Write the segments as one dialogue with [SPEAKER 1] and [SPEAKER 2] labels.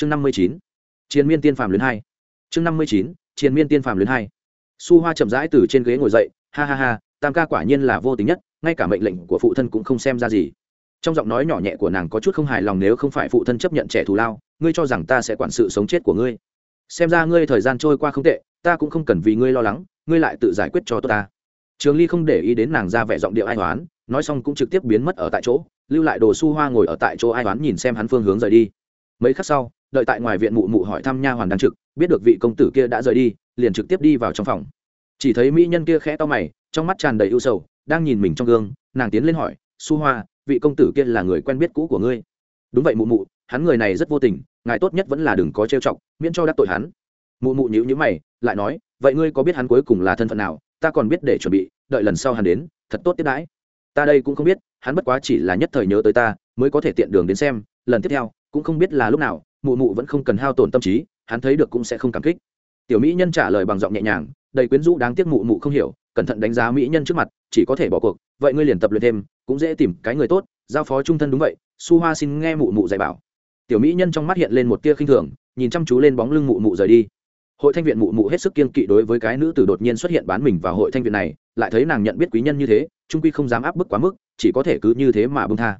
[SPEAKER 1] chương năm mươi chín chiến miên tiên phàm luyến hai. Chương năm mươi chín chiến miên tiên phàm luyến hai. Su hoa chậm rãi từ trên ghế ngồi dậy, ha ha ha, tam ca quả nhiên là vô tính nhất, ngay cả mệnh lệnh của phụ thân cũng không xem ra gì. Trong giọng nói nhỏ nhẹ của nàng có chút không hài lòng nếu không phải phụ thân chấp nhận trẻ thù lao, ngươi cho rằng ta sẽ quản sự sống chết của ngươi. Xem ra ngươi thời gian trôi qua không tệ, ta cũng không cần vì ngươi lo lắng, ngươi lại tự giải quyết cho tôi ta. Trường ly không để ý đến nàng ra vẻ giọng điệu ai toán nói xong cũng trực tiếp biến mất ở tại chỗ, lưu lại đồ su hoa ngồi ở tại chỗ ai toán nhìn xem hắn phương hướng rời đi. Mấy khắc sau đợi tại ngoài viện mụ mụ hỏi thăm nha hoàn đang trực, biết được vị công tử kia đã rời đi, liền trực tiếp đi vào trong phòng. Chỉ thấy mỹ nhân kia khẽ to mày, trong mắt tràn đầy ưu sầu, đang nhìn mình trong gương, nàng tiến lên hỏi, su hoa, vị công tử kia là người quen biết cũ của ngươi? Đúng vậy mụ mụ, hắn người này rất vô tình, ngài tốt nhất vẫn là đừng có trêu chọc, miễn cho đắc tội hắn. Mụ mụ nhữ nhữ mày, lại nói, vậy ngươi có biết hắn cuối cùng là thân phận nào? Ta còn biết để chuẩn bị, đợi lần sau hắn đến, thật tốt tiếp đãi. Ta đây cũng không biết, hắn bất quá chỉ là nhất thời nhớ tới ta, mới có thể tiện đường đến xem, lần tiếp theo, cũng không biết là lúc nào mụ mụ vẫn không cần hao tổn tâm trí, hắn thấy được cũng sẽ không cảm kích. Tiểu mỹ nhân trả lời bằng giọng nhẹ nhàng, đầy quyến rũ đáng tiếc mụ mụ không hiểu, cẩn thận đánh giá mỹ nhân trước mặt, chỉ có thể bỏ cuộc, vậy ngươi liền tập luyện thêm, cũng dễ tìm cái người tốt, giao phó trung thân đúng vậy, su hoa xin nghe mụ mụ dạy bảo. Tiểu mỹ nhân trong mắt hiện lên một tia khinh thường, nhìn chăm chú lên bóng lưng mụ mụ rời đi. Hội thanh viện mụ mụ hết sức kiên kỵ đối với cái nữ tử đột nhiên xuất hiện bán mình vào hội thanh viện này, lại thấy nàng nhận biết quý nhân như thế, trung quy không dám áp bức quá mức, chỉ có thể cứ như thế mà bưng tha.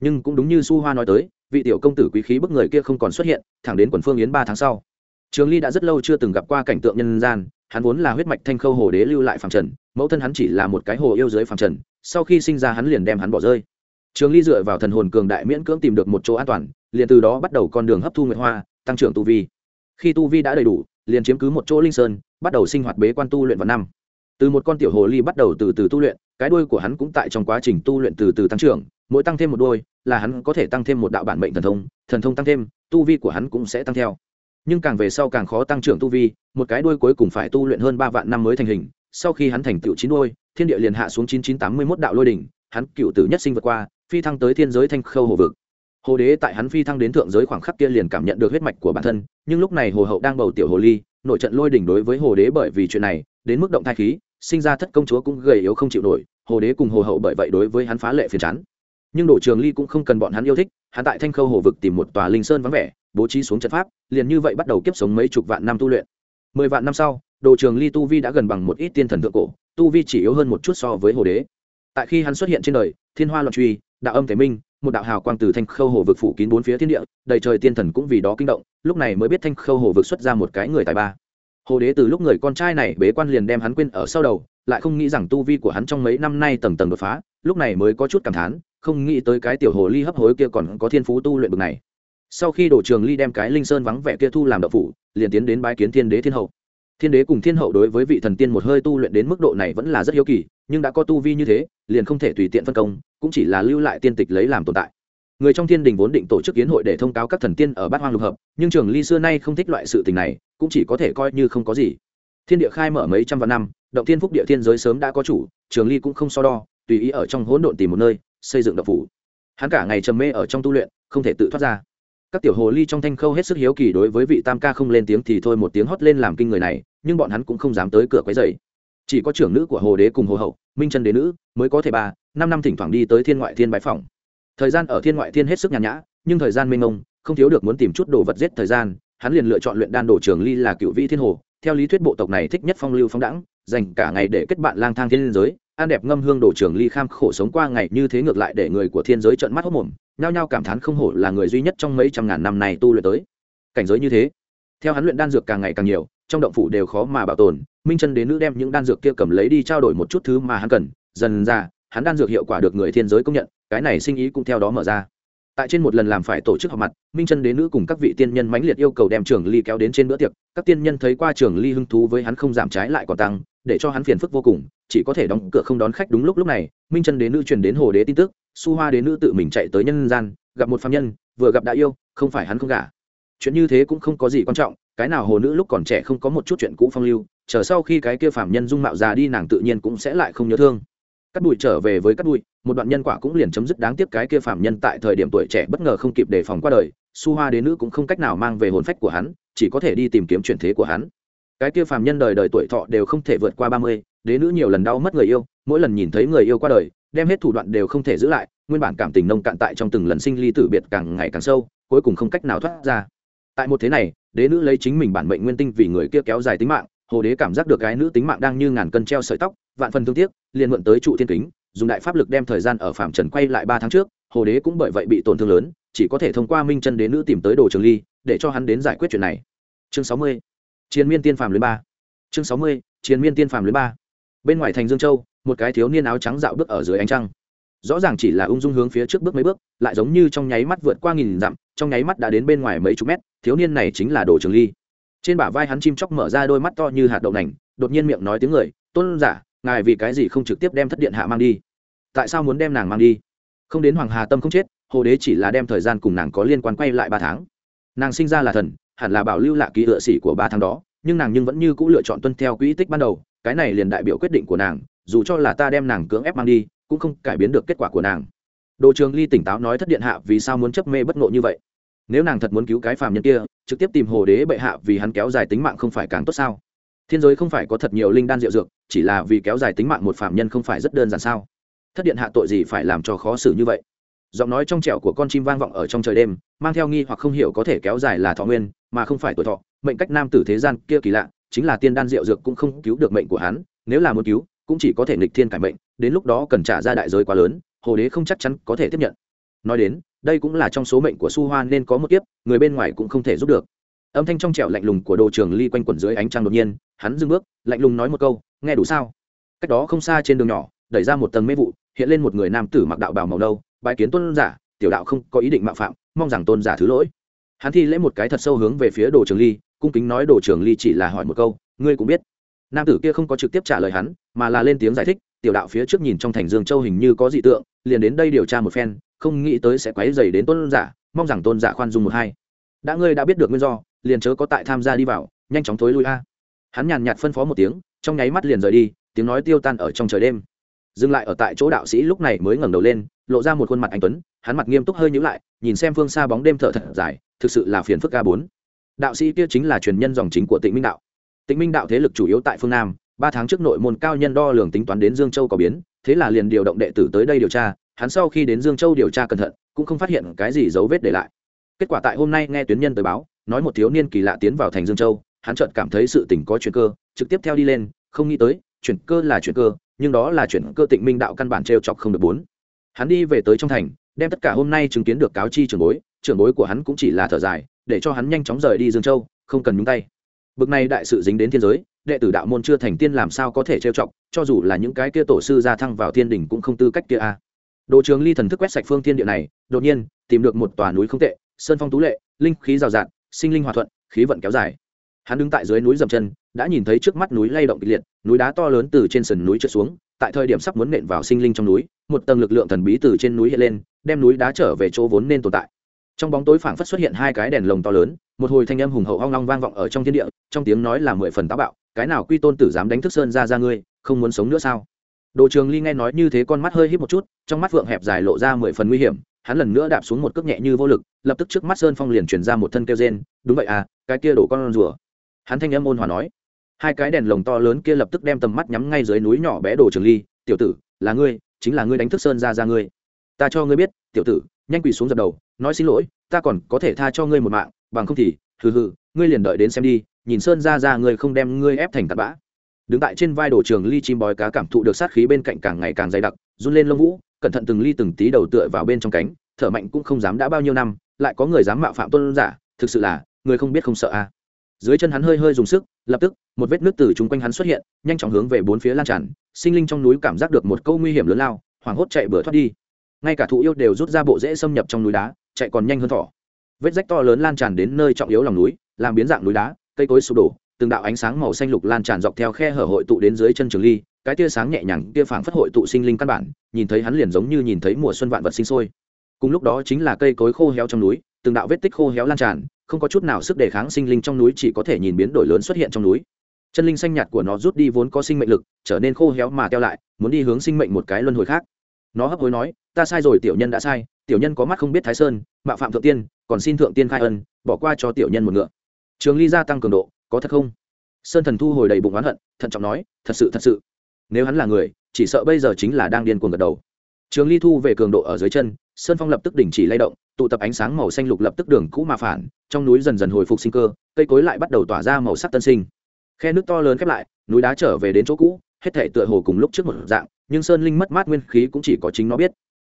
[SPEAKER 1] Nhưng cũng đúng như su hoa nói tới vị tiểu công tử quý khí bức người kia không còn xuất hiện, thẳng đến quần phương yến ba tháng sau. Trường ly đã rất lâu chưa từng gặp qua cảnh tượng nhân gian, hắn vốn là huyết mạch thanh khâu hồ đế lưu lại phàm trần, mẫu thân hắn chỉ là một cái hồ yêu dưới phàm trần, sau khi sinh ra hắn liền đem hắn bỏ rơi. Trường ly dựa vào thần hồn cường đại miễn cưỡng tìm được một chỗ an toàn, liền từ đó bắt đầu con đường hấp thu nguyệt hoa, tăng trưởng tu vi. Khi tu vi đã đầy đủ, liền chiếm cứ một chỗ linh sơn, bắt đầu sinh hoạt bế quan tu luyện vào năm. Từ một con tiểu hồ ly bắt đầu từ từ tu luyện cái đuôi của hắn cũng tại trong quá trình tu luyện từ từ tăng trưởng, mỗi tăng thêm một đuôi là hắn có thể tăng thêm một đạo bản mệnh thần thông thần thông tăng thêm, tu vi của hắn cũng sẽ tăng theo. Nhưng càng về sau càng khó tăng trưởng tu vi, một cái đuôi cuối cùng phải tu luyện hơn ba vạn năm mới thành hình, sau khi hắn thành tựu chín đuôi, thiên địa liền hạ xuống chín chín tám mươi mốt đạo lôi đỉnh, hắn cựu tử nhất sinh vượt qua, phi thăng tới thiên giới thanh khâu hồ vực. Hồ đế tại hắn phi thăng đến thượng giới khoảng khắc kia liền cảm nhận được huyết mạch của bản thân, nhưng lúc này hồ hậu đang bầu tiểu hồ ly, nội trận lôi đỉnh đối với hồ đế bởi vì chuyện này, đến mức động thai khí sinh ra thất công chúa cũng gầy yếu không chịu nổi, hồ đế cùng hồ hậu bởi vậy đối với hắn phá lệ phiền chán. Nhưng đổ trường ly cũng không cần bọn hắn yêu thích, hắn tại thanh khâu hồ vực tìm một tòa linh sơn vắng vẻ, bố trí xuống trận pháp, liền như vậy bắt đầu kiếp sống mấy chục vạn năm tu luyện. Mười vạn năm sau đồ trường ly tu vi đã gần bằng một ít tiên thần thượng cổ, tu vi chỉ yếu hơn một chút so với hồ đế. Tại khi hắn xuất hiện trên đời, thiên hoa loạn truy, đạo âm thể minh, một đạo hào quang từ thanh khâu hồ vực phủ kín bốn phía thiên địa, đầy trời tiên thần cũng vì đó kinh động, lúc này mới biết thanh khâu hồ vực xuất ra một cái người tài ba hồ đế từ lúc người con trai này bế quan liền đem hắn quên ở sau đầu, lại không nghĩ rằng tu vi của hắn trong mấy năm nay tầng tầng đột phá, lúc này mới có chút cảm thán, không nghĩ tới cái tiểu hồ ly hấp hối kia còn có thiên phú tu luyện bực này. Sau khi đổ trường ly đem cái linh sơn vắng vẻ kia thu làm đậu phủ, liền tiến đến bái kiến thiên đế thiên hậu. Thiên đế cùng thiên hậu đối với vị thần tiên một hơi tu luyện đến mức độ này vẫn là rất hiếu kỳ, nhưng đã có tu vi như thế, liền không thể tùy tiện phân công, cũng chỉ là lưu lại tiên tịch lấy làm tồn tại. Người trong thiên đình vốn định tổ chức kiến hội để thông cáo các thần tiên ở bát hoang lục hợp, nhưng trường ly xưa nay không thích loại sự tình này cũng chỉ có thể coi như không có gì. Thiên địa khai mở mấy trăm vạn năm, động thiên phúc địa thiên giới sớm đã có chủ, trường ly cũng không so đo, tùy ý ở trong hỗn độn tìm một nơi, xây dựng đậu phủ. Hắn cả ngày trầm mê ở trong tu luyện, không thể tự thoát ra. Các tiểu hồ ly trong thanh khâu hết sức hiếu kỳ đối với vị tam ca không lên tiếng thì thôi một tiếng hót lên làm kinh người này, nhưng bọn hắn cũng không dám tới cửa quấy dày chỉ có trưởng nữ của hồ đế cùng hồ hậu, minh chân đế nữ, mới có thể ba, năm năm thỉnh thoảng đi tới thiên ngoại thiên bái phòng. Thời gian ở thiên ngoại thiên hết sức nhàn nhã, nhưng thời gian mênh mông, không thiếu được muốn tìm chút đồ vật giết thời gian hắn liền lựa chọn luyện đan đồ trường ly là cựu vị thiên hồ, theo lý thuyết bộ tộc này thích nhất phong lưu phong đẳng dành cả ngày để kết bạn lang thang thiên giới an đẹp ngâm hương đồ trường ly kham khổ sống qua ngày như thế ngược lại để người của thiên giới trợn mắt hốc mồm, nhao nhao cảm thán không hổ là người duy nhất trong mấy trăm ngàn năm này tu luyện tới. Cảnh giới như thế, theo hắn luyện đan dược càng ngày càng nhiều, trong động phủ đều khó mà bảo tồn, minh chân đến nữ đem những đan dược kia cầm lấy đi trao đổi một chút thứ mà hắn cần, dần ra, hắn đan dược hiệu quả được người thiên giới công nhận, cái này sinh ý cũng theo đó mở ra tại trên một lần làm phải tổ chức họp mặt, minh chân đế nữ cùng các vị tiên nhân mãnh liệt yêu cầu đem trường ly kéo đến trên bữa tiệc. Các tiên nhân thấy qua trường ly hứng thú với hắn không giảm trái lại còn tăng, để cho hắn phiền phức vô cùng, chỉ có thể đóng cửa không đón khách đúng lúc lúc này, minh chân đế nữ truyền đến hồ đế tin tức, su hoa đế nữ tự mình chạy tới nhân gian, gặp một phạm nhân, vừa gặp đã yêu, không phải hắn không gả. Chuyện như thế cũng không có gì quan trọng, cái nào hồ nữ lúc còn trẻ không có một chút chuyện cũ phong lưu, chờ sau khi cái kia phạm nhân dung mạo già đi nàng tự nhiên cũng sẽ lại không nhớ thương cắt bụi trở về với cắt bụi một đoạn nhân quả cũng liền chấm dứt đáng tiếc cái kia phạm nhân tại thời điểm tuổi trẻ bất ngờ không kịp đề phòng qua đời, su hoa đế nữ cũng không cách nào mang về hồn phách của hắn, chỉ có thể đi tìm kiếm chuyển thế của hắn. Cái kia phàm nhân đời đời tuổi thọ đều không thể vượt qua ba mươi, đế nữ nhiều lần đau mất người yêu, mỗi lần nhìn thấy người yêu qua đời, đem hết thủ đoạn đều không thể giữ lại, nguyên bản cảm tình nông cạn tại trong từng lần sinh ly tử biệt càng ngày càng sâu, cuối cùng không cách nào thoát ra. Tại một thế này, đế nữ lấy chính mình bản mệnh nguyên tinh vì người kia kéo dài tính mạng, hồ đế cảm giác được cái nữ tính mạng đang như ngàn cân treo sợi tóc vạn phần thương tiếc, liền mượn tới trụ thiên kính, dùng đại pháp lực đem thời gian ở phạm trần quay lại ba tháng trước, hồ đế cũng bởi vậy bị tổn thương lớn, chỉ có thể thông qua minh chân đế nữ tìm tới đồ trường ly, để cho hắn đến giải quyết chuyện này. Chương sáu mươi, chiến miên tiên phàm lưới ba. Chương sáu mươi, chiến miên tiên phàm lưới ba. Bên ngoài thành dương châu, một cái thiếu niên áo trắng dạo bước ở dưới ánh trăng. Rõ ràng chỉ là ung dung hướng phía trước bước mấy bước, lại giống như trong nháy mắt vượt qua nghìn dặm, trong nháy mắt đã đến bên ngoài mấy chục mét, thiếu niên này chính là đồ trường ly. Trên bả vai hắn chim chóc mở ra đôi mắt to như hạt đậu nành, đột nhiên miệng nói tiếng người, tôn giả ngài vì cái gì không trực tiếp đem thất điện hạ mang đi? Tại sao muốn đem nàng mang đi? Không đến hoàng hà tâm không chết, hồ đế chỉ là đem thời gian cùng nàng có liên quan quay lại ba tháng. Nàng sinh ra là thần, hẳn là bảo lưu lạ ký tựa sĩ của ba tháng đó, nhưng nàng nhưng vẫn như c ũ lựa chọn tuân theo quỹ tích ban đầu, cái này liền đại biểu quyết định của nàng, dù cho là ta đem nàng cưỡng ép mang đi, cũng không cải biến được kết quả của nàng. Đồ trường ly tỉnh táo nói thất điện hạ vì sao muốn chấp mê bất ngộ như vậy? Nếu nàng thật muốn cứu cái phàm nhân kia, trực tiếp tìm hồ đế bệ hạ vì hắn kéo dài tính mạng không phải càng tốt sao? Thiên giới không phải có thật nhiều linh đan rượu dược, chỉ là vì kéo dài tính mạng một phạm nhân không phải rất đơn giản sao? Thất điện hạ tội gì phải làm cho khó xử như vậy? Giọng nói trong trẻo của con chim vang vọng ở trong trời đêm, mang theo nghi hoặc không hiểu có thể kéo dài là thọ nguyên, mà không phải tuổi thọ. Mệnh cách nam tử thế gian kia kỳ lạ, chính là tiên đan rượu dược cũng không cứu được mệnh của hắn, nếu là muốn cứu, cũng chỉ có thể nghịch thiên cải mệnh, đến lúc đó cần trả ra đại giới quá lớn, hồ đế không chắc chắn có thể tiếp nhận. Nói đến, đây cũng là trong số mệnh của su hoa nên có một kiếp, người bên ngoài cũng không thể giúp được âm thanh trong trẻo lạnh lùng của đồ trường ly quanh quẩn dưới ánh trăng đột nhiên, hắn dừng bước, lạnh lùng nói một câu, nghe đủ sao? Cách đó không xa trên đường nhỏ, đẩy ra một tầng mê vụ, hiện lên một người nam tử mặc đạo bào màu nâu bài kiến tôn giả, tiểu đạo không có ý định mạo phạm, mong rằng tôn giả thứ lỗi. Hắn thi lễ một cái thật sâu hướng về phía đồ trường ly, cung kính nói đồ trường ly chỉ là hỏi một câu, ngươi cũng biết? Nam tử kia không có trực tiếp trả lời hắn, mà là lên tiếng giải thích, tiểu đạo phía trước nhìn trong thành dương châu hình như có dị tượng, liền đến đây điều tra một phen, không nghĩ tới sẽ quấy dày đến tôn giả, mong rằng tôn giả khoan dung một hai. Đã ngươi đã biết được nguyên do liền chớ có tại tham gia đi vào, nhanh chóng thối lui a. Hắn nhàn nhạt phân phó một tiếng, trong nháy mắt liền rời đi, tiếng nói tiêu tan ở trong trời đêm. Dừng lại ở tại chỗ đạo sĩ lúc này mới ngẩng đầu lên, lộ ra một khuôn mặt anh tuấn, hắn mặt nghiêm túc hơi nhíu lại, nhìn xem phương xa bóng đêm thở thật dài, thực sự là phiền phức ca bốn. Đạo sĩ kia chính là truyền nhân dòng chính của tịnh minh đạo. Tịnh minh đạo thế lực chủ yếu tại phương nam, ba tháng trước nội môn cao nhân đo lường tính toán đến dương châu có biến, thế là liền điều động đệ tử tới đây điều tra, hắn sau khi đến dương châu điều tra cẩn thận, cũng không phát hiện cái gì dấu vết để lại. Kết quả tại hôm nay nghe tuyến nhân tới báo nói một thiếu niên kỳ lạ tiến vào thành dương châu, hắn chợt cảm thấy sự tình có chuyện cơ, trực tiếp theo đi lên, không nghĩ tới, chuyển cơ là chuyển cơ, nhưng đó là chuyển cơ tịnh minh đạo căn bản t chọc không được bốn. Hắn đi về tới trong thành, đem tất cả hôm nay chứng kiến được cáo chi trưởng bối trưởng bối của hắn cũng chỉ là thở dài, để cho hắn nhanh chóng rời đi dương châu, không cần nhúng tay. Bực này đại sự dính đến thiên giới, đệ tử đạo môn chưa thành tiên làm sao có thể trêu chọc, cho dù là những cái kia tổ sư gia thăng vào thiên đình cũng không tư cách kia a. Đồ trường ly thần thức quét sạch phương thiên địa này, đột nhiên, tìm được một tòa núi không tệ, sơn phong tú lệ, linh khí rào rạt sinh linh hòa thuận, khí vận kéo dài. Hắn đứng tại dưới núi dầm chân, đã nhìn thấy trước mắt núi lay động kịch liệt, núi đá to lớn từ trên sườn núi trượt xuống, tại thời điểm sắp muốn nện vào sinh linh trong núi, một tầng lực lượng thần bí từ trên núi hiện lên, đem núi đá trở về chỗ vốn nên tồn tại. Trong bóng tối phảng phất xuất hiện hai cái đèn lồng to lớn, một hồi thanh âm hùng hậu hoang long vang vọng ở trong thiên địa, trong tiếng nói là mười phần táo bạo, cái nào quy tôn tử dám đánh thức sơn ra ra ngươi, không muốn sống nữa sao? Đồ trường ly nghe nói như thế con mắt hơi hít một chút, trong mắt vượng hẹp dài lộ ra mười phần nguy hiểm hắn lần nữa đạp xuống một cước nhẹ như vô lực, lập tức trước mắt sơn phong liền chuyển ra một thân kêu rên, đúng vậy à cái kia đổ con rùa. Hắn thanh âm ôn hòa nói. Hai cái đèn lồng to lớn kia lập tức đem tầm mắt nhắm ngay dưới núi nhỏ bé đồ trường ly, tiểu tử, là ngươi, chính là ngươi đánh thức sơn ra ra ngươi. Ta cho ngươi biết, tiểu tử, nhanh quỳ xuống dập đầu, nói xin lỗi, ta còn có thể tha cho ngươi một mạng, bằng không thì, hừ hừ, ngươi liền đợi đến xem đi, nhìn sơn ra ra ngươi không đem ngươi ép thành tạt bã. Đứng tại trên vai đồ trường ly chim bói cá cảm thụ được sát khí bên cạnh càng ngày càng dày đặc, run lên lông vũ cẩn thận từng ly từng tí đầu tựa vào bên trong cánh, thở mạnh cũng không dám đã bao nhiêu năm, lại có người dám mạo phạm tôn giả, thực sự là, người không biết không sợ a à. dưới chân hắn hơi hơi dùng sức, lập tức, một vết nước từ chung quanh hắn xuất hiện, nhanh chóng hướng về bốn phía lan tràn, sinh linh trong núi cảm giác được một câu nguy hiểm lớn lao, hoảng hốt chạy bừa thoát đi ngay cả thụ yêu đều rút ra bộ dễ xâm nhập trong núi đá, chạy còn nhanh hơn thỏ vết rách to lớn lan tràn đến nơi trọng yếu lòng núi, làm biến dạng núi đá, cây cối sụp đổ, từng đạo ánh sáng màu xanh lục lan tràn dọc theo khe hở hội tụ đến dưới chân trường ly cái tia sáng nhẹ nhàng, tia phảng phất hội tụ sinh linh căn bản, nhìn thấy hắn liền giống như nhìn thấy mùa xuân vạn vật sinh sôi. Cùng lúc đó chính là cây cối khô héo trong núi, từng đạo vết tích khô héo lan tràn, không có chút nào sức đề kháng sinh linh trong núi chỉ có thể nhìn biến đổi lớn xuất hiện trong núi. Chân linh xanh nhạt của nó rút đi vốn có sinh mệnh lực, trở nên khô héo mà teo lại, muốn đi hướng sinh mệnh một cái luân hồi khác. Nó hấp hối nói, ta sai rồi, tiểu nhân đã sai, tiểu nhân có mắt không biết thái sơn, mạo phạm thượng tiên, còn xin thượng tiên khai ân, bỏ qua cho tiểu nhân một ngựa. Trường ly gia tăng cường độ, có thật không? Sơn thần thu hồi đầy bụng oán hận, thận trọng nói, thật sự thật sự nếu hắn là người, chỉ sợ bây giờ chính là đang điên cuồng gật đầu. Trường ly thu về cường độ ở dưới chân, sơn phong lập tức đình chỉ lay động, tụ tập ánh sáng màu xanh lục lập tức đường cũ mà phản, trong núi dần dần hồi phục sinh cơ, cây cối lại bắt đầu tỏa ra màu sắc tân sinh. Khe nước to lớn khép lại, núi đá trở về đến chỗ cũ, hết thể tựa hồ cùng lúc trước một dạng, nhưng sơn linh mất mát nguyên khí cũng chỉ có chính nó biết.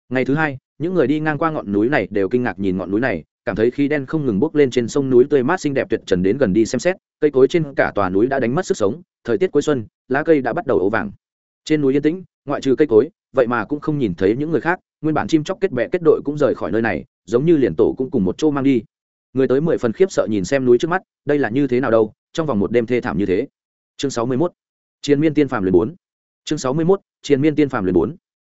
[SPEAKER 1] Ngày thứ hai, những người đi ngang qua ngọn núi này đều kinh ngạc nhìn ngọn núi này, cảm thấy khí đen không ngừng bốc lên trên sông núi tươi mát xinh đẹp tuyệt trần đến gần đi xem xét, cây cối trên cả tòa núi đã đánh mất sức sống, thời tiết cuối xuân, lá cây đã bắt đầu ố vàng trên núi yên tĩnh, ngoại trừ cây cối, vậy mà cũng không nhìn thấy những người khác, nguyên bản chim chóc kết bẹ kết đội cũng rời khỏi nơi này, giống như liền tổ cũng cùng một chỗ mang đi. Người tới mười phần khiếp sợ nhìn xem núi trước mắt, đây là như thế nào đâu, trong vòng một đêm thê thảm như thế. Chương sáu mươi mốt, chiến miên tiên phàm luyện bốn. Chương sáu mươi mốt, chiến miên tiên phàm luyện bốn.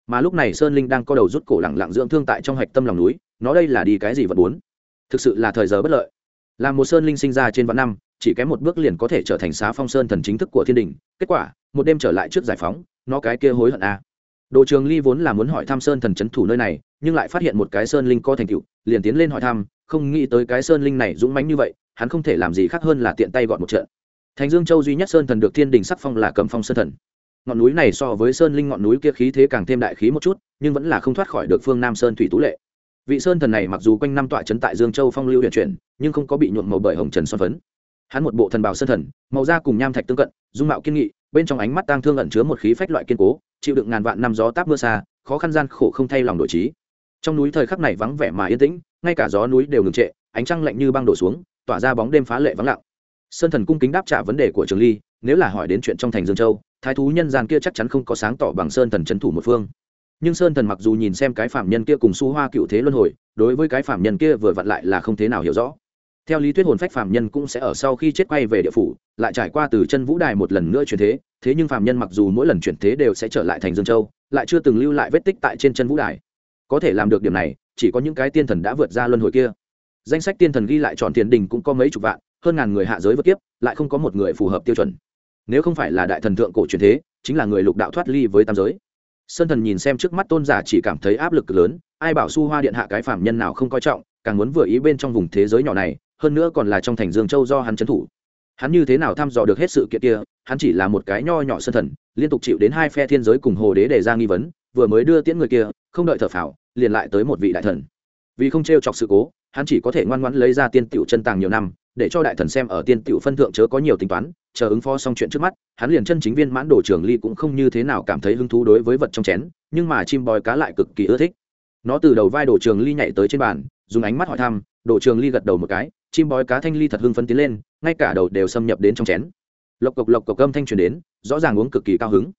[SPEAKER 1] Mà lúc này sơn linh đang co đầu rút cổ lẳng lặng dưỡng thương tại trong hạch tâm lòng núi, nó đây là đi cái gì vật bốn? Thực sự là thời giờ bất lợi. Là một sơn linh sinh ra trên vạn năm, chỉ kém một bước liền có thể trở thành xá phong sơn thần chính thức của thiên đình, kết quả, một đêm trở lại trước giải phóng nó cái kia hối hận a à. đồ trường ly vốn là muốn hỏi thăm sơn thần c h ấ n thủ nơi này, nhưng lại phát hiện một cái sơn linh có thành tựu, liền tiến lên hỏi thăm, không nghĩ tới cái sơn linh này dũng mãnh như vậy, hắn không thể làm gì khác hơn là tiện tay gọn một trận. Thành dương châu duy nhất sơn thần được thiên đình sắc phong là cầm phong sơn thần. Ngọn núi này so với sơn linh ngọn núi kia khí thế càng thêm đại khí một chút, nhưng vẫn là không thoát khỏi được phương nam sơn thủy tú lệ. Vị sơn thần này mặc dù quanh năm tọa trấn tại dương châu phong lưu huyền chuyển, nhưng không có bị nhuộm màu bởi hồng trần son phấn. Hắn một bộ thần bào sơn thần, màu da cùng nham thạch tương cận, dung mạo kiên nghị bên trong ánh mắt tang thương ẩn chứa một khí phách loại kiên cố, chịu đựng ngàn vạn năm gió táp mưa xa, khó khăn gian khổ không thay lòng đổi trí. Trong núi thời khắc này vắng vẻ mà yên tĩnh, ngay cả gió núi đều ngừng trệ, ánh trăng lạnh như băng đổ xuống, tỏa ra bóng đêm phá lệ vắng lặng. Sơn thần cung kính đáp trả vấn đề của trường ly, nếu là hỏi đến chuyện trong thành dương châu, thái thú nhân gian kia chắc chắn không có sáng tỏ bằng sơn thần trấn thủ một phương. Nhưng sơn thần mặc dù nhìn xem cái phạm nhân kia cùng su hoa cựu thế luân hồi, đối với cái phạm nhân kia vừa vặn lại là không thế nào hiểu rõ theo lý thuyết hồn phách phạm nhân cũng sẽ ở sau khi chết quay về địa phủ, lại trải qua từ chân vũ đài một lần nữa chuyển thế thế nhưng phạm nhân mặc dù mỗi lần chuyển thế đều sẽ trở lại thành dương châu, lại chưa từng lưu lại vết tích tại trên chân vũ đài. Có thể làm được điểm này, chỉ có những cái tiên thần đã vượt ra luân hồi kia. Danh sách tiên thần ghi lại tròn tiền đình cũng có mấy chục vạn, hơn ngàn người hạ giới vượt kiếp, lại không có một người phù hợp tiêu chuẩn. Nếu không phải là đại thần thượng cổ truyền thế, chính là người lục đạo thoát ly với tam giới. Sơn thần nhìn xem trước mắt tôn giả chỉ cảm thấy áp lực lớn, ai bảo su hoa điện hạ cái phạm nhân nào không coi trọng, càng muốn vừa ý bên trong vùng thế giới nhỏ này hơn nữa còn là trong thành dương châu do hắn trấn thủ. Hắn như thế nào thăm dò được hết sự kiện kia, hắn chỉ là một cái nho nhỏ sân thần, liên tục chịu đến hai phe thiên giới cùng hồ đế đề ra nghi vấn, vừa mới đưa tiễn người kia, không đợi thở phào, liền lại tới một vị đại thần. Vì không t chọc sự cố, hắn chỉ có thể ngoan ngoãn lấy ra tiên tiểu chân tàng nhiều năm, để cho đại thần xem ở tiên tiểu phân thượng chớ có nhiều tính toán, chờ ứng phó xong chuyện trước mắt, hắn liền chân chính viên mãn đồ trường ly cũng không như thế nào cảm thấy hứng thú đối với vật trong chén, nhưng mà chim bòi cá lại cực kỳ ưa thích. Nó từ đầu vai đồ trường ly nhảy tới trên bàn, dùng ánh mắt hỏi thăm, đồ trường ly gật đầu một cái chim bói cá thanh ly thật hưng phấn tiến lên, ngay cả đầu đều xâm nhập đến trong chén. Lộc cộc lộc cộc cơm thanh truyền đến, rõ ràng uống cực kỳ cao hứng.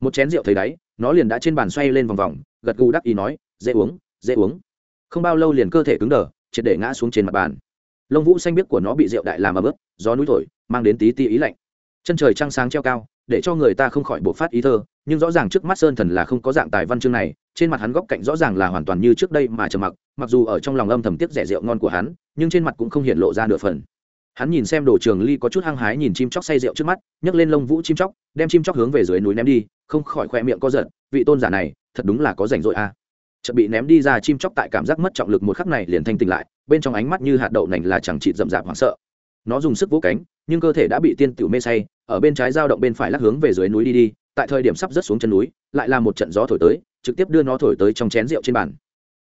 [SPEAKER 1] Một chén rượu thấy đáy, nó liền đã trên bàn xoay lên vòng vòng, gật gù đắc ý nói, dễ uống dễ uống. Không bao lâu liền cơ thể cứng đờ, triệt để ngã xuống trên mặt bàn. Lông vũ xanh biếc của nó bị rượu đại làm ấm ướt, gió núi thổi, mang đến tí ti ý lạnh. Chân trời trăng sáng treo cao để cho người ta không khỏi bộ phát ý thơ, nhưng rõ ràng trước mắt sơn thần là không có dạng tài văn chương này, trên mặt hắn góc cạnh rõ ràng là hoàn toàn như trước đây mà trầm mặc mặc dù ở trong lòng âm thầm tiếc rẻ rượu ngon của hắn, nhưng trên mặt cũng không hiện lộ ra nửa phần hắn nhìn xem đồ trường ly có chút hăng hái nhìn chim chóc say rượu trước mắt, nhấc lên lông vũ chim chóc, đem chim chóc hướng về dưới núi ném đi, không khỏi khoe miệng co giật, vị tôn giả này, thật đúng là có rảnh rỗi a à. chợt bị ném đi ra chim chóc tại cảm giác mất trọng lực một khắc này liền thanh tỉnh lại, bên trong ánh mắt như hạt đậu nành là chẳng chịt rậm rạp hoảng sợ nó dùng sức vỗ cánh, nhưng cơ thể đã bị tiên tiểu mê say, ở bên trái dao động bên phải lắc hướng về dưới núi đi đi, tại thời điểm sắp rớt xuống chân núi, lại là một trận gió thổi tới, trực tiếp đưa nó thổi tới trong chén rượu trên bàn.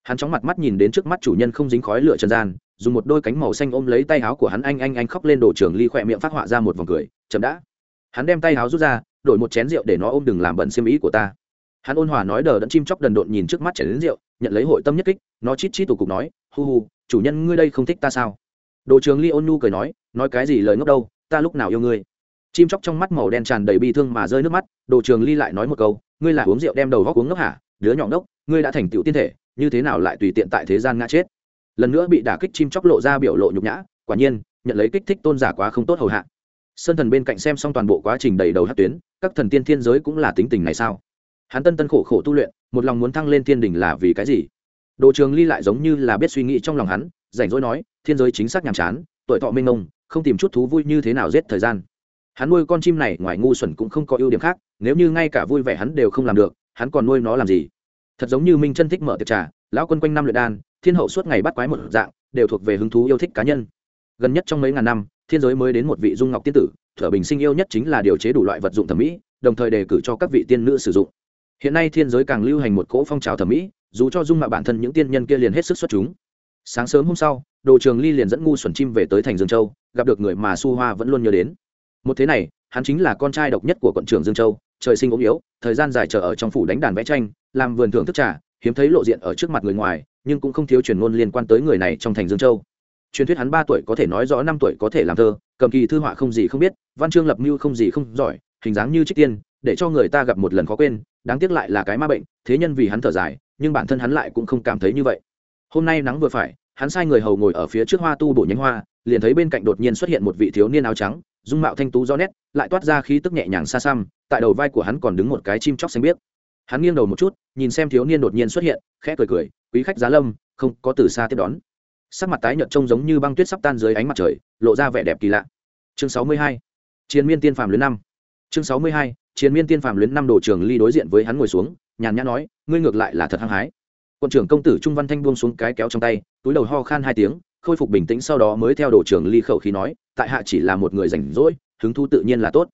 [SPEAKER 1] Hắn chóng mặt mắt nhìn đến trước mắt chủ nhân không dính khói lửa trần gian, dùng một đôi cánh màu xanh ôm lấy tay áo của hắn anh anh anh khóc lên đổ trường ly khỏe miệng phát họa ra một vòng cười, chậm đã. Hắn đem tay áo rút ra, đổi một chén rượu để nó ôm đừng làm bẩn xiêm ý của ta. Hắn ôn hòa nói đờ đẫn chim chóc đần độn nhìn trước mắt chảy đến rượu, nhận lấy hội tâm nhất kích, nó chít chít tủ cục nói, hu hu, chủ nhân ngươi đây không thích ta sao? Đồ trường ly ôn nu cười nói nói cái gì lời ngốc đâu, ta lúc nào yêu ngươi? Chim chóc trong mắt màu đen tràn đầy bi thương mà rơi nước mắt, đồ trường ly lại nói một câu, ngươi là uống rượu đem đầu góc uống ngốc hả? Đứa nhỏ ngốc, ngươi đã thành tựu tiên thể, như thế nào lại tùy tiện tại thế gian ngã chết? Lần nữa bị đả kích chim chóc lộ ra biểu lộ nhục nhã, quả nhiên, nhận lấy kích thích tôn giả quá không tốt hầu hạ. Sơn thần bên cạnh xem xong toàn bộ quá trình đầy đầu hát tuyến, các thần tiên thiên giới cũng là tính tình này sao? Hắn tân tân khổ khổ tu luyện, một lòng muốn thăng lên thiên đình là vì cái gì? Đồ trường ly lại giống như là biết suy nghĩ trong lòng hắn, rảnh rỗi nói thiên giới chính xác nhàm chán, tuổi thọ minh mông, không tìm chút thú vui như thế nào giết thời gian. Hắn nuôi con chim này ngoài ngu xuẩn cũng không có ưu điểm khác, nếu như ngay cả vui vẻ hắn đều không làm được, hắn còn nuôi nó làm gì? Thật giống như minh chân thích mở tiệc trà, lão quân quanh năm luyện đan, thiên hậu suốt ngày bắt quái một dạng, đều thuộc về hứng thú yêu thích cá nhân. Gần nhất trong mấy ngàn năm, thiên giới mới đến một vị dung ngọc tiên tử, thở bình sinh yêu nhất chính là điều chế đủ loại vật dụng thẩm mỹ, đồng thời đề cử cho các vị tiên nữ sử dụng. Hiện nay thiên giới càng lưu hành một cỗ phong trào thẩm mỹ, dù cho dung mạo bản thân những tiên nhân kia liền hết sức xuất chúng sáng sớm hôm sau, đồ trường ly liền dẫn ngu xuẩn chim về tới thành dương châu, gặp được người mà su hoa vẫn luôn nhớ đến. Một thế này, hắn chính là con trai độc nhất của quận trưởng dương châu, trời sinh ốm yếu, thời gian dài chờ ở trong phủ đánh đàn vẽ tranh, làm vườn thưởng thức trà, hiếm thấy lộ diện ở trước mặt người ngoài, nhưng cũng không thiếu truyền ngôn liên quan tới người này trong thành dương châu. Truyền thuyết hắn ba tuổi có thể nói rõ năm tuổi có thể làm thơ, cầm kỳ thư họa không gì không biết, văn chương lập mưu không gì không giỏi, hình dáng như trích tiên, để cho người ta gặp một lần khó quên, đáng tiếc lại là cái ma bệnh, thế nhân vì hắn thở dài, nhưng bản thân hắn lại cũng không cảm thấy như vậy hôm nay nắng vừa phải, hắn sai người hầu ngồi ở phía trước hoa tu bổ nhánh hoa, liền thấy bên cạnh đột nhiên xuất hiện một vị thiếu niên áo trắng, dung mạo thanh tú rõ nét, lại toát ra khí tức nhẹ nhàng xa xăm, tại đầu vai của hắn còn đứng một cái chim chóc xanh biếc. Hắn nghiêng đầu một chút, nhìn xem thiếu niên đột nhiên xuất hiện, khẽ cười cười, quý khách giá lâm, không có từ xa tiếp đón. Sắc mặt tái nhợt trông giống như băng tuyết sắp tan dưới ánh mặt trời, lộ ra vẻ đẹp kỳ lạ. Chương sáu mươi hai, chiến miên tiên phàm luyến năm. Chương sáu mươi hai, chiến miên tiên phàm luyến năm đồ trường ly đối diện với hắn ngồi xuống, nhàn nhã nói, ngươi ngược lại là thật hăng hái quân trưởng công tử trung văn thanh buông xuống cái kéo trong tay, túi đầu ho khan hai tiếng, khôi phục bình tĩnh sau đó mới theo đồ trưởng ly khẩu khí nói, tại hạ chỉ là một người rảnh rỗi, hứng thu tự nhiên là tốt.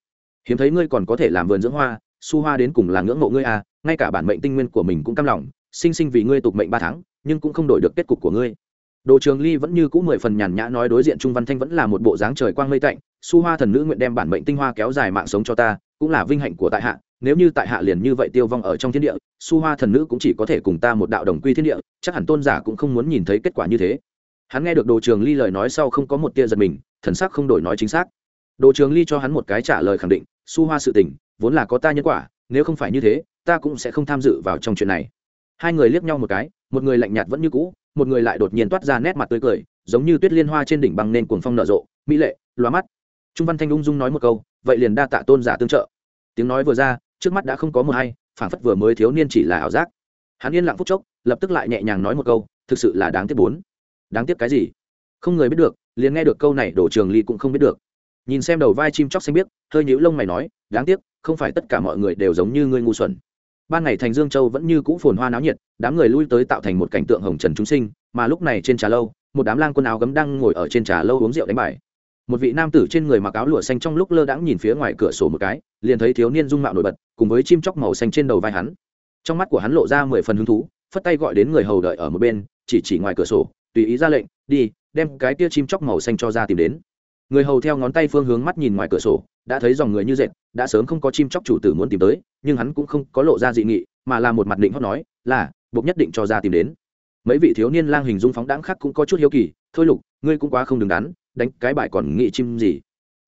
[SPEAKER 1] Hiếm thấy ngươi còn có thể làm vườn dưỡng hoa, su hoa đến cùng là ngưỡng mộ ngươi à ngay cả bản mệnh tinh nguyên của mình cũng căm lòng, sinh sinh vì ngươi tục mệnh ba tháng, nhưng cũng không đổi được kết cục của ngươi. Đồ trường ly vẫn như cũ mười phần nhàn nhã nói đối diện trung văn thanh vẫn là một bộ dáng trời quang mây tạnh, su hoa thần nữ nguyện đem bản mệnh tinh hoa kéo dài mạng sống cho ta cũng là vinh hạnh của tại hạ, nếu như tại hạ liền như vậy tiêu vong ở trong thiên địa, su hoa thần nữ cũng chỉ có thể cùng ta một đạo đồng quy thiên địa, chắc hẳn tôn giả cũng không muốn nhìn thấy kết quả như thế. Hắn nghe được đồ trường ly lời nói sau không có một tia giật mình, thần sắc không đổi nói chính xác. Đồ trường ly cho hắn một cái trả lời khẳng định, su hoa sự tình, vốn là có ta nhân quả, nếu không phải như thế, ta cũng sẽ không tham dự vào trong chuyện này. Hai người liếc nhau một cái, một người lạnh nhạt vẫn như cũ, một người lại đột nhiên toát ra nét mặt tươi cười, giống như tuyết liên hoa trên đỉnh băng nên cuồng phong nở rộ, mỹ lệ loa mắt trung văn thanh ung dung nói một câu, vậy liền đa tạ tôn giả tương trợ. Tiếng nói vừa ra, trước mắt đã không có một hay phản phất vừa mới thiếu niên chỉ là ảo giác. Hắn yên lặng phút chốc, lập tức lại nhẹ nhàng nói một câu, thực sự là đáng tiếc bốn. Đáng tiếc cái gì? Không người biết được, liền nghe được câu này, đổ trường ly cũng không biết được. Nhìn xem đầu vai chim chóc xanh biếc, hơi nhũ lông mày nói, đáng tiếc, không phải tất cả mọi người đều giống như ngươi ngu xuẩn. Ban ngày thành dương châu vẫn như cũ phồn hoa náo nhiệt, đám người lui tới tạo thành một cảnh tượng hồng trần chúng sinh, mà lúc này trên trà lâu, một đám lang quân áo gấm đang ngồi ở trên trà lâu uống rượu đánh bài một vị nam tử trên người mặc áo lụa xanh trong lúc lơ đãng nhìn phía ngoài cửa sổ một cái, liền thấy thiếu niên dung mạo nổi bật, cùng với chim chóc màu xanh trên đầu vai hắn. Trong mắt của hắn lộ ra mười phần hứng thú, phất tay gọi đến người hầu đợi ở một bên, chỉ chỉ ngoài cửa sổ, tùy ý ra lệnh, đi, đem cái tia chim chóc màu xanh cho ra tìm đến. Người hầu theo ngón tay phương hướng mắt nhìn ngoài cửa sổ, đã thấy dòng người như dệt, đã sớm không có chim chóc chủ tử muốn tìm tới, nhưng hắn cũng không có lộ ra dị nghị, mà là một mặt định hót nói, là, buộc nhất định cho ra tìm đến. Mấy vị thiếu niên lang hình dung phóng đáng khác cũng có chút hiếu kỳ, thôi lục, ngươi cũng quá không đứng đắn đánh cái bài còn nghĩ chim gì?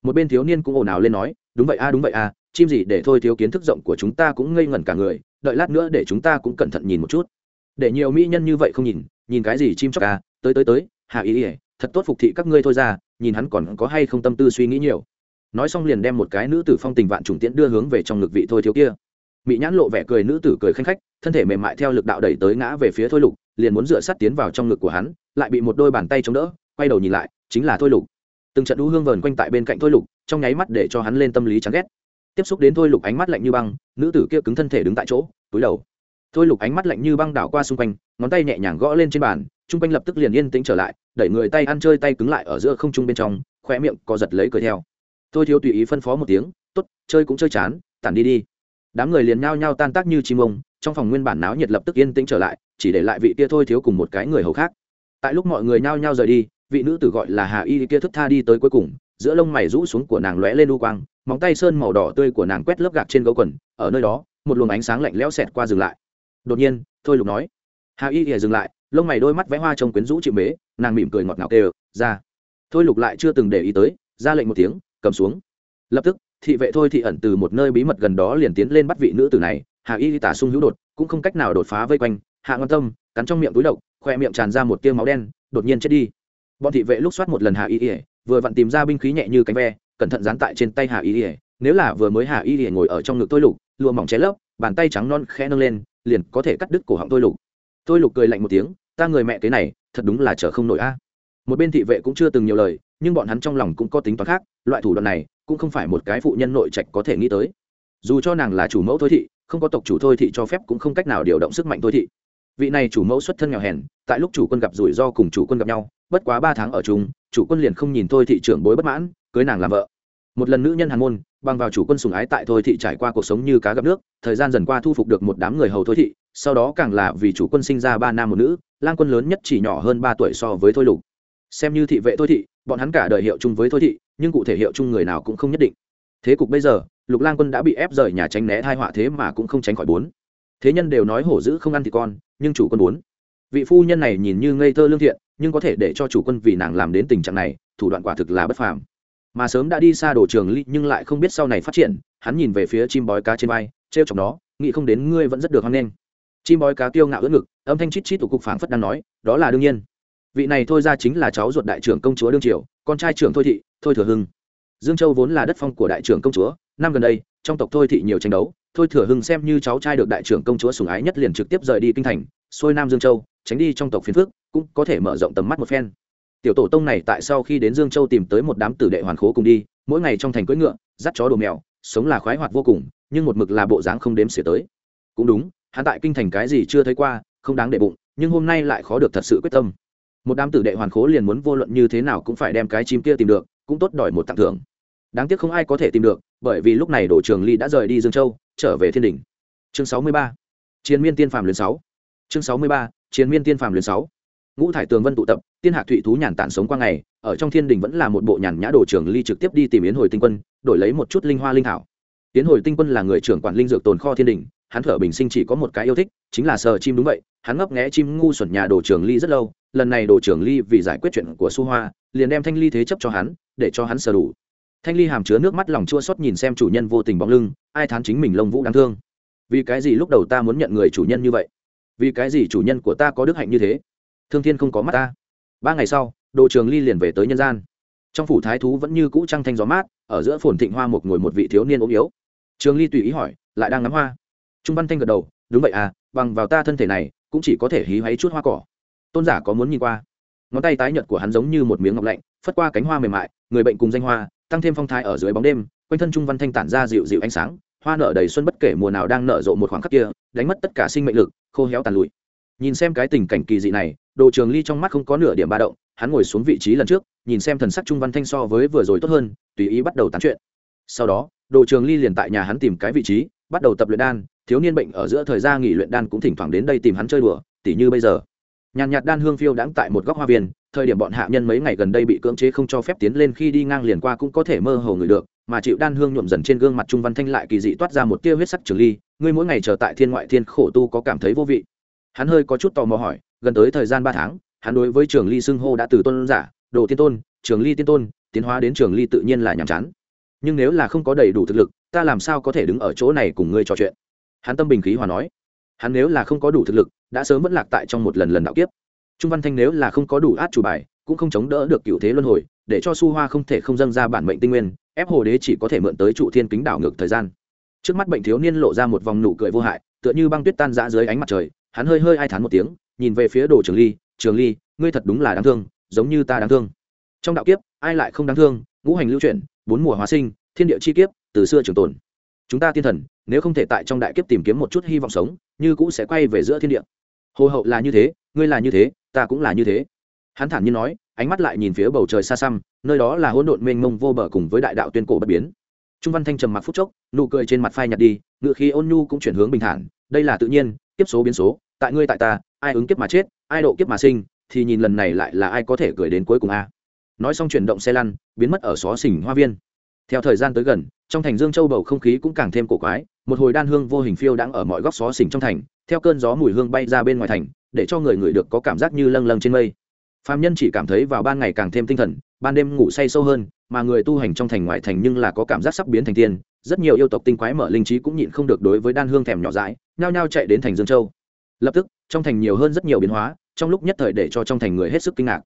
[SPEAKER 1] Một bên thiếu niên cũng ồn ào lên nói, đúng vậy a, đúng vậy a, chim gì để thôi thiếu kiến thức rộng của chúng ta cũng ngây ngẩn cả người, đợi lát nữa để chúng ta cũng cẩn thận nhìn một chút. Để nhiều mỹ nhân như vậy không nhìn nhìn cái gì chim chóc a? Tới tới tới hạ ý ỉa thật tốt phục thị các ngươi thôi ra, nhìn hắn còn có hay không tâm tư suy nghĩ nhiều. Nói xong liền đem một cái nữ tử phong tình vạn trùng tiễn đưa hướng về trong ngực vị thôi thiếu kia. Mỹ nhãn lộ vẻ cười nữ tử cười khanh khách, thân thể mềm mại theo lực đạo đẩy tới ngã về phía thôi lục, liền muốn dựa sát tiến vào trong ngực của hắn, lại bị một đôi bàn tay chống đỡ, quay đầu nhìn lại chính là thôi lục. Từng trận đũ hương vờn quanh tại bên cạnh thôi lục, trong nháy mắt để cho hắn lên tâm lý chán ghét. Tiếp xúc đến thôi lục ánh mắt lạnh như băng, nữ tử kia cứng thân thể đứng tại chỗ, túi đầu. Thôi lục ánh mắt lạnh như băng đảo qua xung quanh, ngón tay nhẹ nhàng gõ lên trên bàn chung quanh lập tức liền yên tĩnh trở lại, đẩy người tay ăn chơi tay cứng lại ở giữa không trung bên trong khoe miệng co giật lấy cười theo. Thôi thiếu tùy ý phân phó một tiếng t ố t chơi cũng chơi chán, tản đi đi. Đám người liền nhao nhao tan tác như chim ông, trong phòng nguyên bản náo nhiệt lập tức yên tĩnh trở lại, chỉ để lại vị kia thôi thiếu cùng một cái người hầu khác. Tại lúc mọi người nhao nhao rời đi vị nữ tử gọi là hà y kia thức tha đi tới cuối cùng, giữa lông mày rũ xuống của nàng lóe lên u quang, móng tay sơn màu đỏ tươi của nàng quét lớp gạc trên gấu quần, ở nơi đó, một luồng ánh sáng lạnh lẽo xẹt qua dừng lại. Đột nhiên, thôi lục nói, hà y thì dừng lại, lông mày đôi mắt vẽ hoa trông quyến rũ chịu mế, nàng mỉm cười ngọt ngào kêu, ra. Thôi lục lại chưa từng để ý tới, ra lệnh một tiếng, cầm xuống. Lập tức, thị vệ thôi thị ẩn từ một nơi bí mật gần đó liền tiến lên bắt vị nữ tử này, hà y tả sung hữu đột, cũng không cách nào đột phá vây quanh. Hạ ngon tâm, cắn trong miệng túi độc, khoe miệng tràn ra một tiêu máu đen, đột nhiên chết đi bọn thị vệ lúc soát một lần hà y ỉa vừa vặn tìm ra binh khí nhẹ như cánh ve, cẩn thận dán tại trên tay hà y ỉa nếu là vừa mới hà y ỉa ngồi ở trong ngực tôi lục, lụa mỏng cháy lấp, bàn tay trắng non khẽ nâng lên, liền có thể cắt đứt cổ họng tôi lục. Tôi lục cười lạnh một tiếng, ta người mẹ cái này, thật đúng là chờ không nổi a. Một bên thị vệ cũng chưa từng nhiều lời, nhưng bọn hắn trong lòng cũng có tính toán khác, loại thủ đoạn này cũng không phải một cái phụ nhân nội trạch có thể nghĩ tới. Dù cho nàng là chủ mẫu thôi thị, không có tộc chủ thôi thị cho phép cũng không cách nào điều động sức mạnh thôi thị vị này chủ mẫu xuất thân nghèo hèn, tại lúc chủ quân gặp rủi ro cùng chủ quân gặp nhau, bất quá ba tháng ở chung, chủ quân liền không nhìn thôi thị trưởng bối bất mãn, cưới nàng làm vợ. Một lần nữ nhân hàn môn, bằng vào chủ quân sùng ái tại thôi thị trải qua cuộc sống như cá gặp nước, thời gian dần qua thu phục được một đám người hầu thôi thị, sau đó càng là vì chủ quân sinh ra ba nam một nữ, lang quân lớn nhất chỉ nhỏ hơn ba tuổi so với thôi lục. Xem như thị vệ thôi thị, bọn hắn cả đời hiệu chung với thôi thị, nhưng cụ thể hiệu chung người nào cũng không nhất định. Thế cục bây giờ, lục lang quân đã bị ép rời nhà tránh né thai họa thế mà cũng không tránh khỏi bốn thế nhân đều nói hổ dữ không ăn thì con, nhưng chủ quân muốn. Vị phu nhân này nhìn như ngây thơ lương thiện, nhưng có thể để cho chủ quân vì nàng làm đến tình trạng này, thủ đoạn quả thực là bất phàm. Mà sớm đã đi xa đổ trường ly nhưng lại không biết sau này phát triển, hắn nhìn về phía chim bói cá trên vai, trêu chọc nó, nghĩ không đến ngươi vẫn rất được hoan nghênh. Chim bói cá tiêu ngạo ưỡn ngực, âm thanh chít chít tủ cục phảng phất đang nói, đó là đương nhiên. Vị này thôi ra chính là cháu ruột đại trưởng công chúa đương triều, con trai trưởng thôi thị, thôi thừa hưng. Dương châu vốn là đất phong của đại trưởng công chúa, năm gần đây, trong tộc thôi thị nhiều tranh đấu thôi thừa hưng xem như cháu trai được đại trưởng công chúa sủng ái nhất liền trực tiếp rời đi kinh thành, xuôi nam dương châu, tránh đi trong tộc phiến phước cũng có thể mở rộng tầm mắt một phen. Tiểu tổ tông này tại sau khi đến dương châu tìm tới một đám tử đệ hoàn khố cùng đi, mỗi ngày trong thành cưỡi ngựa, dắt chó đồ mèo, sống là khoái hoạt vô cùng, nhưng một mực là bộ dáng không đếm xỉa tới. Cũng đúng, hắn tại kinh thành cái gì chưa thấy qua, không đáng để bụng, nhưng hôm nay lại khó được thật sự quyết tâm. Một đám tử đệ hoàn khố liền muốn vô luận như thế nào cũng phải đem cái chim kia tìm được, cũng tốt đòi một tặng thưởng. Đáng tiếc không ai có thể tìm được, bởi vì lúc này đổ trường ly đã rời đi dương châu trở về thiên đình. Chương sáu mươi ba. Chiến miên tiên phàm luyện sáu. Chương sáu mươi ba, chiến miên tiên phàm luyện sáu. Ngũ thải tường vân tụ tập, tiên hạc thụy thú nhàn tản sống qua ngày, ở trong thiên đình vẫn là một bộ nhàn nhã đồ trưởng ly trực tiếp đi tìm yến hồi tinh quân, đổi lấy một chút linh hoa linh thảo. Yến hồi tinh quân là người trưởng quản linh dược tồn kho thiên đình, hắn thở bình sinh chỉ có một cái yêu thích, chính là sờ chim đúng vậy, hắn ngấp nghé chim ngu xuẩn nhà đồ trưởng ly rất lâu, lần này đồ trưởng ly vì giải quyết chuyện của su hoa, liền đem thanh ly thế chấp cho hắn, để cho hắn sờ đủ thanh ly hàm chứa nước mắt lòng chua xót nhìn xem chủ nhân vô tình bóng lưng, ai thán chính mình lông vũ đáng thương. Vì cái gì lúc đầu ta muốn nhận người chủ nhân như vậy? Vì cái gì chủ nhân của ta có đức hạnh như thế? Thương thiên không có mắt ta. Ba ngày sau, đồ trường ly liền về tới nhân gian. Trong phủ thái thú vẫn như cũ trăng thanh gió mát, ở giữa phồn thịnh hoa một ngồi một vị thiếu niên ốm yếu. Trường ly tùy ý hỏi, lại đang ngắm hoa? Trung văn thanh gật đầu, đúng vậy à bằng vào ta thân thể này, cũng chỉ có thể hí hoáy chút hoa cỏ. Tôn giả có muốn nhìn qua? Ngón tay tái nhợt của hắn giống như một miếng ngọc lạnh, phất qua cánh hoa mềm mại, người bệnh cùng danh hoa tăng thêm phong thái ở dưới bóng đêm, quanh thân trung văn thanh tản ra dịu dịu ánh sáng, hoa nở đầy xuân bất kể mùa nào đang nở rộ một khoảng khắc kia, đánh mất tất cả sinh mệnh lực, khô héo tàn lụi. Nhìn xem cái tình cảnh kỳ dị này, đồ trường ly trong mắt không có nửa điểm ba động, hắn ngồi xuống vị trí lần trước, nhìn xem thần sắc trung văn thanh so với vừa rồi tốt hơn, tùy ý bắt đầu tán chuyện. Sau đó, đồ trường ly liền tại nhà hắn tìm cái vị trí, bắt đầu tập luyện đan, thiếu niên bệnh ở giữa thời gian nghỉ luyện đan cũng thỉnh thoảng đến đây tìm hắn chơi đùa, tỉ như bây giờ. Nhàn nhạt đan hương phiêu đãng tại một góc hoa viên thời điểm bọn hạ nhân mấy ngày gần đây bị cưỡng chế không cho phép tiến lên khi đi ngang liền qua cũng có thể mơ hồ người được, mà chịu đan hương nhuộm dần trên gương mặt trung văn thanh lại kỳ dị toát ra một tia huyết sắc trường ly, ngươi mỗi ngày chờ tại thiên ngoại thiên khổ tu có cảm thấy vô vị. Hắn hơi có chút tò mò hỏi, gần tới thời gian ba tháng, hắn đối với trường ly xưng hô đã từ tôn giả, đồ tiên tôn, trường ly tiên tôn, tiến hóa đến trường ly tự nhiên là nhàm chán. Nhưng nếu là không có đầy đủ thực lực, ta làm sao có thể đứng ở chỗ này cùng ngươi trò chuyện? Hắn tâm bình khí hòa nói, hắn nếu là không có đủ thực lực, đã sớm vẫn lạc tại trong một lần lần đạo kiếp trung văn thanh nếu là không có đủ át chủ bài, cũng không chống đỡ được cựu thế luân hồi, để cho su hoa không thể không dâng ra bản mệnh tinh nguyên, ép hồ đế chỉ có thể mượn tới trụ thiên kính đảo ngược thời gian. Trước mắt bệnh thiếu niên lộ ra một vòng nụ cười vô hại, tựa như băng tuyết tan rã dưới ánh mặt trời, hắn hơi hơi ai thán một tiếng, nhìn về phía đồ trường ly trường ly, ngươi thật đúng là đáng thương, giống như ta đáng thương. Trong đạo kiếp, ai lại không đáng thương? Ngũ hành lưu chuyển, bốn mùa hóa sinh, thiên địa chi kiếp, từ xưa trường tồn. Chúng ta tiên thần, nếu không thể tại trong đại kiếp tìm kiếm một chút hy vọng sống, như cũ sẽ quay về giữa thiên địa. Hồ hậu là như thế, ngươi là như thế ta cũng là như thế. Hắn thản nhiên nói, ánh mắt lại nhìn phía bầu trời xa xăm, nơi đó là hỗn độn mênh mông vô bờ cùng với đại đạo tuyên cổ bất biến. Trung văn thanh trầm mặc phút chốc, nụ cười trên mặt phai nhạt đi, ngựa khí ôn nhu cũng chuyển hướng bình thản, đây là tự nhiên, kiếp số biến số, tại ngươi tại ta, ai ứng kiếp mà chết, ai độ kiếp mà sinh, thì nhìn lần này lại là ai có thể cười đến cuối cùng a. Nói xong chuyển động xe lăn, biến mất ở xó xỉnh hoa viên. Theo thời gian tới gần, trong thành dương châu bầu không khí cũng càng thêm cổ quái, một hồi đan hương vô hình phiêu đang ở mọi góc xó xỉnh trong thành, theo cơn gió mùi hương bay ra bên ngoài thành để cho người người được có cảm giác như lâng lâng trên mây. Phạm nhân chỉ cảm thấy vào ban ngày càng thêm tinh thần, ban đêm ngủ say sâu hơn, mà người tu hành trong thành ngoại thành nhưng là có cảm giác sắp biến thành tiên. Rất nhiều yêu tộc tinh quái mở linh trí cũng nhịn không được đối với đan hương thèm nhỏ dãi, nhao nhao chạy đến thành dương châu. Lập tức, trong thành nhiều hơn rất nhiều biến hóa, trong lúc nhất thời để cho trong thành người hết sức kinh ngạc.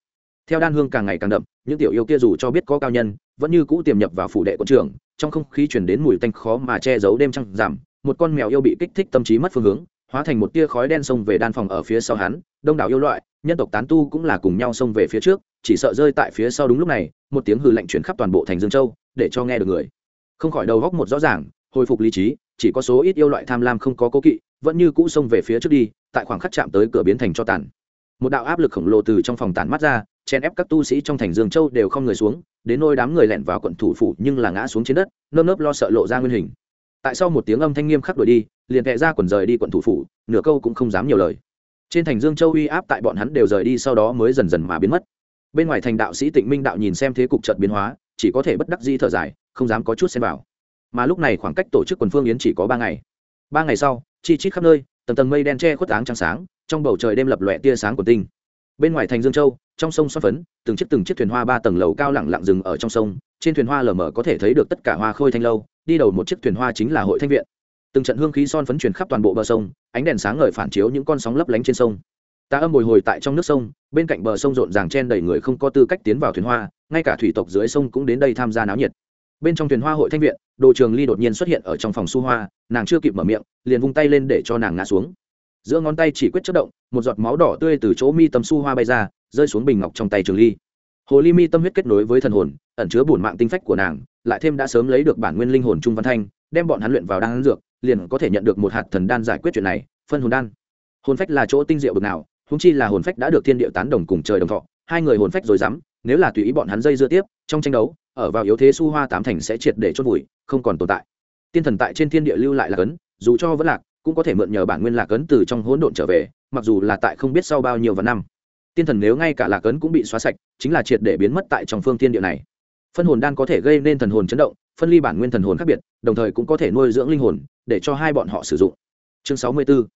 [SPEAKER 1] Theo đan hương càng ngày càng đậm, những tiểu yêu kia dù cho biết có cao nhân, vẫn như cũ tiềm nhập vào phủ đệ quân trưởng, trong không khí chuyển đến mùi tanh khó mà che giấu đêm trăng giảm, một con mèo yêu bị kích thích tâm trí mất phương hướng hóa thành một tia khói đen xông về đan phòng ở phía sau hắn, đông đảo yêu loại, nhân tộc tán tu cũng là cùng nhau xông về phía trước, chỉ sợ rơi tại phía sau đúng lúc này, một tiếng hư lạnh chuyển khắp toàn bộ thành dương châu, để cho nghe được người. Không khỏi đầu góc một rõ ràng, hồi phục lý trí, chỉ có số ít yêu loại tham lam không có cố kỵ, vẫn như cũ xông về phía trước đi, tại khoảng khắc chạm tới cửa biến thành cho tàn. Một đạo áp lực khổng lồ từ trong phòng tàn mắt ra chen ép các tu sĩ trong thành dương châu đều không người xuống, đến nôi đám người lẻn vào quận thủ phủ nhưng là ngã xuống trên đất, nơm nớp lo sợ lộ ra nguyên hình. Tại sau một tiếng âm thanh nghiêm khắc đuổi đi liền kệ ra quần rời đi quận thủ phủ, nửa câu cũng không dám nhiều lời. Trên thành dương châu uy áp tại bọn hắn đều rời đi sau đó mới dần dần mà biến mất. Bên ngoài thành đạo sĩ tịnh minh đạo nhìn xem thế cục trận biến hóa, chỉ có thể bất đắc di thở dài, không dám có chút xem vào. Mà lúc này khoảng cách tổ chức quần phương yến chỉ có ba ngày. Ba ngày sau, chi chít khắp nơi, tầng tầng mây đen che khuất áng trăng sáng, trong bầu trời đêm lập lòe tia sáng của tinh. Bên ngoài thành dương châu, trong sông xoa phấn, từng chiếc từng chiếc thuyền hoa ba tầng lầu cao lẳng lặng rừng ở trong sông. Trên thuyền hoa lờ mờ có thể thấy được tất cả hoa khôi thanh lâu, đi đầu một chiếc thuyền hoa chính là hội thanh viện từng trận hương khí son phấn truyền khắp toàn bộ bờ sông, ánh đèn sáng ngời phản chiếu những con sóng lấp lánh trên sông. Ta âm bồi hồi tại trong nước sông, bên cạnh bờ sông rộn ràng chen đầy người không có tư cách tiến vào thuyền hoa, ngay cả thủy tộc dưới sông cũng đến đây tham gia náo nhiệt. Bên trong thuyền hoa hội thanh viện, đồ trường ly đột nhiên xuất hiện ở trong phòng su hoa, nàng chưa kịp mở miệng, liền vung tay lên để cho nàng ngã xuống. Giữa ngón tay chỉ quyết chất động, một giọt máu đỏ tươi từ chỗ mi tâm su hoa bay ra, rơi xuống bình ngọc trong tay trường ly. Hồ ly mi tâm huyết kết nối với thần hồn, ẩn chứa bổn mạng tinh phách của nàng, lại thêm đã sớm lấy được bản nguyên linh hồn trung văn thanh, đem bọn hắn luyện vào đan dược liền có thể nhận được một hạt thần đan giải quyết chuyện này, phân hồn đan. Hồn phách là chỗ tinh diệu bực nào húng chi là hồn phách đã được thiên địa tán đồng cùng trời đồng thọ, hai người hồn phách rồi dám, nếu là tùy ý bọn hắn dây dưa tiếp, trong tranh đấu, ở vào yếu thế su hoa tám thành sẽ triệt để chốt vùi, không còn tồn tại. Tiên thần tại trên thiên địa lưu lại là cấn, dù cho vẫn lạc, cũng có thể mượn nhờ bản nguyên lạc cấn từ trong hỗn độn trở về, mặc dù là tại không biết sau bao nhiêu vạn năm. Tiên thần nếu ngay cả lạc cấn cũng bị xóa sạch, chính là triệt để biến mất tại trong phương thiên địa này. Phân hồn đan có thể gây nên thần hồn chấn động phân ly bản nguyên thần hồn khác biệt, đồng thời cũng có thể nuôi dưỡng linh hồn, để cho hai bọn họ sử dụng chương sáu mươi 64.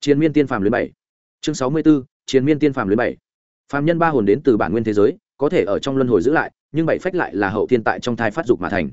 [SPEAKER 1] chiến miên tiên phàm lưới bảy chương sáu mươi 64. chiến miên tiên phàm lưới bảy phàm nhân ba hồn đến từ bản nguyên thế giới, có thể ở trong luân hồi giữ lại, nhưng bảy phách lại là hậu thiên tại trong thai phát dục mà thành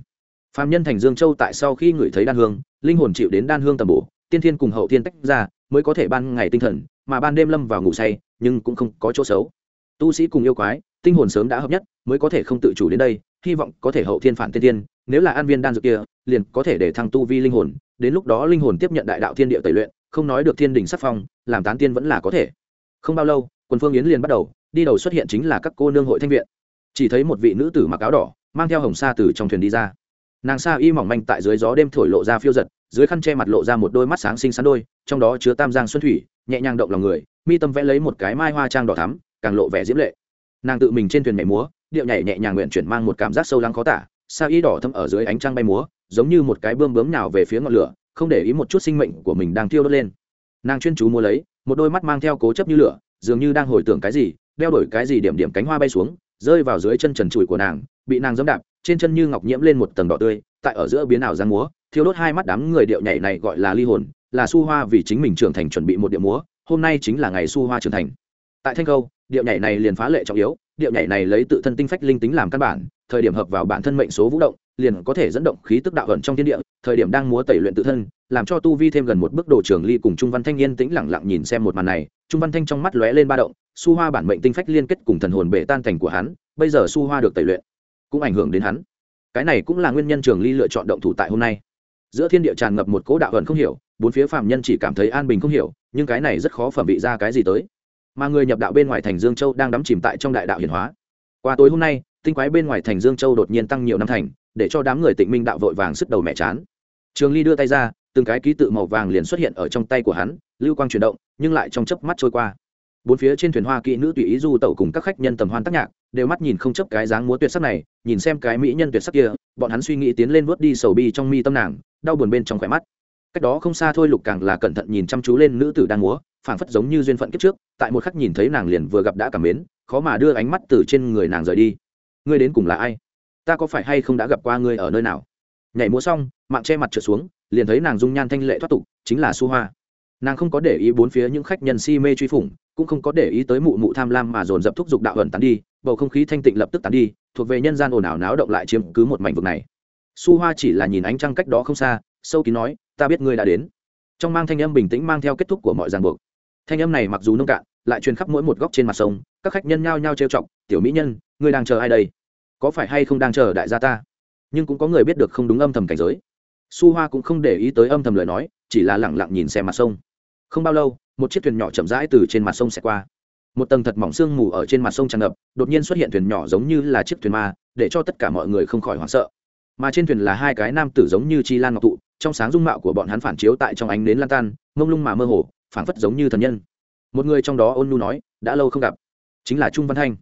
[SPEAKER 1] phàm nhân thành dương châu tại sau khi ngửi thấy đan hương, linh hồn chịu đến đan hương tầm bổ, tiên thiên cùng hậu thiên tách ra, mới có thể ban ngày tinh thần, mà ban đêm lâm vào ngủ say, nhưng cũng không có chỗ xấu tu sĩ cùng yêu quái, tinh hồn sớm đã hợp nhất, mới có thể không tự chủ đến đây, hy vọng có thể hậu thiên phản tiên tiên nếu là an viên đan dược kia, liền có thể để thăng tu vi linh hồn, đến lúc đó linh hồn tiếp nhận đại đạo thiên địa tẩy luyện, không nói được thiên đình sắc phong, làm tán tiên vẫn là có thể. Không bao lâu, quần phương yến liền bắt đầu, đi đầu xuất hiện chính là các cô nương hội thanh viện. Chỉ thấy một vị nữ tử mặc áo đỏ, mang theo hồng sa từ trong thuyền đi ra. Nàng sa y mỏng manh tại dưới gió đêm thổi lộ ra phiêu giật, dưới khăn che mặt lộ ra một đôi mắt sáng xinh xắn đôi, trong đó chứa tam giang xuân thủy, nhẹ nhàng động lòng người, mi tâm vẽ lấy một cái mai hoa trang đỏ thắm, càng lộ vẻ diễm lệ. Nàng tự mình trên thuyền nhảy múa, điệu nhảy nhẹ nhàng nguyện chuyển mang một cảm giác sâu lắng khó tả sa y đỏ thâm ở dưới ánh trăng bay múa, giống như một cái bươm bướm nào về phía ngọn lửa, không để ý một chút sinh mệnh của mình đang thiêu đốt lên. Nàng chuyên chú mua lấy, một đôi mắt mang theo cố chấp như lửa, dường như đang hồi tưởng cái gì, đeo đổi cái gì điểm điểm cánh hoa bay xuống, rơi vào dưới chân trần trụi của nàng, bị nàng dẫm đạp, trên chân như ngọc nhiễm lên một tầng đỏ tươi, tại ở giữa biến ảo giang múa, thiêu đốt hai mắt đám người điệu nhảy này gọi là ly hồn, là su hoa vì chính mình trưởng thành chuẩn bị một điệu múa, hôm nay chính là ngày su hoa trưởng thành. Tại thanh câu, điệu nhảy này liền phá lệ trọng yếu điệu nhảy này lấy tự thân tinh phách linh tính làm căn bản, thời điểm hợp vào bản thân mệnh số vũ động, liền có thể dẫn động khí tức đạo ẩn trong thiên địa, thời điểm đang múa tẩy luyện tự thân, làm cho tu vi thêm gần một bước đồ trường ly cùng trung văn thanh yên tĩnh lặng lặng nhìn xem một màn này, trung văn thanh trong mắt lóe lên ba động, su hoa bản mệnh tinh phách liên kết cùng thần hồn bể tan thành của hắn, bây giờ su hoa được tẩy luyện, cũng ảnh hưởng đến hắn. Cái này cũng là nguyên nhân trường ly lựa chọn động thủ tại hôm nay. Giữa thiên địa tràn ngập một cỗ đạo ẩn không hiểu, bốn phía phạm nhân chỉ cảm thấy an bình không hiểu, nhưng cái này rất khó phẩm vị ra cái gì tới mà người nhập đạo bên ngoài thành dương châu đang đắm chìm tại trong đại đạo hiển hóa. Qua tối hôm nay, tinh quái bên ngoài thành dương châu đột nhiên tăng nhiều năm thành, để cho đám người tịnh minh đạo vội vàng sức đầu mẹ chán. Trường ly đưa tay ra, từng cái ký tự màu vàng liền xuất hiện ở trong tay của hắn, lưu quang chuyển động, nhưng lại trong chớp mắt trôi qua. Bốn phía trên thuyền hoa kỹ nữ tùy ý du tẩu cùng các khách nhân tầm hoan tác nhạc, đều mắt nhìn không chấp cái dáng múa tuyệt sắc này, nhìn xem cái mỹ nhân tuyệt sắc kia, bọn hắn suy nghĩ tiến lên vớt đi sầu bi trong mi tâm nàng, đau buồn bên trong khỏe mắt. Cách đó không xa thôi lục càng là cẩn thận nhìn chăm chú lên nữ tử đang múa phảng phất giống như duyên phận kiếp trước, tại một khắc nhìn thấy nàng liền vừa gặp đã cảm mến, khó mà đưa ánh mắt từ trên người nàng rời đi. Ngươi đến cùng là ai? Ta có phải hay không đã gặp qua ngươi ở nơi nào? Nhảy múa xong, mạng che mặt trượt xuống, liền thấy nàng dung nhan thanh lệ thoát tục, chính là su hoa. Nàng không có để ý bốn phía những khách nhân si mê truy phủng, cũng không có để ý tới mụ mụ tham lam mà dồn dập thúc giục đạo ẩn tán đi, bầu không khí thanh tịnh lập tức tán đi, thuộc về nhân gian ồn ào náo động lại chiếm cứ một mảnh vực này. Su hoa chỉ là nhìn ánh trăng cách đó không xa, sâu kín nói, ta biết ngươi đã đến. Trong mang thanh âm bình tĩnh mang theo kết thúc của mọi ràng buộc thanh âm này mặc dù nông cạn, lại truyền khắp mỗi một góc trên mặt sông, các khách nhân nhao nhao trêu chọc, tiểu mỹ nhân, ngươi đang chờ ai đây? Có phải hay không đang chờ đại gia ta? Nhưng cũng có người biết được không đúng âm thầm cảnh giới. Su hoa cũng không để ý tới âm thầm lời nói, chỉ là lẳng lặng nhìn xem mặt sông. Không bao lâu, một chiếc thuyền nhỏ chậm rãi từ trên mặt sông sẽ qua. Một tầng thật mỏng sương mù ở trên mặt sông tràn ngập, đột nhiên xuất hiện thuyền nhỏ giống như là chiếc thuyền ma, để cho tất cả mọi người không khỏi hoảng sợ. Mà trên thuyền là hai cái nam tử giống như chi lan ngọc tụ, trong sáng dung mạo của bọn hắn phản chiếu tại trong ánh nến lan tan, mông lung mà mơ hồ phảng phất giống như thần nhân. Một người trong đó ôn nhu nói, đã lâu không gặp. Chính là trung văn thanh.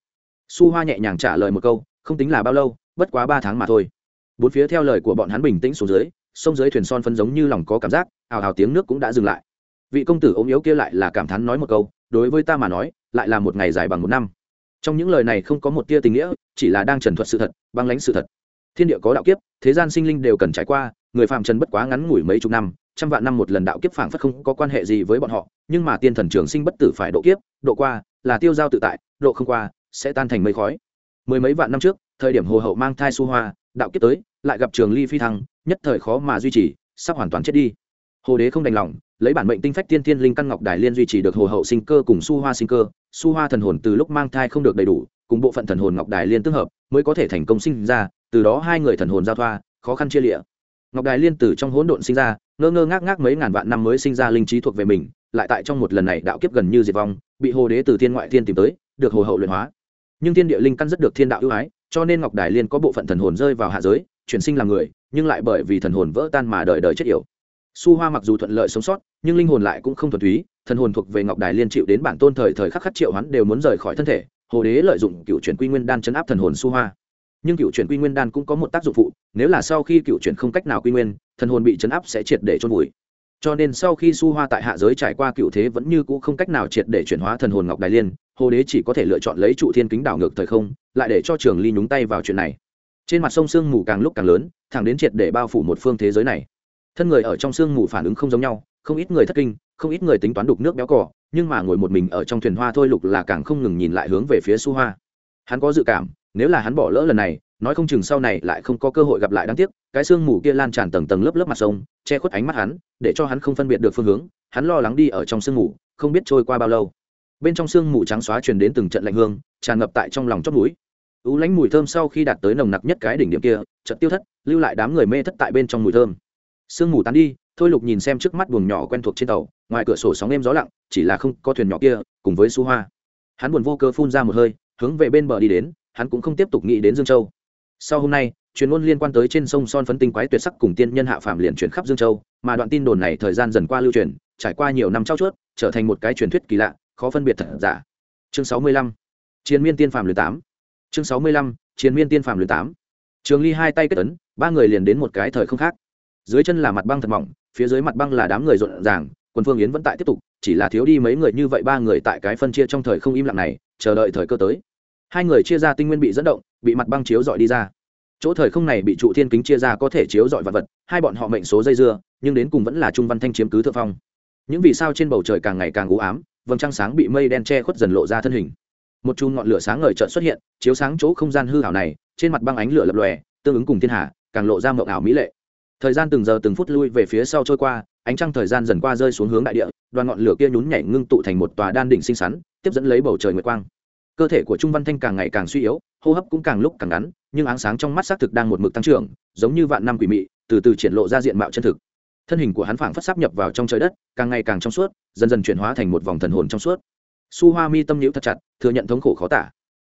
[SPEAKER 1] Su hoa nhẹ nhàng trả lời một câu, không tính là bao lâu, bất quá ba tháng mà thôi. Bốn phía theo lời của bọn hắn bình tĩnh xuống dưới, sông dưới thuyền son phân giống như lòng có cảm giác, ào ào tiếng nước cũng đã dừng lại. Vị công tử ốm yếu kia lại là cảm thán nói một câu, đối với ta mà nói, lại là một ngày dài bằng một năm. Trong những lời này không có một tia tình nghĩa, chỉ là đang trần thuật sự thật, băng lãnh sự thật. Thiên địa có đạo kiếp, thế gian sinh linh đều cần trải qua, người phạm trần bất quá ngắn ngủi mấy chục năm trăm vạn năm một lần đạo kiếp phảng phất không có quan hệ gì với bọn họ, nhưng mà tiên thần trường sinh bất tử phải độ kiếp, độ qua, là tiêu giao tự tại, độ không qua, sẽ tan thành mây khói. Mười mấy vạn năm trước, thời điểm hồ hậu mang thai su hoa, đạo kiếp tới, lại gặp trường ly phi thăng, nhất thời khó mà duy trì, sắp hoàn toàn chết đi. Hồ đế không đành lòng, lấy bản mệnh tinh phách tiên tiên linh căn ngọc đài liên duy trì được hồ hậu sinh cơ cùng su hoa sinh cơ. Su hoa thần hồn từ lúc mang thai không được đầy đủ, cùng bộ phận thần hồn ngọc đài liên tương hợp, mới có thể thành công sinh ra, từ đó hai người thần hồn giao thoa, khó khăn chia lịa ngọc đài liên từ trong hỗn độn sinh ra ngơ ngơ ngác ngác mấy ngàn vạn năm mới sinh ra linh trí thuộc về mình, lại tại trong một lần này đạo kiếp gần như diệt vong, bị hồ đế từ thiên ngoại thiên tìm tới, được hồ hậu luyện hóa. Nhưng thiên địa linh căn rất được thiên đạo ưu ái, cho nên ngọc đài liên có bộ phận thần hồn rơi vào hạ giới, chuyển sinh làm người, nhưng lại bởi vì thần hồn vỡ tan mà đời đời chết yểu. Su hoa mặc dù thuận lợi sống sót, nhưng linh hồn lại cũng không thuần túy, thần hồn thuộc về ngọc đài liên chịu đến bản tôn thời thời khắc khắc triệu hắn đều muốn rời khỏi thân thể, hồ đế lợi dụng cựu chuyển quy nguyên đan chấn áp thần hồn su hoa nhưng cựu chuyển quy nguyên đan cũng có một tác dụng phụ, nếu là sau khi cựu chuyển không cách nào quy nguyên, thần hồn bị chấn áp sẽ triệt để trôn vùi. Cho nên sau khi su hoa tại hạ giới trải qua cựu thế vẫn như cũ không cách nào triệt để chuyển hóa thần hồn ngọc đài liên, hồ đế chỉ có thể lựa chọn lấy trụ thiên kính đảo ngược thời không, lại để cho trường ly nhúng tay vào chuyện này. Trên mặt sông sương mù càng lúc càng lớn, thẳng đến triệt để bao phủ một phương thế giới này. Thân người ở trong sương mù phản ứng không giống nhau, không ít người thất kinh, không ít người tính toán đục nước béo cỏ nhưng mà ngồi một mình ở trong thuyền hoa thôi lục là càng không ngừng nhìn lại hướng về phía su hoa. Hắn có dự cảm nếu là hắn bỏ lỡ lần này, nói không chừng sau này lại không có cơ hội gặp lại đáng tiếc, cái sương mù kia lan tràn tầng tầng lớp lớp mặt sông, che khuất ánh mắt hắn, để cho hắn không phân biệt được phương hướng, hắn lo lắng đi ở trong sương mù, không biết trôi qua bao lâu. Bên trong sương mù trắng xóa truyền đến từng trận lạnh hương, tràn ngập tại trong lòng chót núi ú lánh mùi thơm sau khi đạt tới nồng nặc nhất cái đỉnh điểm kia trận tiêu thất, lưu lại đám người mê thất tại bên trong mùi thơm. Sương mù tán đi, thôi lục nhìn xem trước mắt buồng nhỏ quen thuộc trên tàu, ngoài cửa sổ sóng êm gió lặng, chỉ là không có thuyền nhỏ kia, cùng với su hoa. Hắn buồn vô cơ phun ra một hơi, hướng về bên bờ đi đến hắn cũng không tiếp tục nghĩ đến dương châu. Sau hôm nay, truyền ngôn liên quan tới trên sông son phấn tinh quái tuyệt sắc cùng tiên nhân hạ phàm liền chuyển khắp dương châu, mà đoạn tin đồn này thời gian dần qua lưu truyền, trải qua nhiều năm trao chuốt, trở thành một cái truyền thuyết kỳ lạ, khó phân biệt thật giả. Chương sáu mươi lăm, chiến miên tiên phàm lười tám. Chương sáu mươi lăm, chiến miên tiên phàm lười tám. Trường ly hai tay kết ấn, ba người liền đến một cái thời không khác. Dưới chân là mặt băng thật mỏng, phía dưới mặt băng là đám người rộn ràng, quân phương yến vẫn tại tiếp tục, chỉ là thiếu đi mấy người như vậy ba người tại cái phân chia trong thời không im lặng này, chờ đợi thời cơ tới hai người chia ra tinh nguyên bị dẫn động, bị mặt băng chiếu dọi đi ra. Chỗ thời không này bị trụ thiên kính chia ra có thể chiếu dọi vật vật, hai bọn họ mệnh số dây dưa, nhưng đến cùng vẫn là trung văn thanh chiếm cứ thượng phong. Những vì sao trên bầu trời càng ngày càng u ám, vầng trăng sáng bị mây đen che khuất dần lộ ra thân hình. Một chùm ngọn lửa sáng ngời trợn xuất hiện, chiếu sáng chỗ không gian hư hảo này, trên mặt băng ánh lửa lập lòe, tương ứng cùng thiên hạ, càng lộ ra mộng ảo mỹ lệ. Thời gian từng giờ từng phút lui về phía sau trôi qua, ánh trăng thời gian dần qua rơi xuống hướng đại địa, đoàn ngọn lửa kia nhún nhảy ngưng tụ thành một tòa đan đỉnh xinh xắn, tiếp dẫn lấy bầu trời nguyệt quang cơ thể của trung văn thanh càng ngày càng suy yếu, hô hấp cũng càng lúc càng ngắn, nhưng áng sáng trong mắt xác thực đang một mực tăng trưởng, giống như vạn năm quỷ mị, từ từ triển lộ ra diện mạo chân thực. Thân hình của hắn phảng phất sắp nhập vào trong trời đất, càng ngày càng trong suốt, dần dần chuyển hóa thành một vòng thần hồn trong suốt. Su hoa mi tâm nhữ thật chặt, thừa nhận thống khổ khó tả.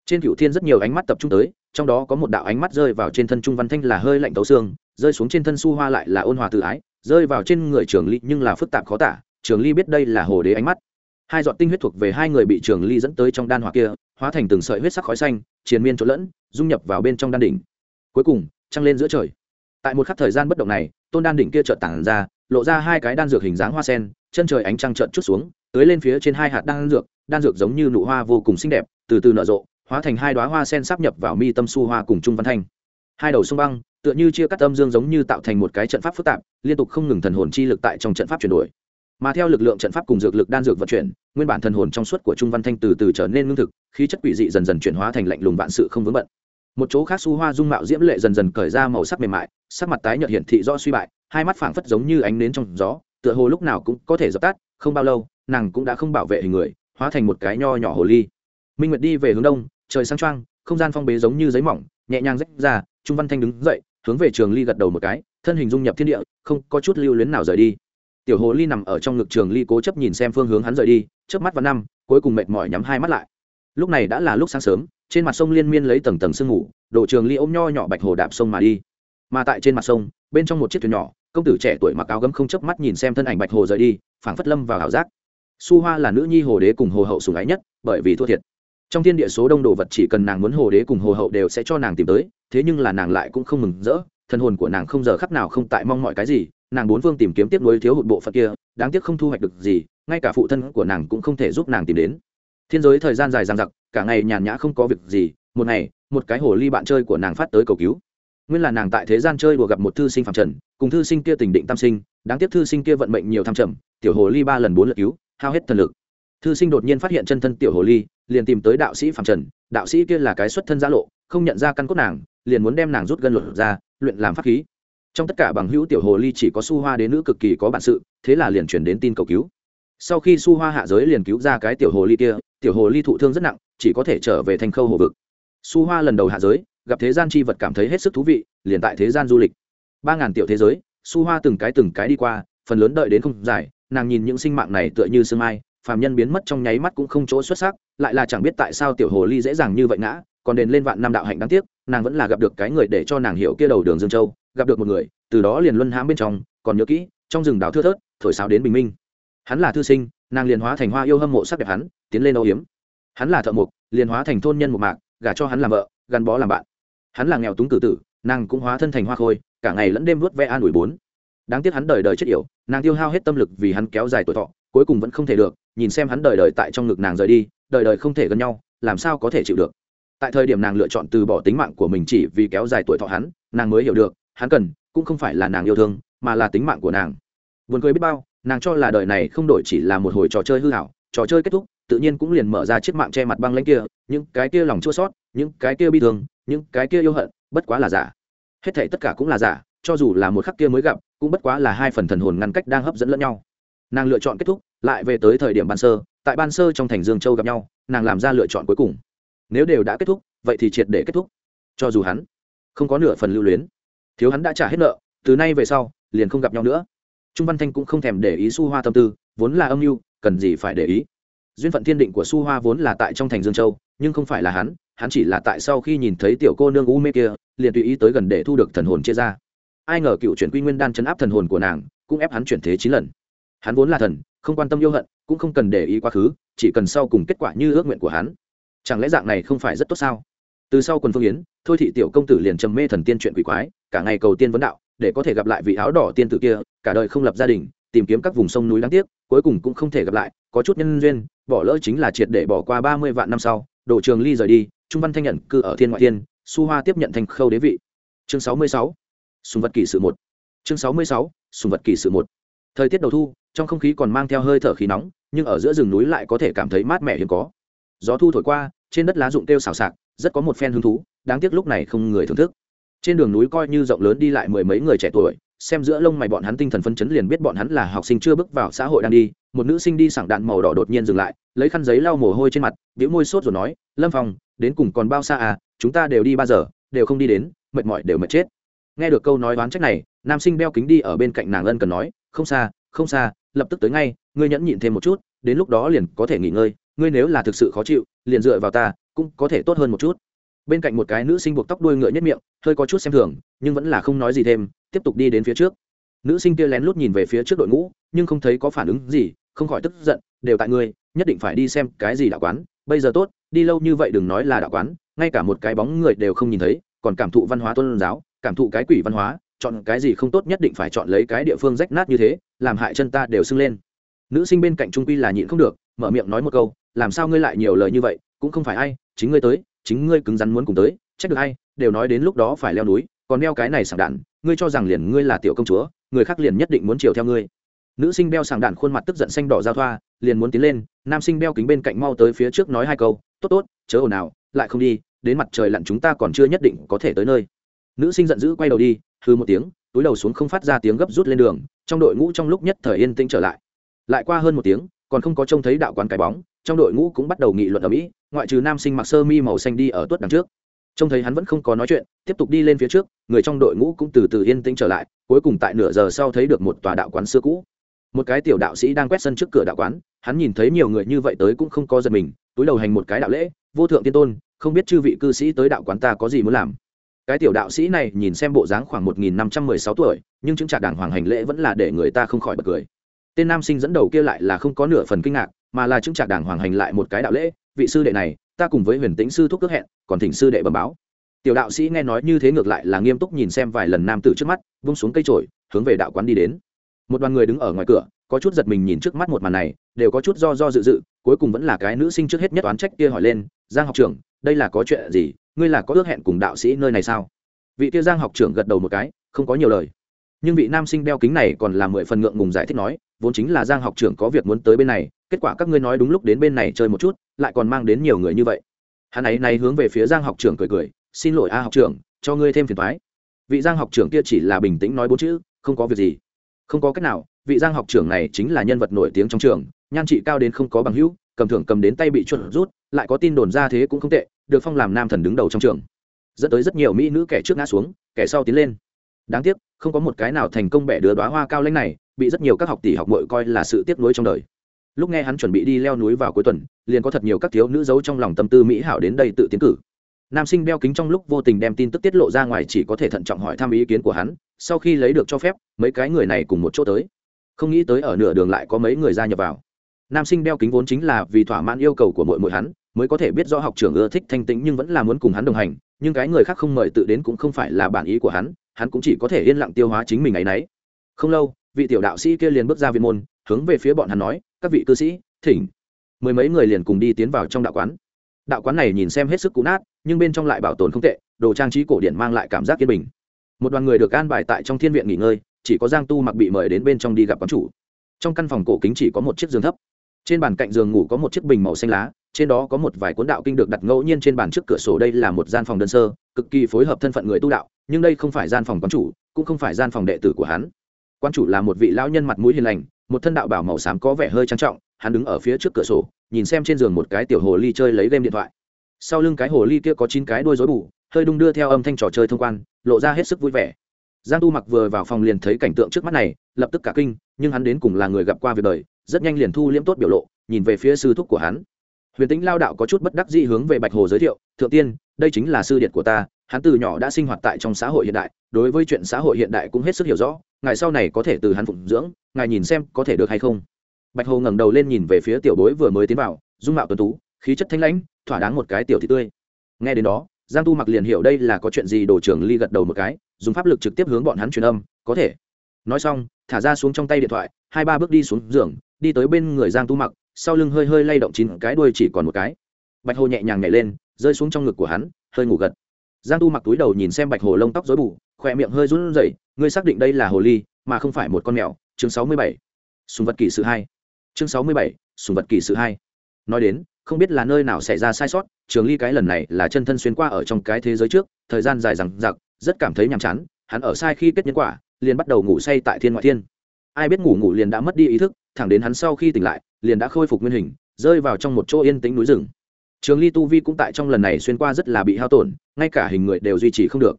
[SPEAKER 1] Trên cựu thiên rất nhiều ánh mắt tập trung tới, trong đó có một đạo ánh mắt rơi vào trên thân trung văn thanh là hơi lạnh tấu xương, rơi xuống trên thân su hoa lại là ôn hòa tự ái, rơi vào trên người trường ly nhưng là phức tạp khó tả, trường ly biết đây là hồ đế ánh mắt hai giọt tinh huyết thuộc về hai người bị trường ly dẫn tới trong đan hỏa kia, hóa thành từng sợi huyết sắc khói xanh, triền miên trộn lẫn, dung nhập vào bên trong đan đỉnh. Cuối cùng, trăng lên giữa trời. Tại một khắc thời gian bất động này, tôn đan đỉnh kia trợn tản ra, lộ ra hai cái đan dược hình dáng hoa sen, chân trời ánh trăng trợn chút xuống tới lên phía trên hai hạt đan dược đan dược giống như nụ hoa vô cùng xinh đẹp, từ từ nở rộ, hóa thành hai đoá hoa sen sắp nhập vào mi tâm su hoa cùng trung văn thanh. Hai đầu sông băng, tựa như chia cắt âm dương giống như tạo thành một cái trận pháp phức tạp, liên tục không ngừng thần hồn chi lực tại trong trận pháp chuyển đổi mà theo lực lượng trận pháp cùng dược lực đan dược vận chuyển, nguyên bản thần hồn trong suốt của trung văn thanh từ từ trở nên lương thực, khí chất quỷ dị dần dần chuyển hóa thành lạnh lùng vạn sự không vướng bận. Một chỗ khác su hoa dung mạo diễm lệ dần dần cởi ra màu sắc mềm mại, sắc mặt tái nhợt hiển thị do suy bại, hai mắt phảng phất giống như ánh nến trong gió, tựa hồ lúc nào cũng có thể dập tắt, không bao lâu, nàng cũng đã không bảo vệ hình người, hóa thành một cái nho nhỏ hồ ly. Minh nguyệt đi về hướng đông, trời sáng trăng không gian phong bế giống như giấy mỏng, nhẹ nhàng rách ra, trung văn thanh đứng dậy, hướng về trường ly gật đầu một cái, thân hình dung nhập thiên địa, không có chút lưu luyến nào rời đi tiểu hồ ly nằm ở trong ngực trường ly cố chấp nhìn xem phương hướng hắn rời đi trước mắt và năm, cuối cùng mệt mỏi nhắm hai mắt lại. Lúc này đã là lúc sáng sớm, trên mặt sông liên miên lấy tầng tầng sương ngủ đổ trường ly ôm nho nhỏ bạch hồ đạp sông mà đi. Mà tại trên mặt sông, bên trong một chiếc thuyền nhỏ, công tử trẻ tuổi mặc áo gấm không chớp mắt nhìn xem thân ảnh bạch hồ rời đi, phảng phất lâm vào ảo giác. Su hoa là nữ nhi hồ đế cùng hồ hậu sùng ái nhất, bởi vì thua thiệt. Trong thiên địa số đông đồ vật chỉ cần nàng muốn hồ đế cùng hồ hậu đều sẽ cho nàng tìm tới, thế nhưng là nàng lại cũng không mừng rỡ thân hồn của nàng không giờ khắc nào không tại mong mọi cái gì nàng bốn phương tìm kiếm tiếp nối thiếu hụt bộ phận kia, đáng tiếc không thu hoạch được gì, ngay cả phụ thân của nàng cũng không thể giúp nàng tìm đến. Thiên giới thời gian dài dằng dặc, cả ngày nhàn nhã không có việc gì, một ngày, một cái hồ ly bạn chơi của nàng phát tới cầu cứu. Nguyên là nàng tại thế gian chơi đùa gặp một thư sinh phạm trần, cùng thư sinh kia tình định tam sinh, đáng tiếc thư sinh kia vận mệnh nhiều tham trầm, tiểu hồ ly ba lần bốn lượt cứu, hao hết thần lực. Thư sinh đột nhiên phát hiện chân thân tiểu hồ ly, liền tìm tới đạo sĩ phạm trần, đạo sĩ kia là cái xuất thân giã lộ, không nhận ra căn cốt nàng, liền muốn đem nàng rút gân luật ra, luyện làm pháp khí trong tất cả bằng hữu tiểu hồ ly chỉ có su hoa đến nữ cực kỳ có bản sự, thế là liền chuyển đến tin cầu cứu. Sau khi su hoa hạ giới liền cứu ra cái tiểu hồ ly kia, tiểu hồ ly thụ thương rất nặng, chỉ có thể trở về thành khâu hồ vực. Su hoa lần đầu hạ giới, gặp thế gian c h i vật cảm thấy hết sức thú vị, liền tại thế gian du lịch. Ba ngàn tiểu thế giới, su hoa từng cái từng cái đi qua, phần lớn đợi đến không dài, nàng nhìn những sinh mạng này tựa như sương mai, phàm nhân biến mất trong nháy mắt cũng không chỗ xuất sắc, lại là chẳng biết tại sao tiểu hồ ly dễ dàng như vậy ngã, còn đền lên vạn năm đạo hạnh đáng tiếc, nàng vẫn là gặp được cái người để cho nàng hiểu kia đầu đường dương châu gặp được một người, từ đó liền luân hãm bên trong, còn nhớ kỹ, trong rừng đào thưa thớt, thổi sáo đến bình minh. Hắn là thư sinh, nàng liền hóa thành hoa yêu hâm mộ sắc đẹp hắn, tiến lên âu hiếm hắn là thợ mộc, liền hóa thành thôn nhân một mạc, gả cho hắn làm vợ, gắn bó làm bạn. Hắn là nghèo túng tử tử, nàng cũng hóa thân thành hoa khôi, cả ngày lẫn đêm vớt ve an ủi bốn. Đáng tiếc hắn đời đời chết yểu, nàng tiêu hao hết tâm lực vì hắn kéo dài tuổi thọ, cuối cùng vẫn không thể được, nhìn xem hắn đời đời tại trong ngực nàng rời đi, đời đời không thể gần nhau, làm sao có thể chịu được. Tại thời điểm nàng lựa chọn từ bỏ tính mạng của mình chỉ vì kéo dài tuổi thọ hắn, nàng mới hiểu được hắn cần, cũng không phải là nàng yêu thương, mà là tính mạng của nàng. Vườn cười biết bao, nàng cho là đời này không đổi chỉ là một hồi trò chơi hư hảo, trò chơi kết thúc, tự nhiên cũng liền mở ra chiếc mạng che mặt băng lãnh kia, những cái kia lòng chua sót, những cái kia bi thương, những cái kia yêu hận, bất quá là giả. Hết thảy tất cả cũng là giả, cho dù là một khắc kia mới gặp, cũng bất quá là hai phần thần hồn ngăn cách đang hấp dẫn lẫn nhau. Nàng lựa chọn kết thúc, lại về tới thời điểm ban sơ, tại ban sơ trong thành dương châu gặp nhau, nàng làm ra lựa chọn cuối cùng. Nếu đều đã kết thúc, vậy thì triệt để kết thúc. Cho dù hắn không có nửa phần lưu luyến thiếu hắn đã trả hết nợ, từ nay về sau, liền không gặp nhau nữa. Trung văn thanh cũng không thèm để ý su hoa tâm tư, vốn là âm mưu, cần gì phải để ý. Duyên phận thiên định của su hoa vốn là tại trong thành dương châu, nhưng không phải là hắn hắn chỉ là tại sau khi nhìn thấy tiểu cô nương u mê kia, liền tùy ý tới gần để thu được thần hồn chia ra. Ai ngờ cựu chuyển quy nguyên đan chấn áp thần hồn của nàng, cũng ép hắn chuyển thế chín lần. Hắn vốn là thần, không quan tâm yêu hận, cũng không cần để ý quá khứ, chỉ cần sau cùng kết quả như ước nguyện của hắn. Chẳng lẽ dạng này không phải rất tốt sao? Từ sau quần phương yến, thôi thị tiểu công tử liền trầm mê thần tiên chuyện quỷ quái, cả ngày cầu tiên vấn đạo, để có thể gặp lại vị áo đỏ tiên tử kia, cả đời không lập gia đình, tìm kiếm các vùng sông núi đáng tiếc, cuối cùng cũng không thể gặp lại, có chút nhân duyên, bỏ lỡ chính là triệt để bỏ qua ba mươi vạn năm sau, đổ trường ly rời đi, trung văn thanh nhận cư ở thiên ngoại thiên su hoa tiếp nhận thành khâu đế vị. Chương sáu mươi sáu, sùng vật kỷ sự một. Chương sáu mươi sáu, sùng vật kỷ sự một. Thời tiết đầu thu, trong không khí còn mang theo hơi thở khí nóng, nhưng ở giữa rừng núi lại có thể cảm thấy mát mẻ hiếm có. Gió thu thổi qua, trên đất lá rụng kêu xào xạc rất có một phen hứng thú, đáng tiếc lúc này không người thưởng thức. Trên đường núi coi như rộng lớn đi lại mười mấy người trẻ tuổi, xem giữa lông mày bọn hắn tinh thần phân chấn liền biết bọn hắn là học sinh chưa bước vào xã hội đang đi, một nữ sinh đi sảng đạn màu đỏ đột nhiên dừng lại, lấy khăn giấy lau mồ hôi trên mặt biểu môi sốt rồi nói, lâm phong, đến cùng còn bao xa à chúng ta đều đi ba giờ, đều không đi đến, mệt mỏi đều mệt chết. Nghe được câu nói đoán trách này, nam sinh đeo kính đi ở bên cạnh nàng ân cần nói, không xa không xa, lập tức tới ngay, ngươi nhẫn nhịn thêm một chút, đến lúc đó liền có thể nghỉ ngơi, ngươi nếu là thực sự khó chịu, liền dựa vào ta cũng có thể tốt hơn một chút. Bên cạnh một cái nữ sinh buộc tóc đuôi ngựa nhất miệng, hơi có chút xem thường, nhưng vẫn là không nói gì thêm, tiếp tục đi đến phía trước. Nữ sinh kia lén lút nhìn về phía trước đội ngũ, nhưng không thấy có phản ứng gì, không khỏi tức giận, đều tại ngươi, nhất định phải đi xem cái gì đạo quán, bây giờ tốt, đi lâu như vậy đừng nói là đạo quán, ngay cả một cái bóng người đều không nhìn thấy, còn cảm thụ văn hóa tôn giáo, cảm thụ cái quỷ văn hóa, chọn cái gì không tốt nhất định phải chọn lấy cái địa phương rách nát như thế, làm hại chân ta đều sưng lên. Nữ sinh bên cạnh trung quy là nhịn không được, mở miệng nói một câu, làm sao ngươi lại nhiều lời như vậy cũng không phải ai, chính ngươi tới, chính ngươi cứng rắn muốn cùng tới, trách được ai, đều nói đến lúc đó phải leo núi, còn đeo cái này sảng đạn, ngươi cho rằng liền ngươi là tiểu công chúa, người khác liền nhất định muốn chiều theo ngươi. Nữ sinh đeo sảng đạn khuôn mặt tức giận xanh đỏ giao thoa, liền muốn tiến lên, nam sinh đeo kính bên cạnh mau tới phía trước nói hai câu, tốt tốt, chớ ồn nào lại không đi, đến mặt trời lặn chúng ta còn chưa nhất định có thể tới nơi. Nữ sinh giận dữ quay đầu đi hư một tiếng, túi đầu xuống không phát ra tiếng gấp rút lên đường, trong đội ngũ trong lúc nhất thời yên tĩnh trở lại. Lại qua hơn một tiếng, còn không có trông thấy đạo quán cái bóng trong đội ngũ cũng bắt đầu nghị luận ở mỹ, ngoại trừ nam sinh mặc sơ mi màu xanh đi ở tuất đằng trước. Trông thấy hắn vẫn không có nói chuyện, tiếp tục đi lên phía trước, người trong đội ngũ cũng từ từ yên tĩnh trở lại, cuối cùng tại nửa giờ sau thấy được một tòa đạo quán xưa cũ. Một cái tiểu đạo sĩ đang quét sân trước cửa đạo quán, hắn nhìn thấy nhiều người như vậy tới cũng không có giật mình, túi đầu hành một cái đạo lễ, vô thượng tiên tôn, không biết chư vị cư sĩ tới đạo quán ta có gì muốn làm? Cái tiểu đạo sĩ này nhìn xem bộ dáng khoảng một nghìn năm trăm mười sáu tuổi, nhưng chứng trả đảng hoàng hành lễ vẫn là để người ta không khỏi bật cười. Tên nam sinh dẫn đầu kia lại là không có nửa phần kinh ngạc mà là chứng trạc đảng hoàng hành lại một cái đạo lễ, vị sư đệ này, ta cùng với huyền tĩnh sư thúc ước hẹn, còn thỉnh sư đệ bẩm báo. Tiểu đạo sĩ nghe nói như thế ngược lại là nghiêm túc nhìn xem vài lần nam tử trước mắt, vung xuống cây trổi hướng về đạo quán đi đến. Một đoàn người đứng ở ngoài cửa, có chút giật mình nhìn trước mắt một màn này, đều có chút do do dự dự, cuối cùng vẫn là cái nữ sinh trước hết nhất oán trách kia hỏi lên, giang học trưởng, đây là có chuyện gì? Ngươi là có ước hẹn cùng đạo sĩ nơi này sao? Vị kia giang học trưởng gật đầu một cái, không có nhiều lời. Nhưng vị nam sinh đeo kính này còn là mười phần ngượng ngùng giải thích nói vốn chính là giang học trưởng có việc muốn tới bên này, kết quả các ngươi nói đúng lúc đến bên này chơi một chút, lại còn mang đến nhiều người như vậy. Hắn ấy này hướng về phía giang học trưởng cười cười, xin lỗi a học trưởng, cho ngươi thêm phiền thoái vị giang học trưởng kia chỉ là bình tĩnh nói bốn chữ, không có việc gì. Không có cách nào, vị giang học trưởng này chính là nhân vật nổi tiếng trong trường, nhan trị cao đến không có bằng hữu, cầm thưởng cầm đến tay bị chuẩn rút, lại có tin đồn ra thế cũng không tệ, được phong làm nam thần đứng đầu trong trường. Dẫn tới rất nhiều mỹ nữ kẻ trước ngã xuống, kẻ sau tiến lên. Đáng tiếc, không có một cái nào thành công bẻ đứa đoá hoa cao lãnh này bị rất nhiều các học tỷ học mội coi là sự tiếc nuối trong đời. Lúc nghe hắn chuẩn bị đi leo núi vào cuối tuần, liền có thật nhiều các thiếu nữ giấu trong lòng tâm tư mỹ hảo đến đây tự tiến cử. Nam sinh đeo kính trong lúc vô tình đem tin tức tiết lộ ra ngoài chỉ có thể thận trọng hỏi thăm ý kiến của hắn, sau khi lấy được cho phép, mấy cái người này cùng một chỗ tới. Không nghĩ tới ở nửa đường lại có mấy người gia nhập vào. Nam sinh đeo kính vốn chính là vì thỏa mãn yêu cầu của mỗi mỗi hắn, mới có thể biết rõ học trưởng ưa thích thanh tĩnh nhưng vẫn là muốn cùng hắn đồng hành, nhưng cái người khác không mời tự đến cũng không phải là bản ý của hắn hắn cũng chỉ có thể yên lặng tiêu hóa chính mình ấ y n ấ y không lâu vị tiểu đạo sĩ kia liền bước ra viện môn, hướng về phía bọn hắn nói, các vị cư sĩ, thỉnh. Mười mấy người liền cùng đi tiến vào trong đạo quán. Đạo quán này nhìn xem hết sức cũ nát, nhưng bên trong lại bảo tồn không tệ, đồ trang trí cổ điển mang lại cảm giác yên bình. Một đoàn người được an bài tại trong thiên viện nghỉ ngơi, chỉ có giang tu mặc bị mời đến bên trong đi gặp quán chủ. Trong căn phòng cổ kính chỉ có một chiếc giường thấp. Trên bàn cạnh giường ngủ có một chiếc bình màu xanh lá, trên đó có một vài cuốn đạo kinh được đặt ngẫu nhiên trên bàn trước cửa sổ đây là một gian phòng đơn sơ, cực kỳ phối hợp thân phận người tu đạo, nhưng đây không phải gian phòng quán chủ, cũng không phải gian phòng đệ tử của hắn. Quan chủ là một vị lão nhân mặt mũi hiền lành, một thân đạo bảo màu xám có vẻ hơi trang trọng, hắn đứng ở phía trước cửa sổ, nhìn xem trên giường một cái tiểu hồ ly chơi lấy game điện thoại. Sau lưng cái hồ ly kia có chín cái đuôi rối bù, hơi đung đưa theo âm thanh trò chơi thông quan, lộ ra hết sức vui vẻ. Giang tu mặc vừa vào phòng liền thấy cảnh tượng trước mắt này, lập tức cả kinh, nhưng hắn đến cùng là người gặp qua việc đời, rất nhanh liền thu liễm tốt biểu lộ, nhìn về phía sư thúc của hắn. Huyền tính lao đạo có chút bất đắc dĩ hướng về bạch hồ giới thiệu, thượng tiên, đây chính là sư điện của ta, hắn từ nhỏ đã sinh hoạt tại trong xã hội hiện đại, đối với chuyện xã hội hiện đại cũng hết sức hiểu rõ ngài sau này có thể từ hắn phụng dưỡng, ngài nhìn xem có thể được hay không. Bạch hồ ngẩng đầu lên nhìn về phía tiểu bối vừa mới tiến vào, dung mạo tuấn tú, khí chất thanh lãnh, thỏa đáng một cái tiểu thị tươi. Nghe đến đó, giang tu mặc liền hiểu đây là có chuyện gì, đồ trưởng ly gật đầu một cái, dùng pháp lực trực tiếp hướng bọn hắn truyền âm, có thể. Nói xong, thả ra xuống trong tay điện thoại, hai ba bước đi xuống giường, đi tới bên người giang tu mặc, sau lưng hơi hơi lay động chín cái đuôi chỉ còn một cái. Bạch hồ nhẹ nhàng nhảy lên, rơi xuống trong ngực của hắn, hơi ngủ gật. Giang tu mặc túi đầu nhìn xem bạch hồ lông tóc dối bù khỏe miệng hơi run rẩy, ngươi xác định đây là hồ ly, mà không phải một con mèo, chương sáu mươi bảy. Sùng vật kỳ sự hai. Chương sáu mươi bảy, sùng vật kỳ sự hai. Nói đến, không biết là nơi nào xảy ra sai sót, trường ly cái lần này là chân thân xuyên qua ở trong cái thế giới trước, thời gian dài rằng giặc rất cảm thấy nhàm chán, hắn ở sai khi kết nhân quả, liền bắt đầu ngủ say tại thiên ngoại thiên. Ai biết ngủ ngủ liền đã mất đi ý thức, thẳng đến hắn sau khi tỉnh lại, liền đã khôi phục nguyên hình, rơi vào trong một chỗ yên tĩnh núi rừng. Trường ly tu vi cũng tại trong lần này xuyên qua rất là bị hao tổn, ngay cả hình người đều duy trì không được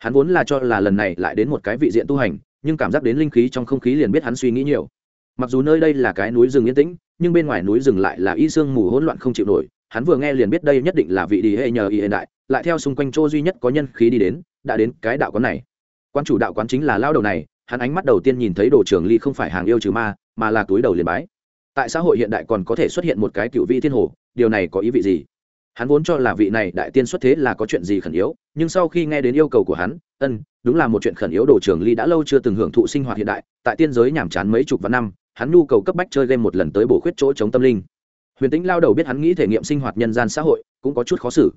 [SPEAKER 1] hắn vốn là cho là lần này lại đến một cái vị diện tu hành, nhưng cảm giác đến linh khí trong không khí liền biết hắn suy nghĩ nhiều. Mặc dù nơi đây là cái núi rừng yên tĩnh, nhưng bên ngoài núi rừng lại là y sương mù hỗn loạn không chịu nổi, hắn vừa nghe liền biết đây nhất định là vị đi hệ nhờ y hiện đại, lại theo xung quanh chỗ duy nhất có nhân khí đi đến, đã đến cái đạo quán này. Quan chủ đạo quán chính là lao đầu này, hắn ánh mắt đầu tiên nhìn thấy đồ trường ly không phải hàng yêu trừ ma, mà là túi đầu liền bái. Tại xã hội hiện đại còn có thể xuất hiện một cái cựu vị thiên hồ, điều này có ý vị gì? Hắn vốn cho là vị này đại tiên xuất thế là có chuyện gì khẩn yếu, nhưng sau khi nghe đến yêu cầu của hắn, ân, đúng là một chuyện khẩn yếu, đồ trường ly đã lâu chưa từng hưởng thụ sinh hoạt hiện đại, tại tiên giới nhàm chán mấy chục vạn năm, hắn nhu cầu cấp bách chơi game một lần tới bổ khuyết chỗ chống tâm linh. Huyền tĩnh lao đầu biết hắn nghĩ thể nghiệm sinh hoạt nhân gian xã hội, cũng có chút khó xử.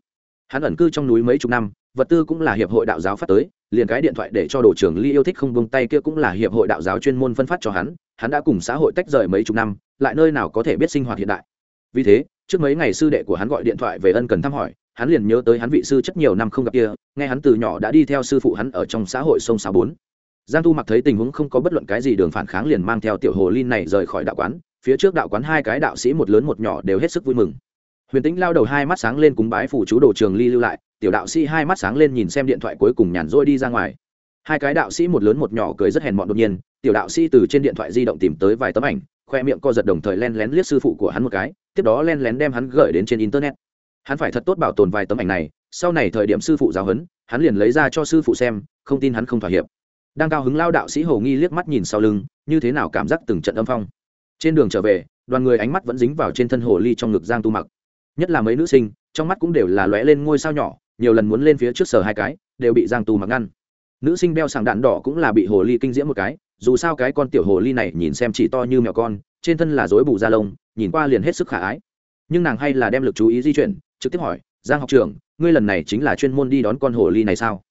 [SPEAKER 1] Hắn ẩn cư trong núi mấy chục năm, vật tư cũng là hiệp hội đạo giáo phát tới, liền cái điện thoại để cho đồ trưởng ly yêu thích không buông tay kia cũng là hiệp hội đạo giáo chuyên môn phân phát cho hắn hắn đã cùng xã hội tách rời mấy chục năm, lại nơi nào có thể biết sinh hoạt hiện đại. Vì thế trước mấy ngày sư đệ của hắn gọi điện thoại về ân cần thăm hỏi, hắn liền nhớ tới hắn vị sư chất nhiều năm không gặp kia, nghe hắn từ nhỏ đã đi theo sư phụ hắn ở trong xã hội sông sáu bốn. Giang Thu mặc thấy tình huống không có bất luận cái gì đường phản kháng liền mang theo tiểu hồ linh này rời khỏi đạo quán, phía trước đạo quán hai cái đạo sĩ một lớn một nhỏ đều hết sức vui mừng. Huyền tĩnh lao đầu hai mắt sáng lên cúng bái phủ chú đồ trường ly lưu lại, tiểu đạo sĩ hai mắt sáng lên nhìn xem điện thoại cuối cùng nhàn rỗi đi ra ngoài. Hai cái đạo sĩ một lớn một nhỏ cười rất hèn mọn đột nhiên, tiểu đạo sĩ từ trên điện thoại di động tìm tới vài tấm ảnh khoe miệng co giật đồng thời len lén liếc sư phụ của hắn một cái, tiếp đó len lén đem hắn gửi đến trên internet. Hắn phải thật tốt bảo tồn vài tấm ảnh này, sau này thời điểm sư phụ giáo huấn, hắn liền lấy ra cho sư phụ xem, không tin hắn không thỏa hiệp. Đang cao hứng lao đạo sĩ hồ nghi liếc mắt nhìn sau lưng, như thế nào cảm giác từng trận âm phong. Trên đường trở về, đoàn người ánh mắt vẫn dính vào trên thân hồ ly trong ngực giang tu mặc. Nhất là mấy nữ sinh, trong mắt cũng đều là lóe lên ngôi sao nhỏ, nhiều lần muốn lên phía trước sở hai cái, đều bị giang tu mặc ngăn. Nữ sinh đeo sàng đạn đỏ cũng là bị hồ ly kinh diễm một cái dù sao cái con tiểu hồ ly này nhìn xem chỉ to như mèo con, trên thân là dối bù da lông, nhìn qua liền hết sức khả ái. Nhưng nàng hay là đem lực chú ý di chuyển, trực tiếp hỏi, giang học trưởng, ngươi lần này chính là chuyên môn đi đón con hồ ly này sao?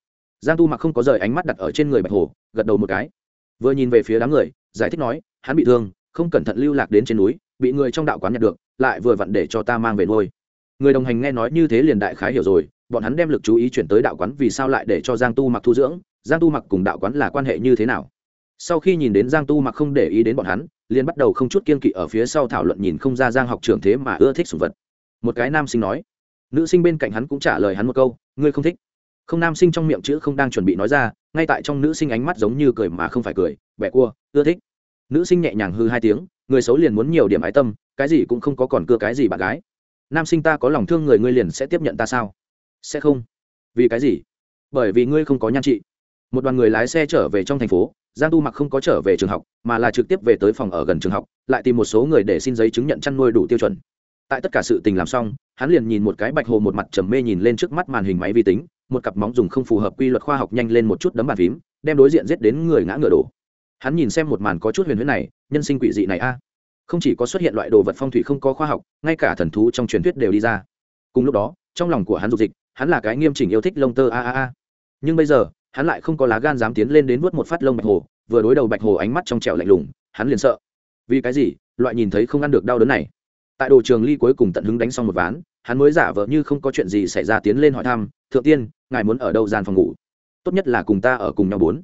[SPEAKER 1] Giang tu mặc không có rời ánh mắt đặt ở trên người bạch hồ, gật đầu một cái. Vừa nhìn về phía đám người, giải thích nói, hắn bị thương, không cẩn thận lưu lạc đến trên núi, bị người trong đạo quán nhặt được, lại vừa vặn để cho ta mang về nuôi. Người đồng hành nghe nói như thế liền đại khái hiểu rồi, bọn hắn đem lực chú ý chuyển tới đạo quán vì sao lại để cho giang tu mặc thu dưỡng, giang tu mặc cùng đạo quán là quan hệ như thế nào? Sau khi nhìn đến giang tu mặc không để ý đến bọn hắn, liền bắt đầu không chút kiên kỵ ở phía sau thảo luận nhìn không ra giang học trưởng thế mà ưa thích sùng vật. Một cái nam sinh nói, nữ sinh bên cạnh hắn cũng trả lời hắn một câu, ngươi không thích. Không nam sinh trong miệng chữ không đang chuẩn bị nói ra, ngay tại trong nữ sinh ánh mắt giống như cười mà không phải cười bẹ cua, ưa thích. Nữ sinh nhẹ nhàng hư hai tiếng, người xấu liền muốn nhiều điểm ái tâm, cái gì cũng không có còn cưa cái gì bạn gái. Nam sinh ta có lòng thương người, ngươi liền sẽ tiếp nhận ta sao? Sẽ không. Vì cái gì? Bởi vì ngươi không có nhan trị. Một đoàn người lái xe trở về trong thành phố giang tu mặc không có trở về trường học, mà là trực tiếp về tới phòng ở gần trường học, lại tìm một số người để xin giấy chứng nhận chăn nuôi đủ tiêu chuẩn. Tại tất cả sự tình làm xong, hắn liền nhìn một cái bạch hồ một mặt trầm mê nhìn lên trước mắt màn hình máy vi tính, một cặp móng dùng không phù hợp quy luật khoa học nhanh lên một chút đấm bàn phím, đem đối diện giết đến người ngã ngựa đổ. Hắn nhìn xem một màn có chút huyền huyết này, nhân sinh quỷ dị này a. Không chỉ có xuất hiện loại đồ vật phong thủy không có khoa học, ngay cả thần thú trong truyền thuyết đều đi ra. Cùng lúc đó, trong lòng của hắn dục dịch, hắn là cái nghiêm chỉnh yêu thích lông tơ a a a. Nhưng bây giờ hắn lại không có lá gan dám tiến lên đến vuốt một phát lông bạch hồ, vừa đối đầu bạch hồ ánh mắt trong trẻo lạnh lùng, hắn liền sợ. Vì cái gì? Loại nhìn thấy không ăn được đau đớn này. Tại đồ trường ly cuối cùng tận hứng đánh xong một ván, hắn mới giả vờ như không có chuyện gì xảy ra tiến lên hỏi thăm, thượng tiên, ngài muốn ở đâu gian phòng ngủ? Tốt nhất là cùng ta ở cùng nhau bốn.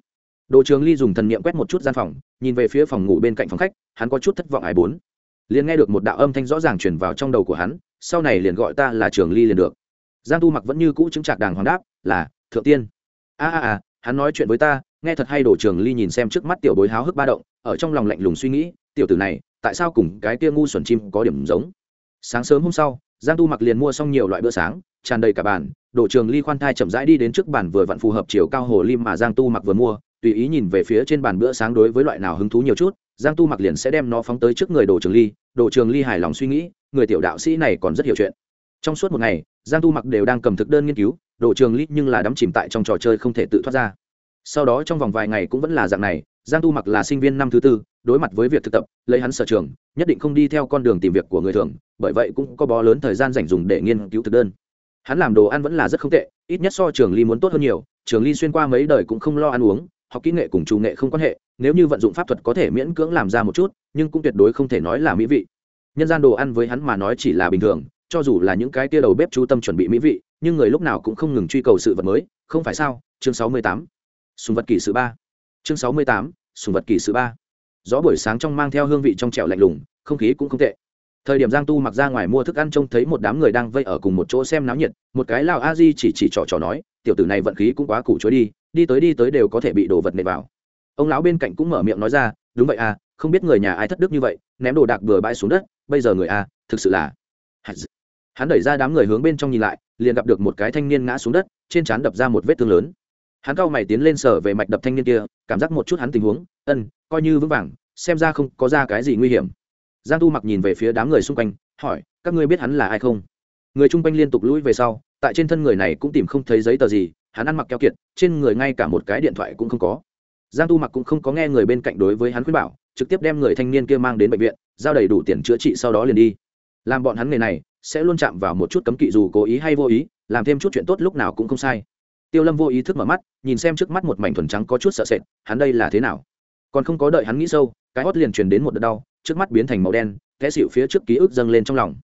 [SPEAKER 1] Đồ trường ly dùng thần niệm quét một chút gian phòng, nhìn về phía phòng ngủ bên cạnh phòng khách, hắn có chút thất vọng ải bốn. Liền nghe được một đạo âm thanh rõ ràng chuyển vào trong đầu của hắn, sau này liền gọi ta là trường ly liền được. Giang tu mặc vẫn như cũ chứng trạc đàng hoàng đáp, là, thượng tiên a a a hắn nói chuyện với ta, nghe thật hay đồ trường ly nhìn xem trước mắt tiểu bối háo hức ba động, ở trong lòng lạnh lùng suy nghĩ, tiểu tử này, tại sao cùng cái tia ngu xuẩn chim có điểm giống? Sáng sớm hôm sau, giang tu mặc liền mua xong nhiều loại bữa sáng, tràn đầy cả bàn, đồ trường ly khoan thai chậm rãi đi đến trước bàn vừa vặn phù hợp chiều cao hồ lim mà giang tu mặc vừa mua, tùy ý nhìn về phía trên bàn bữa sáng đối với loại nào hứng thú nhiều chút, giang tu mặc liền sẽ đem nó phóng tới trước người đồ trường ly, đồ trường ly hài lòng suy nghĩ, người tiểu đạo sĩ này còn rất hiểu chuyện. Trong suốt một ngày, giang tu mặc đều đang cầm thực đơn nghiên cứu đồ trường ly nhưng là đắm chìm tại trong trò chơi không thể tự thoát ra. Sau đó trong vòng vài ngày cũng vẫn là dạng này, giang tu mặc là sinh viên năm thứ tư, đối mặt với việc thực tập, lấy hắn sở trường, nhất định không đi theo con đường tìm việc của người thường, bởi vậy cũng có bó lớn thời gian dành dùng để nghiên cứu thực đơn. Hắn làm đồ ăn vẫn là rất không tệ, ít nhất so trường ly muốn tốt hơn nhiều, trường ly xuyên qua mấy đời cũng không lo ăn uống, học kỹ nghệ cùng chủ nghệ không quan hệ, nếu như vận dụng pháp thuật có thể miễn cưỡng làm ra một chút, nhưng cũng tuyệt đối không thể nói là mỹ vị. Nhân gian đồ ăn với hắn mà nói chỉ là bình thường, cho dù là những cái tia đầu bếp chú tâm chuẩn bị mỹ vị nhưng người lúc nào cũng không ngừng truy cầu sự vật mới, không phải sao? Chương sáu mươi tám, sùng vật kỷ sự ba. Chương sáu mươi tám, sùng vật kỷ sự ba. Gió buổi sáng trong mang theo hương vị trong trẻo lạnh lùng, không khí cũng không tệ. Thời điểm giang tu mặc ra ngoài mua thức ăn trông thấy một đám người đang vây ở cùng một chỗ xem náo nhiệt, một cái lào a di chỉ chỉ trò trò nói, tiểu tử này vận khí cũng quá củ chối đi đi tới đi tới đều có thể bị đồ vật nệ vào. Ông lão bên cạnh cũng mở miệng nói ra, đúng vậy à không biết người nhà ai thất đức như vậy, ném đồ đạc bừa bãi xuống đất, bây giờ người a thực sự là hắn đẩy ra đám người hướng bên trong nhìn lại liền gặp được một cái thanh niên ngã xuống đất, trên trán đập ra một vết thương lớn. Hắn cao mày tiến lên sở về mạch đập thanh niên kia, cảm giác một chút hắn tình huống, ân, coi như vững vàng, xem ra không có ra cái gì nguy hiểm. Giang tu mặc nhìn về phía đám người xung quanh, hỏi, các ngươi biết hắn là ai không? Người chung quanh liên tục lũi về sau, tại trên thân người này cũng tìm không thấy giấy tờ gì, hắn ăn mặc keo kiệt, trên người ngay cả một cái điện thoại cũng không có. Giang tu mặc cũng không có nghe người bên cạnh đối với hắn khuyên bảo, trực tiếp đem người thanh niên kia mang đến bệnh viện, giao đầy đủ tiền chữa trị sau đó liền đi. Làm bọn hắn người này sẽ luôn chạm vào một chút cấm kỵ dù cố ý hay vô ý, làm thêm chút chuyện tốt lúc nào cũng không sai. Tiêu lâm vô ý thức mở mắt, nhìn xem trước mắt một mảnh thuần trắng có chút sợ sệt, hắn đây là thế nào? Còn không có đợi hắn nghĩ sâu, cái hót liền truyền đến một đợt đau, trước mắt biến thành màu đen kẽ xịu phía trước ký ức dâng lên trong lòng.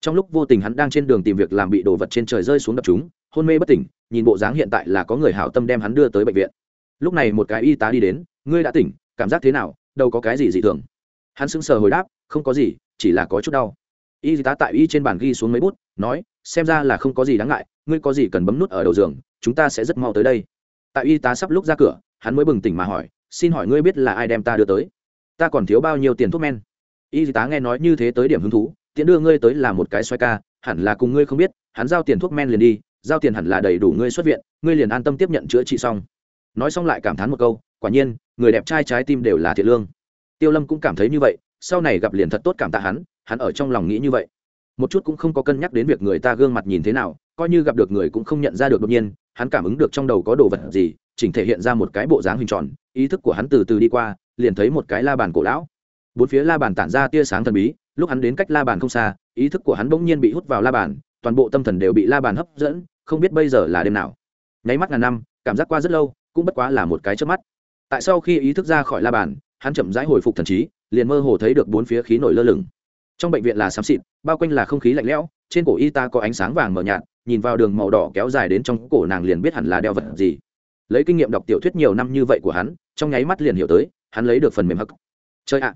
[SPEAKER 1] Trong lúc vô tình hắn đang trên đường tìm việc làm bị đồ vật trên trời rơi xuống đập chúng, hôn mê bất tỉnh, nhìn bộ dáng hiện tại là có người hảo tâm đem hắn đưa tới bệnh viện. Lúc này một cái y tá đi đến, ngươi đã tỉnh, cảm giác thế nào? Đâu có cái gì dị thường? Hắn sững sờ hồi đáp, không có gì, chỉ là có chút đau y tá tại y trên bàn ghi xuống mấy bút, nói, xem ra là không có gì đáng ngại, ngươi có gì cần bấm nút ở đầu giường, chúng ta sẽ rất mau tới đây. Tại y tá sắp lúc ra cửa, hắn mới bừng tỉnh mà hỏi, xin hỏi ngươi biết là ai đem ta đưa tới? Ta còn thiếu bao nhiêu tiền thuốc men? Y tá nghe nói như thế tới điểm hứng thú tiện đưa ngươi tới là một cái xoay ca, hẳn là cùng ngươi không biết, hắn giao tiền thuốc men liền đi, giao tiền hẳn là đầy đủ ngươi xuất viện, ngươi liền an tâm tiếp nhận chữa trị xong. Nói xong lại cảm thán một câu, quả nhiên, người đẹp trai trái tim đều là thiệt lương. Tiêu lâm cũng cảm thấy như vậy, sau này gặp liền thật tốt cảm tạ hắn hắn ở trong lòng nghĩ như vậy. Một chút cũng không có cân nhắc đến việc người ta gương mặt nhìn thế nào, coi như gặp được người cũng không nhận ra được đột nhiên, hắn cảm ứng được trong đầu có đồ vật gì, chỉnh thể hiện ra một cái bộ dáng hình tròn, ý thức của hắn từ từ đi qua, liền thấy một cái la bàn cổ lão. Bốn phía la bàn tản ra tia sáng thần bí, lúc hắn đến cách la bàn không xa, ý thức của hắn bỗng nhiên bị hút vào la bàn, toàn bộ tâm thần đều bị la bàn hấp dẫn, không biết bây giờ là đêm nào. Nháy mắt ngàn năm, cảm giác qua rất lâu, cũng bất quá là một cái trước mắt. Tại sau khi ý thức ra khỏi la bàn, hắn chậm rãi hồi phục thần trí, liền mơ hồ thấy được bốn phía khí nổi lơ lửng trong bệnh viện là xám xịt, bao quanh là không khí lạnh lẽo, trên cổ y ta có ánh sáng vàng mờ nhạt, nhìn vào đường màu đỏ kéo dài đến trong cổ nàng liền biết hẳn là đeo vật gì. Lấy kinh nghiệm đọc tiểu thuyết nhiều năm như vậy của hắn, trong nháy mắt liền hiểu tới, hắn lấy được phần mềm hắc. Chơi ạ.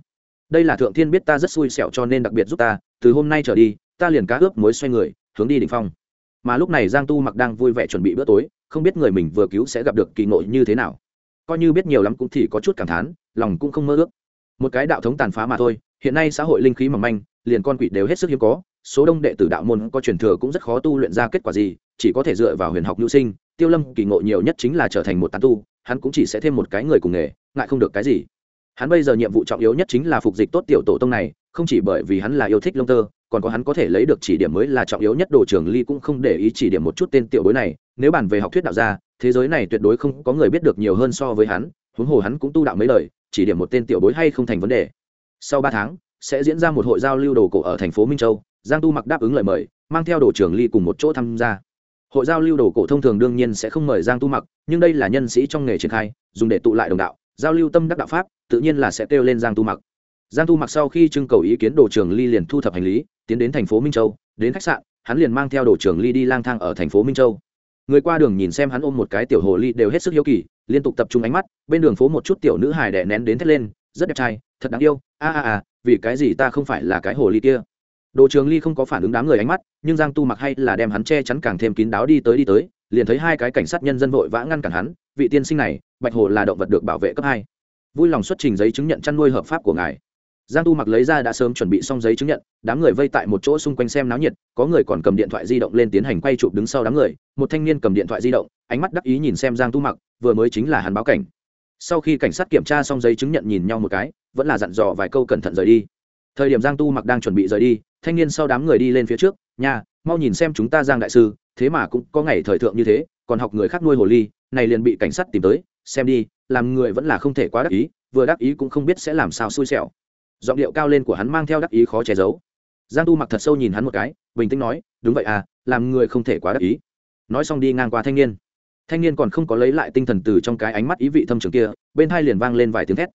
[SPEAKER 1] Đây là thượng thiên biết ta rất xui xẻo cho nên đặc biệt giúp ta, từ hôm nay trở đi, ta liền cá ướp mối xoay người, hướng đi đ ỉ n h phong. Mà lúc này giang tu mặc đang vui vẻ chuẩn bị bữa tối, không biết người mình vừa cứu sẽ gặp được kỳ nội như thế nào. Coi như biết nhiều lắm cũng thì có chút cảm thán, lòng cũng không mơ ước. Một cái đạo thống tàn phá mà thôi, hiện nay xã hội linh khí mỏng manh liền con quỷ đều hết sức hiếm có, số đông đệ tử đạo môn có truyền thừa cũng rất khó tu luyện ra kết quả gì, chỉ có thể dựa vào huyền học nhu sinh, tiêu lâm kỳ ngộ nhiều nhất chính là trở thành một tán tu, hắn cũng chỉ sẽ thêm một cái người cùng nghề, ngại không được cái gì. Hắn bây giờ nhiệm vụ trọng yếu nhất chính là phục dịch tốt tiểu tổ tông này, không chỉ bởi vì hắn là yêu thích lông tơ, còn có hắn có thể lấy được chỉ điểm mới là trọng yếu nhất, đồ trường ly cũng không để ý chỉ điểm một chút tên tiểu bối này, nếu bàn về học thuyết đạo gia, thế giới này tuyệt đối không có người biết được nhiều hơn so với hắn, huống hồ hắn cũng tu đạo mấy lời chỉ điểm một tên tiểu bối hay không thành vấn đề. Sau ba tháng sẽ diễn ra một hội giao lưu đồ cổ ở thành phố minh châu. Giang tu mặc đáp ứng lời mời, mang theo đồ trường ly cùng một chỗ tham gia. Hội giao lưu đồ cổ thông thường đương nhiên sẽ không mời giang tu mặc, nhưng đây là nhân sĩ trong nghề triển khai, dùng để tụ lại đồng đạo, giao lưu tâm đắc đạo pháp, tự nhiên là sẽ kêu lên giang tu mặc. Giang tu mặc sau khi trưng cầu ý kiến đồ trường ly liền thu thập hành lý, tiến đến thành phố minh châu, đến khách sạn, hắn liền mang theo đồ trường ly đi lang thang ở thành phố minh châu. Người qua đường nhìn xem hắn ôm một cái tiểu hồ ly đều hết sức hiếu kỳ, liên tục tập trung ánh mắt, bên đường phố một chút tiểu nữ hài đẻ nén đến thét lên, rất đẹp trai, thật đáng yêu a a a, vì cái gì ta không phải là cái hồ ly kia? Đồ trường ly không có phản ứng đám người ánh mắt, nhưng giang tu mặc hay là đem hắn che chắn càng thêm kín đáo đi tới đi tới, liền thấy hai cái cảnh sát nhân dân vội vã ngăn cản hắn, vị tiên sinh này, bạch hồ là động vật được bảo vệ cấp hai. Vui lòng xuất trình giấy chứng nhận chăn nuôi hợp pháp của ngài. Giang tu mặc lấy ra đã sớm chuẩn bị xong giấy chứng nhận, đám người vây tại một chỗ xung quanh xem náo nhiệt, có người còn cầm điện thoại di động lên tiến hành quay chụp đứng sau đám người, một thanh niên cầm điện thoại di động, ánh mắt đắc ý nhìn xem giang tu mặc, vừa mới chính là hắn báo cảnh sau khi cảnh sát kiểm tra xong giấy chứng nhận nhìn nhau một cái, vẫn là dặn dò vài câu cẩn thận rời đi. Thời điểm giang tu mặc đang chuẩn bị rời đi, thanh niên sau đám người đi lên phía trước nhà mau nhìn xem chúng ta giang đại sư, thế mà cũng có ngày thời thượng như thế, còn học người khác nuôi hồ ly, này liền bị cảnh sát tìm tới, xem đi, làm người vẫn là không thể quá đắc ý, vừa đắc ý cũng không biết sẽ làm sao xui xẻo. Giọng điệu cao lên của hắn mang theo đắc ý khó che giấu. Giang tu mặc thật sâu nhìn hắn một cái, bình tĩnh nói, đúng vậy à làm người không thể quá đắc ý. Nói xong đi ngang qua thanh niên thanh niên còn không có lấy lại tinh thần từ trong cái ánh mắt ý vị thâm trường kia, bên hai liền vang lên vài tiếng thét.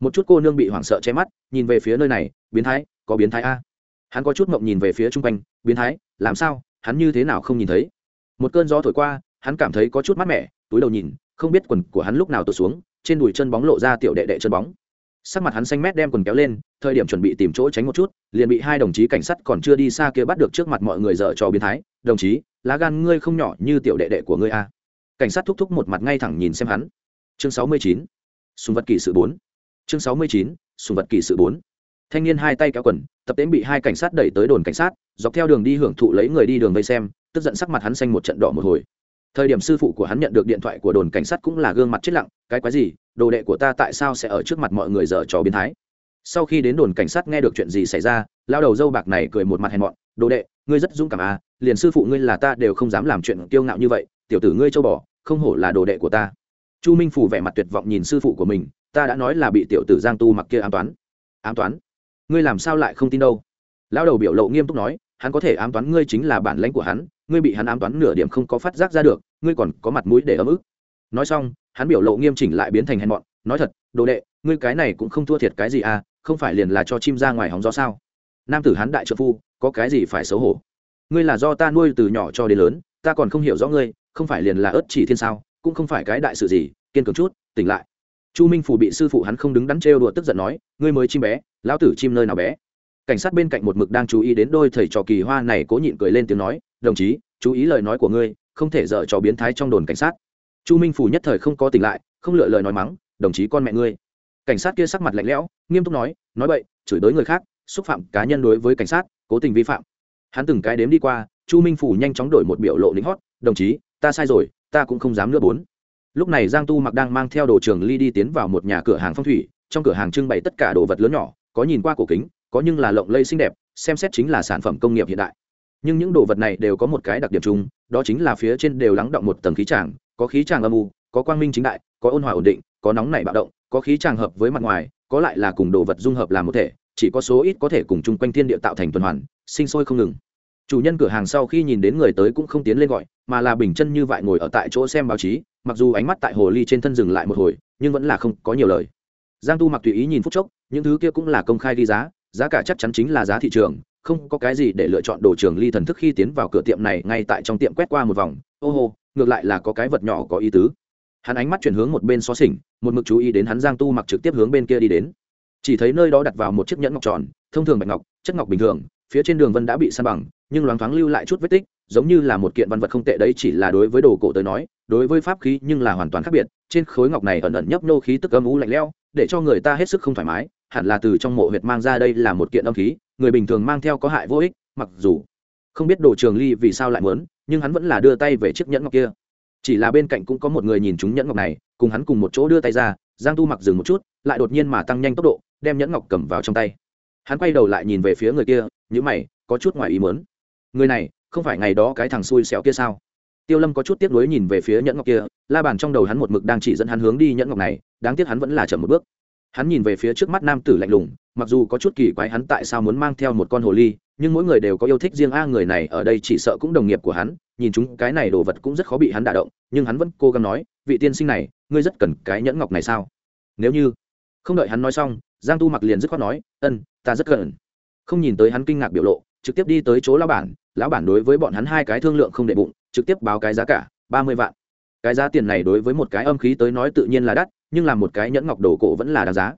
[SPEAKER 1] Một chút cô nương bị hoảng sợ che mắt, nhìn về phía nơi này, biến thái, có biến thái a. Hắn có chút mộng nhìn về phía chung quanh, biến thái, làm sao, hắn như thế nào không nhìn thấy? Một cơn gió thổi qua, hắn cảm thấy có chút mát mẻ, túi đầu nhìn, không biết quần của hắn lúc nào tụt xuống, trên đùi chân bóng lộ ra tiểu đệ đệ chân bóng. Sắc mặt hắn xanh mét đem quần kéo lên, thời điểm chuẩn bị tìm chỗ tránh một chút, liền bị hai đồng chí cảnh sát còn chưa đi xa kia bắt được trước mặt mọi người dở trò biến thái. Đồng chí, lá gan ngươi không nhỏ như tiểu đệ đệ của ngươi a cảnh sát thúc thúc một mặt ngay thẳng nhìn xem hắn. Chương sáu mươi chín, sùng vật kỷ sự bốn. Chương sáu mươi chín, sùng vật kỷ sự bốn. Thanh niên hai tay kéo quần, tập tễm bị hai cảnh sát đẩy tới đồn cảnh sát, dọc theo đường đi hưởng thụ lấy người đi đường vây xem, tức giận sắc mặt hắn xanh một trận đỏ một hồi. Thời điểm sư phụ của hắn nhận được điện thoại của đồn cảnh sát cũng là gương mặt chết lặng, cái quái gì? Đồ đệ của ta tại sao sẽ ở trước mặt mọi người dở trò biến thái? Sau khi đến đồn cảnh sát nghe được chuyện gì xảy ra lao đầu dâu bạc này cười một mặt hèn mọn, đồ đệ, ngươi rất dũng cảm à liền sư phụ ngươi là ta đều không dám làm chuyện kiêu ngạo như vậy tiểu tử ngươi châu bò, không hổ là đồ đệ của ta. Chu minh phủ vẻ mặt tuyệt vọng nhìn sư phụ của mình, ta đã nói là bị tiểu tử giang tu mặc kia ám toán. Ám toán? Ngươi làm sao lại không tin đâu? Lão đầu biểu lộ nghiêm túc nói, hắn có thể ám toán ngươi chính là bản lãnh của hắn, ngươi bị hắn ám toán nửa điểm không có phát giác ra được, ngươi còn có mặt mũi để ấm ức. Nói xong, hắn biểu lộ nghiêm chỉnh lại biến thành hèn mọn, nói thật, đồ đệ, ngươi cái này cũng không thua thiệt cái gì à không phải liền là cho chim ra ngoài hóng gió sao? Nam tử hắn đại trợ phu, có cái gì phải xấu hổ? Ngươi là do ta nuôi từ nhỏ cho đến lớn, ta còn không hiểu rõ ngươi không phải liền là ớt chỉ thiên sao, cũng không phải cái đại sự gì, kiên cường chút, tỉnh lại. Chu minh phủ bị sư phụ hắn không đứng đắn trêu đùa tức giận nói, ngươi mới chim bé, lão tử chim nơi nào bé? Cảnh sát bên cạnh một mực đang chú ý đến đôi thầy trò kỳ hoa này cố nhịn cười lên tiếng nói, đồng chí, chú ý lời nói của ngươi, không thể dở trò biến thái trong đồn cảnh sát. Chu minh phủ nhất thời không có tỉnh lại, không lựa lời nói mắng, đồng chí con mẹ ngươi. Cảnh sát kia sắc mặt lạnh lẽo, nghiêm túc nói nói bậy, chửi đối người khác, xúc phạm cá nhân đối với cảnh sát, cố tình vi phạm. Hắn từng cái đếm đi qua, chu minh phủ nhanh chóng đổi một biểu lộ lính hót, đồng chí ta sai rồi, ta cũng không dám nữa bốn. Lúc này giang tu mặc đang mang theo đồ trường ly đi tiến vào một nhà cửa hàng phong thủy, trong cửa hàng trưng bày tất cả đồ vật lớn nhỏ, có nhìn qua cổ kính, có nhưng là lộng lây xinh đẹp, xem xét chính là sản phẩm công nghiệp hiện đại. Nhưng những đồ vật này đều có một cái đặc điểm chung, đó chính là phía trên đều lắng động một tầng khí tràng, có khí tràng âm u, có quang minh chính đại, có ôn hòa ổn định, có nóng nảy bạo động, có khí tràng hợp với mặt ngoài, có lại là cùng đồ vật dung hợp làm một thể, chỉ có số ít có thể cùng chung quanh thiên địa tạo thành tuần hoàn, sinh sôi không ngừng chủ nhân cửa hàng sau khi nhìn đến người tới cũng không tiến lên gọi, mà là bình chân như vậy ngồi ở tại chỗ xem báo chí, mặc dù ánh mắt tại hồ ly trên thân dừng lại một hồi, nhưng vẫn là không có nhiều lời. Giang tu mặc tùy ý nhìn phút chốc, những thứ kia cũng là công khai ghi giá giá cả chắc chắn chính là giá thị trường, không có cái gì để lựa chọn đồ trường ly thần thức khi tiến vào cửa tiệm này, ngay tại trong tiệm quét qua một vòng, ô hô, ngược lại là có cái vật nhỏ có ý tứ. Hắn ánh mắt chuyển hướng một bên xó xỉnh, một mực chú ý đến hắn giang tu mặc trực tiếp hướng bên kia đi đến. Chỉ thấy nơi đó đặt vào một chiếc nhẫn ngọc tròn, thông thường bạch ngọc, chất ngọc bình thường, phía trên đường vân đã bị san bằng nhưng loáng thoáng lưu lại chút vết tích, giống như là một kiện văn vật không tệ đấy, chỉ là đối với đồ cổ tới nói, đối với pháp khí nhưng là hoàn toàn khác biệt. Trên khối ngọc này ẩn ẩn nhấp nô khí tức âm u lạnh lẽo, để cho người ta hết sức không thoải mái, hẳn là từ trong mộ huyệt mang ra đây là một kiện âm khí, người bình thường mang theo có hại vô ích, mặc dù không biết đồ trường ly vì sao lại muốn, nhưng hắn vẫn là đưa tay về chiếc nhẫn ngọc kia. Chỉ là bên cạnh cũng có một người nhìn chúng nhẫn ngọc này, cùng hắn cùng một chỗ đưa tay ra, giang tu mặc dừng một chút, lại đột nhiên mà tăng nhanh tốc độ, đem nhẫn ngọc cầm vào trong tay. Hắn quay đầu lại nhìn về phía người kia nhữ mày, có chút ngoài ý mớn người này không phải ngày đó cái thằng xui xẻo kia sao? Tiêu lâm có chút tiếc nuối nhìn về phía nhẫn ngọc kia, la bàn trong đầu hắn một mực đang chỉ dẫn hắn hướng đi nhẫn ngọc này, đáng tiếc hắn vẫn là chậm một bước. Hắn nhìn về phía trước mắt nam tử lạnh lùng, mặc dù có chút kỳ quái hắn tại sao muốn mang theo một con hồ ly, nhưng mỗi người đều có yêu thích riêng a, người này ở đây chỉ sợ cũng đồng nghiệp của hắn, nhìn chúng cái này đồ vật cũng rất khó bị hắn đả động, nhưng hắn vẫn cố gắng nói, vị tiên sinh này, ngươi rất cần cái nhẫn ngọc này sao? Nếu như không đợi hắn nói xong, giang tu mặc liền dứt khoát nói, ân, ta rất cần. Không nhìn tới hắn kinh ngạc biểu lộ, trực tiếp đi tới chỗ la bản lão bản đối với bọn hắn hai cái thương lượng không đệ bụng, trực tiếp báo cái giá cả, ba mươi vạn. Cái giá tiền này đối với một cái âm khí tới nói tự nhiên là đắt, nhưng làm một cái nhẫn ngọc đồ cổ vẫn là đáng giá.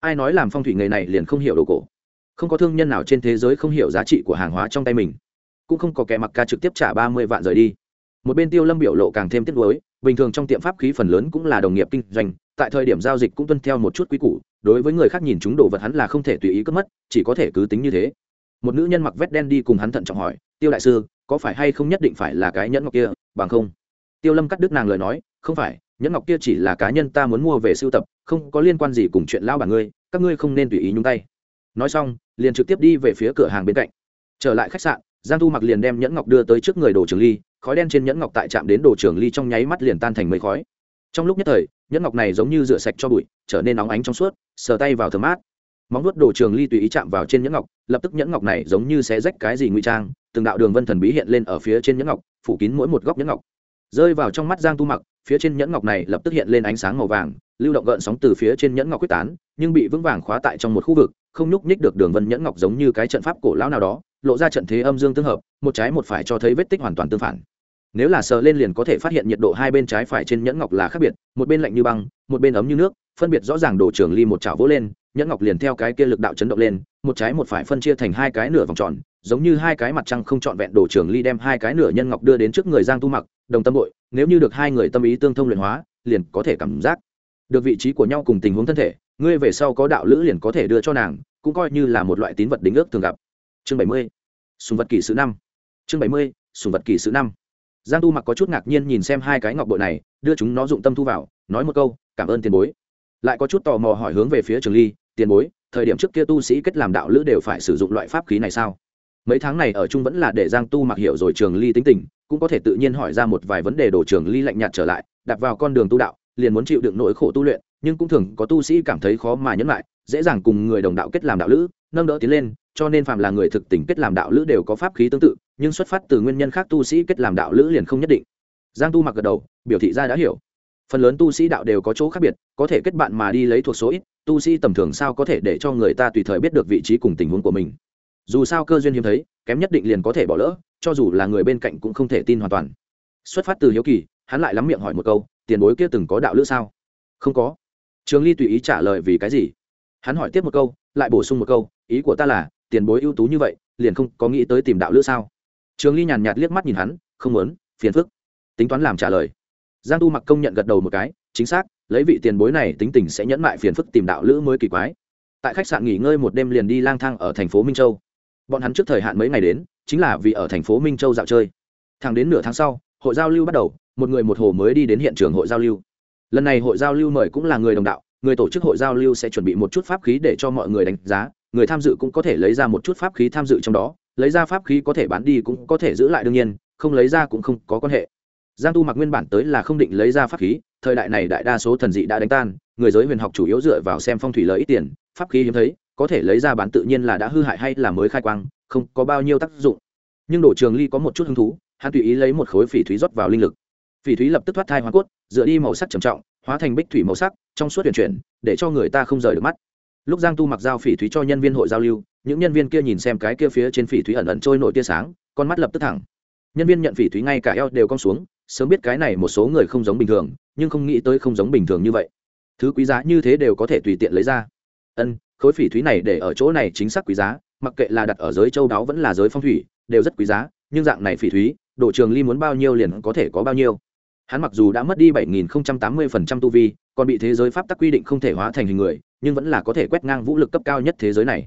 [SPEAKER 1] Ai nói làm phong thủy nghề này liền không hiểu đồ cổ? Không có thương nhân nào trên thế giới không hiểu giá trị của hàng hóa trong tay mình. Cũng không có kẻ mặc ca trực tiếp trả ba mươi vạn rời đi. Một bên tiêu lâm biểu lộ càng thêm tiếc nuối, bình thường trong tiệm pháp khí phần lớn cũng là đồng nghiệp kinh doanh, tại thời điểm giao dịch cũng tuân theo một chút quý củ, đối với người khác nhìn chúng đồ vật hắn là không thể tùy ý cất mất, chỉ có thể cứ tính như thế một nữ nhân mặc vét đen đi cùng hắn thận trọng hỏi, tiêu đại sư, có phải hay không nhất định phải là cái nhẫn ngọc kia, bằng không? Tiêu lâm cắt đứt nàng lời nói, không phải, nhẫn ngọc kia chỉ là cá nhân ta muốn mua về sưu tập, không có liên quan gì cùng chuyện lao bản ngươi, các ngươi không nên tùy ý nhúng tay. Nói xong, liền trực tiếp đi về phía cửa hàng bên cạnh. Trở lại khách sạn, giang thu mặc liền đem nhẫn ngọc đưa tới trước người đồ trường ly, khói đen trên nhẫn ngọc tại chạm đến đồ trường ly trong nháy mắt liền tan thành mây khói. Trong lúc nhất thời, nhẫn ngọc này giống như rửa sạch cho bụi, trở nên nóng ánh trong suốt, sờ tay vào thơm mát móng nuốt đồ trường ly tùy ý chạm vào trên nhẫn ngọc, lập tức nhẫn ngọc này giống như xé rách cái gì ngụy trang, từng đạo đường vân thần bí hiện lên ở phía trên nhẫn ngọc, phủ kín mỗi một góc nhẫn ngọc. Rơi vào trong mắt giang tu mặc, phía trên nhẫn ngọc này lập tức hiện lên ánh sáng màu vàng, lưu động gợn sóng từ phía trên nhẫn ngọc quyết tán, nhưng bị vững vàng khóa tại trong một khu vực, không nhúc nhích được đường vân nhẫn ngọc giống như cái trận pháp cổ lão nào đó, lộ ra trận thế âm dương tương hợp, một trái một phải cho thấy vết tích hoàn toàn tương phản. Nếu là sờ lên liền có thể phát hiện nhiệt độ hai bên trái phải trên nhẫn ngọc là khác biệt, một bên lạnh như băng, một bên ấm như nước, phân biệt rõ ràng đồ trường ly một chảo vỗ lên nhẫn ngọc liền theo cái kia lực đạo chấn động lên, một trái một phải phân chia thành hai cái nửa vòng tròn, giống như hai cái mặt trăng không trọn vẹn đổ trường ly đem hai cái nửa nhân ngọc đưa đến trước người giang tu mặc, đồng tâm bội, nếu như được hai người tâm ý tương thông luyện hóa, liền có thể cảm giác được vị trí của nhau cùng tình huống thân thể, ngươi về sau có đạo lữ liền có thể đưa cho nàng, cũng coi như là một loại tín vật đính ước thường gặp. Chương bảy mươi, sùng vật kỷ sứ năm. Chương bảy mươi, sùng vật kỷ sứ năm. Giang tu mặc có chút ngạc nhiên nhìn xem hai cái ngọc bội này, đưa chúng nó dụng tâm thu vào, nói một câu, cảm ơn tiền bối. Lại có chút tò mò hỏi hướng về phía trường ly tiền bối, thời điểm trước kia tu sĩ kết làm đạo lữ đều phải sử dụng loại pháp khí này sao? Mấy tháng này ở chung vẫn là để giang tu mặc hiểu rồi trường ly tính tình, cũng có thể tự nhiên hỏi ra một vài vấn đề đồ trường ly lạnh nhạt trở lại đặt vào con đường tu đạo, liền muốn chịu đựng nỗi khổ tu luyện, nhưng cũng thường có tu sĩ cảm thấy khó mà nhẫn lại, dễ dàng cùng người đồng đạo kết làm đạo lữ, nâng đỡ tiến lên, cho nên phạm là người thực tình kết làm đạo lữ đều có pháp khí tương tự, nhưng xuất phát từ nguyên nhân khác tu sĩ kết làm đạo lữ liền không nhất định. Giang tu mặc gật đầu, biểu thị ra đã hiểu. Phần lớn tu sĩ đạo đều có chỗ khác biệt, có thể kết bạn mà đi lấy thuộc số ít tu sĩ tầm thường sao có thể để cho người ta tùy thời biết được vị trí cùng tình huống của mình? Dù sao cơ duyên hiếm thấy, kém nhất định liền có thể bỏ lỡ, cho dù là người bên cạnh cũng không thể tin hoàn toàn. Xuất phát từ hiếu kỳ, hắn lại lắm miệng hỏi một câu, tiền bối kia từng có đạo lữ sao? Không có. Trường ly tùy ý trả lời vì cái gì? Hắn hỏi tiếp một câu, lại bổ sung một câu, ý của ta là, tiền bối ưu tú như vậy, liền không có nghĩ tới tìm đạo lữ sao? Trường ly nhàn nhạt liếc mắt nhìn hắn, không muốn, phiền phức. Tính toán làm trả lời. Giang tu mặc công nhận gật đầu một cái, chính xác lấy vị tiền bối này tính tình sẽ nhẫn mại phiền phức tìm đạo lữ mới kỳ quái. Tại khách sạn nghỉ ngơi một đêm liền đi lang thang ở thành phố minh châu. Bọn hắn trước thời hạn mấy ngày đến, chính là vì ở thành phố minh châu dạo chơi. Thẳng đến nửa tháng sau, hội giao lưu bắt đầu, một người một hồ mới đi đến hiện trường hội giao lưu. Lần này hội giao lưu mời cũng là người đồng đạo, người tổ chức hội giao lưu sẽ chuẩn bị một chút pháp khí để cho mọi người đánh giá, người tham dự cũng có thể lấy ra một chút pháp khí tham dự trong đó, lấy ra pháp khí có thể bán đi cũng có thể giữ lại đương nhiên, không lấy ra cũng không có quan hệ. Giang tu mặc nguyên bản tới là không định lấy ra pháp khí thời đại này đại đa số thần dị đã đánh tan, người giới huyền học chủ yếu dựa vào xem phong thủy lợi ít tiền, pháp khí hiếm thấy, có thể lấy ra bán tự nhiên là đã hư hại hay là mới khai quang, không có bao nhiêu tác dụng. Nhưng đổ trường ly có một chút hứng thú, hắn tùy ý lấy một khối phỉ thúy rót vào linh lực. Phỉ thúy lập tức thoát thai hoa cốt, dựa đi màu sắc trầm trọng, hóa thành bích thủy màu sắc, trong suốt chuyển chuyển, để cho người ta không rời được mắt. Lúc giang tu mặc dao phỉ thúy cho nhân viên hội giao lưu, những nhân viên kia nhìn xem cái kia phía trên phỉ thúy ẩn ẩn trôi nổi tia sáng, con mắt lập tức thẳng. Nhân viên nhận phỉ thúy ngay cả eo đều cong xuống sớm biết cái này một số người không giống bình thường, nhưng không nghĩ tới không giống bình thường như vậy. Thứ quý giá như thế đều có thể tùy tiện lấy ra. Ân, khối phỉ thúy này để ở chỗ này chính xác quý giá, mặc kệ là đặt ở giới châu đáo vẫn là giới phong thủy, đều rất quý giá, nhưng dạng này phỉ thúy độ trường ly muốn bao nhiêu liền có thể có bao nhiêu. Hắn mặc dù đã mất đi 7080% tu vi, còn bị thế giới pháp tắc quy định không thể hóa thành hình người, nhưng vẫn là có thể quét ngang vũ lực cấp cao nhất thế giới này.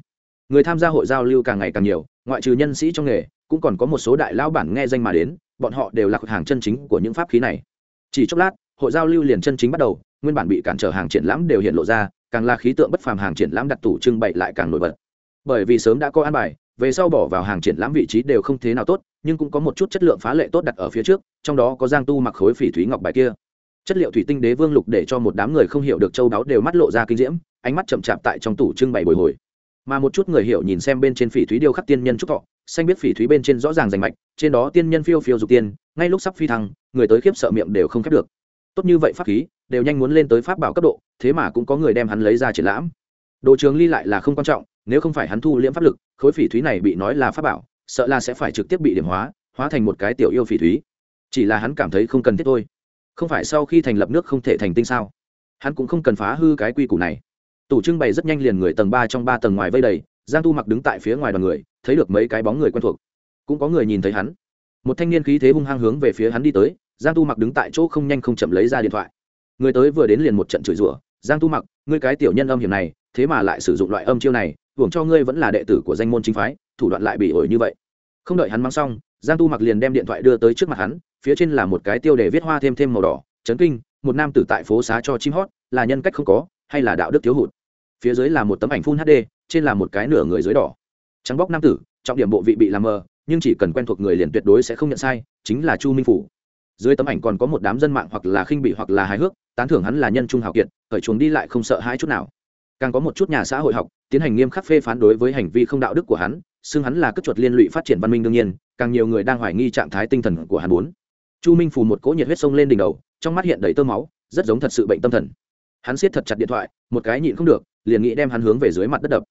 [SPEAKER 1] Người tham gia hội giao lưu càng ngày càng nhiều, ngoại trừ nhân sĩ trong nghề, cũng còn có một số đại lao bản nghe danh mà đến bọn họ đều là hàng chân chính của những pháp khí này. Chỉ chốc lát, hội giao lưu liền chân chính bắt đầu, nguyên bản bị cản trở hàng triển lãm đều hiện lộ ra, càng là khí tượng bất phàm hàng triển lãm đặt tủ trưng bày lại càng nổi bật. Bởi vì sớm đã có an bài, về sau bỏ vào hàng triển lãm vị trí đều không thế nào tốt, nhưng cũng có một chút chất lượng phá lệ tốt đặt ở phía trước, trong đó có giang tu mặc khối phỉ thúy ngọc bài kia. Chất liệu thủy tinh đế vương lục để cho một đám người không hiểu được châu đáo đều mắt lộ ra kinh diễm, ánh mắt chậm chạp tại trong tủ trưng bày bồi hồi mà một chút người hiểu nhìn xem bên trên phỉ thúy điêu khắc tiên nhân trúc thọ, xanh biết phỉ thúy bên trên rõ ràng rành mạch, trên đó tiên nhân phiêu phiêu dục tiên, ngay lúc sắp phi thăng, người tới khiếp sợ miệng đều không khép được. Tốt như vậy pháp khí, đều nhanh muốn lên tới pháp bảo cấp độ, thế mà cũng có người đem hắn lấy ra triển lãm. Đồ trường ly lại là không quan trọng, nếu không phải hắn thu liễm pháp lực, khối phỉ thúy này bị nói là pháp bảo, sợ là sẽ phải trực tiếp bị điểm hóa hóa thành một cái tiểu yêu phỉ thúy. Chỉ là hắn cảm thấy không cần thiết thôi. Không phải sau khi thành lập nước không thể thành tinh sao? Hắn cũng không cần phá hư cái quy củ này tủ trưng bày rất nhanh liền người tầng ba trong ba tầng ngoài vây đầy, giang tu mặc đứng tại phía ngoài đoàn người, thấy được mấy cái bóng người quen thuộc. Cũng có người nhìn thấy hắn. Một thanh niên khí thế hung hăng hướng về phía hắn đi tới, giang tu mặc đứng tại chỗ không nhanh không chậm lấy ra điện thoại. Người tới vừa đến liền một trận chửi rủa, giang tu mặc, ngươi cái tiểu nhân âm hiểm này, thế mà lại sử dụng loại âm chiêu này, hưởng cho ngươi vẫn là đệ tử của danh môn chính phái, thủ đoạn lại bị ổi như vậy. Không đợi hắn mang xong, giang tu mặc liền đem điện thoại đưa tới trước mặt hắn, phía trên là một cái tiêu đề viết hoa thêm thêm màu đỏ, chấn kinh, một nam tử tại phố xá cho chim hót, là nhân cách không có, hay là đạo đức thiếu hụt? Phía dưới là một tấm ảnh full hd trên là một cái nửa người dưới đỏ. Trắng bóc nam tử, trọng điểm bộ vị bị làm mờ, nhưng chỉ cần quen thuộc người liền tuyệt đối sẽ không nhận sai, chính là chu minh phủ. Dưới tấm ảnh còn có một đám dân mạng hoặc là khinh bị hoặc là hài hước, tán thưởng hắn là nhân trung hào kiệt khởi chuồng đi lại không sợ hai chút nào. Càng có một chút nhà xã hội học, tiến hành nghiêm khắc phê phán đối với hành vi không đạo đức của hắn, xưng hắn là cất chuột liên lụy phát triển văn minh đương nhiên, càng nhiều người đang hoài nghi trạng thái tinh thần của hắn bốn. Chu minh phù một cỗ nhiệt huyết sông lên đỉnh đầu, trong mắt hiện đầy tơ máu, rất giống thật sự bệnh tâm thần hắn siết thật chặt điện thoại, một cái nhịn không được, liền nghĩ đem hắn hướng về dưới mặt đất đập.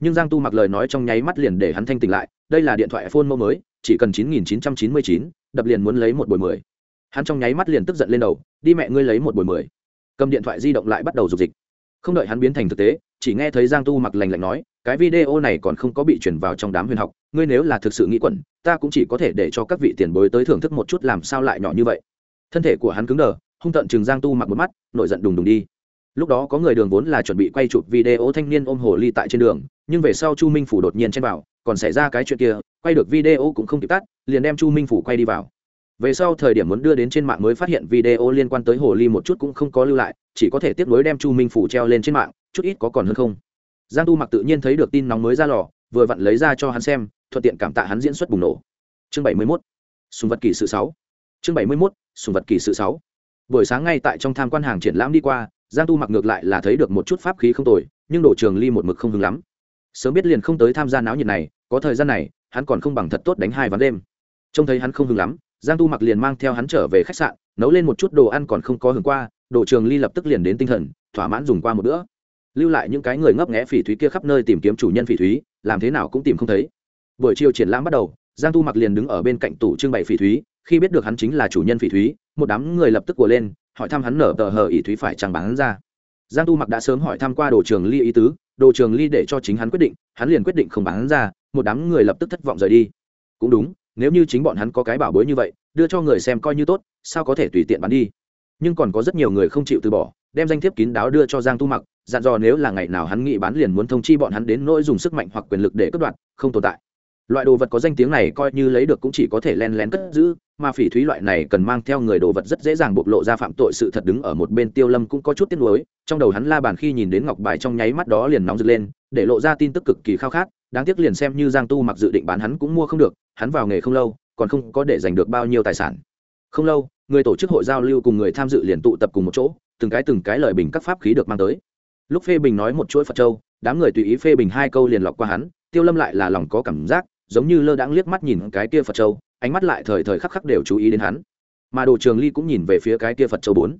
[SPEAKER 1] Nhưng giang tu mặc lời nói trong nháy mắt liền để hắn thanh tỉnh lại, đây là điện thoại iphone mẫu mới, chỉ cần chín nghìn chín trăm chín mươi chín, đập liền muốn lấy một buổi mười. Hắn trong nháy mắt liền tức giận lên đầu, đi mẹ ngươi lấy một buổi mười. Cầm điện thoại di động lại bắt đầu dục dịch. Không đợi hắn biến thành thực tế, chỉ nghe thấy giang tu mặc lành lạnh nói, cái video này còn không có bị chuyển vào trong đám huyền học, ngươi nếu là thực sự nghĩ quẩn, ta cũng chỉ có thể để cho các vị tiền bối tới thưởng thức một chút làm sao lại nhỏ như vậy. Thân thể của hắn cứng đờ, hung tận chừng giang tu mặc một mắt nội giận đùng đùng đi lúc đó có người đường vốn là chuẩn bị quay chụp video thanh niên ôm hồ ly tại trên đường, nhưng về sau chu minh phủ đột nhiên chen vào, còn xảy ra cái chuyện kia, quay được video cũng không kịp tắt, liền đem chu minh phủ quay đi vào. Về sau thời điểm muốn đưa đến trên mạng mới phát hiện video liên quan tới hồ ly một chút cũng không có lưu lại, chỉ có thể tiếp nối đem chu minh phủ treo lên trên mạng, chút ít có còn hơn không. Giang tu mặc tự nhiên thấy được tin nóng mới ra lò, vừa vặn lấy ra cho hắn xem, thuận tiện cảm tạ hắn diễn xuất bùng nổ. Chương bảy mươi mốt, sùng vật kỳ sự sáu. Chương bảy mươi mốt, sùng vật kỳ sự sáu. Buổi sáng ngay tại trong tham quan hàng triển lãm đi qua giang tu mặc ngược lại là thấy được một chút pháp khí không tồi, nhưng đổ trường ly một mực không hứng lắm. Sớm biết liền không tới tham gia náo nhiệt này, có thời gian này, hắn còn không bằng thật tốt đánh hai ván đêm. Trông thấy hắn không hứng lắm, giang tu mặc liền mang theo hắn trở về khách sạn, nấu lên một chút đồ ăn còn không có hưởng qua, đồ trường ly lập tức liền đến tinh thần, thỏa mãn dùng qua một bữa. Lưu lại những cái người ngấp nghẽ phỉ thúy kia khắp nơi tìm kiếm chủ nhân phỉ thúy, làm thế nào cũng tìm không thấy. Buổi chiều triển lãm bắt đầu, giang tu mặc liền đứng ở bên cạnh tủ trưng bày phỉ thúy, khi biết được hắn chính là chủ nhân phỉ thúy, một đám người lập tức của lên hỏi thăm hắn nở tờ hờ ỷ thúy phải chẳng bán ra. Giang tu mặc đã sớm hỏi thăm qua đồ trường ly ý tứ, đồ trường ly để cho chính hắn quyết định, hắn liền quyết định không bán ra, một đám người lập tức thất vọng rời đi. Cũng đúng, nếu như chính bọn hắn có cái bảo bối như vậy, đưa cho người xem coi như tốt, sao có thể tùy tiện bán đi? Nhưng còn có rất nhiều người không chịu từ bỏ, đem danh thiếp kín đáo đưa cho giang tu mặc, dặn dò nếu là ngày nào hắn nghĩ bán liền muốn thông chi bọn hắn đến nỗi dùng sức mạnh hoặc quyền lực để cất đoạt, không tồn tại loại đồ vật có danh tiếng này coi như lấy được cũng chỉ có thể len lén cất giữ, mà phỉ thúy loại này cần mang theo người đồ vật rất dễ dàng bộc lộ ra phạm tội sự thật đứng ở một bên tiêu lâm cũng có chút tiếc nuối, trong đầu hắn la bàn khi nhìn đến ngọc bài trong nháy mắt đó liền nóng rực lên, để lộ ra tin tức cực kỳ khao khát, đáng tiếc liền xem như giang tu mặc dự định bán hắn cũng mua không được, hắn vào nghề không lâu, còn không có để giành được bao nhiêu tài sản. Không lâu, người tổ chức hội giao lưu cùng người tham dự liền tụ tập cùng một chỗ, từng cái từng cái lời bình các pháp khí được mang tới. Lúc phê bình nói một chuỗi phật châu, đám người tùy ý phê bình hai câu liền lọc qua hắn, tiêu lâm lại là lòng có cảm giác giống như lơ đãng liếc mắt nhìn cái kia phật châu, ánh mắt lại thời thời khắc khắc đều chú ý đến hắn. Mà đồ trường ly cũng nhìn về phía cái kia phật châu bốn.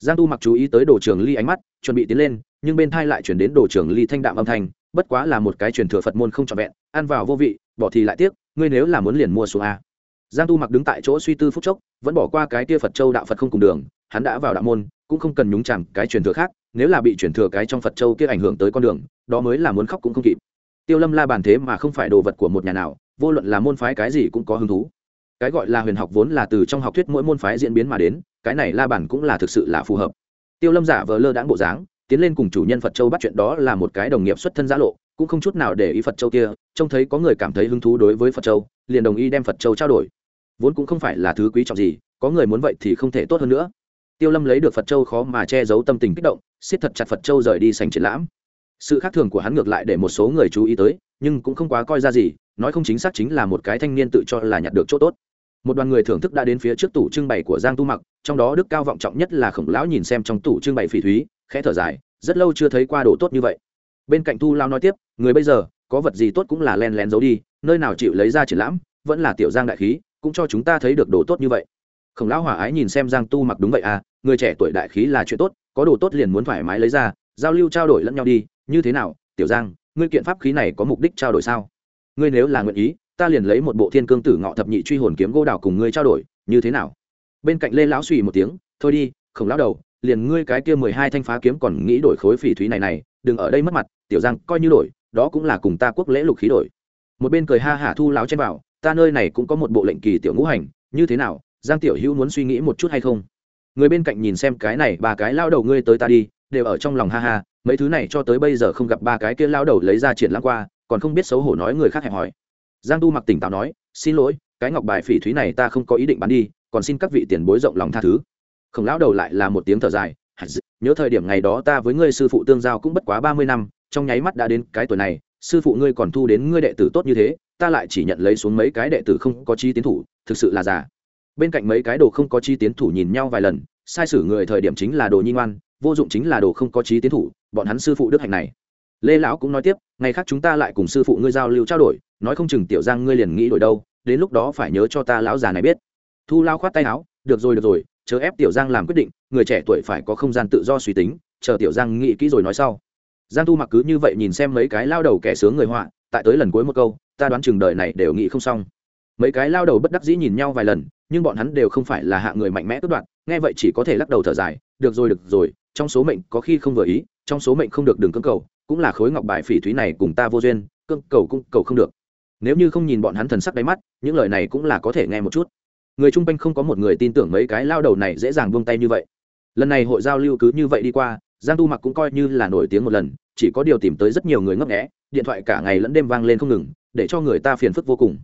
[SPEAKER 1] Giang tu mặc chú ý tới đồ trường ly ánh mắt, chuẩn bị tiến lên, nhưng bên thai lại chuyển đến đồ trường ly thanh đạm âm thanh, bất quá là một cái truyền thừa phật môn không trọn vẹn, ăn vào vô vị, bỏ thì lại tiếc, ngươi nếu là muốn liền mua xuống a. Giang tu mặc đứng tại chỗ suy tư phúc chốc, vẫn bỏ qua cái kia phật châu đạo phật không cùng đường, hắn đã vào đạo môn, cũng không cần nhúng chạm cái truyền thừa khác, nếu là bị truyền thừa cái trong phật châu kia ảnh hưởng tới con đường, đó mới là muốn khóc cũng không kịp tiêu lâm la bàn thế mà không phải đồ vật của một nhà nào, vô luận là môn phái cái gì cũng có hứng thú. Cái gọi là huyền học vốn là từ trong học thuyết mỗi môn phái diễn biến mà đến, cái này la bàn cũng là thực sự là phù hợp. Tiêu lâm giả vờ lơ đãng bộ dáng, tiến lên cùng chủ nhân phật châu bắt chuyện đó là một cái đồng nghiệp xuất thân giã lộ, cũng không chút nào để ý phật châu kia, trông thấy có người cảm thấy hứng thú đối với phật châu, liền đồng ý đem phật châu trao đổi. Vốn cũng không phải là thứ quý trọng gì, có người muốn vậy thì không thể tốt hơn nữa. Tiêu lâm lấy được phật châu khó mà che giấu tâm tình kích động, siết thật chặt phật châu rời đi sành triển lãm sự khác thường của hắn ngược lại để một số người chú ý tới, nhưng cũng không quá coi ra gì, nói không chính xác chính là một cái thanh niên tự cho là nhặt được chỗ tốt. Một đoàn người thưởng thức đã đến phía trước tủ trưng bày của giang tu mặc, trong đó đức cao vọng trọng nhất là khổng lão nhìn xem trong tủ trưng bày phỉ thúy, khẽ thở dài, rất lâu chưa thấy qua đồ tốt như vậy. Bên cạnh thu lao nói tiếp, người bây giờ, có vật gì tốt cũng là len lén giấu đi, nơi nào chịu lấy ra triển lãm, vẫn là tiểu giang đại khí, cũng cho chúng ta thấy được đồ tốt như vậy. Khổng lão hòa ái nhìn xem giang tu mặc đúng vậy à người trẻ tuổi đại khí là chuyện tốt, có đồ tốt liền muốn thoải mái lấy ra, giao lưu trao đổi lẫn nhau đi như thế nào, tiểu giang, ngươi kiện pháp khí này có mục đích trao đổi sao? Ngươi nếu là nguyện ý, ta liền lấy một bộ thiên cương tử ngọ thập nhị truy hồn kiếm gỗ đào cùng ngươi trao đổi, như thế nào? Bên cạnh lê lão suy một tiếng, thôi đi, khổng lão đầu, liền ngươi cái kia mười hai thanh phá kiếm còn nghĩ đổi khối phỉ thúy này này, đừng ở đây mất mặt, tiểu giang, coi như đổi, đó cũng là cùng ta quốc lễ lục khí đổi. Một bên cười ha hả thu lão chen vào, ta nơi này cũng có một bộ lệnh kỳ tiểu ngũ hành, như thế nào, giang tiểu hữu muốn suy nghĩ một chút hay không? Người bên cạnh nhìn xem cái này, ba cái lao đầu ngươi tới ta đi, đều ở trong lòng ha ha mấy thứ này cho tới bây giờ không gặp ba cái kia lao đầu lấy ra triển lãng qua, còn không biết xấu hổ nói người khác hẹp hỏi giang tu mặc tỉnh táo nói, xin lỗi, cái ngọc bài phỉ thúy này ta không có ý định bán đi, còn xin các vị tiền bối rộng lòng tha thứ. Khổng lão đầu lại là một tiếng thở dài nhớ thời điểm ngày đó ta với ngươi sư phụ tương giao cũng bất quá ba mươi năm, trong nháy mắt đã đến cái tuổi này, sư phụ ngươi còn thu đến ngươi đệ tử tốt như thế, ta lại chỉ nhận lấy xuống mấy cái đệ tử không có chi tiến thủ, thực sự là giả bên cạnh mấy cái đồ không có chi tiến thủ nhìn nhau vài lần, sai sử người thời điểm chính là đồ nhi ngoan, vô dụng chính là đồ không có chi tiến thủ bọn hắn sư phụ đức hạnh này. Lê lão cũng nói tiếp, ngày khác chúng ta lại cùng sư phụ ngươi giao lưu trao đổi, nói không chừng tiểu giang ngươi liền nghĩ đổi đâu, đến lúc đó phải nhớ cho ta lão già này biết. Thu lao khoát tay áo, được rồi được rồi chờ ép tiểu giang làm quyết định, người trẻ tuổi phải có không gian tự do suy tính, chờ tiểu giang nghĩ kỹ rồi nói sau. Giang thu mặc cứ như vậy nhìn xem mấy cái lao đầu kẻ sướng người họa, tại tới lần cuối một câu, ta đoán chừng đời này đều nghĩ không xong. Mấy cái lao đầu bất đắc dĩ nhìn nhau vài lần, nhưng bọn hắn đều không phải là hạ người mạnh mẽ cướp đoạt, nghe vậy chỉ có thể lắc đầu thở dài, được rồi được rồi trong số mệnh có khi không vừa ý, trong số mệnh không được đường cưỡng cầu, cũng là khối ngọc bài phỉ thúy này cùng ta vô duyên cưỡng cầu cũng cầu không được. Nếu như không nhìn bọn hắn thần sắc đáy mắt, những lời này cũng là có thể nghe một chút. Người chung quanh không có một người tin tưởng mấy cái lao đầu này dễ dàng buông tay như vậy. Lần này hội giao lưu cứ như vậy đi qua, giang tu mặc cũng coi như là nổi tiếng một lần, chỉ có điều tìm tới rất nhiều người ngấp nghẽ điện thoại cả ngày lẫn đêm vang lên không ngừng, để cho người ta phiền phức vô cùng.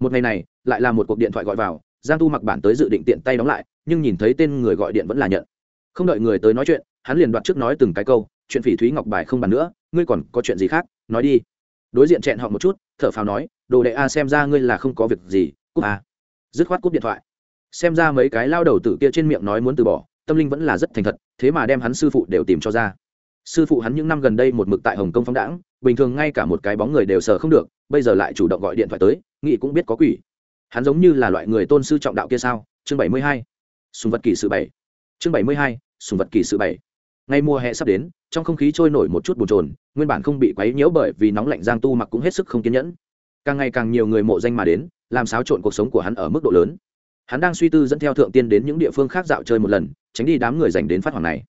[SPEAKER 1] Một ngày này, lại là một cuộc điện thoại gọi vào, giang tu mặc bản tới dự định tiện tay đóng lại, nhưng nhìn thấy tên người gọi điện vẫn là nhận. Không đợi người tới nói chuyện hắn liền đoạt trước nói từng cái câu, chuyện phỉ thúy ngọc bài không bàn nữa, ngươi còn có chuyện gì khác? Nói đi. Đối diện chẹn họ một chút, thở phào nói, đồ đệ a, xem ra ngươi là không có việc gì cúp a. Dứt khoát cúp điện thoại. Xem ra mấy cái lao đầu tử kia trên miệng nói muốn từ bỏ, tâm linh vẫn là rất thành thật, thế mà đem hắn sư phụ đều tìm cho ra. Sư phụ hắn những năm gần đây một mực tại hồng kông phóng đãng, bình thường ngay cả một cái bóng người đều sờ không được, bây giờ lại chủ động gọi điện thoại tới nghị cũng biết có quỷ. Hắn giống như là loại người tôn sư trọng đạo kia sao? Chương bảy mươi hai. Sùng vật kỷ sự bảy. Chương bảy mươi hai. Sùng vật kỷ sự bảy ngay mùa hè sắp đến, trong không khí trôi nổi một chút bồn trồn nguyên bản không bị quấy nhiễu bởi vì nóng lạnh giang tu mặc cũng hết sức không kiên nhẫn. Càng ngày càng nhiều người mộ danh mà đến, làm xáo trộn cuộc sống của hắn ở mức độ lớn. Hắn đang suy tư dẫn theo thượng tiên đến những địa phương khác dạo chơi một lần, tránh đi đám người dành đến phát hoàng này.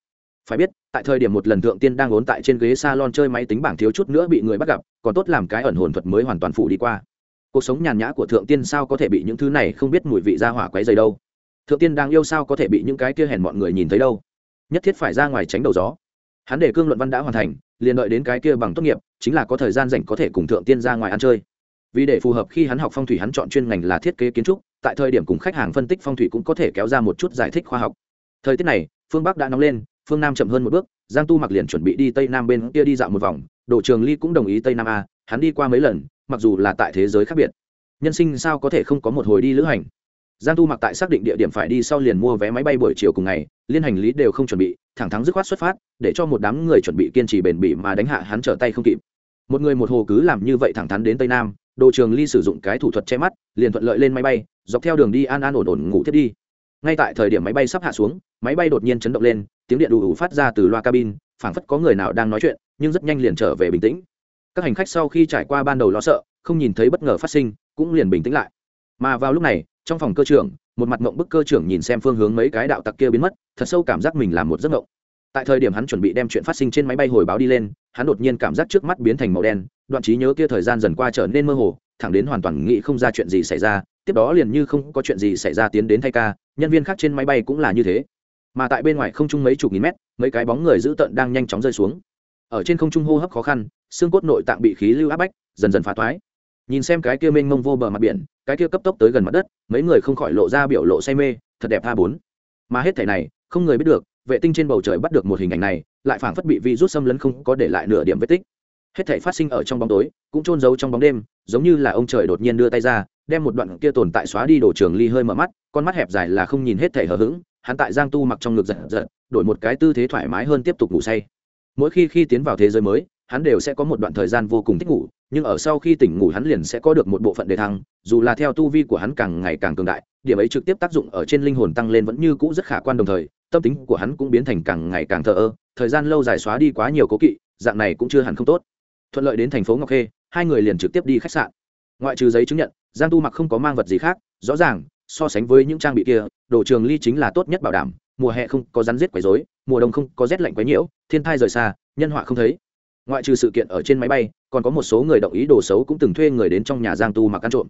[SPEAKER 1] Phải biết, tại thời điểm một lần thượng tiên đang ốn tại trên ghế s a lon chơi máy tính bảng thiếu chút nữa bị người bắt gặp, còn tốt làm cái ẩn hồn thuật mới hoàn toàn phủ đi qua. Cuộc sống nhàn nhã của thượng tiên sao có thể bị những thứ này không biết mùi vị ra hỏa quấy dày đâu? Thượng tiên đang yêu sao có thể bị những cái kia hèn mọi người nhìn thấy đâu? Nhất thiết phải ra ngoài tránh đầu gió. Hắn để cương luận văn đã hoàn thành, liền đợi đến cái kia bằng tốt nghiệp, chính là có thời gian rảnh có thể cùng thượng tiên ra ngoài ăn chơi. Vì để phù hợp khi hắn học phong thủy hắn chọn chuyên ngành là thiết kế kiến trúc, tại thời điểm cùng khách hàng phân tích phong thủy cũng có thể kéo ra một chút giải thích khoa học. Thời tiết này, phương bắc đã nóng lên, phương nam chậm hơn một bước, giang tu mặc liền chuẩn bị đi tây nam bên kia đi dạo một vòng, đồ trường ly cũng đồng ý tây nam a, hắn đi qua mấy lần, mặc dù là tại thế giới khác biệt. Nhân sinh sao có thể không có một hồi đi lữ hành? Giang tu mặc tại xác định địa điểm phải đi sau liền mua vé máy bay buổi chiều cùng ngày liên hành lý đều không chuẩn bị thẳng thắng dứt khoát xuất phát để cho một đám người chuẩn bị kiên trì bền bỉ mà đánh hạ hắn trở tay không kịp. Một người một hồ cứ làm như vậy thẳng thắn đến tây nam đồ trường ly sử dụng cái thủ thuật che mắt liền thuận lợi lên máy bay dọc theo đường đi an an ổn ổn ngủ thiết đi. Ngay tại thời điểm máy bay sắp hạ xuống máy bay đột nhiên chấn động lên tiếng điện đủ, đủ phát ra từ loa cabin phảng phất có người nào đang nói chuyện nhưng rất nhanh liền trở về bình tĩnh. Các hành khách sau khi trải qua ban đầu lo sợ không nhìn thấy bất ngờ phát sinh cũng liền bình tĩnh lại. Mà vào lúc này trong phòng cơ trưởng, một mặt mộng bức cơ trưởng nhìn xem phương hướng mấy cái đạo tặc kia biến mất, thật sâu cảm giác mình làm một giấc mộng. Tại thời điểm hắn chuẩn bị đem chuyện phát sinh trên máy bay hồi báo đi lên, hắn đột nhiên cảm giác trước mắt biến thành màu đen, đoạn trí nhớ kia thời gian dần qua trở nên mơ hồ, thẳng đến hoàn toàn nghĩ không ra chuyện gì xảy ra, tiếp đó liền như không có chuyện gì xảy ra tiến đến thay ca, nhân viên khác trên máy bay cũng là như thế. Mà tại bên ngoài không trung mấy chục nghìn mét, mấy cái bóng người dữ tợn đang nhanh chóng rơi xuống. Ở trên không trung hô hấp khó khăn, xương cốt nội tạng bị khí lưu áp bách, dần dần phá toái. Nhìn xem cái kia mênh mông vô bờ mặt biển cái kia cấp tốc tới gần mặt đất, mấy người không khỏi lộ ra biểu lộ say mê, thật đẹp a bốn. Mà hết thể này, không người biết được, vệ tinh trên bầu trời bắt được một hình ảnh này, lại phảng phất bị vi rút xâm lấn không có để lại nửa điểm vết tích. Hết thể phát sinh ở trong bóng tối, cũng trôn giấu trong bóng đêm, giống như là ông trời đột nhiên đưa tay ra, đem một đoạn kia tồn tại xóa đi đổ trường ly hơi mở mắt, con mắt hẹp dài là không nhìn hết thể hờ hững, hắn tại giang tu mặc trong ngực giật giật, đổi một cái tư thế thoải mái hơn tiếp tục ngủ say. Mỗi khi khi tiến vào thế giới mới hắn đều sẽ có một đoạn thời gian vô cùng thích ngủ, nhưng ở sau khi tỉnh ngủ hắn liền sẽ có được một bộ phận đề thăng, dù là theo tu vi của hắn càng ngày càng cường đại, điểm ấy trực tiếp tác dụng ở trên linh hồn tăng lên vẫn như cũ rất khả quan đồng thời, tâm tính của hắn cũng biến thành càng ngày càng thờ ơ, thời gian lâu dài xóa đi quá nhiều cố kỵ, dạng này cũng chưa hẳn không tốt. Thuận lợi đến thành phố ngọc khê, hai người liền trực tiếp đi khách sạn. Ngoại trừ giấy chứng nhận, giang tu mặc không có mang vật gì khác, rõ ràng, so sánh với những trang bị kia, đồ trường ly chính là tốt nhất bảo đảm, mùa hè không có rắn rết quấy rối, mùa đông không có rét lạnh quấy nhiễu, thiên thai rời xa, nhân họa không thấy ngoại trừ sự kiện ở trên máy bay, còn có một số người động ý đồ xấu cũng từng thuê người đến trong nhà giang tu mặc ăn trộm.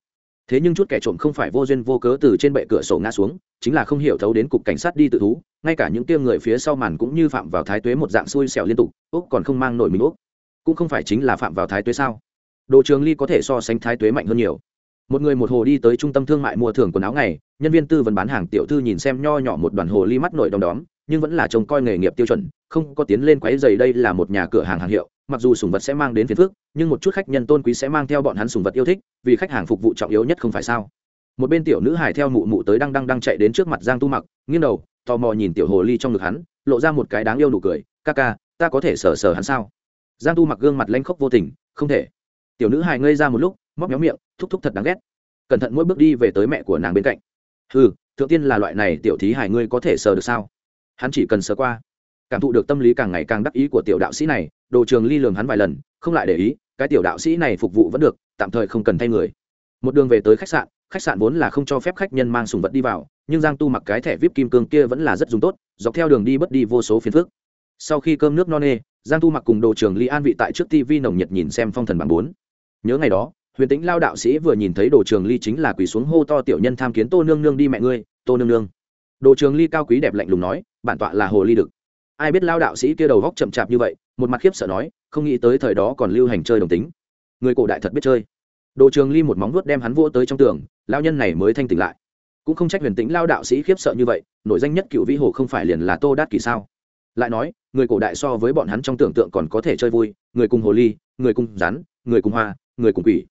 [SPEAKER 1] Thế nhưng chút kẻ trộm không phải vô duyên vô cớ từ trên bệ cửa sổ ngã xuống, chính là không hiểu thấu đến cục cảnh sát đi tự thú, ngay cả những kia người phía sau màn cũng như phạm vào thái tuế một dạng xui xẻo liên tục, úc còn không mang nổi mình úc. Cũng không phải chính là phạm vào thái tuế sao? Đồ trường ly có thể so sánh thái tuế mạnh hơn nhiều. Một người một hồ đi tới trung tâm thương mại mua thưởng quần áo ngày, nhân viên tư vấn bán hàng tiểu thư nhìn xem nho nhỏ một đoàn hồ ly mắt nội đom đóm, nhưng vẫn là trông coi nghề nghiệp tiêu chuẩn, không có tiến lên quáy dày đây là một nhà cửa hàng hàng hiệu mặc dù sùng vật sẽ mang đến phiền phức, nhưng một chút khách nhân tôn quý sẽ mang theo bọn hắn sùng vật yêu thích, vì khách hàng phục vụ trọng yếu nhất không phải sao? Một bên tiểu nữ hải theo mụ mụ tới đang đang đang chạy đến trước mặt giang tu mặc, nghiêng đầu, tò mò nhìn tiểu hồ ly trong ngực hắn, lộ ra một cái đáng yêu nụ cười, ca ca, ta có thể sờ sờ hắn sao? Giang tu mặc gương mặt lanh khóc vô tình, không thể. Tiểu nữ hải ngây ra một lúc, móc méo miệng, thúc thúc thật đáng ghét. Cẩn thận mỗi bước đi về tới mẹ của nàng bên cạnh. Ừ thượng tiên là loại này tiểu thí hải ngươi có thể sờ được sao? Hắn chỉ cần sờ qua cảm thụ được tâm lý càng ngày càng đắc ý của tiểu đạo sĩ này, đồ trường ly lường hắn vài lần, không lại để ý, cái tiểu đạo sĩ này phục vụ vẫn được, tạm thời không cần thay người. Một đường về tới khách sạn khách sạn vốn là không cho phép khách nhân mang sùng vật đi vào, nhưng giang tu mặc cái thẻ vip kim cương kia vẫn là rất dùng tốt, dọc theo đường đi bất đi vô số phiền phức. Sau khi cơm nước no nê, giang tu mặc cùng đồ trường ly an vị tại trước tv nồng nhiệt nhìn xem phong thần bảng bốn. Nhớ ngày đó, huyền tĩnh lao đạo sĩ vừa nhìn thấy đồ trường ly chính là quỳ xuống hô to tiểu nhân tham kiến tô nương nương đi mẹ ngươi, tô nương nương. Đồ trường ly cao quý đẹp lạnh lùng nói, bản tọa là hồ ly đực ai biết lao đạo sĩ kia đầu góc chậm chạp như vậy, một mặt khiếp sợ nói, không nghĩ tới thời đó còn lưu hành chơi đồng tính. Người cổ đại thật biết chơi. Đồ trường ly một móng vuốt đem hắn vỗ tới trong tường, lao nhân này mới thanh tỉnh lại. Cũng không trách huyền tĩnh lao đạo sĩ khiếp sợ như vậy nội danh nhất cựu vĩ hồ không phải liền là tô đát kỳ sao? Lại nói, người cổ đại so với bọn hắn trong tưởng tượng còn có thể chơi vui, người cùng hồ ly, người cùng rắn, người cùng hoa, người cùng quỷ.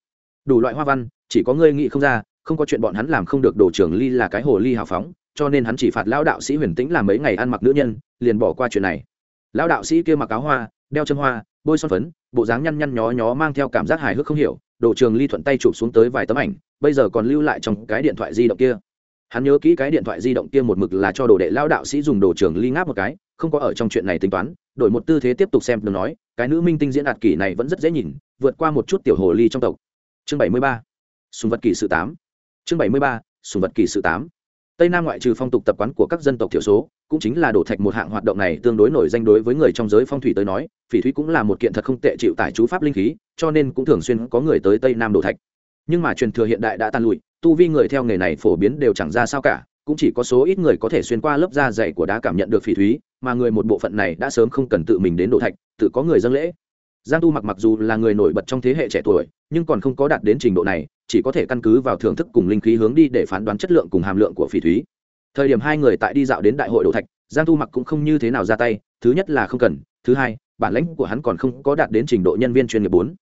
[SPEAKER 1] Đủ loại hoa văn, chỉ có ngươi nghĩ không ra, không có chuyện bọn hắn làm không được đồ trường ly là cái hồ ly hào phóng cho nên hắn chỉ phạt lão đạo sĩ huyền tĩnh làm mấy ngày ăn mặc nữ nhân, liền bỏ qua chuyện này. Lão đạo sĩ kia mặc áo hoa, đeo chân hoa, bôi son phấn, bộ dáng nhăn nhăn nhó nhó mang theo cảm giác hài hước không hiểu, đồ trường ly thuận tay chụp xuống tới vài tấm ảnh, bây giờ còn lưu lại trong cái điện thoại di động kia. Hắn nhớ kỹ cái điện thoại di động kia một mực là cho đồ đệ lão đạo sĩ dùng đồ trường ly ngáp một cái, không có ở trong chuyện này tính toán, đổi một tư thế tiếp tục xem, đừng nói, cái nữ minh tinh diễn đạt kỷ này vẫn rất dễ nhìn, vượt qua một chút tiểu hồ ly trong tộc. Chương bảy mươi ba, sùng vật kỷ sự tám. Chương bảy mươi ba, sùng vật kỷ sự tám tây nam ngoại trừ phong tục tập quán của các dân tộc thiểu số, cũng chính là đổ thạch một hạng hoạt động này tương đối nổi danh đối với người trong giới phong thủy tới nói, phỉ thúy cũng là một kiện thật không tệ chịu tải chú pháp linh khí, cho nên cũng thường xuyên có người tới tây nam đổ thạch. Nhưng mà truyền thừa hiện đại đã tan lụi, tu vi người theo nghề này phổ biến đều chẳng ra sao cả, cũng chỉ có số ít người có thể xuyên qua lớp da dày của đá cảm nhận được phỉ thúy, mà người một bộ phận này đã sớm không cần tự mình đến đổ thạch, tự có người dâng lễ giang tu mặc mặc dù là người nổi bật trong thế hệ trẻ tuổi, nhưng còn không có đạt đến trình độ này, chỉ có thể căn cứ vào thưởng thức cùng linh khí hướng đi để phán đoán chất lượng cùng hàm lượng của phỉ thúy. Thời điểm hai người tại đi dạo đến đại hội đồ thạch, giang tu mặc cũng không như thế nào ra tay, thứ nhất là không cần, thứ hai, bản lãnh của hắn còn không có đạt đến trình độ nhân viên chuyên nghiệp bốn.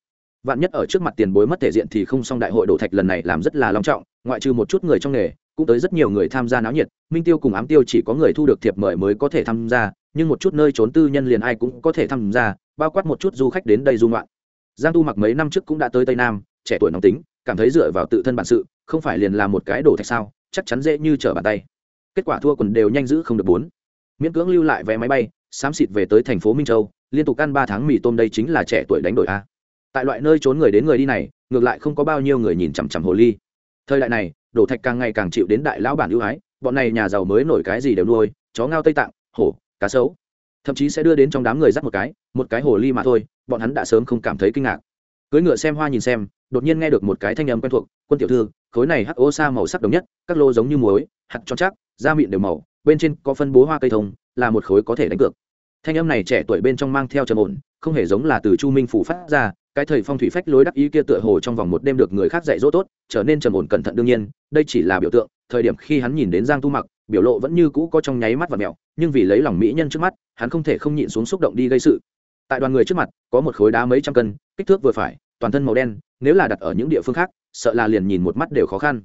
[SPEAKER 1] Vạn nhất ở trước mặt tiền bối mất thể diện thì không xong đại hội đổ thạch lần này làm rất là long trọng ngoại trừ một chút người trong nghề, cũng tới rất nhiều người tham gia náo nhiệt. Minh tiêu cùng ám tiêu chỉ có người thu được thiệp mời mới có thể tham gia, nhưng một chút nơi trốn tư nhân liền ai cũng có thể tham gia, bao quát một chút du khách đến đây du ngoạn. Giang tu mặc mấy năm trước cũng đã tới tây nam, trẻ tuổi nóng tính, cảm thấy dựa vào tự thân bản sự, không phải liền là một cái đồ thạch sao, chắc chắn dễ như trở bàn tay. Kết quả thua quần đều nhanh giữ không được bốn. Miễn cưỡng lưu lại vé máy bay, xám xịt về tới thành phố minh châu, liên tục ăn ba tháng mì tôm đây chính là trẻ tuổi đánh đổi a. Tại loại nơi trốn người đến người đi này, ngược lại không có bao nhiêu người nhìn chằm chằm hồ ly thời đại này, đổ thạch càng ngày càng chịu đến đại lão bản ưu ái, bọn này nhà giàu mới nổi cái gì đều nuôi, chó ngao tây tạng, hổ, cá sấu. Thậm chí sẽ đưa đến trong đám người dắt một cái một cái hồ ly mà thôi, bọn hắn đã sớm không cảm thấy kinh ngạc. Cưới ngựa xem hoa nhìn xem, đột nhiên nghe được một cái thanh âm quen thuộc, quân tiểu thư, khối này hắc ô sa màu sắc đồng nhất, các lô giống như muối, hạt cho chắc, da mịn đều màu, bên trên có phân bố hoa cây thông, là một khối có thể đánh cược. Thanh âm này trẻ tuổi bên trong mang theo trầm ổn, không hề giống là từ chu minh phủ phát ra cái thời phong thủy phách lối đắc ý kia tựa hồ trong vòng một đêm được người khác dạy dỗ tốt, trở nên trầm ổn cẩn thận đương nhiên, đây chỉ là biểu tượng, thời điểm khi hắn nhìn đến giang tu mặc, biểu lộ vẫn như cũ có trong nháy mắt và mẹo, nhưng vì lấy lòng mỹ nhân trước mắt, hắn không thể không nhịn xuống xúc động đi gây sự. Tại đoàn người trước mặt, có một khối đá mấy trăm cân, kích thước vừa phải, toàn thân màu đen, nếu là đặt ở những địa phương khác, sợ là liền nhìn một mắt đều khó khăn.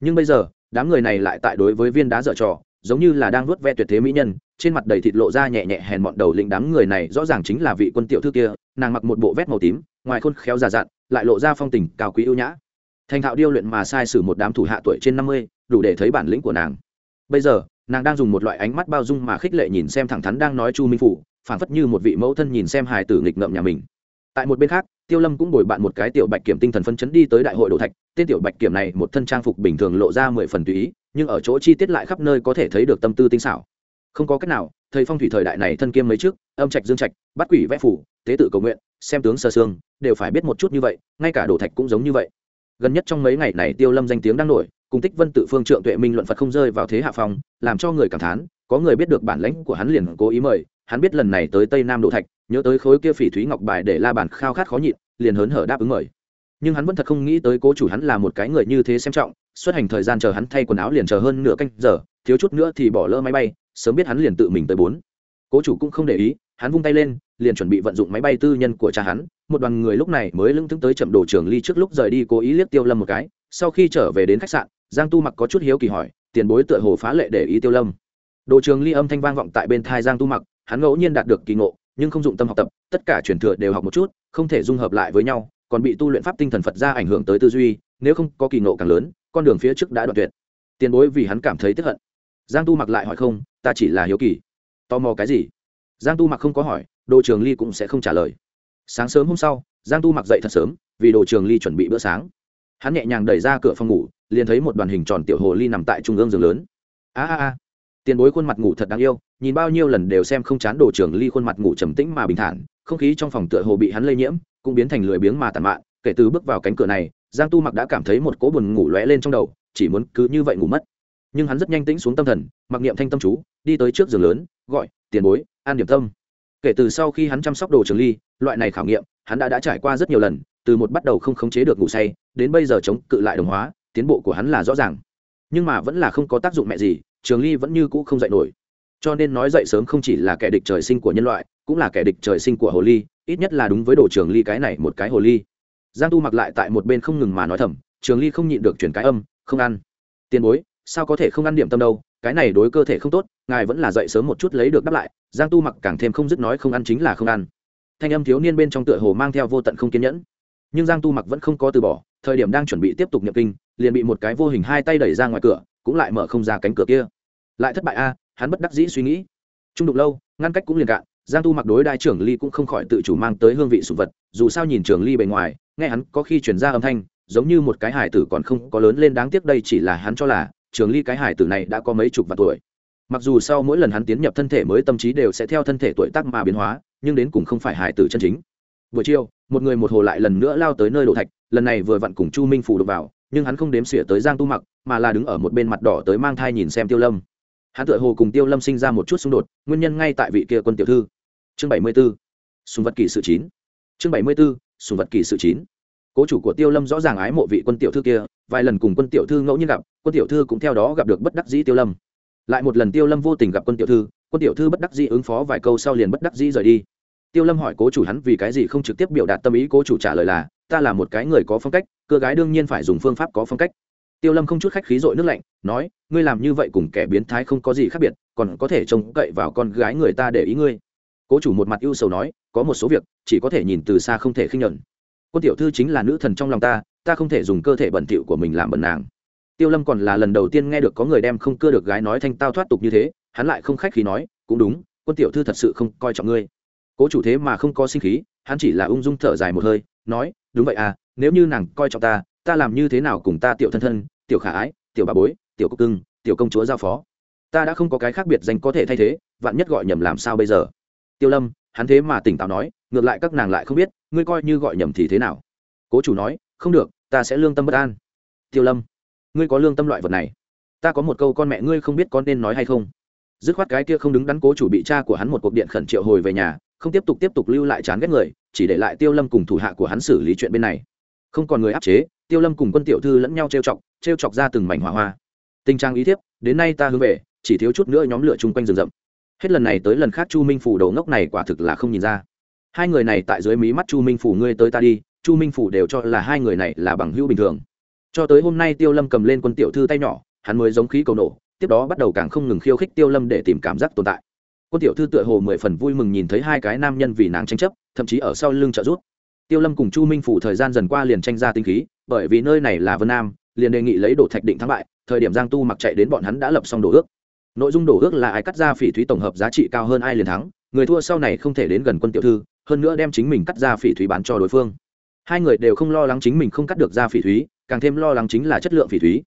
[SPEAKER 1] Nhưng bây giờ, đám người này lại tại đối với viên đá dở trò, giống như là đang nuốt ve tuyệt thế mỹ nhân, trên mặt đầy thịt lộ ra nhẹ nhẹ hèn mọn đầu lĩnh đám người này rõ ràng chính là vị quân tiểu thư kia, nàng mặc một bộ vét màu tím ngoài khôn khéo già dặn, lại lộ ra phong tình cao quý ưu nhã. Thành thạo điêu luyện mà sai sử một đám thủ hạ tuổi trên năm mươi, đủ để thấy bản lĩnh của nàng. Bây giờ, nàng đang dùng một loại ánh mắt bao dung mà khích lệ nhìn xem thẳng thắn đang nói chu minh phủ, phảng phất như một vị mẫu thân nhìn xem hài tử nghịch ngợm nhà mình. Tại một bên khác, tiêu lâm cũng bồi bạn một cái tiểu bạch kiểm tinh thần phân chấn đi tới đại hội đồ thạch, tên tiểu bạch kiểm này một thân trang phục bình thường lộ ra mười phần tùy ý, nhưng ở chỗ chi tiết lại khắp nơi có thể thấy được tâm tư tinh xảo. Không có cách nào, thầy phong thủy thời đại này thân kiêm mấy trước, âm trạch dương trạch, bắt quỷ vẽ phủ, tế tự cầu nguyện xem tướng sơ xương đều phải biết một chút như vậy, ngay cả đồ thạch cũng giống như vậy. Gần nhất trong mấy ngày này tiêu lâm danh tiếng đang nổi, cùng tích vân tự phương trượng tuệ minh luận phật không rơi vào thế hạ phong, làm cho người cảm thán, có người biết được bản lãnh của hắn liền cố ý mời, hắn biết lần này tới tây nam đồ thạch, nhớ tới khối kia phỉ thúy ngọc bài để la bản khao khát khó nhịn, liền hớn hở đáp ứng mời. Nhưng hắn vẫn thật không nghĩ tới cố chủ hắn là một cái người như thế xem trọng, xuất hành thời gian chờ hắn thay quần áo liền chờ hơn nửa canh giờ, thiếu chút nữa thì bỏ lỡ máy bay, sớm biết hắn liền tự mình tới bốn. Cố chủ cũng không để ý, hắn vung tay lên liền chuẩn bị vận dụng máy bay tư nhân của cha hắn. Một đoàn người lúc này mới lưng thững tới chậm đồ trường ly trước lúc rời đi, cố ý liếc tiêu lâm một cái. Sau khi trở về đến khách sạn, giang tu mặc có chút hiếu kỳ hỏi, tiền bối tựa hồ phá lệ để ý tiêu lâm? Đồ trường ly âm thanh vang vọng tại bên thai giang tu mặc, hắn ngẫu nhiên đạt được kỳ ngộ, nhưng không dụng tâm học tập, tất cả truyền thừa đều học một chút, không thể dung hợp lại với nhau, còn bị tu luyện pháp tinh thần phật ra ảnh hưởng tới tư duy, nếu không có kỳ ngộ càng lớn, con đường phía trước đã đoạn tuyệt. Tiền bối vì hắn cảm thấy tức hận. Giang tu mặc lại hỏi không, ta chỉ là hiếu kỳ. Tò mò cái gì? Giang tu mặc không có hỏi, đồ trường ly cũng sẽ không trả lời. Sáng sớm hôm sau, giang tu mặc dậy thật sớm, vì đồ trường ly chuẩn bị bữa sáng. Hắn nhẹ nhàng đẩy ra cửa phòng ngủ, liền thấy một đoàn hình tròn tiểu hồ ly nằm tại trung ương giường lớn. A a a, tiền bối khuôn mặt ngủ thật đáng yêu, nhìn bao nhiêu lần đều xem không chán đồ trường ly khuôn mặt ngủ trầm tĩnh mà bình thản, không khí trong phòng tựa hồ bị hắn lây nhiễm, cũng biến thành lười biếng mà tàn mạn. Kể từ bước vào cánh cửa này, giang tu mặc đã cảm thấy một cỗ buồn ngủ lóe lên trong đầu, chỉ muốn cứ như vậy ngủ mất. Nhưng hắn rất nhanh tĩnh xuống tâm thần, mặc niệm thanh tâm chú, đi tới trước giường lớn, gọi, tiền bối an điểm tâm. Kể từ sau khi hắn chăm sóc đồ trường ly, loại này khảo nghiệm, hắn đã đã trải qua rất nhiều lần, từ một bắt đầu không khống chế được ngủ say, đến bây giờ chống cự lại đồng hóa, tiến bộ của hắn là rõ ràng. Nhưng mà vẫn là không có tác dụng mẹ gì, trường ly vẫn như cũ không dạy nổi. Cho nên nói dậy sớm không chỉ là kẻ địch trời sinh của nhân loại, cũng là kẻ địch trời sinh của hồ ly, ít nhất là đúng với đồ trường ly cái này một cái hồ ly. Giang tu mặc lại tại một bên không ngừng mà nói thầm, trường ly không nhịn được chuyển cái âm, không ăn. Tiền bối, sao có thể không ăn điểm tâm đâu? Cái này đối cơ thể không tốt, ngài vẫn là dậy sớm một chút lấy được đáp lại, giang tu mặc càng thêm không dứt nói không ăn chính là không ăn. Thanh âm thiếu niên bên trong tựa hồ mang theo vô tận không kiên nhẫn. Nhưng giang tu mặc vẫn không có từ bỏ, thời điểm đang chuẩn bị tiếp tục nhập kinh, liền bị một cái vô hình hai tay đẩy ra ngoài cửa, cũng lại mở không ra cánh cửa kia. Lại thất bại a, hắn bất đắc dĩ suy nghĩ. Trung đục lâu, ngăn cách cũng liền cạn, giang tu mặc đối đại trưởng ly cũng không khỏi tự chủ mang tới hương vị sụ vật, dù sao nhìn trường ly bề ngoài, nghe hắn có khi chuyển ra âm thanh, giống như một cái hải tử còn không có lớn lên đáng tiếc đây chỉ là hắn cho là trường ly cái hải tử này đã có mấy chục vạn tuổi. Mặc dù sau mỗi lần hắn tiến nhập thân thể mới tâm trí đều sẽ theo thân thể tuổi tác mà biến hóa, nhưng đến cùng không phải hải tử chân chính. Buổi chiều, một người một hồ lại lần nữa lao tới nơi đổ thạch, lần này vừa vặn cùng chu minh phủ đục vào, nhưng hắn không đếm xỉa tới giang tu mặc, mà là đứng ở một bên mặt đỏ tới mang thai nhìn xem tiêu lâm. Hắn tựa hồ cùng tiêu lâm sinh ra một chút xung đột, nguyên nhân ngay tại vị kia quân tiểu thư. Chương bảy mươi b ố sùng vật kỷ sự chín. Chương bảy mươi b ố sùng vật kỷ sự chín cố chủ của tiêu lâm rõ ràng ái mộ vị quân tiểu thư kia, vài lần cùng quân tiểu thư ngẫu nhiên gặp, quân tiểu thư cũng theo đó gặp được bất đắc dĩ tiêu lâm. Lại một lần tiêu lâm vô tình gặp quân tiểu thư, quân tiểu thư bất đắc dĩ ứng phó vài câu sau liền bất đắc dĩ rời đi. Tiêu lâm hỏi cố chủ hắn vì cái gì không trực tiếp biểu đạt tâm ý, cố chủ trả lời là, ta là một cái người có phong cách, cơ gái đương nhiên phải dùng phương pháp có phong cách. Tiêu lâm không chút khách khí dội nước lạnh, nói, ngươi làm như vậy cùng kẻ biến thái không có gì khác biệt, còn có thể trông cậy vào con gái người ta để ý ngươi. Cố chủ một mặt ưu sầu nói, có một số việc, chỉ có thể nhìn từ xa không thể khinh nhuận quân tiểu thư chính là nữ thần trong lòng ta ta không thể dùng cơ thể bẩn thỉu của mình làm bẩn nàng. Tiêu lâm còn là lần đầu tiên nghe được có người đem không cưa được gái nói thanh tao thoát tục như thế, hắn lại không khách khí nói, cũng đúng, quân tiểu thư thật sự không coi trọng ngươi. Cố chủ thế mà không có sinh khí, hắn chỉ là ung dung thở dài một hơi, nói, đúng vậy à nếu như nàng coi trọng ta ta làm như thế nào cùng ta tiểu thân thân, tiểu khả ái, tiểu bà bối, tiểu cúc cưng, tiểu công chúa giao phó? Ta đã không có cái khác biệt danh có thể thay thế, vạn nhất gọi nhầm làm sao bây giờ? Tiêu lâm, hắn thế mà tỉnh táo nói, ngược lại các nàng lại không biết ngươi coi như gọi nhầm thì thế nào? Cố chủ nói, không được, ta sẽ lương tâm bất an. Tiêu lâm, ngươi có lương tâm loại vật này. Ta có một câu con mẹ ngươi không biết có nên nói hay không. Dứt khoát cái kia không đứng đắn cố chủ bị cha của hắn một cuộc điện khẩn triệu hồi về nhà, không tiếp tục tiếp tục lưu lại chán ghét người, chỉ để lại tiêu lâm cùng thủ hạ của hắn xử lý chuyện bên này. Không còn người áp chế, tiêu lâm cùng quân tiểu thư lẫn nhau trêu chọc trêu chọc ra từng mảnh hỏa hoa. Tình trạng ý thiếp, đến nay ta hướng về, chỉ thiếu chút nữa nhóm lửa chung quanh rừng rậm. Hết lần này tới lần khác chu minh phủ đầu ngốc này quả thực là không nhìn ra hai người này tại dưới mí mắt chu minh phủ ngươi tới ta đi, chu minh phủ đều cho là hai người này là bằng hữu bình thường. Cho tới hôm nay tiêu lâm cầm lên quân tiểu thư tay nhỏ, hắn mới giống khí cầu nổ, tiếp đó bắt đầu càng không ngừng khiêu khích tiêu lâm để tìm cảm giác tồn tại. Quân tiểu thư tựa hồ mười phần vui mừng nhìn thấy hai cái nam nhân vì nàng tranh chấp, thậm chí ở sau lưng trợ giúp. Tiêu lâm cùng chu minh phủ thời gian dần qua liền tranh ra tinh khí, bởi vì nơi này là vân nam, liền đề nghị lấy đổ thạch định thắng bại, thời điểm giang tu mặc chạy đến bọn hắn đã lập xong đổ ước. Nội dung đổ ước là ai cắt ra phỉ thúy tổng hợp giá trị cao hơn ai liền thắng, người thua sau này không thể đến gần quân tiểu thư hơn nữa đem chính mình cắt ra phỉ thúy bán cho đối phương. Hai người đều không lo lắng chính mình không cắt được ra phỉ thúy, càng thêm lo lắng chính là chất lượng phỉ thúy.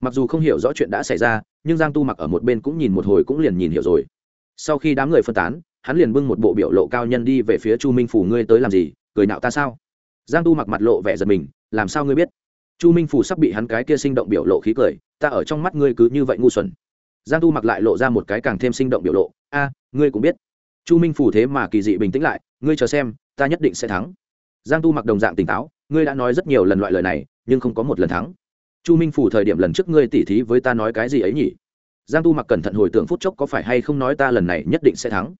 [SPEAKER 1] Mặc dù không hiểu rõ chuyện đã xảy ra, nhưng giang tu mặc ở một bên cũng nhìn một hồi cũng liền nhìn hiểu rồi. Sau khi đám người phân tán, hắn liền bưng một bộ biểu lộ cao nhân đi về phía chu minh phủ, ngươi tới làm gì? Cười nạo ta sao? Giang tu mặc mặt lộ vẻ giật mình, làm sao ngươi biết? Chu minh phủ sắp bị hắn cái kia sinh động biểu lộ khí cười, ta ở trong mắt ngươi cứ như vậy ngu xuẩn. Giang tu mặc lại lộ ra một cái càng thêm sinh động biểu lộ, a, ngươi cũng biết chu minh phủ thế mà kỳ dị bình tĩnh lại, ngươi chờ xem, ta nhất định sẽ thắng. Giang tu mặc đồng dạng tỉnh táo, ngươi đã nói rất nhiều lần loại lời này, nhưng không có một lần thắng. Chu minh phủ thời điểm lần trước ngươi tỉ thí với ta nói cái gì ấy nhỉ? Giang tu mặc cẩn thận hồi tưởng phút chốc có phải hay không nói ta lần này nhất định sẽ thắng.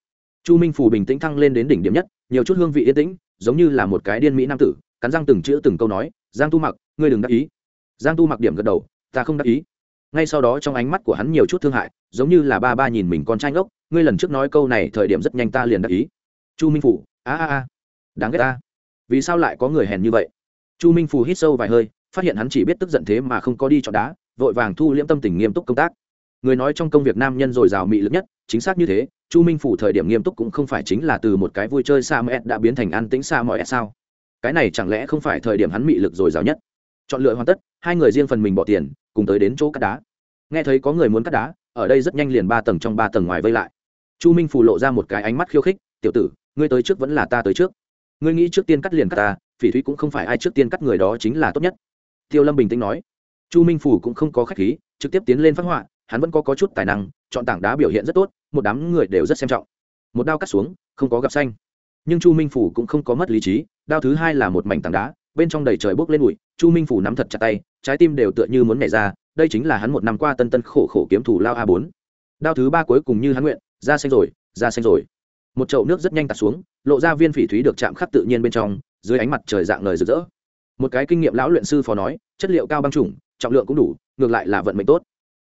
[SPEAKER 1] Chu minh phủ bình tĩnh thăng lên đến đỉnh điểm nhất, nhiều chút hương vị yên tĩnh, giống như là một cái điên mỹ nam tử, cắn răng từng chữ từng câu nói, giang tu mặc, ngươi đừng đắc ý. Giang tu mặc điểm gật đầu, ta không đắc ý. Ngay sau đó trong ánh mắt của hắn nhiều chút thương hại, giống như là ba ba nhìn mình con trai ngốc ngươi lần trước nói câu này thời điểm rất nhanh ta liền đắc ý. Chu minh phủ, a a a, đáng ghét ta. Vì sao lại có người hèn như vậy? Chu minh phủ hít sâu vài hơi, phát hiện hắn chỉ biết tức giận thế mà không có đi chọn đá, vội vàng thu liễm tâm tình nghiêm túc công tác. Người nói trong công việc nam nhân dồi dào mị lực nhất, chính xác như thế, chu minh phủ thời điểm nghiêm túc cũng không phải chính là từ một cái vui chơi sa mẹ đã biến thành an tĩnh sa mọi sao? Cái này chẳng lẽ không phải thời điểm hắn mị lực dồi dào nhất? Chọn lựa hoàn tất, hai người riêng phần mình bỏ tiền, cùng tới đến chỗ cắt đá. Nghe thấy có người muốn cắt đá, ở đây rất nhanh liền ba tầng trong ba tầng ngoài vây lại chu minh phủ lộ ra một cái ánh mắt khiêu khích tiểu tử ngươi tới trước vẫn là ta tới trước. Ngươi nghĩ trước tiên cắt liền cắt ta phỉ thúy cũng không phải ai trước tiên cắt người đó chính là tốt nhất. Tiêu lâm bình tĩnh nói. Chu minh phủ cũng không có khách khí trực tiếp tiến lên phát họa hắn vẫn có, có chút tài năng chọn tảng đá biểu hiện rất tốt một đám người đều rất xem trọng. Một đao cắt xuống không có gặp xanh. Nhưng chu minh phủ cũng không có mất lý trí đao thứ hai là một mảnh tảng đá bên trong đầy trời bốc lên bụi chu minh phủ nắm thật chặt tay trái tim đều tựa như muốn nhảy ra đây chính là hắn một năm qua tân tân khổ khổ kiếm thủ lao a bốn. Đao thứ ba cuối cùng như hắn nguyện ra xanh rồi, ra xanh rồi. Một chậu nước rất nhanh tạt xuống, lộ ra viên phỉ thúy được chạm khắc tự nhiên bên trong, dưới ánh mặt trời dạng lời rực rỡ. Một cái kinh nghiệm lão luyện sư phó nói, chất liệu cao băng trùng trọng lượng cũng đủ, ngược lại là vận mệnh tốt.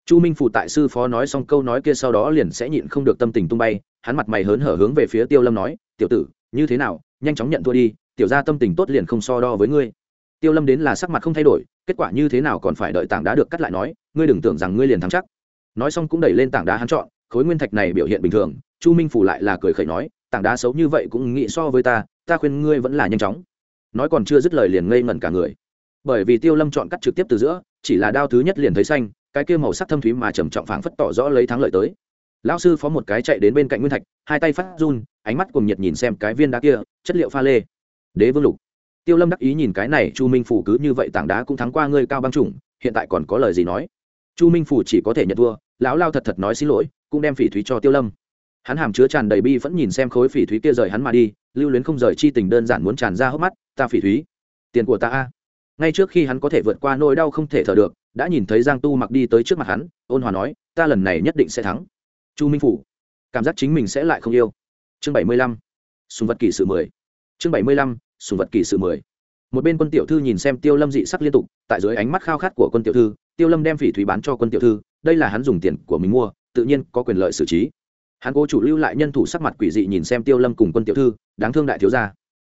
[SPEAKER 1] Chu minh phủ tại sư phó nói xong câu nói kia sau đó liền sẽ nhịn không được tâm tình tung bay, hắn mặt mày hớn hở hướng về phía tiêu lâm nói, tiểu tử, như thế nào, nhanh chóng nhận thua đi, tiểu ra tâm tình tốt liền không so đo với ngươi. Tiêu lâm đến là sắc mặt không thay đổi, kết quả như thế nào còn phải đợi tảng đá được cắt lại nói, ngươi đừng tưởng rằng ngươi liền thắng chắc. Nói xong cũng đẩy lên tảng đá hắn chọn khối nguyên thạch này biểu hiện bình thường, chu minh phủ lại là cười khẩy nói, tảng đá xấu như vậy cũng nghĩ so với ta ta khuyên ngươi vẫn là nhanh chóng. Nói còn chưa dứt lời liền ngây ngẩn cả người. Bởi vì tiêu lâm chọn cắt trực tiếp từ giữa, chỉ là đao thứ nhất liền thấy xanh, cái kia màu sắc thâm thúy mà trầm trọng phảng phất tỏ rõ lấy thắng lợi tới. Lão sư phó một cái chạy đến bên cạnh nguyên thạch, hai tay phát run, ánh mắt cùng nhiệt nhìn xem cái viên đá kia, chất liệu pha lê. Đế vương lục. Tiêu lâm đắc ý nhìn cái này, chu minh phủ cứ như vậy tảng đá cũng thắng qua ngươi cao băng trùng hiện tại còn có lời gì nói? Chu minh phủ chỉ có thể nhận thua, lão lao thật thật nói xin lỗi cũng đem phỉ thúy cho tiêu lâm. Hắn hàm chứa tràn đầy bi vẫn nhìn xem khối phỉ thúy kia rời hắn mà đi, lưu luyến không rời chi tình đơn giản muốn tràn ra hốc mắt, ta phỉ thúy, tiền của ta a. Ngay trước khi hắn có thể vượt qua nỗi đau không thể thở được, đã nhìn thấy giang tu mặc đi tới trước mặt hắn, ôn hòa nói, ta lần này nhất định sẽ thắng. Chu minh phủ, cảm giác chính mình sẽ lại không yêu. Chương bảy mươi lăm, sùng vật kỷ sự mười. Chương bảy mươi lăm, sùng vật kỷ sự mười. Một bên quân tiểu thư nhìn xem tiêu lâm dị sắc liên tục, tại dưới ánh mắt khao khát của quân tiểu thư, tiêu lâm đem phỉ thúy bán cho quân tiểu thư, đây là hắn dùng tiền của mình mua tự nhiên có quyền lợi xử trí. Hắn cố chủ lưu lại nhân thủ sắc mặt quỷ dị nhìn xem tiêu lâm cùng quân tiểu thư, đáng thương đại thiếu gia.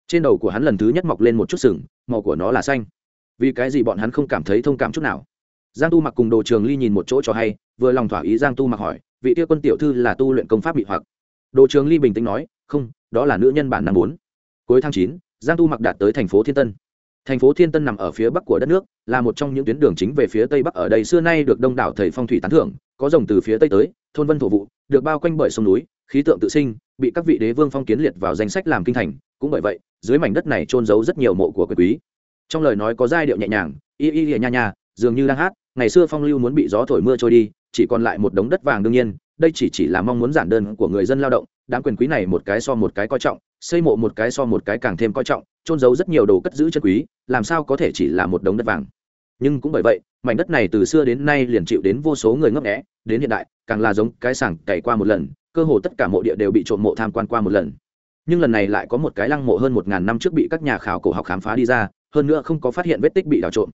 [SPEAKER 1] Trên đầu của hắn lần thứ nhất mọc lên một chút sừng, màu của nó là xanh. Vì cái gì bọn hắn không cảm thấy thông cảm chút nào? Giang tu mặc cùng đồ trường ly nhìn một chỗ cho hay, vừa lòng thỏa ý giang tu mặc hỏi, vị tiêu quân tiểu thư là tu luyện công pháp bị hoặc? Đồ trường ly bình tĩnh nói, không, đó là nữ nhân bản năm bốn cuối tháng chín, giang tu mặc đạt tới thành phố thiên tân. Thành phố thiên tân nằm ở phía bắc của đất nước, là một trong những tuyến đường chính về phía tây bắc ở đây xưa nay được đông đảo thầy phong thủy tán thưởng có rồng từ phía tây tới, thôn vân thổ vụ, được bao quanh bởi sông núi, khí tượng tự sinh, bị các vị đế vương phong kiến liệt vào danh sách làm kinh thành, cũng bởi vậy, dưới mảnh đất này trôn giấu rất nhiều mộ của quyền quý. Trong lời nói có giai điệu nhẹ nhàng, y y y nha nha, dường như đang hát, ngày xưa phong lưu muốn bị gió thổi mưa trôi đi, chỉ còn lại một đống đất vàng đương nhiên, đây chỉ chỉ là mong muốn giản đơn của người dân lao động, đám quyền quý này một cái so một cái coi trọng, xây mộ một cái so một cái càng thêm coi trọng trôn giấu rất nhiều đồ cất giữ chân quý, làm sao có thể chỉ là một đống đất vàng nhưng cũng bởi vậy, mảnh đất này từ xưa đến nay liền chịu đến vô số người ngấp nghẽ đến hiện đại, càng là giống cái sảng cày qua một lần, cơ hồ tất cả mộ địa đều bị trộm mộ tham quan qua một lần. Nhưng lần này lại có một cái lăng mộ hơn một ngàn năm trước bị các nhà khảo cổ học khám phá đi ra, hơn nữa không có phát hiện vết tích bị đào trộm.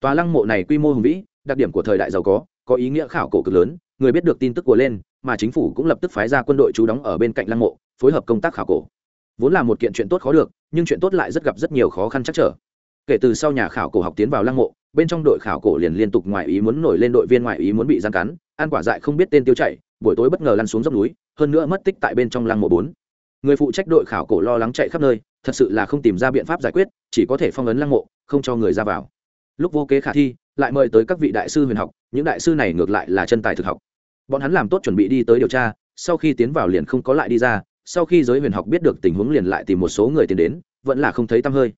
[SPEAKER 1] Tòa lăng mộ này quy mô hùng vĩ, đặc điểm của thời đại giàu có có ý nghĩa khảo cổ cực lớn, người biết được tin tức của lên, mà chính phủ cũng lập tức phái ra quân đội trú đóng ở bên cạnh lăng mộ, phối hợp công tác khảo cổ. Vốn là một kiện chuyện tốt khó được, nhưng chuyện tốt lại rất gặp rất nhiều khó khăn chắc trở. Kể từ sau nhà khảo cổ học tiến vào lăng mộ bên trong đội khảo cổ liền liên tục ngoại ý muốn nổi lên đội viên ngoại ý muốn bị gian cắn, ăn quả dại không biết tên tiêu chảy, buổi tối bất ngờ lăn xuống dốc núi, hơn nữa mất tích tại bên trong lăng mộ bốn. Người phụ trách đội khảo cổ lo lắng chạy khắp nơi, thật sự là không tìm ra biện pháp giải quyết, chỉ có thể phong ấn lăng mộ, không cho người ra vào. Lúc vô kế khả thi, lại mời tới các vị đại sư huyền học, những đại sư này ngược lại là chân tài thực học. Bọn hắn làm tốt chuẩn bị đi tới điều tra, sau khi tiến vào liền không có lại đi ra, sau khi giới huyền học biết được tình huống liền lại tìm một số người tiến đến, vẫn là không thấy tăm hơi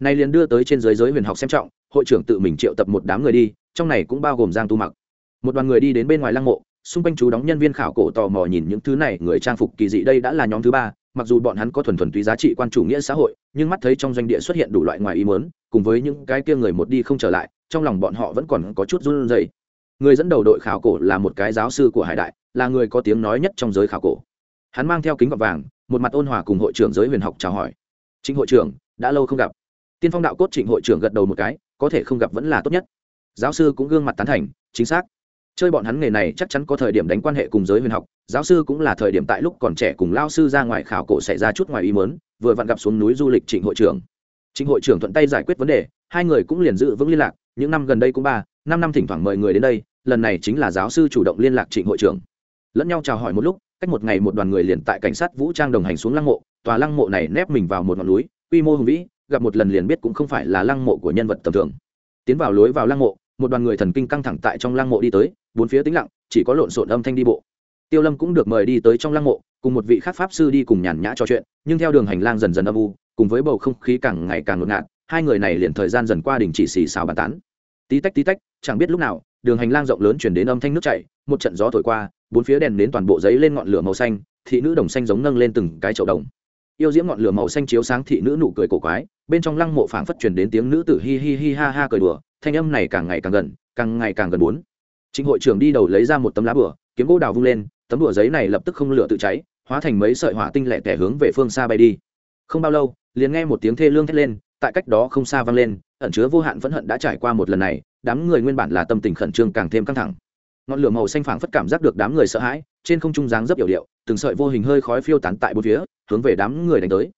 [SPEAKER 1] này liền đưa tới trên giới giới huyền học xem trọng, hội trưởng tự mình triệu tập một đám người đi, trong này cũng bao gồm giang tu mặc. Một đoàn người đi đến bên ngoài lăng mộ, xung quanh chú đóng nhân viên khảo cổ tò mò nhìn những thứ này, người trang phục kỳ dị đây đã là nhóm thứ ba, mặc dù bọn hắn có thuần thuần túy giá trị quan chủ nghĩa xã hội, nhưng mắt thấy trong doanh địa xuất hiện đủ loại ngoài ý muốn, cùng với những cái kia người một đi không trở lại, trong lòng bọn họ vẫn còn có chút run rẩy. Người dẫn đầu đội khảo cổ là một cái giáo sư của hải đại, là người có tiếng nói nhất trong giới khảo cổ. Hắn mang theo kính gọt vàng, một mặt ôn hòa cùng hội trưởng giới huyền học chào hỏi. Chính hội trưởng, đã lâu không gặp tiên phong đạo cốt trịnh hội trưởng gật đầu một cái, có thể không gặp vẫn là tốt nhất. Giáo sư cũng gương mặt tán thành, chính xác. Chơi bọn hắn nghề này chắc chắn có thời điểm đánh quan hệ cùng giới huyền học, giáo sư cũng là thời điểm tại lúc còn trẻ cùng lao sư ra ngoài khảo cổ xảy ra chút ngoài ý mớn vừa vặn gặp xuống núi du lịch trịnh hội trưởng. Trịnh hội trưởng thuận tay giải quyết vấn đề, hai người cũng liền giữ vững liên lạc, những năm gần đây cũng ba, năm năm thỉnh thoảng mời người đến đây, lần này chính là giáo sư chủ động liên lạc trịnh hội trưởng. Lẫn nhau chào hỏi một lúc, cách một ngày một đoàn người liền tại cảnh sát vũ trang đồng hành xuống lăng mộ, tòa lăng mộ này nép mình vào một ngọn núi, quy mô hùng vĩ gặp một lần liền biết cũng không phải là lăng mộ của nhân vật tầm thường. Tiến vào lối vào lăng mộ, một đoàn người thần kinh căng thẳng tại trong lăng mộ đi tới, bốn phía tĩnh lặng, chỉ có lộn xộn âm thanh đi bộ. Tiêu lâm cũng được mời đi tới trong lăng mộ, cùng một vị khác pháp sư đi cùng nhàn nhã trò chuyện, nhưng theo đường hành lang dần dần âm u, cùng với bầu không khí càng ngày càng ngột ngạt, hai người này liền thời gian dần qua đình chỉ xì xào bàn tán. Tí tách tí tách, chẳng biết lúc nào, đường hành lang rộng lớn chuyển đến âm thanh nước chảy, một trận gió thổi qua, bốn phía đèn đến toàn bộ giấy lên ngọn lửa màu xanh, thị nữ đồng xanh giống nâng lên từng cái chậu đồng yêu diễm ngọn lửa màu xanh chiếu sáng thị nữ nụ cười cổ quái, bên trong lăng mộ phảng phất truyền đến tiếng nữ tử hi hi hi ha ha cười đùa, thanh âm này càng ngày càng gần, càng ngày càng gần bốn. Chính hội trưởng đi đầu lấy ra một tấm lá bửa kiếm gỗ đào vung lên, tấm đùa giấy này lập tức không lửa tự cháy, hóa thành mấy sợi hỏa tinh lẻ tẻ hướng về phương xa bay đi. Không bao lâu, liền nghe một tiếng thê lương thét lên, tại cách đó không xa vang lên, ẩn chứa vô hạn phẫn hận đã trải qua một lần này, đám người nguyên bản là tâm tình khẩn trương càng thêm căng thẳng. Ngọn lửa màu xanh phảng phất cảm giác được đám người sợ hãi, trên không trung dáng rất yểu điệu từng sợi vô hình hơi khói phiêu tán tại bốn phía, hướng về đám người đánh tới.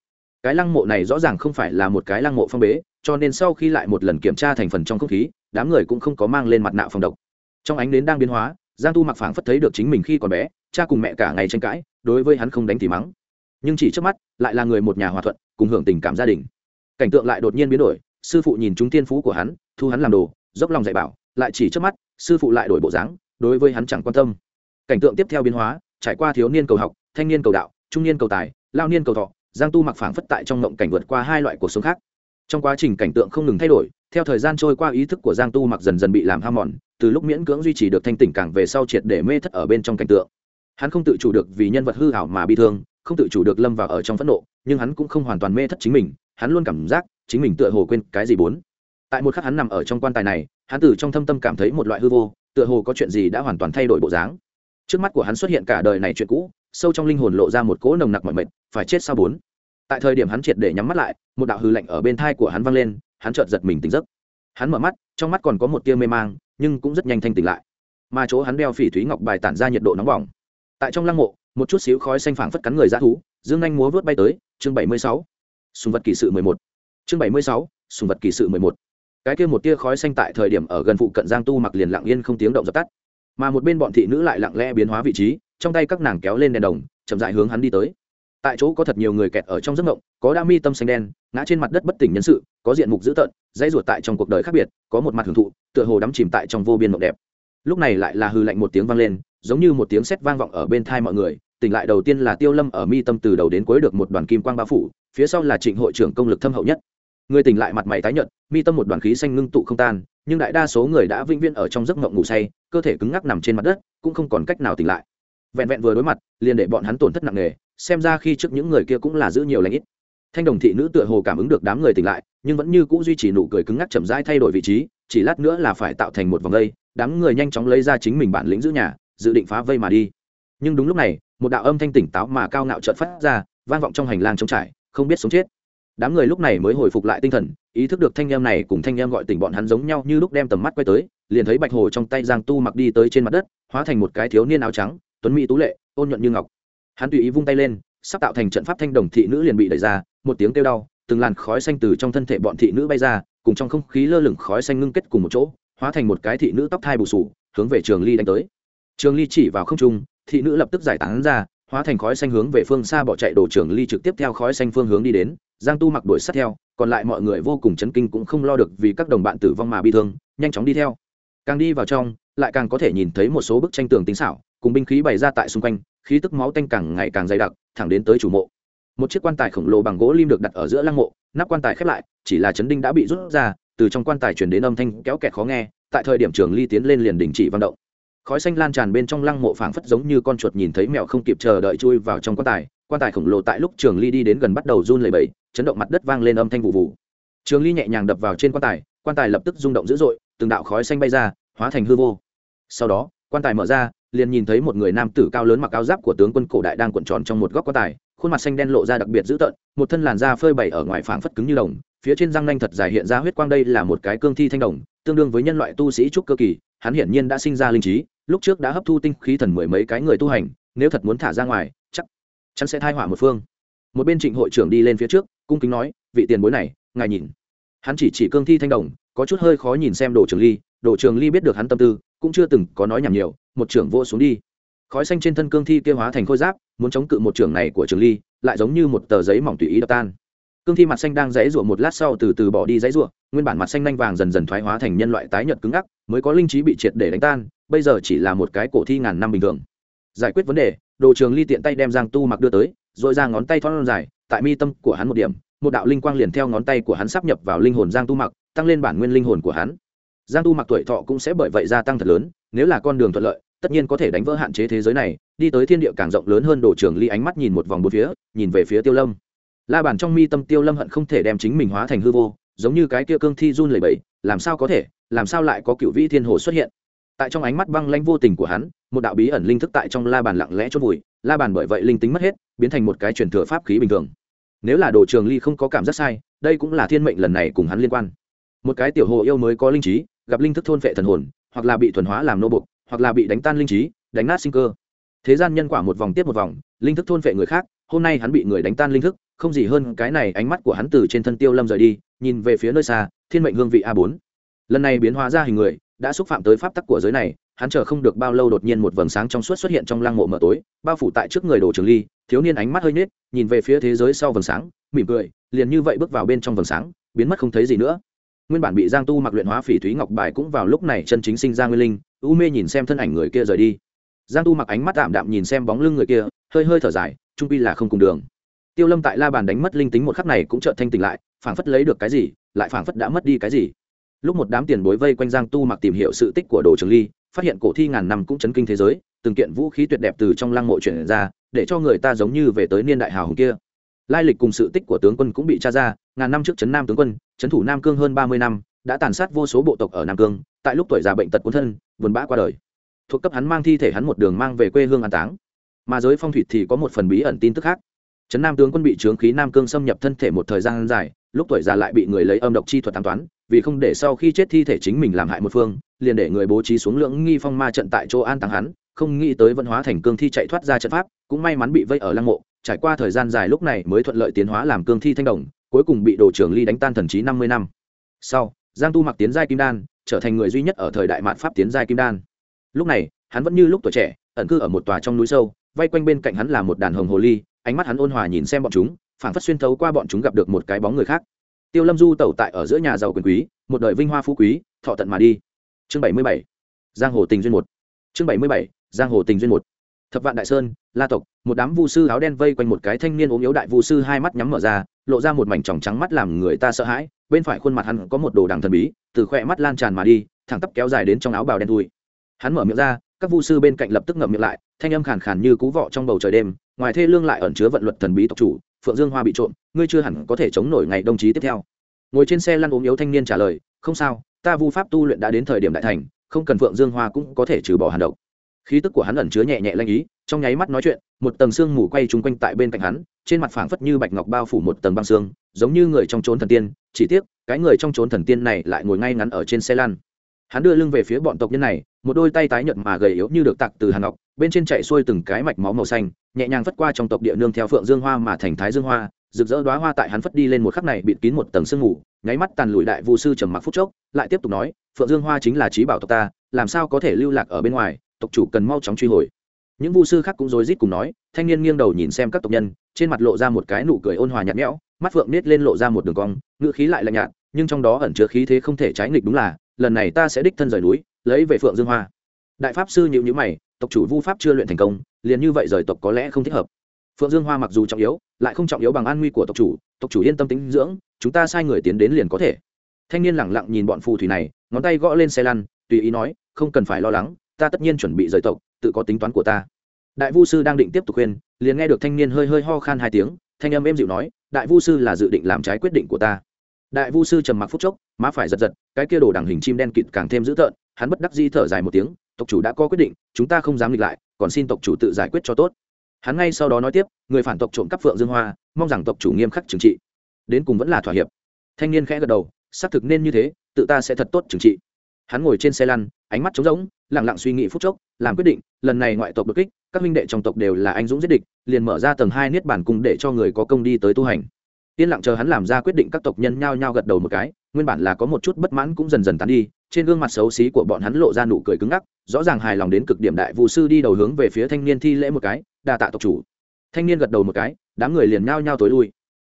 [SPEAKER 1] Cái lăng mộ này rõ ràng không phải là một cái lăng mộ phong bế, cho nên sau khi lại một lần kiểm tra thành phần trong không khí, đám người cũng không có mang lên mặt nạ phòng độc. Trong ánh nến đang biến hóa, giang tu mặc phảng phất thấy được chính mình khi còn bé, cha cùng mẹ cả ngày tranh cãi, đối với hắn không đánh thì mắng. Nhưng chỉ trước mắt, lại là người một nhà hòa thuận, cùng hưởng tình cảm gia đình. Cảnh tượng lại đột nhiên biến đổi, sư phụ nhìn chúng tiên phú của hắn, thu hắn làm đồ, dốc lòng dạy bảo, lại chỉ trước mắt, sư phụ lại đổi bộ dáng, đối với hắn chẳng quan tâm. Cảnh tượng tiếp theo biến hóa trải qua thiếu niên cầu học, thanh niên cầu đạo, trung niên cầu tài, lao niên cầu thọ, giang tu mặc phảng phất tại trong mộng cảnh vượt qua hai loại cuộc sống khác. Trong quá trình cảnh tượng không ngừng thay đổi, theo thời gian trôi qua ý thức của giang tu mặc dần dần bị làm ham mòn, từ lúc miễn cưỡng duy trì được thanh tỉnh càng về sau triệt để mê thất ở bên trong cảnh tượng. Hắn không tự chủ được vì nhân vật hư hảo mà bị thương, không tự chủ được lâm vào ở trong phẫn nộ, nhưng hắn cũng không hoàn toàn mê thất chính mình, hắn luôn cảm giác chính mình tựa hồ quên cái gì bốn. Tại một khắc hắn nằm ở trong quan tài này, hắn từ trong thâm tâm cảm thấy một loại hư vô, tựa hồ có chuyện gì đã hoàn toàn thay đổi bộ dáng trước mắt của hắn xuất hiện cả đời này chuyện cũ, sâu trong linh hồn lộ ra một cỗ nồng nặc mọi mệt, phải chết sao bốn? Tại thời điểm hắn triệt để nhắm mắt lại, một đạo hư lạnh ở bên thai của hắn vang lên, hắn chợt giật mình tỉnh giấc. Hắn mở mắt, trong mắt còn có một tia mê mang, nhưng cũng rất nhanh thanh tỉnh lại. Mà chỗ hắn đeo phỉ thúy ngọc bài tản ra nhiệt độ nóng bỏng. Tại trong lăng mộ, một chút xíu khói xanh phảng phất cắn người dã thú, dương anh múa vớt bay tới, chương bảy mươi sáu. Sùng vật kỳ sự mười một. Chương bảy mươi sáu, sùng vật kỳ sự mười một. Cái kia một tia khói xanh tại thời điểm ở gần phụ cận giang tu mặc liền lặng yên không tiếng động dập tắt mà một bên bọn thị nữ lại lặng lẽ biến hóa vị trí, trong tay các nàng kéo lên đèn đồng, chậm dại hướng hắn đi tới. Tại chỗ có thật nhiều người kẹt ở trong giấc mộng, có đa mi tâm xanh đen, ngã trên mặt đất bất tỉnh nhân sự, có diện mục dữ tợn, dãy ruột tại trong cuộc đời khác biệt, có một mặt hưởng thụ, tựa hồ đắm chìm tại trong vô biên mộng đẹp. Lúc này lại là hư lạnh một tiếng vang lên, giống như một tiếng sét vang vọng ở bên thai mọi người, tỉnh lại đầu tiên là tiêu lâm ở mi tâm từ đầu đến cuối được một đoàn kim quang bao phủ, phía sau là trịnh hội trưởng công lực thâm hậu nhất. Người tỉnh lại mặt mày tái nhợt, mi tâm một đoàn khí xanh ngưng tụ không tan nhưng đại đa số người đã vĩnh viễn ở trong giấc mộng ngủ say, cơ thể cứng ngắc nằm trên mặt đất, cũng không còn cách nào tỉnh lại. Vẹn vẹn vừa đối mặt, liền để bọn hắn tổn thất nặng nề, xem ra khi trước những người kia cũng là giữ nhiều lãnh ít. Thanh đồng thị nữ tựa hồ cảm ứng được đám người tỉnh lại, nhưng vẫn như c ũ duy trì nụ cười cứng ngắc chậm rãi thay đổi vị trí, chỉ lát nữa là phải tạo thành một vòng vây, đám người nhanh chóng lấy ra chính mình bản lĩnh giữ nhà, dự định phá vây mà đi. Nhưng đúng lúc này, một đạo âm thanh tỉnh táo mà cao ngạo trợt phát ra, vang vọng trong hành lang trống trải, không biết sống chết đám người lúc này mới hồi phục lại tinh thần, ý thức được thanh em này cùng thanh em gọi tỉnh bọn hắn giống nhau như lúc đem tầm mắt quay tới, liền thấy bạch hồ trong tay giang tu mặc đi tới trên mặt đất, hóa thành một cái thiếu niên áo trắng, tuấn mỹ tú lệ, ôn nhuận như ngọc. Hắn tùy ý vung tay lên, sắp tạo thành trận pháp thanh đồng thị nữ liền bị đẩy ra, một tiếng kêu đau, từng làn khói xanh từ trong thân thể bọn thị nữ bay ra, cùng trong không khí lơ lửng khói xanh ngưng kết cùng một chỗ, hóa thành một cái thị nữ tóc thai bù sù, hướng về trường ly đánh tới. Trường ly chỉ vào không trung, thị nữ lập tức giải tán ra hóa thành khói xanh hướng về phương xa bỏ chạy đồ trưởng ly trực tiếp theo khói xanh phương hướng đi đến, giang tu mặc đuổi sát theo, còn lại mọi người vô cùng chấn kinh cũng không lo được vì các đồng bạn tử vong mà bị thương, nhanh chóng đi theo. Càng đi vào trong, lại càng có thể nhìn thấy một số bức tranh tường tinh xảo, cùng binh khí bày ra tại xung quanh, khí tức máu tanh càng ngày càng dày đặc, thẳng đến tới chủ mộ. Một chiếc quan tài khổng lồ bằng gỗ lim được đặt ở giữa lăng mộ, nắp quan tài khép lại, chỉ là chấn đinh đã bị rút ra, từ trong quan tài chuyển đến âm thanh kéo kẹt khó nghe, tại thời điểm trường ly tiến lên liền đình chỉ vận động khói xanh lan tràn bên trong lăng mộ phảng phất giống như con chuột nhìn thấy mèo không kịp chờ đợi chui vào trong quan tài. Quan tài khổng lồ tại lúc trường ly đi đến gần bắt đầu run lẩy bẩy, chấn động mặt đất vang lên âm thanh vụ vụ. Trường ly nhẹ nhàng đập vào trên quan tài quan tài lập tức rung động dữ dội, từng đạo khói xanh bay ra, hóa thành hư vô. Sau đó, quan tài mở ra, liền nhìn thấy một người nam tử cao lớn mặc áo giáp của tướng quân cổ đại đang cuộn tròn trong một góc quan tài, khuôn mặt xanh đen lộ ra đặc biệt dữ tợn, một thân làn da phơi bày ở ngoài phảng phất cứng như đồng, phía trên răng nanh thật dài hiện ra huyết quang đây là một cái cương thi thanh đồng, tương đương với nhân loại tu sĩ trúc cơ kỳ, hắn hiển nhiên đã sinh ra linh trí lúc trước đã hấp thu tinh khí thần mười mấy cái người tu hành, nếu thật muốn thả ra ngoài, chắc chắn sẽ thai hỏa một phương. Một bên trịnh hội trưởng đi lên phía trước, cung kính nói, vị tiền bối này, ngài nhìn. Hắn chỉ chỉ cương thi thanh đồng, có chút hơi khó nhìn xem đồ trường ly. Đồ trường ly biết được hắn tâm tư, cũng chưa từng có nói nhảm nhiều, một trưởng vô xuống đi. Khói xanh trên thân cương thi kêu hóa thành khôi giáp, muốn chống cự một trưởng này của trường ly, lại giống như một tờ giấy mỏng tùy ý đập tan. Cương thi mặt xanh đang dãy ruộng một lát sau từ từ bỏ đi dãy ruộng nguyên bản mặt xanh nanh vàng dần dần thoái hóa thành nhân loại tái nhợt cứng ngắc, mới có linh trí bị triệt để đánh tan bây giờ chỉ là một cái cổ thi ngàn năm bình thường. Giải quyết vấn đề, đồ trường ly tiện tay đem giang tu mặc đưa tới, rồi ra ngón tay thon dài, tại mi tâm của hắn một điểm, một đạo linh quang liền theo ngón tay của hắn sắp nhập vào linh hồn giang tu mặc, tăng lên bản nguyên linh hồn của hắn. Giang tu mặc tuổi thọ cũng sẽ bởi vậy gia tăng thật lớn, nếu là con đường thuận lợi, tất nhiên có thể đánh vỡ hạn chế thế giới này, đi tới thiên địa càng rộng lớn hơn đồ trường ly ánh mắt nhìn một vòng bốn phía, nhìn về phía tiêu lâm. La bàn trong mi tâm tiêu lâm hận không thể đem chính mình hóa thành hư vô, giống như cái kia cương thi run lẩy bẩy, làm sao có thể, làm sao lại có cựu vĩ thiên hồ xuất hiện? Tại trong ánh mắt băng lanh vô tình của hắn, một đạo bí ẩn linh thức tại trong la bàn lặng lẽ chốt vùi, la bàn bởi vậy linh tính mất hết, biến thành một cái truyền thừa pháp khí bình thường. Nếu là đồ trường ly không có cảm giác sai, đây cũng là thiên mệnh lần này cùng hắn liên quan. Một cái tiểu hồ yêu mới có linh trí, gặp linh thức thôn vệ thần hồn, hoặc là bị thuần hóa làm nô bục hoặc là bị đánh tan linh trí, đánh nát sinh cơ. Thế gian nhân quả một vòng tiếp một vòng, linh thức thôn vệ người khác, hôm nay hắn bị người đánh tan linh thức, không gì hơn cái này ánh mắt của hắn từ trên thân tiêu lâm rời đi, nhìn về phía nơi xa, thiên mệnh hương vị a bốn lần này biến hóa ra hình người, đã xúc phạm tới pháp tắc của giới này, hắn chờ không được bao lâu đột nhiên một vầng sáng trong suốt xuất hiện trong lăng mộ mở tối, bao phủ tại trước người đồ trường ly, thiếu niên ánh mắt hơi nết nhìn về phía thế giới sau vầng sáng, mỉm cười, liền như vậy bước vào bên trong vầng sáng, biến mất không thấy gì nữa. Nguyên bản bị giang tu mặc luyện hóa phỉ thúy ngọc bài cũng vào lúc này chân chính sinh ra nguyên linh, u mê nhìn xem thân ảnh người kia rời đi. Giang tu mặc ánh mắt tạm đạm nhìn xem bóng lưng người kia, hơi hơi thở dài, trung pi là không cùng đường. Tiêu lâm tại la bàn đánh mất linh tính một khắc này cũng chợt thanh tỉnh lại, phảng phất lấy được cái gì, lại phảng phất đã mất đi cái gì lúc một đám tiền bối vây quanh giang tu mặc tìm hiểu sự tích của đồ trường ly, phát hiện cổ thi ngàn năm cũng chấn kinh thế giới, từng kiện vũ khí tuyệt đẹp từ trong lăng mộ chuyển ra, để cho người ta giống như về tới niên đại hào hùng kia. Lai lịch cùng sự tích của tướng quân cũng bị tra ra, ngàn năm trước trấn nam tướng quân trấn thủ nam cương hơn ba mươi năm, đã tàn sát vô số bộ tộc ở nam cương, tại lúc tuổi già bệnh tật quân thân, buồn bã qua đời. Thuộc cấp hắn mang thi thể hắn một đường mang về quê hương an táng. Mà giới phong thủy thì có một phần bí ẩn tin tức khác. Trấn nam tướng quân bị trướng khí nam cương xâm nhập thân thể một thời gian dài lúc tuổi già lại bị người lấy âm độc chi thuật tám toán, vì không để sau khi chết thi thể chính mình làm hại một phương, liền để người bố trí xuống lưỡng nghi phong ma trận tại chỗ an táng hắn, không nghĩ tới vận hóa thành cương thi chạy thoát ra trận pháp, cũng may mắn bị vây ở lăng mộ, trải qua thời gian dài lúc này mới thuận lợi tiến hóa làm cương thi thanh đồng, cuối cùng bị đồ trưởng ly đánh tan thần trí năm mươi năm. Sau, giang tu mặc tiến giai kim đan, trở thành người duy nhất ở thời đại mạn pháp tiến giai kim đan. Lúc này, hắn vẫn như lúc tuổi trẻ, ẩn cư ở một tòa trong núi sâu, vây quanh bên cạnh hắn là một đàn hồng hồ ly, ánh mắt hắn ôn hòa nhìn xem bọn chúng phảng phất xuyên thấu qua bọn chúng gặp được một cái bóng người khác. Tiêu lâm du tẩu tại ở giữa nhà giàu quyền quý, một đời vinh hoa phú quý, thọ tận mà đi. Chương bảy mươi bảy, giang hồ tình duyên một. Chương bảy mươi bảy, giang hồ tình duyên một. Thập vạn đại sơn, la tộc, một đám vu sư áo đen vây quanh một cái thanh niên ốm yếu đại vu sư hai mắt nhắm mở ra, lộ ra một mảnh tròng trắng mắt làm người ta sợ hãi, bên phải khuôn mặt hắn có một đồ đằng thần bí, từ khoe mắt lan tràn mà đi, thẳng tắp kéo dài đến trong áo bào đen thui. Hắn mở miệng ra, các vu sư bên cạnh lập tức ngậm miệng lại, thanh âm khàn khàn như cú vọ trong bầu trời đêm, ngoài thê lương lại ẩn chứa vận luật thần bí tộc chủ phượng dương hoa bị trộm, ngươi chưa hẳn có thể chống nổi ngày đồng chí tiếp theo. Ngồi trên xe lăn ốm yếu thanh niên trả lời, không sao, ta vu pháp tu luyện đã đến thời điểm đại thành, không cần phượng dương hoa cũng có thể trừ bỏ hàn độc. Khí tức của hắn ẩn chứa nhẹ nhẹ lanh ý, trong nháy mắt nói chuyện, một tầng xương mù quay chung quanh tại bên cạnh hắn, trên mặt phảng phất như bạch ngọc bao phủ một tầng băng xương giống như người trong trốn thần tiên, chỉ tiếc, cái người trong trốn thần tiên này lại ngồi ngay ngắn ở trên xe lăn. Hắn đưa lưng về phía bọn tộc nhân này một đôi tay tái nhợt mà gầy yếu như được tặc từ hàng ngọc, bên trên chạy xuôi từng cái mạch máu màu xanh, nhẹ nhàng phất qua trong tộc địa nương theo phượng dương hoa mà thành thái dương hoa, rực rỡ đoá hoa tại hắn phất đi lên một khắc này bịt kín một tầng sương mù, nháy mắt tàn lùi đại vu sư trầm mặc phút chốc, lại tiếp tục nói, phượng dương hoa chính là trí bảo tộc ta, làm sao có thể lưu lạc ở bên ngoài, tộc chủ cần mau chóng truy hồi. Những vu sư khác cũng rối rít cùng nói, thanh niên nghiêng đầu nhìn xem các tộc nhân, trên mặt lộ ra một cái nụ cười ôn hòa nhạt nhẽo, mắt phượng nết lên lộ ra một đường cong, ngữ khí lại lạnh nhạt, nhưng trong đó ẩn chứa khí thế không thể trái nghịch đúng là lần này ta sẽ đích thân rời núi, lấy về phượng dương hoa. Đại pháp sư nhịu nhữ mày, tộc chủ vu pháp chưa luyện thành công, liền như vậy rời tộc có lẽ không thích hợp. Phượng dương hoa mặc dù trọng yếu, lại không trọng yếu bằng an nguy của tộc chủ tộc chủ yên tâm tính dưỡng, chúng ta sai người tiến đến liền có thể. Thanh niên lẳng lặng nhìn bọn phù thủy này, ngón tay gõ lên xe lăn, tùy ý nói, không cần phải lo lắng, ta tất nhiên chuẩn bị rời tộc, tự có tính toán của ta. Đại vu sư đang định tiếp tục khuyên, liền nghe được thanh niên hơi hơi ho khan hai tiếng, thanh âm êm dịu nói, đại vu sư là dự định làm trái quyết định của ta đại vu sư trầm mặc phút chốc, má phải giật giật, cái kia đồ đằng hình chim đen kịt càng thêm dữ tợn, hắn bất đắc di thở dài một tiếng, tộc chủ đã có quyết định, chúng ta không dám nghịch lại, còn xin tộc chủ tự giải quyết cho tốt. Hắn ngay sau đó nói tiếp, người phản tộc trộm cắp phượng dương hoa, mong rằng tộc chủ nghiêm khắc trừng trị. Đến cùng vẫn là thỏa hiệp. Thanh niên khẽ gật đầu, xác thực nên như thế, tự ta sẽ thật tốt trừng trị. Hắn ngồi trên xe lăn, ánh mắt trống rỗng lẳng lặng suy nghĩ phút chốc, làm quyết định, lần này ngoại tộc đột kích, các minh đệ trong tộc đều là anh dũng giết địch, liền mở ra tầng hai niết bản cung để cho người có công đi tới tu hành yên lặng chờ hắn làm ra quyết định, các tộc nhân nhao nhao gật đầu một cái, nguyên bản là có một chút bất mãn cũng dần dần tán đi, trên gương mặt xấu xí của bọn hắn lộ ra nụ cười cứng ngắc, rõ ràng hài lòng đến cực điểm đại vụ sư đi đầu hướng về phía thanh niên thi lễ một cái, đa tạ tộc chủ. Thanh niên gật đầu một cái, đám người liền nhao nhao tối lui.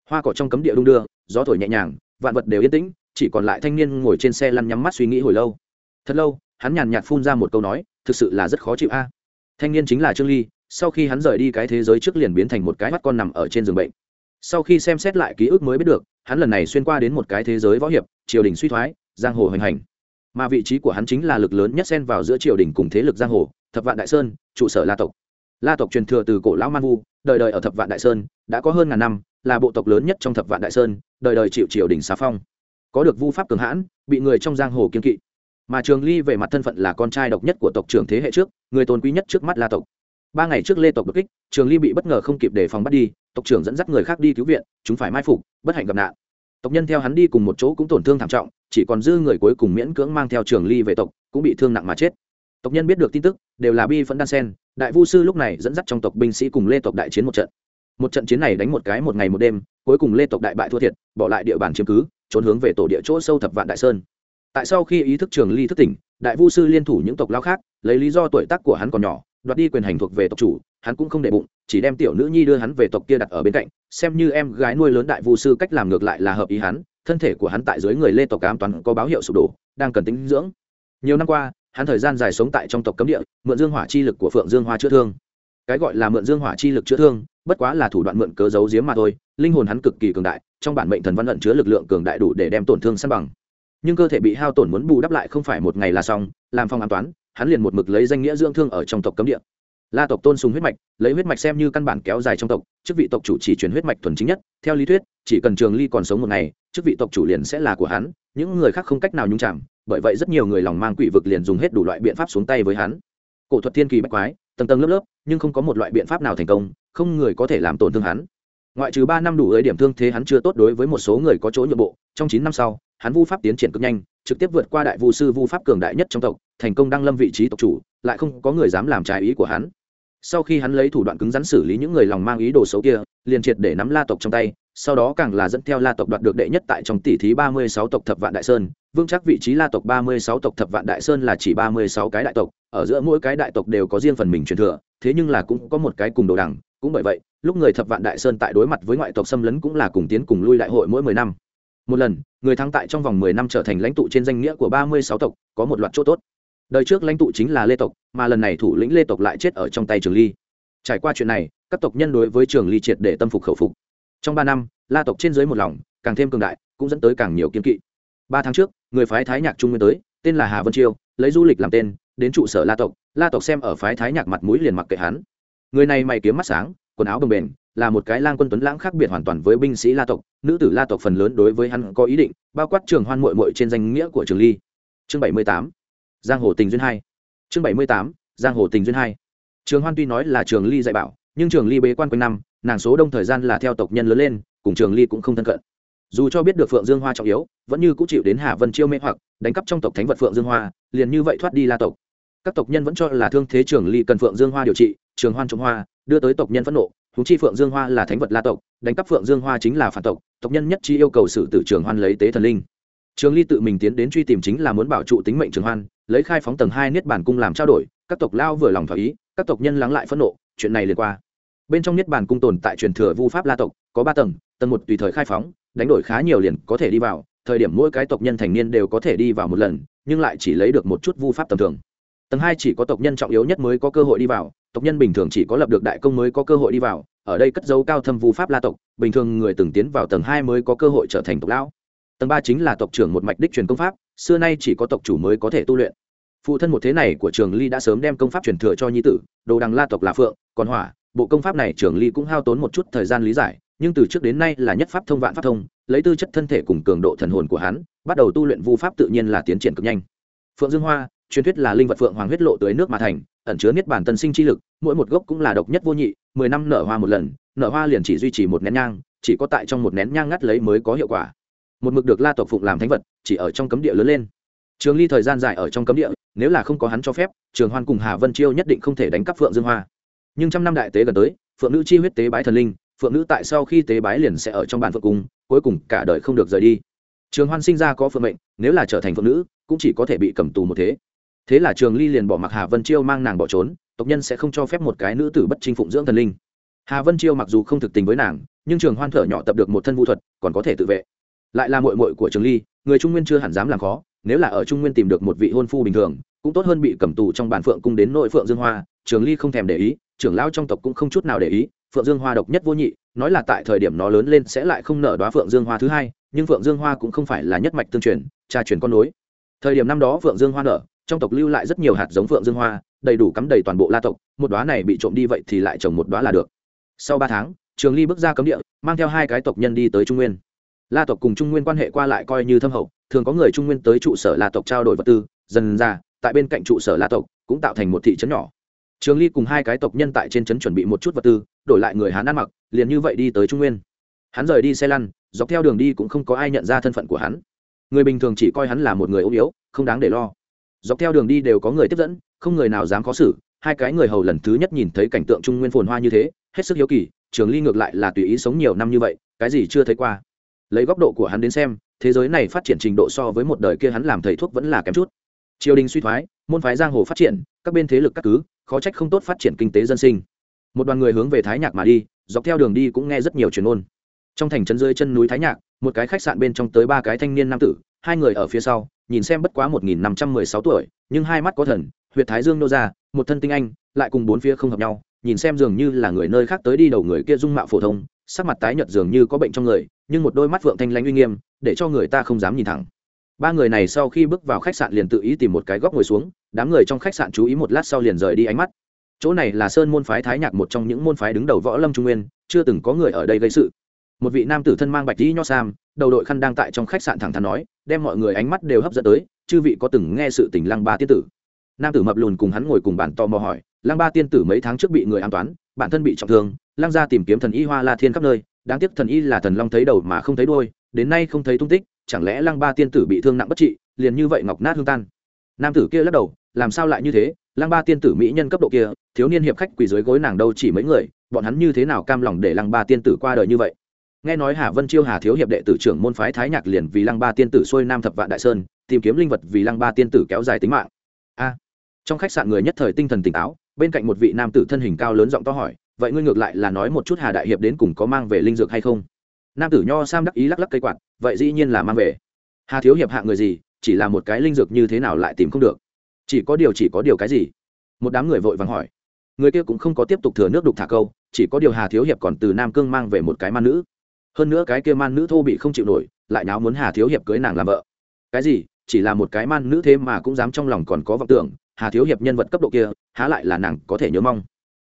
[SPEAKER 1] Hoa cỏ trong cấm địa đung đưa, gió thổi nhẹ nhàng, vạn vật đều yên tĩnh, chỉ còn lại thanh niên ngồi trên xe lăn nhắm mắt suy nghĩ hồi lâu. Thật lâu, hắn nhàn nhạt phun ra một câu nói, thực sự là rất khó chịu a. Thanh niên chính là trương ly, sau khi hắn rời đi cái thế giới trước liền biến thành một cái mắt con nằm ở trên giường bệnh sau khi xem xét lại ký ức mới biết được, hắn lần này xuyên qua đến một cái thế giới võ hiệp, triều đình suy thoái, giang hồ hoành hành. Mà vị trí của hắn chính là lực lớn nhất xen vào giữa triều đình cùng thế lực giang hồ, thập vạn đại sơn, trụ sở la tộc. La tộc truyền thừa từ cổ lão man vu, đời đời ở thập vạn đại sơn, đã có hơn ngàn năm, là bộ tộc lớn nhất trong thập vạn đại sơn, đời đời chịu triều đình xá phong. Có được vu pháp cường hãn, bị người trong giang hồ kiên kỵ. Mà trường ly về mặt thân phận là con trai độc nhất của tộc trưởng thế hệ trước, người tôn quý nhất trước mắt la tộc ba ngày trước lê tộc bất kích, trường ly bị bất ngờ không kịp đề phòng bắt đi, tộc trưởng dẫn dắt người khác đi cứu viện, chúng phải mai phục, bất hạnh gặp nạn. Tộc nhân theo hắn đi cùng một chỗ cũng tổn thương thảm trọng, chỉ còn dư người cuối cùng miễn cưỡng mang theo trường ly về tộc, cũng bị thương nặng mà chết. Tộc nhân biết được tin tức, đều là bi phẫn đan sen, đại vu sư lúc này dẫn dắt trong tộc binh sĩ cùng lê tộc đại chiến một trận. Một trận chiến này đánh một cái một ngày một đêm, cuối cùng lê tộc đại bại thua thiệt, bỏ lại địa bàn chiếm cứ, trốn hướng về tổ địa chỗ sâu thập vạn đại sơn. Tại sau khi ý thức trường ly thức tỉnh, đại vu sư liên thủ những tộc lao khác, lấy lý do tuổi tác của hắn còn nhỏ đoạt đi quyền hành thuộc về tộc chủ, hắn cũng không để bụng, chỉ đem tiểu nữ nhi đưa hắn về tộc kia đặt ở bên cạnh, xem như em gái nuôi lớn đại vu sư cách làm ngược lại là hợp ý hắn, thân thể của hắn tại dưới người lê tộc cám toàn có báo hiệu sụp đổ, đang cần tính dưỡng. Nhiều năm qua, hắn thời gian dài sống tại trong tộc cấm địa, mượn dương hỏa chi lực của phượng dương hoa chữa thương. Cái gọi là mượn dương hỏa chi lực chữa thương, bất quá là thủ đoạn mượn cớ giấu giếm mà thôi, linh hồn hắn cực kỳ cường đại, trong bản mệnh thần văn ẩn chứa lực lượng cường đại đủ để đem tổn thương san bằng. Nhưng cơ thể bị hao tổn muốn bù đắp lại không phải một ngày là xong, làm phong an toán hắn liền một mực lấy danh nghĩa dưỡng thương ở trong tộc cấm địa. La tộc tôn sùng huyết mạch, lấy huyết mạch xem như căn bản kéo dài trong tộc, chức vị tộc chủ chỉ truyền huyết mạch thuần chính nhất, theo lý thuyết, chỉ cần trường ly còn sống một ngày, chức vị tộc chủ liền sẽ là của hắn, những người khác không cách nào nhung chạm bởi vậy rất nhiều người lòng mang quỷ vực liền dùng hết đủ loại biện pháp xuống tay với hắn. Cổ thuật thiên kỳ bách quái, tầng tầng lớp lớp, nhưng không có một loại biện pháp nào thành công, không người có thể làm tổn thương hắn. Ngoại trừ ba năm đủ ấy điểm thương thế hắn chưa tốt đối với một số người có chỗ nhượng bộ, trong chín năm sau, hắn vu pháp tiến triển cực nhanh, trực tiếp vượt qua đại vu sư vu pháp cường đại nhất trong tộc thành công đăng lâm vị trí tộc chủ, lại không có người dám làm trái ý của hắn. Sau khi hắn lấy thủ đoạn cứng rắn xử lý những người lòng mang ý đồ xấu kia, liền triệt để nắm la tộc trong tay, sau đó càng là dẫn theo la tộc đoạt được đệ nhất tại trong tỷ thí ba mươi sáu tộc thập vạn đại sơn. Vững chắc vị trí la tộc ba mươi sáu tộc thập vạn đại sơn là chỉ ba mươi sáu cái đại tộc, ở giữa mỗi cái đại tộc đều có riêng phần mình truyền thừa, thế nhưng là cũng có một cái cùng đồ đẳng cũng bởi vậy, lúc người thập vạn đại sơn tại đối mặt với ngoại tộc xâm lấn cũng là cùng tiến cùng lui đại hội mỗi mười năm. Một lần, người thắng tại trong vòng mười năm trở thành lãnh tụ trên danh nghĩa của ba mươi sáu tộc, có một loạt chỗ tốt đời trước lãnh tụ chính là lê tộc, mà lần này thủ lĩnh lê tộc lại chết ở trong tay trường ly. Trải qua chuyện này, các tộc nhân đối với trường ly triệt để tâm phục khẩu phục. Trong ba năm, la tộc trên dưới một lòng, càng thêm cường đại, cũng dẫn tới càng nhiều kiên kỵ. Ba tháng trước, người phái thái nhạc trung nguyên tới, tên là hà vân chiêu, lấy du lịch làm tên, đến trụ sở la tộc la tộc xem ở phái thái nhạc mặt mũi liền mặc kệ hắn. Người này mày kiếm mắt sáng, quần áo bồng bềnh, là một cái lang quân tuấn lãng khác biệt hoàn toàn với binh sĩ la tộc, nữ tử la tộc phần lớn đối với hắn có ý định, bao quát trường hoan mội mội trên danh nghĩa của trường ly. Chương bảy mươi tám giang hồ tình duyên hai. Chương bảy mươi tám, giang hồ tình duyên hai. Trường hoan tuy nói là trường ly dạy bảo, nhưng trường ly bế quan quanh năm, nàng số đông thời gian là theo tộc nhân lớn lên, cùng trường ly cũng không thân cận. Dù cho biết được phượng dương hoa trọng yếu, vẫn như cũng chịu đến hà vân chiêu mê hoặc, đánh cắp trong tộc thánh vật phượng dương hoa, liền như vậy thoát đi la tộc. Các tộc nhân vẫn cho là thương thế trường ly cần phượng dương hoa điều trị, trường hoan trồng hoa, đưa tới tộc nhân phẫn nộ húng chi phượng dương hoa là thánh vật la tộc, đánh cắp phượng dương hoa chính là phản tộc tộc nhân nhất chi yêu cầu sự tử trường hoan lấy tế thần linh trường ly tự mình tiến đến truy tìm chính là muốn bảo trụ tính mệnh trường hoan, lấy khai phóng tầng hai niết bản cung làm trao đổi, các tộc lao vừa lòng thỏa ý, các tộc nhân lắng lại phẫn nộ, chuyện này liền qua. Bên trong niết bản cung tồn tại truyền thừa vu pháp la tộc, có ba tầng tầng một tùy thời khai phóng, đánh đổi khá nhiều liền có thể đi vào, thời điểm mỗi cái tộc nhân thành niên đều có thể đi vào một lần, nhưng lại chỉ lấy được một chút vu pháp tầm thường. Tầng hai chỉ có tộc nhân trọng yếu nhất mới có cơ hội đi vào, tộc nhân bình thường chỉ có lập được đại công mới có cơ hội đi vào, ở đây cất dấu cao thâm vu pháp la tộc, bình thường người từng tiến vào tầng hai mới có cơ hội trở thành tộc lão tầng ba chính là tộc trưởng một mạch đích truyền công pháp, xưa nay chỉ có tộc chủ mới có thể tu luyện. Phụ thân một thế này của trường ly đã sớm đem công pháp truyền thừa cho nhi tử, đồ đằng la tộc là phượng, còn hỏa, bộ công pháp này trường ly cũng hao tốn một chút thời gian lý giải, nhưng từ trước đến nay là nhất pháp thông vạn pháp thông, lấy tư chất thân thể cùng cường độ thần hồn của hắn, bắt đầu tu luyện vu pháp tự nhiên là tiến triển cực nhanh. Phượng dương hoa, truyền thuyết là linh vật phượng hoàng huyết lộ tới nước mà thành, ẩn chứa niết bản tân sinh chi lực, mỗi một gốc cũng là độc nhất vô nhị, mười năm nở hoa một lần, nở hoa liền chỉ duy trì một nén nhang, chỉ có tại trong một nén nhang ngắt lấy mới có hiệu quả một mực được la tộc phụng làm thánh vật, chỉ ở trong cấm địa lớn lên. Trường ly thời gian dài ở trong cấm địa, nếu là không có hắn cho phép, trường hoan cùng hà vân chiêu nhất định không thể đánh cắp phượng dương hoa. Nhưng trăm năm đại tế gần tới, phượng nữ chi huyết tế bái thần linh, phượng nữ tại sau khi tế bái liền sẽ ở trong bàn phượng cung, cuối cùng cả đời không được rời đi. Trường hoan sinh ra có phượng mệnh, nếu là trở thành phượng nữ, cũng chỉ có thể bị cầm tù một thế. Thế là trường ly liền bỏ mặc hà vân chiêu mang nàng bỏ trốn, tộc nhân sẽ không cho phép một cái nữ tử bất chinh phụng dưỡng thần linh. Hà vân chiêu mặc dù không thực tình với nàng, nhưng trường hoan thở nhỏ tập được một thân vũ thuật, còn có thể tự vệ lại là mội mội của trường ly, người trung nguyên chưa hẳn dám làm khó, nếu là ở trung nguyên tìm được một vị hôn phu bình thường, cũng tốt hơn bị cầm tù trong bản phượng cung đến nội phượng dương hoa, trường ly không thèm để ý, trưởng lão trong tộc cũng không chút nào để ý, phượng dương hoa độc nhất vô nhị, nói là tại thời điểm nó lớn lên sẽ lại không nở đoá phượng dương hoa thứ hai, nhưng phượng dương hoa cũng không phải là nhất mạch tương truyền, cha truyền con nối. Thời điểm năm đó phượng dương hoa nở trong tộc lưu lại rất nhiều hạt giống phượng dương hoa, đầy đủ cắm đầy toàn bộ la tộc, một đoá này bị trộm đi vậy thì lại trồng một đoá là được. Sau ba tháng, trường ly bước ra cấm địa, mang theo hai cái tộc nhân đi tới trung nguyên la tộc cùng trung nguyên quan hệ qua lại coi như thâm hậu, thường có người trung nguyên tới trụ sở la tộc trao đổi vật tư, dần ra, tại bên cạnh trụ sở la tộc cũng tạo thành một thị trấn nhỏ. Trường ly cùng hai cái tộc nhân tại trên trấn chuẩn bị một chút vật tư, đổi lại người hán ăn mặc, liền như vậy đi tới trung nguyên. Hắn rời đi xe lăn, dọc theo đường đi cũng không có ai nhận ra thân phận của hắn. Người bình thường chỉ coi hắn là một người ốm yếu, không đáng để lo. Dọc theo đường đi đều có người tiếp dẫn, không người nào dám khó xử, hai cái người hầu lần thứ nhất nhìn thấy cảnh tượng trung nguyên phồn hoa như thế, hết sức hiếu kỳ, trường ly ngược lại là tùy ý sống nhiều năm như vậy, cái gì chưa thấy qua lấy góc độ của hắn đến xem, thế giới này phát triển trình độ so với một đời kia hắn làm thầy thuốc vẫn là kém chút. Triều đình suy thoái, môn phái giang hồ phát triển, các bên thế lực các cứ, khó trách không tốt phát triển kinh tế dân sinh. Một đoàn người hướng về thái nhạc mà đi, dọc theo đường đi cũng nghe rất nhiều truyền ôn trong thành trấn dưới chân núi thái nhạc, một cái khách sạn bên trong tới ba cái thanh niên nam tử, hai người ở phía sau, nhìn xem bất quá một nghìn năm trăm mười sáu tuổi, nhưng hai mắt có thần, huyệt thái dương nô ra, một thân tinh anh, lại cùng bốn phía không hợp nhau, nhìn xem dường như là người nơi khác tới đi đầu người kia dung mạo phổ thông sắc mặt tái nhợt dường như có bệnh trong người, nhưng một đôi mắt phượng thanh lãnh uy nghiêm, để cho người ta không dám nhìn thẳng. Ba người này sau khi bước vào khách sạn liền tự ý tìm một cái góc ngồi xuống, đám người trong khách sạn chú ý một lát sau liền rời đi ánh mắt. Chỗ này là sơn môn phái thái nhạc một trong những môn phái đứng đầu võ lâm trung nguyên, chưa từng có người ở đây gây sự. Một vị nam tử thân mang bạch dĩ nho sam, đầu đội khăn đang tại trong khách sạn thẳng thắn nói, đem mọi người ánh mắt đều hấp dẫn tới, chư vị có từng nghe sự tình lăng ba tiên tử? Nam tử mập lùn cùng hắn ngồi cùng bàn to mò hỏi, lăng ba tiên tử mấy tháng trước bị người an toán, bản thân bị trọng thương lăng ra tìm kiếm thần y hoa la thiên khắp nơi, đáng tiếc thần y là thần long thấy đầu mà không thấy đôi đến nay không thấy tung tích, chẳng lẽ lăng ba tiên tử bị thương nặng bất trị, liền như vậy ngọc nát hương tan? Nam tử kia lắc đầu, làm sao lại như thế? Lăng ba tiên tử mỹ nhân cấp độ kia, thiếu niên hiệp khách quỳ dưới gối nàng đâu chỉ mấy người, bọn hắn như thế nào cam lòng để lăng ba tiên tử qua đời như vậy? Nghe nói hà vân chiêu, hà thiếu hiệp đệ tử trưởng môn phái thái nhạc liền vì lăng ba tiên tử xuôi nam thập vạn đại sơn, tìm kiếm linh vật vì lăng ba tiên tử kéo dài tính mạng. A! Trong khách sạn người nhất thời tinh thần tỉnh táo, bên cạnh một vị nam tử thân hình cao lớn giọng to hỏi vậy ngươi ngược lại là nói một chút hà đại hiệp đến cùng có mang về linh dược hay không? Nam tử nho sam đắc ý lắc lắc cây quạt, vậy dĩ nhiên là mang về. Hà thiếu hiệp hạ người gì, chỉ là một cái linh dược như thế nào lại tìm không được? Chỉ có điều chỉ có điều cái gì? Một đám người vội vàng hỏi. Người kia cũng không có tiếp tục thừa nước đục thả câu, chỉ có điều hà thiếu hiệp còn từ nam cương mang về một cái man nữ. Hơn nữa cái kia man nữ thô bị không chịu nổi, lại náo muốn hà thiếu hiệp cưới nàng làm vợ. Cái gì? Chỉ là một cái man nữ thế mà cũng dám trong lòng còn có vọng tưởng, hà thiếu hiệp nhân vật cấp độ kia, há lại là nàng có thể nhớ mong?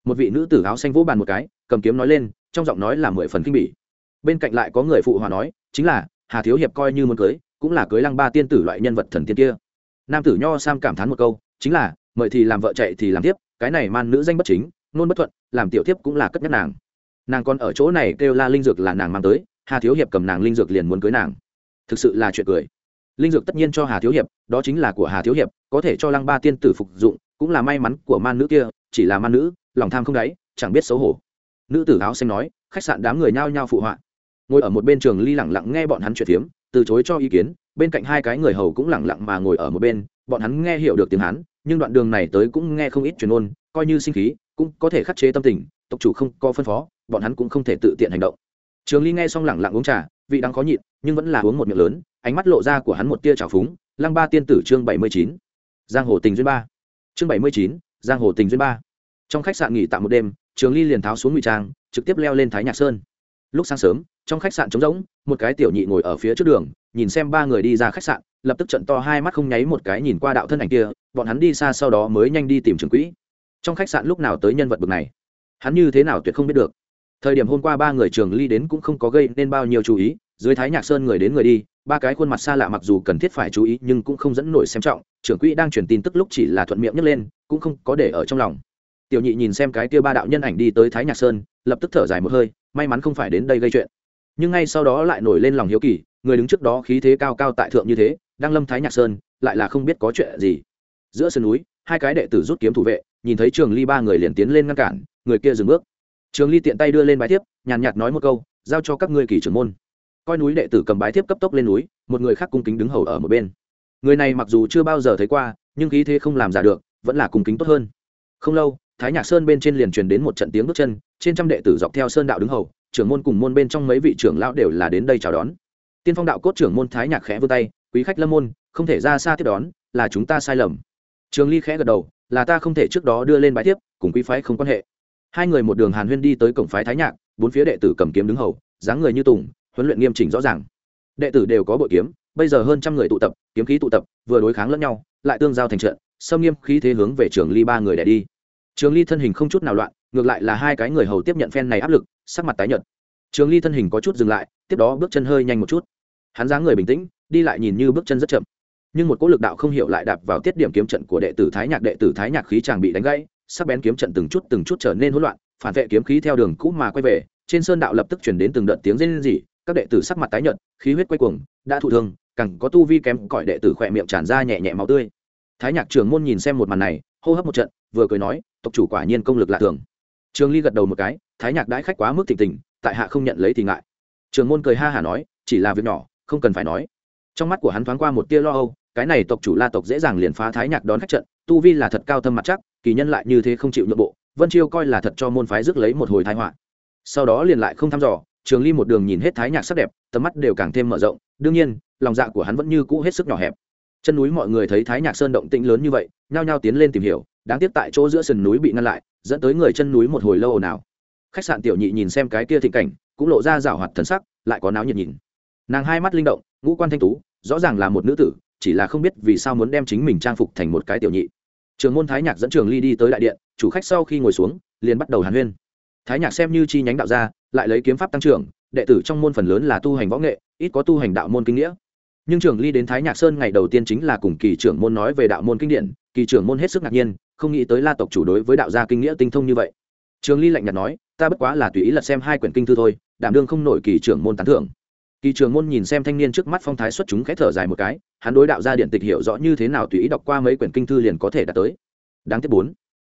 [SPEAKER 1] Một vị nữ tử áo xanh vỗ bàn một cái, cầm kiếm nói lên, trong giọng nói là mười phần kinh bỉ. Bên cạnh lại có người phụ hòa nói, chính là, hà thiếu hiệp coi như muốn cưới, cũng là cưới lăng ba tiên tử loại nhân vật thần tiên kia. Nam tử nho sam cảm thán một câu, chính là, mời thì làm vợ chạy thì làm tiếp cái này man nữ danh bất chính, nôn bất thuận, làm tiểu tiếp cũng là cất nhắc nàng. Nàng còn ở chỗ này kêu la linh dược là nàng mang tới, hà thiếu hiệp cầm nàng linh dược liền muốn cưới nàng. Thực sự là chuyện cười. Linh dược tất nhiên cho hà thiếu hiệp, đó chính là của hà thiếu hiệp, có thể cho lăng ba tiên tử phục dụng, cũng là may mắn của man nữ kia, chỉ là man nữ lòng tham không đáy chẳng biết xấu hổ. Nữ tử áo xanh nói khách sạn đám người nhao nhao phụ họa. Ngồi ở một bên trường ly lẳng lặng nghe bọn hắn chuyện phiếm từ chối cho ý kiến bên cạnh hai cái người hầu cũng lẳng lặng mà ngồi ở một bên bọn hắn nghe hiểu được tiếng hắn, nhưng đoạn đường này tới cũng nghe không ít truyền ôn coi như sinh khí cũng có thể khắc chế tâm tình tộc chủ không có phân phó bọn hắn cũng không thể tự tiện hành động. Trường ly nghe xong lẳng lặng uống trà vị đang khó nhịn nhưng vẫn là uống một miệng lớn ánh mắt lộ ra của hắn một tia trào phúng lăng ba tiên tử chương bảy mươi chín giang hồ tình duyên ba. Chương bảy mươi chín giang hồ tình duyên ba trong khách sạn nghỉ tạm một đêm, trường ly liền tháo xuống ngụy trang, trực tiếp leo lên thái nhạc sơn. Lúc sáng sớm, trong khách sạn trống rỗng, một cái tiểu nhị ngồi ở phía trước đường, nhìn xem ba người đi ra khách sạn, lập tức trận to hai mắt không nháy một cái nhìn qua đạo thân ảnh kia, bọn hắn đi xa sau đó mới nhanh đi tìm trường quỹ. Trong khách sạn lúc nào tới nhân vật bực này, hắn như thế nào tuyệt không biết được. Thời điểm hôm qua ba người trường ly đến cũng không có gây nên bao nhiêu chú ý, dưới thái nhạc sơn người đến người đi, ba cái khuôn mặt xa lạ mặc dù cần thiết phải chú ý nhưng cũng không dẫn nổi xem trọng, trưởng quỹ đang truyền tin tức lúc chỉ là thuận miệng nhấc lên, cũng không có để ở trong lòng tiểu nhị nhìn xem cái kia ba đạo nhân ảnh đi tới thái nhạc sơn, lập tức thở dài một hơi, may mắn không phải đến đây gây chuyện. Nhưng ngay sau đó lại nổi lên lòng hiếu kỳ, người đứng trước đó khí thế cao cao tại thượng như thế, đang lâm thái nhạc sơn, lại là không biết có chuyện gì. Giữa sườn núi, hai cái đệ tử rút kiếm thủ vệ, nhìn thấy trường ly ba người liền tiến lên ngăn cản, người kia dừng bước. Trường ly tiện tay đưa lên bài thiếp, nhàn nhạt nói một câu, giao cho các ngươi kỳ trưởng môn. Coi núi đệ tử cầm bái thiếp cấp tốc lên núi, một người khác cung kính đứng hầu ở một bên. Người này mặc dù chưa bao giờ thấy qua, nhưng khí thế không làm giả được, vẫn là cung kính tốt hơn. Không lâu thái nhạc sơn bên trên liền truyền đến một trận tiếng bước chân, trên trăm đệ tử dọc theo sơn đạo đứng hầu, trưởng môn cùng môn bên trong mấy vị trưởng lão đều là đến đây chào đón. Tiên phong đạo cốt trưởng môn thái nhạc khẽ vươn tay, quý khách lâm môn, không thể ra xa tiếp đón, là chúng ta sai lầm. Trường ly khẽ gật đầu, là ta không thể trước đó đưa lên bãi tiếp cùng quý phái không quan hệ. Hai người một đường hàn huyên đi tới cổng phái thái nhạc, bốn phía đệ tử cầm kiếm đứng hầu, dáng người như tùng, huấn luyện nghiêm chỉnh rõ ràng. Đệ tử đều có bội kiếm, bây giờ hơn trăm người tụ tập, kiếm khí tụ tập, vừa đối kháng lẫn nhau, lại tương giao thành trận, xâm nghiêm khí thế hướng về trường ly ba người đẻ đi trường ly thân hình không chút nào loạn, ngược lại là hai cái người hầu tiếp nhận phen này áp lực, sắc mặt tái nhợt. Trường ly thân hình có chút dừng lại, tiếp đó bước chân hơi nhanh một chút. Hắn dáng người bình tĩnh, đi lại nhìn như bước chân rất chậm. Nhưng một cỗ lực đạo không hiểu lại đạp vào tiết điểm kiếm trận của đệ tử thái nhạc, đệ tử thái nhạc khí chàng bị đánh gãy, sắc bén kiếm trận từng chút từng chút trở nên hỗn loạn, phản vệ kiếm khí theo đường cũ mà quay về, trên sơn đạo lập tức chuyển đến từng đợt tiếng rên rỉ, các đệ tử sắc mặt tái nhợt, khí huyết quay cuồng, đã thụ thương, càng có tu vi kém cỏi đệ tử khỏe miệng tràn ra nhẹ nhẹ máu tươi. Thái nhạc trưởng môn nhìn xem một màn này, hô hấp một trận vừa cười nói, tộc chủ quả nhiên công lực lạ thường. Trường ly gật đầu một cái, thái nhạc đãi khách quá mức thịnh tình, tại hạ không nhận lấy thì ngại. Trường môn cười ha hả nói, chỉ là việc nhỏ, không cần phải nói. Trong mắt của hắn thoáng qua một tia lo âu, cái này tộc chủ la tộc dễ dàng liền phá thái nhạc đón khách trận, tu vi là thật cao thâm mặt chắc, kỳ nhân lại như thế không chịu nhượng bộ, vân chiêu coi là thật cho môn phái rước lấy một hồi thái họa. Sau đó liền lại không thăm dò, trường ly một đường nhìn hết thái nhạc sắc đẹp, tầm mắt đều càng thêm mở rộng, đương nhiên, lòng dạ của hắn vẫn như cũ hết sức nhỏ hẹp. Chân núi mọi người thấy thái nhạc sơn động tĩnh lớn như vậy, nhao nhao tiến lên tìm hiểu đáng tiếc tại chỗ giữa sườn núi bị ngăn lại, dẫn tới người chân núi một hồi lâu ồn ào. Khách sạn tiểu nhị nhìn xem cái kia thịnh cảnh, cũng lộ ra rảo hoạt thần sắc, lại có náo nhiệt nhìn. Nàng hai mắt linh động, ngũ quan thanh tú, rõ ràng là một nữ tử, chỉ là không biết vì sao muốn đem chính mình trang phục thành một cái tiểu nhị. Trường môn thái nhạc dẫn trường ly đi tới đại điện, chủ khách sau khi ngồi xuống, liền bắt đầu hàn huyên. Thái nhạc xem như chi nhánh đạo gia, lại lấy kiếm pháp tăng trưởng, đệ tử trong môn phần lớn là tu hành võ nghệ, ít có tu hành đạo môn kinh nghĩa. Nhưng trường ly đến thái nhạc sơn ngày đầu tiên chính là cùng kỳ trưởng môn nói về đạo môn kinh điển kỳ trưởng môn hết sức ngạc nhiên, không nghĩ tới la tộc chủ đối với đạo gia kinh nghĩa tinh thông như vậy. Trường ly lạnh nhạt nói, ta bất quá là tùy ý lật xem hai quyển kinh thư thôi, đảm đương không nổi kỳ trưởng môn tán thưởng. Kỳ trưởng môn nhìn xem thanh niên trước mắt phong thái xuất chúng khẽ thở dài một cái, hắn đối đạo gia điện tịch hiểu rõ như thế nào tùy ý đọc qua mấy quyển kinh thư liền có thể đạt tới. Đáng tiếc bốn.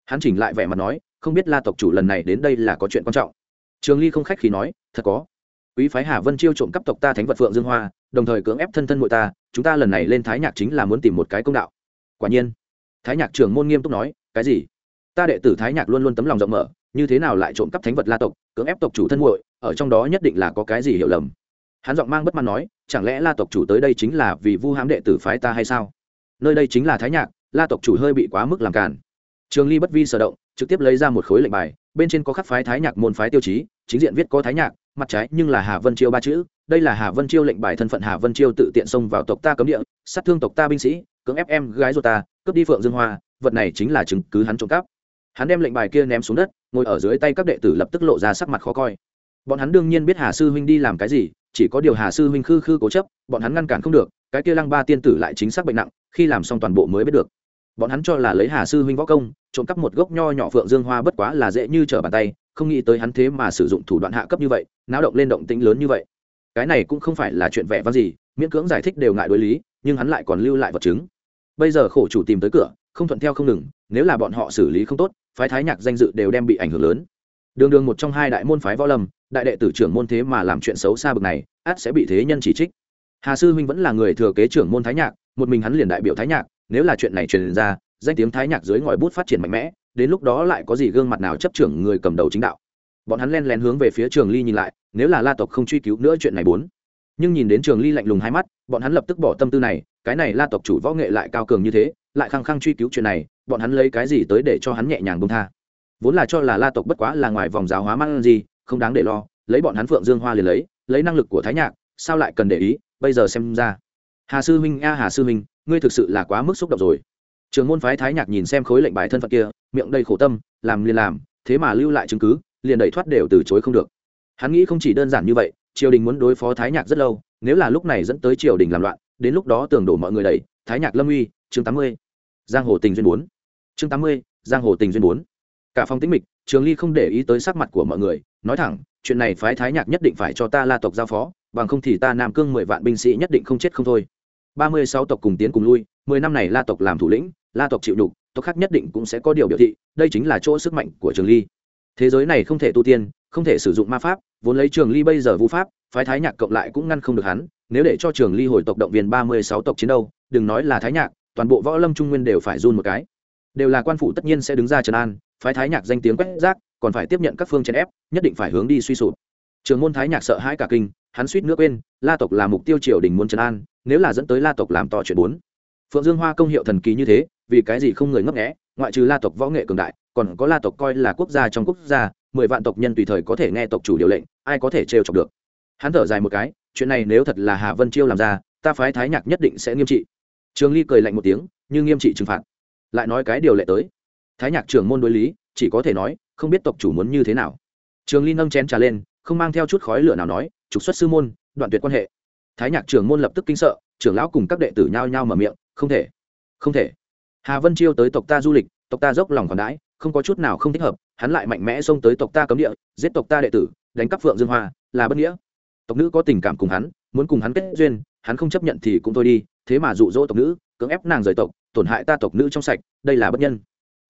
[SPEAKER 1] Hắn chỉnh lại vẻ mặt nói, không biết la tộc chủ lần này đến đây là có chuyện quan trọng. Trường ly không khách khi nói, thật có. Quý phái hà vân chiêu trộm cắp tộc ta thánh vật phượng dương hoa, đồng thời cưỡng ép thân thân ngội ta, chúng ta lần này lên thái nhạc chính là muốn tìm một cái công đạo. Quả nhiên thái nhạc trưởng môn nghiêm túc nói, cái gì? Ta đệ tử thái nhạc luôn luôn tấm lòng rộng mở, như thế nào lại trộm cắp thánh vật la tộc, cưỡng ép tộc chủ thân muội, ở trong đó nhất định là có cái gì hiểu lầm. Hắn giọng mang bất mãn nói, chẳng lẽ la tộc chủ tới đây chính là vì vu hãm đệ tử phái ta hay sao? Nơi đây chính là thái nhạc, la tộc chủ hơi bị quá mức làm cản trường ly bất vi sở động, trực tiếp lấy ra một khối lệnh bài, bên trên có khắc phái thái nhạc môn phái tiêu chí, chính diện viết có thái nhạc, mặt trái nhưng là hà vân chiêu ba chữ, đây là hà vân chiêu lệnh bài thân phận hà vân chiêu tự tiện xông vào tộc ta cấm địa, sát thương tộc ta binh sĩ cưỡng ép em gái ruột ta, cướp đi phượng dương hoa, vật này chính là chứng cứ hắn trộm cắp. Hắn đem lệnh bài kia ném xuống đất, ngồi ở dưới tay các đệ tử lập tức lộ ra sắc mặt khó coi. Bọn hắn đương nhiên biết hà sư huynh đi làm cái gì, chỉ có điều hà sư huynh khư khư cố chấp, bọn hắn ngăn cản không được, cái kia lăng ba tiên tử lại chính xác bệnh nặng, khi làm xong toàn bộ mới biết được. Bọn hắn cho là lấy hà sư huynh võ công, trộm cắp một gốc nho nhỏ phượng dương hoa bất quá là dễ như trở bàn tay, không nghĩ tới hắn thế mà sử dụng thủ đoạn hạ cấp như vậy, náo động lên động tĩnh lớn như vậy. Cái này cũng không phải là chuyện vẻ vang gì, miễn cưỡng giải thích đều ngại đối lý, nhưng hắn lại còn lưu lại vật chứng bây giờ khổ chủ tìm tới cửa, không thuận theo không ngừng, nếu là bọn họ xử lý không tốt, phái thái nhạc danh dự đều đem bị ảnh hưởng lớn. Đường đường một trong hai đại môn phái võ lâm, đại đệ tử trưởng môn thế mà làm chuyện xấu xa bực này, át sẽ bị thế nhân chỉ trích. Hà sư huynh vẫn là người thừa kế trưởng môn thái nhạc, một mình hắn liền đại biểu thái nhạc, nếu là chuyện này truyền ra, danh tiếng thái nhạc dưới ngòi bút phát triển mạnh mẽ, đến lúc đó lại có gì gương mặt nào chấp trưởng người cầm đầu chính đạo. Bọn hắn len lén hướng về phía trường ly nhìn lại, nếu là la tộc không truy cứu nữa chuyện này bốn. Nhưng nhìn đến trường ly lạnh lùng hai mắt, bọn hắn lập tức bỏ tâm tư này cái này la tộc chủ võ nghệ lại cao cường như thế, lại khăng khăng truy cứu chuyện này, bọn hắn lấy cái gì tới để cho hắn nhẹ nhàng bông tha? Vốn là cho là la tộc bất quá là ngoài vòng giáo hóa mang gì, không đáng để lo, lấy bọn hắn phượng dương hoa liền lấy lấy năng lực của thái nhạc, sao lại cần để ý, bây giờ xem ra. Hà sư huynh, a hà sư huynh, ngươi thực sự là quá mức xúc động rồi. Trường môn phái thái nhạc nhìn xem khối lệnh bài thân phận kia, miệng đầy khổ tâm, làm liền làm, thế mà lưu lại chứng cứ, liền đẩy thoát đều từ chối không được. Hắn nghĩ không chỉ đơn giản như vậy, triều đình muốn đối phó thái nhạc rất lâu, nếu là lúc này dẫn tới triều đình làm loạn đến lúc đó tường đổ mọi người đẩy, thái nhạc lâm uy, chương tám mươi, giang hồ tình duyên bốn. Chương tám mươi, giang hồ tình duyên bốn. Cả phòng tĩnh mịch, trường ly không để ý tới sắc mặt của mọi người, nói thẳng, chuyện này phái thái nhạc nhất định phải cho ta la tộc giao phó, bằng không thì ta nam cương mười vạn binh sĩ nhất định không chết không thôi. Ba mươi sáu tộc cùng tiến cùng lui, mười năm này la tộc làm thủ lĩnh, la tộc chịu đục tộc khác nhất định cũng sẽ có điều biểu thị, đây chính là chỗ sức mạnh của trường ly. Thế giới này không thể tu tiên, không thể sử dụng ma pháp, vốn lấy trường ly bây giờ vũ pháp, phái thái nhạc cộng lại cũng ngăn không được hắn nếu để cho trường ly hồi tộc động viên ba mươi sáu tộc chiến đâu đừng nói là thái nhạc, toàn bộ võ lâm trung nguyên đều phải run một cái. Đều là quan phủ tất nhiên sẽ đứng ra trấn an, phái thái nhạc danh tiếng quét rác, còn phải tiếp nhận các phương chèn ép, nhất định phải hướng đi suy sụp. Trường môn thái nhạc sợ hãi cả kinh, hắn suýt nữa quên, la tộc là mục tiêu triều đình muốn trấn an, nếu là dẫn tới la tộc làm to chuyện bốn. Phượng dương hoa công hiệu thần kỳ như thế, vì cái gì không người ngấp nghẽ ngoại trừ la tộc võ nghệ cường đại, còn có la tộc coi là quốc gia trong quốc gia, mười vạn tộc nhân tùy thời có thể nghe tộc chủ điều lệnh, ai có thể trêu chọc được. Hắn thở dài một cái chuyện này nếu thật là hà vân chiêu làm ra, ta phái thái nhạc nhất định sẽ nghiêm trị. Trường ly cười lạnh một tiếng nhưng nghiêm trị trừng phạt. Lại nói cái điều lệ tới. Thái nhạc trưởng môn đối lý, chỉ có thể nói, không biết tộc chủ muốn như thế nào. Trường ly nâng chén trà lên, không mang theo chút khói lửa nào nói, trục xuất sư môn, đoạn tuyệt quan hệ. Thái nhạc trưởng môn lập tức kinh sợ, trưởng lão cùng các đệ tử nhao nhao mở miệng, không thể không thể. Hà vân chiêu tới tộc ta du lịch, tộc ta dốc lòng còn đãi, không có chút nào không thích hợp, hắn lại mạnh mẽ xông tới tộc ta cấm địa, giết tộc ta đệ tử, đánh cắp phượng dương hoa, là bất nghĩa tộc nữ có tình cảm cùng hắn, muốn cùng hắn kết duyên, hắn không chấp nhận thì cũng thôi đi, thế mà dụ dỗ tộc nữ, cưỡng ép nàng rời tộc, tổn hại ta tộc nữ trong sạch, đây là bất nhân.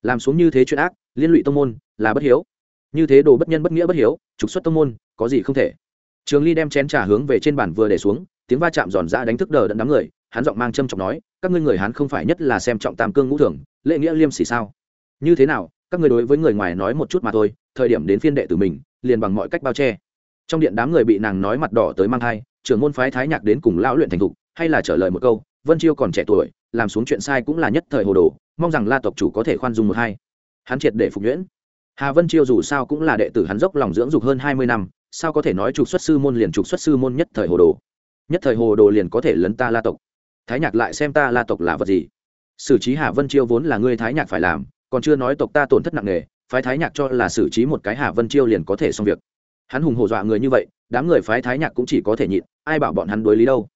[SPEAKER 1] Làm xuống như thế chuyện ác, liên lụy tông môn, là bất hiếu. Như thế đồ bất nhân bất nghĩa bất hiếu, trục xuất tông môn, có gì không thể. Trường ly đem chén trà hướng về trên bàn vừa để xuống, tiếng va chạm giòn ra đánh thức đờ đẫn đám người, hắn giọng mang châm trọng nói, các ngươi người hắn không phải nhất là xem trọng tam cương ngũ thường, lễ nghĩa liêm sỉ sao? Như thế nào, các ngươi đối với người ngoài nói một chút mà thôi, thời điểm đến phiên đệ tử mình, liền bằng mọi cách bao che trong điện đám người bị nàng nói mặt đỏ tới mang thai, trưởng môn phái thái nhạc đến cùng lão luyện thành thục, hay là trả lời một câu, vân chiêu còn trẻ tuổi, làm xuống chuyện sai cũng là nhất thời hồ đồ, mong rằng la tộc chủ có thể khoan dung một hai. Hắn triệt để phục nhuyễn. Hà vân chiêu dù sao cũng là đệ tử hắn dốc lòng dưỡng dục hơn hai mươi năm, sao có thể nói trục xuất sư môn liền trục xuất sư môn nhất thời hồ đồ? Nhất thời hồ đồ liền có thể lấn ta la tộc. Thái nhạc lại xem ta la tộc là vật gì? Xử trí hà vân chiêu vốn là ngươi thái nhạc phải làm, còn chưa nói tộc ta tổn thất nặng nề, phái thái nhạc cho là xử trí một cái hà vân chiêu liền có thể xong việc hắn hùng hổ dọa người như vậy, đám người phái thái nhạc cũng chỉ có thể nhịn, ai bảo bọn hắn đối lý đâu?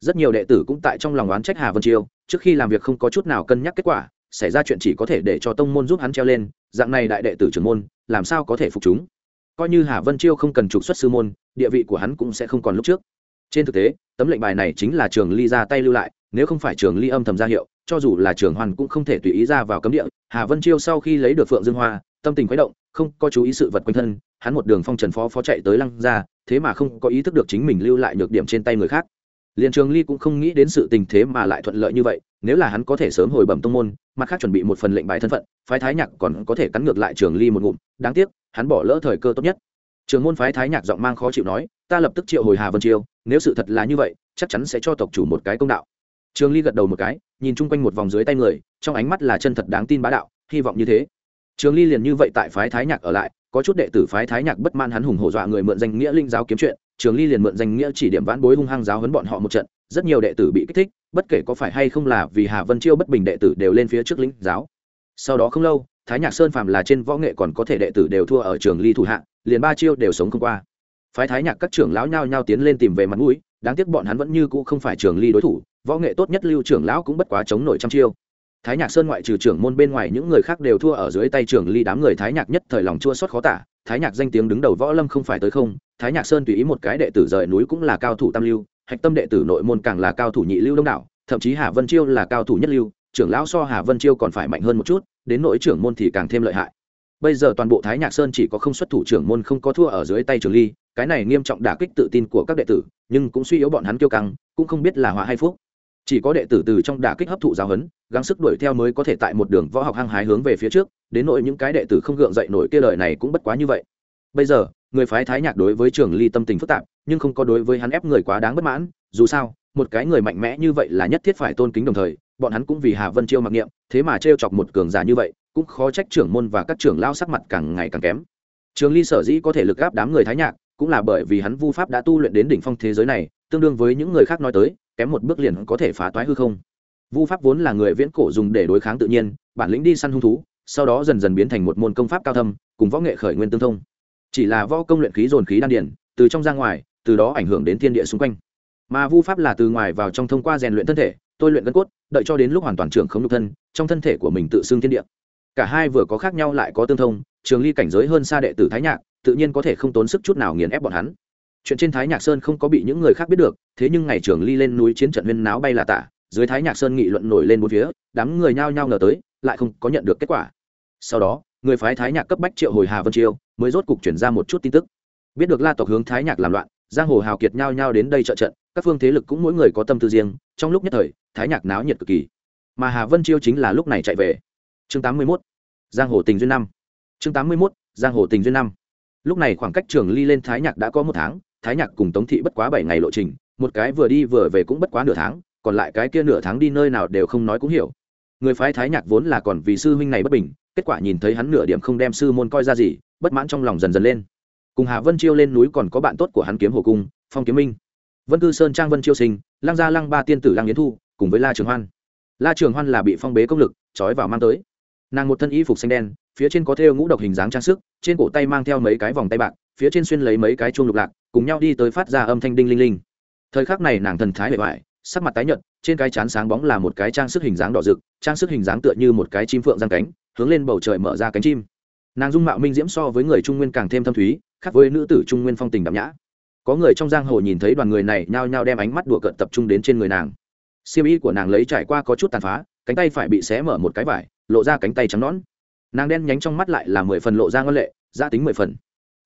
[SPEAKER 1] Rất nhiều đệ tử cũng tại trong lòng oán trách hà vân chiêu trước khi làm việc không có chút nào cân nhắc kết quả, xảy ra chuyện chỉ có thể để cho tông môn giúp hắn treo lên, dạng này đại đệ tử trưởng môn, làm sao có thể phục chúng? Coi như hà vân chiêu không cần trục xuất sư môn, địa vị của hắn cũng sẽ không còn lúc trước. Trên thực tế, tấm lệnh bài này chính là trường ly ra tay lưu lại, nếu không phải trường ly âm thầm ra hiệu, cho dù là trường hoàn cũng không thể tùy ý ra vào cấm địa, hà vân chiêu sau khi lấy được phượng dương hoa tâm tình khuấy động, không có chú ý sự vật quanh thân, hắn một đường phong trần phó phó chạy tới lăng ra thế mà không có ý thức được chính mình lưu lại nhược điểm trên tay người khác. Liền trường ly cũng không nghĩ đến sự tình thế mà lại thuận lợi như vậy, nếu là hắn có thể sớm hồi bẩm tông môn, mặt khác chuẩn bị một phần lệnh bài thân phận, phái thái nhạc còn có thể cắn ngược lại trường ly một ngụm, đáng tiếc, hắn bỏ lỡ thời cơ tốt nhất. Trường môn phái thái nhạc giọng mang khó chịu nói, ta lập tức triệu hồi hà vân chiêu nếu sự thật là như vậy, chắc chắn sẽ cho tộc chủ một cái công đạo. Trường ly gật đầu một cái, nhìn chung quanh một vòng dưới tay người, trong ánh mắt là chân thật đáng tin bá đạo, hy vọng như thế trường ly liền như vậy tại phái thái nhạc ở lại, có chút đệ tử phái thái nhạc bất man hắn hùng hổ dọa người mượn danh nghĩa linh giáo kiếm chuyện, trường ly liền mượn danh nghĩa chỉ điểm vãn bối hung hăng giáo huấn bọn họ một trận, rất nhiều đệ tử bị kích thích, bất kể có phải hay không là vì hà vân chiêu bất bình đệ tử đều lên phía trước lĩnh giáo. Sau đó không lâu, thái nhạc sơn phàm là trên võ nghệ còn có thể đệ tử đều thua ở trường ly thủ hạ, liền ba chiêu đều sống không qua. Phái thái nhạc các trưởng lão nhao nhao tiến lên tìm về mặt mũi, đáng tiếc bọn hắn vẫn như cũ không phải trường ly đối thủ, võ nghệ tốt nhất lưu trưởng lão cũng bất quá chống nổi trăm chiêu thái nhạc sơn ngoại trừ trưởng môn bên ngoài, những người khác đều thua ở dưới tay trưởng ly đám người thái nhạc nhất thời lòng chua xót khó tả. Thái nhạc danh tiếng đứng đầu võ lâm không phải tới không, thái nhạc sơn tùy ý một cái đệ tử rời núi cũng là cao thủ tam lưu, hạch tâm đệ tử nội môn càng là cao thủ nhị lưu đông đảo, thậm chí hà vân chiêu là cao thủ nhất lưu, trưởng lão so hà vân chiêu còn phải mạnh hơn một chút, đến nội trưởng môn thì càng thêm lợi hại. Bây giờ toàn bộ thái nhạc sơn chỉ có không xuất thủ trưởng môn không có thua ở dưới tay trường ly, cái này nghiêm trọng đả kích tự tin của các đệ tử, nhưng cũng suy yếu bọn hắn kiêu căng, cũng không biết là họa hay phúc. Chỉ có đệ tử từ trong đả kích hấp thụ giáo huấn gắng sức đuổi theo mới có thể tại một đường võ học hăng hái hướng về phía trước, đến nội những cái đệ tử không gượng dậy nổi kia lời này cũng bất quá như vậy. Bây giờ, người phái thái nhạc đối với trường ly tâm tình phức tạp, nhưng không có đối với hắn ép người quá đáng bất mãn, dù sao, một cái người mạnh mẽ như vậy là nhất thiết phải tôn kính đồng thời, bọn hắn cũng vì hà vân chiêu mặc niệm, thế mà t chọc một cường giả như vậy, cũng khó trách trưởng môn và các trưởng lao sắc mặt càng ngày càng kém. Trường ly sở dĩ có thể lực gáp đám người thái nhạc, cũng là bởi vì hắn vu pháp đã tu luyện đến đỉnh phong thế giới này, tương đương với những người khác nói tới, kém một bước liền có thể phá toái hư không vu pháp vốn là người viễn cổ dùng để đối kháng tự nhiên, bản lĩnh đi săn hung thú, sau đó dần dần biến thành một môn công pháp cao thâm, cùng võ nghệ khởi nguyên tương thông. Chỉ là võ công luyện khí dồn khí đan điển từ trong ra ngoài, từ đó ảnh hưởng đến thiên địa xung quanh. Mà vu pháp là từ ngoài vào trong thông qua rèn luyện thân thể, tôi luyện gân cốt, đợi cho đến lúc hoàn toàn trưởng không nhục thân, trong thân thể của mình tự xưng thiên địa. Cả hai vừa có khác nhau lại có tương thông, trường ly cảnh giới hơn xa đệ tử thái nhạc, tự nhiên có thể không tốn sức chút nào nghiền ép bọn hắn. Chuyện trên thái nhạc sơn không có bị những người khác biết được, thế nhưng ngày trường ly lên núi chiến trận huyên náo bay là tả dưới thái nhạc sơn nghị luận nổi lên bốn phía, đám người nhao nhao ngờ tới, lại không có nhận được kết quả sau đó, người phái thái nhạc cấp bách triệu hồi hà vân chiêu mới rốt cục chuyển ra một chút tin tức biết được la tộc hướng thái nhạc làm loạn, giang hồ hào kiệt nhao nhao đến đây trợ trận, các phương thế lực cũng mỗi người có tâm tư riêng, trong lúc nhất thời, thái nhạc náo nhiệt cực kỳ mà hà vân chiêu chính là lúc này chạy về chương tám mươi 81. giang hồ tình duyên năm chương tám mươi 81. giang hồ tình duyên năm lúc này khoảng cách trường ly lên thái nhạc đã có một tháng, thái nhạc cùng tống thị bất quá bảy ngày lộ trình, một cái vừa đi vừa về cũng bất quá nửa tháng còn lại cái kia nửa tháng đi nơi nào đều không nói cũng hiểu. Người phái thái nhạc vốn là còn vì sư huynh này bất bình, kết quả nhìn thấy hắn nửa điểm không đem sư môn coi ra gì, bất mãn trong lòng dần dần lên. Cùng hà vân chiêu lên núi còn có bạn tốt của hắn kiếm hồ cung, phong kiếm minh. Vân cư sơn trang vân chiêu sinh, lăng gia lăng ba tiên tử lăng yến thu, cùng với la trường hoan. La trường hoan là bị phong bế công lực, trói vào mang tới. Nàng một thân y phục xanh đen, phía trên có thêu ngũ độc hình dáng trang sức, trên cổ tay mang theo mấy cái vòng tay bạc, phía trên xuyên lấy mấy cái chuông lục lạc, cùng nhau đi tới phát ra âm thanh đinh linh linh. Thời khắc này nàng thần thái bề bại sắc mặt tái nhợt, trên cái chán sáng bóng là một cái trang sức hình dáng đỏ rực, trang sức hình dáng tựa như một cái chim phượng giang cánh, hướng lên bầu trời mở ra cánh chim. Nàng dung mạo minh diễm so với người trung nguyên càng thêm thâm thúy, khác với nữ tử trung nguyên phong tình đậm nhã. Có người trong giang hồ nhìn thấy đoàn người này nhao nhao đem ánh mắt đùa cợt tập trung đến trên người nàng. Xiêm y của nàng lấy trải qua có chút tàn phá, cánh tay phải bị xé mở một cái vải, lộ ra cánh tay trắng nõn. Nàng đen nhánh trong mắt lại là mười phần lộ ra ngân lệ, giá tính mười phần.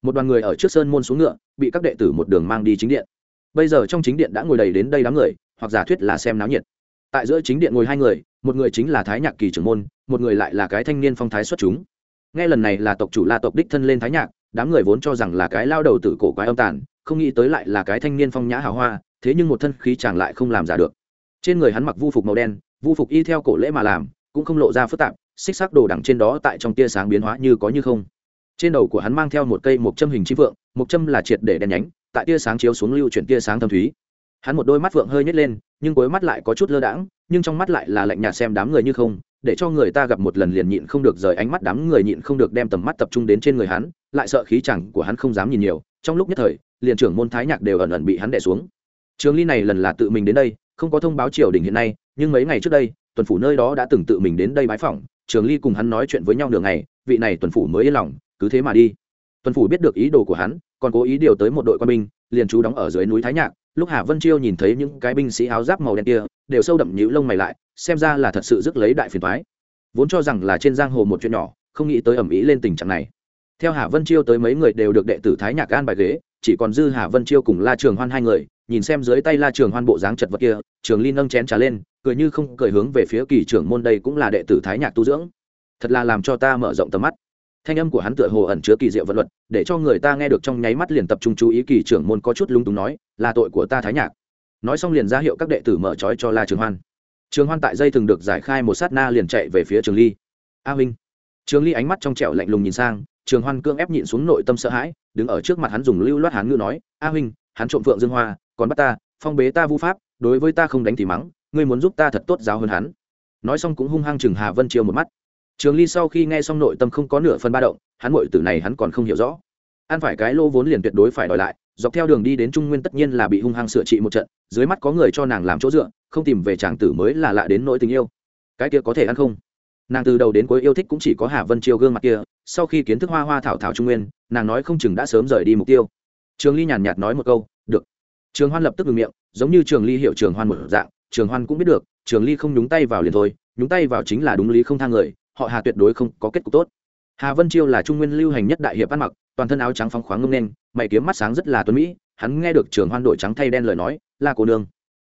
[SPEAKER 1] Một đoàn người ở trước sơn môn xuống ngựa, bị các đệ tử một đường mang đi chính điện. Bây giờ trong chính điện đã ngồi đầy đến đây đám người hoặc giả thuyết là xem náo nhiệt. Tại giữa chính điện ngồi hai người, một người chính là thái nhạc kỳ trưởng môn, một người lại là cái thanh niên phong thái xuất chúng. Nghe lần này là tộc chủ la tộc đích thân lên thái nhạc, đám người vốn cho rằng là cái lao đầu tử cổ quái âm tàn, không nghĩ tới lại là cái thanh niên phong nhã hào hoa, thế nhưng một thân khí chàng lại không làm giả được. Trên người hắn mặc vu phục màu đen, vu phục y theo cổ lễ mà làm, cũng không lộ ra phức tạp, xích sắc đồ đằng trên đó tại trong tia sáng biến hóa như có như không. Trên đầu của hắn mang theo một cây mộc châm hình chim vượng mộc châm là triệt để đen nhánh, tại tia sáng chiếu xuống lưu chuyển tia sáng thâm thúy hắn một đôi mắt vượng hơi nhét lên, nhưng cuối mắt lại có chút lơ đãng, nhưng trong mắt lại là lạnh nhạt xem đám người như không, để cho người ta gặp một lần liền nhịn không được rời ánh mắt đám người nhịn không được đem tầm mắt tập trung đến trên người hắn, lại sợ khí chẳng của hắn không dám nhìn nhiều, trong lúc nhất thời, liền trưởng môn thái nhạc đều ẩn ẩn bị hắn đè xuống. Trường ly này lần là tự mình đến đây, không có thông báo triều đình hiện nay, nhưng mấy ngày trước đây, tuần phủ nơi đó đã từng tự mình đến đây bái phỏng, trường ly cùng hắn nói chuyện với nhau nửa ngày, vị này tuần phủ mới yên lòng, cứ thế mà đi. Tuần phủ biết được ý đồ của hắn, còn cố ý điều tới một đội quân binh, liền trú đóng ở dưới núi thái nhạc lúc hà vân chiêu nhìn thấy những cái binh sĩ áo giáp màu đen kia, đều sâu đậm nhũ lông mày lại, xem ra là thật sự rước lấy đại phiền thoái vốn cho rằng là trên giang hồ một chuyện nhỏ, không nghĩ tới ẩm ý lên tình trạng này. Theo hà vân chiêu tới mấy người đều được đệ tử thái nhạc an bài ghế, chỉ còn dư hà vân chiêu cùng la trường hoan hai người, nhìn xem dưới tay la trường hoan bộ dáng chật vật kia, trường ly nâng chén trà lên, cười như không cười hướng về phía kỳ trưởng môn đây cũng là đệ tử thái nhạc tu dưỡng. Thật là làm cho ta mở rộng tầm mắt thanh âm của hắn tựa hồ ẩn chứa kỳ diệu vật luật, để cho người ta nghe được trong nháy mắt liền tập trung chú ý kỳ trưởng môn có chút lung túng nói, là tội của ta thái nhạc. Nói xong liền ra hiệu các đệ tử mở trói cho la trường hoan. Trường hoan tại dây từng được giải khai một sát na liền chạy về phía trường ly. A huynh. Trường ly ánh mắt trong trẻo lạnh lùng nhìn sang, trường hoan cương ép nhịn xuống nội tâm sợ hãi, đứng ở trước mặt hắn dùng lưu loát hán ngữ nói, a huynh, hắn trộm phượng dương hoa, còn bắt ta, phong bế ta vu pháp, đối với ta không đánh thì mắng, ngươi muốn giúp ta thật tốt giáo hơn hắn. Nói xong cũng hung hăng chừng hà vân chiêu một mắt trường ly sau khi nghe xong nội tâm không có nửa phần ba động, hắn ngội tử này hắn còn không hiểu rõ. Ăn phải cái lô vốn liền tuyệt đối phải đòi lại, dọc theo đường đi đến trung nguyên tất nhiên là bị hung hăng sửa trị một trận, dưới mắt có người cho nàng làm chỗ dựa, không tìm về chàng tử mới là lạ đến nỗi tình yêu. Cái kia có thể ăn không? Nàng từ đầu đến cuối yêu thích cũng chỉ có hà vân chiêu gương mặt kia, sau khi kiến thức hoa hoa thảo thảo trung nguyên, nàng nói không chừng đã sớm rời đi mục tiêu. Trường ly nhàn nhạt nói một câu, được. Trường hoan lập tức ngừng miệng, giống như trường ly hiệu trường hoan một dạng, trường hoan cũng biết được, trường ly không nhúng tay vào liền thôi, nhúng tay vào chính là đúng lý không thang người họ hà tuyệt đối không có kết cục tốt. Hà vân chiêu là trung nguyên lưu hành nhất đại hiệp ăn mặc, toàn thân áo trắng phóng khoáng ngông nên mày kiếm mắt sáng rất là tuấn mỹ, hắn nghe được trường hoan đội trắng thay đen lời nói là cô nương.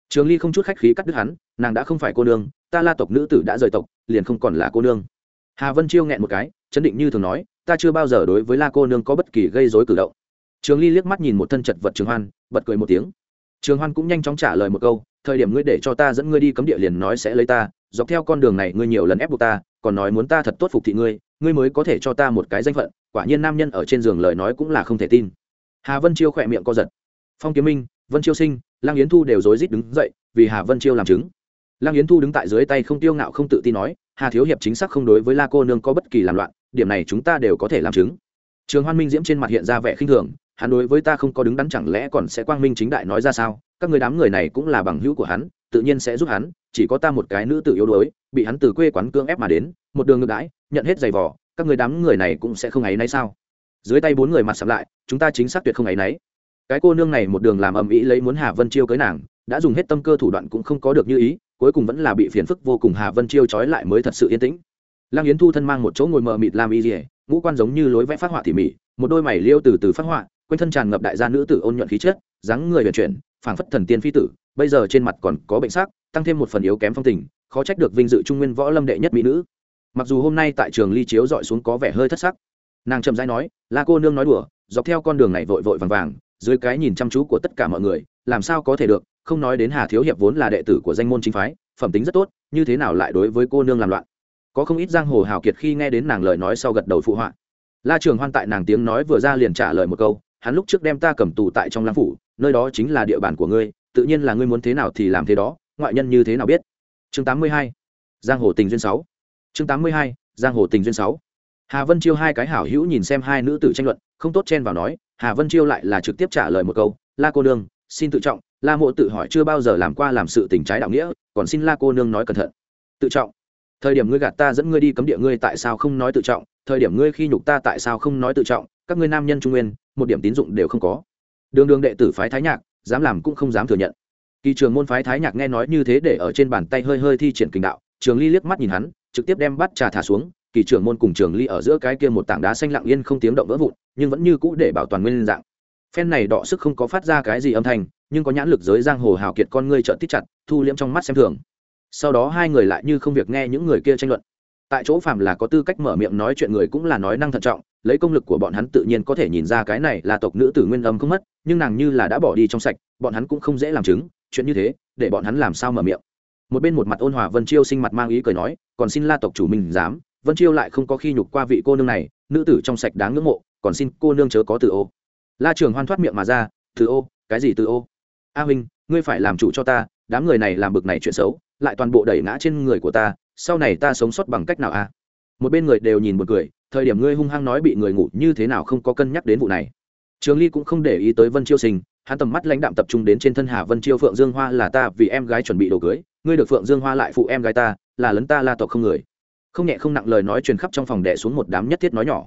[SPEAKER 1] Trường ly không chút khách khí cắt đứt hắn, nàng đã không phải cô nương, ta la tộc nữ tử đã rời tộc, liền không còn là cô nương. Hà vân chiêu nghẹn một cái, chấn định như thường nói, ta chưa bao giờ đối với la cô nương có bất kỳ gây dối cử động. Trường ly liếc mắt nhìn một thân chật vật trường hoan, bật cười một tiếng. Trường hoan cũng nhanh chóng trả lời một câu, thời điểm ngươi để cho ta dẫn ngươi đi cấm địa liền nói sẽ lấy ta, dọc theo con đường này ngươi nhiều lần ép buộc ta còn nói muốn ta thật tốt phục thị ngươi ngươi mới có thể cho ta một cái danh phận, quả nhiên nam nhân ở trên giường lời nói cũng là không thể tin. Hà vân chiêu khỏe miệng co giật. Phong kiếm minh, vân chiêu sinh lang yến thu đều rối rít đứng dậy, vì hà vân chiêu làm chứng. Lang yến thu đứng tại dưới tay không tiêu ngạo không tự tin nói, hà thiếu hiệp chính xác không đối với la cô nương có bất kỳ làm loạn, điểm này chúng ta đều có thể làm chứng. Trường hoan minh diễm trên mặt hiện ra vẻ khinh thường, hắn đối với ta không có đứng đắn chẳng lẽ còn sẽ quang minh chính đại nói ra sao? Các người đám người này cũng là bằng hữu của hắn, tự nhiên sẽ giúp hắn, chỉ có ta một cái nữ tự yếu đuối, bị hắn từ quê quán cưỡng ép mà đến, một đường ngược đãi, nhận hết giày vò, các người đám người này cũng sẽ không ấy nấy sao? Dưới tay bốn người mặt sắm lại, chúng ta chính xác tuyệt không ấy nấy. Cái cô nương này một đường làm ầm ĩ lấy muốn hà vân chiêu cưới nàng, đã dùng hết tâm cơ thủ đoạn cũng không có được như ý, cuối cùng vẫn là bị phiền phức vô cùng hà vân chiêu trói lại mới thật sự yên tĩnh. Lăng yến thu thân mang một chỗ ngồi mờ mịt làm y dỉa ngũ quan giống như lối vẽ phát họa tỉ mỉ, một đôi mày liêu từ từ phát họa, quanh thân tràn ngập đại gia nữ tử ôn nhuận khí chất, dáng người vận chuyển phảng phất thần tiên phi tử, bây giờ trên mặt còn có bệnh sắc, tăng thêm một phần yếu kém phong tình, khó trách được vinh dự trung nguyên võ lâm đệ nhất mỹ nữ. Mặc dù hôm nay tại trường ly chiếu dọi xuống có vẻ hơi thất sắc. Nàng chậm rãi nói, la cô nương nói đùa, dọc theo con đường này vội vội vàng vàng, dưới cái nhìn chăm chú của tất cả mọi người, làm sao có thể được, không nói đến hà thiếu hiệp vốn là đệ tử của danh môn chính phái, phẩm tính rất tốt, như thế nào lại đối với cô nương làm loạn? Có không ít giang hồ hào kiệt khi nghe đến nàng lời nói sau gật đầu phụ họa. La trường hoan tại nàng tiếng nói vừa ra liền trả lời một câu hắn lúc trước đem ta cầm tù tại trong lam phủ, nơi đó chính là địa bàn của ngươi, tự nhiên là ngươi muốn thế nào thì làm thế đó, ngoại nhân như thế nào biết? Chương 82. giang hồ tình duyên sáu. Chương 82. giang hồ tình duyên sáu. Hà vân chiêu hai cái hảo hữu nhìn xem hai nữ tử tranh luận, không tốt chen vào nói, hà vân chiêu lại là trực tiếp trả lời một câu, la cô nương, xin tự trọng. La mộ tự hỏi chưa bao giờ làm qua làm sự tình trái đạo nghĩa, còn xin la cô nương nói cẩn thận. Tự trọng? Thời điểm ngươi gạt ta dẫn ngươi đi cấm địa ngươi tại sao không nói tự trọng? Thời điểm ngươi khi nhục ta tại sao không nói tự trọng? Các ngươi nam nhân trung nguyên, một điểm tín dụng đều không có. Đường đường đệ tử phái thái nhạc, dám làm cũng không dám thừa nhận. Kỳ trường môn phái thái nhạc nghe nói như thế để ở trên bàn tay hơi hơi thi triển kình đạo, trường ly liếc mắt nhìn hắn, trực tiếp đem bắt trà thả xuống, kỳ trường môn cùng trường ly ở giữa cái kia một tảng đá xanh lặng yên không tiếng động vỡ vụn, nhưng vẫn như cũ để bảo toàn nguyên dạng. Phen này đọ sức không có phát ra cái gì âm thanh, nhưng có nhãn lực giới giang hồ hào kiệt con ngươi trợn tít chặt, thu liễm trong mắt xem thường. Sau đó hai người lại như không việc nghe những người kia tranh luận. Tại chỗ phạm là có tư cách mở miệng nói chuyện người cũng là nói năng thận trọng lấy công lực của bọn hắn tự nhiên có thể nhìn ra cái này là tộc nữ tử nguyên âm không mất, nhưng nàng như là đã bỏ đi trong sạch, bọn hắn cũng không dễ làm chứng, chuyện như thế, để bọn hắn làm sao mở miệng. Một bên một mặt ôn hòa vân chiêu sinh mặt mang ý cười nói, còn xin la tộc chủ mình dám, vân chiêu lại không có khi nhục qua vị cô nương này, nữ tử trong sạch đáng ngưỡng mộ, còn xin cô nương chớ có từ ô. La trường hoan thoát miệng mà ra từ ô, cái gì từ ô? A huynh, ngươi phải làm chủ cho ta, đám người này làm bực này chuyện xấu, lại toàn bộ đẩy ngã trên người của ta, sau này ta sống sót bằng cách nào a một bên người đều nhìn một cười thời điểm ngươi hung hăng nói bị người ngủ như thế nào không có cân nhắc đến vụ này. Trường ly cũng không để ý tới vân chiêu sinh, hắn tầm mắt lãnh đạm tập trung đến trên thân hà vân chiêu phượng dương hoa là ta vì em gái chuẩn bị đồ cưới, ngươi được phượng dương hoa lại phụ em gái ta, là lấn ta la tộc không người. Không nhẹ không nặng lời nói truyền khắp trong phòng đẻ xuống một đám nhất thiết nói nhỏ.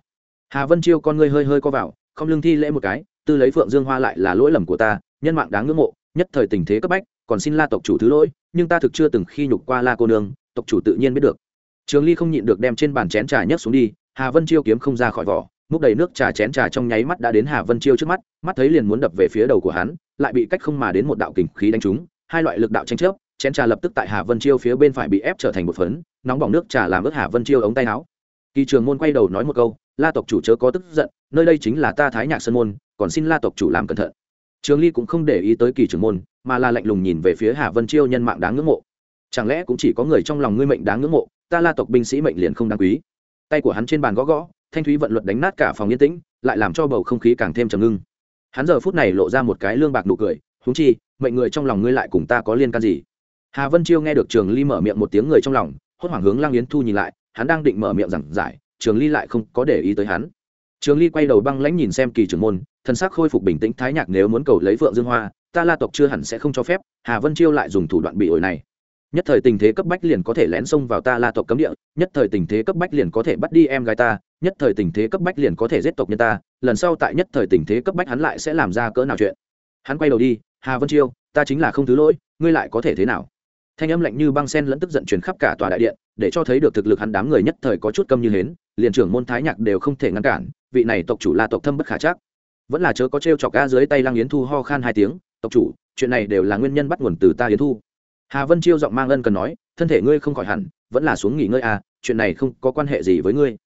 [SPEAKER 1] Hà vân chiêu con ngươi hơi hơi co vào, không lương thi lễ một cái, tư lấy phượng dương hoa lại là lỗi lầm của ta, nhân mạng đáng ngưỡng mộ, nhất thời tình thế cấp bách, còn xin la tộc chủ thứ lỗi, nhưng ta thực chưa từng khi nhục qua la cô nương, tộc chủ tự nhiên biết được. Trường ly không nhịn được đem trên bàn chén trà nhấc xuống đi hà vân chiêu kiếm không ra khỏi vỏ, múc đầy nước trà chén trà trong nháy mắt đã đến hà vân chiêu trước mắt mắt thấy liền muốn đập về phía đầu của hắn, lại bị cách không mà đến một đạo kình khí đánh trúng, hai loại lực đạo tranh chấp, chén trà lập tức tại hà vân chiêu phía bên phải bị ép trở thành một phấn, nóng bỏng nước trà làm ướt hà vân chiêu ống tay áo. Kỳ trường môn quay đầu nói một câu, la tộc chủ chớ có tức giận, nơi đây chính là ta thái nhạc sơn môn, còn xin la tộc chủ làm cẩn thận. Trường ly cũng không để ý tới kỳ trường môn, mà là lạnh lùng nhìn về phía hà vân chiêu nhân mạng đáng ngưỡng mộ. Chẳng lẽ cũng chỉ có người trong lòng ngươi mệnh đáng ngưỡng mộ, ta la tộc binh sĩ mệnh liền không đáng quý? Tay của hắn trên bàn gõ gõ, thanh thúy vận luật đánh nát cả phòng yên tĩnh, lại làm cho bầu không khí càng thêm trầm ngưng. Hắn giờ phút này lộ ra một cái lương bạc nụ cười húng chi, mệnh người trong lòng ngươi lại cùng ta có liên can gì? Hà vân chiêu nghe được trường ly mở miệng một tiếng người trong lòng, hốt hoảng hướng lang yến thu nhìn lại, hắn đang định mở miệng giảng giải, trường ly lại không có để ý tới hắn. Trường ly quay đầu băng lãnh nhìn xem kỳ trưởng môn, thân xác khôi phục bình tĩnh, thái nhạc nếu muốn cầu lấy vượng dương hoa, ta la tộc chưa hẳn sẽ không cho phép, hà vân chiêu lại dùng thủ đoạn bị ổi này nhất thời tình thế cấp bách liền có thể lén xông vào ta la tộc cấm địa, nhất thời tình thế cấp bách liền có thể bắt đi em gái ta, nhất thời tình thế cấp bách liền có thể giết tộc nhân ta, lần sau tại nhất thời tình thế cấp bách hắn lại sẽ làm ra cỡ nào chuyện. Hắn quay đầu đi, hà vân chiêu, ta chính là không thứ lỗi, ngươi lại có thể thế nào? Thanh âm lạnh như băng sen lẫn tức giận truyền khắp cả tòa đại điện, để cho thấy được thực lực hắn đám người nhất thời có chút câm như hến, liền trưởng môn thái nhạc đều không thể ngăn cản, vị này tộc chủ la tộc thâm bất khả chắc. Vẫn là chớ có t r e o chọc ga dưới tay lăng yến thu ho khan hai tiếng, tộc chủ, chuyện này đều là nguyên nhân bắt nguồn từ ta yến thu hà vân chiêu giọng mang ân cần nói, thân thể ngươi không khỏi hẳn, vẫn là xuống nghỉ ngơi à chuyện này không có quan hệ gì với ngươi.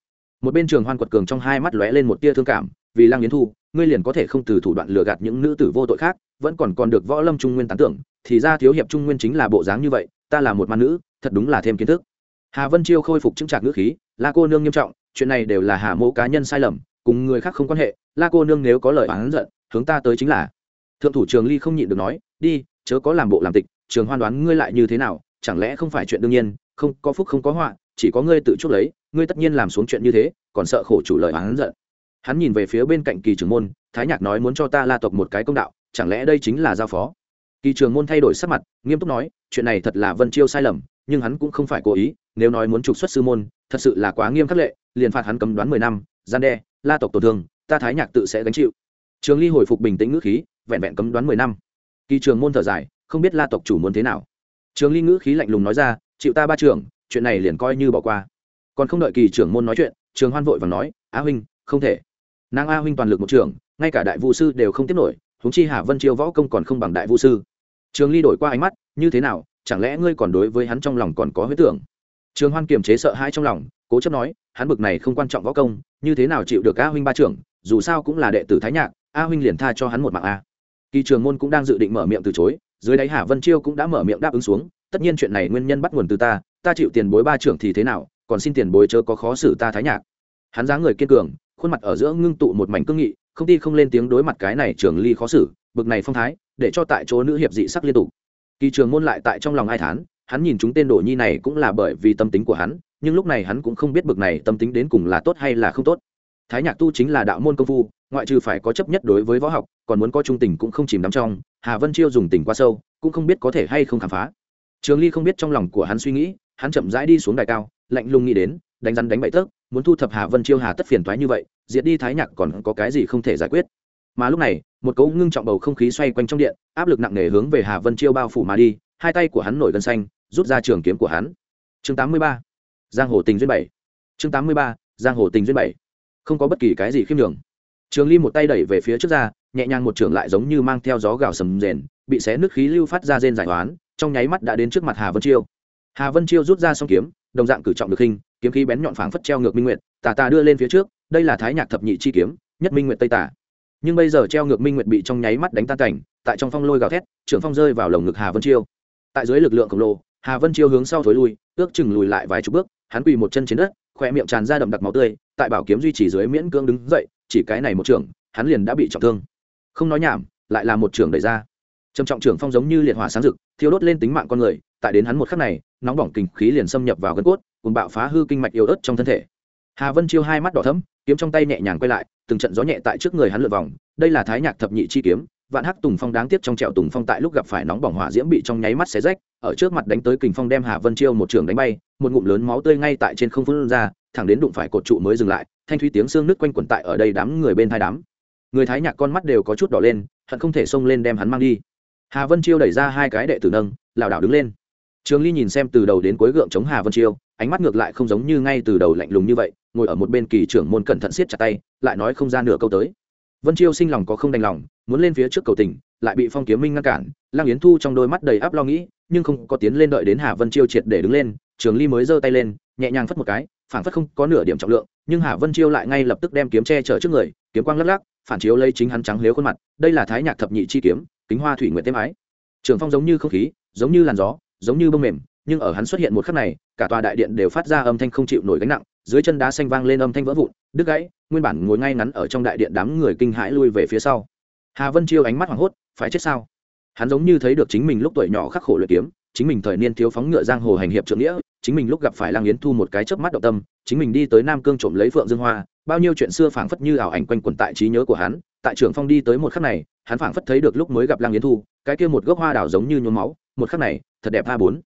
[SPEAKER 1] Một bên trường hoan quật cường trong hai mắt lóe lên một tia thương cảm, vì lăng yến thu, ngươi liền có thể không từ thủ đoạn lừa gạt những nữ tử vô tội khác, vẫn còn còn được võ lâm trung nguyên tán tưởng, thì ra thiếu hiệp trung nguyên chính là bộ dáng như vậy, ta là một man nữ, thật đúng là thêm kiến thức. Hà vân chiêu khôi phục chứng trạc ngữ khí, la cô nương nghiêm trọng, chuyện này đều là hà mẫu cá nhân sai lầm, cùng người khác không quan hệ, la cô nương nếu có lời oán giận, hướng ta tới chính là. Thượng thủ trường ly không nhịn được nói, đi, chớ có làm bộ làm tịch trường hoan đoán ngươi lại như thế nào, chẳng lẽ không phải chuyện đương nhiên, không, có phúc không có họa, chỉ có ngươi tự chuốc lấy, ngươi tất nhiên làm xuống chuyện như thế, còn sợ khổ chủ lời hắn giận. Hắn nhìn về phía bên cạnh kỳ trưởng môn, thái nhạc nói muốn cho ta la tộc một cái công đạo, chẳng lẽ đây chính là giao phó? Kỳ trường môn thay đổi sắc mặt, nghiêm túc nói, chuyện này thật là vân chiêu sai lầm, nhưng hắn cũng không phải cố ý, nếu nói muốn trục xuất sư môn, thật sự là quá nghiêm khắc lệ, liền phạt hắn cấm đoán mười năm, gian đe, la tộc tổn thương, ta thái nhạc tự sẽ gánh chịu. Trường ly hồi phục bình tĩnh ngữ khí, vẹn vẹn cấm đoán mười năm. Kỳ trường môn thở dài không biết la tộc chủ muốn thế nào. Trường ly ngữ khí lạnh lùng nói ra, chịu ta ba trường chuyện này liền coi như bỏ qua. Còn không đợi kỳ trưởng môn nói chuyện, trường hoan vội và nói, a huynh, không thể. Nàng a huynh toàn lực một trường ngay cả đại vũ sư đều không tiếp nổi, huống chi hà vân chiêu võ công còn không bằng đại vũ sư. Trường ly đổi qua ánh mắt, như thế nào, chẳng lẽ ngươi còn đối với hắn trong lòng còn có huyết tưởng? Trường hoan kiềm chế sợ hãi trong lòng, cố chấp nói, hắn bực này không quan trọng võ công, như thế nào chịu được a huynh ba trưởng, dù sao cũng là đệ tử thái nhạc, a huynh liền tha cho hắn một mạng a. Kỳ trường môn cũng đang dự định mở miệng từ chối dưới đáy hà vân chiêu cũng đã mở miệng đáp ứng xuống, tất nhiên chuyện này nguyên nhân bắt nguồn từ ta ta chịu tiền bối ba trưởng thì thế nào, còn xin tiền bối chớ có khó xử ta thái nhạc. Hắn dáng người kiên cường, khuôn mặt ở giữa ngưng tụ một mảnh cương nghị, không đi không lên tiếng đối mặt cái này trường ly khó xử, bực này phong thái, để cho tại chỗ nữ hiệp dị sắc liên tục. Kỳ trường môn lại tại trong lòng ai thán, hắn nhìn chúng tên đồ nhi này cũng là bởi vì tâm tính của hắn, nhưng lúc này hắn cũng không biết bực này tâm tính đến cùng là tốt hay là không tốt. Thái nhạc tu chính là đạo môn công phu ngoại trừ phải có chấp nhất đối với võ học, còn muốn có trung tình cũng không chìm đắm trong, hà vân chiêu dùng tình quá sâu, cũng không biết có thể hay không khám phá trường ly không biết trong lòng của hắn suy nghĩ, hắn chậm rãi đi xuống đài cao, lạnh lùng nghĩ đến, đánh rắn đánh bậy tớp muốn thu thập hà vân chiêu hà tất phiền thoái như vậy, diệt đi thái nhạc còn có cái gì không thể giải quyết mà lúc này, một cấu ngưng trọng bầu không khí xoay quanh trong điện, áp lực nặng nề hướng về hà vân chiêu bao phủ mà đi, hai tay của hắn nổi gân xanh, rút ra trường kiếm của hắn chương 83. giang hồ tình duyên bảy chương 83. giang hồ tình duyên bảy không có bất kỳ cái gì khiêm đường trường ly một tay đẩy về phía trước ra, nhẹ nhàng một trường lại giống như mang theo gió gào sầm rền, bị xé nước khí lưu phát ra rên giải toán trong nháy mắt đã đến trước mặt hà vân chiêu. Hà vân chiêu rút ra song kiếm, đồng dạng cử trọng được hình, kiếm khí bén nhọn phảng phất treo ngược minh nguyệt, tà tà đưa lên phía trước, đây là thái nhạc thập nhị chi kiếm, nhất minh nguyệt tây tả nhưng bây giờ treo ngược minh nguyệt bị trong nháy mắt đánh tan cảnh, tại trong phong lôi gào thét, trưởng phong rơi vào lồng ngực hà vân chiêu. Tại dưới lực lượng khổng lồ, hà vân chiêu hướng sau thối lui, ước chừng lùi lại vài chục bước, hắn quỳ một chân trên đất khoe miệng tràn ra đậm đặc máu tươi, tại bảo kiếm duy trì dưới miễn cưỡng đứng dậy chỉ cái này một trưởng, hắn liền đã bị trọng thương. Không nói nhảm, lại là một trưởng đẩy ra. Trầm trọng trưởng phong giống như liệt hỏa sáng rực, thiêu đốt lên tính mạng con người, tại đến hắn một khắc này, nóng bỏng kinh khí liền xâm nhập vào gân cốt, cùng bạo phá hư kinh mạch yếu ớt trong thân thể. Hà vân chiêu hai mắt đỏ thấm kiếm trong tay nhẹ nhàng quay lại, từng trận gió nhẹ tại trước người hắn lượt vòng, đây là thái nhạc thập nhị chi kiếm, vạn hắc tùng phong đáng tiếc trong trẹo tùng phong tại lúc gặp phải nóng bỏng hỏa diễm bị trong nháy mắt xé rách, ở trước mặt đánh tới kình phong đem hà vân chiêu một trường đánh bay, một ngụm lớn máu tươi ngay tại trên không phun ra, thẳng đến đụng phải cột trụ mới dừng lại thanh thúy tiếng xương nước quanh quẩn tại ở đây đám người bên thai đám. Người thái nhạc con mắt đều có chút đỏ lên, hận không thể xông lên đem hắn mang đi. Hà vân chiêu đẩy ra hai cái đệ tử nâng, lảo đảo đứng lên. Trường ly nhìn xem từ đầu đến cuối gượng chống hà vân chiêu, ánh mắt ngược lại không giống như ngay từ đầu lạnh lùng như vậy, ngồi ở một bên kỳ trưởng môn cẩn thận siết chặt tay, lại nói không ra nửa câu tới. Vân chiêu sinh lòng có không đành lòng, muốn lên phía trước cầu tình, lại bị phong kiếm minh ngăn cản lang yến thu trong đôi mắt đầy áp lo nghĩ, nhưng không có tiến lên đợi đến hà vân chiêu triệt để đứng lên, trường ly mới giơ tay lên, nhẹ nhàng phất một cái phản phất không có nửa điểm trọng lượng, nhưng hà vân chiêu lại ngay lập tức đem kiếm che chở trước người, kiếm quang lắc lắc, phản chiếu lấy chính hắn trắng lếu khuôn mặt, đây là thái nhạc thập nhị chi kiếm, kính hoa thủy nguyện tế ái trường phong giống như không khí, giống như làn gió, giống như bông mềm, nhưng ở hắn xuất hiện một khắc này, cả tòa đại điện đều phát ra âm thanh không chịu nổi gánh nặng, dưới chân đá xanh vang lên âm thanh vỡ vụn, đứt gãy, nguyên bản ngồi ngay ngắn ở trong đại điện đám người kinh hãi lui về phía sau. Hà vân chiêu ánh mắt hoảng hốt, phải chết sao? Hắn giống như thấy được chính mình lúc tuổi nhỏ khắc khổ luyện kiếm chính mình thời niên thiếu phóng ngựa giang hồ hành hiệp trượng nghĩa, chính mình lúc gặp phải lang yến thu một cái chớp mắt động tâm, chính mình đi tới nam cương trộm lấy phượng dương hoa, bao nhiêu chuyện xưa phảng phất như ảo ảnh quanh quẩn tại trí nhớ của hắn, tại trường phong đi tới một khắc này, hắn phảng phất thấy được lúc mới gặp lang yến thu, cái kia một gốc hoa đào giống như nhuốm máu, một khắc này, thật đẹp a bốn.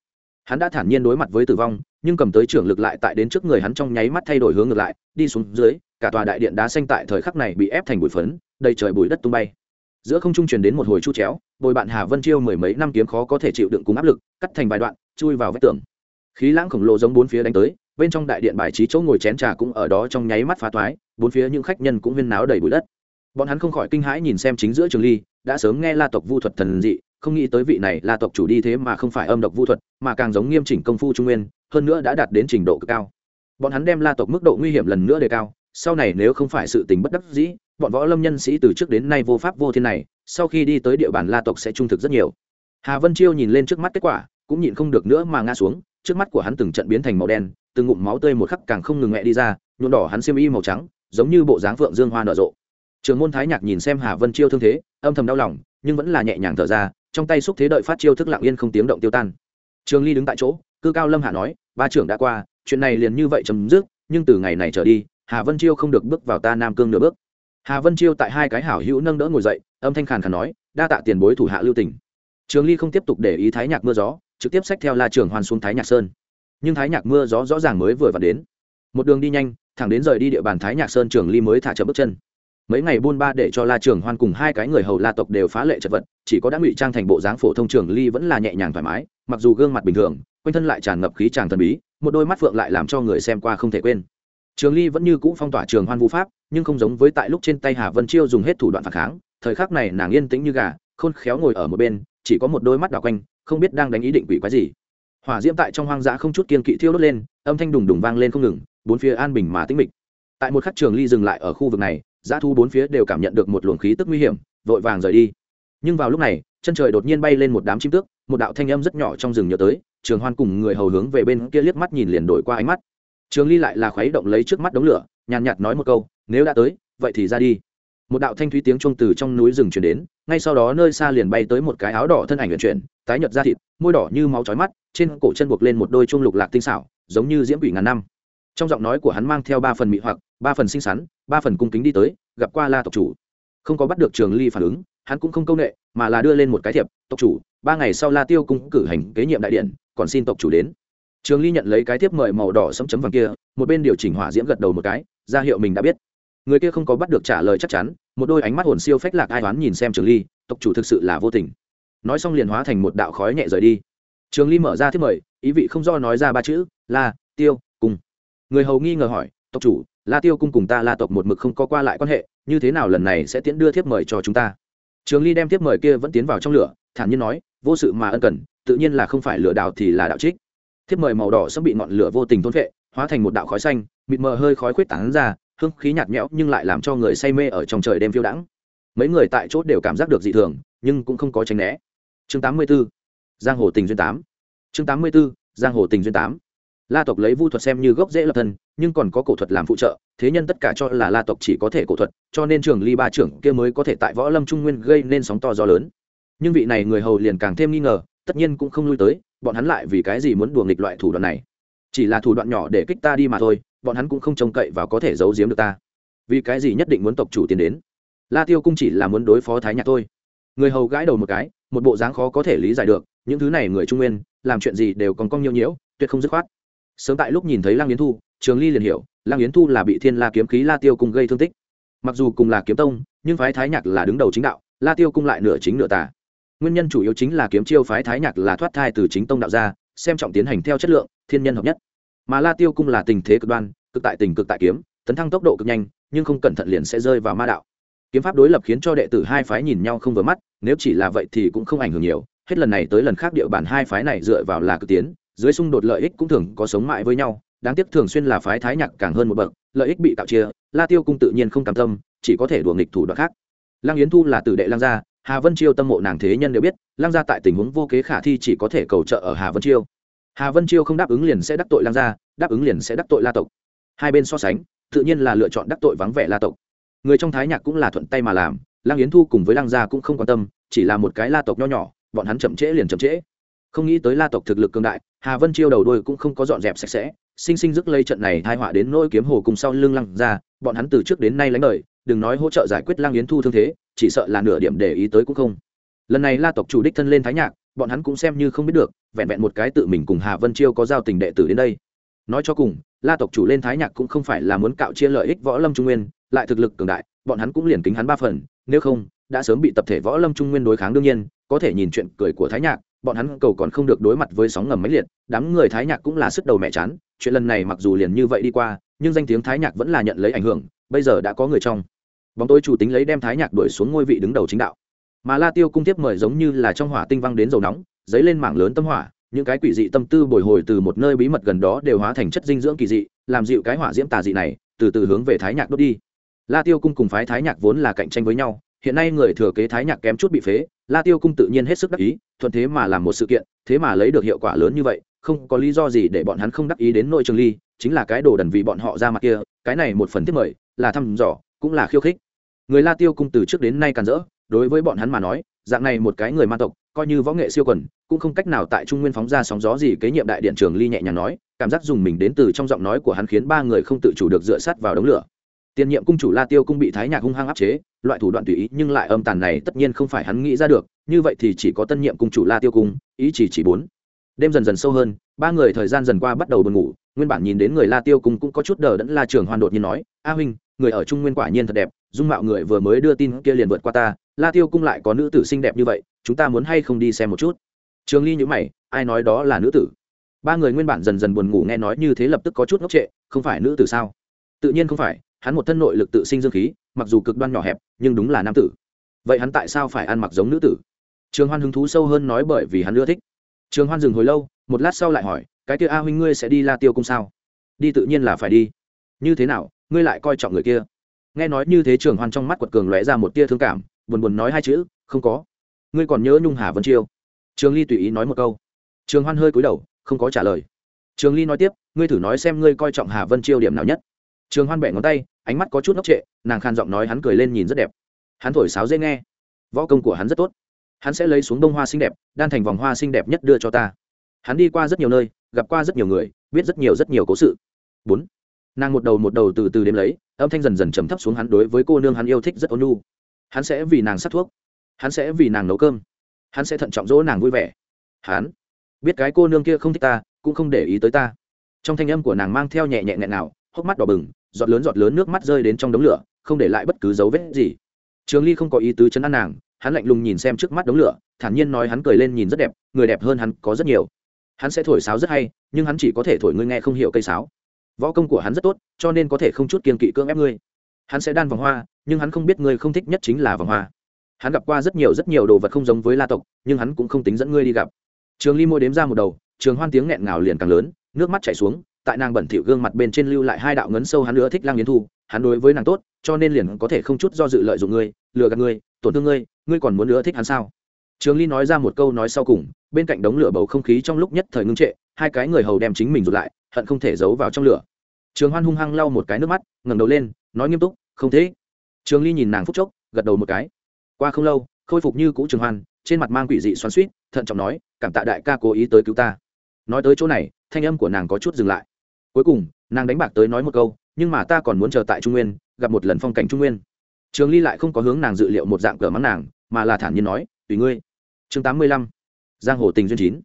[SPEAKER 1] Hắn đã thản nhiên đối mặt với tử vong, nhưng cầm tới trưởng lực lại tại đến trước người hắn trong nháy mắt thay đổi hướng ngược lại, đi xuống dưới, cả tòa đại điện đá xanh tại thời khắc này bị ép thành bụi phấn, đầy trời bụi đất tung bay giữa không trung truyền đến một hồi chu chéo, bồi bạn hà vân chiêu mười mấy năm kiếm khó có thể chịu đựng cùng áp lực, cắt thành vài đoạn, chui vào vách tường. Khí lãng khổng lồ giống bốn phía đánh tới, bên trong đại điện bài trí chỗ ngồi chén trà cũng ở đó trong nháy mắt phá toái, bốn phía những khách nhân cũng huyên náo đầy bụi đất. Bọn hắn không khỏi kinh hãi nhìn xem chính giữa trường ly, đã sớm nghe la tộc vu thuật thần dị, không nghĩ tới vị này la tộc chủ đi thế mà không phải âm độc vu thuật, mà càng giống nghiêm chỉnh công phu trung nguyên, hơn nữa đã đạt đến trình độ cực cao. Bọn hắn đem la tộc mức độ nguy hiểm lần nữa đề cao sau này nếu không phải sự tình bất đắc dĩ, bọn võ lâm nhân sĩ từ trước đến nay vô pháp vô thiên này, sau khi đi tới địa bàn la tộc sẽ trung thực rất nhiều. Hà vân chiêu nhìn lên trước mắt kết quả, cũng nhịn không được nữa mà ngã xuống, trước mắt của hắn từng trận biến thành màu đen, từng ngụm máu tươi một khắc càng không ngừng mẹ đi ra, nhuộm đỏ hắn xiêm y màu trắng, giống như bộ dáng phượng dương hoa nở rộ. Trường môn thái nhạc nhìn xem hà vân chiêu thương thế, âm thầm đau lòng, nhưng vẫn là nhẹ nhàng thở ra, trong tay xúc thế đợi phát chiêu thức lặng yên không tiếng động tiêu tan. Trường ly đứng tại chỗ, cư cao lâm hạ nói, ba trưởng đã qua, chuyện này liền như vậy chấm dứt, nhưng từ ngày này trở đi hà vân chiêu không được bước vào ta nam cương nửa bước. Hà vân chiêu tại hai cái hảo hữu nâng đỡ ngồi dậy, âm thanh khàn khàn nói, đa tạ tiền bối thủ hạ lưu tỉnh trường ly không tiếp tục để ý thái nhạc mưa gió, trực tiếp xách theo la trường hoàn xuống thái nhạc sơn. Nhưng thái nhạc mưa gió rõ ràng mới vừa vặn đến. Một đường đi nhanh, thẳng đến rời đi địa bàn thái nhạc sơn, trường ly mới thả chậm bước chân. Mấy ngày buôn ba để cho la trường hoan cùng hai cái người hầu la tộc đều phá lệ chật vật, chỉ có đã ngụy trang thành bộ dáng phổ thông trường ly vẫn là nhẹ nhàng thoải mái, mặc dù gương mặt bình thường, quanh thân lại tràn ngập khí tràng thần bí, một đôi mắt phượng lại làm cho người xem qua không thể quên trường ly vẫn như cũ phong tỏa trường hoan vũ pháp, nhưng không giống với tại lúc trên tay hà vân chiêu dùng hết thủ đoạn phản kháng, thời khắc này nàng yên tĩnh như gà, khôn khéo ngồi ở một bên, chỉ có một đôi mắt đảo quanh, không biết đang đánh ý định quỷ quái gì. Hỏa diễm tại trong hoang dã không chút kiên kỵ thiêu đốt lên, âm thanh đùng đùng vang lên không ngừng, bốn phía an bình mà tĩnh mịch. Tại một khắc trường ly dừng lại ở khu vực này, dã thu bốn phía đều cảm nhận được một luồng khí tức nguy hiểm, vội vàng rời đi. Nhưng vào lúc này, chân trời đột nhiên bay lên một đám chim tước, một đạo thanh âm rất nhỏ trong rừng nhớ tới, trường hoan cùng người hầu hướng về bên kia liếc mắt nhìn liền đổi qua ánh mắt trường ly lại là khuấy động lấy trước mắt đống lửa, nhàn nhạt nói một câu, nếu đã tới, vậy thì ra đi. Một đạo thanh thúy tiếng chuông từ trong núi rừng chuyển đến, ngay sau đó nơi xa liền bay tới một cái áo đỏ thân ảnh luyện chuyển, tái nhợt da thịt, môi đỏ như máu chói mắt, trên cổ chân buộc lên một đôi chuông lục lạc tinh xảo, giống như diễm quỷ ngàn năm. Trong giọng nói của hắn mang theo ba phần mị hoặc, ba phần xinh xắn, ba phần cung kính đi tới, gặp qua la tộc chủ. Không có bắt được trường ly phản ứng, hắn cũng không công nghệ mà là đưa lên một cái thiệp, tộc chủ, ba ngày sau la tiêu cung cử hành kế nhiệm đại điện, còn xin tộc chủ đến trường ly nhận lấy cái tiếp mời màu đỏ sẫm chấm vàng kia, một bên điều chỉnh hỏa diễm gật đầu một cái, ra hiệu mình đã biết. Người kia không có bắt được trả lời chắc chắn, một đôi ánh mắt hồn siêu phách lạc ai toán nhìn xem trường ly, tộc chủ thực sự là vô tình. Nói xong liền hóa thành một đạo khói nhẹ rời đi. Trường ly mở ra thiếp mời, ý vị không do nói ra ba chữ, la, tiêu, cung. Người hầu nghi ngờ hỏi, tộc chủ, la tiêu cung cùng ta la tộc một mực không có qua lại quan hệ, như thế nào lần này sẽ tiễn đưa thiếp mời cho chúng ta? Trường ly đem thiếp mời kia vẫn tiến vào trong lửa, thản nhiên nói, vô sự mà ân cần, tự nhiên là không phải lửa đào thì là đạo trích thiếp mời màu đỏ sắp bị ngọn lửa vô tình thôn vệ hóa thành một đạo khói xanh, mịt mờ hơi khói khuyết tán ra, hương khí nhạt nhẽo nhưng lại làm cho người say mê ở trong trời đêm phiêu đãng mấy người tại chốt đều cảm giác được dị thường, nhưng cũng không có tránh né chương 84. giang hồ tình duyên tám chương 84. giang hồ tình duyên tám la tộc lấy vu thuật xem như gốc dễ lập thân, nhưng còn có cổ thuật làm phụ trợ, thế nhân tất cả cho là la tộc chỉ có thể cổ thuật, cho nên trường ly ba trưởng kia mới có thể tại võ lâm trung nguyên gây nên sóng to gió lớn nhưng vị này người hầu liền càng thêm nghi ngờ, tất nhiên cũng không lui tới bọn hắn lại vì cái gì muốn đùa nghịch loại thủ đoạn này? Chỉ là thủ đoạn nhỏ để kích ta đi mà thôi, bọn hắn cũng không trông cậy và có thể giấu giếm được ta. Vì cái gì nhất định muốn tộc chủ tiến đến? La tiêu cung chỉ là muốn đối phó thái nhạc thôi. Người hầu gãi đầu một cái, một bộ dáng khó có thể lý giải được, những thứ này người trung nguyên, làm chuyện gì đều còn cong nhiêu nhiễu, tuyệt không dứt khoát. Sớm tại lúc nhìn thấy lăng yến thu, trường ly liền hiểu lang yến thu là bị thiên la kiếm khí la tiêu cung gây thương tích. Mặc dù cùng là kiếm tông, nhưng phái thái nhạc là đứng đầu chính đạo, la tiêu cung lại nửa chính nửa tà nguyên nhân chủ yếu chính là kiếm chiêu phái thái nhạc là thoát thai từ chính tông đạo ra xem trọng tiến hành theo chất lượng, thiên nhân hợp nhất. Mà la tiêu cung là tình thế cực đoan, cực tại tình cực tại kiếm, tấn thăng tốc độ cực nhanh, nhưng không cẩn thận liền sẽ rơi vào ma đạo. Kiếm pháp đối lập khiến cho đệ tử hai phái nhìn nhau không vừa mắt, nếu chỉ là vậy thì cũng không ảnh hưởng nhiều, hết lần này tới lần khác địa bàn hai phái này dựa vào là cực tiến, dưới xung đột lợi ích cũng thường có sống mãi với nhau, đáng tiếc thường xuyên là phái thái nhạc càng hơn một bậc, lợi ích bị tạo chia, la tiêu cung tự nhiên không cam tâm, chỉ có thể đùa nghịch thủ đoạn khác. Lăng yến thu là tử đệ lăng gia hà vân chiêu tâm mộ nàng thế nhân đều biết, lăng gia tại tình huống vô kế khả thi chỉ có thể cầu trợ ở hà vân chiêu. Hà vân chiêu không đáp ứng liền sẽ đắc tội lăng gia, đáp ứng liền sẽ đắc tội la tộc. Hai bên so sánh, tự nhiên là lựa chọn đắc tội vắng vẻ la tộc. Người trong thái nhạc cũng là thuận tay mà làm, lăng yến thu cùng với lăng gia cũng không quan tâm, chỉ là một cái la tộc nho nhỏ, bọn hắn chậm trễ liền chậm trễ. Không nghĩ tới la tộc thực lực cường đại, hà vân chiêu đầu đuôi cũng không có dọn dẹp sạch sẽ, sinh sinh dứt lây trận này thai họa đến nỗi kiếm hồ cùng sau lưng lăng ra bọn hắn từ trước đến nay lánh đời, đừng nói hỗ trợ giải quyết lăng yến thu thương thế chỉ sợ là nửa điểm để ý tới cũng không. Lần này la tộc chủ đích thân lên thái nhạc, bọn hắn cũng xem như không biết được, vẹn vẹn một cái tự mình cùng hà vân chiêu có giao tình đệ tử đến đây. Nói cho cùng, la tộc chủ lên thái nhạc cũng không phải là muốn cạo chia lợi ích võ lâm trung nguyên, lại thực lực cường đại, bọn hắn cũng liền kính hắn ba phần, nếu không, đã sớm bị tập thể võ lâm trung nguyên đối kháng đương nhiên, có thể nhìn chuyện cười của thái nhạc, bọn hắn cầu còn không được đối mặt với sóng ngầm máy liệt, đám người thái nhạc cũng là sức đầu mẹ chán, chuyện lần này mặc dù liền như vậy đi qua, nhưng danh tiếng thái nhạc vẫn là nhận lấy ảnh hưởng, bây giờ đã có người trong bóng tối chủ tính lấy đem thái nhạc đuổi xuống ngôi vị đứng đầu chính đạo. Mà la tiêu cung tiếp mời giống như là trong hỏa tinh văng đến dầu nóng, dấy lên mảng lớn tâm hỏa, những cái quỷ dị tâm tư bồi hồi từ một nơi bí mật gần đó đều hóa thành chất dinh dưỡng kỳ dị, làm dịu cái hỏa diễm tà dị này, từ từ hướng về thái nhạc đốt đi. La tiêu cung cùng phái thái nhạc vốn là cạnh tranh với nhau, hiện nay người thừa kế thái nhạc kém chút bị phế, la tiêu cung tự nhiên hết sức đắc ý, thuận thế mà làm một sự kiện, thế mà lấy được hiệu quả lớn như vậy, không có lý do gì để bọn hắn không đắc ý đến nội trường ly, chính là cái đồ đần vì bọn họ ra mặt kia, cái này một phần tiếp mời, là thăm dò, cũng là khiêu khích người la tiêu cung từ trước đến nay càn rỡ, đối với bọn hắn mà nói, dạng này một cái người ma tộc, coi như võ nghệ siêu quần, cũng không cách nào tại trung nguyên phóng ra sóng gió gì kế nhiệm đại điện trường ly nhẹ nhàng nói, cảm giác dùng mình đến từ trong giọng nói của hắn khiến ba người không tự chủ được dựa sát vào đống lửa. Tiền nhiệm cung chủ la tiêu cung bị thái nhạc hung hăng áp chế, loại thủ đoạn tùy ý, nhưng lại âm tàn này tất nhiên không phải hắn nghĩ ra được, như vậy thì chỉ có tân nhiệm cung chủ la tiêu cung, ý chỉ chỉ bốn. Đêm dần dần sâu hơn, ba người thời gian dần qua bắt đầu buồn ngủ, nguyên bản nhìn đến người la tiêu cung cũng có chút đờ đẫn la trường hoan đột nhiên nói, a huynh, người ở trung nguyên quả nhiên thật đẹp dung mạo người vừa mới đưa tin kia liền vượt qua ta, la tiêu cung lại có nữ tử xinh đẹp như vậy, chúng ta muốn hay không đi xem một chút? Trường ly nhữ mày, ai nói đó là nữ tử? Ba người nguyên bản dần dần buồn ngủ nghe nói như thế lập tức có chút ngốc trệ, không phải nữ tử sao? Tự nhiên không phải, hắn một thân nội lực tự sinh dương khí, mặc dù cực đoan nhỏ hẹp, nhưng đúng là nam tử. Vậy hắn tại sao phải ăn mặc giống nữ tử? Trường hoan hứng thú sâu hơn nói bởi vì hắn ưa thích. Trường hoan dừng hồi lâu, một lát sau lại hỏi, cái kia a huynh ngươi sẽ đi la tiêu cung sao? Đi tự nhiên là phải đi. Như thế nào? Ngươi lại coi trọng người kia nghe nói như thế trường hoan trong mắt quật cường lóe ra một tia thương cảm, buồn buồn nói hai chữ, không có. Ngươi còn nhớ nhung hà vân chiêu? Trường ly tùy ý nói một câu. Trường hoan hơi cúi đầu, không có trả lời. Trường ly nói tiếp, ngươi thử nói xem ngươi coi trọng hà vân chiêu điểm nào nhất. Trường hoan bẻ ngón tay, ánh mắt có chút ngốc trệ, nàng khan giọng nói hắn cười lên nhìn rất đẹp. Hắn thổi sáo dễ nghe. Võ công của hắn rất tốt. Hắn sẽ lấy xuống bông hoa xinh đẹp, đan thành vòng hoa xinh đẹp nhất đưa cho ta. Hắn đi qua rất nhiều nơi, gặp qua rất nhiều người, biết rất nhiều rất nhiều cố sự. Bốn nàng một đầu một đầu từ từ đếm lấy, âm thanh dần dần trầm thấp xuống hắn đối với cô nương hắn yêu thích rất ôn nhu. Hắn sẽ vì nàng sắt thuốc, hắn sẽ vì nàng nấu cơm, hắn sẽ thận trọng dỗ nàng vui vẻ. Hắn biết cái cô nương kia không thích ta, cũng không để ý tới ta. Trong thanh âm của nàng mang theo nhẹ nhẹ nghẹn nào hốc mắt đỏ bừng, giọt lớn giọt lớn nước mắt rơi đến trong đống lửa, không để lại bất cứ dấu vết gì. Trường ly không có ý tứ chấn an nàng, hắn lạnh lùng nhìn xem trước mắt đống lửa, thản nhiên nói hắn cười lên nhìn rất đẹp, người đẹp hơn hắn có rất nhiều. Hắn sẽ thổi sáo rất hay, nhưng hắn chỉ có thể thổi ngươi nghe không hiểu cây sáo võ công của hắn rất tốt, cho nên có thể không chút kiên kỵ cưỡng ép ngươi. Hắn sẽ đan vòng hoa, nhưng hắn không biết ngươi không thích nhất chính là vòng hoa. Hắn gặp qua rất nhiều rất nhiều đồ vật không giống với la tộc, nhưng hắn cũng không tính dẫn ngươi đi gặp. Trường ly môi đếm ra một đầu, trường hoan tiếng nghẹn ngào liền càng lớn, nước mắt chảy xuống, tại nàng bẩn thỉu gương mặt bên trên lưu lại hai đạo ngấn sâu hắn nữa thích lang yến thu, hắn đối với nàng tốt, cho nên liền có thể không chút do dự lợi dụng ngươi, lừa gạt ngươi, tổn thương ngươi ngươi còn muốn nữa thích hắn sao? Trường ly nói ra một câu nói sau cùng, bên cạnh đống lửa bầu không khí trong lúc nhất thời ngưng trệ, hai cái người hầu đem chính mình rụt lại, hận không thể giấu vào trong lửa. Trường hoan hung hăng lau một cái nước mắt, ngẩng đầu lên, nói nghiêm túc, không thế. Trường ly nhìn nàng phúc chốc, gật đầu một cái. Qua không lâu, khôi phục như cũ trường hoan, trên mặt mang quỷ dị xoắn suýt thận trọng nói, cảm tạ đại ca cố ý tới cứu ta. Nói tới chỗ này, thanh âm của nàng có chút dừng lại. Cuối cùng, nàng đánh bạc tới nói một câu, nhưng mà ta còn muốn chờ tại trung nguyên, gặp một lần phong cảnh trung nguyên. Trường ly lại không có hướng nàng dự liệu một dạng cờ mắng nàng, mà là thản nhiên nói tùy ngươi. Chương tám mươi lăm, giang hồ tình duyên chín.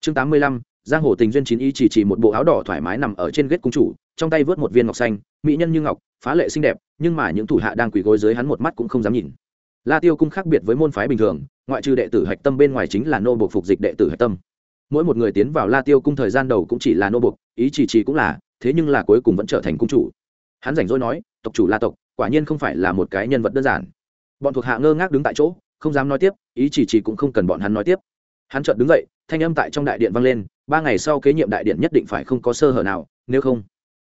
[SPEAKER 1] Chương tám mươi lăm, giang hồ tình duyên chín ý chỉ chỉ một bộ áo đỏ thoải mái nằm ở trên ghế cung chủ, trong tay vớt một viên ngọc xanh, mỹ nhân như ngọc, phá lệ xinh đẹp, nhưng mà những thủ hạ đang quỳ gối dưới hắn một mắt cũng không dám nhìn. La tiêu cung khác biệt với môn phái bình thường, ngoại trừ đệ tử hạch tâm bên ngoài chính là nô buộc phục dịch đệ tử hạch tâm. Mỗi một người tiến vào la tiêu cung thời gian đầu cũng chỉ là nô buộc ý chỉ chỉ cũng là, thế nhưng là cuối cùng vẫn trở thành cung chủ. Hắn rảnh rỗi nói, tộc chủ la tộc, quả nhiên không phải là một cái nhân vật đơn giản. Bọn thuộc hạ ngơ ngác đứng tại chỗ không dám nói tiếp, ý chỉ chỉ cũng không cần bọn hắn nói tiếp. Hắn chợt đứng dậy, thanh âm tại trong đại điện vang lên, ba ngày sau kế nhiệm đại điện nhất định phải không có sơ hở nào, nếu không,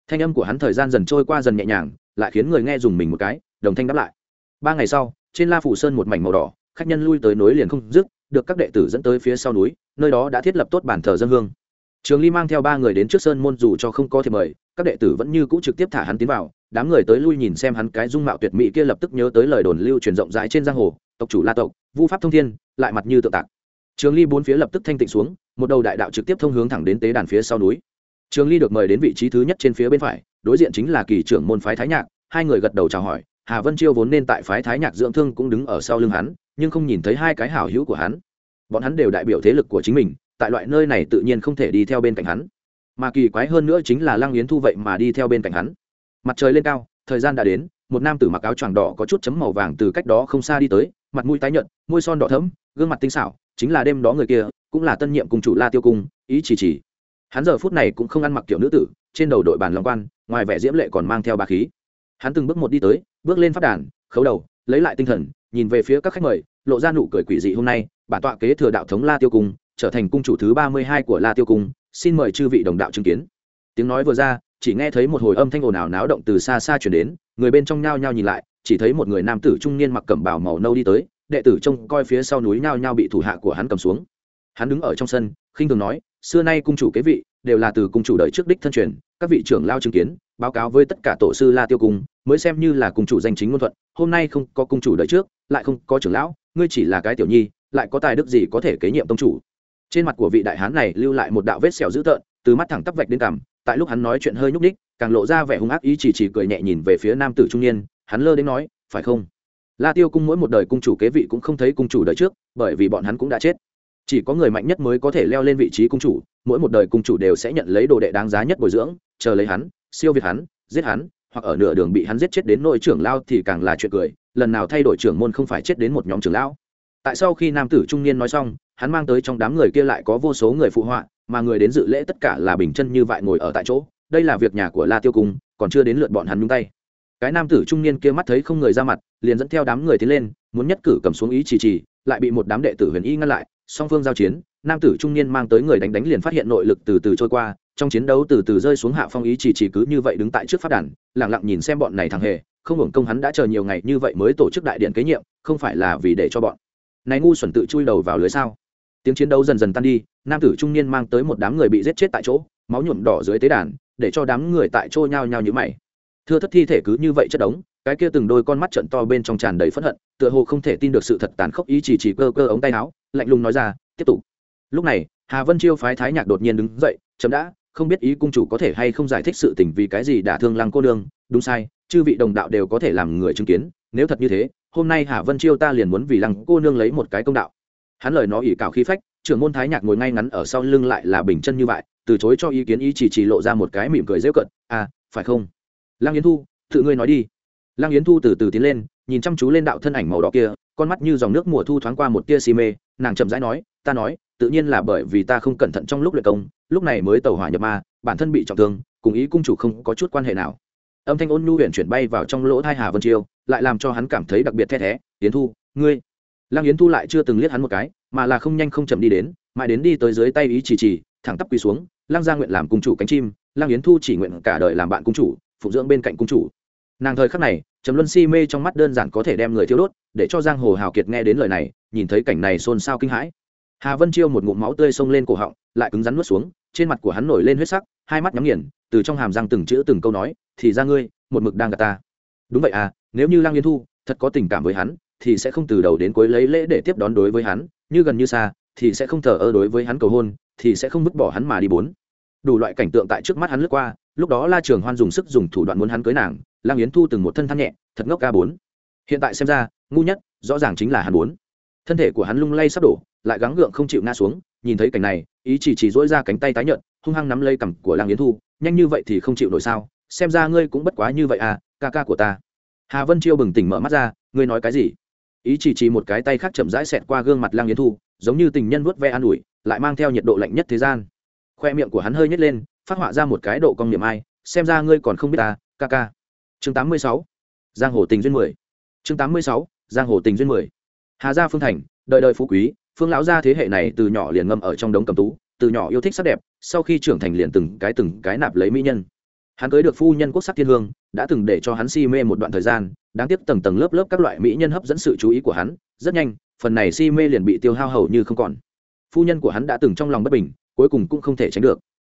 [SPEAKER 1] thanh âm của hắn thời gian dần trôi qua dần nhẹ nhàng, lại khiến người nghe dùng mình một cái, đồng thanh đáp lại. Ba ngày sau, trên la phủ sơn một mảnh màu đỏ, khách nhân lui tới nối liền không dứt, được các đệ tử dẫn tới phía sau núi, nơi đó đã thiết lập tốt bản thờ dân hương. Trường ly mang theo ba người đến trước sơn môn dù cho không có thể mời, các đệ tử vẫn như cũ trực tiếp thả hắn tiến vào, đám người tới lui nhìn xem hắn cái dung mạo tuyệt mỹ kia lập tức nhớ tới lời đồn lưu truyền rộng rãi trên giang hồ tộc chủ la tộc, vu pháp thông thiên, lại mặt như tự tạc. Trường ly bốn phía lập tức thanh tịnh xuống, một đầu đại đạo trực tiếp thông hướng thẳng đến tế đàn phía sau núi. Trường ly được mời đến vị trí thứ nhất trên phía bên phải, đối diện chính là kỳ trưởng môn phái thái nhạc, hai người gật đầu chào hỏi, hà vân chiêu vốn nên tại phái thái nhạc dưỡng thương cũng đứng ở sau lưng hắn, nhưng không nhìn thấy hai cái hảo hữu của hắn. Bọn hắn đều đại biểu thế lực của chính mình, tại loại nơi này tự nhiên không thể đi theo bên cạnh hắn. Mà kỳ quái hơn nữa chính là lăng yến thu vậy mà đi theo bên cạnh hắn. Mặt trời lên cao, thời gian đã đến, một nam tử mặc áo choàng đỏ có chút chấm màu vàng từ cách đó không xa đi tới mặt mũi tái nhợt, môi son đỏ thẫm, gương mặt tinh xảo, chính là đêm đó người kia, cũng là tân nhiệm cùng chủ la tiêu cung, ý chỉ chỉ. Hắn giờ phút này cũng không ăn mặc kiểu nữ tử, trên đầu đội bàn long quan, ngoài vẻ diễm lệ còn mang theo bà khí. Hắn từng bước một đi tới, bước lên phát đàn, khấu đầu, lấy lại tinh thần, nhìn về phía các khách mời, lộ ra nụ cười quỷ dị hôm nay bản tọa kế thừa đạo thống la tiêu cung, trở thành cung chủ thứ ba mươi hai của la tiêu cung, xin mời chư vị đồng đạo chứng kiến. Tiếng nói vừa ra, chỉ nghe thấy một hồi âm thanh ồn ào náo động từ xa xa chuyển đến, người bên trong nhao nhao nhìn lại chỉ thấy một người nam tử trung niên mặc cẩm bào màu nâu đi tới, đệ tử trông coi phía sau núi nhao nhao bị thủ hạ của hắn cầm xuống. Hắn đứng ở trong sân, khinh thường nói, xưa nay cung chủ kế vị đều là từ cung chủ đợi trước đích thân truyền, các vị trưởng lao chứng kiến, báo cáo với tất cả tổ sư la tiêu cung, mới xem như là cung chủ danh chính ngôn thuận, hôm nay không có cung chủ đợi trước, lại không có trưởng lão, ngươi chỉ là cái tiểu nhi, lại có tài đức gì có thể kế nhiệm tông chủ? Trên mặt của vị đại hán này lưu lại một đạo vết sẹo dữ tợn, từ mắt thẳng tắp vạch đến cằm, tại lúc hắn nói chuyện hơi nhúc ních càng lộ ra vẻ hung ác ý chỉ chỉ cười nhẹ nhìn về phía nam tử trung niên hắn lơ đến nói, phải không? La tiêu cung mỗi một đời cung chủ kế vị cũng không thấy cung chủ đời trước, bởi vì bọn hắn cũng đã chết. Chỉ có người mạnh nhất mới có thể leo lên vị trí cung chủ, mỗi một đời cung chủ đều sẽ nhận lấy đồ đệ đáng giá nhất bồi dưỡng, chờ lấy hắn, siêu việt hắn, giết hắn, hoặc ở nửa đường bị hắn giết chết đến nội trưởng lao thì càng là chuyện cười, lần nào thay đổi trưởng môn không phải chết đến một nhóm trưởng lão. Tại sau khi nam tử trung niên nói xong, hắn mang tới trong đám người kia lại có vô số người phụ họa, mà người đến dự lễ tất cả là bình chân như vậy ngồi ở tại chỗ. Đây là việc nhà của la tiêu cung, còn chưa đến lượt bọn hắn nhúng tay cái nam tử trung niên kia mắt thấy không người ra mặt, liền dẫn theo đám người tiến lên, muốn nhất cử cầm xuống ý chỉ trì lại bị một đám đệ tử huyền y ngăn lại, song phương giao chiến, nam tử trung niên mang tới người đánh đánh liền phát hiện nội lực từ từ trôi qua, trong chiến đấu từ từ rơi xuống hạ phong ý chỉ chỉ cứ như vậy đứng tại trước phát đàn lẳng lặng nhìn xem bọn này thằng hề, không hưởng công hắn đã chờ nhiều ngày như vậy mới tổ chức đại điện kế nhiệm, không phải là vì để cho bọn này ngu xuẩn tự chui đầu vào lưới sao? Tiếng chiến đấu dần dần tan đi, nam tử trung niên mang tới một đám người bị giết chết tại chỗ, máu nhuộm đỏ dưới tế đàn, để cho đám người tại chỗ nhao nhao như mày thưa thất thi thể cứ như vậy chất đống, cái kia từng đôi con mắt trận to bên trong tràn đầy phẫn hận, tựa hồ không thể tin được sự thật tàn khốc ý chỉ chỉ cơ cơ ống tay áo, lạnh lùng nói ra, tiếp tục. Lúc này, hà vân chiêu phái thái nhạc đột nhiên đứng dậy, chấm đã, không biết ý cung chủ có thể hay không giải thích sự tình vì cái gì đã thương lăng cô nương. Đúng sai, chư vị đồng đạo đều có thể làm người chứng kiến, nếu thật như thế, hôm nay hà vân chiêu ta liền muốn vì lăng cô nương lấy một cái công đạo. Hắn lời nó ỉ cào khí phách, trưởng môn thái nhạc ngồi ngay ngắn ở sau lưng lại là bình chân như vậy, từ chối cho ý kiến ý chỉ chỉ lộ ra một cái mỉm cười dễ cận à phải không? Lăng yến thu, tự ngươi nói đi. Lăng yến thu từ từ tiến lên, nhìn chăm chú lên đạo thân ảnh màu đỏ kia, con mắt như dòng nước mùa thu thoáng qua một tia xì mê, nàng chậm rãi nói, ta nói, tự nhiên là bởi vì ta không cẩn thận trong lúc luyện công, lúc này mới tàu hỏa nhập ma, bản thân bị trọng thương, cùng ý cung chủ không có chút quan hệ nào. Âm thanh ôn nhu huyện chuyển bay vào trong lỗ thai hà vân chiêu, lại làm cho hắn cảm thấy đặc biệt the thé, yến thu, ngươi. Lăng yến thu lại chưa từng liếc hắn một cái, mà là không nhanh không chậm đi đến, mãi đến đi tới dưới tay ý chỉ chỉ, thẳng tắp quỳ xuống, lăng gia nguyện làm cung chủ cánh chim, lăng yến thu chỉ nguyện cả đời làm bạn cung chủ phụng dưỡng bên cạnh cung chủ. Nàng thời khắc này, trầm luân si mê trong mắt đơn giản có thể đem người thiêu đốt, để cho giang hồ hào kiệt nghe đến lời này, nhìn thấy cảnh này xôn xao kinh hãi. Hà vân chiêu một ngụm máu tươi xông lên cổ họng, lại cứng rắn nuốt xuống, trên mặt của hắn nổi lên huyết sắc, hai mắt nhắm nghiền, từ trong hàm răng từng chữ từng câu nói, thì ra ngươi, một mực đang gạt ta. Đúng vậy à nếu như lang yên thu thật có tình cảm với hắn, thì sẽ không từ đầu đến cuối lấy lễ để tiếp đón đối với hắn, như gần như xa, thì sẽ không thờ ơ đối với hắn cầu hôn, thì sẽ không vứt bỏ hắn mà đi bốn. Đủ loại cảnh tượng tại trước mắt hắn lướt qua lúc đó la trường hoan dùng sức dùng thủ đoạn muốn hắn cưới nàng lang yến thu từng một thân than nhẹ, thật ngốc ca bốn. Hiện tại xem ra, ngu nhất, rõ ràng chính là hắn bốn. Thân thể của hắn lung lay sắp đổ, lại gắng gượng không chịu ngã xuống, nhìn thấy cảnh này, ý chỉ chỉ dỗi ra cánh tay tái nhợt, hung hăng nắm lấy cằm của lang yến thu, nhanh như vậy thì không chịu nổi sao, xem ra ngươi cũng bất quá như vậy à ca ca của ta. Hà vân chiêu bừng tỉnh mở mắt ra, ngươi nói cái gì? Ý chỉ chỉ một cái tay khác chậm rãi xẹt qua gương mặt lang yến thu, giống như tình nhân vuốt ve an ủi, lại mang theo nhiệt độ lạnh nhất thế gian. Khoe miệng của hắn hơi nhét lên phát họa ra một cái độ cong niệm ai, xem ra ngươi còn không biết ta, ca ca. Chương tám mươi sáu, giang hồ tình duyên mười. Chương tám mươi sáu, giang hồ tình duyên mười. Hà gia phương thành đợi đời phú quý, phương lão gia thế hệ này từ nhỏ liền ngâm ở trong đống cầm tú, từ nhỏ yêu thích sắc đẹp, sau khi trưởng thành liền từng cái từng cái nạp lấy mỹ nhân. Hắn cưới được phu nhân quốc sắc thiên hương, đã từng để cho hắn si mê một đoạn thời gian, đáng tiếc tầng tầng lớp lớp các loại mỹ nhân hấp dẫn sự chú ý của hắn, rất nhanh, phần này si mê liền bị tiêu hao hầu như không còn. Phu nhân của hắn đã từng trong lòng bất bình, cuối cùng cũng không thể tránh được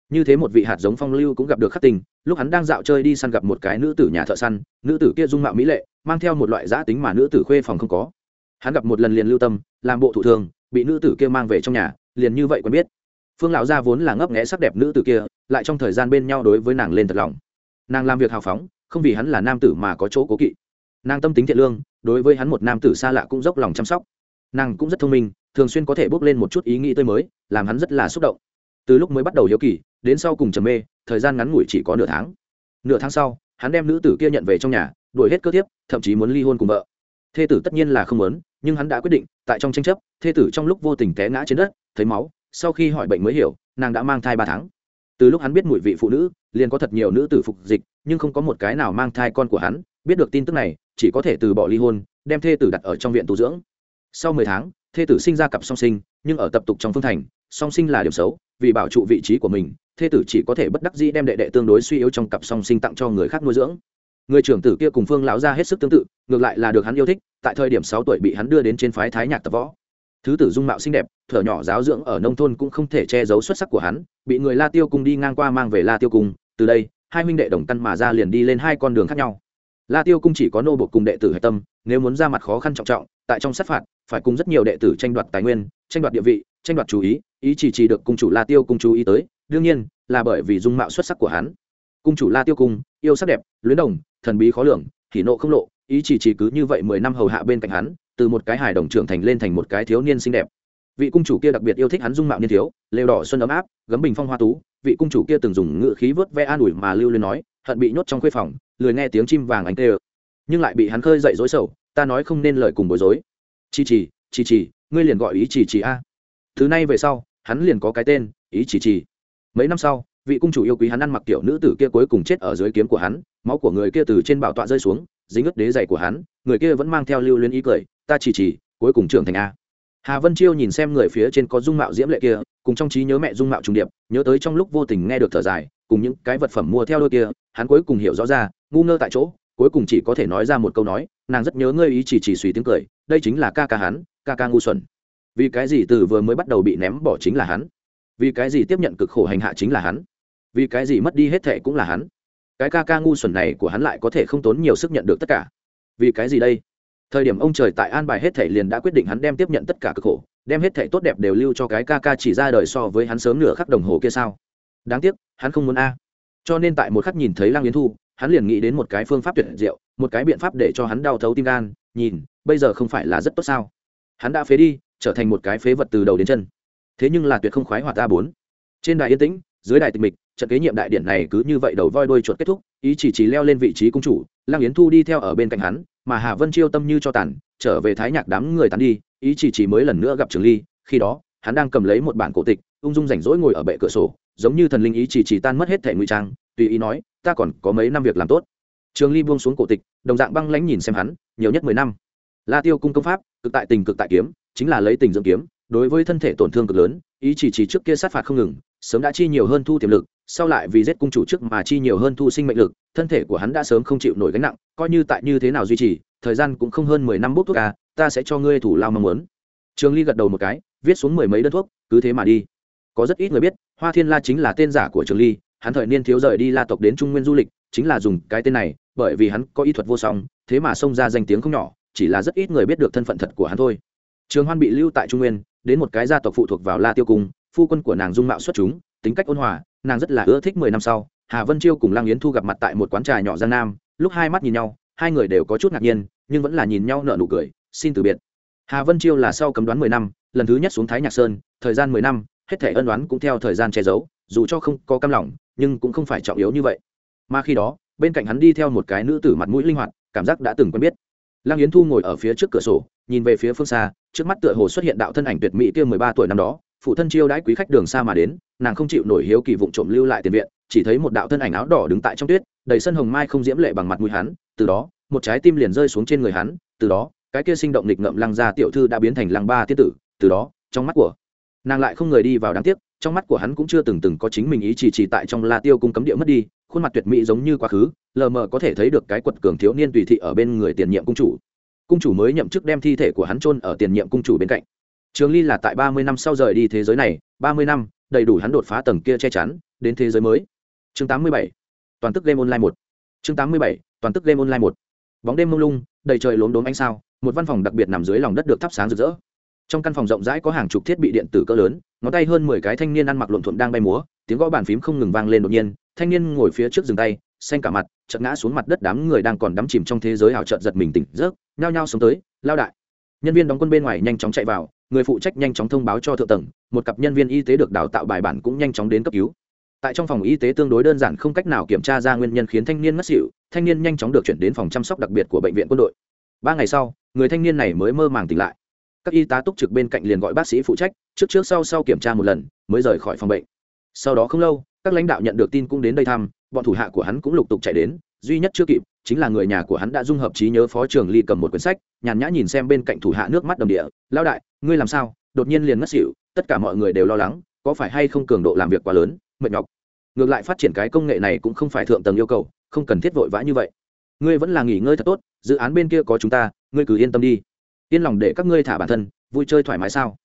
[SPEAKER 1] như thế một vị hạt giống phong lưu cũng gặp được khắc tình lúc hắn đang dạo chơi đi săn gặp một cái nữ tử nhà thợ săn, nữ tử kia dung mạo mỹ lệ, mang theo một loại giã tính mà nữ tử khuê phòng không có. Hắn gặp một lần liền lưu tâm, làm bộ thủ thường, bị nữ tử kia mang về trong nhà, liền như vậy quen biết. Phương lão gia vốn là ngấp nghẽ sắc đẹp nữ tử kia, lại trong thời gian bên nhau đối với nàng lên thật lòng. Nàng làm việc hào phóng, không vì hắn là nam tử mà có chỗ cố kỵ. Nàng tâm tính thiện lương, đối với hắn một nam tử xa lạ cũng dốc lòng chăm sóc. Nàng cũng rất thông minh, thường xuyên có thể bước lên một chút ý nghĩ tươi mới, làm hắn rất là xúc động. Từ lúc mới bắt đầu hiếu kỳ đến sau cùng trầm mê, thời gian ngắn ngủi chỉ có nửa tháng. Nửa tháng sau, hắn đem nữ tử kia nhận về trong nhà, đuổi hết cơ thiếp, thậm chí muốn ly hôn cùng vợ. Thê tử tất nhiên là không muốn, nhưng hắn đã quyết định, tại trong tranh chấp, thê tử trong lúc vô tình té ngã trên đất, thấy máu, sau khi hỏi bệnh mới hiểu, nàng đã mang thai ba tháng. Từ lúc hắn biết mùi vị phụ nữ, liền có thật nhiều nữ tử phục dịch, nhưng không có một cái nào mang thai con của hắn. Biết được tin tức này, chỉ có thể từ bỏ ly hôn, đem thê tử đặt ở trong viện tu dưỡng. Sau mười tháng, thê tử sinh ra cặp song sinh, nhưng ở tập tục trong phương thành song sinh là điểm xấu, vì bảo trụ vị trí của mình, thê tử chỉ có thể bất đắc dĩ đem đệ đệ tương đối suy yếu trong cặp song sinh tặng cho người khác nuôi dưỡng. Người trưởng tử kia cùng phương lão ra hết sức tương tự, ngược lại là được hắn yêu thích, tại thời điểm sáu tuổi bị hắn đưa đến trên phái thái nhạc tập võ. Thứ tử dung mạo xinh đẹp, thở nhỏ giáo dưỡng ở nông thôn cũng không thể che giấu xuất sắc của hắn, bị người la tiêu cung đi ngang qua mang về la tiêu cung, từ đây, hai huynh đệ đồng căn mà ra liền đi lên hai con đường khác nhau. La tiêu cung chỉ có nô bộc cùng đệ tử hạch tâm, nếu muốn ra mặt khó khăn trọng trọng, tại trong sát phạt, phải cùng rất nhiều đệ tử tranh đoạt tài nguyên, tranh đoạt địa vị tranh đoạt chú ý ý chỉ chỉ được cung chủ la tiêu cung chú ý tới, đương nhiên, là bởi vì dung mạo xuất sắc của hắn. Cung chủ la tiêu cung, yêu sắc đẹp, luyến đồng, thần bí khó lường thì nộ không lộ, ý chỉ chỉ cứ như vậy mười năm hầu hạ bên cạnh hắn, từ một cái hài đồng trưởng thành lên thành một cái thiếu niên xinh đẹp. Vị cung chủ kia đặc biệt yêu thích hắn dung mạo niên thiếu, lều đỏ xuân ấm áp, gấm bình phong hoa tú, vị cung chủ kia từng dùng ngự khí vớt ve an ủi mà lưu lên nói, hận bị nhốt trong khuê phòng, lười nghe tiếng chim vàng ánh tê nhưng lại bị hắn khơi dậy dối sầu, ta nói không nên lời cùng bối rối. Chi chỉ chi chỉ ngươi liền gọi ý chỉ chỉ a thứ nay về sau, hắn liền có cái tên, ý chỉ chỉ. Mấy năm sau, vị cung chủ yêu quý hắn ăn mặc tiểu nữ tử kia cuối cùng chết ở dưới kiếm của hắn, máu của người kia từ trên bảo tọa rơi xuống, dính ướt đế dày của hắn, người kia vẫn mang theo lưu luyến ý cười, ta chỉ chỉ, cuối cùng trưởng thành a. Hà vân chiêu nhìn xem người phía trên có dung mạo diễm lệ kia, cùng trong trí nhớ mẹ dung mạo trùng điệp, nhớ tới trong lúc vô tình nghe được thở dài, cùng những cái vật phẩm mua theo đôi kia, hắn cuối cùng hiểu rõ ra, ngu ngơ tại chỗ, cuối cùng chỉ có thể nói ra một câu nói, nàng rất nhớ ngươi ý chỉ chỉ suy tiếng cười, đây chính là ca ca hắn, ca ca ngu xuẩn vì cái gì từ vừa mới bắt đầu bị ném bỏ chính là hắn? Vì cái gì tiếp nhận cực khổ hành hạ chính là hắn? Vì cái gì mất đi hết thệ cũng là hắn? Cái ca ca ngu xuẩn này của hắn lại có thể không tốn nhiều sức nhận được tất cả. Vì cái gì đây? Thời điểm ông trời tại an bài hết thể liền đã quyết định hắn đem tiếp nhận tất cả cực khổ, đem hết thể tốt đẹp đều lưu cho cái ca ca chỉ ra đời so với hắn sớm nửa khắc đồng hồ kia sao? Đáng tiếc, hắn không muốn a. Cho nên tại một khắc nhìn thấy lăng yến thu, hắn liền nghĩ đến một cái phương pháp tuyệt diệu, một cái biện pháp để cho hắn đau thấu tim gan, nhìn, bây giờ không phải là rất tốt sao? Hắn đã phế đi trở thành một cái phế vật từ đầu đến chân. Thế nhưng là tuyệt không khoái hoạt ta bốn. Trên đài yên tĩnh, dưới đài tịch mịch, trận kế nhiệm đại điện này cứ như vậy đầu voi đuôi chuột kết thúc, ý chỉ chỉ leo lên vị trí cung chủ, lăng yến thu đi theo ở bên cạnh hắn, mà hà vân chiêu tâm như cho tàn, trở về thái nhạc đám người tàn đi, ý chỉ chỉ mới lần nữa gặp trường ly, khi đó, hắn đang cầm lấy một bản cổ tịch, ung dung rảnh rỗi ngồi ở bệ cửa sổ, giống như thần linh ý chỉ chỉ tan mất hết thể ngụy trang, tùy ý nói, ta còn có mấy năm việc làm tốt. Trường ly buông xuống cổ tịch, đồng dạng băng lãnh nhìn xem hắn, nhiều nhất mười năm. La tiêu cung công pháp, cực tại tình cực tại kiếm chính là lấy tình dưỡng kiếm, đối với thân thể tổn thương cực lớn, ý chỉ chỉ trước kia sát phạt không ngừng, sớm đã chi nhiều hơn thu tiềm lực, sau lại vì giết cung chủ trước mà chi nhiều hơn thu sinh mệnh lực, thân thể của hắn đã sớm không chịu nổi gánh nặng, coi như tại như thế nào duy trì, thời gian cũng không hơn mười năm bút thuốc ca ta sẽ cho ngươi thủ lao mong muốn. Trường ly gật đầu một cái, viết xuống mười mấy đơn thuốc, cứ thế mà đi. Có rất ít người biết, hoa thiên la chính là tên giả của trường ly, hắn thời niên thiếu rời đi la tộc đến trung nguyên du lịch, chính là dùng cái tên này, bởi vì hắn có y thuật vô song, thế mà xông ra danh tiếng không nhỏ, chỉ là rất ít người biết được thân phận thật của hắn thôi trường hoan bị lưu tại trung nguyên, đến một cái gia tộc phụ thuộc vào la tiêu cung, phu quân của nàng dung mạo xuất chúng, tính cách ôn hòa, nàng rất là ưa thích mười năm sau, hà vân chiêu cùng lang yến thu gặp mặt tại một quán trà nhỏ giang nam, lúc hai mắt nhìn nhau, hai người đều có chút ngạc nhiên, nhưng vẫn là nhìn nhau nở nụ cười, xin từ biệt. Hà vân chiêu là sau cấm đoán mười năm, lần thứ nhất xuống thái nhạc sơn, thời gian mười năm, hết thể ân đoán cũng theo thời gian che giấu, dù cho không có cam lòng, nhưng cũng không phải trọng yếu như vậy. Mà khi đó, bên cạnh hắn đi theo một cái nữ tử mặt mũi linh hoạt, cảm giác đã từng quen biết. Lăng yến thu ngồi ở phía trước cửa sổ, nhìn về phía phương xa trước mắt tựa hồ xuất hiện đạo thân ảnh tuyệt mỹ kia mười ba tuổi năm đó, phụ thân chiêu đãi quý khách đường xa mà đến, nàng không chịu nổi hiếu kỳ vụng trộm lưu lại tiền viện, chỉ thấy một đạo thân ảnh áo đỏ đứng tại trong tuyết, đầy sân hồng mai không diễm lệ bằng mặt mũi hắn, từ đó, một trái tim liền rơi xuống trên người hắn, từ đó, cái kia sinh động nghịch ngợm lăng gia tiểu thư đã biến thành lăng ba tiết tử, từ đó, trong mắt của nàng lại không người đi vào đáng tiếc, trong mắt của hắn cũng chưa từng từng có chính mình ý chỉ chỉ tại trong la tiêu cung cấm địa mất đi, khuôn mặt tuyệt mỹ giống như quá khứ, lờ mờ có thể thấy được cái quật cường thiếu niên tùy thị ở bên người tiền nhiệm cung chủ cung chủ mới nhậm chức đem thi thể của hắn chôn ở tiền nhiệm cung chủ bên cạnh. Trường ly là tại ba mươi năm sau rời đi thế giới này, ba mươi năm, đầy đủ hắn đột phá tầng kia che chắn, đến thế giới mới. Chương tám mươi bảy, toàn tức game online một. Chương tám mươi bảy, toàn tức game online một. Bóng đêm mông lung, đầy trời lốm đốm ánh sao, một văn phòng đặc biệt nằm dưới lòng đất được thắp sáng rực rỡ. Trong căn phòng rộng rãi có hàng chục thiết bị điện tử cỡ lớn, ngón tay hơn mười cái thanh niên ăn mặc lộn thuộm đang bay múa, tiếng gõ bàn phím không ngừng vang lên đột nhiên, thanh niên ngồi phía trước dừng tay, xanh cả mặt chợt ngã xuống mặt đất đám người đang còn đắm chìm trong thế giới ảo trợt giật mình tỉnh giấc, nhao nhao sống tới, lao đại. Nhân viên đóng quân bên ngoài nhanh chóng chạy vào, người phụ trách nhanh chóng thông báo cho thượng tầng, một cặp nhân viên y tế được đào tạo bài bản cũng nhanh chóng đến cấp cứu. Tại trong phòng y tế tương đối đơn giản không cách nào kiểm tra ra nguyên nhân khiến thanh niên ngất xỉu, thanh niên nhanh chóng được chuyển đến phòng chăm sóc đặc biệt của bệnh viện quân đội. Ba ngày sau, người thanh niên này mới mơ màng tỉnh lại. Các y tá túc trực bên cạnh liền gọi bác sĩ phụ trách, trước trước sau sau kiểm tra một lần, mới rời khỏi phòng bệnh. Sau đó không lâu, các lãnh đạo nhận được tin cũng đến đây thăm bọn thủ hạ của hắn cũng lục tục chạy đến, duy nhất chưa kịp, chính là người nhà của hắn đã dung hợp trí nhớ phó trường ly cầm một quyển sách, nhàn nhã nhìn xem bên cạnh thủ hạ nước mắt đầm địa lao đại, ngươi làm sao? Đột nhiên liền ngất xỉu, tất cả mọi người đều lo lắng, có phải hay không cường độ làm việc quá lớn, mệt nhọc. Ngược lại phát triển cái công nghệ này cũng không phải thượng tầng yêu cầu, không cần thiết vội vã như vậy. Ngươi vẫn là nghỉ ngơi thật tốt, dự án bên kia có chúng ta, ngươi cứ yên tâm đi. Yên lòng để các ngươi thả bản thân, vui chơi thoải mái sao?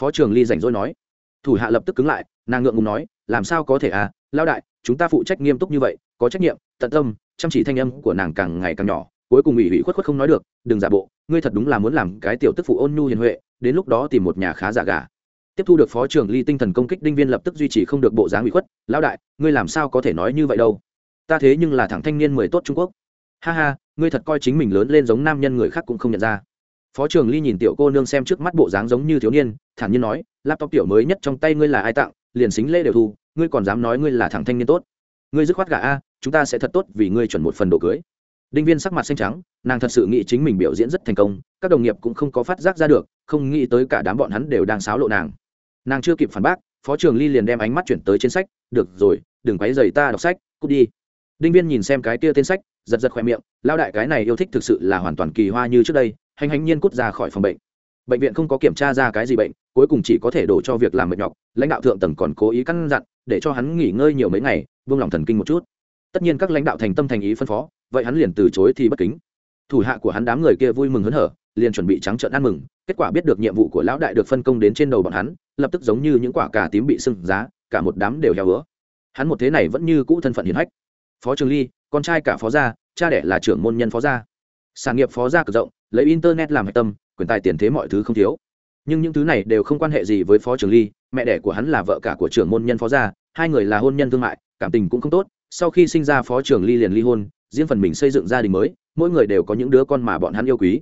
[SPEAKER 1] Phó trường ly rảnh rỗi nói. Thủ hạ lập tức cứng lại, nàng ngượng ngùng nói làm sao có thể à lao đại, chúng ta phụ trách nghiêm túc như vậy, có trách nhiệm, tận tâm, chăm chỉ thanh âm của nàng càng ngày càng nhỏ, cuối cùng ủy ủy khuất khuất không nói được, đừng giả bộ, ngươi thật đúng là muốn làm cái tiểu tức phụ ôn nhu hiền huệ, đến lúc đó tìm một nhà khá giả gà. Tiếp thu được phó trưởng ly tinh thần công kích đinh viên lập tức duy trì không được bộ dáng ủy khuất, lão đại, ngươi làm sao có thể nói như vậy đâu? Ta thế nhưng là thằng thanh niên mười tốt trung quốc. Ha ha, ngươi thật coi chính mình lớn lên giống nam nhân người khác cũng không nhận ra. Phó trưởng ly nhìn tiểu cô nương xem trước mắt bộ dáng giống như thiếu niên, thản nhiên nói, laptop tiểu mới nhất trong tay ngươi là ai tặng, liền xính lễ đều thu ngươi còn dám nói ngươi là thằng thanh niên tốt. Ngươi dứt khoát gà a, chúng ta sẽ thật tốt vì ngươi chuẩn một phần đồ cưới. Đinh viên sắc mặt xanh trắng, nàng thật sự nghĩ chính mình biểu diễn rất thành công, các đồng nghiệp cũng không có phát giác ra được, không nghĩ tới cả đám bọn hắn đều đang xáo lộ nàng. Nàng chưa kịp phản bác, phó trường ly liền đem ánh mắt chuyển tới trên sách, được rồi, đừng quấy dày ta đọc sách, cút đi. Đinh viên nhìn xem cái kia tên sách, giật giật khoe miệng lao đại cái này yêu thích thực sự là hoàn toàn kỳ hoa như trước đây, hành hành nhiên cút ra khỏi phòng bệnh. Bệnh viện không có kiểm tra ra cái gì bệnh cuối cùng chỉ có thể đổ cho việc làm mệt nhọc, lãnh đạo thượng tầng còn cố ý căn dặn, để cho hắn nghỉ ngơi nhiều mấy ngày, buông lòng thần kinh một chút. Tất nhiên các lãnh đạo thành tâm thành ý phân phó, vậy hắn liền từ chối thì bất kính. Thủ hạ của hắn đám người kia vui mừng hớn hở, liền chuẩn bị trắng trợn ăn mừng, kết quả biết được nhiệm vụ của lão đại được phân công đến trên đầu bọn hắn, lập tức giống như những quả cà tím bị sưng giá, cả một đám đều heo hứa. hắn một thế này vẫn như cũ thân phận hiền hách. Phó trường ly, con trai cả phó gia, cha đẻ là trưởng môn nhân phó gia. Sản nghiệp phó gia cực rộng, lấy internet làm hạch tâm, quyền tài tiền thế mọi thứ không thiếu nhưng những thứ này đều không quan hệ gì với phó trường ly, mẹ đẻ của hắn là vợ cả của trưởng môn nhân phó gia, hai người là hôn nhân thương mại, cảm tình cũng không tốt, sau khi sinh ra phó trường ly liền ly hôn, riêng phần mình xây dựng gia đình mới, mỗi người đều có những đứa con mà bọn hắn yêu quý.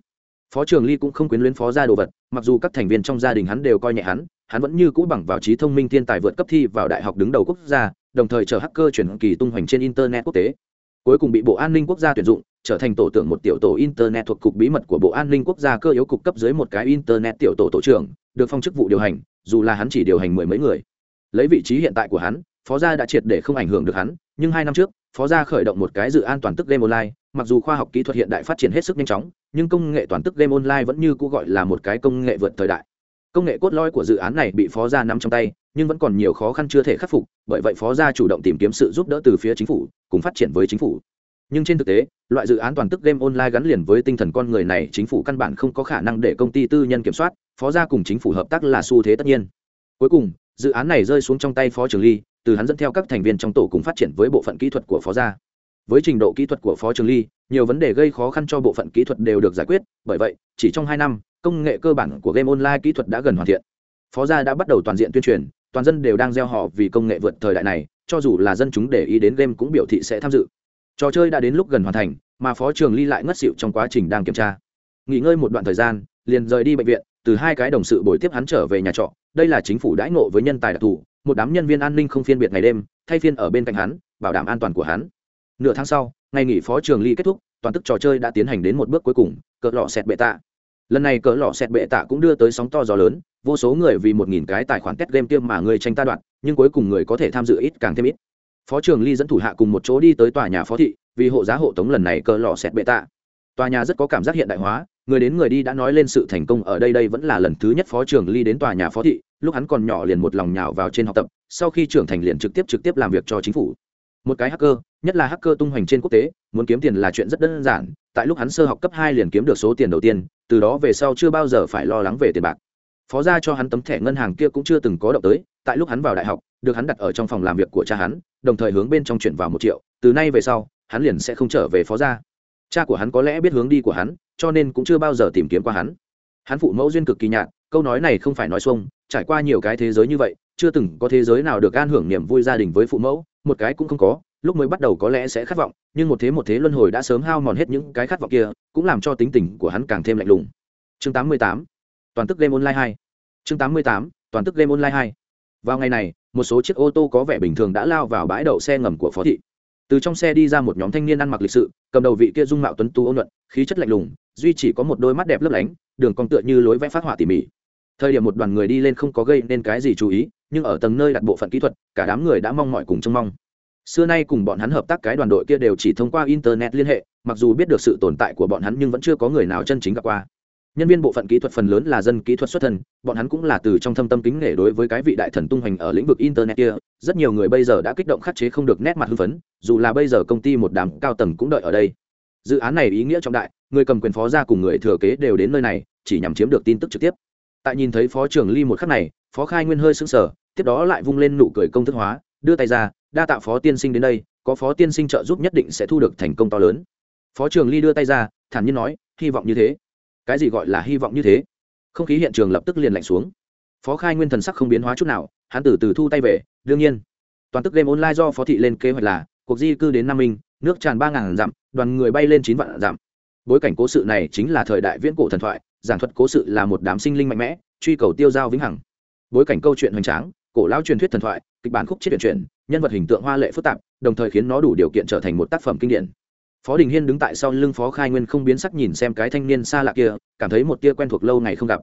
[SPEAKER 1] Phó trường ly cũng không quyến luyến phó gia đồ vật, mặc dù các thành viên trong gia đình hắn đều coi nhẹ hắn hắn vẫn như cũ bằng vào trí thông minh thiên tài vượt cấp thi vào đại học đứng đầu quốc gia, đồng thời chở hacker chuyển kỳ tung hoành trên internet quốc tế. Cuối cùng bị bộ an ninh quốc gia tuyển dụng trở thành tổ trưởng một tiểu tổ internet thuộc cục bí mật của bộ an ninh quốc gia cơ yếu cục cấp dưới một cái internet tiểu tổ tổ trưởng, được phong chức vụ điều hành, dù là hắn chỉ điều hành mười mấy người. Lấy vị trí hiện tại của hắn, phó gia đã triệt để không ảnh hưởng được hắn, nhưng hai năm trước, phó gia khởi động một cái dự án toàn tức game online, mặc dù khoa học kỹ thuật hiện đại phát triển hết sức nhanh chóng, nhưng công nghệ toàn tức game online vẫn như cũ gọi là một cái công nghệ vượt thời đại. Công nghệ cốt lõi của dự án này bị phó gia nắm trong tay, nhưng vẫn còn nhiều khó khăn chưa thể khắc phục, bởi vậy phó gia chủ động tìm kiếm sự giúp đỡ từ phía chính phủ, cùng phát triển với chính phủ nhưng trên thực tế, loại dự án toàn tức game online gắn liền với tinh thần con người này, chính phủ căn bản không có khả năng để công ty tư nhân kiểm soát, phó gia cùng chính phủ hợp tác là xu thế tất nhiên. Cuối cùng, dự án này rơi xuống trong tay phó trường ly, từ hắn dẫn theo các thành viên trong tổ cùng phát triển với bộ phận kỹ thuật của phó gia. Với trình độ kỹ thuật của phó trường ly, nhiều vấn đề gây khó khăn cho bộ phận kỹ thuật đều được giải quyết, bởi vậy, chỉ trong hai năm, công nghệ cơ bản của game online kỹ thuật đã gần hoàn thiện. Phó gia đã bắt đầu toàn diện tuyên truyền, toàn dân đều đang gieo họ vì công nghệ vượt thời đại này, cho dù là dân chúng để ý đến game cũng biểu thị sẽ tham dự trò chơi đã đến lúc gần hoàn thành, mà phó trường ly lại ngất xịu trong quá trình đang kiểm tra. Nghỉ ngơi một đoạn thời gian, liền rời đi bệnh viện, từ hai cái đồng sự buổi tiếp hắn trở về nhà trọ. Đây là chính phủ đãi ngộ với nhân tài đặc thù, một đám nhân viên an ninh không phiên biệt ngày đêm, thay phiên ở bên cạnh hắn, bảo đảm an toàn của hắn. Nửa tháng sau, ngày nghỉ phó trường ly kết thúc, toàn tức trò chơi đã tiến hành đến một bước cuối cùng cỡ lọ xẹt bệ tạ. Lần này cỡ lọ xẹt bệ tạ cũng đưa tới sóng to gió lớn, vô số người vì một nghìn cái tài khoản test game tiêm mà người tranh ta đoạn nhưng cuối cùng người có thể tham dự ít càng thêm ít phó trường ly dẫn thủ hạ cùng một chỗ đi tới tòa nhà phó thị, vì hộ giá hộ tống lần này cờ lò xẹt bệ tạ. Tòa nhà rất có cảm giác hiện đại hóa, người đến người đi đã nói lên sự thành công ở đây đây vẫn là lần thứ nhất phó trường ly đến tòa nhà phó thị, lúc hắn còn nhỏ liền một lòng nhào vào trên học tập, sau khi trưởng thành liền trực tiếp trực tiếp làm việc cho chính phủ. Một cái hacker, nhất là hacker tung hoành trên quốc tế, muốn kiếm tiền là chuyện rất đơn giản, tại lúc hắn sơ học cấp hai liền kiếm được số tiền đầu tiên, từ đó về sau chưa bao giờ phải lo lắng về tiền bạc. Phó gia cho hắn tấm thẻ ngân hàng kia cũng chưa từng có động tới, tại lúc hắn vào đại học được hắn đặt ở trong phòng làm việc của cha hắn, đồng thời hướng bên trong chuyển vào một triệu, từ nay về sau, hắn liền sẽ không trở về phó gia cha của hắn có lẽ biết hướng đi của hắn, cho nên cũng chưa bao giờ tìm kiếm qua hắn hắn phụ mẫu duyên cực kỳ nhạt, câu nói này không phải nói xuông, trải qua nhiều cái thế giới như vậy, chưa từng có thế giới nào được an hưởng niềm vui gia đình với phụ mẫu, một cái cũng không có, lúc mới bắt đầu có lẽ sẽ khát vọng, nhưng một thế một thế luân hồi đã sớm hao mòn hết những cái khát vọng kia, cũng làm cho tính tình của hắn càng thêm lạnh lùng chương 88. toàn tức game online 2. chương 88. toàn tức game online 2. vào ngày này một số chiếc ô tô có vẻ bình thường đã lao vào bãi đậu xe ngầm của phó thị. Từ trong xe đi ra một nhóm thanh niên ăn mặc lịch sự, cầm đầu vị kia dung mạo tuấn tu ôn nhuận, khí chất lạnh lùng, duy chỉ có một đôi mắt đẹp lấp lánh, đường cong tựa như lối vẽ phát họa tỉ mỉ. Thời điểm một đoàn người đi lên không có gây nên cái gì chú ý, nhưng ở tầng nơi đặt bộ phận kỹ thuật, cả đám người đã mong mọi cùng trông mong. Xưa nay cùng bọn hắn hợp tác cái đoàn đội kia đều chỉ thông qua internet liên hệ, mặc dù biết được sự tồn tại của bọn hắn nhưng vẫn chưa có người nào chân chính gặp qua nhân viên bộ phận kỹ thuật phần lớn là dân kỹ thuật xuất thân, bọn hắn cũng là từ trong thâm tâm kính nể đối với cái vị đại thần tung hoành ở lĩnh vực internet kia. Rất nhiều người bây giờ đã kích động khắc chế không được nét mặt hưng phấn, dù là bây giờ công ty một đám cao tầng cũng đợi ở đây. Dự án này ý nghĩa trọng đại, người cầm quyền phó ra cùng người thừa kế đều đến nơi này, chỉ nhằm chiếm được tin tức trực tiếp. Tại nhìn thấy phó trưởng ly một khắc này, phó khai nguyên hơi sững sờ, tiếp đó lại vung lên nụ cười công thức hóa, đưa tay ra, đa tạo phó tiên sinh đến đây, có phó tiên sinh trợ giúp nhất định sẽ thu được thành công to lớn. Phó trưởng ly đưa tay ra, thản nhiên nói, hy vọng như thế cái gì gọi là hy vọng như thế? Không khí hiện trường lập tức liền lạnh xuống. Phó khai nguyên thần sắc không biến hóa chút nào, hắn từ từ thu tay về, đương nhiên. Toàn tức game online do phó thị lên kế hoạch là, cuộc di cư đến nam minh, nước tràn ba ngàn dặm, đoàn người bay lên chín vạn dặm. Bối cảnh cố sự này chính là thời đại viễn cổ thần thoại, giảng thuật cố sự là một đám sinh linh mạnh mẽ, truy cầu tiêu giao vĩnh hằng. Bối cảnh câu chuyện hoành tráng, cổ lão truyền thuyết thần thoại, kịch bản khúc chiết tuyển chuyển nhân vật hình tượng hoa lệ phức tạp, đồng thời khiến nó đủ điều kiện trở thành một tác phẩm kinh điển phó đình hiên đứng tại sau lưng phó khai nguyên không biến sắc nhìn xem cái thanh niên xa lạ kia, cảm thấy một tia quen thuộc lâu ngày không gặp.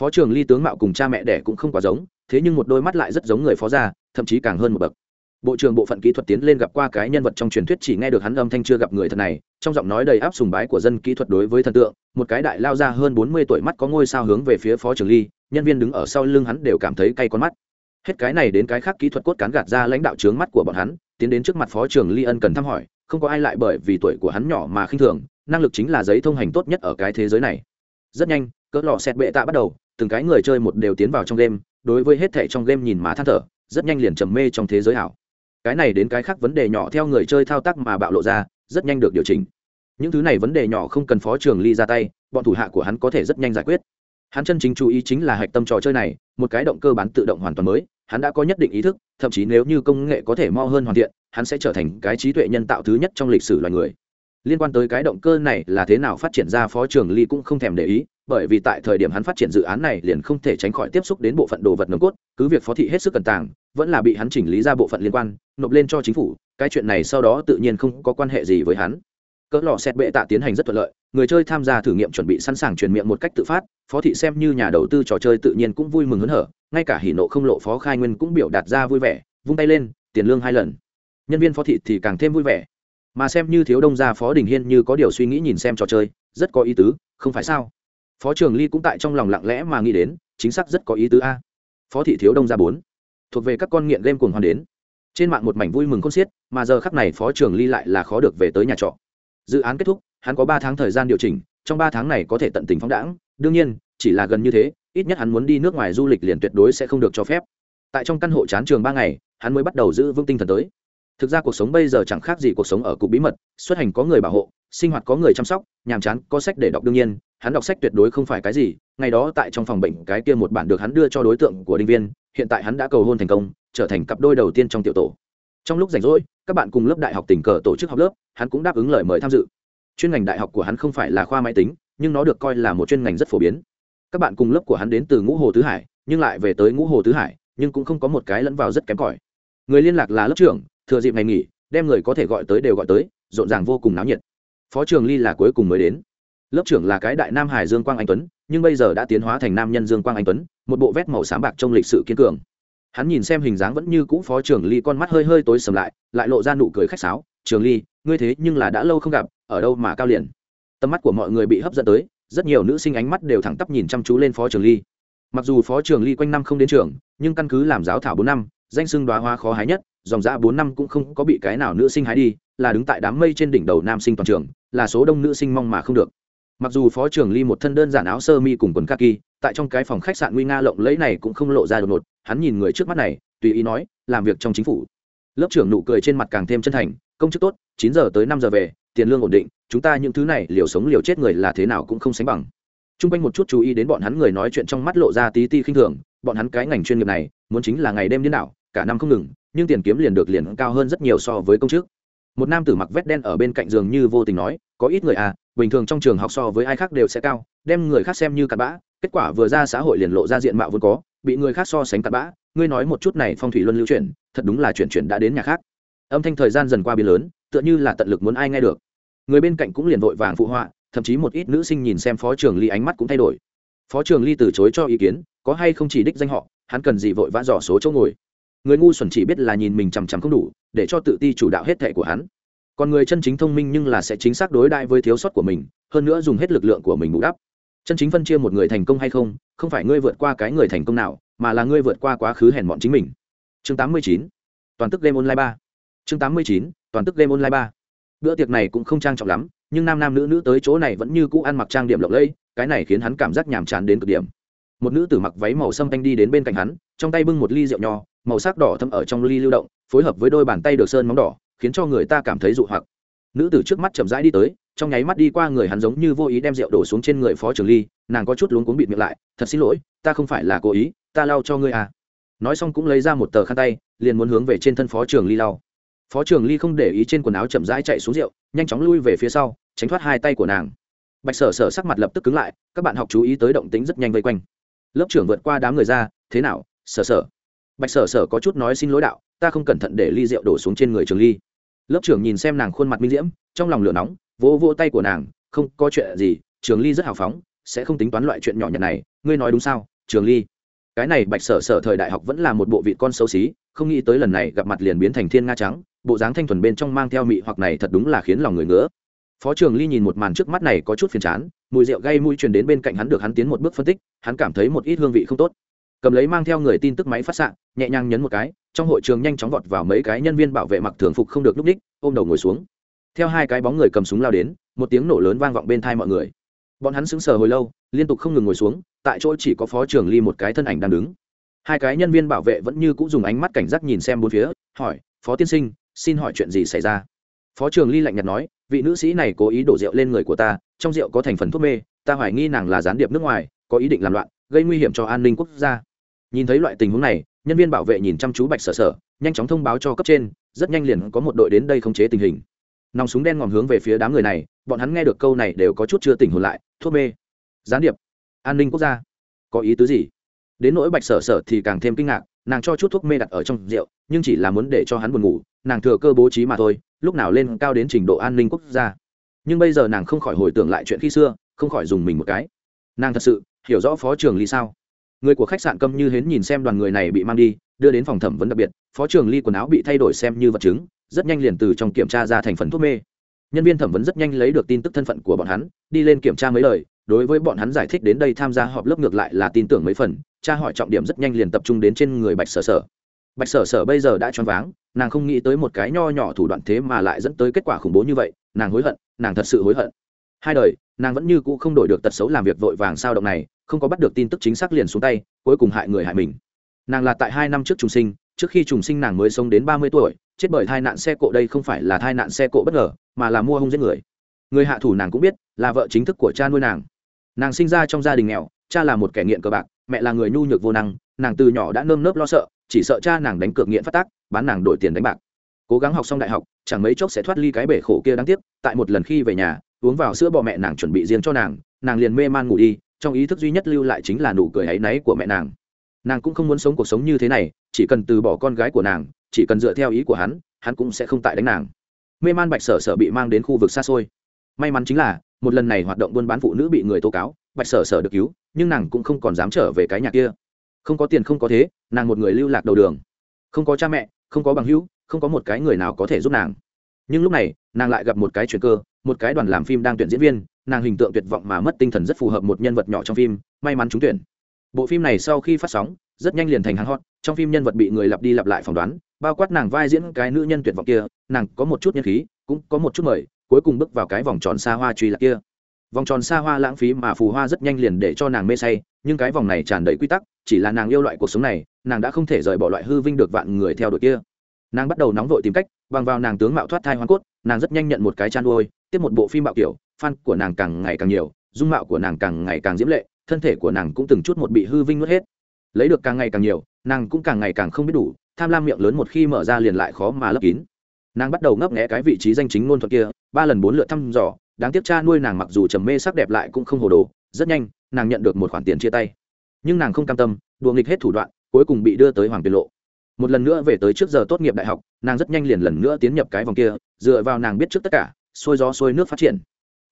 [SPEAKER 1] Phó trường ly tướng mạo cùng cha mẹ đẻ cũng không quá giống, thế nhưng một đôi mắt lại rất giống người phó gia, thậm chí càng hơn một bậc. Bộ trưởng bộ phận kỹ thuật tiến lên gặp qua cái nhân vật trong truyền thuyết chỉ nghe được hắn âm thanh chưa gặp người thật này, trong giọng nói đầy áp sùng bái của dân kỹ thuật đối với thần tượng, một cái đại lao ra hơn bốn mươi tuổi mắt có ngôi sao hướng về phía phó trường ly, nhân viên đứng ở sau lưng hắn đều cảm thấy cay con mắt. Hết cái này đến cái khác kỹ thuật cốt cán gạt ra lãnh đạo trướng mắt của bọn hắn, tiến đến trước mặt phó trường ly ân cần thăm hỏi không có ai lại bởi vì tuổi của hắn nhỏ mà khinh thường, năng lực chính là giấy thông hành tốt nhất ở cái thế giới này. Rất nhanh, cỡ lò xẹt bệ tạ bắt đầu, từng cái người chơi một đều tiến vào trong game, đối với hết thẻ trong game nhìn má than thở, rất nhanh liền trầm mê trong thế giới ảo. Cái này đến cái khác vấn đề nhỏ theo người chơi thao tác mà bạo lộ ra, rất nhanh được điều chỉnh. Những thứ này vấn đề nhỏ không cần phó trường ly ra tay, bọn thủ hạ của hắn có thể rất nhanh giải quyết hắn chân chính chú ý chính là hạch tâm trò chơi này, một cái động cơ bán tự động hoàn toàn mới, hắn đã có nhất định ý thức, thậm chí nếu như công nghệ có thể mo hơn hoàn thiện, hắn sẽ trở thành cái trí tuệ nhân tạo thứ nhất trong lịch sử loài người. Liên quan tới cái động cơ này là thế nào phát triển ra, phó trường ly cũng không thèm để ý, bởi vì tại thời điểm hắn phát triển dự án này liền không thể tránh khỏi tiếp xúc đến bộ phận đồ vật nồng cốt, cứ việc phó thị hết sức cẩn tàng, vẫn là bị hắn chỉnh lý ra bộ phận liên quan, nộp lên cho chính phủ, cái chuyện này sau đó tự nhiên không có quan hệ gì với hắn cỡ lò xét bệ tạ tiến hành rất thuận lợi, người chơi tham gia thử nghiệm chuẩn bị sẵn sàng truyền miệng một cách tự phát, phó thị xem như nhà đầu tư trò chơi tự nhiên cũng vui mừng hớn hở, ngay cả hỉ nộ không lộ phó khai nguyên cũng biểu đạt ra vui vẻ, vung tay lên, tiền lương hai lần. Nhân viên phó thị thì càng thêm vui vẻ. Mà xem như thiếu đông gia phó đình hiên như có điều suy nghĩ nhìn xem trò chơi, rất có ý tứ, không phải sao? Phó trường ly cũng tại trong lòng lặng lẽ mà nghĩ đến, chính xác rất có ý tứ a. Phó thị thiếu đông gia bốn. Thuộc về các con nghiện game cuồng hoan đến. Trên mạng một mảnh vui mừng con xiết, mà giờ khắc này phó trường ly lại là khó được về tới nhà trọ dự án kết thúc, hắn có ba tháng thời gian điều chỉnh, trong ba tháng này có thể tận tình phóng đãng. Đương nhiên, chỉ là gần như thế, ít nhất hắn muốn đi nước ngoài du lịch liền tuyệt đối sẽ không được cho phép. Tại trong căn hộ chán trường ba ngày, hắn mới bắt đầu giữ vững tinh thần tới. Thực ra cuộc sống bây giờ chẳng khác gì cuộc sống ở cục bí mật, xuất hành có người bảo hộ, sinh hoạt có người chăm sóc, nhàm chán, có sách để đọc đương nhiên, hắn đọc sách tuyệt đối không phải cái gì. Ngày đó tại trong phòng bệnh, cái kia một bản được hắn đưa cho đối tượng của đinh viên, hiện tại hắn đã cầu hôn thành công, trở thành cặp đôi đầu tiên trong tiểu tổ trong lúc rảnh rỗi, các bạn cùng lớp đại học tình cờ tổ chức học lớp, hắn cũng đáp ứng lời mời tham dự. Chuyên ngành đại học của hắn không phải là khoa máy tính, nhưng nó được coi là một chuyên ngành rất phổ biến. Các bạn cùng lớp của hắn đến từ ngũ hồ tứ hải, nhưng lại về tới ngũ hồ tứ hải, nhưng cũng không có một cái lẫn vào rất kém cỏi. Người liên lạc là lớp trưởng, thừa dịp ngày nghỉ, đem người có thể gọi tới đều gọi tới, rộn ràng vô cùng náo nhiệt. Phó trường ly là cuối cùng mới đến. Lớp trưởng là cái đại nam hải dương quang anh tuấn, nhưng bây giờ đã tiến hóa thành nam nhân dương quang anh tuấn, một bộ vét màu xám bạc trong lịch sự kiên cường hắn nhìn xem hình dáng vẫn như cũ phó trưởng ly, con mắt hơi hơi tối sầm lại lại lộ ra nụ cười khách sáo. Trường ly, ngươi thế nhưng là đã lâu không gặp, ở đâu mà cao liền? Tầm mắt của mọi người bị hấp dẫn tới, rất nhiều nữ sinh ánh mắt đều thẳng tắp nhìn chăm chú lên phó trường ly. Mặc dù phó trường ly quanh năm không đến trường, nhưng căn cứ làm giáo thảo bốn năm, danh xưng đoá hoa khó hái nhất, dòng dã bốn năm cũng không có bị cái nào nữ sinh hái đi, là đứng tại đám mây trên đỉnh đầu nam sinh toàn trường, là số đông nữ sinh mong mà không được. Mặc dù phó trường ly một thân đơn giản áo sơ mi cùng quần kaki tại trong cái phòng khách sạn nguy nga lộng lẫy này cũng không lộ ra đột ngột, hắn nhìn người trước mắt này, tùy ý nói, làm việc trong chính phủ. Lớp trưởng nụ cười trên mặt càng thêm chân thành, công chức tốt, chín giờ tới năm giờ về, tiền lương ổn định, chúng ta những thứ này liều sống liều chết người là thế nào cũng không sánh bằng. T r u n g quanh một chút chú ý đến bọn hắn người nói chuyện trong mắt lộ ra tí ti khinh thường, bọn hắn cái ngành chuyên nghiệp này, muốn chính là ngày đêm điên đảo, cả năm không ngừng, nhưng tiền kiếm liền được liền cao hơn rất nhiều so với công chức. Một nam tử mặc vét đen ở bên cạnh giường như vô tình nói, có ít người à bình thường trong trường học so với ai khác đều sẽ cao, đem người khác xem như cặn bã kết quả vừa ra xã hội liền lộ ra diện mạo vốn có, bị người khác so sánh tạt bã. Ngươi nói một chút này phong thủy luân lưu chuyển thật đúng là chuyển chuyển đã đến nhà khác. Âm thanh thời gian dần qua biến lớn, tựa như là tận lực muốn ai nghe được. Người bên cạnh cũng liền vội vàng phụ họa, thậm chí một ít nữ sinh nhìn xem phó trường ly ánh mắt cũng thay đổi. Phó trường ly từ chối cho ý kiến, có hay không chỉ đích danh họ, hắn cần gì vội vã dò số chỗ ngồi. Người ngu xuẩn chỉ biết là nhìn mình chằm chằm không đủ, để cho tự ti chủ đạo hết thệ của hắn. Còn người chân chính thông minh nhưng là sẽ chính xác đối đại với thiếu sót của mình, hơn nữa dùng hết lực lượng của mình bù đắp chân chính phân chia một người thành công hay không không phải ngươi vượt qua cái người thành công nào, mà là ngươi vượt qua quá khứ hèn bọn chính mình chương 89. toàn tức game online ba chương 89. toàn tức game online ba bữa tiệc này cũng không trang trọng lắm, nhưng nam nam nữ nữ tới chỗ này vẫn như cũ ăn mặc trang điểm lộng lẫy, cái này khiến hắn cảm giác nhàm chán đến cực điểm một nữ tử mặc váy màu xâm anh đi đến bên cạnh hắn, trong tay bưng một ly rượu nho, màu sắc đỏ thâm ở trong ly lưu động, phối hợp với đôi bàn tay được sơn móng đỏ, khiến cho người ta cảm thấy dụ hoặc nữ tử trước mắt chậm rãi đi tới trong nháy mắt đi qua người hắn giống như vô ý đem rượu đổ xuống trên người phó trường ly, nàng có chút luống cuống bịt miệng lại, thật xin lỗi, ta không phải là cố ý, ta lau cho ngươi à. Nói xong cũng lấy ra một tờ khăn tay, liền muốn hướng về trên thân phó trường ly lau. Phó trường ly không để ý trên quần áo chậm rãi chạy xuống rượu, nhanh chóng lui về phía sau, tránh thoát hai tay của nàng. Bạch sở sở sắc mặt lập tức cứng lại, các bạn học chú ý tới động tính rất nhanh vây quanh. Lớp trưởng vượt qua đám người ra, thế nào, sở sở? Bạch sở sở có chút nói xin lỗi đạo, ta không cẩn thận để ly rượu đổ xuống trên người trường ly. Lớp trưởng nhìn xem nàng khuôn mặt minh diễm, trong lòng lửa nóng vỗ vỗ tay của nàng, không, có chuyện gì, trường ly rất hào phóng, sẽ không tính toán loại chuyện nhỏ nhặt này, ngươi nói đúng sao, trường ly? Cái này bạch sở sở thời đại học vẫn là một bộ vị con xấu xí, không nghĩ tới lần này gặp mặt liền biến thành thiên nga trắng, bộ dáng thanh thuần bên trong mang theo mị hoặc này thật đúng là khiến lòng người ngứa. Phó trường ly nhìn một màn trước mắt này có chút phiền chán, mùi rượu gây mũi truyền đến bên cạnh hắn được hắn tiến một bước phân tích, hắn cảm thấy một ít hương vị không tốt. Cầm lấy mang theo người tin tức máy phát xạ nhẹ nhàng nhấn một cái, trong hội trường nhanh chóng vọt vào mấy cái nhân viên bảo vệ mặc thường phục không được núp đích, ôm đầu ngồi xuống theo hai cái bóng người cầm súng lao đến, một tiếng nổ lớn vang vọng bên thai mọi người. Bọn hắn sững sờ hồi lâu, liên tục không ngừng ngồi xuống, tại chỗ chỉ có phó trưởng ly một cái thân ảnh đang đứng. Hai cái nhân viên bảo vệ vẫn như cũng dùng ánh mắt cảnh giác nhìn xem bốn phía, hỏi, phó tiên sinh, xin hỏi chuyện gì xảy ra? Phó trưởng ly lạnh nhạt nói, vị nữ sĩ này cố ý đổ rượu lên người của ta, trong rượu có thành phần thuốc mê, ta hoài nghi nàng là gián điệp nước ngoài, có ý định làm loạn, gây nguy hiểm cho an ninh quốc gia. Nhìn thấy loại tình huống này, nhân viên bảo vệ nhìn chăm chú bạch sở sở, nhanh chóng thông báo cho cấp trên, rất nhanh liền có một đội đến đây khống chế tình hình nòng súng đen ngòm hướng về phía đám người này, bọn hắn nghe được câu này đều có chút chưa tỉnh hồn lại, thuốc mê. Gián điệp. An ninh quốc gia. Có ý tứ gì? Đến nỗi bạch sở sở thì càng thêm kinh ngạc, nàng cho chút thuốc mê đặt ở trong rượu, nhưng chỉ là muốn để cho hắn buồn ngủ, nàng thừa cơ bố trí mà thôi, lúc nào lên cao đến trình độ an ninh quốc gia. Nhưng bây giờ nàng không khỏi hồi tưởng lại chuyện khi xưa, không khỏi dùng mình một cái. Nàng thật sự hiểu rõ phó trường ly sao? Người của khách sạn câm như hến nhìn xem đoàn người này bị mang đi, đưa đến phòng thẩm vấn đặc biệt, phó trường ly quần áo bị thay đổi xem như vật chứng rất nhanh liền từ trong kiểm tra ra thành phần thuốc mê. Nhân viên thẩm vấn rất nhanh lấy được tin tức thân phận của bọn hắn, đi lên kiểm tra mấy lời, đối với bọn hắn giải thích đến đây tham gia họp lớp ngược lại là tin tưởng mấy phần, tra hỏi trọng điểm rất nhanh liền tập trung đến trên người bạch sở sở. Bạch sở sở bây giờ đã choáng váng, nàng không nghĩ tới một cái nho nhỏ thủ đoạn thế mà lại dẫn tới kết quả khủng bố như vậy, nàng hối hận, nàng thật sự hối hận. Hai đời, nàng vẫn như cũ không đổi được tật xấu làm việc vội vàng sao động này, không có bắt được tin tức chính xác liền xuống tay, cuối cùng hại người hại mình. Nàng là tại hai năm trước trùng sinh, trước khi trùng sinh nàng mới sống đến ba mươi tuổi chết bởi tai nạn xe cộ đây không phải là tai nạn xe cộ bất ngờ, mà là mua hung giết người. Người hạ thủ nàng cũng biết, là vợ chính thức của cha nuôi nàng. Nàng sinh ra trong gia đình nghèo, cha là một kẻ nghiện cờ bạc, mẹ là người nhu nhược vô năng, nàng từ nhỏ đã nơm nớp lo sợ, chỉ sợ cha nàng đánh cược nghiện phát tác, bán nàng đổi tiền đánh bạc. Cố gắng học xong đại học, chẳng mấy chốc sẽ thoát ly cái bể khổ kia đáng tiếc, tại một lần khi về nhà, uống vào sữa bò mẹ nàng chuẩn bị riêng cho nàng nàng liền mê man ngủ đi, trong ý thức duy nhất lưu lại chính là nụ cười áy náy của mẹ nàng. Nàng cũng không muốn sống cuộc sống như thế này, chỉ cần từ bỏ con gái của nàng chỉ cần dựa theo ý của hắn hắn cũng sẽ không tại đánh nàng. Mê man bạch sở sở bị mang đến khu vực xa xôi. May mắn chính là, một lần này hoạt động buôn bán phụ nữ bị người tố cáo, bạch sở sở được cứu, nhưng nàng cũng không còn dám trở về cái nhà kia. Không có tiền không có thế, nàng một người lưu lạc đầu đường. Không có cha mẹ, không có bằng hữu, không có một cái người nào có thể giúp nàng. Nhưng lúc này, nàng lại gặp một cái chuyện cơ, một cái đoàn làm phim đang tuyển diễn viên, nàng hình tượng tuyệt vọng mà mất tinh thần rất phù hợp một nhân vật nhỏ trong phim, may mắn trúng tuyển bộ phim này sau khi phát sóng, rất nhanh liền thành hàng hot, trong phim nhân vật bị người lặp đi lặp lại phỏng đoán, bao quát nàng vai diễn cái nữ nhân tuyệt vọng kia, nàng có một chút nhân khí, cũng có một chút mời, cuối cùng bước vào cái vòng tròn xa hoa truy lạc kia. Vòng tròn xa hoa lãng phí mà phù hoa rất nhanh liền để cho nàng mê say, nhưng cái vòng này tràn đầy quy tắc, chỉ là nàng yêu loại cuộc sống này, nàng đã không thể rời bỏ loại hư vinh được vạn người theo đuổi kia. Nàng bắt đầu nóng vội tìm cách, bằng vào nàng tướng mạo thoát thai hoa cốt, nàng rất nhanh nhận một cái chăn nuôi, tiếp một bộ phim bạo kiểu, fan của nàng càng ngày càng nhiều, dung mạo của nàng càng ngày càng diễm lệ thân thể của nàng cũng từng chút một bị hư vinh nuốt hết. Lấy được càng ngày càng nhiều, nàng cũng càng ngày càng không biết đủ, tham lam miệng lớn một khi mở ra liền lại khó mà lấp kín. Nàng bắt đầu ngấp nghẽ cái vị trí danh chính ngôn thuật kia, ba lần bốn lượt thăm dò, đáng tiếc cha nuôi nàng mặc dù trầm mê sắc đẹp lại cũng không hồ đồ, rất nhanh, nàng nhận được một khoản tiền chia tay. Nhưng nàng không cam tâm, đùa nghịch hết thủ đoạn, cuối cùng bị đưa tới hoàng tiền lộ. Một lần nữa về tới trước giờ tốt nghiệp đại học, nàng rất nhanh liền lần nữa tiến nhập cái vòng kia, dựa vào nàng biết trước tất cả xôi gió xôi nước phát triển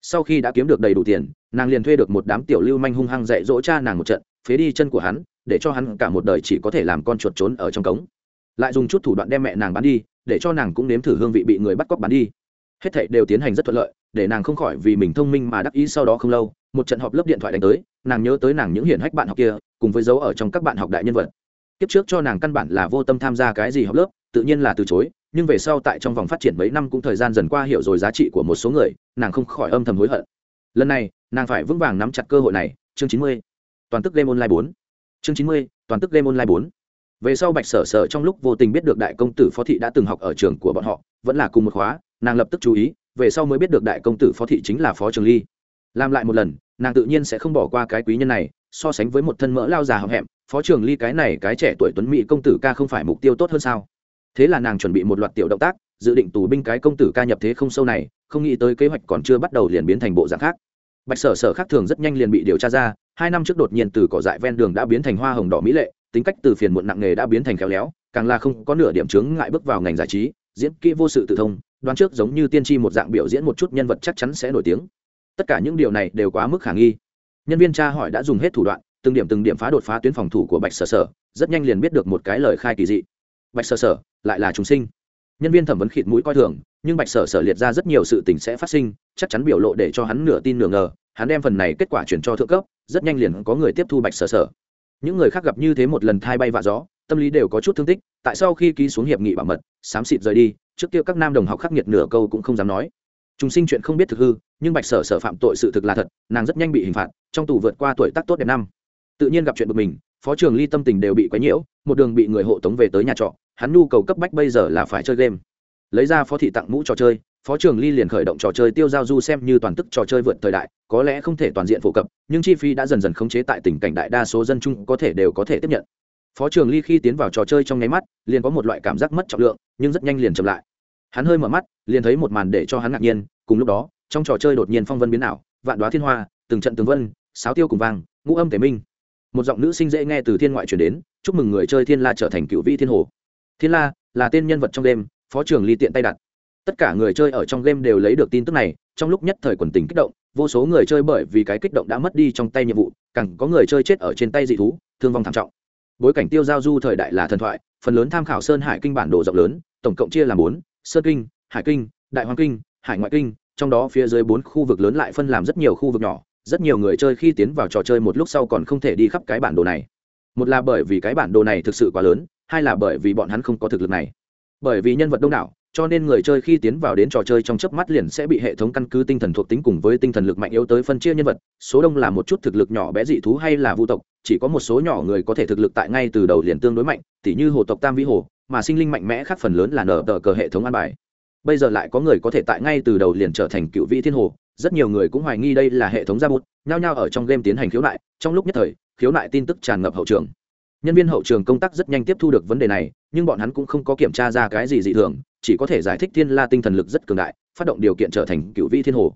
[SPEAKER 1] sau khi đã kiếm được đầy đủ tiền, nàng liền thuê được một đám tiểu lưu manh hung hăng dạy dỗ cha nàng một trận, phế đi chân của hắn, để cho hắn cả một đời chỉ có thể làm con chuột trốn ở trong cống. Lại dùng chút thủ đoạn đem mẹ nàng bán đi, để cho nàng cũng nếm thử hương vị bị người bắt cóc bán đi. Hết thảy đều tiến hành rất thuận lợi, để nàng không khỏi vì mình thông minh mà đắc ý sau đó không lâu, một trận họp lớp điện thoại đánh tới, nàng nhớ tới nàng những hiển hách bạn học kia, cùng với dấu ở trong các bạn học đại nhân vật. Kiếp trước cho nàng căn bản là vô tâm tham gia cái gì học lớp, tự nhiên là từ chối, nhưng về sau tại trong vòng phát triển mấy năm cũng thời gian dần qua hiểu rồi giá trị của một số người nàng không khỏi âm thầm hối hận. Lần này, nàng phải vững vàng nắm chặt cơ hội này. Chương chín mươi, toàn tức game online bốn. Chương chín mươi, toàn tức game online bốn. Về sau bạch sở sở trong lúc vô tình biết được đại công tử phó thị đã từng học ở trường của bọn họ, vẫn là cùng một khóa, nàng lập tức chú ý, về sau mới biết được đại công tử phó thị chính là phó trường ly. Làm lại một lần, nàng tự nhiên sẽ không bỏ qua cái quý nhân này, so sánh với một thân mỡ lao già hậm hẹm, phó trường ly cái này cái trẻ tuổi tuấn mỹ công tử ca không phải mục tiêu tốt hơn sao? Thế là nàng chuẩn bị một loạt tiểu động tác dự định tù binh cái công tử ca nhập thế không sâu này, không nghĩ tới kế hoạch còn chưa bắt đầu liền biến thành bộ dạng khác. Bạch sở sở khác thường rất nhanh liền bị điều tra ra, hai năm trước đột nhiên từ cỏ dại ven đường đã biến thành hoa hồng đỏ mỹ lệ, tính cách từ phiền muộn nặng nghề đã biến thành khéo léo, càng là không có nửa điểm chướng ngại bước vào ngành giải trí, diễn kỹ vô sự tự thông, đoán trước giống như tiên tri một dạng biểu diễn một chút nhân vật chắc chắn sẽ nổi tiếng. Tất cả những điều này đều quá mức khả nghi. Nhân viên tra hỏi đã dùng hết thủ đoạn, từng điểm từng điểm phá đột phá tuyến phòng thủ của bạch sở sở, rất nhanh liền biết được một cái lời khai kỳ dị. Bạch sở sở, lại là chúng sinh nhân viên thẩm vấn khịt mũi coi thường, nhưng bạch sở sở liệt ra rất nhiều sự tình sẽ phát sinh, chắc chắn biểu lộ để cho hắn nửa tin nửa ngờ, hắn đem phần này kết quả chuyển cho thượng cấp, rất nhanh liền có người tiếp thu bạch sở sở. Những người khác gặp như thế một lần thai bay vạ gió, tâm lý đều có chút thương tích, tại sau khi ký xuống hiệp nghị bảo mật, xám xịt rời đi, trước kia các nam đồng học khắc nghiệt nửa câu cũng không dám nói. Chúng sinh chuyện không biết thực hư, nhưng bạch sở sở phạm tội sự thực là thật, nàng rất nhanh bị hình phạt, trong tù vượt qua tuổi tác tốt đẹp năm. Tự nhiên gặp chuyện bực mình, phó trường ly tâm tình đều bị quấy nhiễu, một đường bị người hộ tống về tới nhà trọ hắn nhu cầu cấp bách bây giờ là phải chơi game. Lấy ra phó thị tặng mũ trò chơi, phó trường ly liền khởi động trò chơi tiêu giao du xem như toàn tức trò chơi vượt thời đại, có lẽ không thể toàn diện phổ cập, nhưng chi phí đã dần dần khống chế tại tình cảnh đại đa số dân chung có thể đều có thể tiếp nhận. Phó trường ly khi tiến vào trò chơi trong nháy mắt, liền có một loại cảm giác mất trọng lượng, nhưng rất nhanh liền chậm lại. Hắn hơi mở mắt, liền thấy một màn để cho hắn ngạc nhiên, cùng lúc đó, trong trò chơi đột nhiên phong vân biến ảo, vạn đoá thiên hoa, từng trận tướng vân, sáo tiêu cùng vang ngũ âm thể minh. Một giọng nữ sinh dễ nghe từ thiên ngoại chuyển đến, chúc mừng người chơi thiên la trở thành cựu vị thiên hồ thiên la là tên nhân vật trong game, phó trưởng ly tiện tay đặt tất cả người chơi ở trong game đều lấy được tin tức này trong lúc nhất thời quần tình kích động vô số người chơi bởi vì cái kích động đã mất đi trong tay nhiệm vụ càng có người chơi chết ở trên tay dị thú thương vong thảm trọng. Bối cảnh tiêu giao du thời đại là thần thoại phần lớn tham khảo sơn hải kinh bản đồ rộng lớn tổng cộng chia làm bốn sơn kinh hải kinh đại hoàng kinh hải ngoại kinh trong đó phía dưới bốn khu vực lớn lại phân làm rất nhiều khu vực nhỏ rất nhiều người chơi khi tiến vào trò chơi một lúc sau còn không thể đi khắp cái bản đồ này. Một là bởi vì cái bản đồ này thực sự quá lớn hai là bởi vì bọn hắn không có thực lực này. Bởi vì nhân vật đông đảo, cho nên người chơi khi tiến vào đến trò chơi trong chớp mắt liền sẽ bị hệ thống căn cứ tinh thần thuộc tính cùng với tinh thần lực mạnh yếu tới phân chia nhân vật, số đông là một chút thực lực nhỏ bé dị thú hay là vu tộc, chỉ có một số nhỏ người có thể thực lực tại ngay từ đầu liền tương đối mạnh, tỉ như hồ tộc tam vĩ hồ, mà sinh linh mạnh mẽ khác phần lớn là nở tờ cờ hệ thống an bài. Bây giờ lại có người có thể tại ngay từ đầu liền trở thành cựu vị thiên hồ, rất nhiều người cũng hoài nghi đây là hệ thống ra bút, nhao nhao ở trong game tiến hành khiếu nại, trong lúc nhất thời, khiếu nại tin tức tràn ngập hậu trường nhân viên hậu trường công tác rất nhanh tiếp thu được vấn đề này, nhưng bọn hắn cũng không có kiểm tra ra cái gì dị thường, chỉ có thể giải thích thiên la tinh thần lực rất cường đại, phát động điều kiện trở thành cựu vi thiên hồ.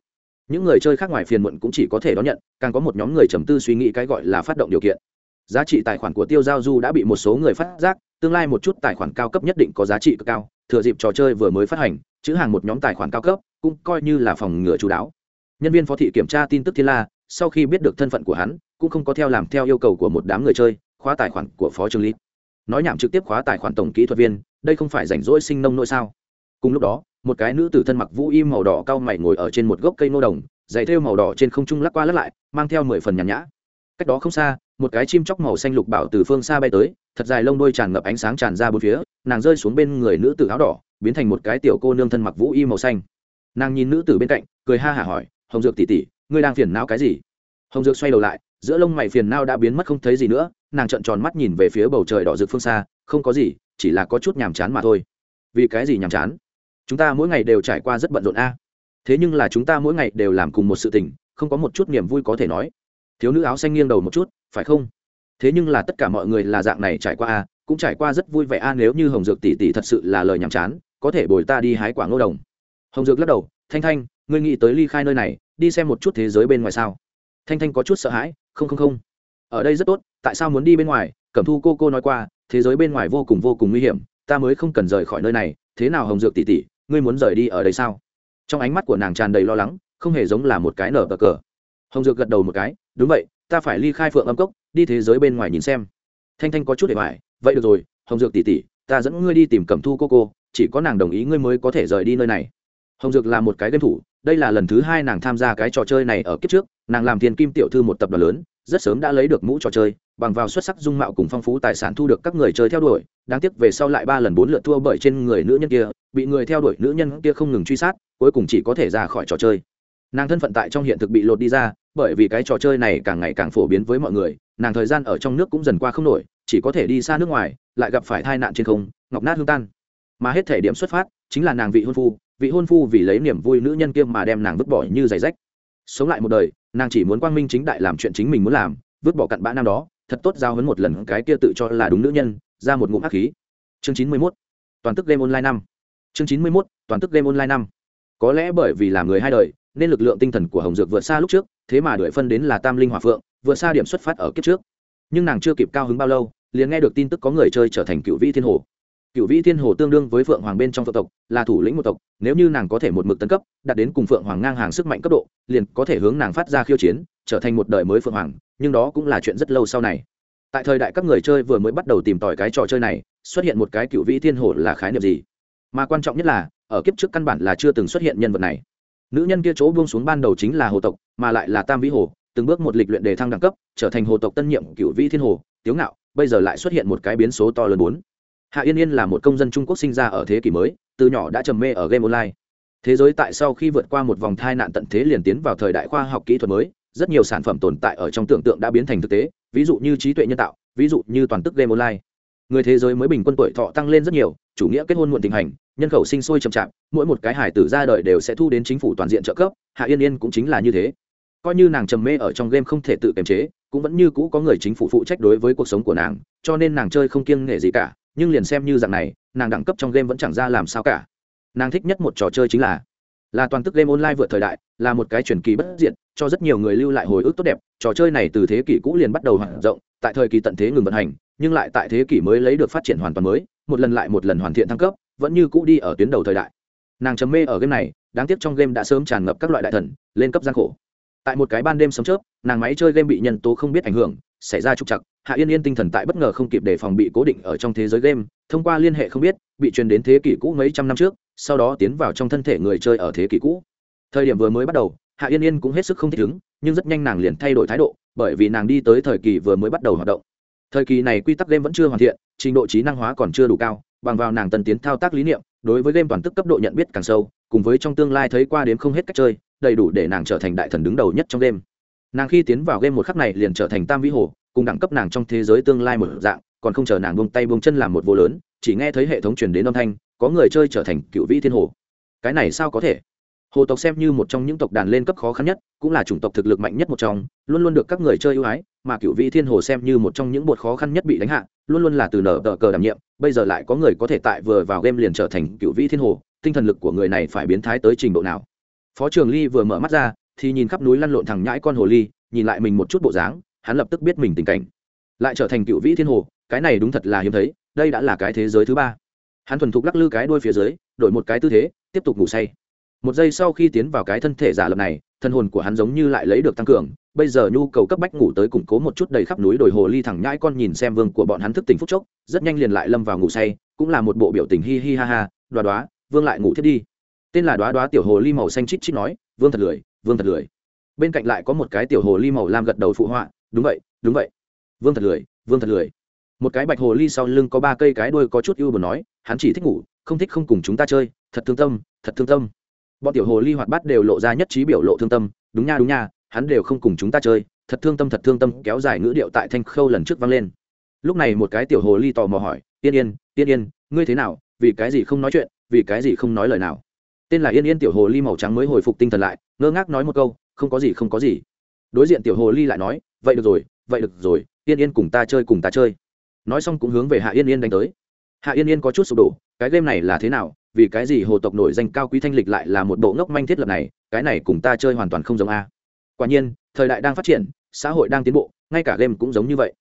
[SPEAKER 1] Những người chơi khác ngoài phiền muộn cũng chỉ có thể đón nhận, càng có một nhóm người trầm tư suy nghĩ cái gọi là phát động điều kiện. Giá trị tài khoản của tiêu giao du đã bị một số người phát giác, tương lai một chút tài khoản cao cấp nhất định có giá trị cực cao, thừa dịp trò chơi vừa mới phát hành, chữ hàng một nhóm tài khoản cao cấp cũng coi như là phòng ngừa chú đáo. Nhân viên phó thị kiểm tra tin tức thiên la, sau khi biết được thân phận của hắn, cũng không có theo làm theo yêu cầu của một đám người chơi khóa tài khoản của phó trương lý. Nói nhảm trực tiếp khóa tài khoản tổng kỹ thuật viên, đây không phải rảnh rỗi sinh nông nỗi sao? Cùng lúc đó, một cái nữ tử thân mặc vũ y màu đỏ cao mày ngồi ở trên một gốc cây nô đồng, giày thêu màu đỏ trên không trung lắc qua lắc lại, mang theo mười phần nhàn nhã. Cách đó không xa, một cái chim chóc màu xanh lục bảo từ phương xa bay tới, thật dài lông đôi tràn ngập ánh sáng tràn ra bốn phía, nàng rơi xuống bên người nữ tử áo đỏ, biến thành một cái tiểu cô nương thân mặc vũ y màu xanh. Nàng nhìn nữ tử bên cạnh, cười ha hả hỏi, hồng dược tỉ tỉ ngươi đang phiền não cái gì? Hồng dược xoay đầu lại, giữa lông mày phiền não đã biến mất không thấy gì nữa nàng trợn tròn mắt nhìn về phía bầu trời đỏ rực phương xa, không có gì, chỉ là có chút nhàm chán mà thôi. Vì cái gì nhàm chán? Chúng ta mỗi ngày đều trải qua rất bận rộn a. Thế nhưng là chúng ta mỗi ngày đều làm cùng một sự tình, không có một chút niềm vui có thể nói. Thiếu nữ áo xanh nghiêng đầu một chút, phải không? Thế nhưng là tất cả mọi người là dạng này trải qua a, cũng trải qua rất vui vẻ a, nếu như hồng dược tỷ tỷ thật sự là lời nhàm chán, có thể bồi ta đi hái quả ngô đồng. Hồng dược lắc đầu, thanh thanh, ngươi nghĩ tới ly khai nơi này, đi xem một chút thế giới bên ngoài sao. Thanh thanh có chút sợ hãi, không không không. Ở đây rất tốt tại sao muốn đi bên ngoài? Cẩm thu cô cô nói qua, thế giới bên ngoài vô cùng vô cùng nguy hiểm, ta mới không cần rời khỏi nơi này, thế nào hồng dược tỷ tỷ, ngươi muốn rời đi ở đây sao? Trong ánh mắt của nàng tràn đầy lo lắng, không hề giống là một cái nở cờ cờ. Hồng dược gật đầu một cái, đúng vậy, ta phải ly khai phượng âm cốc, đi thế giới bên ngoài nhìn xem. Thanh thanh có chút để hoài vậy được rồi, hồng dược tỷ tỷ, ta dẫn ngươi đi tìm cẩm thu cô cô, chỉ có nàng đồng ý ngươi mới có thể rời đi nơi này. Hồng dược là một cái game thủ, đây là lần thứ hai nàng tham gia cái trò chơi này ở kiếp trước, nàng làm thiền kim tiểu thư một tập đoàn lớn, rất sớm đã lấy được mũ trò chơi bằng vào xuất sắc dung mạo cùng phong phú tài sản thu được các người chơi theo đuổi, đáng tiếc về sau lại ba lần bốn lượt thua bởi trên người nữ nhân kia, bị người theo đuổi nữ nhân kia không ngừng truy sát, cuối cùng chỉ có thể ra khỏi trò chơi. Nàng thân phận tại trong hiện thực bị lột đi ra, bởi vì cái trò chơi này càng ngày càng phổ biến với mọi người, nàng thời gian ở trong nước cũng dần qua không nổi, chỉ có thể đi xa nước ngoài, lại gặp phải tai nạn trên không, ngọc nát hương tan. Mà hết thể điểm xuất phát chính là nàng vị hôn phu, vị hôn phu vì lấy niềm vui nữ nhân kia mà đem nàng vứt bỏ như giày rách. Sống lại một đời, nàng chỉ muốn quang minh chính đại làm chuyện chính mình muốn làm, vứt bỏ cặn bã nam đó thật tốt giao hấn một lần cái kia tự cho là đúng nữ nhân, ra một ngụm hắc khí. Chương chín mươi mốt, toàn tức game online năm. Chương chín mươi mốt, toàn tức game online năm. Có lẽ bởi vì làm người hai đời, nên lực lượng tinh thần của hồng dược vượt xa lúc trước, thế mà đuổi phân đến là tam linh hòa phượng, vượt xa điểm xuất phát ở kiếp trước. Nhưng nàng chưa kịp cao hứng bao lâu, liền nghe được tin tức có người chơi trở thành cựu vĩ thiên hồ. Cựu vĩ thiên hồ tương đương với phượng hoàng bên trong phượng tộc, là thủ lĩnh một tộc, nếu như nàng có thể một mực tấn cấp, đạt đến cùng phượng hoàng ngang hàng sức mạnh cấp độ, liền có thể hướng nàng phát ra khiêu chiến trở thành một đời mới phượng hoàng, nhưng đó cũng là chuyện rất lâu sau này. Tại thời đại các người chơi vừa mới bắt đầu tìm tòi cái trò chơi này, xuất hiện một cái cựu vĩ thiên hồ là khái niệm gì? Mà quan trọng nhất là, ở kiếp trước căn bản là chưa từng xuất hiện nhân vật này. Nữ nhân kia chỗ buông xuống ban đầu chính là hồ tộc, mà lại là tam vĩ hồ, từng bước một lịch luyện đề thăng đẳng cấp, trở thành hồ tộc tân nhiệm cựu vĩ thiên hồ, tiếu ngạo, bây giờ lại xuất hiện một cái biến số to lớn bốn. Hạ yên yên là một công dân trung quốc sinh ra ở thế kỷ mới, từ nhỏ đã trầm mê ở game online. Thế giới tại sau khi vượt qua một vòng thai nạn tận thế liền tiến vào thời đại khoa học kỹ thuật mới rất nhiều sản phẩm tồn tại ở trong tưởng tượng đã biến thành thực tế, ví dụ như trí tuệ nhân tạo, ví dụ như toàn tức game online. Người thế giới mới bình quân tuổi thọ tăng lên rất nhiều, chủ nghĩa kết hôn muộn tình hành, nhân khẩu sinh sôi chậm chạp, mỗi một cái hải tử ra đời đều sẽ thu đến chính phủ toàn diện trợ cấp, hạ yên yên cũng chính là như thế. Coi như nàng trầm mê ở trong game không thể tự kiềm chế, cũng vẫn như cũ có người chính phủ phụ trách đối với cuộc sống của nàng, cho nên nàng chơi không kiêng nghệ gì cả, nhưng liền xem như dạng này, nàng đẳng cấp trong game vẫn chẳng ra làm sao cả. Nàng thích nhất một trò chơi chính là là toàn tức game online vượt thời đại, là một cái truyền kỳ bất diện cho rất nhiều người lưu lại hồi ức tốt đẹp. Trò chơi này từ thế kỷ cũ liền bắt đầu hoạt rộng tại thời kỳ tận thế ngừng vận hành, nhưng lại tại thế kỷ mới lấy được phát triển hoàn toàn mới, một lần lại một lần hoàn thiện thăng cấp, vẫn như cũ đi ở tuyến đầu thời đại. Nàng chấm mê ở game này, đáng tiếc trong game đã sớm tràn ngập các loại đại thần, lên cấp gian khổ. Tại một cái ban đêm sớm chớp, nàng máy chơi game bị nhân tố không biết ảnh hưởng, xảy ra trục chặt hạ yên yên tinh thần tại bất ngờ không kịp để phòng bị cố định ở trong thế giới game, thông qua liên hệ không biết, bị truyền đến thế kỷ cũ mấy trăm năm trước sau đó tiến vào trong thân thể người chơi ở thế kỷ cũ. Thời điểm vừa mới bắt đầu, hạ yên yên cũng hết sức không thích ứng, nhưng rất nhanh nàng liền thay đổi thái độ, bởi vì nàng đi tới thời kỳ vừa mới bắt đầu hoạt động. Thời kỳ này quy tắc game vẫn chưa hoàn thiện, trình độ trí năng hóa còn chưa đủ cao, bằng vào nàng tân tiến thao tác lý niệm, đối với game toàn tức cấp độ nhận biết càng sâu, cùng với trong tương lai thấy qua đến không hết cách chơi, đầy đủ để nàng trở thành đại thần đứng đầu nhất trong game. Nàng khi tiến vào game một khắc này liền trở thành tam vĩ hồ, cùng đẳng cấp nàng trong thế giới tương lai một dạng, còn không chờ nàng buông tay buông chân làm một vô lớn, chỉ nghe thấy hệ thống truyền đến âm thanh có người chơi trở thành cựu vĩ thiên hồ. Cái này sao có thể? Hồ tộc xem như một trong những tộc đàn lên cấp khó khăn nhất, cũng là chủng tộc thực lực mạnh nhất một trong, luôn luôn được các người chơi ưu ái, mà cựu vĩ thiên hồ xem như một trong những bột khó khăn nhất bị đánh hạ, luôn luôn là từ nở tờ cờ đảm nhiệm, bây giờ lại có người có thể tại vừa vào game liền trở thành cựu vĩ thiên hồ, tinh thần lực của người này phải biến thái tới trình độ nào? Phó trường ly vừa mở mắt ra, thì nhìn khắp núi lăn lộn thằng nhãi con hồ ly, nhìn lại mình một chút bộ dáng, hắn lập tức biết mình tình cảnh. Lại trở thành cựu vĩ thiên hồ, cái này đúng thật là hiếm thấy, đây đã là cái thế giới thứ ba hắn thuần thục lắc lư cái đuôi phía dưới, đổi một cái tư thế, tiếp tục ngủ say. Một giây sau khi tiến vào cái thân thể giả lập này, thân hồn của hắn giống như lại lấy được tăng cường. Bây giờ nhu cầu cấp bách ngủ tới củng cố một chút đầy khắp núi đồi hồ ly thẳng nhãi con nhìn xem vương của bọn hắn thức tỉnh phúc chốc, rất nhanh liền lại lâm vào ngủ say, cũng là một bộ biểu tình hi hi ha ha, đoá đoá, vương lại ngủ thiết đi. Tên là đoá đoá tiểu hồ ly màu xanh chít chít nói, vương thật lười, vương thật lười. Bên cạnh lại có một cái tiểu hồ ly màu lam gật đầu phụ họa, đúng vậy đúng vậy. Vương thật lười, vương thật lười một cái bạch hồ ly sau lưng có ba cây cái đuôi có chút ưu buồn nói, hắn chỉ thích ngủ, không thích không cùng chúng ta chơi, thật thương tâm, thật thương tâm. Bọn tiểu hồ ly hoạt bát đều lộ ra nhất trí biểu lộ thương tâm, đúng nha đúng nha, hắn đều không cùng chúng ta chơi, thật thương tâm, thật thương tâm, kéo dài ngữ điệu tại thanh khâu lần trước vang lên. Lúc này một cái tiểu hồ ly tò mò hỏi, yên yên yên yên, ngươi thế nào? Vì cái gì không nói chuyện, vì cái gì không nói lời nào? Tên là yên yên tiểu hồ ly màu trắng mới hồi phục tinh thần lại, ngơ ngác nói một câu, không có gì, không có gì. Đối diện tiểu hồ ly lại nói, vậy được rồi, vậy được rồi, yên yên cùng ta chơi cùng ta chơi nói xong cũng hướng về hạ yên yên đánh tới. Hạ yên yên có chút sụp đổ, cái game này là thế nào? Vì cái gì hồ tộc nổi danh cao quý thanh lịch lại là một bộ ngốc manh thiết lập này? Cái này cùng ta chơi hoàn toàn không giống a. Quả nhiên, thời đại đang phát triển, xã hội đang tiến bộ, ngay cả game cũng giống như vậy.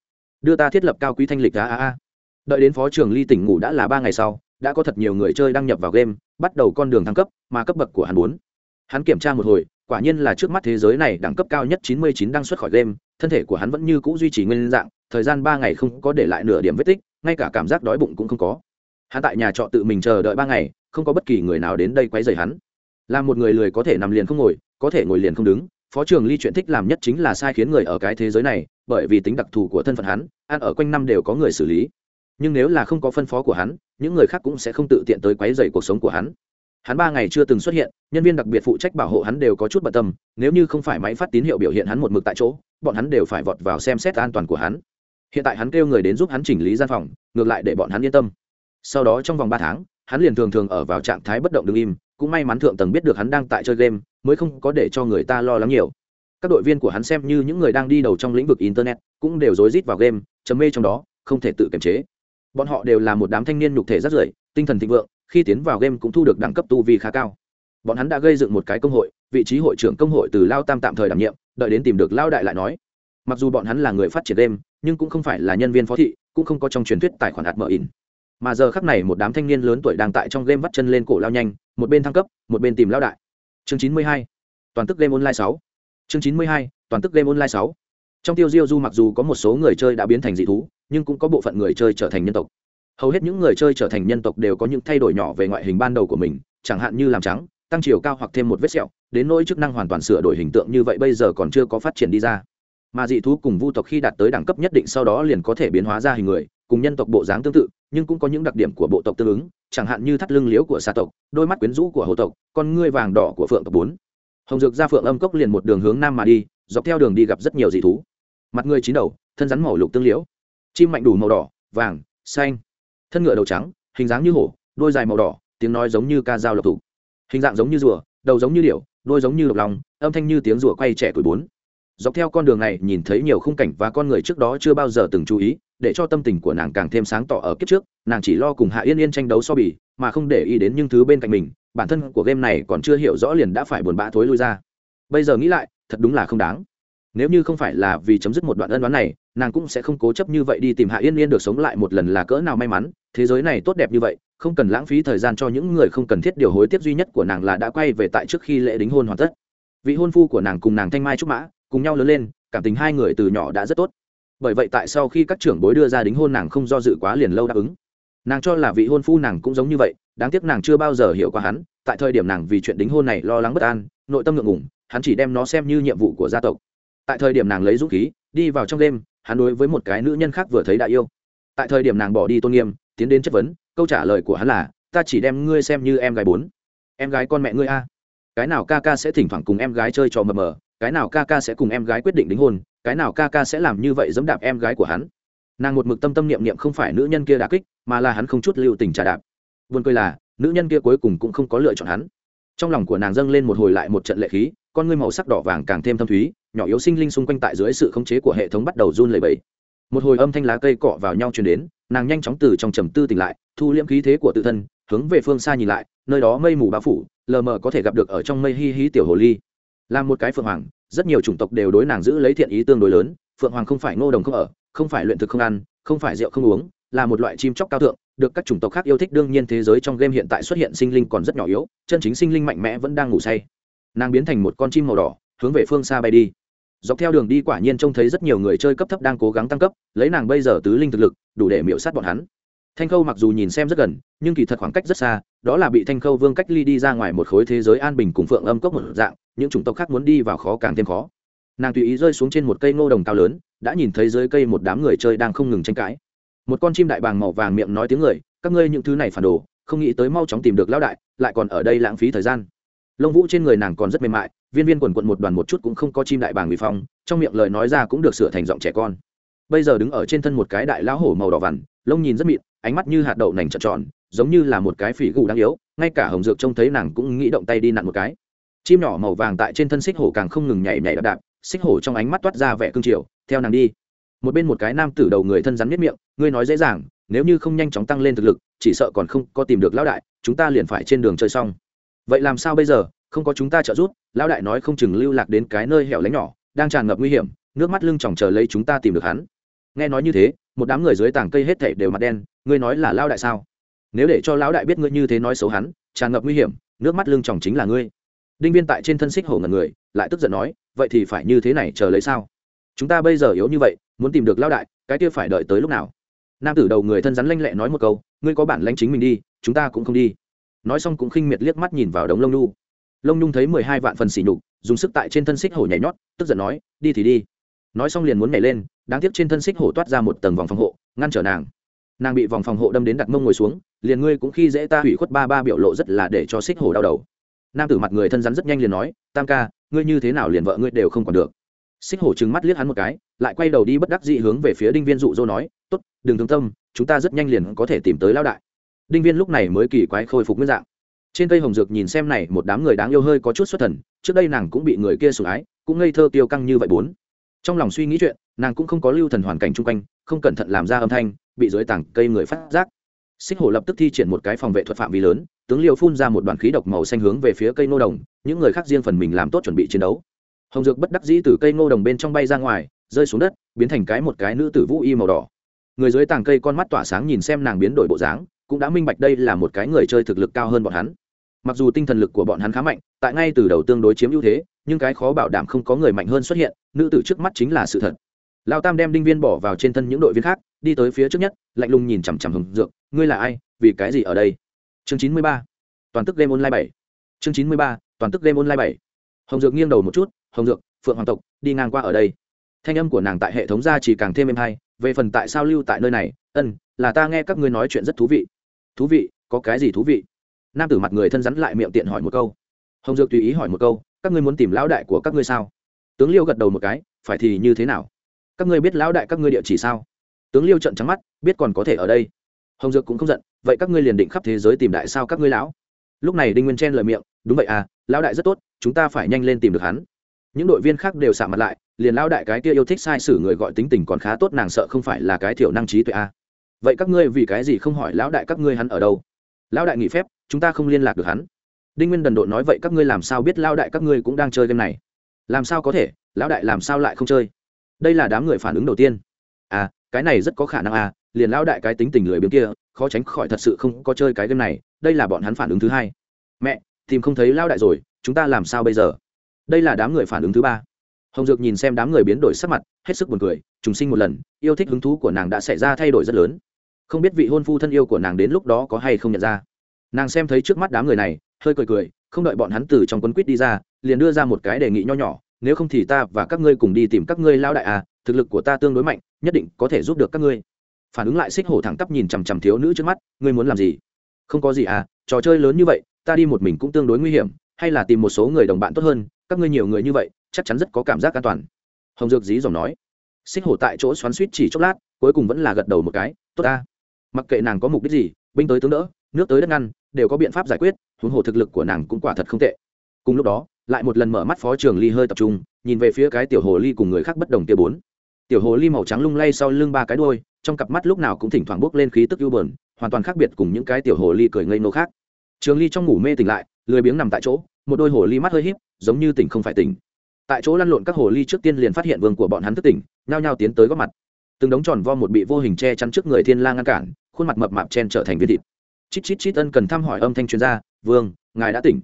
[SPEAKER 1] Đưa ta thiết lập cao quý thanh lịch a a a. Đợi đến phó trường ly tỉnh ngủ đã là ba ngày sau, đã có thật nhiều người chơi đăng nhập vào game, bắt đầu con đường thăng cấp, mà cấp bậc của hắn bốn. Hắn kiểm tra một hồi, quả nhiên là trước mắt thế giới này đẳng cấp cao nhất chín mươi chín đang xuất khỏi game, thân thể của hắn vẫn như cũ duy trì nguyên dạng thời gian ba ngày không có để lại nửa điểm vết tích, ngay cả cảm giác đói bụng cũng không có. Hắn tại nhà trọ tự mình chờ đợi ba ngày, không có bất kỳ người nào đến đây quấy rầy hắn. Là một người lười có thể nằm liền không ngồi, có thể ngồi liền không đứng. Phó trường ly chuyện thích làm nhất chính là sai khiến người ở cái thế giới này, bởi vì tính đặc thù của thân phận hắn, ăn ở quanh năm đều có người xử lý. Nhưng nếu là không có phân phó của hắn, những người khác cũng sẽ không tự tiện tới quấy rầy cuộc sống của hắn. Hắn ba ngày chưa từng xuất hiện, nhân viên đặc biệt phụ trách bảo hộ hắn đều có chút bận tâm, nếu như không phải máy phát tín hiệu biểu hiện hắn một mực tại chỗ, bọn hắn đều phải vọt vào xem xét an toàn của hắn hiện tại hắn kêu người đến giúp hắn chỉnh lý gian phòng, ngược lại để bọn hắn yên tâm. Sau đó trong vòng ba tháng, hắn liền thường thường ở vào trạng thái bất động đứng im, cũng may mắn thượng tầng biết được hắn đang tại chơi game, mới không có để cho người ta lo lắng nhiều. Các đội viên của hắn xem như những người đang đi đầu trong lĩnh vực internet, cũng đều rối rít vào game chấm mê trong đó, không thể tự kiềm chế. Bọn họ đều là một đám thanh niên nhục thể rất rưởi, tinh thần thịnh vượng, khi tiến vào game cũng thu được đẳng cấp tu vi khá cao. Bọn hắn đã gây dựng một cái công hội, vị trí hội trưởng công hội từ lao tam tạm thời đảm nhiệm, đợi đến tìm được lao đại lại nói. Mặc dù bọn hắn là người phát triển game nhưng cũng không phải là nhân viên phó thị, cũng không có trong truyền thuyết tài khoản hạt mở in. Mà giờ khắc này một đám thanh niên lớn tuổi đang tại trong game vắt chân lên cổ lao nhanh, một bên thăng cấp, một bên tìm lao đại. Chương chín mươi hai, toàn tức game online sáu. Chương chín mươi hai, toàn tức game online sáu. Trong tiêu diêu du mặc dù có một số người chơi đã biến thành dị thú, nhưng cũng có bộ phận người chơi trở thành nhân tộc. Hầu hết những người chơi trở thành nhân tộc đều có những thay đổi nhỏ về ngoại hình ban đầu của mình, chẳng hạn như làm trắng, tăng chiều cao hoặc thêm một vết sẹo, đến nỗi chức năng hoàn toàn sửa đổi hình tượng như vậy bây giờ còn chưa có phát triển đi ra mà dị thú cùng vu tộc khi đạt tới đẳng cấp nhất định sau đó liền có thể biến hóa ra hình người, cùng nhân tộc bộ dáng tương tự, nhưng cũng có những đặc điểm của bộ tộc tương ứng, chẳng hạn như thắt lưng liếu của xà tộc, đôi mắt quyến rũ của hồ tộc, con ngươi vàng đỏ của phượng tộc bốn. Hồng dược ra phượng âm cốc liền một đường hướng nam mà đi, dọc theo đường đi gặp rất nhiều dị thú. Mặt người chín đầu, thân rắn màu lục tương liễu. Chim mạnh đủ màu đỏ, vàng, xanh. Thân ngựa đầu trắng, hình dáng như hổ, đôi dài màu đỏ, tiếng nói giống như ca dao lộc thủ. Hình dạng giống như rùa, đầu giống như điểu, đôi giống như lộc lòng âm thanh như tiếng rùa quay trẻ tuổi bốn dọc theo con đường này nhìn thấy nhiều khung cảnh và con người trước đó chưa bao giờ từng chú ý, để cho tâm tình của nàng càng thêm sáng tỏ ở kiếp trước, nàng chỉ lo cùng hạ yên yên tranh đấu so bì, mà không để ý đến những thứ bên cạnh mình, bản thân của game này còn chưa hiểu rõ liền đã phải buồn bã thối lui ra. Bây giờ nghĩ lại, thật đúng là không đáng. Nếu như không phải là vì chấm dứt một đoạn ân đoán này, nàng cũng sẽ không cố chấp như vậy đi tìm hạ yên yên được sống lại một lần là cỡ nào may mắn, thế giới này tốt đẹp như vậy, không cần lãng phí thời gian cho những người không cần thiết. Điều hối tiếc duy nhất của nàng là đã quay về tại trước khi lễ đính hôn hoàn tất. Vị hôn phu của nàng cùng nàng thanh mai trúc mã cùng nhau lớn lên, cảm tình hai người từ nhỏ đã rất tốt. Bởi vậy tại sau khi các trưởng bối đưa ra đính hôn nàng không do dự quá liền lâu đáp ứng. Nàng cho là vị hôn phu nàng cũng giống như vậy, đáng tiếc nàng chưa bao giờ hiểu qua hắn, tại thời điểm nàng vì chuyện đính hôn này lo lắng bất an, nội tâm ngượng ngủng hắn chỉ đem nó xem như nhiệm vụ của gia tộc. Tại thời điểm nàng lấy dũng khí, đi vào trong đêm, hắn đối với một cái nữ nhân khác vừa thấy đã yêu. Tại thời điểm nàng bỏ đi tôn nghiêm, tiến đến chất vấn, câu trả lời của hắn là, ta chỉ đem ngươi xem như em gái bốn. Em gái con mẹ ngươi a. Cái nào ca ca sẽ thỉnh thoảng cùng em gái chơi trò mờ mờ cái nào ca ca sẽ cùng em gái quyết định đính hôn, cái nào ca ca sẽ làm như vậy dẫm đạp em gái của hắn. Nàng một mực tâm tâm niệm niệm không phải nữ nhân kia đà kích, mà là hắn không chút lưu tình trà đạp. Vườn cười là, nữ nhân kia cuối cùng cũng không có lựa chọn hắn. Trong lòng của nàng dâng lên một hồi lại một trận lệ khí, con ngươi màu sắc đỏ vàng càng thêm thâm thúy, nhỏ yếu sinh linh xung quanh tại dưới sự khống chế của hệ thống bắt đầu run lẩy bẩy. Một hồi âm thanh lá cây cọ vào nhau truyền đến, nàng nhanh chóng từ trong trầm tư tỉnh lại, thu liễm khí thế của tự thân, hướng về phương xa nhìn lại, nơi đó mây mù bao phủ, lờ mờ có thể gặp được ở trong mây hi hi tiểu hồ ly là một cái phượng hoàng, rất nhiều chủng tộc đều đối nàng giữ lấy thiện ý tương đối lớn, phượng hoàng không phải ngô đồng không ở, không phải luyện thực không ăn, không phải rượu không uống, là một loại chim chóc cao thượng, được các chủng tộc khác yêu thích, đương nhiên thế giới trong game hiện tại xuất hiện sinh linh còn rất nhỏ yếu, chân chính sinh linh mạnh mẽ vẫn đang ngủ say. Nàng biến thành một con chim màu đỏ, hướng về phương xa bay đi. Dọc theo đường đi quả nhiên trông thấy rất nhiều người chơi cấp thấp đang cố gắng tăng cấp, lấy nàng bây giờ tứ linh thực lực, đủ để miễu sát bọn hắn thanh khâu mặc dù nhìn xem rất gần, nhưng kỳ thật khoảng cách rất xa, đó là bị thanh khâu vương cách ly đi ra ngoài một khối thế giới an bình cùng phượng âm cốc một dạng, những chủng tộc khác muốn đi vào khó càng thêm khó. Nàng tùy ý rơi xuống trên một cây ngô đồng cao lớn, đã nhìn thấy dưới cây một đám người chơi đang không ngừng tranh cãi. Một con chim đại bàng màu vàng miệng nói tiếng người, các ngươi những thứ này phản đồ, không nghĩ tới mau chóng tìm được lão đại, lại còn ở đây lãng phí thời gian. Lông vũ trên người nàng còn rất mềm mại, viên viên quần quận một đoàn một chút cũng không có chim đại bàng bị phong, trong miệng lời nói ra cũng được sửa thành giọng trẻ con. Bây giờ đứng ở trên thân một cái đại lão hổ màu đỏ vằn lông nhìn rất mịn, ánh mắt như hạt đậu nành trợn tròn, giống như là một cái phỉ gù đáng yếu, ngay cả hồng dược trông thấy nàng cũng nghĩ động tay đi nặn một cái. Chim nhỏ màu vàng tại trên thân xích hổ càng không ngừng nhảy nhảy đạp đạp, xích hổ trong ánh mắt toát ra vẻ cương triều, theo nàng đi. Một bên một cái nam tử đầu người thân rắn miết miệng, ngươi nói dễ dàng, nếu như không nhanh chóng tăng lên thực lực, chỉ sợ còn không có tìm được lão đại, chúng ta liền phải trên đường chơi xong. Vậy làm sao bây giờ? Không có chúng ta trợ giúp, lão đại nói không chừng lưu lạc đến cái nơi hẻo lánh nhỏ, đang tràn ngập nguy hiểm, nước mắt lưng chòng chờ lấy chúng ta tìm được hắn nghe nói như thế, một đám người dưới tảng cây hết thảy đều mặt đen, ngươi nói là lão đại sao? Nếu để cho lão đại biết ngươi như thế nói xấu hắn, tràn ngập nguy hiểm, nước mắt lưng chòng chính là ngươi. Đinh viên tại trên thân xích hổ ngần người, lại tức giận nói, vậy thì phải như thế này chờ lấy sao? Chúng ta bây giờ yếu như vậy, muốn tìm được lão đại, cái kia phải đợi tới lúc nào? Nam tử đầu người thân rắn lanh lẹ nói một câu, ngươi có bản lãnh chính mình đi, chúng ta cũng không đi. Nói xong cũng khinh miệt liếc mắt nhìn vào đống lông nhu lông nhung thấy mười hai vạn phần xỉ nhục, dùng sức tại trên thân xích hổ nhảy nhót, tức giận nói, đi thì đi. Nói xong liền muốn nhảy lên đáng tiếc trên thân xích hổ toát ra một tầng vòng phòng hộ, ngăn trở nàng. Nàng bị vòng phòng hộ đâm đến đặt mông ngồi xuống, liền ngươi cũng khi dễ ta hủy khuất ba ba biểu lộ rất là để cho xích hổ đau đầu. Nam tử mặt người thân rắn rất nhanh liền nói, tam ca, ngươi như thế nào liền vợ ngươi đều không còn được. Xích hổ trừng mắt liếc hắn một cái, lại quay đầu đi bất đắc dị hướng về phía đinh viên dụ dỗ nói, tốt, đừng thương tâm, chúng ta rất nhanh liền có thể tìm tới lao đại. Đinh viên lúc này mới kỳ quái khôi phục nguyên dạng. Trên cây hồng dược nhìn xem này, một đám người đáng yêu hơi có chút xuất thần, trước đây nàng cũng bị người kia sủng ái, cũng ngây thơ tiêu căng như vậy bốn trong lòng suy nghĩ chuyện, nàng cũng không có lưu thần hoàn cảnh chung quanh, không cẩn thận làm ra âm thanh, bị dưới tảng cây người phát giác. Xích hổ lập tức thi triển một cái phòng vệ thuật phạm vi lớn, tướng liều phun ra một đoàn khí độc màu xanh hướng về phía cây ngô đồng, những người khác riêng phần mình làm tốt chuẩn bị chiến đấu. Hồng dược bất đắc dĩ từ cây ngô đồng bên trong bay ra ngoài, rơi xuống đất, biến thành cái một cái nữ tử vũ y màu đỏ. Người dưới tàng cây con mắt tỏa sáng nhìn xem nàng biến đổi bộ dáng, cũng đã minh bạch đây là một cái người chơi thực lực cao hơn bọn hắn mặc dù tinh thần lực của bọn hắn khá mạnh, tại ngay từ đầu tương đối chiếm ưu thế, nhưng cái khó bảo đảm không có người mạnh hơn xuất hiện, nữ tử trước mắt chính là sự thật. Lao tam đem đinh viên bỏ vào trên thân những đội viên khác, đi tới phía trước nhất, lạnh lùng nhìn chằm chằm hồng dược, ngươi là ai? Vì cái gì ở đây? Chương chín mươi ba. Toàn tức game online bảy. Chương chín mươi ba, toàn tức game online bảy. Hồng dược nghiêng đầu một chút, hồng dược, phượng hoàng tộc, đi ngang qua ở đây. Thanh âm của nàng tại hệ thống ra chỉ càng thêm êm hay, về phần tại sao lưu tại nơi này, ân, là ta nghe các ngươi nói chuyện rất thú vị. Thú vị? Có cái gì thú vị? Nam tử mặt người thân rắn lại miệng tiện hỏi một câu. Hồng dược tùy ý hỏi một câu, các ngươi muốn tìm lão đại của các ngươi sao? Tướng liêu gật đầu một cái, phải thì như thế nào? Các ngươi biết lão đại các ngươi địa chỉ sao? Tướng liêu trận trắng mắt, biết còn có thể ở đây. Hồng dược cũng không giận, vậy các ngươi liền định khắp thế giới tìm đại sao các ngươi lão? Lúc này đinh nguyên chen lời miệng, đúng vậy à lão đại rất tốt, chúng ta phải nhanh lên tìm được hắn. Những đội viên khác đều xả mặt lại, liền lão đại cái kia yêu thích sai sử người gọi tính tình còn khá tốt, nàng sợ không phải là cái thiểu năng trí tuệ à. vậy các ngươi vì cái gì không hỏi lão đại các ngươi hắn ở đâu? Lão đại nghỉ phép chúng ta không liên lạc được hắn. Đinh nguyên đần độn nói vậy, các ngươi làm sao biết lão đại các ngươi cũng đang chơi game này? Làm sao có thể? Lão đại làm sao lại không chơi? Đây là đám người phản ứng đầu tiên. À cái này rất có khả năng à liền lão đại cái tính tình lười biếng kia, khó tránh khỏi thật sự không có chơi cái game này, đây là bọn hắn phản ứng thứ hai. Mẹ, tìm không thấy lão đại rồi, chúng ta làm sao bây giờ? Đây là đám người phản ứng thứ ba. Hồng dược nhìn xem đám người biến đổi sắc mặt, hết sức buồn cười, trùng sinh một lần, yêu thích hứng thú của nàng đã xảy ra thay đổi rất lớn. Không biết vị hôn phu thân yêu của nàng đến lúc đó có hay không nhận ra nàng xem thấy trước mắt đám người này, hơi cười cười, không đợi bọn hắn từ trong quấn quýt đi ra, liền đưa ra một cái đề nghị nho nhỏ, nếu không thì ta và các ngươi cùng đi tìm các ngươi lao đại à thực lực của ta tương đối mạnh, nhất định có thể giúp được các ngươi. Phản ứng lại xích hổ thẳng tắp nhìn chằm chằm thiếu nữ trước mắt, ngươi muốn làm gì? Không có gì à trò chơi lớn như vậy, ta đi một mình cũng tương đối nguy hiểm, hay là tìm một số người đồng bạn tốt hơn, các ngươi nhiều người như vậy, chắc chắn rất có cảm giác an toàn. Hồng dược dí dòng nói. Xích hổ tại chỗ xoắn suýt chỉ chốc lát, cuối cùng vẫn là gật đầu một cái, tốt ta, mặc kệ nàng có mục đích gì, binh tới tướng đỡ, nước tới đất ngăn đều có biện pháp giải quyết, huống hồ thực lực của nàng cũng quả thật không tệ. Cùng lúc đó, lại một lần mở mắt phó trường ly hơi tập trung, nhìn về phía cái tiểu hồ ly cùng người khác bất đồng tia bốn. Tiểu hồ ly màu trắng lung lay sau lưng ba cái đôi trong cặp mắt lúc nào cũng thỉnh thoảng bốc lên khí tức ưu bờn hoàn toàn khác biệt cùng những cái tiểu hồ ly cười ngây nô khác. Trường ly trong ngủ mê tỉnh lại, lười biếng nằm tại chỗ, một đôi hồ ly mắt hơi híp, giống như tỉnh không phải tỉnh. Tại chỗ lăn lộn các hồ ly trước tiên liền phát hiện vương của bọn hắn thức tỉnh, nhao nhao tiến tới góp mặt. Từng đống tròn vo một bị vô hình che chắn trước người thiên la ngăn cản, khuôn mặt mập mạp chen trở thành viên thịt chít chít chít ân cần thăm hỏi âm thanh chuyên gia vương, ngài đã tỉnh.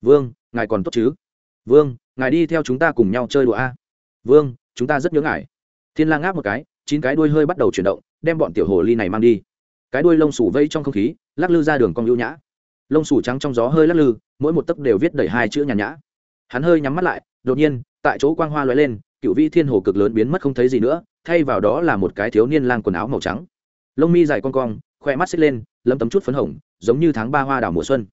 [SPEAKER 1] Vương, ngài còn tốt chứ? Vương, ngài đi theo chúng ta cùng nhau chơi đùa a. Vương, chúng ta rất nhớ ngài. Thiên Lang ngáp một cái, chín cái đuôi hơi bắt đầu chuyển động, đem bọn tiểu hồ ly này mang đi. Cái đuôi lông sủ vây trong không khí, lắc lư ra đường cong ưu nhã. Lông sủ trắng trong gió hơi lắc lư, mỗi một tấc đều viết đầy hai chữ nhàn nhã. Hắn hơi nhắm mắt lại, đột nhiên, tại chỗ quang hoa lóe lên, cựu vi thiên hồ cực lớn biến mất không thấy gì nữa, thay vào đó là một cái thiếu niên lang quần áo màu trắng. Lông mi dài con cong, khoe mắt xích lên lấm tấm chút phấn hồng, giống như tháng ba hoa đào mùa xuân.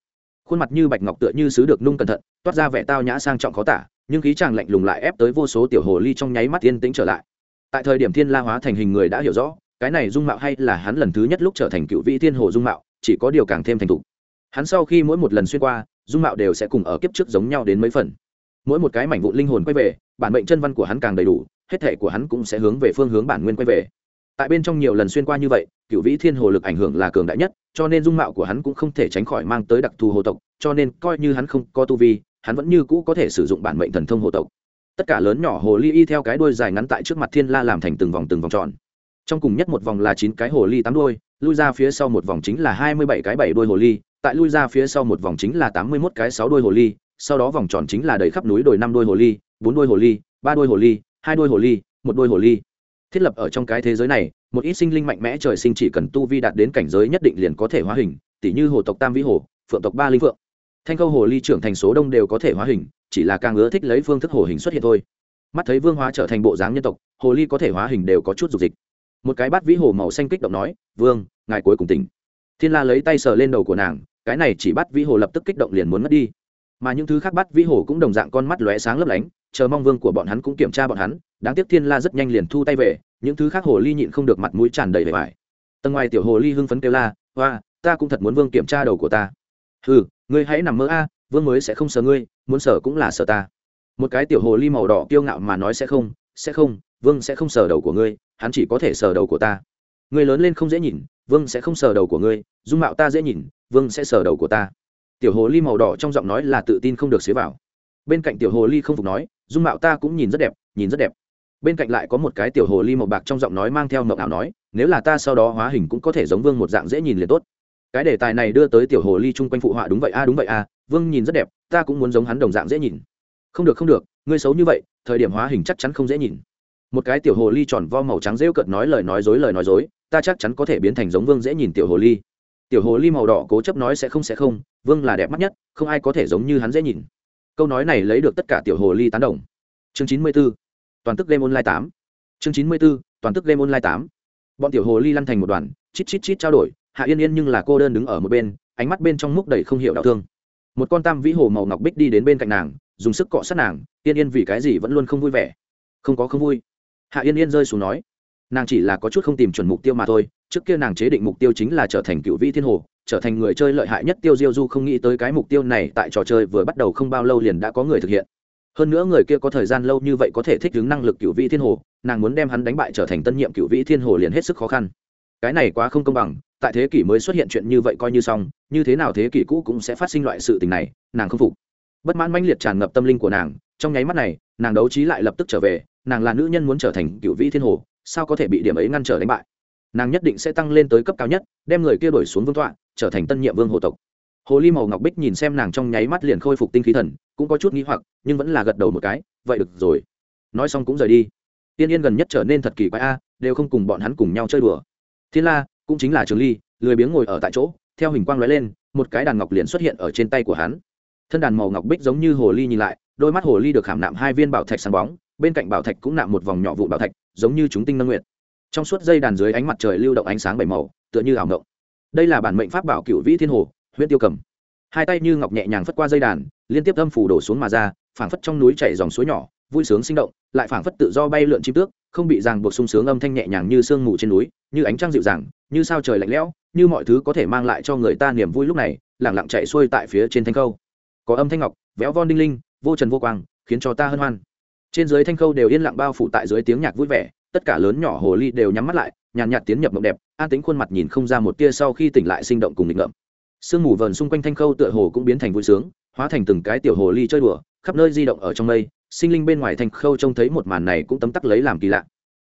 [SPEAKER 1] Khuôn mặt như bạch ngọc tựa như sứ được nung cẩn thận, toát ra vẻ tao nhã sang trọng khó tả, nhưng khí chàng lạnh lùng lại ép tới vô số tiểu hồ ly trong nháy mắt yên tĩnh trở lại. Tại thời điểm thiên la hóa thành hình người đã hiểu rõ, cái này dung mạo hay là hắn lần thứ nhất lúc trở thành cựu vị thiên hồ dung mạo, chỉ có điều càng thêm thành thục. Hắn sau khi mỗi một lần xuyên qua, dung mạo đều sẽ cùng ở kiếp trước giống nhau đến mấy phần. Mỗi một cái mảnh vụ linh hồn quay về, bản mệnh chân văn của hắn càng đầy đủ, hết thể của hắn cũng sẽ hướng về phương hướng bản nguyên quay về tại bên trong nhiều lần xuyên qua như vậy cựu vĩ thiên hồ lực ảnh hưởng là cường đại nhất, cho nên dung mạo của hắn cũng không thể tránh khỏi mang tới đặc thù hồ tộc, cho nên coi như hắn không có tu vi, hắn vẫn như cũ có thể sử dụng bản mệnh thần thông hồ tộc. Tất cả lớn nhỏ hồ ly y theo cái đuôi dài ngắn tại trước mặt thiên la làm thành từng vòng từng vòng tròn. Trong cùng nhất một vòng là chín cái hồ ly tám đuôi, lui ra phía sau một vòng chính là hai mươi bảy cái bảy đuôi hồ ly, tại lui ra phía sau một vòng chính là tám mươi mốt cái sáu đuôi hồ ly, sau đó vòng tròn chính là đầy khắp núi đồi năm đuôi hồ ly, bốn đuôi hồ ly, ba đuôi hồ ly, hai đuôi hồ ly, một đuôi hồ ly thiết lập ở trong cái thế giới này, một ít sinh linh mạnh mẽ trời sinh chỉ cần tu vi đạt đến cảnh giới nhất định liền có thể hóa hình tỷ như hồ tộc tam vĩ hồ, phượng tộc ba linh phượng. Thanh câu hồ ly trưởng thành số đông đều có thể hóa hình, chỉ là càng ưa thích lấy phương thức hồ hình xuất hiện thôi. Mắt thấy vương hóa trở thành bộ dáng nhân tộc, hồ ly có thể hóa hình đều có chút dục dịch. Một cái bát vĩ hồ màu xanh kích động nói, vương, ngài cuối cùng tỉnh. Thiên la lấy tay sờ lên đầu của nàng, cái này chỉ bắt vĩ hồ lập tức kích động liền muốn mất đi. Mà những thứ khác bắt vĩ hồ cũng đồng dạng con mắt lóe sáng lấp lánh, chờ mong vương của bọn hắn cũng kiểm tra bọn hắn đáng tiếc thiên la rất nhanh liền thu tay về, những thứ khác hồ ly nhịn không được mặt mũi tràn đầy vẻ vải. Tầng ngoài tiểu hồ ly hưng phấn kêu la hoa ta cũng thật muốn vương kiểm tra đầu của ta. Ừ ngươi hãy nằm mơ a, vương mới sẽ không sợ ngươi, muốn sợ cũng là sợ ta. Một cái tiểu hồ ly màu đỏ kiêu ngạo mà nói sẽ không sẽ không, vương sẽ không sờ đầu của ngươi, hắn chỉ có thể sờ đầu của ta. Ngươi lớn lên không dễ nhìn, vương sẽ không sờ đầu của ngươi, dung mạo ta dễ nhìn, vương sẽ sờ đầu của ta. Tiểu hồ ly màu đỏ trong giọng nói là tự tin không được xế vào. Bên cạnh tiểu hồ ly không phục nói, dung mạo ta cũng nhìn rất đẹp, nhìn rất đẹp bên cạnh lại có một cái tiểu hồ ly màu bạc trong giọng nói mang theo mộng ảo nói, nếu là ta sau đó hóa hình cũng có thể giống vương một dạng dễ nhìn liền tốt. Cái đề tài này đưa tới tiểu hồ ly chung quanh phụ họa, đúng vậy a, đúng vậy a, vương nhìn rất đẹp, ta cũng muốn giống hắn đồng dạng dễ nhìn. Không được không được, ngươi xấu như vậy, thời điểm hóa hình chắc chắn không dễ nhìn. Một cái tiểu hồ ly tròn vo màu trắng rêu cợt nói lời nói dối, lời nói dối, ta chắc chắn có thể biến thành giống vương dễ nhìn tiểu hồ ly. Tiểu hồ ly màu đỏ cố chấp nói sẽ không sẽ không, vương là đẹp mắt nhất, không ai có thể giống như hắn dễ nhìn. Câu nói này lấy được tất cả tiểu hồ ly tán đồng. Chương chín mươi b ố toàn tức game online tám. Chương chín mươi b ố toàn tức game online tám. Bọn tiểu hồ ly lăn thành một đoàn, chít chít chít trao đổi, hạ yên yên nhưng là cô đơn đứng ở một bên, ánh mắt bên trong múc đầy không hiểu đau thương. Một con tam vĩ hồ màu ngọc bích đi đến bên cạnh nàng, dùng sức cọ sát nàng, yên yên vì cái gì vẫn luôn không vui vẻ? Không có không vui. Hạ yên yên rơi xuống nói, nàng chỉ là có chút không tìm chuẩn mục tiêu mà thôi, trước kia nàng chế định mục tiêu chính là trở thành cựu vĩ thiên hồ, trở thành người chơi lợi hại nhất tiêu diêu du không nghĩ tới cái mục tiêu này tại trò chơi vừa bắt đầu không bao lâu liền đã có người thực hiện hơn nữa người kia có thời gian lâu như vậy có thể thích ứng năng lực cựu vĩ thiên hồ, nàng muốn đem hắn đánh bại trở thành tân nhiệm cựu vĩ thiên hồ liền hết sức khó khăn. Cái này quá không công bằng, tại thế kỷ mới xuất hiện chuyện như vậy coi như xong, như thế nào thế kỷ cũ cũng sẽ phát sinh loại sự tình này, nàng không phục. Bất mãn mãnh liệt tràn ngập tâm linh của nàng, trong nháy mắt này, nàng đấu trí lại lập tức trở về, nàng là nữ nhân muốn trở thành cựu vĩ thiên hồ, sao có thể bị điểm ấy ngăn trở đánh bại? Nàng nhất định sẽ tăng lên tới cấp cao nhất, đem người kia đổi xuống vương tọa, trở thành tân nhiệm vương hồ tộc hồ ly màu ngọc bích nhìn xem nàng trong nháy mắt liền khôi phục tinh khí thần, cũng có chút n g h i hoặc, nhưng vẫn là gật đầu một cái, vậy được rồi. Nói xong cũng rời đi. Tiên yên gần nhất trở nên thật kỳ quái a, đều không cùng bọn hắn cùng nhau chơi đùa. Thiên la, cũng chính là trường ly, lười biếng ngồi ở tại chỗ, theo hình quang lóe lên, một cái đàn ngọc liền xuất hiện ở trên tay của hắn. Thân đàn màu ngọc bích giống như hồ ly nhìn lại, đôi mắt hồ ly được khảm nạm hai viên bảo thạch sáng bóng, bên cạnh bảo thạch cũng nạm một vòng nhỏ vụ bảo thạch, giống như chúng tinh nâng nguyện trong suốt dây đàn dưới ánh mặt trời lưu động ánh sáng bảy màu, tựa như ảo ngộng. Đây là bản mệnh pháp bảo cựu vĩ thiên hồ huyện tiêu cầm. Hai tay như ngọc nhẹ nhàng phất qua dây đàn, liên tiếp âm phủ đổ xuống mà ra, phảng phất trong núi chảy dòng suối nhỏ, vui sướng sinh động, lại phảng phất tự do bay lượn chim tước, không bị ràng buộc sung sướng âm thanh nhẹ nhàng như sương mù trên núi, như ánh trăng dịu dàng, như sao trời lạnh lẽo, như mọi thứ có thể mang lại cho người ta niềm vui lúc này lẳng lặng chạy xuôi tại phía trên thanh khâu. Có âm thanh ngọc, véo von đinh linh, vô trần vô quang, khiến cho ta hân hoan. Trên dưới thanh khâu đều yên lặng bao phủ tại dưới tiếng nhạc vui vẻ, tất cả lớn nhỏ hồ ly đều nhắm mắt lại, nhàn nhạt tiến nhập mộng đẹp, an tính khuôn mặt nhìn không ra một tia sau khi tỉnh lại sinh động cùng nghịch ngợm sương mù vờn xung quanh thanh khâu tựa hồ cũng biến thành vui sướng, hóa thành từng cái tiểu hồ ly chơi đùa, khắp nơi di động ở trong mây, sinh linh bên ngoài thanh khâu trông thấy một màn này cũng tấm tắc lấy làm kỳ lạ.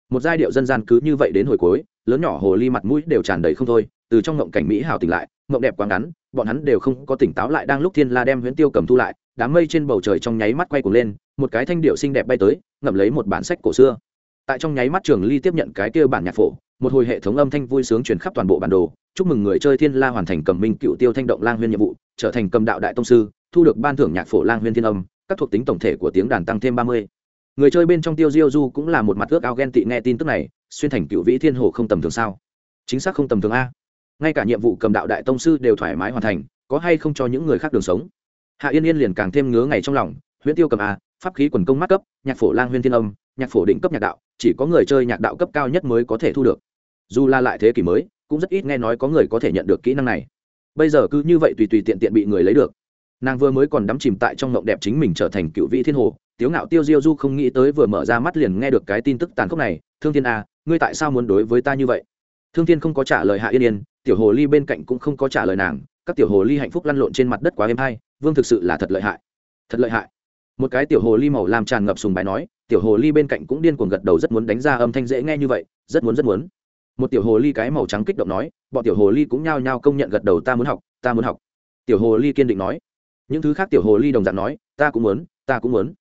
[SPEAKER 1] Một giai điệu dân gian cứ như vậy đến hồi cuối, lớn nhỏ hồ ly mặt mũi đều tràn đầy không thôi, từ trong ngộng cảnh mỹ hảo tỉnh lại, ngộng đẹp quá ngắn, bọn hắn đều không có tỉnh táo lại đang lúc thiên la đem huyễn tiêu cầm thu lại, đám mây trên bầu trời trong nháy mắt quay cuồng lên, một cái thanh điệu xinh đẹp bay tới, ngậm lấy một bản sách cổ xưa. Tại trong nháy mắt trường ly tiếp nhận cái kia bản nhạc phổ một hồi hệ thống âm thanh vui sướng truyền khắp toàn bộ bản đồ. Chúc mừng người chơi thiên la hoàn thành cầm minh cựu tiêu thanh động lang huyên nhiệm vụ, trở thành cầm đạo đại tông sư, thu được ban thưởng nhạc phổ lang huyên thiên âm, các thuộc tính tổng thể của tiếng đàn tăng thêm ba mươi. Người chơi bên trong tiêu diêu du cũng là một mặt ước ao ghen tị nghe tin tức này, xuyên thành cựu vĩ thiên hồ không tầm thường sao? Chính xác không tầm thường a. Ngay cả nhiệm vụ cầm đạo đại tông sư đều thoải mái hoàn thành, có hay không cho những người khác đường sống? Hạ yên yên liền càng thêm ngứa ngày trong lòng, huyễn tiêu cầm a, pháp khí quần công mát cấp, nhạc phổ lang huyên thiên âm, nhạc phổ định cấp nhạc đạo, chỉ có người chơi nhạc đạo cấp cao nhất mới có thể thu được dù là lại thế kỷ mới cũng rất ít nghe nói có người có thể nhận được kỹ năng này. Bây giờ cứ như vậy tùy tùy tiện tiện bị người lấy được. Nàng vừa mới còn đắm chìm tại trong mộng đẹp chính mình trở thành cựu vị thiên hồ tiếu ngạo tiêu diêu du không nghĩ tới vừa mở ra mắt liền nghe được cái tin tức tàn khốc này thương thiên a à, ngươi tại sao muốn đối với ta như vậy? Thương thiên không có trả lời hạ yên yên tiểu hồ ly bên cạnh cũng không có trả lời nàng các tiểu hồ ly hạnh phúc lăn lộn trên mặt đất quá êm hay vương thực sự là thật lợi hại thật lợi hại. Một cái tiểu hồ ly màu làm tràn ngập sùng bài nói tiểu hồ ly bên cạnh cũng điên cuồng gật đầu rất muốn đánh ra âm thanh dễ nghe như vậy rất muốn rất muốn một tiểu hồ ly cái màu trắng kích động nói, bọn tiểu hồ ly cũng nhao nhao công nhận gật đầu, ta muốn học, ta muốn học. Tiểu hồ ly kiên định nói. Những thứ khác tiểu hồ ly đồng dạng nói, ta cũng muốn, ta cũng muốn.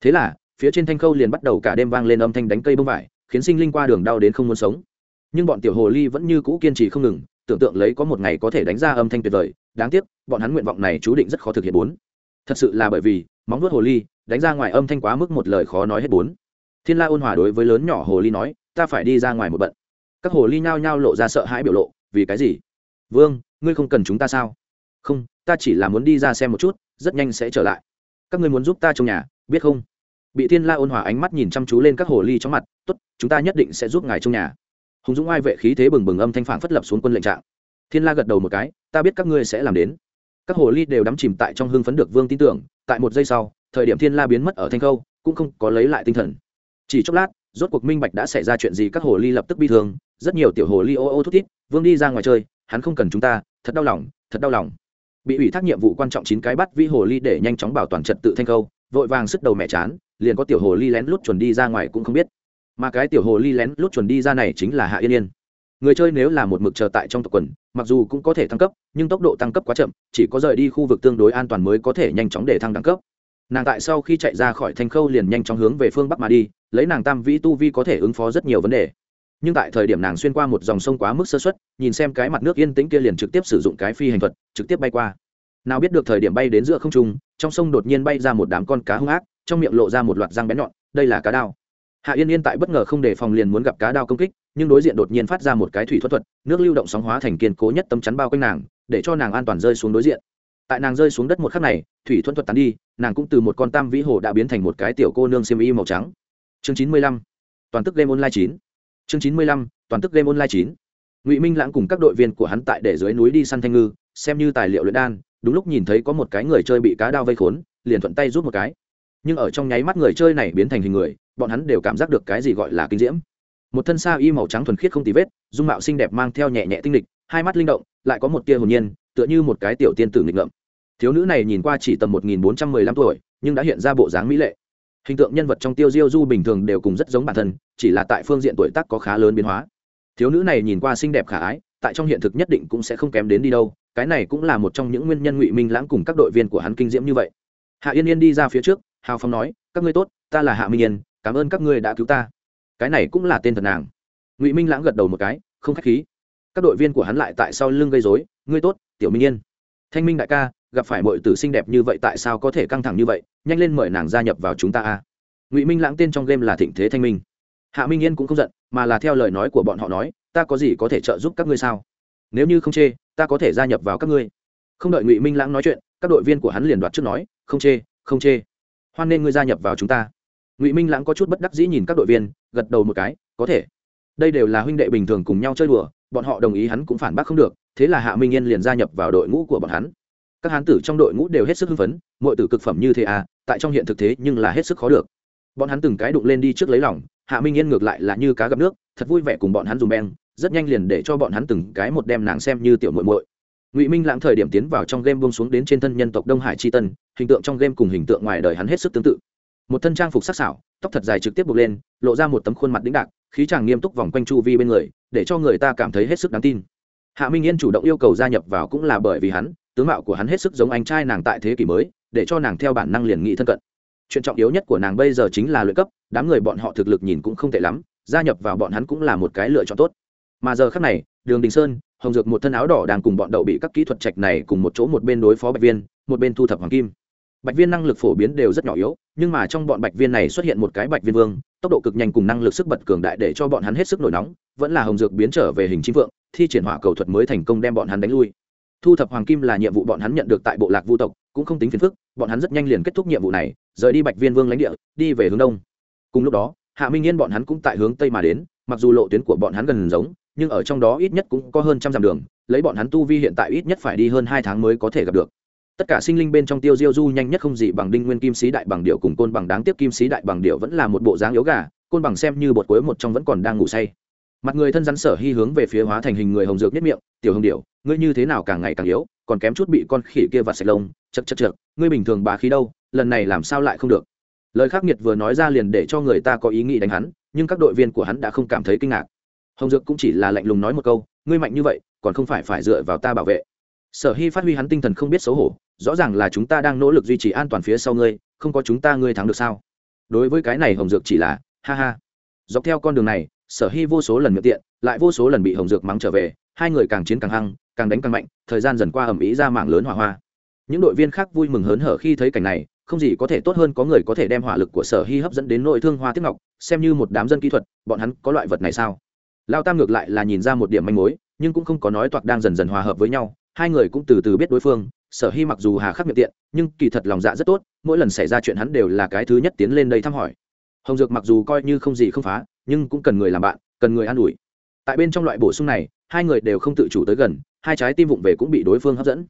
[SPEAKER 1] Thế là, phía trên thanh khâu liền bắt đầu cả đêm vang lên âm thanh đánh cây bông vải, khiến sinh linh qua đường đau đến không muốn sống. Nhưng bọn tiểu hồ ly vẫn như cũ kiên trì không ngừng, tưởng tượng lấy có một ngày có thể đánh ra âm thanh tuyệt vời. Đáng tiếc, bọn hắn nguyện vọng này chú định rất khó thực hiện bốn. Thật sự là bởi vì, móng vuốt hồ ly, đánh ra ngoài âm thanh quá mức một lời khó nói hết bốn. Thiên la ôn hòa đối với lớn nhỏ hồ ly nói, ta phải đi ra ngoài một bận các hồ ly nhao nhao lộ ra sợ hãi biểu lộ, vì cái gì? Vương, ngươi không cần chúng ta sao? Không, ta chỉ là muốn đi ra xem một chút, rất nhanh sẽ trở lại. Các ngươi muốn giúp ta trong nhà, biết không? Bị thiên la ôn hòa ánh mắt nhìn chăm chú lên các hồ ly trong mặt, tốt, chúng ta nhất định sẽ giúp ngài trong nhà. Hùng dũng ai vệ khí thế bừng bừng âm thanh phản phất lập xuống quân lệnh trạng. Thiên la gật đầu một cái, ta biết các ngươi sẽ làm đến. Các hồ ly đều đắm chìm tại trong hưng phấn được vương tin tưởng, tại một giây sau, thời điểm thiên la biến mất ở thanh khâu, cũng không có lấy lại tinh thần. Chỉ chốc lát, rốt cuộc minh bạch đã xảy ra chuyện gì các hồ ly lập tức bi thương rất nhiều tiểu hồ ly ô ô thút thít, vương đi ra ngoài chơi, hắn không cần chúng ta, thật đau lòng, thật đau lòng. Bị ủy thác nhiệm vụ quan trọng chín cái bắt vĩ hồ ly để nhanh chóng bảo toàn trật tự thanh câu vội vàng sức đầu mẹ chán, liền có tiểu hồ ly lén lút chuẩn đi ra ngoài cũng không biết. Mà cái tiểu hồ ly lén lút chuẩn đi ra này chính là hạ yên yên. Người chơi nếu là một mực chờ tại trong tộc quần, mặc dù cũng có thể thăng cấp, nhưng tốc độ tăng cấp quá chậm, chỉ có rời đi khu vực tương đối an toàn mới có thể nhanh chóng để thăng đẳng cấp. Nàng tại sau khi chạy ra khỏi thanh khâu liền nhanh chóng hướng về phương bắc mà đi, lấy nàng tam vĩ tu vi có thể ứng phó rất nhiều vấn đề nhưng tại thời điểm nàng xuyên qua một dòng sông quá mức sơ xuất nhìn xem cái mặt nước yên tĩnh kia liền trực tiếp sử dụng cái phi hành thuật, trực tiếp bay qua. Nào biết được thời điểm bay đến giữa không trung, trong sông đột nhiên bay ra một đám con cá hung ác, trong miệng lộ ra một loạt răng bén nhọn, đây là cá đao. Hạ yên yên tại bất ngờ không đề phòng liền muốn gặp cá đao công kích, nhưng đối diện đột nhiên phát ra một cái thủy thuật thuật, nước lưu động sóng hóa thành kiên cố nhất tấm chắn bao quanh nàng, để cho nàng an toàn rơi xuống đối diện. Tại nàng rơi xuống đất một khắc này, thủy thuận thuật tán đi, nàng cũng từ một con tam vĩ hồ đã biến thành một cái tiểu cô nương xiêm y màu trắng. Chương chín mươi lăm, toàn tức game online chín chương chín mươi lăm, toàn tức game online chín. Ngụy minh lãng cùng các đội viên của hắn tại để dưới núi đi săn thanh ngư, xem như tài liệu luyện đan, đúng lúc nhìn thấy có một cái người chơi bị cá đao vây khốn, liền thuận tay rút một cái. Nhưng ở trong nháy mắt người chơi này biến thành hình người, bọn hắn đều cảm giác được cái gì gọi là kinh diễm. Một thân xa y màu trắng thuần khiết không tì vết, dung mạo xinh đẹp mang theo nhẹ nhẹ tinh lịch, hai mắt linh động, lại có một tia hồn nhiên, tựa như một cái tiểu tiên tử nghịch ngợm. Thiếu nữ này nhìn qua chỉ tầm một nghìn bốn trăm mười lăm tuổi, nhưng đã hiện ra bộ dáng mỹ lệ hình tượng nhân vật trong tiêu diêu du bình thường đều cùng rất giống bản thân, chỉ là tại phương diện tuổi tác có khá lớn biến hóa. Thiếu nữ này nhìn qua xinh đẹp khả ái, tại trong hiện thực nhất định cũng sẽ không kém đến đi đâu, cái này cũng là một trong những nguyên nhân ngụy minh lãng cùng các đội viên của hắn kinh diễm như vậy. Hạ yên yên đi ra phía trước, hào phong nói, các ngươi tốt, ta là hạ minh yên, cảm ơn các ngươi đã cứu ta. Cái này cũng là tên thật nàng. Ngụy minh lãng gật đầu một cái, không k h á c h khí. Các đội viên của hắn lại tại sau lưng gây dối ngươi tốt, tiểu minh yên. Thanh minh đại ca gặp phải mọi tử xinh đẹp như vậy tại sao có thể căng thẳng như vậy? Nhanh lên mời nàng gia nhập vào chúng ta a. Ngụy minh lãng tên trong game là thịnh thế thanh minh. Hạ minh yên cũng không giận, mà là theo lời nói của bọn họ nói, ta có gì có thể trợ giúp các ngươi sao? Nếu như không chê, ta có thể gia nhập vào các ngươi. Không đợi ngụy minh lãng nói chuyện, các đội viên của hắn liền đoạt trước nói, không chê không chê. Hoan nên ngươi gia nhập vào chúng ta. Ngụy minh lãng có chút bất đắc dĩ nhìn các đội viên, gật đầu một cái, có thể. Đây đều là huynh đệ bình thường cùng nhau chơi đùa, bọn họ đồng ý hắn cũng phản bác không được, thế là hạ minh yên liền gia nhập vào đội ngũ của bọn hắn các hán tử trong đội ngũ đều hết sức hưng phấn, mọi tử cực phẩm như thế à tại trong hiện thực thế nhưng là hết sức khó được. Bọn hắn từng cái đụng lên đi trước lấy lòng, hạ minh yên ngược lại là như cá gặp nước, thật vui vẻ cùng bọn hắn dùng beng, rất nhanh liền để cho bọn hắn từng cái một đem nàng xem như tiểu muội muội. Ngụy minh lãng thời điểm tiến vào trong game bông xuống đến trên thân nhân tộc đông hải c h i tân, hình tượng trong game cùng hình tượng ngoài đời hắn hết sức tương tự. Một thân trang phục sắc sảo, tóc thật dài trực tiếp buộc lên, lộ ra một tấm khuôn mặt đĩnh đạc, khí chàng nghiêm túc vòng quanh chu vi bên người, để cho người ta cảm thấy hết sức đáng tin. Hạ minh yên chủ động yêu cầu gia nhập vào cũng là bởi vì hắn tướng mạo của hắn hết sức giống anh trai nàng tại thế kỷ mới, để cho nàng theo bản năng liền nghị thân cận. Chuyện trọng yếu nhất của nàng bây giờ chính là luyện cấp, đám người bọn họ thực lực nhìn cũng không tệ lắm, gia nhập vào bọn hắn cũng là một cái lựa chọn tốt. Mà giờ khác này, đường đình sơn, hồng dược một thân áo đỏ đang cùng bọn đậu bị các kỹ thuật trạch này cùng một chỗ một bên đối phó bạch viên, một bên thu thập hoàng kim. Bạch viên năng lực phổ biến đều rất nhỏ yếu, nhưng mà trong bọn bạch viên này xuất hiện một cái bạch viên vương, tốc độ cực nhanh cùng năng lực sức bật cường đại để cho bọn hắn hết sức nổi nóng, vẫn là hồng dược biến trở về hình chim phượng thi triển hỏa cầu thuật mới thành công đem bọn hắn đánh lui thu thập hoàng kim là nhiệm vụ bọn hắn nhận được tại bộ lạc vu tộc, cũng không tính phiền phức, bọn hắn rất nhanh liền kết thúc nhiệm vụ này, rời đi bạch viên vương lãnh địa, đi về hướng đông. Cùng lúc đó, hạ minh yên bọn hắn cũng tại hướng tây mà đến, mặc dù lộ tuyến của bọn hắn gần giống, nhưng ở trong đó ít nhất cũng có hơn trăm dặm đường, lấy bọn hắn tu vi hiện tại ít nhất phải đi hơn hai tháng mới có thể gặp được. Tất cả sinh linh bên trong tiêu diêu du nhanh nhất không gì bằng đinh nguyên kim sĩ đại bằng điệu cùng côn bằng đáng tiếc kim sĩ đại bằng điệu vẫn là một bộ dáng yếu gà, côn bằng xem như bột cuối một trong vẫn còn đang ngủ say mặt người thân rắn sở hy hướng về phía hóa thành hình người hồng dược nhất miệng, tiểu hồng điệu ngươi như thế nào càng ngày càng yếu, còn kém chút bị con khỉ kia vặt sạch lông. Chật chật chật ngươi bình thường bà khí đâu, lần này làm sao lại không được? Lời khắc nghiệt vừa nói ra liền để cho người ta có ý nghĩ đánh hắn, nhưng các đội viên của hắn đã không cảm thấy kinh ngạc. Hồng dược cũng chỉ là lạnh lùng nói một câu, ngươi mạnh như vậy, còn không phải phải dựa vào ta bảo vệ. Sở hy phát huy hắn tinh thần không biết xấu hổ, rõ ràng là chúng ta đang nỗ lực duy trì an toàn phía sau ngươi, không có chúng ta ngươi thắng được sao? Đối với cái này hồng dược chỉ là, ha ha. Dọc theo con đường này sở hy vô số lần miệng tiện, lại vô số lần bị hồng dược mắng trở về, hai người càng chiến càng hăng, càng đánh càng mạnh, thời gian dần qua ầm ĩ ra mạng lớn hỏa hoa. Những đội viên khác vui mừng hớn hở khi thấy cảnh này, không gì có thể tốt hơn có người có thể đem hỏa lực của sở hy hấp dẫn đến nội thương hoa tiếp ngọc, xem như một đám dân kỹ thuật, bọn hắn có loại vật này sao? Lao tam ngược lại là nhìn ra một điểm manh mối, nhưng cũng không có nói toạc đang dần dần hòa hợp với nhau, hai người cũng từ từ biết đối phương, sở hy mặc dù hà khắc miệng tiện, nhưng kỳ thật lòng dạ rất tốt, mỗi lần xảy ra chuyện hắn đều là cái thứ nhất tiến lên đây thăm hỏi. Hồng dược mặc dù coi như không gì không phá nhưng cũng cần người làm bạn, cần người an ủi. Tại bên trong loại bổ sung này, hai người đều không tự chủ tới gần, hai trái tim vụng về cũng bị đối phương hấp dẫn.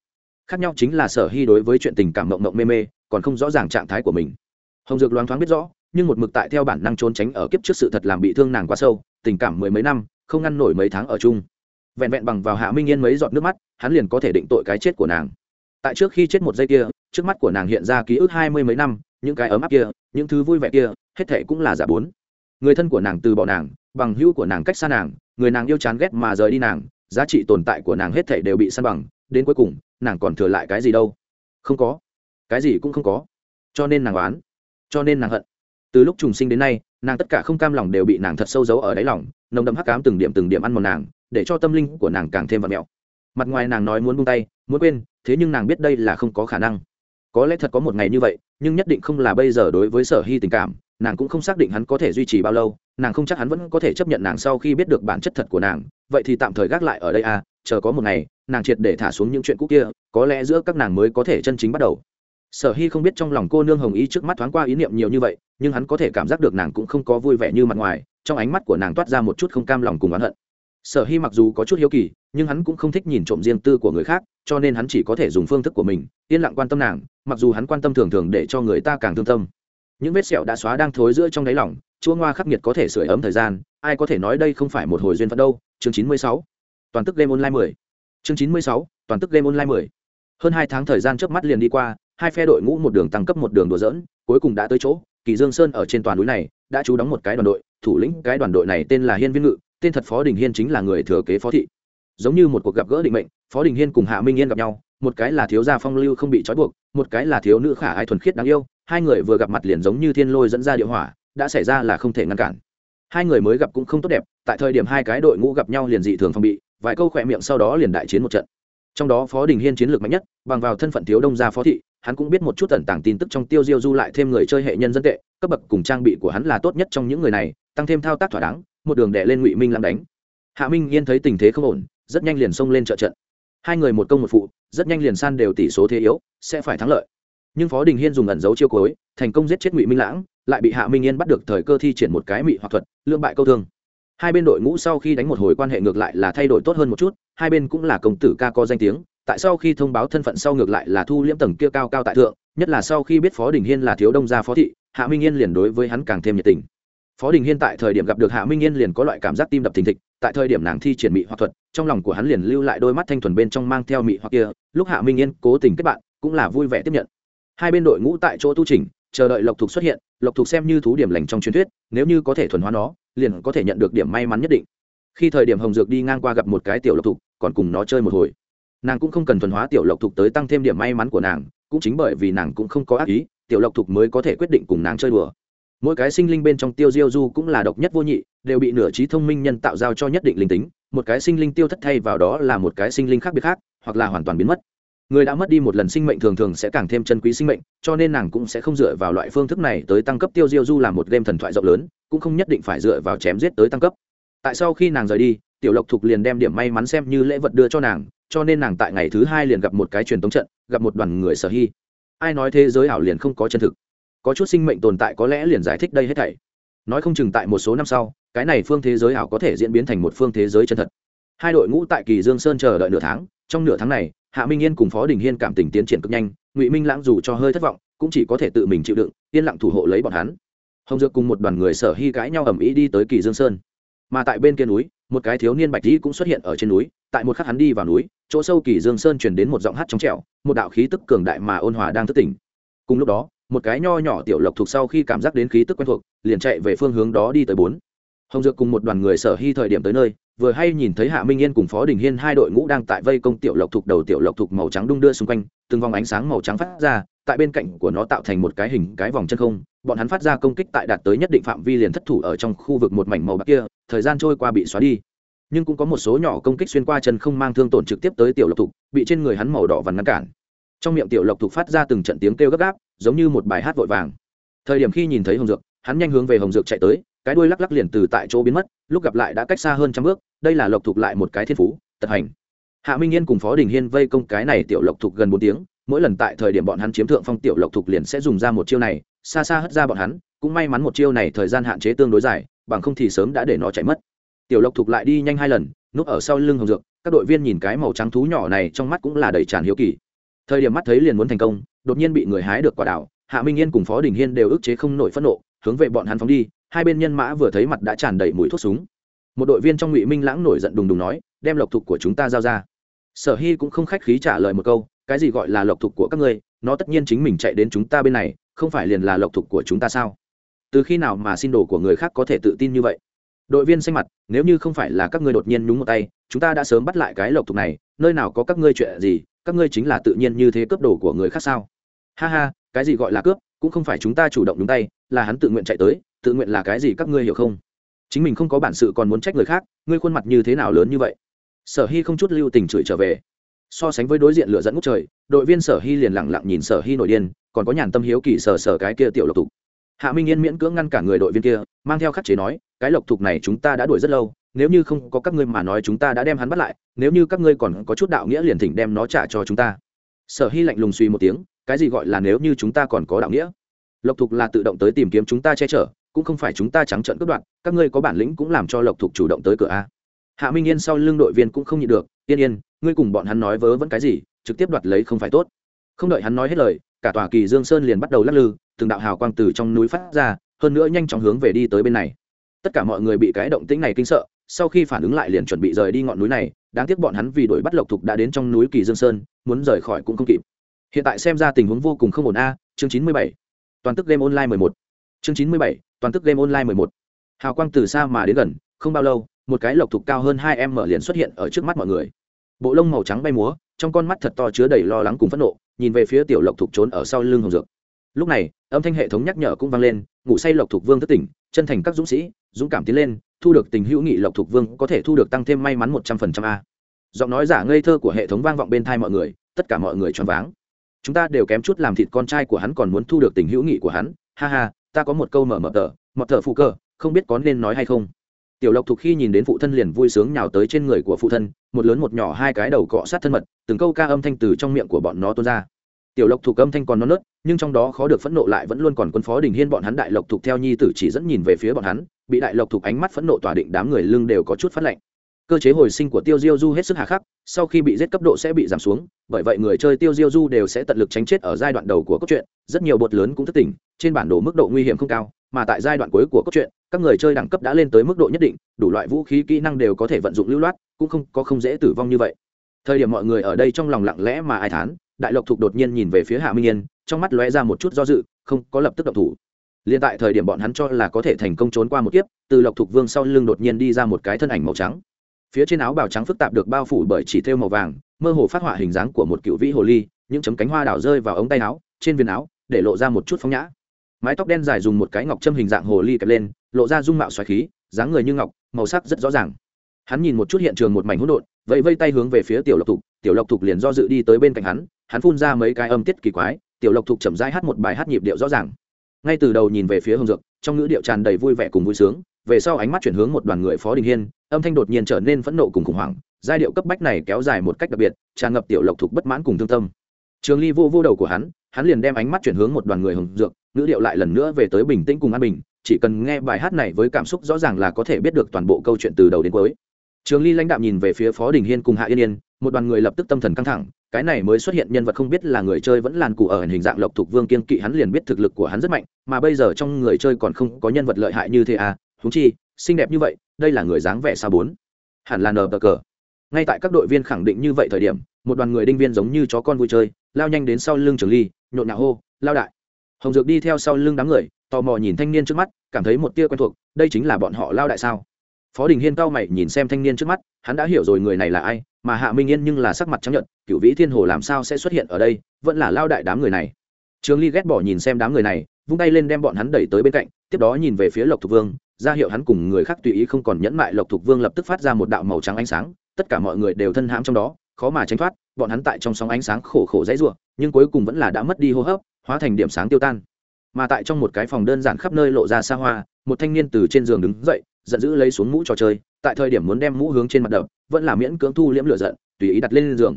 [SPEAKER 1] Khác nhau chính là sở hy đối với chuyện tình cảm mộng mộng mê mê, còn không rõ ràng trạng thái của mình. Hồng dược loáng thoáng biết rõ, nhưng một mực tại theo bản năng trốn tránh ở kiếp trước sự thật làm bị thương nàng quá sâu, tình cảm mười mấy năm, không ngăn nổi mấy tháng ở chung. Vẹn vẹn bằng vào hạ minh yên mấy giọt nước mắt, hắn liền có thể định tội cái chết của nàng. Tại trước khi chết một giây kia, trước mắt của nàng hiện ra ký ức hai mươi mấy năm, những cái ấm áp kia, những thứ vui vẻ kia, hết thệ cũng là giả bốn người thân của nàng từ bỏ nàng, bằng hữu của nàng cách xa nàng, người nàng yêu chán ghét mà rời đi nàng, giá trị tồn tại của nàng hết thảy đều bị săn bằng, đến cuối cùng, nàng còn thừa lại cái gì đâu? Không có. Cái gì cũng không có. Cho nên nàng oán. Cho nên nàng hận. Từ lúc trùng sinh đến nay, nàng tất cả không cam lòng đều bị nàng thật sâu giấu ở đáy lòng, nồng đậm hắc cám từng điểm từng điểm ăn một nàng, để cho tâm linh của nàng càng thêm vật mẹo. Mặt ngoài nàng nói muốn buông tay, muốn quên, thế nhưng nàng biết đây là không có khả năng. Có lẽ thật có một ngày như vậy, nhưng nhất định không là bây giờ đối với sở hy tình cảm nàng cũng không xác định hắn có thể duy trì bao lâu, nàng không chắc hắn vẫn có thể chấp nhận nàng sau khi biết được bản chất thật của nàng. Vậy thì tạm thời gác lại ở đây à chờ có một ngày, nàng triệt để thả xuống những chuyện cũ kia, có lẽ giữa các nàng mới có thể chân chính bắt đầu. Sở hy không biết trong lòng cô nương hồng y trước mắt thoáng qua ý niệm nhiều như vậy, nhưng hắn có thể cảm giác được nàng cũng không có vui vẻ như mặt ngoài, trong ánh mắt của nàng toát ra một chút không cam lòng cùng oán hận. Sở hy mặc dù có chút hiếu kỳ, nhưng hắn cũng không thích nhìn trộm riêng tư của người khác, cho nên hắn chỉ có thể dùng phương thức của mình, yên lặng quan tâm nàng, mặc dù hắn quan tâm thường thường để cho người ta càng thương tâm những vết sẹo đã xóa đang thối giữa trong đáy lỏng chua ngoa khắc nghiệt có thể sửa ấm thời gian, ai có thể nói đây không phải một hồi duyên phận đâu. Chương chín mươi sáu, toàn tức game online mười. Chương chín mươi sáu, toàn tức game online mười. Hơn hai tháng thời gian trước mắt liền đi qua, hai phe đội ngũ một đường tăng cấp một đường đùa dỡn cuối cùng đã tới chỗ, kỳ dương sơn ở trên toàn núi này, đã trú đóng một cái đoàn đội, thủ lĩnh cái đoàn đội này tên là hiên viên ngự, tên thật phó đình hiên chính là người thừa kế phó thị. Giống như một cuộc gặp gỡ định mệnh, phó đình hiên cùng hạ minh yên gặp nhau, một cái là thiếu gia phong lưu không bị trói buộc một cái là thiếu nữ khả ai thuần khiết đáng yêu, hai người vừa gặp mặt liền giống như thiên lôi dẫn ra địa hỏa, đã xảy ra là không thể ngăn cản. Hai người mới gặp cũng không tốt đẹp, tại thời điểm hai cái đội ngũ gặp nhau liền dị thường phong bị, vài câu khỏe miệng sau đó liền đại chiến một trận. Trong đó phó đình hiên chiến lược mạnh nhất, bằng vào thân phận thiếu đông gia phó thị, hắn cũng biết một chút tẩn tàng tin tức trong tiêu diêu du lại thêm người chơi hệ nhân dân tệ, cấp bậc cùng trang bị của hắn là tốt nhất trong những người này, tăng thêm thao tác thỏa đáng, một đường đè lên ngụy minh lắm đánh. Hạ minh yên thấy tình thế không ổn, rất nhanh liền xông lên trợ trận hai người một công một phụ, rất nhanh liền san đều tỷ số thế yếu, sẽ phải thắng lợi. Nhưng phó đình hiên dùng ẩn dấu chiêu cối thành công giết chết ngụy minh lãng, lại bị hạ minh yên bắt được thời cơ thi triển một cái mị hoặc thuật lương bại câu thương. Hai bên đội ngũ sau khi đánh một hồi quan hệ ngược lại là thay đổi tốt hơn một chút, hai bên cũng là công tử ca có danh tiếng, tại sau khi thông báo thân phận sau ngược lại là thu liễm tầng kia cao cao tại thượng, nhất là sau khi biết phó đình hiên là thiếu đông gia phó thị, hạ minh yên liền đối với hắn càng thêm nhiệt tình phó đình hiên tại thời điểm gặp được hạ minh yên liền có loại cảm giác tim đập thình thịch, tại thời điểm nàng thi triển mị hoặc thuật, trong lòng của hắn liền lưu lại đôi mắt thanh thuần bên trong mang theo mị hoặc kia, lúc hạ minh yên cố tình kết bạn, cũng là vui vẻ tiếp nhận. Hai bên đội ngũ tại chỗ tu trình chờ đợi lộc thục xuất hiện, lộc thục xem như thú điểm lành trong truyền thuyết, nếu như có thể thuần hóa nó, liền có thể nhận được điểm may mắn nhất định. Khi thời điểm hồng dược đi ngang qua gặp một cái tiểu lộc thục, còn cùng nó chơi một hồi. Nàng cũng không cần thuần hóa tiểu lộc thục tới tăng thêm điểm may mắn của nàng, cũng chính bởi vì nàng cũng không có ác ý, tiểu lộc thục mới có thể quyết định cùng nàng chơi đùa mỗi cái sinh linh bên trong tiêu diêu du cũng là độc nhất vô nhị, đều bị nửa trí thông minh nhân tạo giao cho nhất định linh tính, một cái sinh linh tiêu thất thay vào đó là một cái sinh linh khác biệt khác, hoặc là hoàn toàn biến mất. Người đã mất đi một lần sinh mệnh thường thường sẽ càng thêm chân quý sinh mệnh, cho nên nàng cũng sẽ không dựa vào loại phương thức này tới tăng cấp tiêu diêu du là một game thần thoại rộng lớn, cũng không nhất định phải dựa vào chém giết tới tăng cấp. Tại sau khi nàng rời đi, tiểu lộc thục liền đem điểm may mắn xem như lễ vật đưa cho nàng, cho nên nàng tại ngày thứ hai liền gặp một cái truyền tống trận, gặp một đoàn người sở hy. Ai nói thế giới ảo liền không có chân thực có chút sinh mệnh tồn tại có lẽ liền giải thích đây hết thảy. Nói không chừng tại một số năm sau, cái này phương thế giới ảo có thể diễn biến thành một phương thế giới chân thật. Hai đội ngũ tại kỳ dương sơn chờ đợi nửa tháng, trong nửa tháng này, hạ minh yên cùng phó đình hiên cảm tình tiến triển cực nhanh, ngụy minh lãng dù cho hơi thất vọng, cũng chỉ có thể tự mình chịu đựng, yên lặng thủ hộ lấy bọn hắn. Hồng dược cùng một đoàn người sở hy cãi nhau ầm ĩ đi tới kỳ dương sơn. Mà tại bên kia núi, một cái thiếu niên bạch dĩ cũng xuất hiện ở trên núi, tại một khắc hắn đi vào núi, chỗ sâu kỳ dương sơn truyền đến một giọng hát trong trẻo, một đạo khí tức cường đại mà ôn hòa đang thức tỉnh. Cùng lúc đó một cái nho nhỏ tiểu lộc thuộc sau khi cảm giác đến khí tức quen thuộc, liền chạy về phương hướng đó đi tới bốn. Hồng dược cùng một đoàn người sở hy thời điểm tới nơi, vừa hay nhìn thấy hạ minh yên cùng phó đình hiên hai đội ngũ đang tại vây công tiểu lộc thục đầu tiểu lộc thục màu trắng đung đưa xung quanh, từng vòng ánh sáng màu trắng phát ra, tại bên cạnh của nó tạo thành một cái hình, cái vòng chân không, bọn hắn phát ra công kích tại đạt tới nhất định phạm vi liền thất thủ ở trong khu vực một mảnh màu bạc kia, thời gian trôi qua bị xóa đi. Nhưng cũng có một số nhỏ công kích xuyên qua chân không mang thương tổn trực tiếp tới tiểu lộc thục bị trên người hắn màu đỏ và ngăn cản trong miệng tiểu lộc thục phát ra từng trận tiếng kêu gấp gáp, giống như một bài hát vội vàng. Thời điểm khi nhìn thấy hồng dược, hắn nhanh hướng về hồng dược chạy tới, cái đuôi lắc lắc liền từ tại chỗ biến mất, lúc gặp lại đã cách xa hơn trăm bước, đây là lộc thục lại một cái thiên phú, tật hành. Hạ minh yên cùng phó đình hiên vây công cái này tiểu lộc thục gần bốn tiếng, mỗi lần tại thời điểm bọn hắn chiếm thượng phong tiểu lộc thục liền sẽ dùng ra một chiêu này, xa xa hất ra bọn hắn, cũng may mắn một chiêu này thời gian hạn chế tương đối dài, bằng không thì sớm đã để nó chạy mất. Tiểu lộc thục lại đi nhanh hai lần, núp ở sau lưng hồng dược, các đội viên nhìn cái màu trắng thú nhỏ này trong mắt cũng là đầy tràn hiếu kỳ thời điểm mắt thấy liền muốn thành công, đột nhiên bị người hái được quả đảo hạ minh yên cùng phó đình hiên đều ức chế không nổi phẫn nộ, hướng về bọn hắn phóng đi, hai bên nhân mã vừa thấy mặt đã tràn đầy mùi thuốc súng. Một đội viên trong ngụy minh lãng nổi giận đùng đùng nói, đem lộc thục của chúng ta giao ra. Sở hy cũng không khách khí trả lời một câu, cái gì gọi là lộc thục của các ngươi, nó tất nhiên chính mình chạy đến chúng ta bên này, không phải liền là lộc thục của chúng ta sao? Từ khi nào mà xin đồ của người khác có thể tự tin như vậy? Đội viên xanh mặt, nếu như không phải là các ngươi đột nhiên nhúng một tay, chúng ta đã sớm bắt lại cái lộc thục này nơi nào có các ngươi chuyện gì, các ngươi chính là tự nhiên như thế cướp đồ của người khác sao? Ha ha, cái gì gọi là cướp, cũng không phải chúng ta chủ động đúng tay, là hắn tự nguyện chạy tới, tự nguyện là cái gì các ngươi hiểu không? Chính mình không có bản sự còn muốn trách người khác, ngươi khuôn mặt như thế nào lớn như vậy? Sở hy không chút lưu tình chửi trở về. So sánh với đối diện lựa dẫn ngút trời, đội viên sở hy liền lẳng lặng nhìn sở hy nội điên, còn có nhàn tâm hiếu kỳ sở sở cái kia tiểu lộc tục hạ minh yên miễn cưỡng ngăn cả người đội viên kia, mang theo khắc chế nói, cái lộc thục này chúng ta đã đuổi rất lâu, nếu như không có các ngươi mà nói chúng ta đã đem hắn bắt lại, nếu như các ngươi còn có chút đạo nghĩa liền thỉnh đem nó trả cho chúng ta. Sở hy lạnh lùng suy một tiếng, cái gì gọi là nếu như chúng ta còn có đạo nghĩa? Lộc thục là tự động tới tìm kiếm chúng ta che chở, cũng không phải chúng ta trắng trợn cướp đoạt, các ngươi có bản lĩnh cũng làm cho lộc thục chủ động tới cửa a. Hạ minh yên sau lưng đội viên cũng không nhịn được, yên yên, ngươi cùng bọn hắn nói vớ vẫn cái gì, trực tiếp đoạt lấy không phải tốt. Không đợi hắn nói hết lời, cả tòa kỳ dương sơn liền bắt đầu lắc lư từng đạo hào quang từ trong núi phát ra, hơn nữa nhanh chóng hướng về đi tới bên này. Tất cả mọi người bị cái động tĩnh này kinh sợ, sau khi phản ứng lại liền chuẩn bị rời đi ngọn núi này, đáng tiếc bọn hắn vì đuổi bắt lộc thục đã đến trong núi kỳ dương sơn, muốn rời khỏi cũng không kịp. Hiện tại xem ra tình huống vô cùng không ổn a, chương chín mươi bảy. Toàn tức game online mười một. Chương chín mươi bảy, toàn tức game online mười một. Hào quang từ xa mà đến gần, không bao lâu, một cái lộc thục cao hơn hai em mở liền xuất hiện ở trước mắt mọi người. Bộ lông màu trắng bay múa, trong con mắt thật to chứa đầy lo lắng cùng phẫn nộ, nhìn về phía tiểu lộc thục trốn ở sau lưng hồng dược lúc này, âm thanh hệ thống nhắc nhở cũng vang lên, ngủ say lộc thục vương thất tỉnh, chân thành các dũng sĩ, dũng cảm tiến lên, thu được tình hữu nghị lộc thục vương có thể thu được tăng thêm may mắn một trăm phần trăm a. Giọng nói giả ngây thơ của hệ thống vang vọng bên thai mọi người, tất cả mọi người choáng váng. Chúng ta đều kém chút làm thịt con trai của hắn còn muốn thu được tình hữu nghị của hắn. Ha ha, ta có một câu mở mở tờ mọt thở phụ cơ, không biết có nên nói hay không. Tiểu lộc thục khi nhìn đến phụ thân liền vui sướng nhào tới trên người của phụ thân, một lớn một nhỏ hai cái đầu cọ sát thân mật, từng câu ca âm thanh từ trong miệng của bọn nó tuôn ra tiểu lộc thục âm thanh còn non nớt, nhưng trong đó khó được phẫn nộ lại vẫn luôn còn quân phó đình hiên bọn hắn đại lộc thục theo nhi tử chỉ dẫn nhìn về phía bọn hắn, bị đại lộc thục ánh mắt phẫn nộ tỏa định đám người lưng đều có chút phát lạnh. Cơ chế hồi sinh của tiêu diêu du hết sức hà khắc, sau khi bị giết cấp độ sẽ bị giảm xuống, bởi vậy người chơi tiêu diêu du đều sẽ tận lực tránh chết ở giai đoạn đầu của cốt truyện, rất nhiều bột lớn cũng thất tỉnh trên bản đồ mức độ nguy hiểm không cao, mà tại giai đoạn cuối của cốt truyện, các người chơi đẳng cấp đã lên tới mức độ nhất định, đủ loại vũ khí kỹ năng đều có thể vận dụng lưu loát, cũng không có không dễ tử vong như vậy. Thời điểm mọi người ở đây trong lòng lặng lẽ mà ai thán đại lộc thục đột nhiên nhìn về phía hạ minh yên, trong mắt lóe ra một chút do dự, không có lập tức động thủ. Liền tại thời điểm bọn hắn cho là có thể thành công trốn qua một kiếp, từ lộc thục vương sau lưng đột nhiên đi ra một cái thân ảnh màu trắng. Phía trên áo bào trắng phức tạp được bao phủ bởi chỉ thêu màu vàng, mơ hồ phát họa hình dáng của một cựu vĩ hồ ly, những chấm cánh hoa đảo rơi vào ống tay áo, trên viền áo, để lộ ra một chút phong nhã. Mái tóc đen dài dùng một cái ngọc châm hình dạng hồ ly kẹp lên, lộ ra dung mạo xoài khí, dáng người như ngọc, màu sắc rất rõ ràng. Hắn nhìn một chút hiện trường một mảnh hỗn độn, vẫy vây tay hướng về phía tiểu lộc thục, tiểu lộc thục liền do dự đi tới bên cạnh hắn hắn phun ra mấy cái âm tiết kỳ quái, tiểu lộc thục chậm rãi hát một bài hát nhịp điệu rõ ràng. Ngay từ đầu nhìn về phía hồng dược, trong ngữ điệu tràn đầy vui vẻ cùng vui sướng, về sau ánh mắt chuyển hướng một đoàn người phó đình hiên, âm thanh đột nhiên trở nên phẫn nộ cùng khủng hoảng, giai điệu cấp bách này kéo dài một cách đặc biệt, tràn ngập tiểu lộc thục bất mãn cùng thương tâm. Trường ly vô vô đầu của hắn hắn liền đem ánh mắt chuyển hướng một đoàn người hồng dược, ngữ điệu lại lần nữa về tới bình tĩnh cùng an bình, chỉ cần nghe bài hát này với cảm xúc rõ ràng là có thể biết được toàn bộ câu chuyện từ đầu đến cuối. Trường ly lãnh đạo nhìn về phía phó đình hiên cùng hạ yên yên, một đoàn người lập tức tâm thần căng thẳng cái này mới xuất hiện nhân vật không biết là người chơi vẫn làn cụ ở hình dạng lộc thục vương kiên kỵ hắn liền biết thực lực của hắn rất mạnh, mà bây giờ trong người chơi còn không có nhân vật lợi hại như thế à húng chi, xinh đẹp như vậy, đây là người dáng vẻ sao bốn. Hẳn là nờ bờ cờ ngay tại các đội viên khẳng định như vậy thời điểm, một đoàn người đinh viên giống như chó con vui chơi, lao nhanh đến sau lưng trường ly, nhộn nhạo hô, lao đại. Hồng dược đi theo sau lưng đám người, tò mò nhìn thanh niên trước mắt, cảm thấy một tia quen thuộc, đây chính là bọn họ lao đại sao? Phó đình hiên cao mày nhìn xem thanh niên trước mắt, hắn đã hiểu rồi người này là ai, mà hạ minh yên nhưng là sắc mặt chấp nhận cựu vĩ thiên hồ làm sao sẽ xuất hiện ở đây, vẫn là lao đại đám người này. Trường ly ghét bỏ nhìn xem đám người này, vung tay lên đem bọn hắn đẩy tới bên cạnh, tiếp đó nhìn về phía lộc thục vương, ra hiệu hắn cùng người khác tùy ý không còn nhẫn mại, lộc thục vương lập tức phát ra một đạo màu trắng ánh sáng, tất cả mọi người đều thân hãm trong đó, khó mà tránh thoát, bọn hắn tại trong sóng ánh sáng khổ khổ dãy ruộng nhưng cuối cùng vẫn là đã mất đi hô hấp, hóa thành điểm sáng tiêu tan. Mà tại trong một cái phòng đơn giản khắp nơi lộ ra xa hoa, một thanh niên từ trên giường đứng dậy giận dữ lấy xuống mũ trò chơi, tại thời điểm muốn đem mũ hướng trên mặt đập, vẫn là miễn cưỡng thu liễm lửa giận, tùy ý đặt lên giường.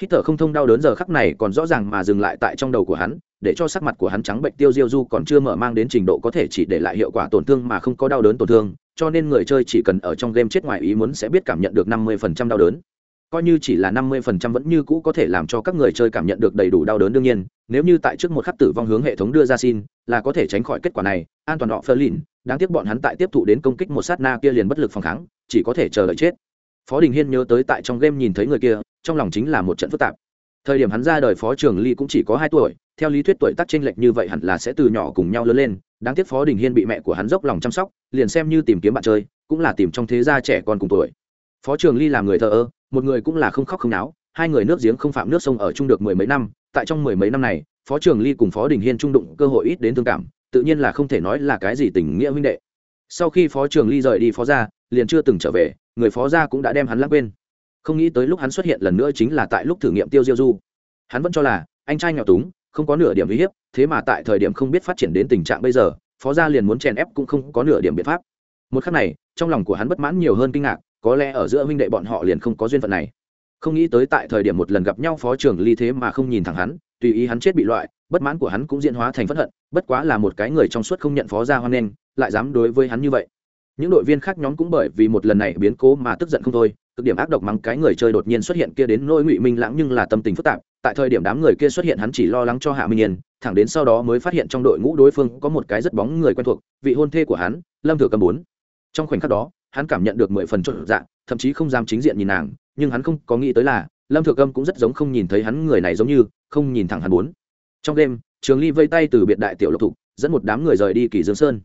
[SPEAKER 1] Hít thở không thông đau đớn giờ khắc này còn rõ ràng mà dừng lại tại trong đầu của hắn, để cho sắc mặt của hắn trắng bệnh tiêu diêu du còn chưa mở mang đến trình độ có thể chỉ để lại hiệu quả tổn thương mà không có đau đớn tổn thương, cho nên người chơi chỉ cần ở trong game chết ngoài ý muốn sẽ biết cảm nhận được năm mươi phần trăm đau đớn. Coi như chỉ là năm mươi phần trăm vẫn như cũ có thể làm cho các người chơi cảm nhận được đầy đủ đau đớn đương nhiên, nếu như tại trước một khắc tử vong hướng hệ thống đưa ra xin, là có thể tránh khỏi kết quả này an toàn họ phơ lìn, đáng tiếc bọn hắn tại tiếp thụ đến công kích một sát na kia liền bất lực phòng kháng, chỉ có thể chờ đợi chết. Phó đình hiên nhớ tới tại trong game nhìn thấy người kia, trong lòng chính là một trận phức tạp. Thời điểm hắn ra đời phó trường ly cũng chỉ có hai tuổi, theo lý thuyết tuổi tác chênh lệch như vậy hẳn là sẽ từ nhỏ cùng nhau lớn lên, đáng tiếc phó đình hiên bị mẹ của hắn dốc lòng chăm sóc, liền xem như tìm kiếm bạn chơi, cũng là tìm trong thế gia trẻ con cùng tuổi. Phó trường ly làm người thờ ơ, một người cũng là không khóc không náo, hai người nước giếng không phạm nước sông ở chung được mười mấy năm, tại trong mười mấy năm này, phó trường ly cùng phó đình hiên trung đụng cơ hội ít đến thương cảm tự nhiên là không thể nói là cái gì tình nghĩa huynh đệ. Sau khi phó trường ly rời đi phó gia, liền chưa từng trở về, người phó gia cũng đã đem hắn lãng quên. Không nghĩ tới lúc hắn xuất hiện lần nữa chính là tại lúc thử nghiệm tiêu diêu du. Hắn vẫn cho là, anh trai nghèo túng, không có nửa điểm uy hiếp, thế mà tại thời điểm không biết phát triển đến tình trạng bây giờ, phó gia liền muốn chèn ép cũng không có nửa điểm biện pháp. Một khắc này, trong lòng của hắn bất mãn nhiều hơn kinh ngạc, có lẽ ở giữa huynh đệ bọn họ liền không có duyên phận này. Không nghĩ tới tại thời điểm một lần gặp nhau phó trưởng ly thế mà không nhìn thẳng hắn, tùy ý hắn chết bị loại bất mãn của hắn cũng diễn hóa thành phẫn hận, bất quá là một cái người trong suốt không nhận phó gia hoan nghênh, lại dám đối với hắn như vậy. Những đội viên khác nhóm cũng bởi vì một lần này biến cố mà tức giận không thôi, cực điểm ác độc mắng cái người chơi đột nhiên xuất hiện kia đến nỗi ngụy minh lãng nhưng là tâm tình phức tạp, tại thời điểm đám người kia xuất hiện hắn chỉ lo lắng cho hạ minh yên, thẳng đến sau đó mới phát hiện trong đội ngũ đối phương có một cái rất bóng người quen thuộc, vị hôn thê của hắn, lâm thừa cầm bốn. Trong khoảnh khắc đó, hắn cảm nhận được mười phần trộn dạng thậm chí không dám chính diện nhìn nàng, nhưng hắn không có nghĩ tới là, lâm thừa cầm cũng rất giống không nhìn thấy hắn người này giống như, không nhìn thẳng hắn bốn trong đêm, trường ly vây tay từ biệt đại tiểu lộc thục, dẫn một đám người rời đi kỳ dương sơn.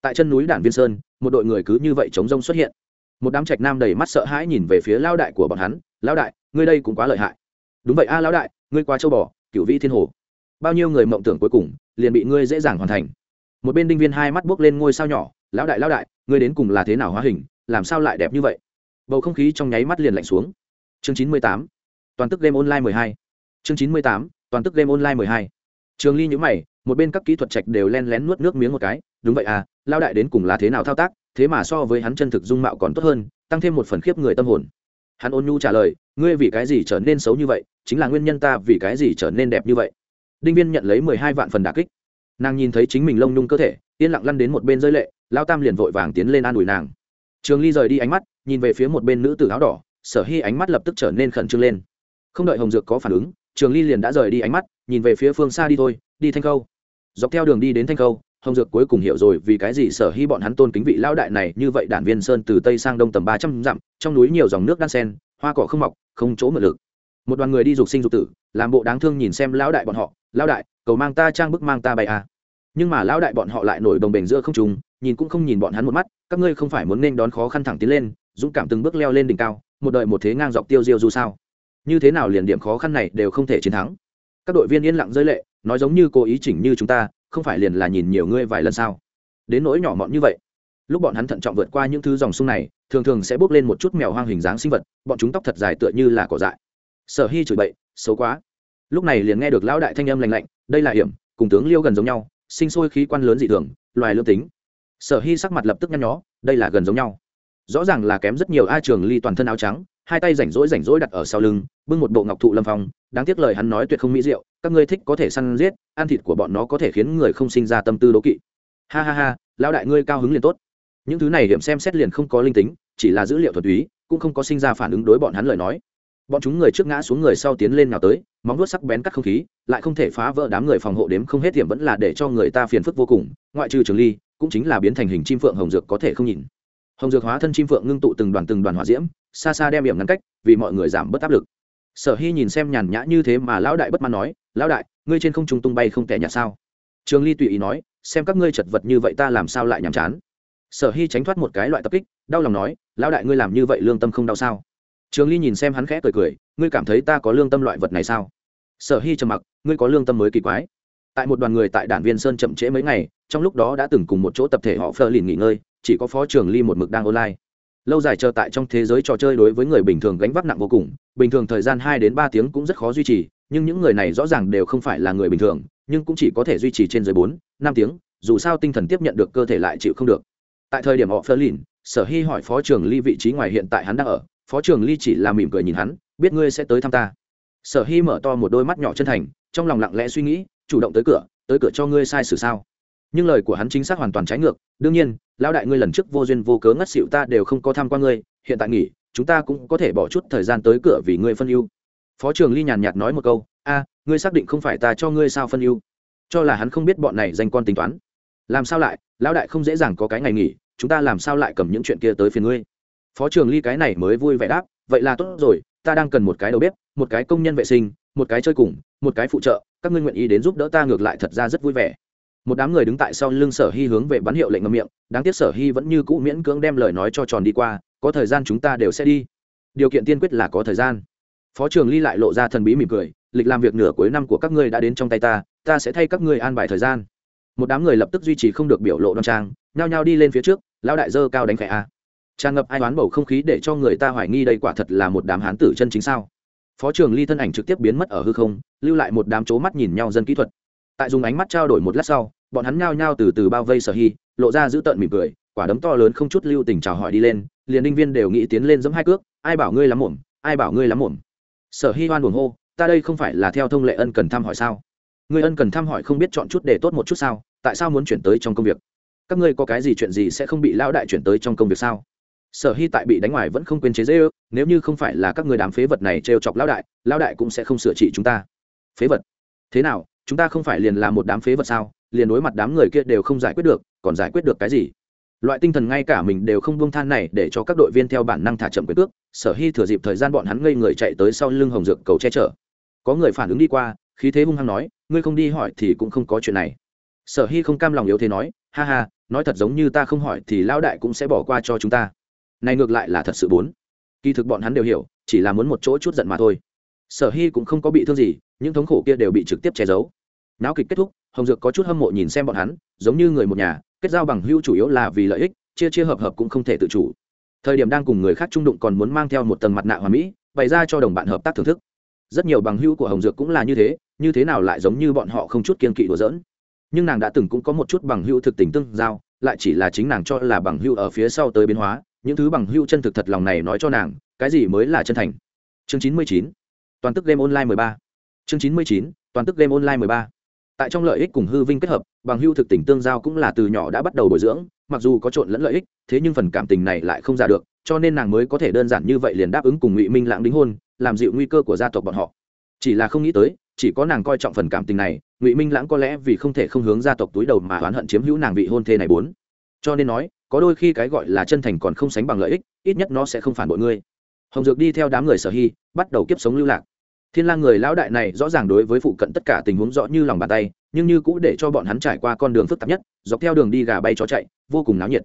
[SPEAKER 1] Tại chân núi đản viên sơn, một đội người cứ như vậy chống rông xuất hiện. Một đám trạch nam đầy mắt sợ hãi nhìn về phía lao đại của bọn hắn lao đại, ngươi đây cũng quá lợi hại. Đúng vậy a lao đại, ngươi quá châu bò cựu vĩ thiên hồ. Bao nhiêu người mộng tưởng cuối cùng, liền bị ngươi dễ dàng hoàn thành. Một bên đinh viên hai mắt buốc lên ngôi sao nhỏ, lão đại lão đại, ngươi đến cùng là thế nào hóa hình, làm sao lại đẹp như vậy? Bầu không khí trong nháy mắt liền lạnh xuống. Chương chín mươi tám, toàn tức game online mười hai. Chương chín mươi tám, toàn tức game online mười hai trường ly nhữ mày, một bên các kỹ thuật trạch đều len lén nuốt nước miếng một cái, đúng vậy à lao đại đến cùng là thế nào thao tác, thế mà so với hắn chân thực dung mạo còn tốt hơn, tăng thêm một phần khiếp người tâm hồn. Hắn ôn nhu trả lời, ngươi vì cái gì trở nên xấu như vậy, chính là nguyên nhân ta vì cái gì trở nên đẹp như vậy. Đinh viên nhận lấy mười hai vạn phần đà kích. Nàng nhìn thấy chính mình lông nhung cơ thể, yên lặng lăn đến một bên rơi lệ lao tam liền vội vàng tiến lên an ủi nàng. Trường ly rời đi ánh mắt, nhìn về phía một bên nữ tử áo đỏ, sở hy ánh mắt lập tức trở nên khẩn trương lên. Không đợi hồng dược có phản ứng, trường ly liền đã rời đi ánh mắt nhìn về phía phương xa đi thôi, đi thanh khâu. Dọc theo đường đi đến thanh khâu, hồng dược cuối cùng hiểu rồi vì cái gì sở hy bọn hắn tôn kính vị lão đại này như vậy đản viên sơn từ tây sang đông tầm ba trăm dặm, trong núi nhiều dòng nước đan sen, hoa cỏ không mọc, không chỗ mượn lực. Một đoàn người đi dục sinh dục tử, làm bộ đáng thương nhìn xem lão đại bọn họ, lão đại, cầu mang ta trang bức mang ta bay à. nhưng mà lão đại bọn họ lại nổi đồng bể giữa không trùng nhìn cũng không nhìn bọn hắn một mắt, các ngươi không phải muốn nên đón khó khăn thẳng tiến lên, dũng cảm từng bước leo lên đỉnh cao, một đợi một thế ngang dọc tiêu diêu dù sao. Như thế nào liền điểm khó khăn này đều không thể chiến thắng các đội viên yên lặng rơi lệ, nói giống như cố ý chỉnh như chúng ta, không phải liền là nhìn nhiều ngươi vài lần sao? Đến nỗi nhỏ mọn như vậy. Lúc bọn hắn thận trọng vượt qua những thứ dòng sông này, thường thường sẽ bước lên một chút mèo hoang hình dáng sinh vật, bọn chúng tóc thật dài tựa như là cỏ dại. Sở hy chửi bậy, xấu quá. Lúc này liền nghe được lão đại thanh âm lành lạnh, đây là hiểm, cùng tướng liêu gần giống nhau, sinh sôi khí quan lớn dị thường, loài lương tính. Sở hy sắc mặt lập tức nhăn nhó, đây là gần giống nhau. Rõ ràng là kém rất nhiều a trường ly toàn thân áo trắng hai tay rảnh rỗi rảnh rỗi đặt ở sau lưng, bưng một bộ ngọc thụ lâm phong, đáng tiếc lời hắn nói tuyệt không mỹ diệu, các ngươi thích có thể săn giết, ăn thịt của bọn nó có thể khiến người không sinh ra tâm tư đố kỵ. Ha ha ha, lão đại ngươi cao hứng liền tốt. Những thứ này điểm xem xét liền không có linh tính, chỉ là dữ liệu thuật túy, cũng không có sinh ra phản ứng đối bọn hắn lời nói. Bọn chúng người trước ngã xuống người sau tiến lên nào tới, móng vuốt sắc bén cắt không khí, lại không thể phá vỡ đám người phòng hộ đếm không hết hiểm vẫn là để cho người ta phiền phức vô cùng, ngoại trừ trường ly, cũng chính là biến thành hình chim phượng hồng dược có thể không nhìn hồng dược hóa thân chim phượng ngưng tụ từng đoàn từng đoàn hỏa diễm, xa xa đem điểm ngăn cách, vì mọi người giảm bớt áp lực. Sở hy nhìn xem nhàn nhã như thế mà lão đại bất mãn nói, lão đại, ngươi trên không trung tung bay không tẻ nhạt sao? Trường ly tùy ý nói, xem các ngươi chật vật như vậy ta làm sao lại nhàm chán? Sở hy tránh thoát một cái loại tập kích, đau lòng nói, lão đại ngươi làm như vậy lương tâm không đau sao? Trường ly nhìn xem hắn khẽ cười cười, ngươi cảm thấy ta có lương tâm loại vật này sao? Sở hy trầm mặc, ngươi có lương tâm mới kỳ quái. Tại một đoàn người tại đản viên sơn chậm trễ mấy ngày, trong lúc đó đã từng cùng một chỗ tập thể họ phờ lìn nghỉ ngơi chỉ có phó trường ly một mực đang online. Lâu dài chờ tại trong thế giới trò chơi đối với người bình thường gánh vác nặng vô cùng, bình thường thời gian hai đến ba tiếng cũng rất khó duy trì, nhưng những người này rõ ràng đều không phải là người bình thường, nhưng cũng chỉ có thể duy trì trên dưới bốn, năm tiếng, dù sao tinh thần tiếp nhận được cơ thể lại chịu không được. Tại thời điểm họ phơ lìn, sở hy hỏi phó trường ly vị trí ngoài hiện tại hắn đang ở, phó trường ly chỉ là mỉm cười nhìn hắn, biết ngươi sẽ tới thăm ta. Sở hy mở to một đôi mắt nhỏ chân thành, trong lòng lặng lẽ suy nghĩ, chủ động tới cửa tới cửa cho ngươi sai sử sao? Nhưng lời của hắn chính xác hoàn toàn trái ngược, đương nhiên lão đại ngươi lần trước vô duyên vô cớ ngất xịu ta đều không có tham quan ngươi, hiện tại nghỉ, chúng ta cũng có thể bỏ chút thời gian tới cửa vì ngươi phân ưu. Phó trường ly nhàn nhạt nói một câu, a, ngươi xác định không phải ta cho ngươi sao phân ưu? Cho là hắn không biết bọn này danh con tính toán. Làm sao lại, lão đại không dễ dàng có cái ngày nghỉ, chúng ta làm sao lại cầm những chuyện kia tới phiền ngươi? Phó trường ly cái này mới vui vẻ đáp, vậy là tốt rồi, ta đang cần một cái đầu bếp, một cái công nhân vệ sinh, một cái chơi cùng, một cái phụ trợ, các ngươi nguyện ý đến giúp đỡ ta ngược lại thật ra rất vui vẻ một đám người đứng tại sau lưng sở hy hướng về bắn hiệu lệnh ngâm miệng, đáng tiếc sở hy vẫn như cũ miễn cưỡng đem lời nói cho tròn đi qua, có thời gian chúng ta đều sẽ đi. Điều kiện tiên quyết là có thời gian. Phó trường ly lại lộ ra thần bí mỉm cười, lịch làm việc nửa cuối năm của các ngươi đã đến trong tay ta ta sẽ thay các ngươi an bài thời gian. Một đám người lập tức duy trì không được biểu lộ đoan trang, nhao nhao đi lên phía trước lao đại dơ cao đánh khẽ a. Tràn ngập ai đoán bầu không khí để cho người ta hoài nghi đây quả thật là một đám hán tử chân chính sao? Phó trường ly thân ảnh trực tiếp biến mất ở hư không, lưu lại một đám c mắt nhìn nhau dân kỹ thuật tại dùng ánh mắt trao đổi một lát sau, bọn hắn nhao nhao từ từ bao vây sở hy, lộ ra giữ tợn mỉm cười, quả đấm to lớn không chút lưu tình chào hỏi đi lên, liền đinh viên đều nghĩ tiến lên giẫm hai cước, ai bảo ngươi lắm mồm ai bảo ngươi lắm mồm sở hy hoan buồn hô, ta đây không phải là theo thông lệ ân cần thăm hỏi sao? Ngươi ân cần thăm hỏi không biết chọn chút để tốt một chút sao? Tại sao muốn chuyển tới trong công việc? Các ngươi có cái gì chuyện gì sẽ không bị lão đại chuyển tới trong công việc sao? Sở hy tại bị đánh ngoài vẫn không quên chế dễ ư nếu như không phải là các người đám phế vật này trêu chọc lão đại lão đại cũng sẽ không sửa trị chúng ta. Phế vật? Thế nào? Chúng ta không phải liền là một đám phế vật sao, liền đối mặt đám người kia đều không giải quyết được, còn giải quyết được cái gì? Loại tinh thần ngay cả mình đều không buông than này để cho các đội viên theo bản năng thả chậm quyết ước sở hy thừa dịp thời gian bọn hắn ngây người chạy tới sau lưng hồng dược cầu che chở. Có người phản ứng đi qua, khí thế hung hăng nói, ngươi không đi hỏi thì cũng không có chuyện này. Sở hy không cam lòng yếu thế nói, ha ha, nói thật giống như ta không hỏi thì lão đại cũng sẽ bỏ qua cho chúng ta. Này ngược lại là thật sự bốn. Kỳ thực bọn hắn đều hiểu, chỉ là muốn một chỗ chút giận mà thôi. Sở hy cũng không có bị thương gì những thống khổ kia đều bị trực tiếp che giấu. Náo kịch kết thúc, hồng dược có chút hâm mộ nhìn xem bọn hắn, giống như người một nhà, kết giao bằng hưu chủ yếu là vì lợi ích, chia chia hợp hợp cũng không thể tự chủ. Thời điểm đang cùng người khác trung đụng còn muốn mang theo một tầng mặt nạ hòa mỹ, bày ra cho đồng bạn hợp tác thưởng thức. Rất nhiều bằng hưu của hồng dược cũng là như thế như thế nào lại giống như bọn họ không chút kiên kỵ đùa giỡn. Nhưng nàng đã từng cũng có một chút bằng hưu thực tình tương giao, lại chỉ là chính nàng cho là bằng hưu ở phía sau tới biến hóa, những thứ bằng hưu chân thực thật lòng này nói cho nàng, cái gì mới là chân thành. Chương chín mươi chín, toàn tức game online mười ba chương chín mươi chín, toàn tức game online mười ba. Tại trong lợi ích cùng hư vinh kết hợp, bằng hưu thực tình tương giao cũng là từ nhỏ đã bắt đầu bồi dưỡng, mặc dù có trộn lẫn lợi ích, thế nhưng phần cảm tình này lại không ra được, cho nên nàng mới có thể đơn giản như vậy liền đáp ứng cùng ngụy minh lãng đính hôn, làm dịu nguy cơ của gia tộc bọn họ. Chỉ là không nghĩ tới, chỉ có nàng coi trọng phần cảm tình này, ngụy minh lãng có lẽ vì không thể không hướng gia tộc túi đầu mà oán hận chiếm hữu nàng vị hôn thê này bốn. Cho nên nói, có đôi khi cái gọi là chân thành còn không sánh bằng lợi ích, ít nhất nó sẽ không phản bội ngươi. Hồng dược đi theo đám người sở hy, bắt đầu kiếp sống lưu lạc thiên lang người lão đại này rõ ràng đối với phụ cận tất cả tình huống rõ như lòng bàn tay, nhưng như cũ để cho bọn hắn trải qua con đường phức tạp nhất, dọc theo đường đi gà bay chó chạy, vô cùng náo nhiệt.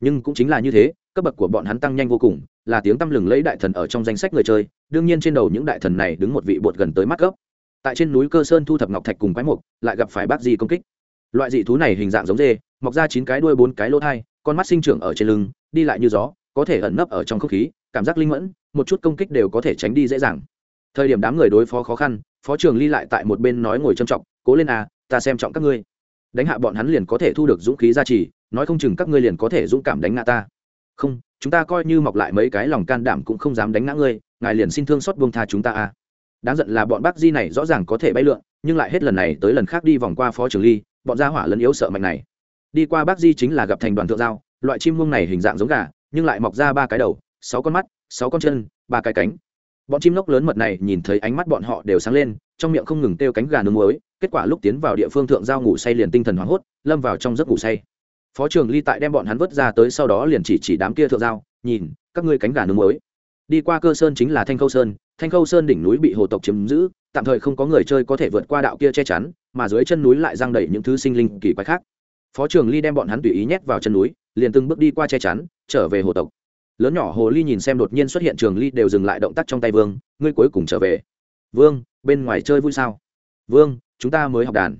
[SPEAKER 1] Nhưng cũng chính là như thế, cấp bậc của bọn hắn tăng nhanh vô cùng, là tiếng tăm lừng lấy đại thần ở trong danh sách người chơi, đương nhiên trên đầu những đại thần này đứng một vị bột gần tới mắt gốc. Tại trên núi cơ sơn thu thập ngọc thạch cùng quái mục, lại gặp phải bác di công kích. Loại dị thú này hình dạng giống dê, mọc ra chín cái đuôi bốn cái lỗ thai, con mắt sinh trưởng ở trên lưng, đi lại như gió, có thể ẩn nấp ở trong không khí, cảm giác linh mẫn, một chút công kích đều có thể tránh đi dễ dàng thời điểm đám người đối phó khó khăn, phó trường ly lại tại một bên nói ngồi trầm trọng, cố lên à ta xem trọng các ngươi. Đánh hạ bọn hắn liền có thể thu được dũng khí gia trì, nói không chừng các ngươi liền có thể dũng cảm đánh ngã ta. Không, chúng ta coi như mọc lại mấy cái lòng can đảm cũng không dám đánh ngã ngươi, ngài liền xin thương xót buông tha chúng ta à. Đáng giận là bọn bác di này rõ ràng có thể bay lượn, nhưng lại hết lần này tới lần khác đi vòng qua phó trường ly, bọn gia hỏa lấn yếu sợ mạnh này. Đi qua bác di chính là gặp thành đoàn thượng giao, loại chim muông này hình dạng giống gà, nhưng lại mọc ra ba cái đầu, sáu con mắt, sáu con chân, ba cái cánh bọn chim lốc lớn mật này nhìn thấy ánh mắt bọn họ đều sáng lên, trong miệng không ngừng kêu cánh gà nướng muối, kết quả lúc tiến vào địa phương thượng giao ngủ say liền tinh thần hoảng hốt, lâm vào trong giấc ngủ say. Phó trường ly tại đem bọn hắn vớt ra tới sau đó liền chỉ chỉ đám kia thượng giao, nhìn, các ngươi cánh gà nướng muối. Đi qua cơ sơn chính là thanh khâu sơn, thanh khâu sơn đỉnh núi bị hồ tộc chiếm giữ, tạm thời không có người chơi có thể vượt qua đạo kia che chắn, mà dưới chân núi lại giang đầy những thứ sinh linh kỳ quái khác. Phó trường ly đem bọn hắn tùy ý nhét vào chân núi, liền từng bước đi qua che chắn, trở về hồ tộc lớn nhỏ hồ ly nhìn xem đột nhiên xuất hiện trường ly đều dừng lại động tác trong tay vương, ngươi cuối cùng trở về. Vương, bên ngoài chơi vui sao? Vương, chúng ta mới học đàn.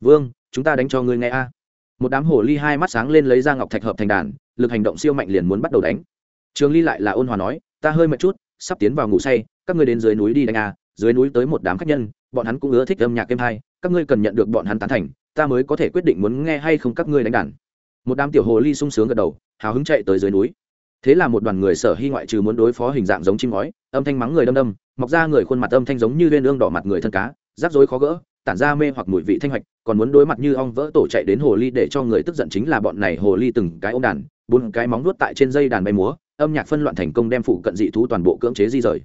[SPEAKER 1] Vương, chúng ta đánh cho ngươi nghe a. Một đám hồ ly hai mắt sáng lên lấy ra ngọc thạch hợp thành đàn, lực hành động siêu mạnh liền muốn bắt đầu đánh. Trường ly lại là ôn hòa nói, ta hơi mệt chút, sắp tiến vào ngủ say, các ngươi đến dưới núi đi đánh a. Dưới núi tới một đám khách nhân, bọn hắn cũng ưa thích âm nhạc êm hai các ngươi cần nhận được bọn hắn tán thành, ta mới có thể quyết định muốn nghe hay không các ngươi đánh đàn. Một đám tiểu hồ ly sung sướng gật đầu, hào hứng chạy tới dưới núi thế là một đoàn người sở hy ngoại trừ muốn đối phó hình dạng giống chim ngói, âm thanh mắng người đâm đâm, mọc ra người khuôn mặt âm thanh giống như viên ương đỏ mặt người thân cá, rắc rối khó gỡ, tản ra mê hoặc mùi vị thanh hoạch, còn muốn đối mặt như ong vỡ tổ chạy đến hồ ly để cho người tức giận chính là bọn này hồ ly từng cái ôm đàn, bốn cái móng nuốt tại trên dây đàn bay múa, âm nhạc phân loạn thành công đem phụ cận dị thú toàn bộ cưỡng chế di rời.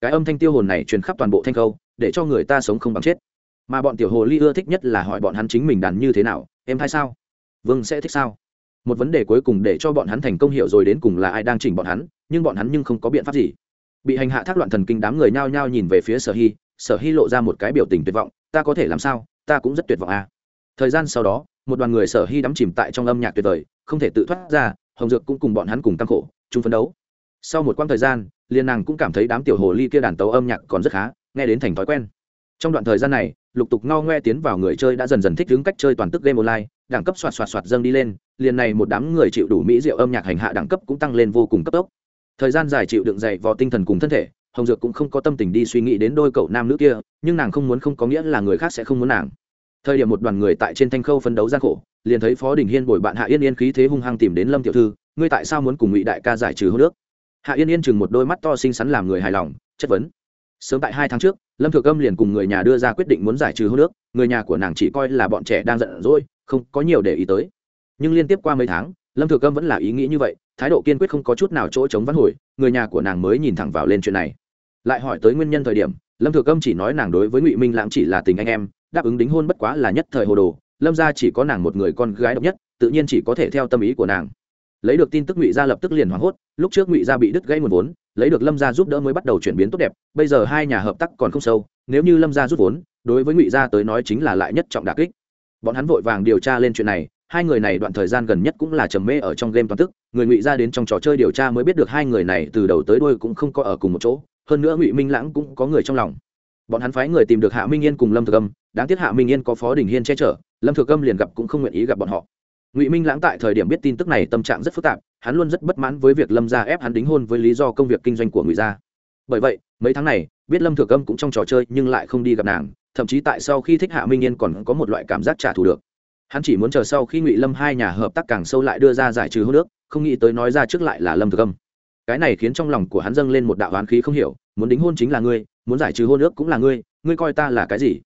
[SPEAKER 1] Cái âm thanh tiêu hồn này truyền khắp toàn bộ thanh khâu, để cho người ta sống không bằng chết. Mà bọn tiểu hồ ly ưa thích nhất là hỏi bọn hắn chính mình đàn như thế nào, em hay sao? Vương sẽ thích sao? Một vấn đề cuối cùng để cho bọn hắn thành công hiểu rồi đến cùng là ai đang chỉnh bọn hắn, nhưng bọn hắn nhưng không có biện pháp gì. Bị hành hạ thác loạn thần kinh đám người nhao nhao nhìn về phía sở hy sở hy lộ ra một cái biểu tình tuyệt vọng, ta có thể làm sao? Ta cũng rất tuyệt vọng à. thời gian sau đó, một đoàn người sở hy đắm chìm tại trong âm nhạc tuyệt vời, không thể tự thoát ra, hồng dược cũng cùng bọn hắn cùng tăng khổ, chung phấn đấu. Sau một quãng thời gian liên nàng cũng cảm thấy đám tiểu hồ ly kia đàn tấu âm nhạc còn rất khá, nghe đến thành thói quen. Trong đoạn thời gian này lục tục ngao ngoe tiến vào người chơi đã dần dần thích ứng cách chơi toàn tức game online, đẳng cấp xoạt xoạt xoạt dâng đi lên, liền này một đám người chịu đủ mỹ rượu âm nhạc hành hạ đẳng cấp cũng tăng lên vô cùng cấp tốc. Thời gian dài chịu đựng dậy vào tinh thần cùng thân thể, hồng dược cũng không có tâm tình đi suy nghĩ đến đôi cậu nam nữ kia, nhưng nàng không muốn không có nghĩa là người khác sẽ không muốn nàng. Thời điểm một đoàn người tại trên thanh khâu phân đấu gian khổ, liền thấy phó đình hiên bồi bạn hạ yên yên khí thế hung hăng tìm đến lâm tiểu thư, ngươi tại sao muốn cùng ngụy đại ca giải trừ hô nước hạ yên yên chừng một đôi mắt to xinh xắn làm người hài lòng, chất vấn. Sớm tại hai tháng trước lâm thượng âm liền cùng người nhà đưa ra quyết định muốn giải trừ hô nước, người nhà của nàng chỉ coi là bọn trẻ đang giận dỗi, không có nhiều để ý tới. Nhưng liên tiếp qua mấy tháng, lâm thượng âm vẫn là ý nghĩ như vậy, thái độ kiên quyết không có chút nào chỗ chống văn hồi, người nhà của nàng mới nhìn thẳng vào lên chuyện này. Lại hỏi tới nguyên nhân thời điểm, lâm thừa câm chỉ nói nàng đối với ngụy minh lãng chỉ là tình anh em, đáp ứng đính hôn bất quá là nhất thời hồ đồ, lâm ra chỉ có nàng một người con gái độc nhất, tự nhiên chỉ có thể theo tâm ý của nàng lấy được tin tức ngụy gia lập tức liền hoảng hốt, lúc trước ngụy gia bị đứt gây nguồn vốn, lấy được lâm gia giúp đỡ mới bắt đầu chuyển biến tốt đẹp, bây giờ hai nhà hợp tác còn không sâu, nếu như lâm gia rút vốn, đối với ngụy gia tới nói chính là lại nhất trọng đà kích. Bọn hắn vội vàng điều tra lên chuyện này, hai người này đoạn thời gian gần nhất cũng là trầm mê ở trong game toàn tức, người ngụy gia đến trong trò chơi điều tra mới biết được hai người này từ đầu tới đuôi cũng không có ở cùng một chỗ, hơn nữa ngụy minh lãng cũng có người trong lòng. Bọn hắn phái người tìm được hạ minh yên cùng lâm thực âm, đáng tiếc hạ minh yên có phó đình hiên che chở, lâm thực âm liền gặp cũng không nguyện ý gặp bọn họ ngụy minh lãng tại thời điểm biết tin tức này tâm trạng rất phức tạp, hắn luôn rất bất mãn với việc lâm gia ép hắn đính hôn với lý do công việc kinh doanh của ngụy gia. Bởi vậy, mấy tháng này, biết lâm thừa âm cũng trong trò chơi nhưng lại không đi gặp nàng, thậm chí tại sau khi thích hạ minh yên còn có một loại cảm giác trả thù được. Hắn chỉ muốn chờ sau khi ngụy lâm hai nhà hợp tác càng sâu lại đưa ra giải trừ hô nước không nghĩ tới nói ra trước lại là lâm thừa âm. Cái này khiến trong lòng của hắn dâng lên một đạo oán khí không hiểu, muốn đính hôn chính là ngươi, muốn giải trừ hôn nước cũng là ngươi ngươi coi ta là cái gì?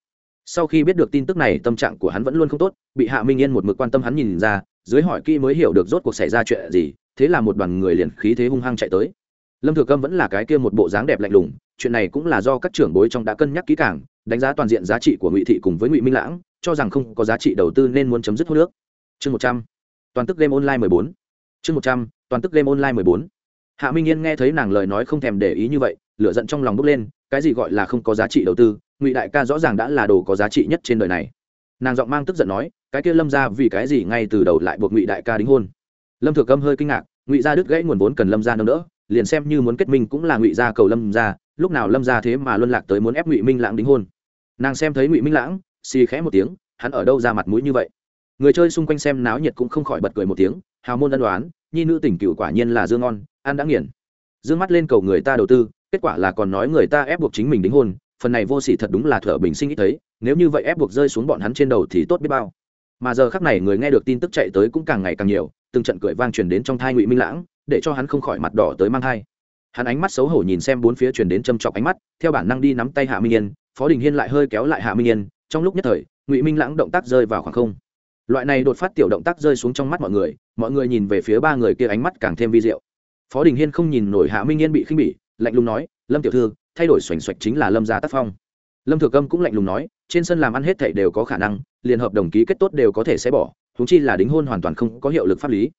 [SPEAKER 1] Sau khi biết được tin tức này, tâm trạng của hắn vẫn luôn không tốt, bị hạ minh yên một mực quan tâm hắn nhìn ra, dưới hỏi kỹ mới hiểu được rốt cuộc xảy ra chuyện gì, thế là một đoàn người liền khí thế hung hăng chạy tới. Lâm thừa câm vẫn là cái kia một bộ dáng đẹp lạnh lùng, chuyện này cũng là do các trưởng bối trong đã cân nhắc kỹ càng, đánh giá toàn diện giá trị của ngụy thị cùng với ngụy minh lãng, cho rằng không có giá trị đầu tư nên muốn chấm dứt hô nước. Chương một trăm, toàn tức game online mười bốn. Chương một trăm, toàn tức game online mười bốn. Hạ minh yên nghe thấy nàng lời nói không thèm để ý như vậy, lửa giận trong lòng bốc lên, cái gì gọi là không có giá trị đầu tư ngụy đại ca rõ ràng đã là đồ có giá trị nhất trên đời này nàng giọng mang tức giận nói cái kia lâm ra vì cái gì ngay từ đầu lại buộc ngụy đại ca đính hôn lâm thừa câm hơi kinh ngạc ngụy gia đứt gãy nguồn vốn cần lâm gia nâng đỡ liền xem như muốn kết minh cũng là ngụy gia cầu lâm gia lúc nào lâm gia thế mà luân lạc tới muốn ép ngụy minh lãng đính hôn nàng xem thấy ngụy minh lãng xì khẽ một tiếng hắn ở đâu ra mặt mũi như vậy người chơi xung quanh xem náo nhiệt cũng không khỏi bật cười một tiếng hào môn ân đoán nhi nữ tỉnh cựu quả nhiên là dương ngon ăn đã nghiền d mắt lên cầu người ta đầu tư kết quả là còn nói người ta ép buộc chính mình đính hôn phần này vô sỉ thật đúng là thở bình sinh ít thấy, nếu như vậy ép buộc rơi xuống bọn hắn trên đầu thì tốt biết bao. Mà giờ khắc này người nghe được tin tức chạy tới cũng càng ngày càng nhiều, từng trận cười vang truyền đến trong thai ngụy minh lãng, để cho hắn không khỏi mặt đỏ tới mang thai. Hắn ánh mắt xấu hổ nhìn xem bốn phía truyền đến châm chọc ánh mắt, theo bản năng đi nắm tay hạ minh yên, phó đình hiên lại hơi kéo lại hạ minh yên, trong lúc nhất thời, ngụy minh lãng động tác rơi vào khoảng không. Loại này đột phát tiểu động tác rơi xuống trong mắt mọi người mọi người nhìn về phía ba người kia ánh mắt càng thêm vi diệu. Phó đình hiên không nhìn nổi hạ minh yên bị khinh bỉ, lạnh lùng nói, lâm tiểu thư thay đổi xoành xoạch chính là lâm gia tác phong. Lâm thừa câm cũng lạnh lùng nói, trên sân làm ăn hết thảy đều có khả năng, liền hợp đồng ký kết tốt đều có thể sẽ bỏ thúng chi là đính hôn hoàn toàn không có hiệu lực pháp lý.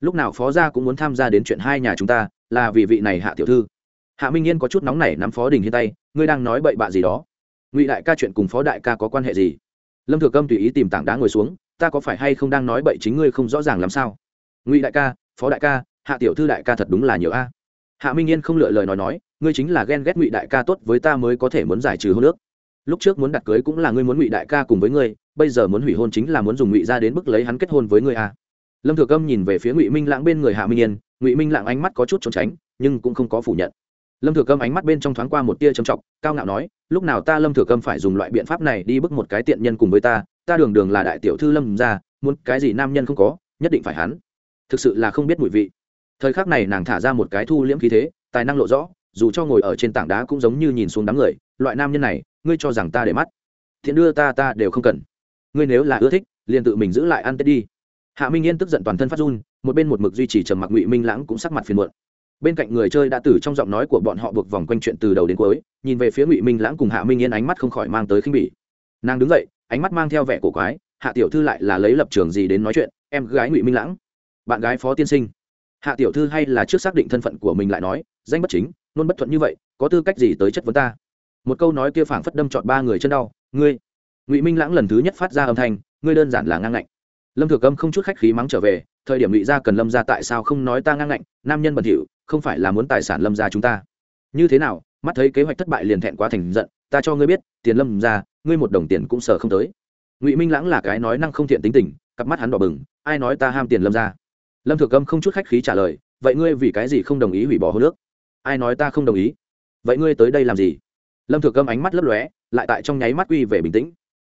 [SPEAKER 1] Lúc nào phó gia cũng muốn tham gia đến chuyện hai nhà chúng ta, là vì vị này hạ tiểu thư. Hạ minh yên có chút nóng nảy nắm phó đình hiên tay, ngươi đang nói bậy bạ gì đó. Ngụy đại ca chuyện cùng phó đại ca có quan hệ gì? Lâm thừa câm tùy ý tìm tảng đá ngồi xuống, ta có phải hay không đang nói bậy chính ngươi không rõ ràng làm sao? Ngụy đại ca, phó đại ca, hạ tiểu thư đại ca thật đúng là nhiều a. Hạ minh yên không lựa lời nói nói ngươi chính là ghen ghét ngụy đại ca tốt với ta mới có thể muốn giải trừ hôn nước lúc trước muốn đặt cưới cũng là ngươi muốn ngụy đại ca cùng với ngươi, bây giờ muốn hủy hôn chính là muốn dùng ngụy ra đến bức lấy hắn kết hôn với ngươi à? lâm thừa câm nhìn về phía ngụy minh lãng bên người hạ minh yên, ngụy minh lãng ánh mắt có chút trốn tránh, nhưng cũng không có phủ nhận. Lâm thừa câm ánh mắt bên trong thoáng qua một tia trầm trọng, cao ngạo nói, lúc nào ta lâm thừa câm phải dùng loại biện pháp này đi bức một cái tiện nhân cùng với ta ta đường đường là đại tiểu thư lâm ra muốn cái gì nam nhân không có, nhất định phải hắn. Thực sự là không biết mùi vị. Thời khắc này nàng thả ra một cái thu liễm khí thế, tài năng lộ rõ dù cho ngồi ở trên tảng đá cũng giống như nhìn xuống đám người, loại nam nhân này, ngươi cho rằng ta để mắt. Thiện đưa ta ta đều không cần. Ngươi nếu là ưa thích, liền tự mình giữ lại ăn tết đi. Hạ minh yên tức giận toàn thân phát run, một bên một mực duy trì trầm mặc ngụy minh lãng cũng sắc mặt phiền muộn. Bên cạnh người chơi đã từ trong giọng nói của bọn họ buộc vòng quanh chuyện từ đầu đến cuối, nhìn về phía ngụy minh lãng cùng hạ minh yên ánh mắt không khỏi mang tới khinh bỉ. Nàng đứng dậy, ánh mắt mang theo vẻ cổ quái, hạ tiểu thư lại là lấy lập trường gì đến nói chuyện, em gái ngụy minh lãng? Bạn gái phó tiên sinh. Hạ tiểu thư hay là trước xác định thân phận của mình lại nói, danh bất chính luôn bất thuận như vậy, có tư cách gì tới chất vấn ta? Một câu nói kia phảng phất đâm chọn ba người chân đau, ngươi. Ngụy minh lãng lần thứ nhất phát ra âm thanh, ngươi đơn giản là ngang ngạnh. Lâm thừa câm không chút khách khí mắng trở về, thời điểm ngụy gia cần lâm ra tại sao không nói ta ngang ngạnh, nam nhân bẩn thỉu, không phải là muốn tài sản lâm ra chúng ta. Như thế nào? Mắt thấy kế hoạch thất bại liền thẹn quá thành giận, ta cho ngươi biết, tiền lâm ra ngươi một đồng tiền cũng sợ không tới. Ngụy minh lãng là cái nói năng không thiện tính tình, cặp mắt hắn đỏ bừng, ai nói ta ham tiền lâm ra lâm thừa câm không chút khách khí trả lời, vậy ngươi vì cái gì không đồng ý hủy bỏ hô nước ai nói ta không đồng ý? Vậy ngươi tới đây làm gì? Lâm thừa câm ánh mắt lấp lóe lại tại trong nháy mắt quy về bình tĩnh.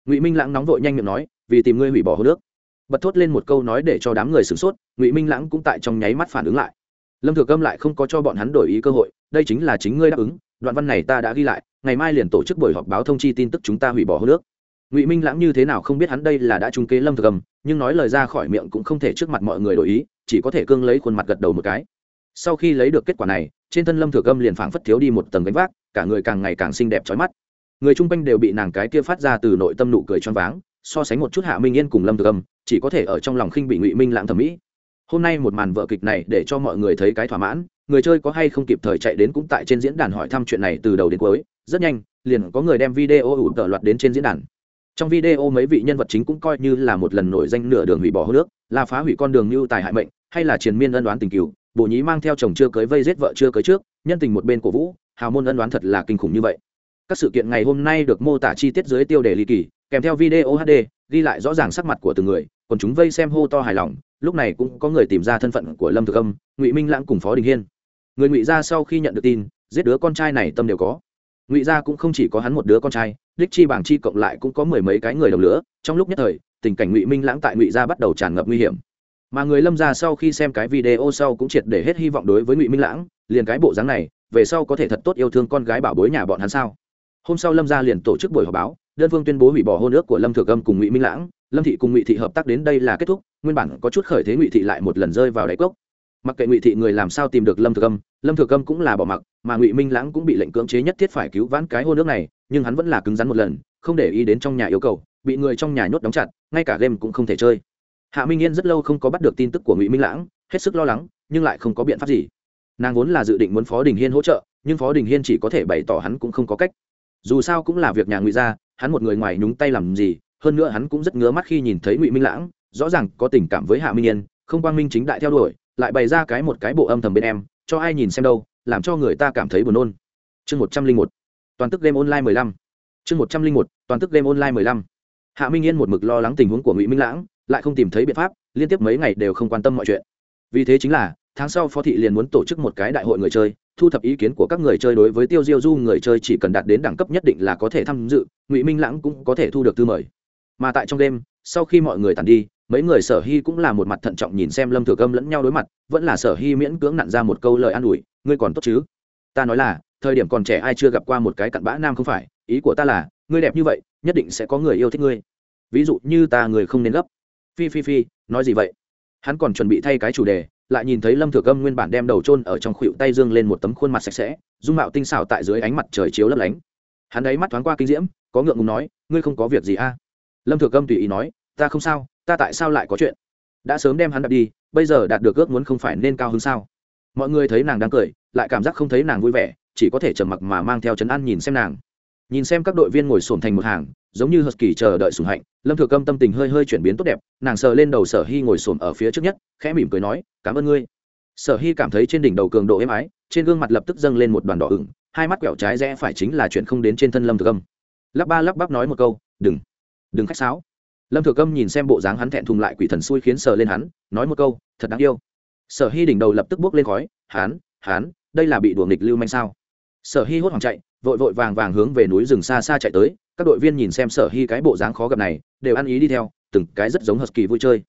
[SPEAKER 1] Ngụy minh lãng nóng vội nhanh miệng nói vì tìm ngươi hủy bỏ hô nước. Bật thốt lên một câu nói để cho đám người sửng sốt ngụy minh lãng cũng tại trong nháy mắt phản ứng lại. Lâm thừa câm lại không có cho bọn hắn đổi ý cơ hội đây chính là chính ngươi đáp ứng đoạn văn này ta đã ghi lại ngày mai liền tổ chức buổi họp báo thông chi tin tức chúng ta hủy bỏ hô nước. Ngụy minh lãng như thế nào không biết hắn đây là đã trung kế lâm thừa Cầm, nhưng nói lời ra khỏi miệng cũng không thể trước mặt mọi người đổi ý chỉ có thể cương lấy khuôn mặt gật đầu một cái. Sau khi lấy được kết quả này trên thân lâm thừa câm liền phảng phất thiếu đi một tầng gánh vác, cả người càng ngày càng xinh đẹp trói mắt. Người chung quanh đều bị nàng cái kia phát ra từ nội tâm nụ cười choáng váng, so sánh một chút hạ minh yên cùng lâm thừa câm chỉ có thể ở trong lòng khinh bị ngụy minh lãng thẩm mỹ. Hôm nay một màn vợ kịch này để cho mọi người thấy cái thỏa mãn, người chơi có hay không kịp thời chạy đến cũng tại trên diễn đàn hỏi thăm chuyện này từ đầu đến cuối, rất nhanh, liền có người đem video ủ tờ loạt đến trên diễn đàn. Trong video mấy vị nhân vật chính cũng coi như là một lần nổi danh nửa đường hủy bỏ hô nước, là phá hủy con đường như tài hại mệnh, hay là triền miên ân đoán tình cựu bộ nhí mang theo chồng chưa cưới vây giết vợ chưa cưới trước, nhân tình một bên cổ vũ, hào môn ân đoán thật là kinh khủng như vậy. Các sự kiện ngày hôm nay được mô tả chi tiết dưới tiêu đề ly kỳ, kèm theo video hd, ghi lại rõ ràng sắc mặt của từng người, còn chúng vây xem hô to hài lòng, lúc này cũng có người tìm ra thân phận của lâm thực âm, ngụy minh lãng cùng phó đình hiên. Người ngụy gia sau khi nhận được tin, giết đứa con trai này tâm đều có. Ngụy gia cũng không chỉ có hắn một đứa con trai, đích chi bảng chi cộng lại cũng có mười mấy cái người đồng lửa, trong lúc nhất thời, tình cảnh ngụy minh lãng tại ngụy gia bắt đầu tràn ngập nguy hiểm mà người lâm gia sau khi xem cái video sau cũng triệt để hết hy vọng đối với ngụy minh lãng, liền cái bộ dáng này, về sau có thể thật tốt yêu thương con gái bảo bối nhà bọn hắn sao? Hôm sau lâm gia liền tổ chức buổi họp báo, đơn phương tuyên bố hủy bỏ hôn ước của lâm thừa âm cùng ngụy minh lãng. Lâm thị cùng ngụy thị hợp tác đến đây là kết thúc, nguyên bản có chút khởi thế ngụy thị lại một lần rơi vào đáy cốc. Mặc kệ ngụy thị người làm sao tìm được lâm thừa âm, lâm thừa âm cũng là bỏ mặc, mà ngụy minh lãng cũng bị lệnh cưỡng chế nhất thiết phải cứu vãn cái hôn ước này, nhưng hắn vẫn là cứng rắn một lần, không để ý đến trong nhà yêu cầu, bị người trong nhà nhốt đóng chặt, ngay cả game cũng không thể chơi hạ minh yên rất lâu không có bắt được tin tức của ngụy minh lãng, hết sức lo lắng, nhưng lại không có biện pháp gì. Nàng vốn là dự định muốn phó đình hiên hỗ trợ, nhưng phó đình hiên chỉ có thể bày tỏ hắn cũng không có cách. Dù sao cũng là việc nhà ngụy gia, hắn một người ngoài nhúng tay làm gì, hơn nữa hắn cũng rất ngứa mắt khi nhìn thấy ngụy minh lãng, rõ ràng có tình cảm với hạ minh yên, không quang minh chính đại theo đuổi, lại bày ra cái một cái bộ âm thầm bên em, cho ai nhìn xem đâu, làm cho người ta cảm thấy buồn nôn. Chương một trăm linh một, toàn tức game online mười lăm. Chương một trăm linh một, toàn tức game online mười lăm. Hạ minh yên một mực lo lắng tình huống của ngụy minh lãng lại không tìm thấy biện pháp, liên tiếp mấy ngày đều không quan tâm mọi chuyện. Vì thế chính là, tháng sau phó thị liền muốn tổ chức một cái đại hội người chơi, thu thập ý kiến của các người chơi đối với tiêu diêu du người chơi chỉ cần đạt đến đẳng cấp nhất định là có thể tham dự, ngụy minh lãng cũng có thể thu được thư mời. Mà tại trong đêm, sau khi mọi người tàn đi, mấy người sở hy cũng là một mặt thận trọng nhìn xem lâm thừa câm lẫn nhau đối mặt, vẫn là sở hy miễn cưỡng nặn ra một câu lời an ủi, ngươi còn tốt chứ? Ta nói là, thời điểm còn trẻ ai chưa gặp qua một cái cặn bã nam không phải, ý của ta là, ngươi đẹp như vậy, nhất định sẽ có người yêu thích ngươi. Ví dụ như ta người không nên gấp phi phi phi, nói gì vậy? Hắn còn chuẩn bị thay cái chủ đề, lại nhìn thấy lâm thừa câm nguyên bản đem đầu trôn ở trong khuỷu tay dương lên một tấm khuôn mặt sạch sẽ, dung mạo tinh xảo tại dưới ánh mặt trời chiếu lấp lánh. Hắn ấy mắt thoáng qua kinh diễm, có ngượng ngùng nói, ngươi không có việc gì a à? lâm thừa câm tùy ý nói, ta không sao, ta tại sao lại có chuyện? Đã sớm đem hắn đặt đi, bây giờ đạt được ước muốn không phải nên cao hơn sao? Mọi người thấy nàng đang cười, lại cảm giác không thấy nàng vui vẻ, chỉ có thể trầm mặc mà mang theo chấn an nhìn xem nàng. Nhìn xem các đội viên ngồi xổm thành một hàng giống như husky chờ đợi sùng hạnh, lâm thừa câm tâm tình hơi hơi chuyển biến tốt đẹp, nàng sờ lên đầu sở hy ngồi xổm ở phía trước nhất, khẽ mỉm cười nói, cảm ơn ngươi. Sở hy cảm thấy trên đỉnh đầu cường độ êm ái, trên gương mặt lập tức dâng lên một đoàn đỏ ửng, hai mắt quẹo trái rẽ phải chính là chuyện không đến trên thân lâm thừa câm. Lắp ba lắp bắp nói một câu, đừng đừng khách sáo. Lâm thừa câm nhìn xem bộ dáng hắn thẹn thùng lại quỷ thần xui khiến sờ lên hắn, nói một câu, thật đáng yêu. Sở hy đỉnh đầu lập tức bước lên khói, hán hán, đây là bị đùa nghịch lưu manh sao? Sở hy hốt hoảng chạy, vội vội vàng vàng hướng về núi rừng xa xa chạy tới các đội viên nhìn xem sở hy cái bộ dáng khó gặp này, đều ăn ý đi theo, từng cái rất giống hờ kỳ vui chơi.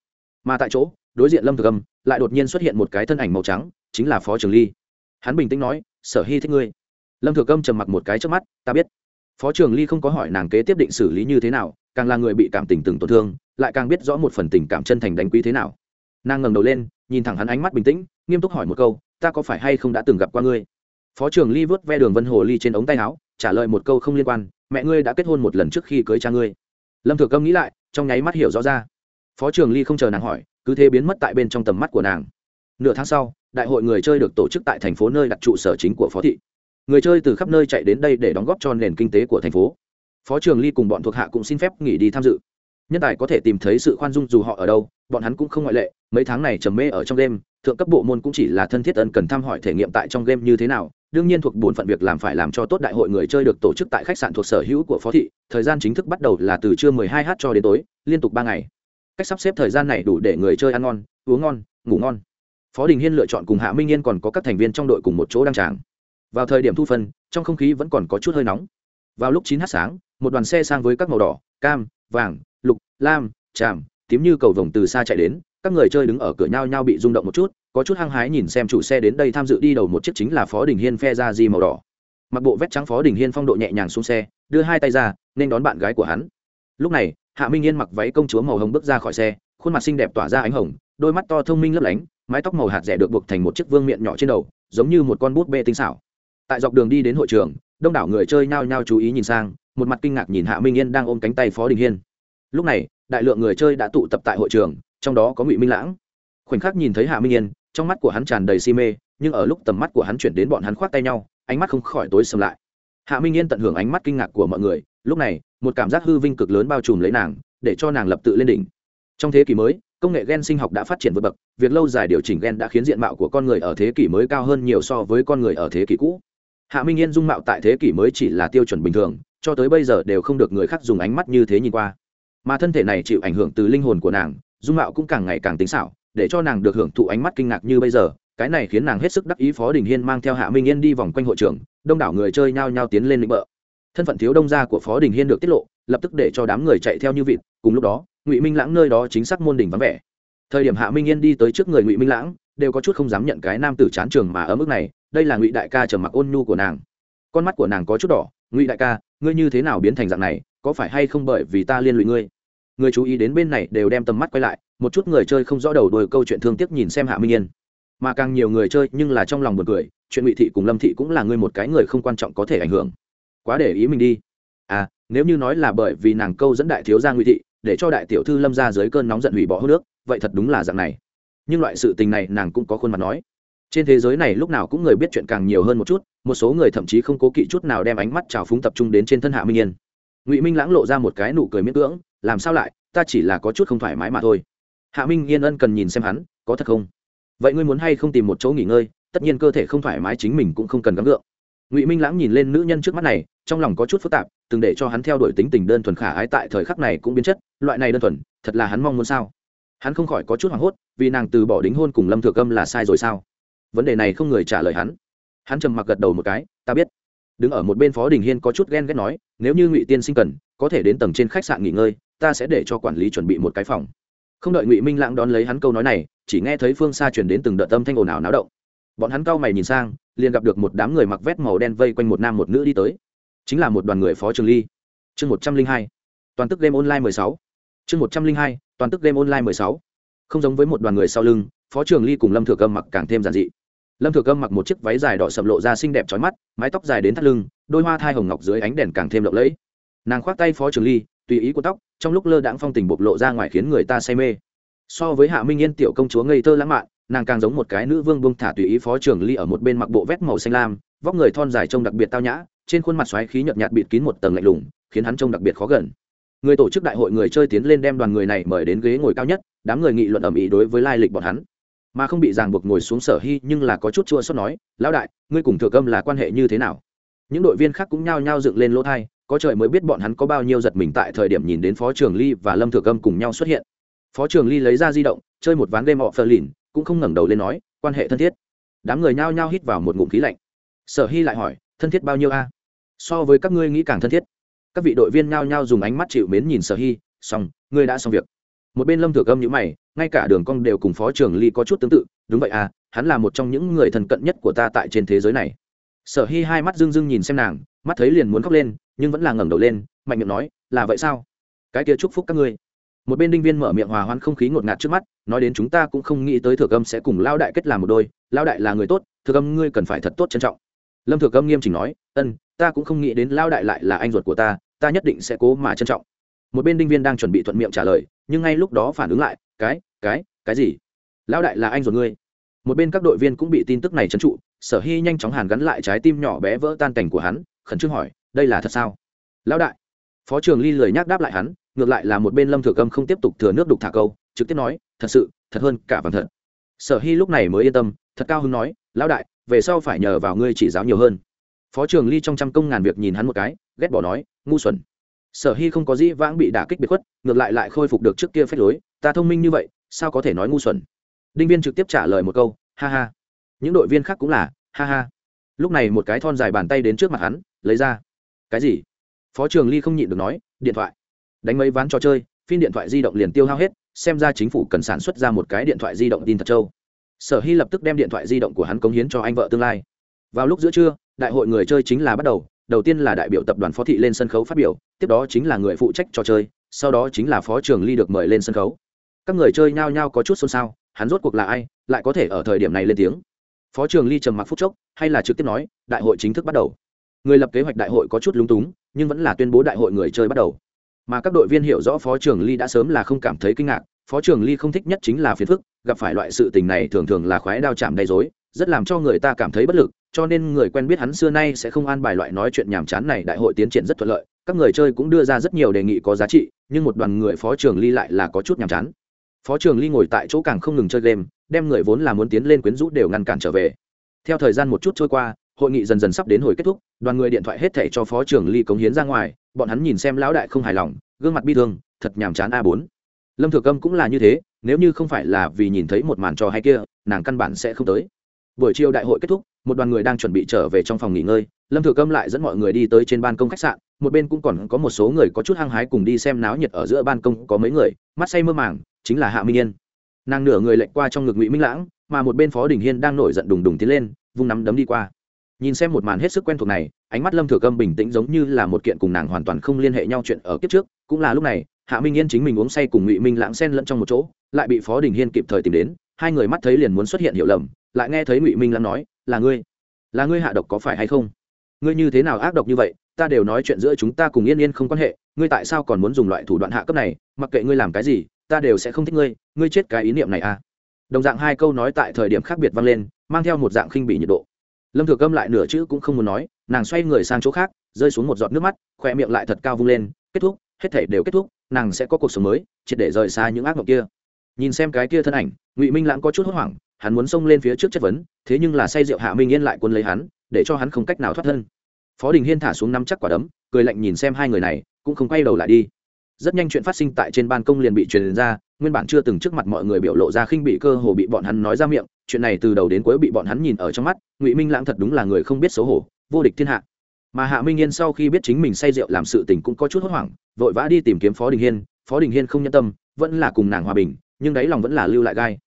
[SPEAKER 1] Mà tại chỗ, đối diện lâm thực âm, lại đột nhiên xuất hiện một cái thân ảnh màu trắng, chính là phó trường ly. Hắn bình tĩnh nói, sở hy thích ngươi. Lâm thừa câm trầm mặc một cái trước mắt, ta biết. Phó trường ly không có hỏi nàng kế tiếp định xử lý như thế nào, càng là người bị cảm tình từng tổn thương, lại càng biết rõ một phần tình cảm chân thành đánh quý thế nào. Nàng ngẩng đầu lên, nhìn thẳng hắn ánh mắt bình tĩnh, nghiêm túc hỏi một câu, ta có phải hay không đã từng gặp qua ngươi? Phó trường ly vớt ve đường vân hồ ly trên ống tay áo, trả lời một câu không liên quan mẹ ngươi đã kết hôn một lần trước khi cưới cha ngươi. Lâm thừa câm nghĩ lại trong nháy mắt hiểu rõ ra. Phó trường ly không chờ nàng hỏi cứ thế biến mất tại bên trong tầm mắt của nàng. Nửa tháng sau đại hội người chơi được tổ chức tại thành phố nơi đặt trụ sở chính của phó thị. Người chơi từ khắp nơi chạy đến đây để đóng góp cho nền kinh tế của thành phố. Phó trường ly cùng bọn thuộc hạ cũng xin phép nghỉ đi tham dự. Nhân tài có thể tìm thấy sự khoan dung dù họ ở đâu bọn hắn cũng không ngoại lệ mấy tháng này trầm mê ở trong game, thượng cấp bộ môn cũng chỉ là thân thiết ân cần thăm hỏi thể nghiệm tại trong game như thế nào đương nhiên thuộc bổn phận việc làm phải làm cho tốt đại hội người chơi được tổ chức tại khách sạn thuộc sở hữu của phó thị, thời gian chính thức bắt đầu là từ trưa 12 h cho đến tối, liên tục ba ngày. Cách sắp xếp thời gian này đủ để người chơi ăn ngon, uống ngon, ngủ ngon. Phó đình hiên lựa chọn cùng hạ minh yên còn có các thành viên trong đội cùng một chỗ đăng tràng. Vào thời điểm thu phân, trong không khí vẫn còn có chút hơi nóng. Vào lúc 9 h sáng, một đoàn xe sang với các màu đỏ, cam, vàng, lục, lam, tràm, tím như cầu vồng từ xa chạy đến, các người chơi đứng ở cửa nhau nhau bị rung động một chút có chút hăng hái nhìn xem chủ xe đến đây tham dự đi đầu một chiếc chính là phó đình hiên phe ra di màu đỏ. Mặc bộ vét trắng phó đình hiên phong độ nhẹ nhàng xuống xe, đưa hai tay ra, nên đón bạn gái của hắn. Lúc này, hạ minh yên mặc váy công chúa màu hồng bước ra khỏi xe, khuôn mặt xinh đẹp tỏa ra ánh hồng, đôi mắt to thông minh lấp lánh, mái tóc màu hạt rẻ được buộc thành một chiếc vương miệng nhỏ trên đầu, giống như một con bút bê tinh xảo. Tại dọc đường đi đến hội trường, đông đảo người chơi nhao nhao chú ý nhìn sang, một mặt kinh ngạc nhìn hạ minh yên đang ôm cánh tay phó đình hiên. Lúc này, đại lượng người chơi đã tụ tập tại hội trường, trong đó có ngụy minh lãng. Khoảnh khắc nhìn thấy hạ minh yên trong mắt của hắn tràn đầy si mê, nhưng ở lúc tầm mắt của hắn chuyển đến bọn hắn khoác tay nhau, ánh mắt không khỏi tối sầm lại. Hạ minh yên tận hưởng ánh mắt kinh ngạc của mọi người, lúc này, một cảm giác hư vinh cực lớn bao trùm lấy nàng, để cho nàng lập tự lên đỉnh. Trong thế kỷ mới, công nghệ gen sinh học đã phát triển vượt bậc, việc lâu dài điều chỉnh gen đã khiến diện mạo của con người ở thế kỷ mới cao hơn nhiều so với con người ở thế kỷ cũ. Hạ minh yên dung mạo tại thế kỷ mới chỉ là tiêu chuẩn bình thường, cho tới bây giờ đều không được người khác dùng ánh mắt như thế nhìn qua. Mà thân thể này chịu ảnh hưởng từ linh hồn của nàng, dung mạo cũng càng ngày càng tính xảo để cho nàng được hưởng thụ ánh mắt kinh ngạc như bây giờ, cái này khiến nàng hết sức đắc ý phó đình hiên mang theo hạ minh yên đi vòng quanh hội trường, đông đảo người chơi nhao nhao tiến lên lĩnh bợ. Thân phận thiếu đông gia của phó đình hiên được tiết lộ, lập tức để cho đám người chạy theo như vịt, cùng lúc đó, ngụy minh lãng nơi đó chính xác môn đỉnh vắng vẻ. Thời điểm hạ minh yên đi tới trước người ngụy minh lãng, đều có chút không dám nhận cái nam tử chán trường mà ở mức này, đây là ngụy đại ca trở mặc ôn nhu của nàng. Con mắt của nàng có chút đỏ, ngụy đại ca, ngươi như thế nào biến thành dạng này, có phải hay không bởi vì ta liên lụy ngươi? Người chú ý đến bên này đều đem tầm mắt quay lại một chút người chơi không rõ đầu đuôi câu chuyện thương tiếc nhìn xem hạ minh yên. Mà càng nhiều người chơi nhưng là trong lòng một người chuyện ngụy thị cùng lâm thị cũng là ngươi một cái người không quan trọng có thể ảnh hưởng. Quá để ý mình đi. À nếu như nói là bởi vì nàng câu dẫn đại thiếu gia ngụy thị, để cho đại tiểu thư lâm ra dưới cơn nóng giận hủy bỏ hô nước vậy thật đúng là dạng này. Nhưng loại sự tình này nàng cũng có khuôn mặt nói. Trên thế giới này lúc nào cũng người biết chuyện càng nhiều hơn một chút, một số người thậm chí không cố kỵ chút nào đem ánh mắt trào phúng tập trung đến trên thân hạ minh yên. Ngụy minh lãng lộ ra một cái nụ cười miễn cưỡng, làm sao lại, ta chỉ là có chút không thoải mái mà thôi hạ minh yên ân cần nhìn xem hắn, có thật không? Vậy ngươi muốn hay không tìm một chỗ nghỉ ngơi? Tất nhiên cơ thể không thoải mái chính mình cũng không cần gắng gượng. Ngụy minh lãng nhìn lên nữ nhân trước mắt này, trong lòng có chút phức tạp, từng để cho hắn theo đuổi tính tình đơn thuần khả ái tại thời khắc này cũng biến chất, loại này đơn thuần, thật là hắn mong muốn sao? Hắn không khỏi có chút hoảng hốt, vì nàng từ bỏ đính hôn cùng lâm thừa âm là sai rồi sao? Vấn đề này không người trả lời hắn. Hắn trầm mặc gật đầu một cái, ta biết. Đứng ở một bên phó đình hiên có chút ghen ghét nói, nếu như ngụy tiên sinh cần, có thể đến tầng trên khách sạn nghỉ ngơi, ta sẽ để cho quản lý chuẩn bị một cái phòng không đợi ngụy minh lãng đón lấy hắn câu nói này, chỉ nghe thấy phương xa chuyển đến từng đợt âm thanh ồn ào náo động. Bọn hắn cau mày nhìn sang, liền gặp được một đám người mặc vét màu đen vây quanh một nam một nữ đi tới. Chính là một đoàn người phó trường ly. Chương một trăm linh hai, toàn tức game online mười sáu. Chương một trăm linh hai, toàn tức game online mười sáu. Không giống với một đoàn người sau lưng, phó trường ly cùng lâm thừa câm mặc càng thêm giản dị. Lâm thừa câm mặc một chiếc váy dài đỏ sầm lộ ra xinh đẹp trói mắt, mái tóc dài đến thắt lưng, đôi hoa thai hồng ngọc dưới ánh đèn càng thêm lộng lẫy. Nàng khoác tay phó trường ly, tùy ý của tóc trong lúc lơ đãng phong tình bộc lộ ra ngoài khiến người ta say mê. So với hạ minh yên tiểu công chúa ngây thơ lãng mạn, nàng càng giống một cái nữ vương buông thả tùy ý phó trường ly ở một bên mặc bộ vét màu xanh lam, vóc người thon dài trông đặc biệt tao nhã, trên khuôn mặt xoáy khí nhợt nhạt bịt kín một tầng lạnh lùng, khiến hắn trông đặc biệt khó gần. Người tổ chức đại hội người chơi tiến lên đem đoàn người này mời đến ghế ngồi cao nhất, đám người nghị luận ầm ĩ đối với lai lịch bọn hắn. Mà không bị ràng buộc ngồi xuống sở hy nhưng là có chút chua xót nói, lão đại, ngươi cùng thừa câm là quan hệ như thế nào? Những đội viên khác cũng nhao nhao dựng lên lỗ thai có trời mới biết bọn hắn có bao nhiêu giật mình tại thời điểm nhìn đến phó trường ly và lâm thừa câm cùng nhau xuất hiện. Phó trường ly lấy ra di động, chơi một ván game họ phờ lìn cũng không ngẩng đầu lên nói, quan hệ thân thiết. Đám người nhao nhao hít vào một ngụm khí lạnh. Sở hy lại hỏi, thân thiết bao nhiêu a? So với các ngươi nghĩ càng thân thiết. Các vị đội viên nhao nhao dùng ánh mắt chịu mến nhìn sở hy, xong, ngươi đã xong việc. Một bên lâm thừa câm nhữ mày, ngay cả đường cong đều cùng phó trường ly có chút tương tự, đúng vậy à hắn là một trong những người thân cận nhất của ta tại trên thế giới này. Sở hy hai mắt rưng rưng nhìn xem nàng mắt thấy liền muốn khóc lên, nhưng vẫn là ngẩng đầu lên, mạnh miệng nói, là vậy sao? Cái kia chúc phúc các ngươi. Một bên đinh viên mở miệng hòa hoãn không khí ngột ngạt trước mắt, nói đến chúng ta cũng không nghĩ tới thừa âm sẽ cùng lao đại kết làm một đôi lao đại là người tốt thừa âm ngươi cần phải thật tốt trân trọng. Lâm thừa âm nghiêm chỉnh nói, ân, ta cũng không nghĩ đến lao đại lại là anh ruột của ta ta nhất định sẽ cố mà trân trọng. Một bên đinh viên đang chuẩn bị thuận miệng trả lời, nhưng ngay lúc đó phản ứng lại, cái cái cái gì? Lao đại là anh ruột ngươi? Một bên các đội viên cũng bị tin tức này trấn trụ, sở hy nhanh chóng hàn gắn lại trái tim nhỏ bé vỡ tan cảnh của hắn khẩn trương hỏi, đây là thật sao? Lão đại. Phó trường ly lời nhắc đáp lại hắn, ngược lại là một bên lâm thừa câm không tiếp tục thừa nước đục thả câu, trực tiếp nói, thật sự, thật hơn cả vàng thật. Sở hy lúc này mới yên tâm, thật cao hứng nói, lão đại, về sau phải nhờ vào ngươi chỉ giáo nhiều hơn. Phó trường ly trong trăm công ngàn việc nhìn hắn một cái, ghét bỏ nói, ngu xuẩn. Sở hy không có dĩ vãng bị đả kích biệt khuất, ngược lại lại khôi phục được trước kia phép lối, ta thông minh như vậy, sao có thể nói ngu xuẩn? Đinh viên trực tiếp trả lời một câu, ha ha. Những đội viên khác cũng là, ha ha lúc này một cái thon dài bàn tay đến trước mặt hắn, lấy ra. Cái gì? Phó trường ly không nhịn được nói, điện thoại. Đánh mấy ván trò chơi, phim điện thoại di động liền tiêu hao hết, xem ra chính phủ cần sản xuất ra một cái điện thoại di động tin thật châu. Sở hy lập tức đem điện thoại di động của hắn cống hiến cho anh vợ tương lai. Vào lúc giữa trưa, đại hội người chơi chính là bắt đầu đầu tiên là đại biểu tập đoàn phó thị lên sân khấu phát biểu, tiếp đó chính là người phụ trách trò chơi, sau đó chính là phó trường ly được mời lên sân khấu. Các người chơi nhao nhao có chút xôn xao, hắn rốt cuộc là ai, lại có thể ở thời điểm này lên tiếng phó trường ly trầm mặc phút chốc, hay là trực tiếp nói, đại hội chính thức bắt đầu. Người lập kế hoạch đại hội có chút lúng túng, nhưng vẫn là tuyên bố đại hội người chơi bắt đầu. Mà các đội viên hiểu rõ phó trường ly đã sớm là không cảm thấy kinh ngạc, phó trường ly không thích nhất chính là phiền phức, gặp phải loại sự tình này thường thường là khoái đao chạm đầy dối rất làm cho người ta cảm thấy bất lực, cho nên người quen biết hắn xưa nay sẽ không an bài loại nói chuyện nhàm chán này, đại hội tiến triển rất thuận lợi, các người chơi cũng đưa ra rất nhiều đề nghị có giá trị, nhưng một đoàn người phó trường ly lại là có chút nhàm chán phó trường ly ngồi tại chỗ càng không ngừng chơi game, đem người vốn là muốn tiến lên quyến rũ đều ngăn cản trở về. Theo thời gian một chút trôi qua, hội nghị dần dần sắp đến hồi kết thúc, đoàn người điện thoại hết thảy cho phó trưởng ly cống hiến ra ngoài, bọn hắn nhìn xem lão đại không hài lòng, gương mặt bi thương, thật nhàm chán a bốn. Lâm thừa câm cũng là như thế, nếu như không phải là vì nhìn thấy một màn trò hay kia, nàng căn bản sẽ không tới buổi chiều đại hội kết thúc, một đoàn người đang chuẩn bị trở về trong phòng nghỉ ngơi. Lâm thừa câm lại dẫn mọi người đi tới trên ban công khách sạn. Một bên cũng còn có một số người có chút hăng hái cùng đi xem náo nhiệt ở giữa ban công có mấy người. Mắt say mơ màng, chính là hạ minh yên. Nàng nửa người lệnh qua trong ngực ngụy minh lãng, mà một bên phó đình hiên đang nổi giận đùng đùng tiến lên, vung nắm đấm đi qua. Nhìn xem một màn hết sức quen thuộc này, ánh mắt lâm thừa câm bình tĩnh giống như là một kiện cùng nàng hoàn toàn không liên hệ nhau chuyện ở kiếp trước. Cũng là lúc này, hạ minh yên chính mình uống say cùng ngụy minh lãng sen lẫn trong một chỗ, lại bị phó đình hiên kịp thời tìm đến. Hai người mắt thấy liền muốn xuất hiện hiểu lầm lại nghe thấy ngụy minh lãng nói, là ngươi là ngươi hạ độc có phải hay không? Ngươi như thế nào ác độc như vậy? Ta đều nói chuyện giữa chúng ta cùng yên yên không quan hệ, ngươi tại sao còn muốn dùng loại thủ đoạn hạ cấp này? Mặc kệ ngươi làm cái gì, ta đều sẽ không thích ngươi ngươi chết cái ý niệm này à? Đồng dạng hai câu nói tại thời điểm khác biệt vang lên, mang theo một dạng khinh bị nhiệt độ. Lâm thừa câm lại nửa chữ cũng không muốn nói, nàng xoay người sang chỗ khác, rơi xuống một giọt nước mắt khoe miệng lại thật cao vung lên, kết thúc, hết thể đều kết thúc, nàng sẽ có cuộc sống mới, triệt để rời xa những ác mộng kia. Nhìn xem cái kia thân ảnh, ngụy minh lãng có chút hốt hoảng hắn muốn xông lên phía trước chất vấn, thế nhưng là say rượu hạ minh yên lại quân lấy hắn, để cho hắn không cách nào thoát thân. Phó đình hiên thả xuống năm chắc quả đấm, cười lạnh nhìn xem hai người này, cũng không quay đầu lại đi. Rất nhanh chuyện phát sinh tại trên ban công liền bị truyền ra, nguyên bản chưa từng trước mặt mọi người biểu lộ ra khinh bị cơ hồ bị bọn hắn nói ra miệng, chuyện này từ đầu đến cuối bị bọn hắn nhìn ở trong mắt, ngụy minh lãng thật đúng là người không biết xấu hổ, vô địch thiên hạ. Mà hạ minh yên sau khi biết chính mình say rượu làm sự tình cũng có chút hốt hoảng, vội vã đi tìm kiếm phó đình hiên, phó đình hiên không nhân tâm, vẫn là cùng nàng hòa bình, nhưng đáy lòng vẫn là lưu lại gai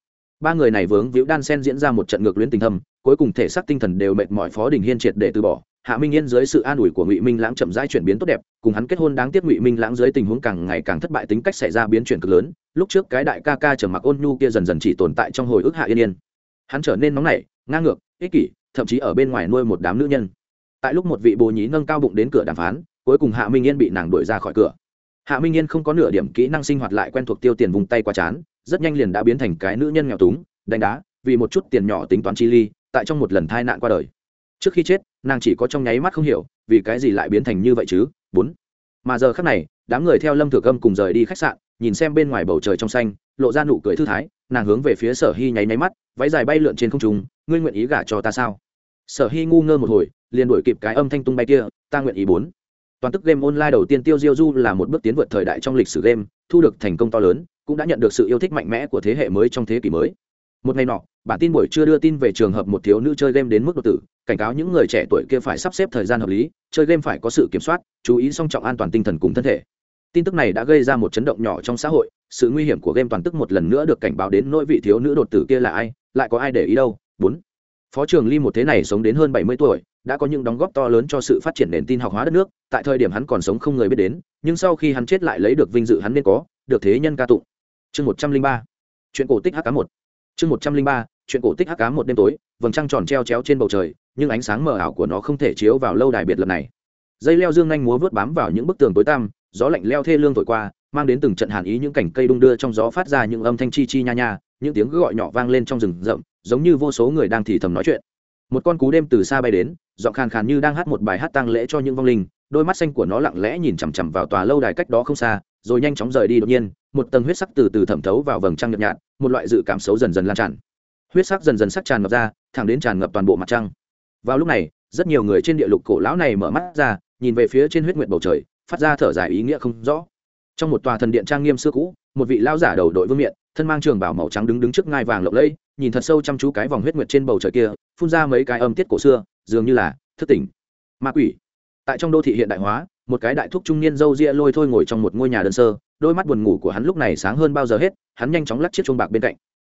[SPEAKER 1] ba người này vướng víu đan sen diễn ra một trận ngược luyến tình thâm, cuối cùng thể xác tinh thần đều mệt mỏi phó đình hiên triệt để từ bỏ. Hạ minh yên dưới sự an ủi của ngụy minh lãng chậm rãi chuyển biến tốt đẹp, cùng hắn kết hôn đáng tiếc ngụy minh lãng dưới tình huống càng ngày càng thất bại tính cách xảy ra biến chuyển cực lớn, lúc trước cái đại ca ca trở mặc ôn nhu kia dần dần chỉ tồn tại trong hồi ức hạ yên yên. Hắn trở nên nóng nảy, ngang ngược, ích kỷ, thậm chí ở bên ngoài nuôi một đám nữ nhân. Tại lúc một vị bồ nhí nâng cao bụng đến cửa đàm phán, cuối cùng hạ minh yên bị nàng đuổi ra khỏi cửa hạ minh yên không có nửa điểm kỹ năng sinh hoạt lại quen thuộc tiêu tiền vùng tay qua chán, rất nhanh liền đã biến thành cái nữ nhân nghèo túng, đánh đá, vì một chút tiền nhỏ tính toán chi ly, tại trong một lần thai nạn qua đời. Trước khi chết, nàng chỉ có trong nháy mắt không hiểu, vì cái gì lại biến thành như vậy chứ? Bốn. Mà giờ khác này, đám người theo lâm thừa câm cùng rời đi khách sạn, nhìn xem bên ngoài bầu trời trong xanh, lộ ra nụ cười thư thái, nàng hướng về phía sở hy nháy nháy mắt, váy dài bay lượn trên không trung, ngươi nguyện ý gả cho ta sao? Sở hy ngu ngơ một hồi, liền đuổi kịp cái âm thanh tung bay kia, ta nguyện ý bốn toàn tức game online đầu tiên tiêu diêu du là một bước tiến vượt thời đại trong lịch sử game, thu được thành công to lớn, cũng đã nhận được sự yêu thích mạnh mẽ của thế hệ mới trong thế kỷ mới. Một ngày nọ, bản tin buổi chưa đưa tin về trường hợp một thiếu nữ chơi game đến mức đột tử, cảnh cáo những người trẻ tuổi kia phải sắp xếp thời gian hợp lý, chơi game phải có sự kiểm soát, chú ý song trọng an toàn tinh thần cùng thân thể. Tin tức này đã gây ra một chấn động nhỏ trong xã hội, sự nguy hiểm của game toàn tức một lần nữa được cảnh báo đến nỗi vị thiếu nữ đột tử kia là ai, lại có ai để ý đâu? Bốn phó trường ly một thế này sống đến hơn bảy mươi tuổi, đã có những đóng góp to lớn cho sự phát triển nền tin học hóa đất nước, tại thời điểm hắn còn sống không người biết đến, nhưng sau khi hắn chết lại lấy được vinh dự hắn nên có, được thế nhân ca tụng. Chương một trăm linh ba. Chuyện cổ tích h cá một. Chương một trăm linh ba, chuyện cổ tích h cá một đêm tối, vầng trăng tròn treo chéo trên bầu trời, nhưng ánh sáng mờ ảo của nó không thể chiếu vào lâu đài biệt lập này. Dây leo dương nhanh múa vớt bám vào những bức tường tối tăm, gió lạnh leo thê lương thổi qua, mang đến từng trận hàn ý những cảnh cây đung đưa trong gió phát ra những âm thanh chi chi nha nha những tiếng gọi nhỏ vang lên trong rừng rậm, giống như vô số người đang thì thầm nói chuyện. Một con cú đêm từ xa bay đến, giọng khàn khàn như đang hát một bài hát tang lễ cho những vong linh, đôi mắt xanh của nó lặng lẽ nhìn chằm chằm vào tòa lâu đài cách đó không xa, rồi nhanh chóng rời đi đột nhiên, một tầng huyết sắc từ từ thẩm thấu vào vầng trăng nhợt nhạt, một loại dự cảm xấu dần dần lan tràn. Huyết sắc dần dần sắc tràn ngập ra, thẳng đến tràn ngập toàn bộ mặt trăng. Vào lúc này, rất nhiều người trên địa lục cổ lão này mở mắt ra, nhìn về phía trên huyết nguyệt bầu trời, phát ra thở dài ý nghĩa không rõ. Trong một tòa thần điện trang nghiêm xưa cũ một vị lão giả đầu đội vương miện, thân mang trường bảo màu trắng đứng đứng trước ngai vàng lộng lẫy, nhìn thật sâu chăm chú cái vòng huyết nguyệt trên bầu trời kia, phun ra mấy cái âm tiết cổ xưa, dường như là thức tỉnh. Ma quỷ. Tại trong đô thị hiện đại hóa, một cái đại thúc trung niên râu ria lôi thôi ngồi trong một ngôi nhà đơn sơ, đôi mắt buồn ngủ của hắn lúc này sáng hơn bao giờ hết, hắn nhanh chóng lắc chiếc chuông bạc bên cạnh.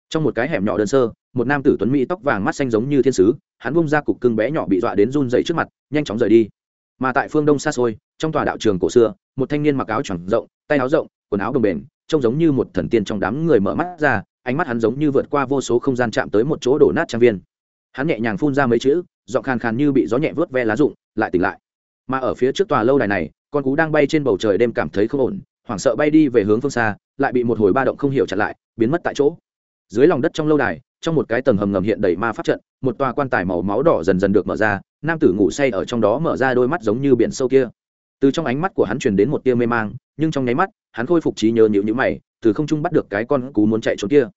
[SPEAKER 1] Trong một cái hẻm nhỏ đơn sơ, một nam tử tuấn mỹ tóc vàng mắt xanh giống như thiên sứ, hắn bung ra cục cưng bé nhỏ bị dọa đến run dậy trước mặt, nhanh chóng rời đi. Mà tại phương đông xa xôi, trong tòa đạo trường cổ xưa, một thanh niên mặc áo choàng rộng, tay áo rộng, quần áo đồng bền trông giống như một thần tiên trong đám người mở mắt ra, ánh mắt hắn giống như vượt qua vô số không gian chạm tới một chỗ đổ nát trang viên. Hắn nhẹ nhàng phun ra mấy chữ, giọng khàn khàn như bị gió nhẹ vớt ve lá rụng, lại tỉnh lại. Mà ở phía trước tòa lâu đài này, con cú đang bay trên bầu trời đêm cảm thấy không ổn, hoảng sợ bay đi về hướng phương xa, lại bị một hồi ba động không hiểu chặn lại, biến mất tại chỗ. Dưới lòng đất trong lâu đài, trong một cái tầng hầm ngầm hiện đầy ma pháp trận, một tòa quan tài màu máu đỏ dần dần được mở ra, nam tử ngủ say ở trong đó mở ra đôi mắt giống như biển sâu kia từ trong ánh mắt của hắn truyền đến một tia mê mang, nhưng trong nháy mắt, hắn khôi phục trí nhớ nhịu nhữ mày, từ không trung bắt được cái con cú muốn chạy trốn kia.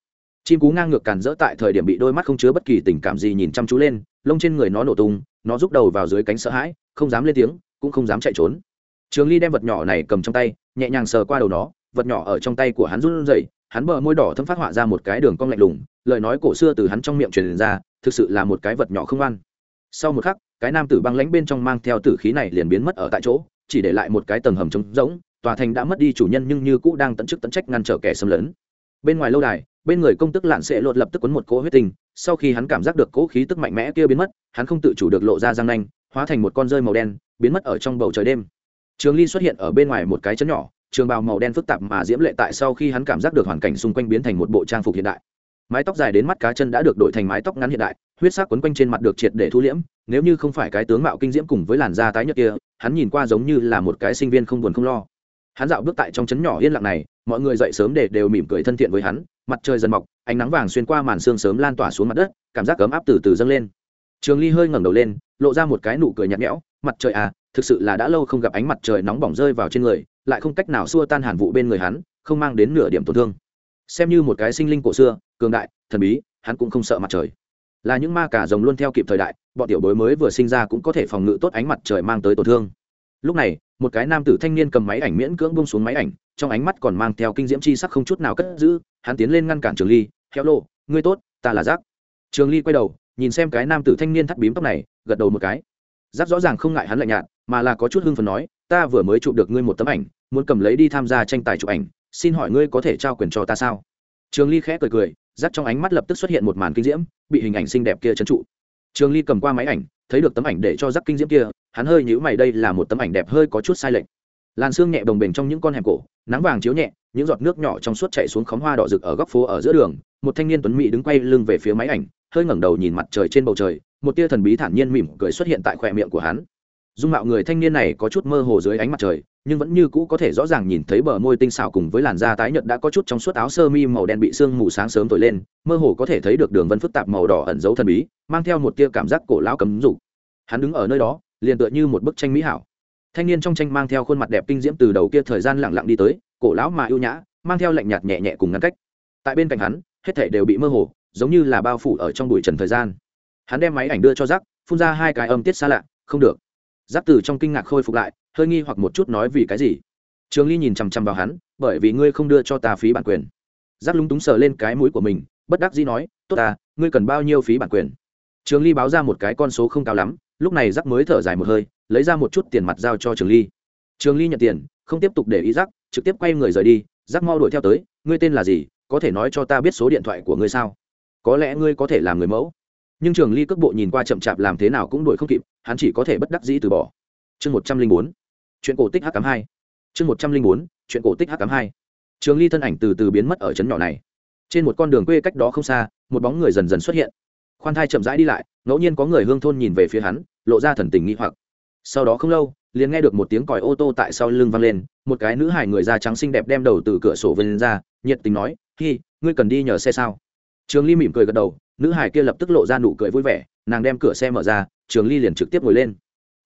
[SPEAKER 1] Chim cú ngang ngược càn rỡ tại thời điểm bị đôi mắt không chứa bất kỳ tình cảm gì nhìn chăm chú lên, lông trên người nó nổ tung, nó rút đầu vào dưới cánh sợ hãi, không dám lên tiếng, cũng không dám chạy trốn. Trường ly đem vật nhỏ này cầm trong tay, nhẹ nhàng sờ qua đầu nó, vật nhỏ ở trong tay của hắn run rẩy, hắn bờ môi đỏ thâm phát họa ra một cái đường cong lạnh lùng, lời nói cổ xưa từ hắn trong miệng truyền ra, thực sự là một cái vật nhỏ không ăn sau một khắc, cái nam tử băng lãnh bên trong mang theo tử khí này liền biến mất ở tại chỗ chỉ để lại một cái tầng hầm trống rỗng, tòa thành đã mất đi chủ nhân nhưng như cũ đang tận chức tận trách ngăn trở kẻ xâm lấn. Bên ngoài lâu đài, bên người công tức lạn sẽ lột lập tức quấn một cỗ huyết tình sau khi hắn cảm giác được cỗ khí tức mạnh mẽ kia biến mất, hắn không tự chủ được lộ ra răng nanh, hóa thành một con rơi màu đen, biến mất ở trong bầu trời đêm. Trường ly xuất hiện ở bên ngoài một cái chấn nhỏ, trường bào màu đen phức tạp mà diễm lệ tại sau khi hắn cảm giác được hoàn cảnh xung quanh biến thành một bộ trang phục hiện đại mái tóc dài đến mắt cá chân đã được đổi thành mái tóc ngắn hiện đại, huyết sắc quấn quanh trên mặt được triệt để thu liễm, nếu như không phải cái tướng mạo kinh diễm cùng với làn da tái nhợt kia, hắn nhìn qua giống như là một cái sinh viên không buồn không lo. Hắn dạo bước tại trong trấn nhỏ yên lặng này, mọi người dậy sớm để đều mỉm cười thân thiện với hắn, mặt trời dần mọc, ánh nắng vàng xuyên qua màn sương sớm lan tỏa xuống mặt đất, cảm giác ấm áp từ từ dâng lên. Trường ly hơi ngẩng đầu lên, lộ ra một cái nụ cười nhạt nhẽo, mặt trời à thực sự là đã lâu không gặp ánh mặt trời nóng bỏng rơi vào trên người, lại không cách nào xua tan hàn vụ bên người hắn, không mang đến nửa điểm tổn thương xem như một cái sinh linh cổ xưa, cường đại, thần bí, hắn cũng không sợ mặt trời. Là những ma cả rồng luôn theo kịp thời đại, bọn tiểu bối mới vừa sinh ra cũng có thể phòng ngự tốt ánh mặt trời mang tới tổn thương. Lúc này, một cái nam tử thanh niên cầm máy ảnh miễn cưỡng bông xuống máy ảnh, trong ánh mắt còn mang theo kinh diễm chi sắc không chút nào cất giữ, hắn tiến lên ngăn cản trường ly khéo lộ ngươi tốt, ta là giác. Trường ly quay đầu, nhìn xem cái nam tử thanh niên thắt bím tóc này, gật đầu một cái. Giác rõ ràng không ngại hắn lạnh nhạt, mà là có chút hưng phần nói, ta vừa mới chụp được ngươi một tấm ảnh, muốn cầm lấy đi tham gia tranh tài chụp ảnh xin hỏi ngươi có thể trao quyền cho ta sao? Trường ly khẽ cười cười dắt trong ánh mắt lập tức xuất hiện một màn kinh diễm, bị hình ảnh xinh đẹp kia trấn trụ. Trường ly cầm qua máy ảnh, thấy được tấm ảnh để cho giác kinh diễm kia, hắn hơi nhữ mày, đây là một tấm ảnh đẹp hơi có chút sai lệch. Làn xương nhẹ đồng bình trong những con hẻm cổ, nắng vàng chiếu nhẹ, những giọt nước nhỏ trong suốt chạy xuống khóm hoa đỏ rực ở góc phố ở giữa đường, một thanh niên tuấn mỹ đứng quay lưng về phía máy ảnh, hơi ngẩng đầu nhìn mặt trời trên bầu trời, một tia thần bí thản nhiên mỉm cười xuất hiện tại khỏe miệng của hắn dung mạo người thanh niên này có chút mơ hồ dưới ánh mặt trời, nhưng vẫn như cũ có thể rõ ràng nhìn thấy bờ môi tinh xảo cùng với làn da tái nhợt đã có chút trong suốt áo sơ mi màu đen bị sương mù sáng sớm thổi lên, mơ hồ có thể thấy được đường vân phức tạp màu đỏ ẩn dấu thần bí, mang theo một tia cảm giác cổ lão cấm dục. Hắn đứng ở nơi đó, liền tựa như một bức tranh mỹ hảo. Thanh niên trong tranh mang theo khuôn mặt đẹp kinh diễm từ đầu kia thời gian lặng lặng đi tới, cổ lão mà ưu nhã, mang theo lạnh nhạt nhẹ nhẹ cùng ngăn cách. Tại bên cạnh hắn, hết thể đều bị mơ hồ, giống như là bao phủ ở trong bụi trần thời gian. Hắn đem máy ảnh đưa cho rắc phun ra hai cái âm tiết xa lạ, không được giáp từ trong kinh ngạc khôi phục lại, hơi nghi hoặc một chút nói vì cái gì. Trường ly nhìn chằm chằm vào hắn, bởi vì ngươi không đưa cho ta phí bản quyền. Giáp lúng túng sờ lên cái mũi của mình, bất đắc dĩ nói, tốt ta, ngươi cần bao nhiêu phí bản quyền? Trường ly báo ra một cái con số không cao lắm, lúc này giáp mới thở dài một hơi, lấy ra một chút tiền mặt giao cho trường ly. Trường ly nhận tiền, không tiếp tục để ý giáp, trực tiếp quay người rời đi, giáp mau đuổi theo tới, ngươi tên là gì, có thể nói cho ta biết số điện thoại của ngươi sao? Có lẽ ngươi có thể làm người mẫu. Nhưng trường ly cước bộ nhìn qua chậm chạp làm thế nào cũng đuổi không kịp hắn chỉ có thể bất đắc dĩ từ bỏ. Chương một trăm linh bốn, chuyện cổ tích h tám hai. Chương một trăm linh bốn, chuyện cổ tích h tám hai. Trường ly thân ảnh từ từ biến mất ở trấn nhỏ này. Trên một con đường quê cách đó không xa, một bóng người dần dần xuất hiện. Khoan thai chậm rãi đi lại, ngẫu nhiên có người hương thôn nhìn về phía hắn, lộ ra thần tình nghĩ hoặc. Sau đó không lâu, liền nghe được một tiếng còi ô tô tại sau lưng vang lên, một cái nữ hài người da trắng xinh đẹp đem đầu từ cửa sổ vươn ra, nhiệt tình nói, hi, ngươi cần đi nhờ xe sao? Trường ly mỉm cười gật đầu, nữ hài kia lập tức lộ ra nụ cười vui vẻ nàng đem cửa xe mở ra, trường ly liền trực tiếp ngồi lên.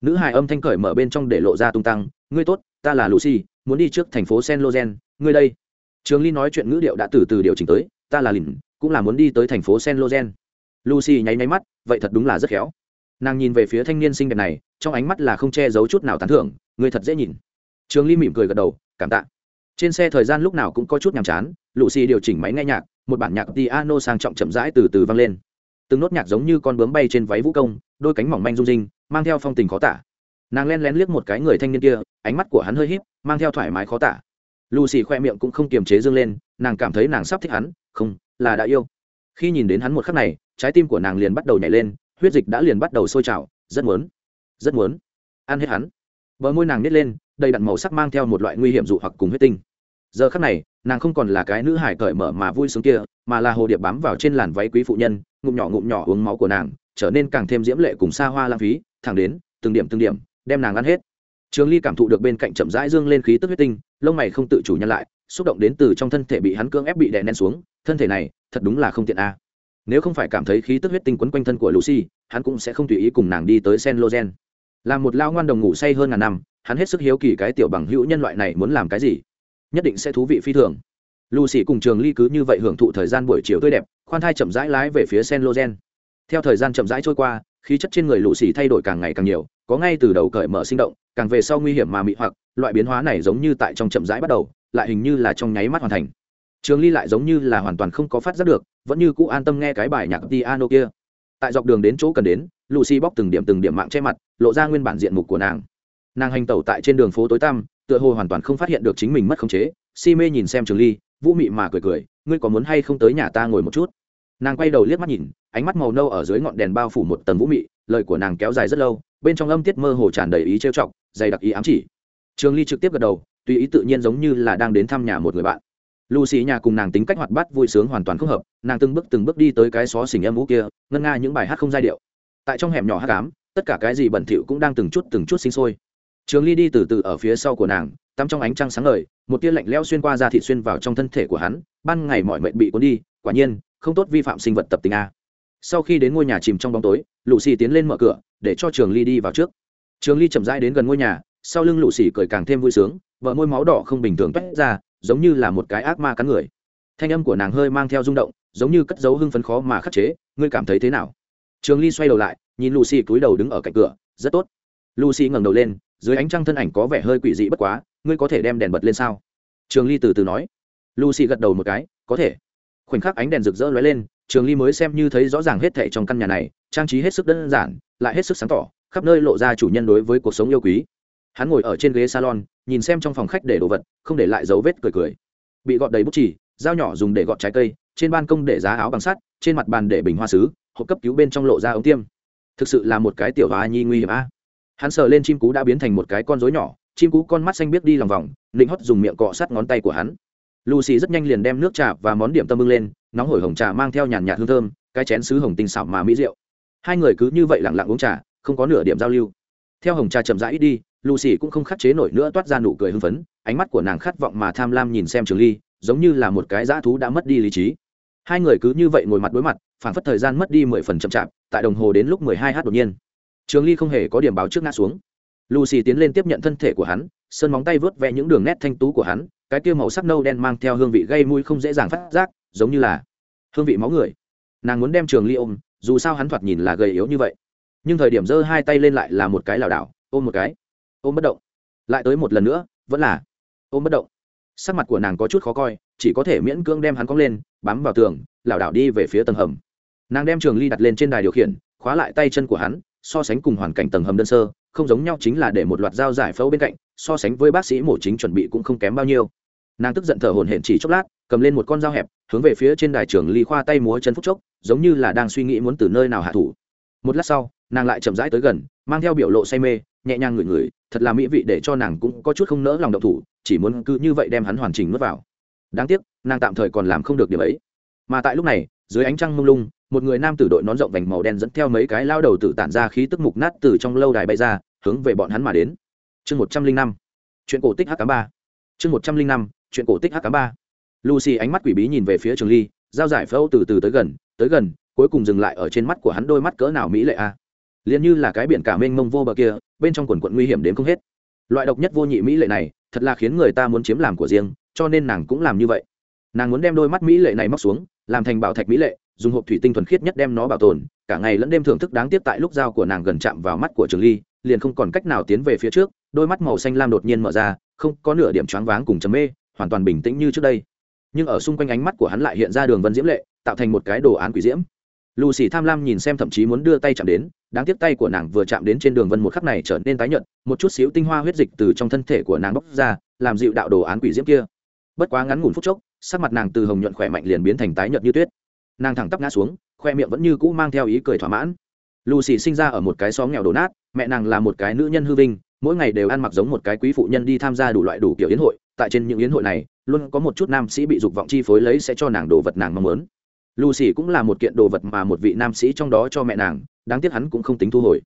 [SPEAKER 1] Nữ hài âm thanh cởi mở bên trong để lộ ra tung tăng, ngươi tốt, ta là lucy, muốn đi trước thành phố sen lozen ngươi đây. Trường ly nói chuyện ngữ điệu đã từ từ điều chỉnh tới, ta là lìn cũng là muốn đi tới thành phố sen lozen lucy nháy nháy mắt, vậy thật đúng là rất khéo. Nàng nhìn về phía thanh niên xinh đẹp này, trong ánh mắt là không che giấu chút nào tán thưởng, ngươi thật dễ nhìn. Trường ly mỉm cười gật đầu, cảm tạ. Trên xe thời gian lúc nào cũng có chút nhàm chán, lucy điều chỉnh máy nghe nhạc, một bản nhạc piano sang trọng chậm rãi từ từ vang lên từng nốt nhạc giống như con bướm bay trên váy vũ công, đôi cánh mỏng manh rung rinh, mang theo phong tình khó tả. Nàng len lén liếc một cái người thanh niên kia, ánh mắt của hắn hơi híp, mang theo thoải mái khó tả. Lucy khoe miệng cũng không kiềm chế dương lên, nàng cảm thấy nàng sắp thích hắn, không, là đã yêu. Khi nhìn đến hắn một khắc này, trái tim của nàng liền bắt đầu nhảy lên, huyết dịch đã liền bắt đầu sôi trào, rất muốn rất muốn ăn hết hắn. Bờ môi nàng nít lên, đầy đặn màu sắc mang theo một loại nguy hiểm dụ hoặc cùng huyết tinh. Giờ khắc này, nàng không còn là cái nữ hải cởi mở mà vui sướng kia, mà là hồ điệp bám vào trên làn váy quý phụ nhân ngụm nhỏ ngụm nhỏ uống máu của nàng, trở nên càng thêm diễm lệ cùng xa hoa lãng phí, thẳng đến, từng điểm từng điểm, đem nàng ăn hết. Trường ly cảm thụ được bên cạnh chậm rãi dương lên khí tức huyết tinh, lông mày không tự chủ nhân lại, xúc động đến từ trong thân thể bị hắn cưỡng ép bị đè nén xuống, thân thể này, thật đúng là không tiện a. Nếu không phải cảm thấy khí tức huyết tinh quấn quanh thân của lucy, hắn cũng sẽ không tùy ý cùng nàng đi tới sen logen là một lao ngoan đồng ngủ say hơn ngàn năm, hắn hết sức hiếu kỳ cái tiểu bằng hữu nhân loại này muốn làm cái gì. Nhất định sẽ thú vị phi thường lucy cùng trường ly cứ như vậy hưởng thụ thời gian buổi chiều tươi đẹp, khoan thai chậm rãi lái về phía Senlozen. theo thời gian chậm rãi trôi qua, khí chất trên người lucy thay đổi càng ngày càng nhiều, có ngay từ đầu cởi mở sinh động, càng về sau nguy hiểm mà mị hoặc, loại biến hóa này giống như tại trong chậm rãi bắt đầu, lại hình như là trong nháy mắt hoàn thành. Trường ly lại giống như là hoàn toàn không có phát giác được, vẫn như cũ an tâm nghe cái bài nhạc piano kia. Tại dọc đường đến chỗ cần đến lucy bóc từng điểm từng điểm mạng che mặt, lộ ra nguyên bản diện mục của nàng. Nàng hành tẩu tại trên đường phố tối tăm, tựa hồ hoàn toàn không phát hiện được chính mình mất khống chế. Si mê nhìn xem trường ly vũ mị mà cười cười, ngươi có muốn hay không tới nhà ta ngồi một chút? Nàng quay đầu liếc mắt nhìn, ánh mắt màu nâu ở dưới ngọn đèn bao phủ một tầng vũ mị, lời của nàng kéo dài rất lâu, bên trong âm tiết mơ hồ tràn đầy ý trêu chọc, dày đặc ý ám chỉ. Trường ly trực tiếp gật đầu, tùy ý tự nhiên giống như là đang đến thăm nhà một người bạn. Lucy nhà cùng nàng tính cách hoạt bát vui sướng hoàn toàn không hợp, nàng từng bước từng bước đi tới cái xó xỉnh âm vũ kia, ngân nga những bài hát không giai điệu. Tại trong hẻm nhỏ hát cám tất cả cái gì bẩn thỉu cũng đang từng chút từng chút sinh sôi. Trường ly đi từ từ ở phía sau của nàng tắm trong ánh trăng sáng ngời, một tia lạnh leo xuyên qua da thịt xuyên vào trong thân thể của hắn, ban ngày mọi mệnh bị cuốn đi, quả nhiên, không tốt vi phạm sinh vật tập tình a. Sau khi đến ngôi nhà chìm trong bóng tối, lũ xì tiến lên mở cửa, để cho trường ly đi vào trước. Trường ly chậm rãi đến gần ngôi nhà, sau lưng lũ xì cười càng thêm vui sướng, vợ môi máu đỏ không bình thường toét ra, giống như là một cái ác ma cắn người. Thanh âm của nàng hơi mang theo rung động, giống như cất dấu hưng phấn khó mà khắc chế, ngươi cảm thấy thế nào? Trường ly xoay đầu lại, nhìn lucy cúi đầu đứng ở cạnh cửa, rất tốt. Lucy ngẩng đầu lên, dưới ánh trăng thân ảnh có vẻ hơi quỷ dị bất quá ngươi có thể đem đèn bật lên sao? Trường ly từ từ nói. Lucy gật đầu một cái, có thể. Khoảnh khắc ánh đèn rực rỡ lóe lên, trường ly mới xem như thấy rõ ràng hết thệ trong căn nhà này, trang trí hết sức đơn giản, lại hết sức sáng tỏ, khắp nơi lộ ra chủ nhân đối với cuộc sống yêu quý. Hắn ngồi ở trên ghế salon, nhìn xem trong phòng khách để đồ vật, không để lại dấu vết cười cười. Bị gọt đầy bút chỉ dao nhỏ dùng để gọt trái cây, trên ban công để giá áo bằng sắt, trên mặt bàn để bình hoa sứ, hộp cấp cứu bên trong lộ ra ống tiêm. Thực sự là một cái tiểu hoa nhi nguy hiểm a. Hắn sờ lên chim cú đã biến thành một cái con rối nhỏ chim cú con mắt xanh biết đi lòng vòng định hót dùng miệng cọ sát ngón tay của hắn. Lucy rất nhanh liền đem nước trà và món điểm tâm bưng lên, nóng hổi hồng trà mang theo nhàn nhạt hương thơm, cái chén sứ hồng tinh xảo mà mỹ rượu hai người cứ như vậy lặng lặng uống trà, không có nửa điểm giao lưu. Theo hồng trà chậm rãi đi, lucy cũng không khắc chế nổi nữa toát ra nụ cười hưng phấn, ánh mắt của nàng khát vọng mà tham lam nhìn xem trường ly, giống như là một cái dã thú đã mất đi lý trí. Hai người cứ như vậy ngồi mặt đối mặt phản phất thời gian mất đi mười phần chậm chạp, tại đồng hồ đến lúc mười hai h đột nhiên. Trường ly không hề có điểm báo trước ngã xuống lucy tiến lên tiếp nhận thân thể của hắn, sơn móng tay vớt vẽ những đường nét thanh tú của hắn, cái kia màu sắc nâu đen mang theo hương vị gây mũi không dễ dàng phát giác, giống như là hương vị máu người. Nàng muốn đem trường ly ôm, dù sao hắn thoạt nhìn là gầy yếu như vậy. Nhưng thời điểm giơ hai tay lên lại là một cái lảo đảo, ôm một cái. Ôm bất động. Lại tới một lần nữa, vẫn là ôm bất động. Sắc mặt của nàng có chút khó coi, chỉ có thể miễn cưỡng đem hắn cong lên, bám vào tường, lảo đảo đi về phía tầng hầm. Nàng đem trường ly đặt lên trên đài điều khiển, khóa lại tay chân của hắn, so sánh cùng hoàn cảnh tầng hầm đơn sơ không giống nhau chính là để một loạt dao giải phẫu bên cạnh, so sánh với bác sĩ mổ chính chuẩn bị cũng không kém bao nhiêu. Nàng tức giận thở hổn hển chỉ chốc lát, cầm lên một con dao hẹp, hướng về phía trên đài trưởng ly khoa tay múa chân phúc chốc, giống như là đang suy nghĩ muốn từ nơi nào hạ thủ. Một lát sau, nàng lại chậm rãi tới gần, mang theo biểu lộ say mê, nhẹ nhàng ngửi ngửi, thật là mỹ vị để cho nàng cũng có chút không nỡ lòng độc thủ, chỉ muốn cứ như vậy đem hắn hoàn chỉnh nuốt vào. Đáng tiếc, nàng tạm thời còn làm không được điều ấy. Mà tại lúc này, dưới ánh trăng mông lung một người nam tử đội nón rộng vành màu đen dẫn theo mấy cái lao đầu tử tản ra khí tức mục nát từ trong lâu đài bay ra, hướng về bọn hắn mà đến. Chương một trăm linh năm, chuyện cổ tích h ba. Chương một trăm linh năm, chuyện cổ tích h ba. Lucy ánh mắt quỷ bí nhìn về phía trường ly, giao giải phẫu từ từ tới gần tới gần, cuối cùng dừng lại ở trên mắt của hắn đôi mắt cỡ nào mỹ lệ a. À. liền như là cái biển cả mênh mông vô bờ kia, bên trong quần quận nguy hiểm đến không hết. Loại độc nhất vô nhị mỹ lệ này, thật là khiến người ta muốn chiếm làm của riêng, cho nên nàng cũng làm như vậy. Nàng muốn đem đôi mắt mỹ lệ này móc xuống, làm thành bảo thạch mỹ lệ dùng hộp thủy tinh thuần khiết nhất đem nó bảo tồn, cả ngày lẫn đêm thưởng thức đáng tiếc tại lúc dao của nàng gần chạm vào mắt của trường ly, liền không còn cách nào tiến về phía trước, đôi mắt màu xanh lam đột nhiên mở ra, không có nửa điểm choáng váng cùng chấm mê, hoàn toàn bình tĩnh như trước đây. Nhưng ở xung quanh ánh mắt của hắn lại hiện ra đường vân diễm lệ, tạo thành một cái đồ án quỷ diễm. Lucy tham lam nhìn xem thậm chí muốn đưa tay chạm đến, đáng tiếc tay của nàng vừa chạm đến trên đường vân một khắc này trở nên tái nhợt, một chút xíu tinh hoa huyết dịch từ trong thân thể của nàng bốc ra, làm dịu đạo đồ án quỷ diễm kia. Bất quá ngắn ngủn phút chốc, sắc mặt nàng từ hồng nhuận khỏe mạnh liền biến thành tái nhợt như tuyết nàng thẳng tắp ngã xuống, khoe miệng vẫn như cũ mang theo ý cười thỏa mãn. Lucy sinh ra ở một cái xóm nghèo đổ nát, mẹ nàng là một cái nữ nhân hư vinh, mỗi ngày đều ăn mặc giống một cái quý phụ nhân đi tham gia đủ loại đủ kiểu yến hội, tại trên những yến hội này, luôn có một chút nam sĩ bị dục vọng chi phối lấy sẽ cho nàng đồ vật nàng mong muốn. Lucy cũng là một kiện đồ vật mà một vị nam sĩ trong đó cho mẹ nàng, đáng tiếc hắn cũng không tính thu hồi.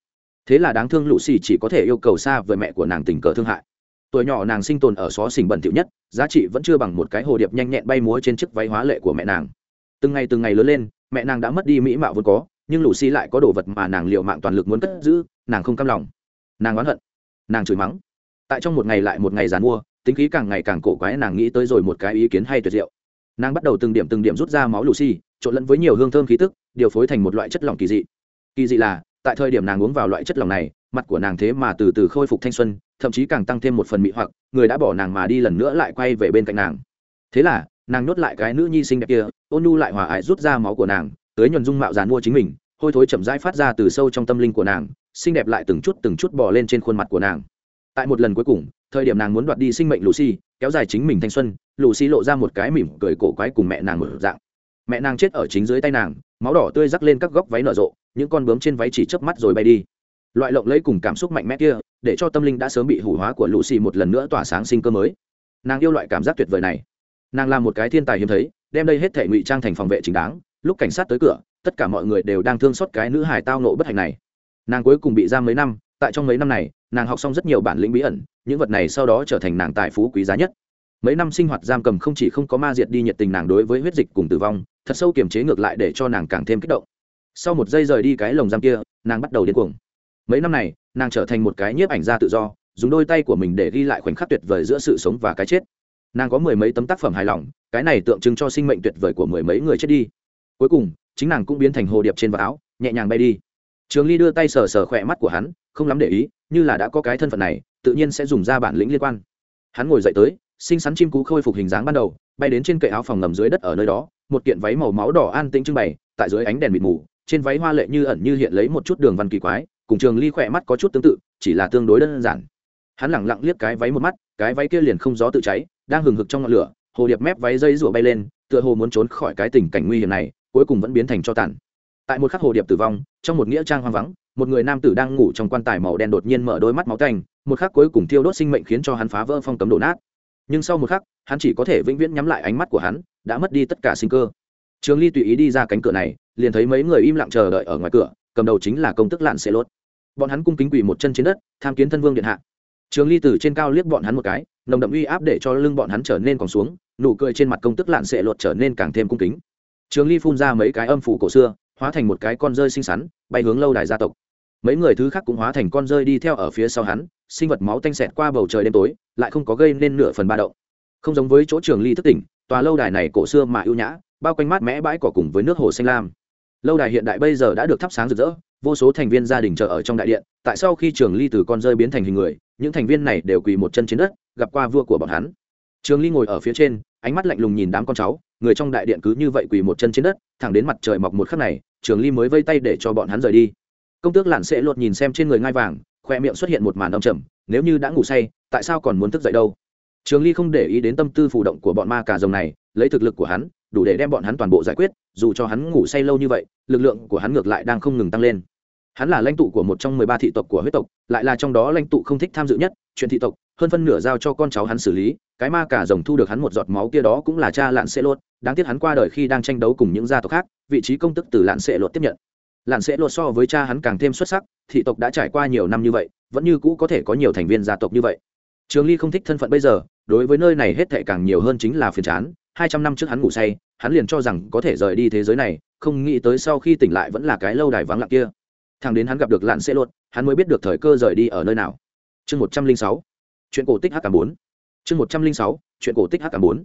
[SPEAKER 1] Thế là đáng thương lucy chỉ có thể yêu cầu xa với mẹ của nàng tình cờ thương hại. Tuổi nhỏ nàng sinh tồn ở xó xỉnh bẩn thỉu nhất, giá trị vẫn chưa bằng một cái hồ điệp nhanh nhẹn bay múa trên chiếc váy hóa lệ của mẹ nàng từng ngày từng ngày lớn lên, mẹ nàng đã mất đi mỹ mạo vốn có, nhưng lù xi lại có đồ vật mà nàng liệu mạng toàn lực muốn cất giữ, nàng không cam lòng. Nàng oán hận, nàng chửi mắng. Tại trong một ngày lại một ngày dàn mua, tính khí càng ngày càng cổ quái, nàng nghĩ tới rồi một cái ý kiến hay tuyệt diệu. Nàng bắt đầu từng điểm từng điểm rút ra máu lù xi, trộn lẫn với nhiều hương thơm khí tức, điều phối thành một loại chất lỏng kỳ dị. Kỳ dị là, tại thời điểm nàng uống vào loại chất lỏng này, mặt của nàng thế mà từ từ khôi phục thanh xuân, thậm chí càng tăng thêm một phần mị hoặc, người đã bỏ nàng mà đi lần nữa lại quay về bên cạnh nàng. Thế là nàng nhốt lại cái nữ nhi sinh đẹp kia, ôn nhu lại hòa ải rút ra máu của nàng, tới nhuần dung mạo dàn mua chính mình, hôi thối chậm rãi phát ra từ sâu trong tâm linh của nàng, xinh đẹp lại từng chút từng chút bỏ lên trên khuôn mặt của nàng. Tại một lần cuối cùng, thời điểm nàng muốn đoạt đi sinh mệnh lucy, kéo dài chính mình thanh xuân, lucy lộ ra một cái mỉm cười cổ quái cùng mẹ nàng mở dạng. Mẹ nàng chết ở chính dưới tay nàng, máu đỏ tươi rắc lên các góc váy nở rộ, những con bướm trên váy chỉ chớp mắt rồi bay đi. Loại lộng lấy cùng cảm xúc mạnh mẽ kia, để cho tâm linh đã sớm bị hủ hóa của lucy một lần nữa tỏa sáng sinh cơ mới. Nàng yêu loại cảm giác tuyệt vời này nàng là một cái thiên tài hiếm thấy, đem đây hết thể ngụy trang thành phòng vệ chính đáng, lúc cảnh sát tới cửa, tất cả mọi người đều đang thương xót cái nữ hài tao nộ bất hạnh này. Nàng cuối cùng bị giam mấy năm, tại trong mấy năm này, nàng học xong rất nhiều bản lĩnh bí ẩn, những vật này sau đó trở thành nàng tài phú quý giá nhất. Mấy năm sinh hoạt giam cầm không chỉ không có ma diệt đi nhiệt tình nàng đối với huyết dịch cùng tử vong, thật sâu kiềm chế ngược lại để cho nàng càng thêm kích động. Sau một giây rời đi cái lồng giam kia, nàng bắt đầu điên cuồng. Mấy năm này, nàng trở thành một cái nhiếp ảnh gia tự do, dùng đôi tay của mình để ghi lại khoảnh khắc tuyệt vời giữa sự sống và cái chết nàng có mười mấy tấm tác phẩm hài lòng, cái này tượng trưng cho sinh mệnh tuyệt vời của mười mấy người chết đi. Cuối cùng, chính nàng cũng biến thành hồ điệp trên vạt áo, nhẹ nhàng bay đi. Trường ly đưa tay sờ sờ khỏe mắt của hắn, không lắm để ý, như là đã có cái thân phận này, tự nhiên sẽ dùng ra bản lĩnh liên quan. Hắn ngồi dậy tới, xinh xắn chim cú khôi phục hình dáng ban đầu, bay đến trên cậy áo phòng ngầm dưới đất ở nơi đó, một kiện váy màu máu đỏ an tĩnh trưng bày, tại dưới ánh đèn mịt mù, trên váy hoa lệ như ẩn như hiện lấy một chút đường văn kỳ quái, cùng trường ly khỏe mắt có chút tương tự, chỉ là tương đối đơn giản. Hắn lẳng lặng liếc cái váy một mắt, cái váy kia liền không gió tự cháy đang hừng hực trong ngọn lửa, hồ điệp mép váy dây rủa bay lên, tựa hồ muốn trốn khỏi cái tình cảnh nguy hiểm này, cuối cùng vẫn biến thành cho tàn. Tại một khắc hồ điệp tử vong, trong một nghĩa trang hoang vắng, một người nam tử đang ngủ trong quan tài màu đen đột nhiên mở đôi mắt máu tanh, một khắc cuối cùng thiêu đốt sinh mệnh khiến cho hắn phá vỡ phong cấm đổ nát. Nhưng sau một khắc, hắn chỉ có thể vĩnh viễn nhắm lại ánh mắt của hắn, đã mất đi tất cả sinh cơ. Trường ly tùy ý đi ra cánh cửa này, liền thấy mấy người im lặng chờ đợi ở ngoài cửa, cầm đầu chính là công tức lạn xê lốt. Bọn hắn cung kính quỳ một chân trên đất, tham kiến thân vương điện hạ. Trường ly từ trên cao liếc bọn hắn một cái nồng đậm uy áp để cho lưng bọn hắn trở nên còn xuống, nụ cười trên mặt công tức lạn sệ luật trở nên càng thêm cung kính. Trường ly phun ra mấy cái âm phủ cổ xưa, hóa thành một cái con rơi xinh xắn, bay hướng lâu đài gia tộc. Mấy người thứ khác cũng hóa thành con rơi đi theo ở phía sau hắn, sinh vật máu tanh xẹt qua bầu trời đêm tối, lại không có gây nên nửa phần ba động. Không giống với chỗ trường ly thức tỉnh, tòa lâu đài này cổ xưa mà ưu nhã, bao quanh mát mẽ bãi cỏ cùng với nước hồ xanh lam. Lâu đài hiện đại bây giờ đã được thắp sáng rực rỡ, vô số thành viên gia đình chờ ở trong đại điện, tại sau khi trường ly từ con rơi biến thành hình người, những thành viên này đều quỳ một chân trên đất gặp qua vua của bọn hắn. Trường ly ngồi ở phía trên, ánh mắt lạnh lùng nhìn đám con cháu, người trong đại điện cứ như vậy quỳ một chân trên đất, thẳng đến mặt trời mọc một khắc này, trường ly mới vây tay để cho bọn hắn rời đi. Công tước lặn sẽ lột nhìn xem trên người ngai vàng, khoe miệng xuất hiện một màn đông trầm, nếu như đã ngủ say, tại sao còn muốn thức dậy đâu? Trường ly không để ý đến tâm tư phụ động của bọn ma cà rồng này, lấy thực lực của hắn, đủ để đem bọn hắn toàn bộ giải quyết, dù cho hắn ngủ say lâu như vậy, lực lượng của hắn ngược lại đang không ngừng tăng lên hắn là lãnh tụ của một trong mười ba thị tộc của huyết tộc, lại là trong đó lãnh tụ không thích tham dự nhất, chuyện thị tộc, hơn phân nửa giao cho con cháu hắn xử lý, cái ma cả rồng thu được hắn một giọt máu kia đó cũng là cha lạn sẽ lột, đáng tiếc hắn qua đời khi đang tranh đấu cùng những gia tộc khác, vị trí công tức từ lạn sẽ lột tiếp nhận. Lạn sẽ lột so với cha hắn càng thêm xuất sắc, thị tộc đã trải qua nhiều năm như vậy, vẫn như cũ có thể có nhiều thành viên gia tộc như vậy. Trường ly không thích thân phận bây giờ, đối với nơi này hết thệ càng nhiều hơn chính là phiền chán, hai trăm năm trước hắn ngủ say, hắn liền cho rằng có thể rời đi thế giới này, không nghĩ tới sau khi tỉnh lại vẫn là cái lâu đài vắng lặng kia thằng đến hắn gặp được lạn sẽ luật hắn mới biết được thời cơ rời đi ở nơi nào. Chương một trăm linh sáu, chuyện cổ tích h cả bốn. Chương một trăm linh sáu, chuyện cổ tích h cả bốn.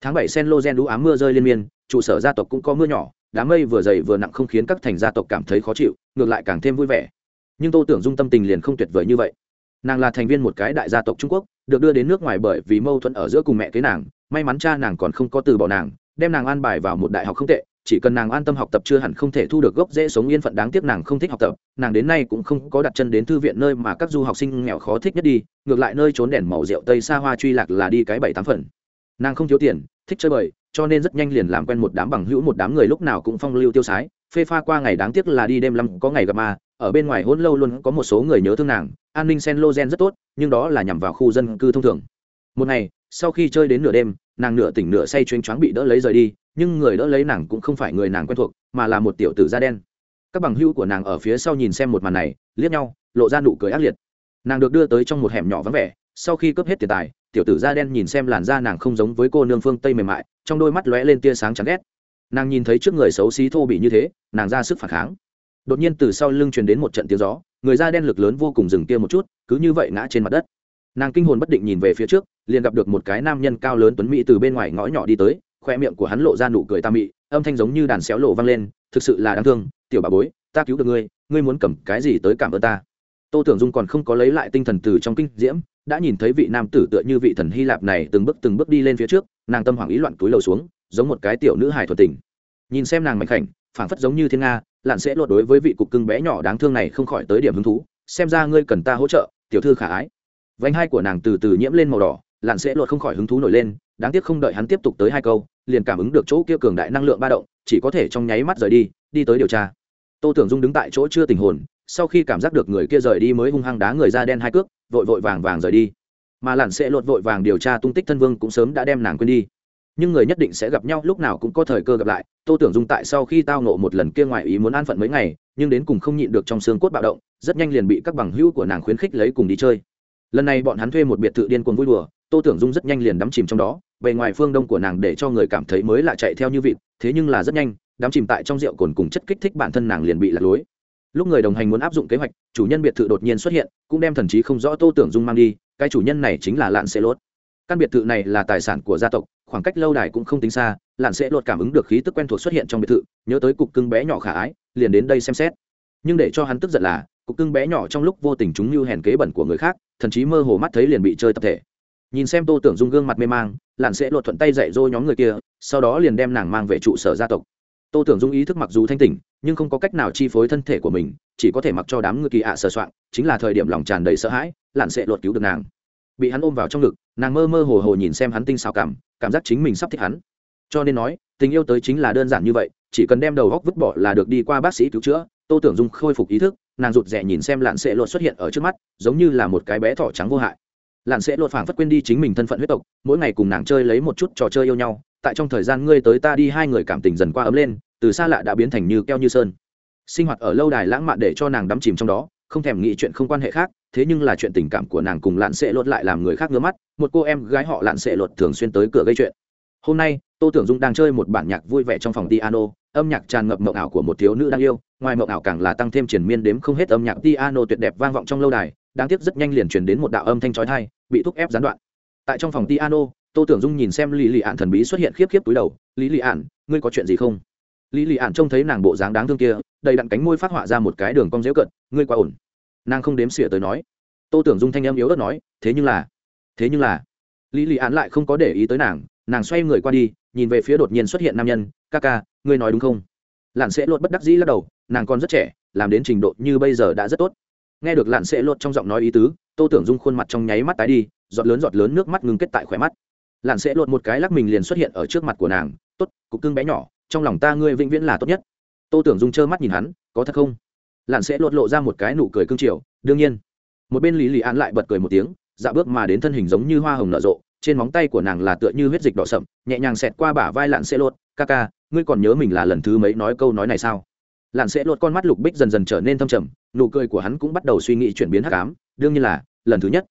[SPEAKER 1] Tháng bảy sen lô gen đũ ám mưa rơi liên miên, trụ sở gia tộc cũng có mưa nhỏ, đám mây vừa dày vừa nặng không khiến các thành gia tộc cảm thấy khó chịu, ngược lại càng thêm vui vẻ. Nhưng tô tưởng dung tâm tình liền không tuyệt vời như vậy. Nàng là thành viên một cái đại gia tộc trung quốc, được đưa đến nước ngoài bởi vì mâu thuẫn ở giữa cùng mẹ kế nàng, may mắn cha nàng còn không có từ bỏ nàng, đem nàng an bài vào một đại học không tệ chỉ cần nàng an tâm học tập chưa hẳn không thể thu được gốc dễ sống yên phận đáng tiếc nàng không thích học tập, nàng đến nay cũng không có đặt chân đến thư viện nơi mà các du học sinh nghèo khó thích nhất đi, ngược lại nơi trốn đèn màu rượu tây xa hoa truy lạc là đi cái bảy tám phần. Nàng không thiếu tiền, thích chơi bời, cho nên rất nhanh liền làm quen một đám bằng hữu một đám người lúc nào cũng phong lưu tiêu sái, phê pha qua ngày đáng tiếc là đi đêm lắm có ngày gặp ma, ở bên ngoài hôn lâu luôn có một số người nhớ thương nàng, an ninh sen lô gen rất tốt, nhưng đó là nhằm vào khu dân cư thông thường. Một ngày sau khi chơi đến nửa đêm, nàng nửa tỉnh nửa say chuyên choáng bị đỡ lấy rời đi, nhưng người đỡ lấy nàng cũng không phải người nàng quen thuộc, mà là một tiểu tử da đen. Các bằng hữu của nàng ở phía sau nhìn xem một màn này, liếc nhau, lộ ra nụ cười ác liệt. Nàng được đưa tới trong một hẻm nhỏ vắng vẻ, sau khi cướp hết tiền tài, tiểu tử da đen nhìn xem làn da nàng không giống với cô nương phương tây mềm mại, trong đôi mắt lóe lên tia sáng chán ghét. Nàng nhìn thấy trước người xấu xí thô bị như thế, nàng ra sức phản kháng. Đột nhiên từ sau lưng truyền đến một trận tiếng gió, người da đen lực lớn vô cùng dừng kia một chút, cứ như vậy ngã trên mặt đất nàng kinh hồn bất định nhìn về phía trước, liền gặp được một cái nam nhân cao lớn tuấn mỹ từ bên ngoài ngõ nhỏ đi tới, khoe miệng của hắn lộ ra nụ cười ta mị, âm thanh giống như đàn xéo lộ vang lên, thực sự là đáng thương, tiểu bà bối, ta cứu được ngươi ngươi muốn cầm cái gì tới cảm ơn ta? Tô tưởng dung còn không có lấy lại tinh thần từ trong kinh diễm, đã nhìn thấy vị nam tử tựa như vị thần hy lạp này từng bước từng bước đi lên phía trước, nàng tâm hoảng ý loạn túi lầu xuống, giống một cái tiểu nữ hài thuật tình. Nhìn xem nàng mạnh khảnh, phảng phất giống như thiên nga lặn sẽ lột đối với vị cục cưng bé nhỏ đáng thương này không khỏi tới điểm hứng thú, xem ra ngươi cần ta hỗ trợ, tiểu thư khả ái vánh hai của nàng từ từ nhiễm lên màu đỏ, lặn sẽ luật không khỏi hứng thú nổi lên, đáng tiếc không đợi hắn tiếp tục tới hai câu, liền cảm ứng được chỗ kia cường đại năng lượng ba động, chỉ có thể trong nháy mắt rời đi đi tới điều tra. Tô tưởng dung đứng tại chỗ chưa tình hồn, sau khi cảm giác được người kia rời đi mới hung hăng đá người da đen hai cước, vội vội vàng vàng rời đi. Mà lặn sẽ luật vội vàng điều tra tung tích thân vương cũng sớm đã đem nàng quên đi. Nhưng người nhất định sẽ gặp nhau, lúc nào cũng có thời cơ gặp lại. Tô tưởng dung tại sau khi tao nộ một lần kia ngoài ý muốn an phận mấy ngày, nhưng đến cùng không nhịn được trong xương cốt bạo động, rất nhanh liền bị các bằng hữu của nàng khuyến khích lấy cùng đi chơi lần này bọn hắn thuê một biệt thự điên cuồng vui đùa, tô tưởng dung rất nhanh liền đắm chìm trong đó, bề ngoài phương đông của nàng để cho người cảm thấy mới lạ chạy theo như vịt, thế nhưng là rất nhanh, đắm chìm tại trong rượu cồn cùng chất kích thích bản thân nàng liền bị lạc lối. Lúc người đồng hành muốn áp dụng kế hoạch, chủ nhân biệt thự đột nhiên xuất hiện, cũng đem thần trí không rõ tô tưởng dung mang đi, cái chủ nhân này chính là lạn xe lốt căn biệt thự này là tài sản của gia tộc, khoảng cách lâu đài cũng không tính xa, lạn sẽ lột cảm ứng được khí tức quen thuộc xuất hiện trong biệt thự, nhớ tới cục cưng bé nhỏ khả ái, liền đến đây xem xét. Nhưng để cho hắn tức giận là cục cưng bé nhỏ trong lúc vô tình chúng như hèn kế bẩn của người khác, thậm chí mơ hồ mắt thấy liền bị chơi tập thể. Nhìn xem tô tưởng dung gương mặt mê mang lặn sẽ lột thuận tay dạy dỗ nhóm người kia, sau đó liền đem nàng mang về trụ sở gia tộc. Tô tưởng dung ý thức mặc dù thanh tỉnh, nhưng không có cách nào chi phối thân thể của mình, chỉ có thể mặc cho đám người kỳ ạ sờ soạn, chính là thời điểm lòng tràn đầy sợ hãi lặn sẽ lột cứu được nàng. Bị hắn ôm vào trong ngực, nàng mơ mơ hồ hồ nhìn xem hắn tinh xào cảm cảm giác chính mình sắp thích hắn. Cho nên nói, tình yêu tới chính là đơn giản như vậy, chỉ cần đem đầu góc vứt bỏ là được đi qua bác sĩ cứu chữa, tô tưởng dung khôi phục ý thức nàng rụt rè nhìn xem lạn sệ lột xuất hiện ở trước mắt, giống như là một cái bé thỏ trắng vô hại. Lạn sệ lột phảng phất quên đi chính mình thân phận huyết tộc, mỗi ngày cùng nàng chơi lấy một chút trò chơi yêu nhau, tại trong thời gian ngươi tới ta đi hai người cảm tình dần qua ấm lên, từ xa lạ đã biến thành như keo như sơn. Sinh hoạt ở lâu đài lãng mạn để cho nàng đắm chìm trong đó, không thèm nghĩ chuyện không quan hệ khác, thế nhưng là chuyện tình cảm của nàng cùng lạn sệ lột lại làm người khác ngứa mắt, một cô em gái họ lạn sệ lột thường xuyên tới cửa gây chuyện. Hôm nay, tô tưởng dung đang chơi một bản nhạc vui vẻ trong phòng piano âm nhạc tràn ngập mộng ảo của một thiếu nữ đang yêu, ngoài mộng ảo càng là tăng thêm triển miên đếm không hết âm nhạc piano tuyệt đẹp vang vọng trong lâu đài, đáng tiếc rất nhanh liền truyền đến một đạo âm thanh trói thai bị thúc ép gián đoạn. Tại trong phòng piano, tô tưởng dung nhìn xem lý lì ạn thần bí xuất hiện khiếp khiếp túi đầu, lý lì ạn ngươi có chuyện gì không? Lý lì ạn trông thấy nàng bộ dáng đáng thương kia, đầy đặn cánh môi phát họa ra một cái đường cong dễu cận, ngươi quá ổn. Nàng không đếm xỉa tới nói. Tô tưởng dung thanh em yếu ớt nói, thế nhưng là, thế nhưng là. Lý lì ạn lại không có để ý tới nàng nàng xoay người qua đi, nhìn về phía đột nhiên xuất hiện nam nhân ca ca, ngươi nói đúng không? Lặn sẽ lột bất đắc dĩ lắc đầu, nàng còn rất trẻ, làm đến trình độ như bây giờ đã rất tốt. Nghe được lặn sẽ lột trong giọng nói ý tứ, tô tưởng dung khuôn mặt trong nháy mắt tái đi, giọt lớn giọt lớn nước mắt ngừng kết tại khỏe mắt. Lặn sẽ lột một cái lắc mình liền xuất hiện ở trước mặt của nàng, tốt, cục cưng bé nhỏ, trong lòng ta ngươi vĩnh viễn là tốt nhất. Tô tưởng dung trơ mắt nhìn hắn, có thật không? Lặn sẽ lột lộ ra một cái nụ cười cưng chiều, đương nhiên. Một bên lý lì an lại bật cười một tiếng dạ bước mà đến thân hình giống như hoa hồng nở rộ, trên móng tay của nàng là tựa như huyết dịch đỏ sậm, nhẹ nhàng xẹt qua bả vai lặn sẽ lột, ca ca ngươi còn nhớ mình là lần thứ mấy nói câu nói này sao? Lặn sẽ lột con mắt lục bích dần dần trở nên thâm trầm, nụ cười của hắn cũng bắt đầu suy nghĩ chuyển biến hắc ám. Đương nhiên là, lần thứ nhất.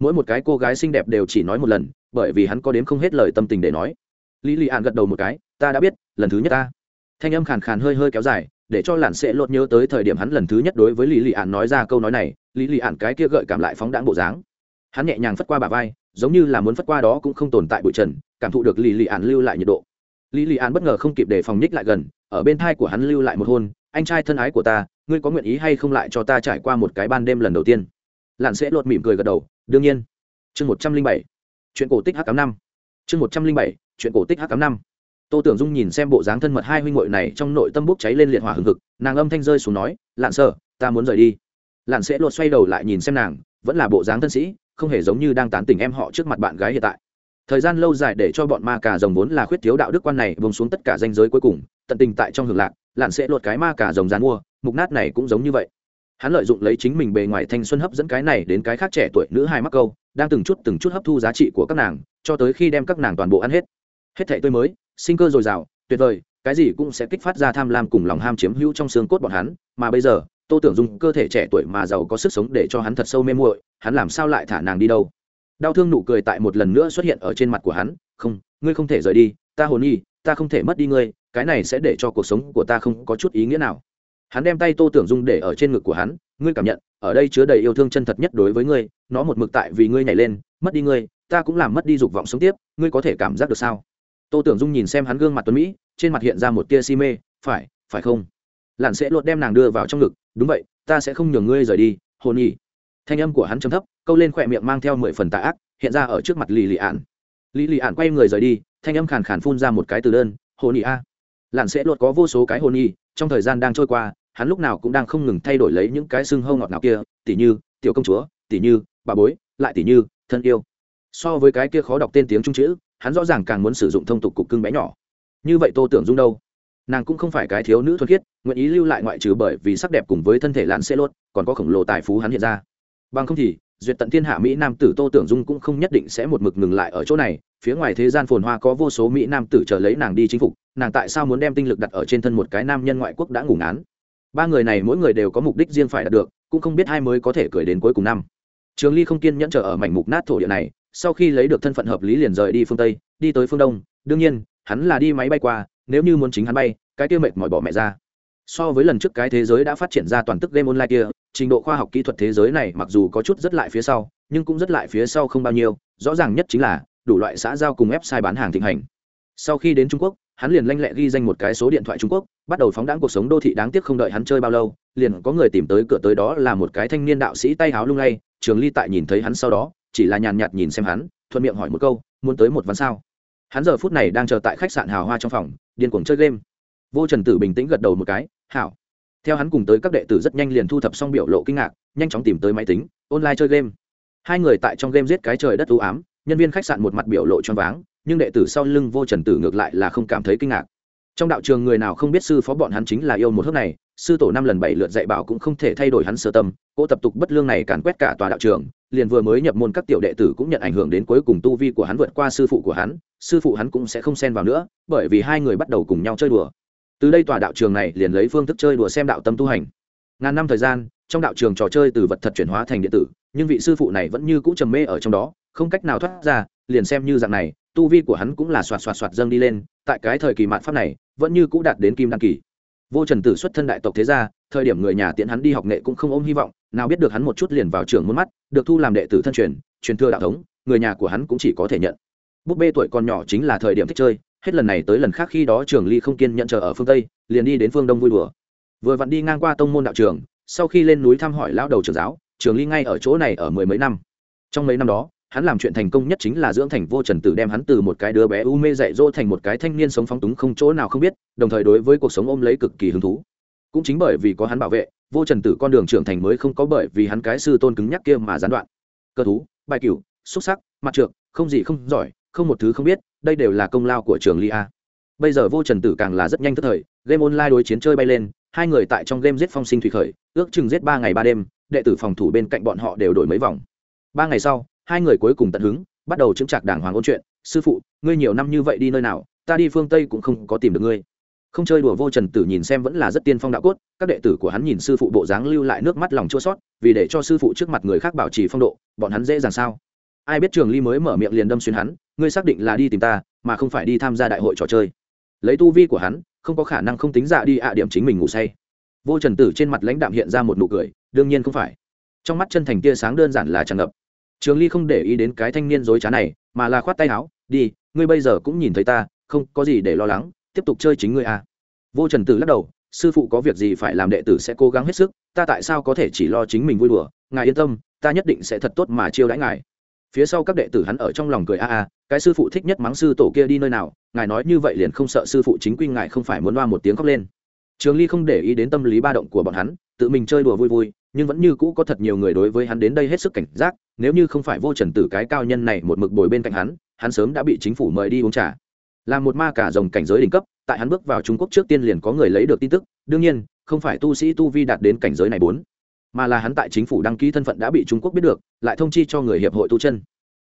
[SPEAKER 1] Mỗi một cái cô gái xinh đẹp đều chỉ nói một lần, bởi vì hắn có đến không hết lời tâm tình để nói. Lý lì ạn gật đầu một cái, ta đã biết, lần thứ nhất ta. Thanh âm khàn khàn hơi hơi kéo dài, để cho lặn sẽ lột nhớ tới thời điểm hắn lần thứ nhất đối với lý lì ạn nói ra câu nói này, lý lì ạn cái kia gợi cảm lại phóng đãng bộ dáng. Hắn nhẹ nhàng phất qua bà vai, giống như là muốn phất qua đó cũng không tồn tại bụi trần, cảm thụ được lì lì ạn lưu lại nhiệt độ lý lì an bất ngờ không kịp để phòng nhích lại gần, ở bên thai của hắn lưu lại một hôn, anh trai thân ái của ta, ngươi có nguyện ý hay không lại cho ta trải qua một cái ban đêm lần đầu tiên? Lặn sẽ lột mỉm cười gật đầu, đương nhiên. Chương một trăm linh bảy, chuyện cổ tích h tám năm. Chương một trăm linh bảy, chuyện cổ tích h tám năm. Tô tưởng dung nhìn xem bộ dáng thân mật hai huynh hội này trong nội tâm bốc cháy lên liệt hỏa hừng hực, nàng âm thanh rơi xuống nói, lạn sợ ta muốn rời đi. Lạn sẽ lột xoay đầu lại nhìn xem nàng, vẫn là bộ dáng thân sĩ, không hề giống như đang tán tỉnh em họ trước mặt bạn gái hiện tại thời gian lâu dài để cho bọn ma cà rồng vốn là khuyết thiếu đạo đức quan này vùng xuống tất cả danh giới cuối cùng, tận tình tại trong hưởng lạc lạn sẽ lột cái ma cà rồng dàn mua, mục nát này cũng giống như vậy. Hắn lợi dụng lấy chính mình bề ngoài thanh xuân hấp dẫn cái này đến cái khác trẻ tuổi nữ hai mắc câu, đang từng chút từng chút hấp thu giá trị của các nàng, cho tới khi đem các nàng toàn bộ ăn hết. Hết thảy tươi mới, sinh cơ dồi dào, tuyệt vời, cái gì cũng sẽ kích phát ra tham lam cùng lòng ham chiếm hữu trong xương cốt bọn hắn, mà bây giờ, tô tưởng dùng cơ thể trẻ tuổi mà giàu có sức sống để cho hắn thật sâu mê muội, hắn làm sao lại thả nàng đi đâu? Đau thương nụ cười tại một lần nữa xuất hiện ở trên mặt của hắn, không, ngươi không thể rời đi, ta hồn nhi ta không thể mất đi ngươi, cái này sẽ để cho cuộc sống của ta không có chút ý nghĩa nào. Hắn đem tay tô tưởng dung để ở trên ngực của hắn, ngươi cảm nhận, ở đây chứa đầy yêu thương chân thật nhất đối với ngươi, nó một mực tại vì ngươi nhảy lên, mất đi ngươi, ta cũng làm mất đi dục vọng sống tiếp, ngươi có thể cảm giác được sao? Tô tưởng dung nhìn xem hắn gương mặt tuấn mỹ, trên mặt hiện ra một tia si mê, phải phải không? Lặn sẽ luôn đem nàng đưa vào trong ngực, đúng vậy, ta sẽ không nhường ngươi rời đi, hồn nhi thanh âm của hắn chấm thấp, câu lên khỏe miệng mang theo mười phần tạ ác, hiện ra ở trước mặt lì lì ạn lì lì ạn quay người rời đi, thanh âm khàn khàn phun ra một cái từ đơn hồn nhi a. Lặn sẽ lột có vô số cái hồn nhi, trong thời gian đang trôi qua, hắn lúc nào cũng đang không ngừng thay đổi lấy những cái xưng hâu ngọt nào kia tỉ như, tiểu công chúa tỉ như, bà bối, lại tỉ như, thân yêu. So với cái kia khó đọc tên tiếng trung chữ, hắn rõ ràng càng muốn sử dụng thông tục cục cưng bé nhỏ. Như vậy tô tưởng dung đâu? Nàng cũng không phải cái thiếu nữ thuần khiết, nguyện ý lưu lại ngoại trừ bởi vì sắc đẹp cùng với thân thể lặn sẽ luật còn có khổng lồ tài phú hắn hiện ra bằng không thì, duyệt tận thiên hạ mỹ nam tử tô tưởng dung cũng không nhất định sẽ một mực ngừng lại ở chỗ này. Phía ngoài thế gian phồn hoa có vô số mỹ nam tử chờ lấy nàng đi chinh phục, nàng tại sao muốn đem tinh lực đặt ở trên thân một cái nam nhân ngoại quốc đã ngủ ngán? Ba người này mỗi người đều có mục đích riêng phải đạt được, cũng không biết hai mới có thể cười đến cuối cùng năm. Trường ly không kiên nhẫn chờ ở mảnh mục nát thổ địa này, sau khi lấy được thân phận hợp lý liền rời đi phương tây, đi tới phương đông. Đương nhiên, hắn là đi máy bay qua, nếu như muốn chính hắn bay, cái kia mệt mỏi bỏ mẹ ra. So với lần trước cái thế giới đã phát triển ra toàn tức game online kia trình độ khoa học kỹ thuật thế giới này mặc dù có chút rất lại phía sau, nhưng cũng rất lại phía sau không bao nhiêu, rõ ràng nhất chính là, đủ loại xã giao cùng website bán hàng thịnh hành. Sau khi đến trung quốc, hắn liền lanh lẹ ghi danh một cái số điện thoại trung quốc, bắt đầu phóng đáng cuộc sống đô thị đáng tiếc không đợi hắn chơi bao lâu, liền có người tìm tới cửa tới đó là một cái thanh niên đạo sĩ tay háo lung lay, trường ly tại nhìn thấy hắn sau đó, chỉ là nhàn nhạt nhìn xem hắn, thuận miệng hỏi một câu, muốn tới một ván sao? Hắn giờ phút này đang chờ tại khách sạn hào hoa trong phòng, điên cuồng chơi game. Vô trần tử bình tĩnh gật đầu một cái, hảo theo hắn cùng tới các đệ tử rất nhanh liền thu thập xong biểu lộ kinh ngạc, nhanh chóng tìm tới máy tính, online chơi game. Hai người tại trong game giết cái trời đất ưu ám, nhân viên khách sạn một mặt biểu lộ choáng váng, nhưng đệ tử sau lưng vô trần tử ngược lại là không cảm thấy kinh ngạc. Trong đạo trường người nào không biết sư phó bọn hắn chính là yêu một hớp này, sư tổ năm lần bảy lượt dạy bảo cũng không thể thay đổi hắn sơ tâm cỗ tập tục bất lương này càn quét cả tòa đạo trường, liền vừa mới nhập môn các tiểu đệ tử cũng nhận ảnh hưởng đến cuối cùng tu vi của hắn vượt qua sư phụ của hắn, sư phụ hắn cũng sẽ không xen vào nữa, bởi vì hai người bắt đầu cùng nhau chơi đùa từ đây tòa đạo trường này liền lấy phương thức chơi đùa xem đạo tâm tu hành. Ngàn năm thời gian, trong đạo trường trò chơi từ vật thật chuyển hóa thành điện tử, nhưng vị sư phụ này vẫn như cũ trầm mê ở trong đó, không cách nào thoát ra, liền xem như dạng này, tu vi của hắn cũng là xoạt xoạt xoạt dâng đi lên, tại cái thời kỳ mạn pháp này, vẫn như cũ đạt đến kim đăng kỳ. Vô trần tử xuất thân đại tộc thế gia, thời điểm người nhà tiễn hắn đi học nghệ cũng không ôm hy vọng, nào biết được hắn một chút liền vào trường muốn mắt, được thu làm đệ tử thân truyền truyền thừa đạo thống, người nhà của hắn cũng chỉ có thể nhận. Búp bê tuổi còn nhỏ chính là thời điểm thích chơi hết lần này tới lần khác khi đó trường ly không kiên nhận chờ ở phương tây, liền đi đến phương đông vui đùa. Vừa vặn đi ngang qua tông môn đạo trường, sau khi lên núi thăm hỏi lão đầu trường giáo, trường ly ngay ở chỗ này ở mười mấy năm. Trong mấy năm đó, hắn làm chuyện thành công nhất chính là dưỡng thành vô trần tử đem hắn từ một cái đứa bé u mê dạy dỗ thành một cái thanh niên sống phóng túng không chỗ nào không biết, đồng thời đối với cuộc sống ôm lấy cực kỳ hứng thú. Cũng chính bởi vì có hắn bảo vệ vô trần tử con đường trưởng thành mới không có bởi vì hắn cái sư tôn cứng nhắc kia mà gián đoạn. Cơ thú, bài cửu, xúc sắc, mặt trượt không gì không giỏi, không một thứ không biết đây đều là công lao của trường ly a bây giờ vô trần tử càng là rất nhanh tức thời, game online đối chiến chơi bay lên, hai người tại trong game giết phong sinh thủy khởi, ước chừng giết ba ngày ba đêm, đệ tử phòng thủ bên cạnh bọn họ đều đổi mấy vòng. Ba ngày sau, hai người cuối cùng tận hứng, bắt đầu chứng trạc đàng hoàng ôn chuyện. Sư phụ, ngươi nhiều năm như vậy đi nơi nào, ta đi phương tây cũng không có tìm được ngươi. Không chơi đùa vô trần tử nhìn xem vẫn là rất tiên phong đạo cốt, các đệ tử của hắn nhìn sư phụ bộ dáng lưu lại nước mắt lòng chua sót vì để cho sư phụ trước mặt người khác bảo trì phong độ, bọn hắn dễ dàng sao? Ai biết trường ly mới mở miệng liền đâm xuyên hắn, ngươi xác định là đi tìm ta, mà không phải đi tham gia đại hội trò chơi. Lấy tu vi của hắn, không có khả năng không tính dạ đi ạ điểm chính mình ngủ say. Vô trần tử trên mặt lãnh đạm hiện ra một nụ cười, đương nhiên không phải. Trong mắt chân thành tia sáng đơn giản là tràn ngập. Trường ly không để ý đến cái thanh niên dối trá này, mà là khoát tay áo, đi, ngươi bây giờ cũng nhìn thấy ta, không có gì để lo lắng, tiếp tục chơi chính ngươi à. vô trần tử lắc đầu, sư phụ có việc gì phải làm đệ tử sẽ cố gắng hết sức, ta tại sao có thể chỉ lo chính mình vui đùa? Ngài yên tâm, ta nhất định sẽ thật tốt mà chiêu đãi ngài phía sau các đệ tử hắn ở trong lòng cười a a, cái sư phụ thích nhất mắng sư tổ kia đi nơi nào, ngài nói như vậy liền không sợ sư phụ chính quy ngài không phải muốn loa một tiếng khóc lên. Trường ly không để ý đến tâm lý ba động của bọn hắn, tự mình chơi đùa vui vui, nhưng vẫn như cũ có thật nhiều người đối với hắn đến đây hết sức cảnh giác, nếu như không phải vô trần tử cái cao nhân này một mực bồi bên cạnh hắn hắn sớm đã bị chính phủ mời đi uống trà. Là một ma cả dòng cảnh giới đỉnh cấp, tại hắn bước vào trung quốc trước tiên liền có người lấy được tin tức, đương nhiên, không phải tu sĩ tu vi đạt đến cảnh giới này bốn mà là hắn tại chính phủ đăng ký thân phận đã bị trung quốc biết được, lại thông chi cho người hiệp hội tu chân.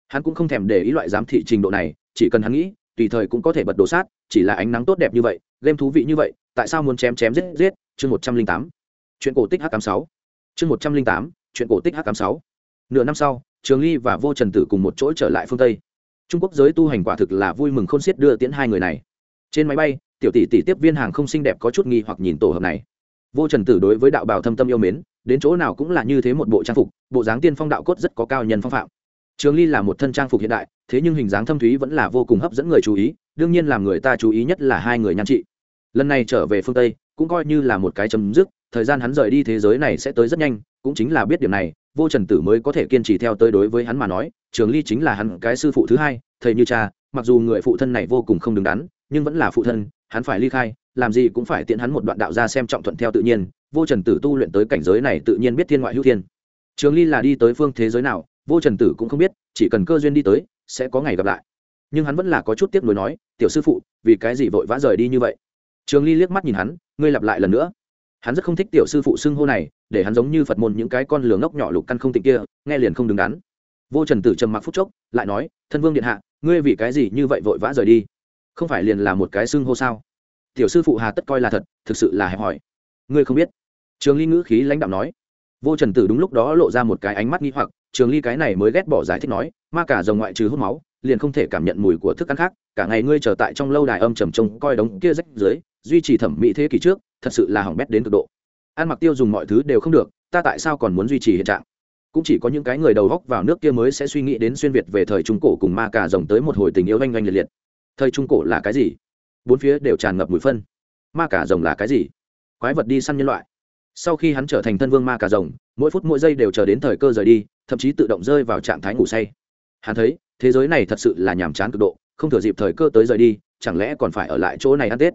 [SPEAKER 1] Hắn cũng không thèm để ý loại giám thị trình độ này, chỉ cần hắn nghĩ, tùy thời cũng có thể bật đồ sát, chỉ là ánh nắng tốt đẹp như vậy, game thú vị như vậy, tại sao muốn chém chém giết giết? Chương một trăm linh tám. Chuyện cổ tích h tám sáu. Chương một trăm linh tám. Chuyện cổ tích h tám sáu. Nửa năm sau, trường ly và vô trần tử cùng một chỗ trở lại phương tây. Trung quốc giới tu hành quả thực là vui mừng khôn xiết đưa tiễn hai người này. Trên máy bay, tiểu tỷ tỷ tiếp viên hàng không xinh đẹp có chút nghi hoặc nhìn tổ hợp này. Vô trần tử đối với đạo bào thâm tâm yêu mến đến chỗ nào cũng là như thế một bộ trang phục, bộ dáng tiên phong đạo cốt rất có cao nhân phong phạm. Trường ly là một thân trang phục hiện đại, thế nhưng hình dáng thâm thúy vẫn là vô cùng hấp dẫn người chú ý, đương nhiên làm người ta chú ý nhất là hai người nhan trị. Lần này trở về phương tây, cũng coi như là một cái chấm dứt, thời gian hắn rời đi thế giới này sẽ tới rất nhanh, cũng chính là biết điểm này, vô trần tử mới có thể kiên trì theo tới đối với hắn mà nói, trường ly chính là hắn cái sư phụ thứ hai, thầy như cha, mặc dù người phụ thân này vô cùng không đứng đắn, nhưng vẫn là phụ thân, hắn phải ly khai, làm gì cũng phải tiện hắn một đoạn đạo ra xem trọng thuận theo tự nhiên vô trần tử tu luyện tới cảnh giới này tự nhiên biết thiên ngoại hữu thiên. Trường ly là đi tới phương thế giới nào, vô trần tử cũng không biết, chỉ cần cơ duyên đi tới, sẽ có ngày gặp lại. Nhưng hắn vẫn là có chút tiếc nuối nói, tiểu sư phụ, vì cái gì vội vã rời đi như vậy? Trường ly liếc mắt nhìn hắn, ngươi lặp lại lần nữa. Hắn rất không thích tiểu sư phụ xưng hô này, để hắn giống như phật môn những cái con lường ngốc nhỏ lục căn không tịnh kia, nghe liền không đứng đắn. Vô trần tử trầm mặc phúc chốc, lại nói, thân vương điện hạ, ngươi vì cái gì như vậy vội vã rời đi? Không phải liền là một cái xưng hô sao? Tiểu sư phụ hà tất coi là thật, thực sự là hẹp hỏi. Ngươi không biết trường ly ngữ khí lãnh đạo nói. Vô trần tử đúng lúc đó lộ ra một cái ánh mắt nghi hoặc, trường ly cái này mới ghét bỏ giải thích nói, ma cả rồng ngoại trừ hút máu, liền không thể cảm nhận mùi của thức ăn khác, cả ngày ngươi trở tại trong lâu đài âm trầm trông coi đống kia rách dưới, duy trì thẩm mỹ thế kỷ trước, thật sự là hỏng bét đến cực độ. Ăn mặc tiêu dùng mọi thứ đều không được, ta tại sao còn muốn duy trì hiện trạng? Cũng chỉ có những cái người đầu góc vào nước kia mới sẽ suy nghĩ đến xuyên việt về thời trung cổ cùng ma cà rồng tới một hồi tình yêu oanh oanh liệt liệt. Thời trung cổ là cái gì? Bốn phía đều tràn ngập mùi phân. Ma cà rồng là cái gì? Quái vật đi săn nhân loại sau khi hắn trở thành thân vương ma cà rồng, mỗi phút mỗi giây đều chờ đến thời cơ rời đi, thậm chí tự động rơi vào trạng thái ngủ say. Hắn thấy, thế giới này thật sự là nhàm chán cực độ, không thừa dịp thời cơ tới rời đi, chẳng lẽ còn phải ở lại chỗ này ăn tết?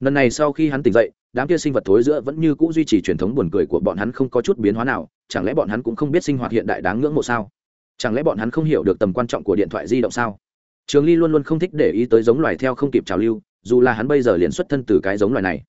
[SPEAKER 1] Lần này sau khi hắn tỉnh dậy, đám kia sinh vật thối giữa vẫn như c ũ duy trì truyền thống buồn cười của bọn hắn không có chút biến hóa nào, chẳng lẽ bọn hắn cũng không biết sinh hoạt hiện đại đáng ngưỡng mộ sao? Chẳng lẽ bọn hắn không hiểu được tầm quan trọng của điện thoại di động sao? Trường ly luôn luôn không thích để ý tới giống loài theo không kịp trào lưu, dù là hắn bây giờ liền xuất thân từ cái giống loài này.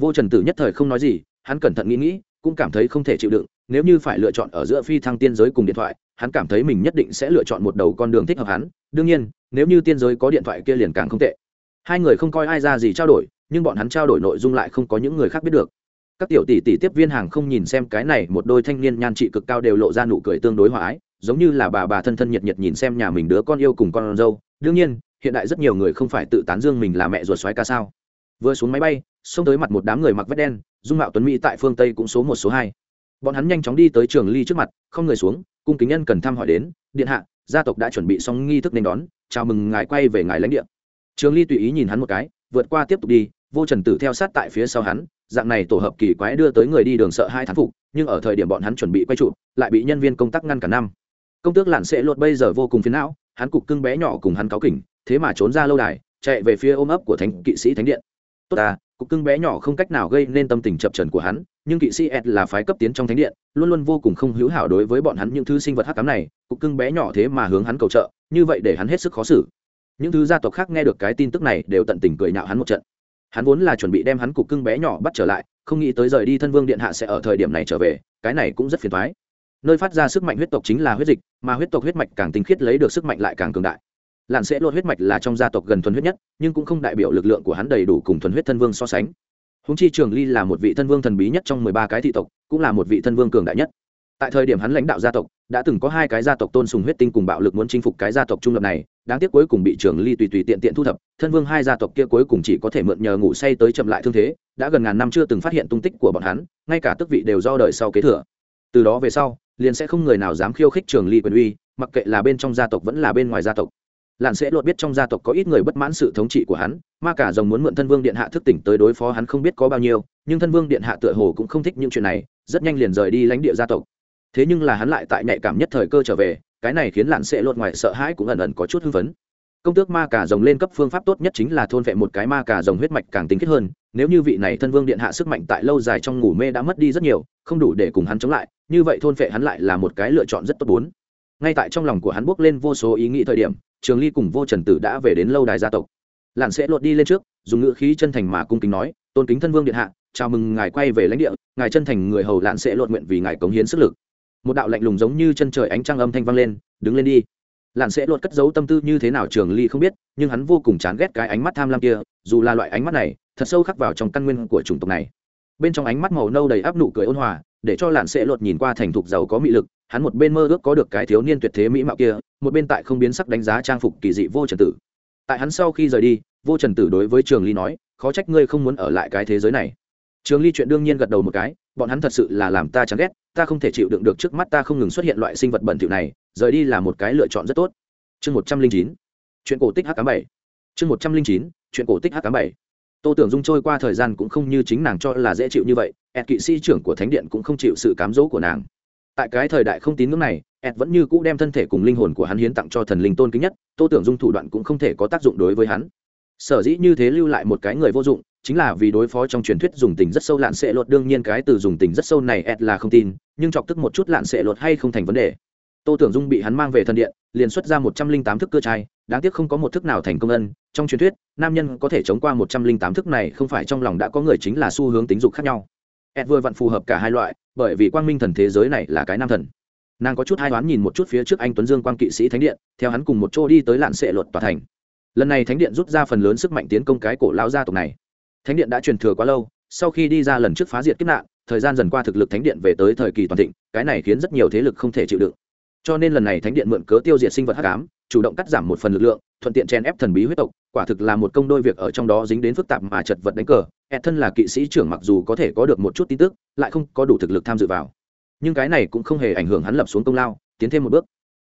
[SPEAKER 1] Vô trần tử nhất thời không nói gì hắn cẩn thận nghĩ nghĩ, cũng cảm thấy không thể chịu đựng, nếu như phải lựa chọn ở giữa phi thăng tiên giới cùng điện thoại, hắn cảm thấy mình nhất định sẽ lựa chọn một đầu con đường thích hợp hắn. Đương nhiên, nếu như tiên giới có điện thoại kia liền càng không tệ. Hai người không coi ai ra gì trao đổi, nhưng bọn hắn trao đổi nội dung lại không có những người khác biết được. Các tiểu tỷ tỷ tiếp viên hàng không nhìn xem cái này một đôi thanh niên nhan trị cực cao đều lộ ra nụ cười tương đối hòa ái, giống như là bà bà thân thân nhiệt nhiệt nhìn xem nhà mình đứa con yêu cùng con dâu. Đương nhiên, hiện đại rất nhiều người không phải tự tán dương mình là mẹ ruột xoáy ca sao. Vừa xuống máy bay, xông tới mặt một đám người mặc vest đen dung mạo tuấn mỹ tại phương tây cũng số một số hai bọn hắn nhanh chóng đi tới trường ly trước mặt không người xuống cung kính nhân cần thăm hỏi đến điện hạ gia tộc đã chuẩn bị xong nghi thức nên đón chào mừng ngài quay về ngài lãnh địa trường ly tùy ý nhìn hắn một cái vượt qua tiếp tục đi vô trần tử theo sát tại phía sau hắn dạng này tổ hợp kỳ quái đưa tới người đi đường sợ hai thán phục nhưng ở thời điểm bọn hắn chuẩn bị quay trụ lại bị nhân viên công tác ngăn cả năm công tước lặn sẽ lột bây giờ vô cùng phiến não hắn cục cưng bé nhỏ cùng hắn cáo kỉnh thế mà trốn ra lâu đài chạy về phía ôm ấp của thánh kỵ sĩ thánh điện tốt ta cục cưng bé nhỏ không cách nào gây nên tâm tình chập trần của hắn, nhưng kỵ sĩ ed là phái cấp tiến trong thánh điện, luôn luôn vô cùng không hữu hảo đối với bọn hắn những thứ sinh vật hắc cám này, cục cưng bé nhỏ thế mà hướng hắn cầu trợ, như vậy để hắn hết sức khó xử. Những thứ gia tộc khác nghe được cái tin tức này đều tận tình cười nhạo hắn một trận. Hắn vốn là chuẩn bị đem hắn cục cưng bé nhỏ bắt trở lại, không nghĩ tới rời đi thân vương điện hạ sẽ ở thời điểm này trở về, cái này cũng rất phiền thoái nơi phát ra sức mạnh huyết tộc chính là huyết dịch, mà huyết tộc huyết mạch càng tinh khiết lấy được sức mạnh lại càng cường đại. Lặn sẽ lột huyết mạch là trong gia tộc gần thuần huyết nhất, nhưng cũng không đại biểu lực lượng của hắn đầy đủ cùng thuần huyết thân vương so sánh. Húng chi trường ly là một vị thân vương thần bí nhất trong mười ba cái thị tộc, cũng là một vị thân vương cường đại nhất. Tại thời điểm hắn lãnh đạo gia tộc, đã từng có hai cái gia tộc tôn sùng huyết tinh cùng bạo lực muốn chinh phục cái gia tộc trung lập này, đáng tiếc cuối cùng bị trường ly tùy tùy tiện tiện thu thập, thân vương hai gia tộc kia cuối cùng chỉ có thể mượn nhờ ngủ say tới chậm lại thương thế, đã gần ngàn năm chưa từng phát hiện tung tích của bọn hắn, ngay cả tức vị đều do đời sau kế thừa. Từ đó về sau, liền sẽ không người nào dám khiêu khích trường ly quyền uy, mặc kệ là bên trong gia tộc vẫn là bên ngoài gia tộc lạn sẽ luật biết trong gia tộc có ít người bất mãn sự thống trị của hắn, ma cả rồng muốn mượn thân vương điện hạ thức tỉnh tới đối phó hắn không biết có bao nhiêu, nhưng thân vương điện hạ tựa hồ cũng không thích những chuyện này, rất nhanh liền rời đi lãnh địa gia tộc. Thế nhưng là hắn lại tại nhạy cảm nhất thời cơ trở về, cái này khiến lạn sẽ luật ngoài sợ hãi cũng ẩn ẩn có chút hưng phấn. Công tước ma cả rồng lên cấp phương pháp tốt nhất chính là thôn vệ một cái ma cả rồng huyết mạch càng tinh khiết hơn, nếu như vị này thân vương điện hạ sức mạnh tại lâu dài trong ngủ mê đã mất đi rất nhiều, không đủ để cùng hắn chống lại, như vậy thôn vệ hắn lại là một cái lựa chọn rất tốt bốn. Ngay tại trong lòng của hắn bước lên vô số ý nghĩ thời điểm trường ly cùng vô trần tử đã về đến lâu đài gia tộc. Lặn sẽ lột đi lên trước, dùng ngữ khí chân thành mà cung kính nói, tôn kính thân vương điện hạ, chào mừng ngài quay về lãnh địa, ngài chân thành người hầu lặn sẽ lột nguyện vì ngài cống hiến sức lực. Một đạo lạnh lùng giống như chân trời ánh trăng âm thanh vang lên, đứng lên đi. Lặn sẽ lột cất giấu tâm tư như thế nào trường ly không biết, nhưng hắn vô cùng chán ghét cái ánh mắt tham lam kia, dù là loại ánh mắt này, thật sâu khắc vào trong căn nguyên của chủng tộc này. Bên trong ánh mắt màu nâu đầy áp nụ cười ôn hòa, để cho lạn sẽ lột nhìn qua thành thục giàu có mị lực hắn một bên mơ ước có được cái thiếu niên tuyệt thế mỹ mạo kia, một bên tại không biến sắc đánh giá trang phục kỳ dị vô trần tử. Tại hắn sau khi rời đi, vô trần tử đối với trường ly nói, khó trách ngươi không muốn ở lại cái thế giới này. Trường ly chuyện đương nhiên gật đầu một cái, bọn hắn thật sự là làm ta chán ghét, ta không thể chịu đựng được trước mắt ta không ngừng xuất hiện loại sinh vật bẩn thỉu này, rời đi là một cái lựa chọn rất tốt. Chương một trăm linh chín, chuyện cổ tích h tám bảy. Chương một trăm linh chín, chuyện cổ tích h tám bảy. Tô tưởng dung trôi qua thời gian cũng không như chính nàng cho là dễ chịu như vậy ẹt kỵ sĩ trưởng của thánh điện cũng không chịu sự cám dỗ của nàng tại cái thời đại không tín ngưỡng này, ed vẫn như cũ đem thân thể cùng linh hồn của hắn hiến tặng cho thần linh tôn kính nhất, tô tưởng dung thủ đoạn cũng không thể có tác dụng đối với hắn. Sở dĩ như thế lưu lại một cái người vô dụng, chính là vì đối phó trong truyền thuyết dùng tình rất sâu lạn sệ luật. Đương nhiên cái từ dùng tình rất sâu này ed là không tin, nhưng chọc tức một chút lạn sệ luật hay không thành vấn đề. Tô tưởng dung bị hắn mang về thần điện, liền xuất ra một trăm linh tám thức cơ trai, đáng tiếc không có một thức nào thành công ân. Trong truyền thuyết, nam nhân có thể chống qua một trăm linh tám thức này không phải trong lòng đã có người chính là xu hướng tính dục khác nhau ed vừa vặn phù hợp cả hai loại, bởi vì quang minh thần thế giới này là cái nam thần. Nàng có chút hai đoán nhìn một chút phía trước anh tuấn dương quang kỵ sĩ thánh điện, theo hắn cùng một chỗ đi tới lạn sệ luật tòa thành. Lần này thánh điện rút ra phần lớn sức mạnh tiến công cái cổ lao gia tộc này. Thánh điện đã truyền thừa quá lâu, sau khi đi ra lần trước phá diệt kiếp nạn, thời gian dần qua thực lực thánh điện về tới thời kỳ toàn thịnh, cái này khiến rất nhiều thế lực không thể chịu đựng. Cho nên lần này thánh điện mượn cớ tiêu diệt sinh vật hắc ám, chủ động cắt giảm một phần lực lượng, thuận tiện chen ép thần bí huyết tộc, quả thực là một công đôi việc ở trong đó dính đến phức tạp mà chật vật đánh cờ ẹt thân là kỵ sĩ trưởng mặc dù có thể có được một chút tin tức, lại không có đủ thực lực tham dự vào. Nhưng cái này cũng không hề ảnh hưởng hắn lập xuống công lao, tiến thêm một bước.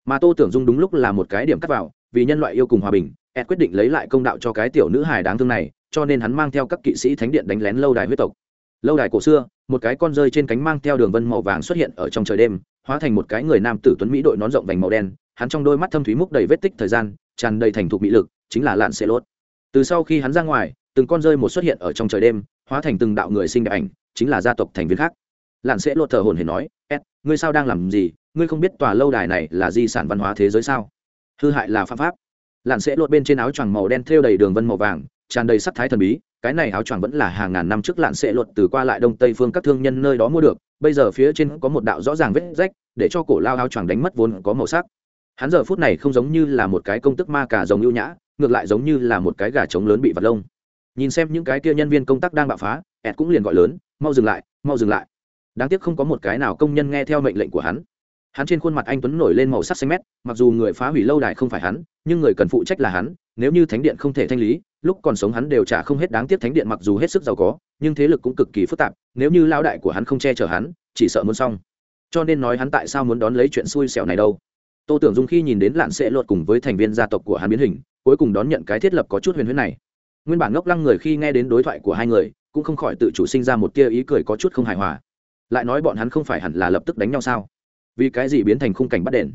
[SPEAKER 1] Mà tô tưởng dung đúng lúc là một cái điểm cắt vào, vì nhân loại yêu cùng hòa bình ed quyết định lấy lại công đạo cho cái tiểu nữ hài đáng thương này, cho nên hắn mang theo các kỵ sĩ thánh điện đánh lén lâu đài huyết tộc. Lâu đài cổ xưa, một cái con rơi trên cánh mang theo đường vân màu vàng xuất hiện ở trong trời đêm, hóa thành một cái người nam tử tuấn mỹ đội nón rộng vành màu đen, hắn trong đôi mắt thâm thúy múc đầy vết tích thời gian, tràn đầy thành thục mỹ lực, chính là lạn xê lốt. Từ sau khi hắn ra ngoài từng con rơi một xuất hiện ở trong trời đêm, hóa thành từng đạo người sinh đẹp ảnh, chính là gia tộc thành viên khác. Lạn sẽ lột thở hồn hề nói ed ngươi sao đang làm gì? Ngươi không biết tòa lâu đài này là di sản văn hóa thế giới sao? Hư hại là pháp pháp. Lạn sẽ lột bên trên áo choàng màu đen thêu đầy đường vân màu vàng, tràn đầy sắc thái thần bí, cái này áo choàng vẫn là hàng ngàn năm trước lạn sẽ lột từ qua lại đông tây phương các thương nhân nơi đó mua được, bây giờ phía trên có một đạo rõ ràng vết rách, để cho cổ lao áo choàng đánh mất vốn có màu sắc. Hắn giờ phút này không giống như là một cái công tức ma cả giống ưu nhã, ngược lại giống như là một cái gà trống lớn bị vật lông nhìn xem những cái kia nhân viên công tác đang bạo phá, ed cũng liền gọi lớn, mau dừng lại, mau dừng lại. Đáng tiếc không có một cái nào công nhân nghe theo mệnh lệnh của hắn. Hắn trên khuôn mặt anh tuấn nổi lên màu sắc xanh mét, mặc dù người phá hủy lâu đài không phải hắn, nhưng người cần phụ trách là hắn, nếu như thánh điện không thể thanh lý, lúc còn sống hắn đều trả không hết đáng tiếc thánh điện mặc dù hết sức giàu có, nhưng thế lực cũng cực kỳ phức tạp, nếu như lao đại của hắn không che chở hắn, chỉ sợ muốn xong. Cho nên nói hắn tại sao muốn đón lấy chuyện xui xẻo này đâu. Tô tưởng dung khi nhìn đến lạn sẽ luật cùng với thành viên gia tộc của hắn biến hình, cuối cùng đón nhận cái thiết lập có chút huyền huyết này nguyên bản ngốc lăng người khi nghe đến đối thoại của hai người, cũng không khỏi tự chủ sinh ra một tia ý cười có chút không hài hòa. Lại nói bọn hắn không phải hẳn là lập tức đánh nhau sao? Vì cái gì biến thành khung cảnh bắt đền?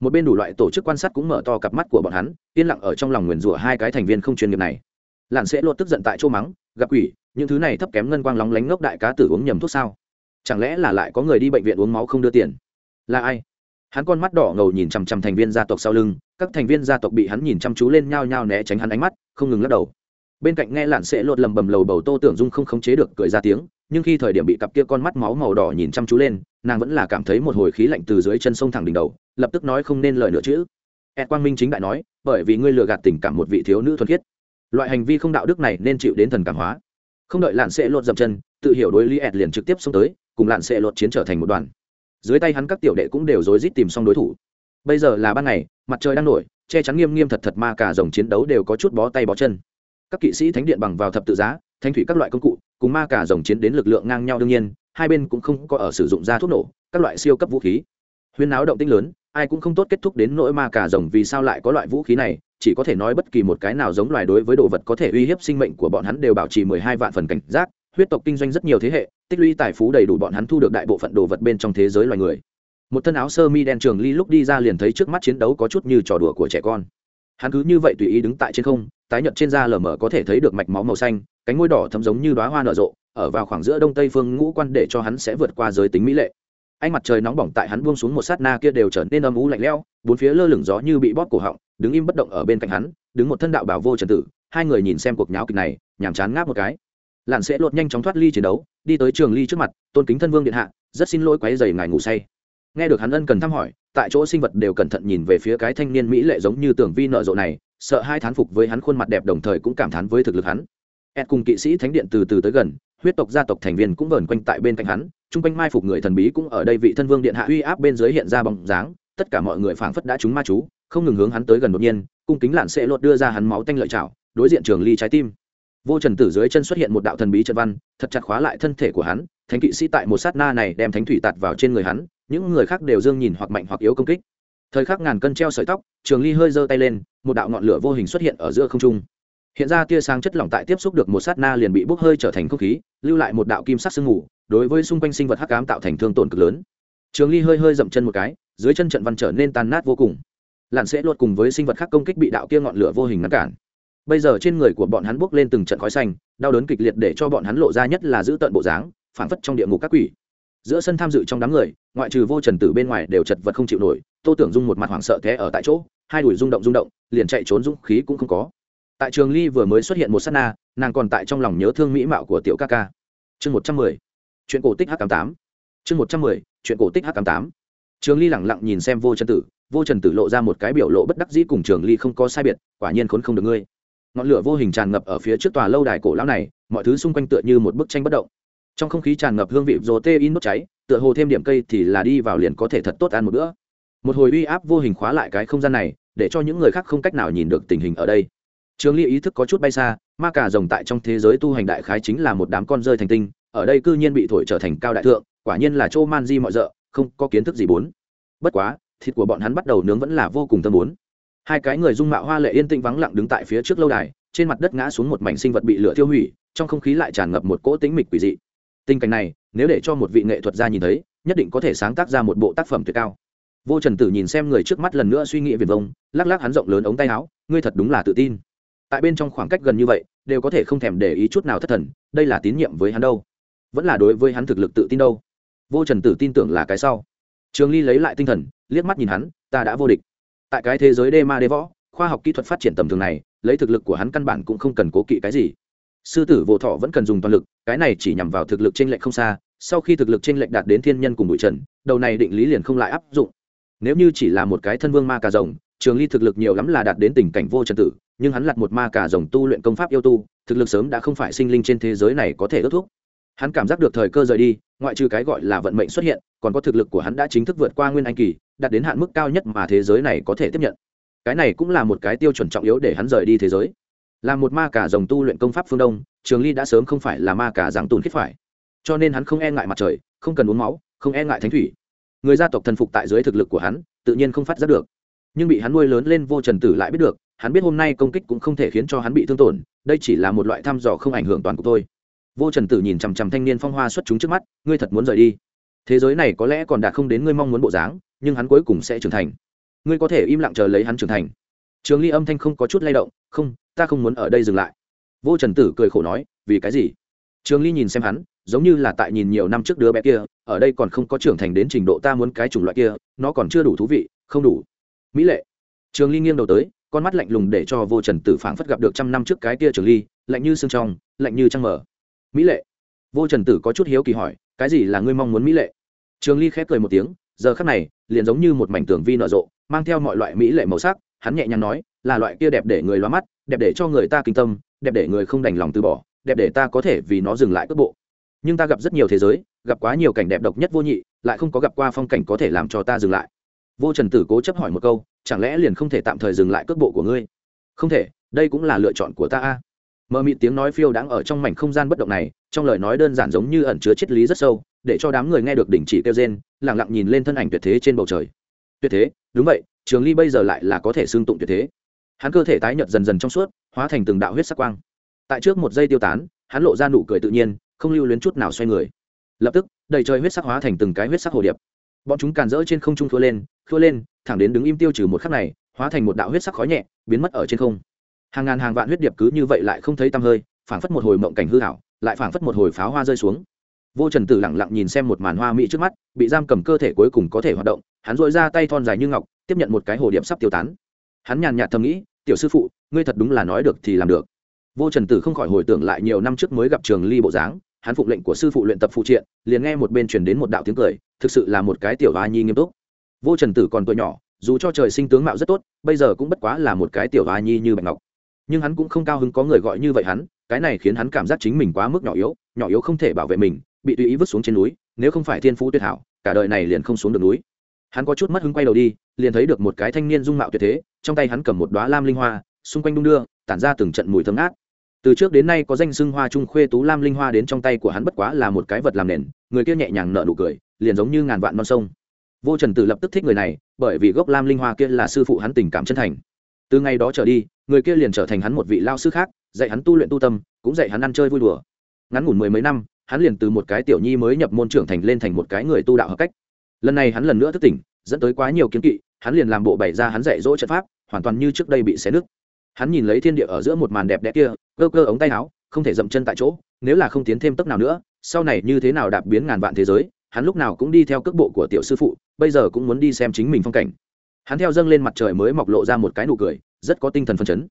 [SPEAKER 1] Một bên đủ loại tổ chức quan sát cũng mở to cặp mắt của bọn hắn, yên lặng ở trong lòng nguyền rủa hai cái thành viên không chuyên nghiệp này. Lặn sẽ lột tức giận tại chỗ mắng, gặp quỷ, những thứ này thấp kém ngân quang lóng lánh ngốc đại cá tử uống nhầm thuốc sao? Chẳng lẽ là lại có người đi bệnh viện uống máu không đưa tiền? Là ai? Hắn con mắt đỏ ngầu nhìn chằm chằm thành viên gia tộc sau lưng, các thành viên gia tộc bị hắn nhìn chăm chú lên nhao nhao né tránh hắn ánh mắt, không ngừng lắc đầu bên cạnh nghe lạn sẽ lột lầm bầm lầu bầu tô tưởng dung không khống chế được cười ra tiếng, nhưng khi thời điểm bị cặp kia con mắt máu màu đỏ nhìn chăm chú lên, nàng vẫn là cảm thấy một hồi khí lạnh từ dưới chân sông thẳng đỉnh đầu, lập tức nói không nên lời nữa chứ. Ed quang minh chính đại nói, bởi vì ngươi lừa gạt tình cảm một vị thiếu nữ thuần khiết. Loại hành vi không đạo đức này nên chịu đến thần cảm hóa. Không đợi lạn sẽ lột dập chân, tự hiểu đối lý ed liền trực tiếp xông tới, cùng lạn sẽ lột chiến trở thành một đoàn. Dưới tay hắn các tiểu đệ cũng đều rối rít tìm xong đối thủ. Bây giờ là ban ngày, mặt trời đang nổi, che chắn nghiêm nghiêm thật thật ma cả dòng chiến đấu đều có chút bó tay bó chân các kỵ sĩ thánh điện bằng vào thập tự giá, thanh thủy các loại công cụ, cùng ma cả dòng chiến đến lực lượng ngang nhau đương nhiên, hai bên cũng không có ở sử dụng ra thuốc nổ, các loại siêu cấp vũ khí. Huyên náo động tinh lớn, ai cũng không tốt kết thúc đến nỗi ma cả rồng vì sao lại có loại vũ khí này, chỉ có thể nói bất kỳ một cái nào giống loài đối với đồ vật có thể uy hiếp sinh mệnh của bọn hắn đều bảo trì mười hai vạn phần cảnh giác, huyết tộc kinh doanh rất nhiều thế hệ, tích lũy tài phú đầy đủ bọn hắn thu được đại bộ phận đồ vật bên trong thế giới loài người. Một thân áo sơ mi đen trường ly lúc đi ra liền thấy trước mắt chiến đấu có chút như trò đùa của trẻ con hắn cứ như vậy tùy ý đứng tại trên không, tái nhợt trên da lờ mờ có thể thấy được mạch máu màu xanh, cánh ngôi đỏ thấm giống như đoá hoa nở rộ, ở vào khoảng giữa đông tây phương ngũ quan để cho hắn sẽ vượt qua giới tính mỹ lệ. Ánh mặt trời nóng bỏng tại hắn buông xuống một sát na kia đều trở nên âm u lạnh lẽo, bốn phía lơ lửng gió như bị bóp cổ họng, đứng im bất động ở bên cạnh hắn, đứng một thân đạo bảo vô trần tử, hai người nhìn xem cuộc nháo kịch này, nhàm chán ngáp một cái. Lặn sẽ lột nhanh chóng thoát ly chiến đấu, đi tới trường ly trước mặt, tôn kính thân vương điện hạ, rất xin lỗi quấy dày ngài ngủ say nghe được hắn ân cần thăm hỏi, tại chỗ sinh vật đều cẩn thận nhìn về phía cái thanh niên mỹ lệ giống như tưởng vi nợ rộ này, sợ hai thán phục với hắn khuôn mặt đẹp đồng thời cũng cảm thán với thực lực hắn. Ed cùng kỵ sĩ thánh điện từ từ tới gần, huyết tộc gia tộc thành viên cũng vờn quanh tại bên cạnh hắn, chung quanh mai phục người thần bí cũng ở đây vị thân vương điện hạ uy áp bên dưới hiện ra bóng dáng, tất cả mọi người phảng phất đã trúng ma chú, không ngừng hướng hắn tới gần đột nhiên, cung kính lạn sẽ lột đưa ra hắn máu tanh lợi chảo đối diện trường ly trái tim. Vô trần tử dưới chân xuất hiện một đạo thần bí trận văn, thật chặt khóa lại thân thể của hắn, thánh kỵ sĩ tại một sát na này đem thánh thủy tạt vào trên người hắn những người khác đều dương nhìn hoặc mạnh hoặc yếu công kích. Thời khắc ngàn cân treo sợi tóc, trường ly hơi giơ tay lên, một đạo ngọn lửa vô hình xuất hiện ở giữa không trung. Hiện ra tia sáng chất lỏng tại tiếp xúc được một sát na liền bị bốc hơi trở thành không khí, lưu lại một đạo kim sắc sương mù, đối với xung quanh sinh vật hắc ám tạo thành thương tổn cực lớn. Trường ly hơi hơi dậm chân một cái, dưới chân trận văn trở nên tan nát vô cùng. Lặn sẽ luật cùng với sinh vật khác công kích bị đạo kia ngọn lửa vô hình ngăn cản. Bây giờ trên người của bọn hắn bốc lên từng trận khói xanh, đau đớn kịch liệt để cho bọn hắn lộ ra nhất là giữ tận bộ dáng phản phất trong địa ngục các quỷ giữa sân tham dự trong đám người, ngoại trừ vô trần tử bên ngoài đều chật vật không chịu nổi, tô tưởng dung một mặt hoảng sợ té ở tại chỗ, hai đùi rung động rung động, liền chạy trốn dũng khí cũng không có. Tại trường ly vừa mới xuất hiện một s á t na, nàng còn tại trong lòng nhớ thương mỹ mạo của tiểu ca ca. Chương một trăm mười, chuyện cổ tích h tám chương một trăm mười, chuyện cổ tích h tám. Trường ly lẳng lặng nhìn xem vô trần tử, vô trần tử lộ ra một cái biểu lộ bất đắc dĩ cùng trường ly không có sai biệt, quả nhiên khốn không được ngươi. Ngọn lửa vô hình tràn ngập ở phía trước tòa lâu đài cổ lão này, mọi thứ xung quanh tựa như một bức tranh bất động trong không khí tràn ngập hương vị rô tê in đốt cháy, tựa hồ thêm điểm cây thì là đi vào liền có thể thật tốt ăn một bữa. Một hồi uy áp vô hình khóa lại cái không gian này, để cho những người khác không cách nào nhìn được tình hình ở đây. Trường ly ý thức có chút bay xa, ma cả rồng tại trong thế giới tu hành đại khái chính là một đám con rơi thành tinh, ở đây cư nhiên bị thổi trở thành cao đại thượng, quả nhiên là chỗ man di mọi d không có kiến thức gì bốn. Bất quá, thịt của bọn hắn bắt đầu nướng vẫn là vô cùng tâm bốn. Hai cái người dung mạo hoa lệ yên tĩnh vắng lặng đứng tại phía trước lâu đài, trên mặt đất ngã xuống một mảnh sinh vật bị lửa tiêu hủy, trong không khí lại tràn ngập một cỗ tính mịch quỷ dị tình cảnh này, nếu để cho một vị nghệ thuật gia nhìn thấy, nhất định có thể sáng tác ra một bộ tác phẩm tuyệt cao. Vô trần tử nhìn xem người trước mắt lần nữa suy nghĩ viền vông, lắc lắc hắn rộng lớn ống tay áo, ngươi thật đúng là tự tin. Tại bên trong khoảng cách gần như vậy, đều có thể không thèm để ý chút nào thất thần, đây là tín nhiệm với hắn đâu. Vẫn là đối với hắn thực lực tự tin đâu. Vô trần tử tin tưởng là cái sau. Trường ly lấy lại tinh thần, liếc mắt nhìn hắn, ta đã vô địch. Tại cái thế giới đê ma đê võ, khoa học kỹ thuật phát triển tầm thường này, lấy thực lực của hắn căn bản cũng không cần cố kỵ cái gì sư tử vô thọ vẫn cần dùng toàn lực, cái này chỉ nhằm vào thực lực t r ê n lệch không xa, sau khi thực lực t r ê n lệch đạt đến thiên nhân cùng bụi trần, đầu này định lý liền không lại áp dụng. Nếu như chỉ là một cái thân vương ma cà rồng, trường ly thực lực nhiều lắm là đạt đến tình cảnh vô trần tử, nhưng hắn lặt một ma cà rồng tu luyện công pháp yêu tu, thực lực sớm đã không phải sinh linh trên thế giới này có thể ước thúc. Hắn cảm giác được thời cơ rời đi, ngoại trừ cái gọi là vận mệnh xuất hiện, còn có thực lực của hắn đã chính thức vượt qua nguyên anh kỳ, đạt đến hạn mức cao nhất mà thế giới này có thể tiếp nhận. Cái này cũng là một cái tiêu chuẩn trọng yếu để hắn rời đi thế giới là một ma cả dòng tu luyện công pháp phương đông, trường ly đã sớm không phải là ma cả giảng tùn khít phải. Cho nên hắn không e ngại mặt trời, không cần uống máu, không e ngại thánh thủy. Người gia tộc thần phục tại dưới thực lực của hắn, tự nhiên không phát giác được. Nhưng bị hắn nuôi lớn lên vô trần tử lại biết được, hắn biết hôm nay công kích cũng không thể khiến cho hắn bị thương tổn, đây chỉ là một loại thăm dò không ảnh hưởng toàn cục thôi. Vô trần tử nhìn chằm chằm thanh niên phong hoa xuất chúng trước mắt, ngươi thật muốn rời đi. Thế giới này có lẽ còn đạt không đến ngươi mong muốn bộ dáng, nhưng hắn cuối cùng sẽ trưởng thành. Ngươi có thể im lặng chờ lấy hắn trưởng thành trường ly âm thanh không có chút lay động, không, ta không muốn ở đây dừng lại. Vô trần tử cười khổ nói, vì cái gì? Trường ly nhìn xem hắn, giống như là tại nhìn nhiều năm trước đứa bé kia, ở đây còn không có trưởng thành đến trình độ ta muốn cái chủng loại kia, nó còn chưa đủ thú vị, không đủ. Mỹ lệ. Trường ly nghiêng đầu tới, con mắt lạnh lùng để cho vô trần tử phảng phất gặp được trăm năm trước cái kia trường ly, lạnh như xương trong, lạnh như trăng mở mỹ lệ. Vô trần tử có chút hiếu kỳ hỏi, cái gì là ngươi mong muốn mỹ lệ? Trường ly khép cười một tiếng, giờ khắc này, liền giống như một mảnh tường vi nở rộ, mang theo mọi loại mỹ lệ màu sắc hắn nhẹ nhàng nói, là loại kia đẹp để người loa mắt, đẹp để cho người ta kinh tâm, đẹp để người không đành lòng từ bỏ, đẹp để ta có thể vì nó dừng lại cước bộ. Nhưng ta gặp rất nhiều thế giới, gặp quá nhiều cảnh đẹp độc nhất vô nhị, lại không có gặp qua phong cảnh có thể làm cho ta dừng lại. Vô trần tử cố chấp hỏi một câu, chẳng lẽ liền không thể tạm thời dừng lại cước bộ của ngươi? Không thể, đây cũng là lựa chọn của ta a. Mờ mịt tiếng nói phiêu đáng ở trong mảnh không gian bất động này, trong lời nói đơn giản giống như ẩn chứa triết lý rất sâu, để cho đám người nghe được đỉnh chỉ kêu rên lẳng lặng nhìn lên thân ảnh tuyệt thế trên bầu trời. Tuyệt thế, đúng vậy trường ly bây giờ lại là có thể xương tụng tuyệt thế. Hắn cơ thể tái nhợt dần dần trong suốt, hóa thành từng đạo huyết sắc quang. Tại trước một giây tiêu tán, hắn lộ ra nụ cười tự nhiên, không lưu luyến chút nào xoay người. Lập tức, đầy trời huyết sắc hóa thành từng cái huyết sắc hồ điệp. Bọn chúng càn rỡ trên không trung thua lên thua lên, thẳng đến đứng im tiêu trừ một khắc này, hóa thành một đạo huyết sắc khói nhẹ, biến mất ở trên không. Hàng ngàn hàng vạn huyết điệp cứ như vậy lại không thấy tăm hơi, phảng phất một hồi mộng cảnh hư hảo lại phảng phất một hồi pháo hoa rơi xuống. Vô trần tử lẳng lặng nhìn xem một màn hoa mỹ trước mắt, bị giam cầm cơ thể cuối cùng có thể hoạt động hắn dội ra tay thon dài như ngọc, tiếp nhận một cái hồ điệp sắp tiêu tán. Hắn nhàn nhạt thầm nghĩ, tiểu sư phụ, ngươi thật đúng là nói được thì làm được. Vô trần tử không khỏi hồi tưởng lại nhiều năm trước mới gặp trường ly bộ dáng, hắn phụng lệnh của sư phụ luyện tập phụ triện, liền nghe một bên truyền đến một đạo tiếng cười, thực sự là một cái tiểu hoa nhi nghiêm túc. Vô trần tử còn tuổi nhỏ, dù cho trời sinh tướng mạo rất tốt, bây giờ cũng bất quá là một cái tiểu hoa nhi như bạch ngọc. Nhưng hắn cũng không cao hứng có người gọi như vậy hắn, cái này khiến hắn cảm giác chính mình quá mức nhỏ yếu nhỏ yếu không thể bảo vệ mình, bị tùy ý vứt xuống trên núi, nếu không phải thiên phú tuyệt hảo, cả đời này liền không xuống được núi hắn có chút mất hứng quay đầu đi, liền thấy được một cái thanh niên dung mạo tuyệt thế, trong tay hắn cầm một đoá lam linh hoa, xung quanh đung đưa, tản ra từng trận mùi thơm ngát. Từ trước đến nay có danh xưng hoa trung khuê tú lam linh hoa đến trong tay của hắn bất quá là một cái vật làm nền, người kia nhẹ nhàng nở nụ cười, liền giống như ngàn vạn non sông. Vô trần tử lập tức thích người này, bởi vì gốc lam linh hoa kia là sư phụ hắn tình cảm chân thành. Từ ngày đó trở đi, người kia liền trở thành hắn một vị lao sư khác, dạy hắn tu luyện tu tâm, cũng dạy hắn ăn chơi vui đùa. Ngắn ngủn mười mấy năm, hắn liền từ một cái tiểu nhi mới nhập môn trưởng thành lên thành một cái người tu đạo hợp cách lần này hắn lần nữa thức tỉnh, dẫn tới quá nhiều kiến kỵ, hắn liền làm bộ bày ra hắn dạy dỗ trận pháp, hoàn toàn như trước đây bị xé nứt. Hắn nhìn lấy thiên địa ở giữa một màn đẹp đẽ kia, cơ cơ ống tay áo, không thể dậm chân tại chỗ, nếu là không tiến thêm tốc nào nữa, sau này như thế nào đạp biến ngàn vạn thế giới, hắn lúc nào cũng đi theo cước bộ của tiểu sư phụ, bây giờ cũng muốn đi xem chính mình phong cảnh. Hắn theo dâng lên mặt trời mới mọc lộ ra một cái nụ cười, rất có tinh thần phấn chấn.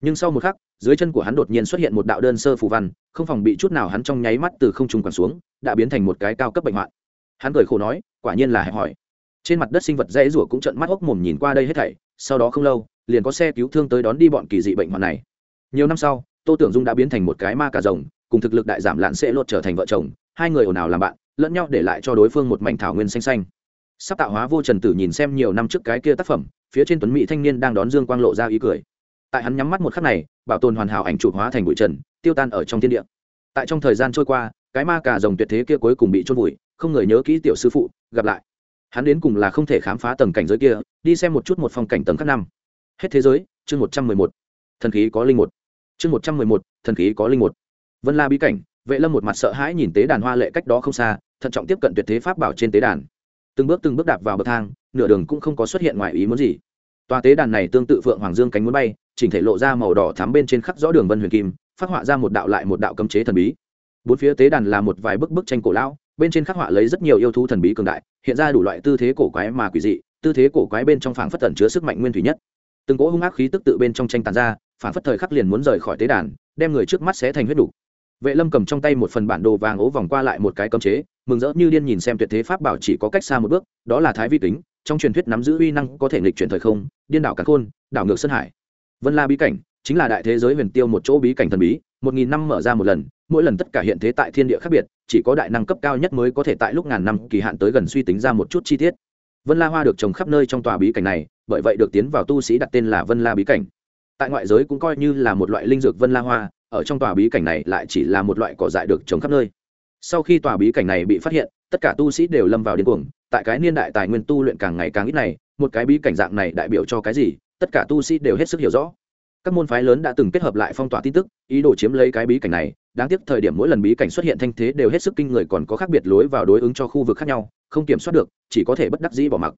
[SPEAKER 1] Nhưng sau một khắc, dưới chân của hắn đột nhiên xuất hiện một đạo đơn sơ phù văn, không phòng bị chút nào hắn trong nháy mắt từ không trung quẳng xuống, đã biến thành một cái cao cấp bệnh hoạn hắn cười khổ nói, quả nhiên là hẹp hỏi trên mặt đất sinh vật dễ rủa cũng trận mắt hốc mồm nhìn qua đây hết thảy, sau đó không lâu, liền có xe cứu thương tới đón đi bọn kỳ dị bệnh hoạn này. Nhiều năm sau, tô tưởng dung đã biến thành một cái ma cà rồng, cùng thực lực đại giảm lạn sẽ lột trở thành vợ chồng, hai người ồn ào làm bạn, lẫn nhau để lại cho đối phương một mảnh thảo nguyên xanh xanh. Sắp tạo hóa vô trần tử nhìn xem nhiều năm trước cái kia tác phẩm, phía trên tuấn mỹ thanh niên đang đón dương quang lộ ra ý cười. Tại hắn nhắm mắt một khắc này, bảo tồn hoàn hảo ảnh chụp hóa thành bụi trần, tiêu tan ở trong thiên địa. Tại trong thời gian trôi qua, cái ma cà rồng tuyệt thế kia cuối cùng bị trôn vùi không người nhớ kỹ tiểu sư phụ, gặp lại. Hắn đến cùng là không thể khám phá tầng cảnh giới kia, đi xem một chút một phong cảnh tầng khác năm. Hết thế giới, chương một trăm mười một. Thần khí có linh một. Chương một trăm mười một, thần khí có linh một. Vân la bí cảnh, vệ lâm một mặt sợ hãi nhìn tế đàn hoa lệ cách đó không xa, thận trọng tiếp cận tuyệt thế pháp bảo trên tế đàn. Từng bước từng bước đạp vào bậc thang, nửa đường cũng không có xuất hiện ngoài ý muốn gì. Tòa tế đàn này tương tự phượng hoàng dương cánh muốn bay, chỉnh thể lộ ra màu đỏ thắm bên trên khắc rõ đường vân huyền kim, phát họa ra một đạo lại một đạo cấm chế thần bí. Bốn phía tế đàn là một vài bức bức tranh cổ lão bên trên khắc họa lấy rất nhiều yêu thú thần bí cường đại hiện ra đủ loại tư thế cổ quái mà quỷ dị tư thế cổ quái bên trong phảng phất tẩn chứa sức mạnh nguyên thủy nhất. Từng cỗ hung ác khí tức tự bên trong tranh tàn ra phảng phất thời khắc liền muốn rời khỏi tế đàn đem người trước mắt xé thành huyết đủ. Vệ lâm cầm trong tay một phần bản đồ vàng ố vòng qua lại một cái cấm chế mừng rỡ như điên nhìn xem tuyệt thế pháp bảo chỉ có cách xa một bước đó là thái vi Tính, trong truyền thuyết nắm giữ uy năng có thể nghịch chuyển thời không điên đảo cắn khôn đảo ngược sơn hải. Vân la bí cảnh chính là đại thế giới huyền tiêu một chỗ bí cảnh thần bí một nghìn năm mở ra một lần mỗi lần tất cả hiện thế tại thiên địa khác biệt, chỉ có đại năng cấp cao nhất mới có thể tại lúc ngàn năm kỳ hạn tới gần suy tính ra một chút chi tiết. Vân la hoa được trồng khắp nơi trong tòa bí cảnh này, bởi vậy được tiến vào tu sĩ đặt tên là vân la bí cảnh. Tại ngoại giới cũng coi như là một loại linh dược vân la hoa, ở trong tòa bí cảnh này lại chỉ là một loại cỏ dại được trồng khắp nơi. Sau khi tòa bí cảnh này bị phát hiện, tất cả tu sĩ đều lâm vào điên cuồng, tại cái niên đại tài nguyên tu luyện càng ngày càng ít này, một cái bí cảnh dạng này đại biểu cho cái gì, tất cả tu sĩ đều hết sức hiểu rõ. Các môn phái lớn đã từng kết hợp lại phong tỏa tin tức, ý đồ chiếm lấy cái bí cảnh này đáng tiếc thời điểm mỗi lần bí cảnh xuất hiện thanh thế đều hết sức kinh người còn có khác biệt lối vào đối ứng cho khu vực khác nhau, không kiểm soát được, chỉ có thể bất đắc dĩ bỏ mặc.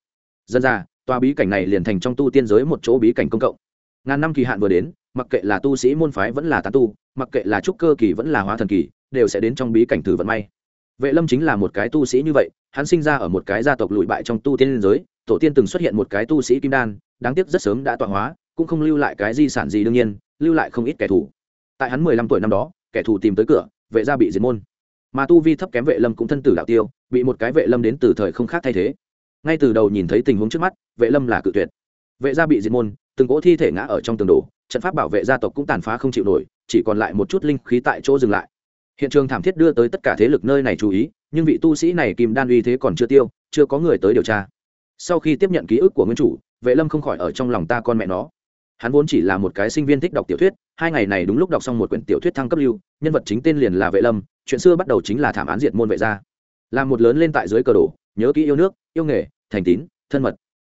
[SPEAKER 1] Dân ra, tòa bí cảnh này liền thành trong tu tiên giới một chỗ bí cảnh công cộng. Ngàn năm kỳ hạn vừa đến, mặc kệ là tu sĩ môn phái vẫn là tán tu, mặc kệ là trúc cơ kỳ vẫn là hóa thần kỳ, đều sẽ đến trong bí cảnh thử vận may. Vệ lâm chính là một cái tu sĩ như vậy, hắn sinh ra ở một cái gia tộc lụi bại trong tu tiên giới, tổ tiên từng xuất hiện một cái tu sĩ kim đan, đáng tiếc rất sớm đã tọa hóa, cũng không lưu lại cái di sản gì đương nhiên, lưu lại không ít kẻ thù. Tại hắn mười lăm tuổi năm đó kẻ thù tìm tới cửa, vệ gia bị diệt môn. Mà tu vi thấp kém vệ lâm cũng thân tử đạo tiêu, bị một cái vệ lâm đến từ thời không khác thay thế. Ngay từ đầu nhìn thấy tình huống trước mắt, vệ lâm là cự tuyệt. Vệ gia bị diệt môn, từng cỗ thi thể ngã ở trong tường đổ, trận pháp bảo vệ gia tộc cũng tàn phá không chịu nổi, chỉ còn lại một chút linh khí tại chỗ dừng lại. Hiện trường thảm thiết đưa tới tất cả thế lực nơi này chú ý, nhưng vị tu sĩ này kim đan uy thế còn chưa tiêu, chưa có người tới điều tra. Sau khi tiếp nhận ký ức của nguyên chủ, vệ lâm không khỏi ở trong lòng ta con mẹ nó. Hắn vốn chỉ là một cái sinh viên thích đọc tiểu thuyết hai ngày này đúng lúc đọc xong một quyển tiểu thuyết thăng cấp lưu, nhân vật chính tên liền là vệ lâm, chuyện xưa bắt đầu chính là thảm án diệt môn vệ gia. Là một lớn lên tại dưới cờ đổ, nhớ kỹ yêu nước, yêu nghề, thành tín, thân mật.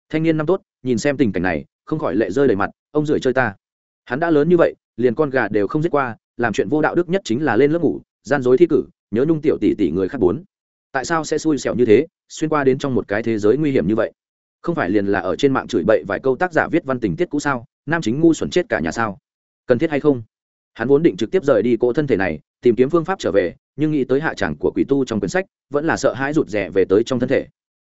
[SPEAKER 1] Thanh niên năm tốt, nhìn xem tình cảnh này, không khỏi lệ rơi đầy mặt, ông rưỡi chơi ta. Hắn đã lớn như vậy, liền con gà đều không giết qua, làm chuyện vô đạo đức nhất chính là lên lớp ngủ, gian dối thi cử, nhớ nhung tiểu tỷ tỷ người khác bốn. Tại sao sẽ xui xẻo như thế, xuyên qua đến trong một cái thế giới nguy hiểm như vậy? Không phải liền là ở trên mạng chửi bậy vài câu tác giả viết văn tình tiết cũ sao, nam chính ngu xuẩn chết cả nhà sao? Cần thiết hay không? Hắn vốn định trực tiếp rời đi cỗ thân thể này, tìm kiếm phương pháp trở về, nhưng nghĩ tới hạ tràng của quỷ tu trong quyển sách, vẫn là sợ hãi rụt rè về tới trong thân thể.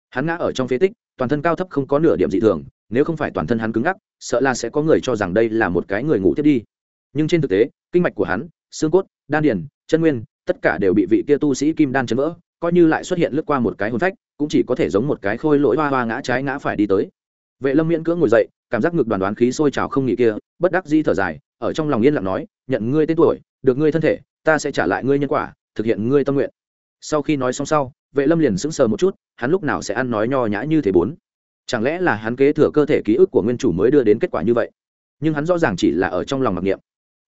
[SPEAKER 1] Hắn ngã ở trong phế tích, toàn thân cao thấp không có nửa điểm dị thường, nếu không phải toàn thân hắn cứng ngắc, sợ là sẽ có người cho rằng đây là một cái người ngủ tiếp đi. Nhưng trên thực tế, kinh mạch của hắn, xương cốt, đan điền, chân nguyên, tất cả đều bị vị kia tu sĩ kim đan chấn vỡ, coi như lại xuất hiện lướt qua một cái hồn phách, cũng chỉ có thể giống một cái khôi lỗi hoa hoa ngã trái ngã phải đi tới. Vệ lâm miễn cưỡng ngồi dậy, cảm giác ngực đoàn đoán khí sôi trào không nghỉ kia, bất đắc di thở dài ở trong lòng yên lặng nói, nhận ngươi tên tuổi, được ngươi thân thể, ta sẽ trả lại ngươi nhân quả, thực hiện ngươi tâm nguyện. Sau khi nói xong sau, vệ lâm liền sững sờ một chút, hắn lúc nào sẽ ăn nói nho nhã như thế bốn? Chẳng lẽ là hắn kế thừa cơ thể ký ức của nguyên chủ mới đưa đến kết quả như vậy? Nhưng hắn rõ ràng chỉ là ở trong lòng mặc niệm.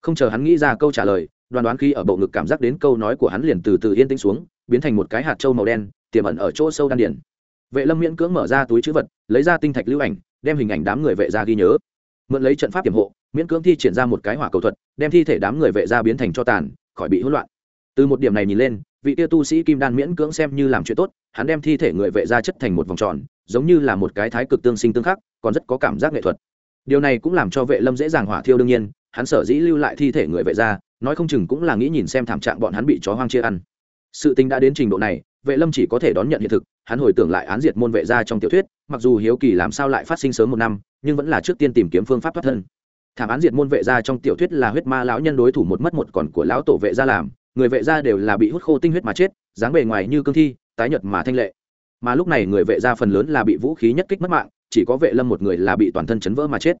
[SPEAKER 1] Không chờ hắn nghĩ ra câu trả lời, đoàn đoán khi ở bộ ngực cảm giác đến câu nói của hắn liền từ từ yên tĩnh xuống, biến thành một cái hạt trâu màu đen, tiềm ẩn ở chỗ sâu đan điển vệ lâm miễn cưỡng mở ra túi chữ vật, lấy ra tinh thạch lưu ảnh, đem hình ảnh đám người vệ ra ghi nhớ. Mượn lấy trận pháp tiềm hộ miễn cưỡng thi triển ra một cái hỏa cầu thuật, đem thi thể đám người vệ ra biến thành cho tàn, khỏi bị hỗn loạn. Từ một điểm này nhìn lên, vị tia tu sĩ kim đan miễn cưỡng xem như làm chuyện tốt, hắn đem thi thể người vệ ra chất thành một vòng tròn, giống như là một cái thái cực tương sinh tương khắc, còn rất có cảm giác nghệ thuật. Điều này cũng làm cho vệ lâm dễ dàng hỏa thiêu đương nhiên, hắn sở dĩ lưu lại thi thể người vệ ra, nói không chừng cũng là nghĩ nhìn xem thảm trạng bọn hắn bị chó hoang chia ăn. Sự tình đã đến trình độ này, vệ lâm chỉ có thể đón nhận hiện thực, hắn hồi tưởng lại án diệt môn vệ ra trong tiểu thuyết, mặc dù hiếu kỳ làm sao lại phát sinh sớm một năm, nhưng vẫn là trước tiên tìm kiếm phương pháp thoát thân thảm án diệt môn vệ gia trong tiểu thuyết là huyết ma lão nhân đối thủ một mất một còn của lão tổ vệ gia làm, người vệ gia đều là bị hút khô tinh huyết mà chết, dáng bề ngoài như cương thi, tái nhợt mà thanh lệ. Mà lúc này người vệ gia phần lớn là bị vũ khí nhất kích mất mạng, chỉ có vệ lâm một người là bị toàn thân chấn vỡ mà chết.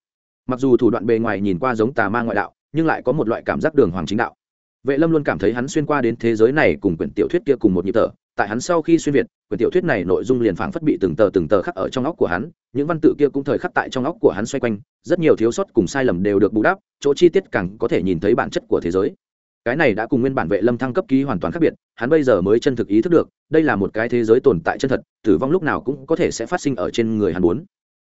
[SPEAKER 1] Mặc dù thủ đoạn bề ngoài nhìn qua giống tà ma ngoại đạo, nhưng lại có một loại cảm giác đường hoàng chính đạo. Vệ lâm luôn cảm thấy hắn xuyên qua đến thế giới này cùng quyển tiểu thuyết kia cùng một nhịp thở tại hắn sau khi xuyên việt, quyển tiểu thuyết này nội dung liền phảng phất bị từng tờ từng tờ khắc ở trong óc của hắn, những văn tự kia cũng thời khắc tại trong óc của hắn xoay quanh, rất nhiều thiếu sót cùng sai lầm đều được bù đắp, chỗ chi tiết càng có thể nhìn thấy bản chất của thế giới cái này đã cùng nguyên bản vệ lâm thăng cấp ký hoàn toàn khác biệt, hắn bây giờ mới chân thực ý thức được, đây là một cái thế giới tồn tại chân thật, tử vong lúc nào cũng có thể sẽ phát sinh ở trên người hắn muốn.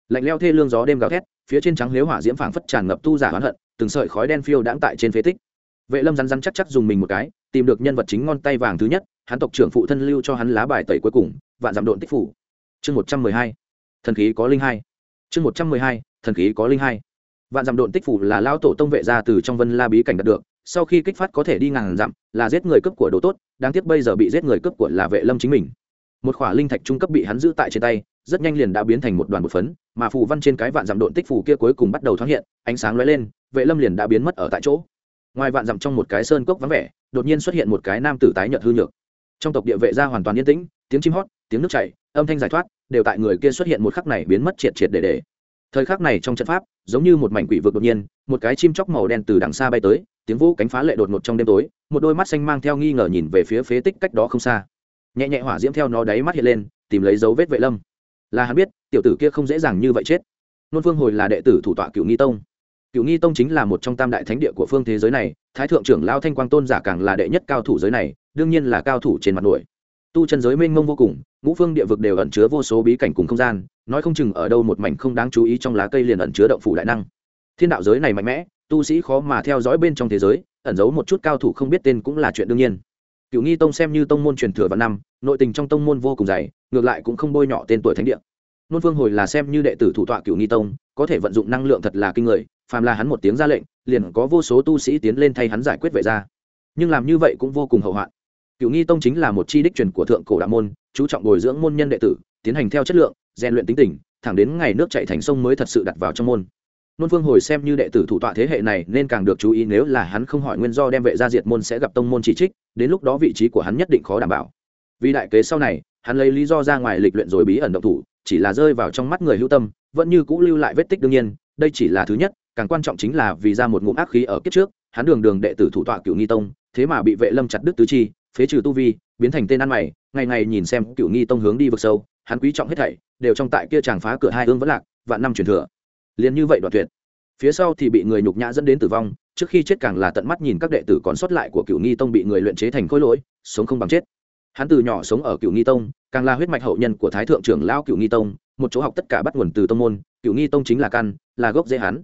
[SPEAKER 1] lạnh leo thê lương gió đêm gào thét, phía trên trắng liếu hỏa diễm phảng phất tràn ngập tu giả oán hận, từng sợi khói đen phiêu đãng tại trên phế tích vệ lâm rắn rắn chắc chắc dùng mình một cái, tìm được nhân vật chính ngon tay vàng thứ nhất hắn tộc trưởng phụ thân lưu cho hắn lá bài tẩy cuối cùng, vạn giảm độn tích phủ. Chương một trăm mười hai, thần khí có linh hai. Chương một trăm mười hai, thần khí có linh hai. Vạn dặm độn tích phủ là lao tổ tông vệ ra từ trong vân la bí cảnh đạt được, sau khi kích phát có thể đi ngàn dặm, là giết người cướp của đồ tốt, đáng tiếc bây giờ bị giết người cướp của là vệ lâm chính mình. Một khỏa linh thạch trung cấp bị hắn giữ tại trên tay, rất nhanh liền đã biến thành một đoàn một phấn, mà phù văn trên cái vạn dặm độn tích phủ kia cuối cùng bắt đầu thoáng hiện, ánh sáng lóe lên, vệ lâm liền đã biến mất ở tại chỗ. Ngoài vạn dặm trong một cái sơn cốc vắng vẻ, đột nhiên xuất hiện một cái nam tử tái nhợt hư nhược trong tộc địa vệ gia hoàn toàn yên tĩnh, tiếng chim hót, tiếng nước chảy, âm thanh giải thoát, đều tại người kia xuất hiện một khắc này biến mất triệt triệt để để. Thời khắc này trong trận pháp, giống như một mảnh quỷ vực đột nhiên, một cái chim chóc màu đen từ đằng xa bay tới, tiếng vũ cánh phá lệ đột ngột trong đêm tối, một đôi mắt xanh mang theo nghi ngờ nhìn về phía phế tích cách đó không xa. Nhẹ nhẹ hỏa diễm theo nó đáy mắt hiện lên, tìm lấy dấu vết vệ lâm. Là hắn biết, tiểu tử kia không dễ dàng như vậy chết. Nôn phương hồi là đệ tử thủ tọa cựu nghi tông cựu nghi tông chính là một trong tam đại thánh địa của phương thế giới này, thái thượng trưởng lao thanh quang tôn giả càng là đệ nhất cao thủ giới này, đương nhiên là cao thủ trên mặt nổi. Tu chân giới mênh mông vô cùng, ngũ phương địa vực đều ẩn chứa vô số bí cảnh cùng không gian, nói không chừng ở đâu một mảnh không đáng chú ý trong lá cây liền ẩn chứa động phủ đại năng. Thiên đạo giới này mạnh mẽ, tu sĩ khó mà theo dõi bên trong thế giới, ẩn giấu một chút cao thủ không biết tên cũng là chuyện đương nhiên. Cựu nghi tông xem như tông môn truyền thừa vào năm, nội tình trong tông môn vô cùng dày, ngược lại cũng không bôi nhọ tên tuổi thánh địa nôn phương hồi là xem như đệ tử thủ tọa cựu nghi tông, có thể vận dụng năng lượng thật là kinh người, phàm là hắn một tiếng ra lệnh, liền có vô số tu sĩ tiến lên thay hắn giải quyết vệ ra nhưng làm như vậy cũng vô cùng hậu hoạn. Cựu nghi tông chính là một chi đích truyền của thượng cổ đạo môn, chú trọng bồi dưỡng môn nhân đệ tử, tiến hành theo chất lượng, rèn luyện tính tình, thẳng đến ngày nước chạy thành sông mới thật sự đặt vào trong môn. Nôn phương hồi xem như đệ tử thủ tọa thế hệ này nên càng được chú ý nếu là hắn không hỏi nguyên do đem vệ ra diệt môn sẽ gặp tông môn chỉ trích, đến lúc đó vị trí của hắn nhất định khó đảm bảo. Vì đại kế sau này, hắn lấy lý do ra ngoài lịch luyện rồi bí ẩn động thủ chỉ là rơi vào trong mắt người hữu tâm, vẫn như cũ lưu lại vết tích đương nhiên, đây chỉ là thứ nhất, càng quan trọng chính là vì ra một ngụm ác khí ở kiếp trước, hắn đường đường đệ tử thủ tọa cựu nghi tông, thế mà bị vệ lâm chặt đứt tứ chi, phế trừ tu vi, biến thành tên ăn mày, ngày ngày nhìn xem cựu nghi tông hướng đi vực sâu, hắn quý trọng hết thảy, đều trong tại kia chàng phá cửa hai hương vẫn lạc, vạn năm truyền thừa. Liền như vậy đoạn tuyệt. Phía sau thì bị người nhục nhã dẫn đến tử vong, trước khi chết càng là tận mắt nhìn các đệ tử còn sót lại của cựu nghi tông bị người luyện chế thành khối lỗi, sống không bằng chết hắn từ nhỏ sống ở cựu nghi tông, càng là huyết mạch hậu nhân của thái thượng trưởng lão cựu nghi tông, một chỗ học tất cả bắt nguồn từ tông môn cựu nghi tông chính là căn, là gốc dễ hắn.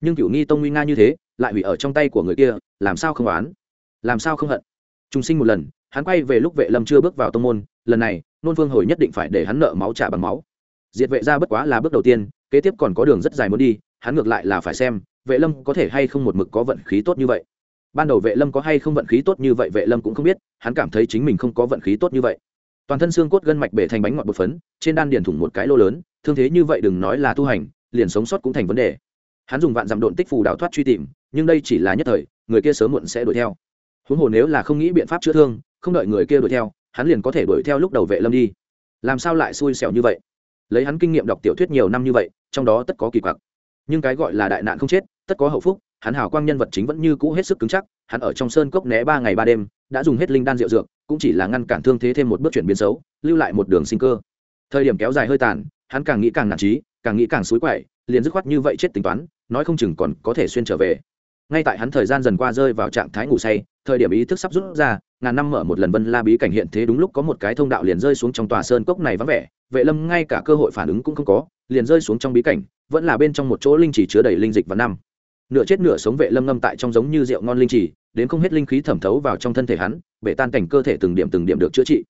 [SPEAKER 1] Nhưng cựu nghi tông nguy nga như thế, lại hủy ở trong tay của người kia, làm sao không oán? Làm sao không hận? Trung sinh một lần, hắn quay về lúc vệ lâm chưa bước vào tông môn, lần này, nôn vương hồi nhất định phải để hắn nợ máu trả bằng máu. Diệt vệ ra bất quá là bước đầu tiên, kế tiếp còn có đường rất dài muốn đi, hắn ngược lại là phải xem, vệ lâm có thể hay không một mực có vận khí tốt như vậy ban đầu vệ lâm có hay không vận khí tốt như vậy vệ lâm cũng không biết, hắn cảm thấy chính mình không có vận khí tốt như vậy. Toàn thân xương cốt gân mạch bể thành bánh ngọt bột phấn, trên đan điền thủng một cái lô lớn, thương thế như vậy đừng nói là tu hành, liền sống sót cũng thành vấn đề. Hắn dùng vạn dặm độn tích phù đào thoát truy tìm, nhưng đây chỉ là nhất thời, người kia sớm muộn sẽ đuổi theo. Huống hồ nếu là không nghĩ biện pháp chữa thương, không đợi người kia đuổi theo, hắn liền có thể đuổi theo lúc đầu vệ lâm đi. Làm sao lại xui xẻo như vậy? Lấy hắn kinh nghiệm đọc tiểu thuyết nhiều năm như vậy, trong đó tất có kỳ quặc. Nhưng cái gọi là đại nạn không chết, tất có hậu phúc hắn hào quang nhân vật chính vẫn như cũ hết sức cứng chắc, hắn ở trong sơn cốc né ba ngày ba đêm, đã dùng hết linh đan rượu dược, cũng chỉ là ngăn cản thương thế thêm một bước chuyển biến xấu, lưu lại một đường sinh cơ. Thời điểm kéo dài hơi tàn, hắn càng nghĩ càng nản trí, càng nghĩ càng xúi quậy, liền dứt khoát như vậy chết tính toán, nói không chừng còn có thể xuyên trở về. Ngay tại hắn thời gian dần qua rơi vào trạng thái ngủ say, thời điểm ý thức sắp rút ra, ngàn năm mở một lần vân la bí cảnh hiện thế đúng lúc có một cái thông đạo liền rơi xuống trong tòa sơn cốc này vắng vẻ, vệ lâm ngay cả cơ hội phản ứng cũng không có, liền rơi xuống trong bí cảnh, vẫn là bên trong một chỗ linh chỉ chứa đầy linh dịch và năm nửa chết nửa sống vệ lâm ngâm tại trong giống như rượu ngon linh chỉ đến không hết linh khí thẩm thấu vào trong thân thể hắn, bể tan cảnh cơ thể từng điểm từng điểm được chữa trị.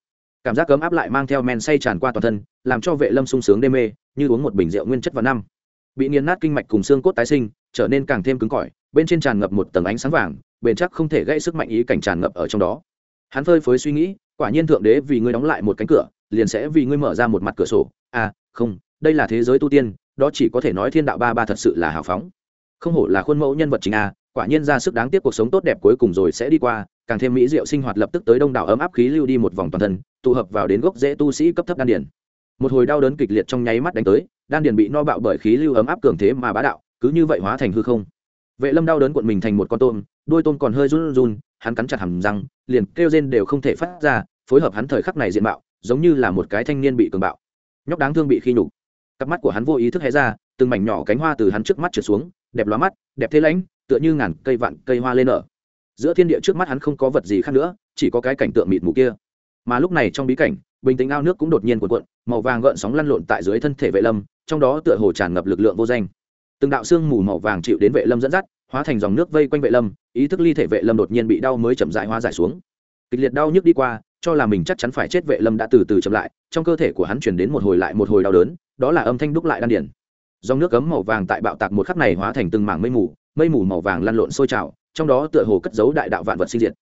[SPEAKER 1] Cảm giác cấm áp lại mang theo men say tràn qua toàn thân, làm cho vệ lâm sung sướng đê mê, như uống một bình rượu nguyên chất vào năm. Bị nghiền nát kinh mạch cùng xương cốt tái sinh, trở nên càng thêm cứng cỏi, bên trên tràn ngập một tầng ánh sáng vàng, bền chắc không thể gây sức mạnh ý cảnh tràn ngập ở trong đó. Hắn phơi phới suy nghĩ, quả nhiên thượng đế vì ngươi đóng lại một cánh cửa, liền sẽ vì ngươi mở ra một mặt cửa sổ. À không, đây là thế giới tu tiên, đó chỉ có thể nói thiên đạo ba ba thật sự là hào phóng không hổ là khuôn mẫu nhân vật chính a, quả nhiên ra sức đáng tiếc cuộc sống tốt đẹp cuối cùng rồi sẽ đi qua, càng thêm mỹ diệu sinh hoạt lập tức tới đông đảo ấm áp khí lưu đi một vòng toàn thân, tụ hợp vào đến gốc dễ tu sĩ cấp thấp đan điền. Một hồi đau đớn kịch liệt trong nháy mắt đánh tới, đan điền bị no bạo bởi khí lưu ấm áp cường thế mà bá đạo, cứ như vậy hóa thành hư không. Vệ lâm đau đớn cuộn mình thành một con tôm đôi tôm còn hơi run run, hắn cắn chặt hầm răng, liền kêu rên đều không thể phát ra, phối hợp hắn thời khắc này diện mạo, giống như là một cái thanh niên bị cường bạo. Nhóc đáng thương bị khi nhục. Cặp mắt của hắn vô ý thức hé ra, từng mảnh nhỏ cánh hoa từ hắn trước mắt trượt xuống đẹp lóa mắt, đẹp thế lãnh, tựa như ngàn cây vạn cây hoa lên nở giữa thiên địa trước mắt hắn không có vật gì khác nữa, chỉ có cái cảnh tượng mịt mù kia. Mà lúc này trong bí cảnh, bình tĩnh ao nước cũng đột nhiên cuộn cuộn, màu vàng gợn sóng lăn lộn tại dưới thân thể vệ lâm, trong đó tựa hồ tràn ngập lực lượng vô danh. Từng đạo xương mù màu vàng chịu đến vệ lâm dẫn dắt, hóa thành dòng nước vây quanh vệ lâm, ý thức ly thể vệ lâm đột nhiên bị đau mới chậm dại hóa giải xuống. Kịch liệt đau nhức đi qua, cho là mình chắc chắn phải chết, vệ lâm đã từ từ chậm lại, trong cơ thể của hắn chuyển đến một hồi lại một hồi đau đớn, đó là âm thanh đúc lại đan điển dòng nước cấm màu vàng tại bạo tạc một khắc này hóa thành từng mảng mây mù mây mù màu vàng lăn lộn sôi trào, trong đó tựa hồ cất giấu đại đạo vạn vật sinh diệt.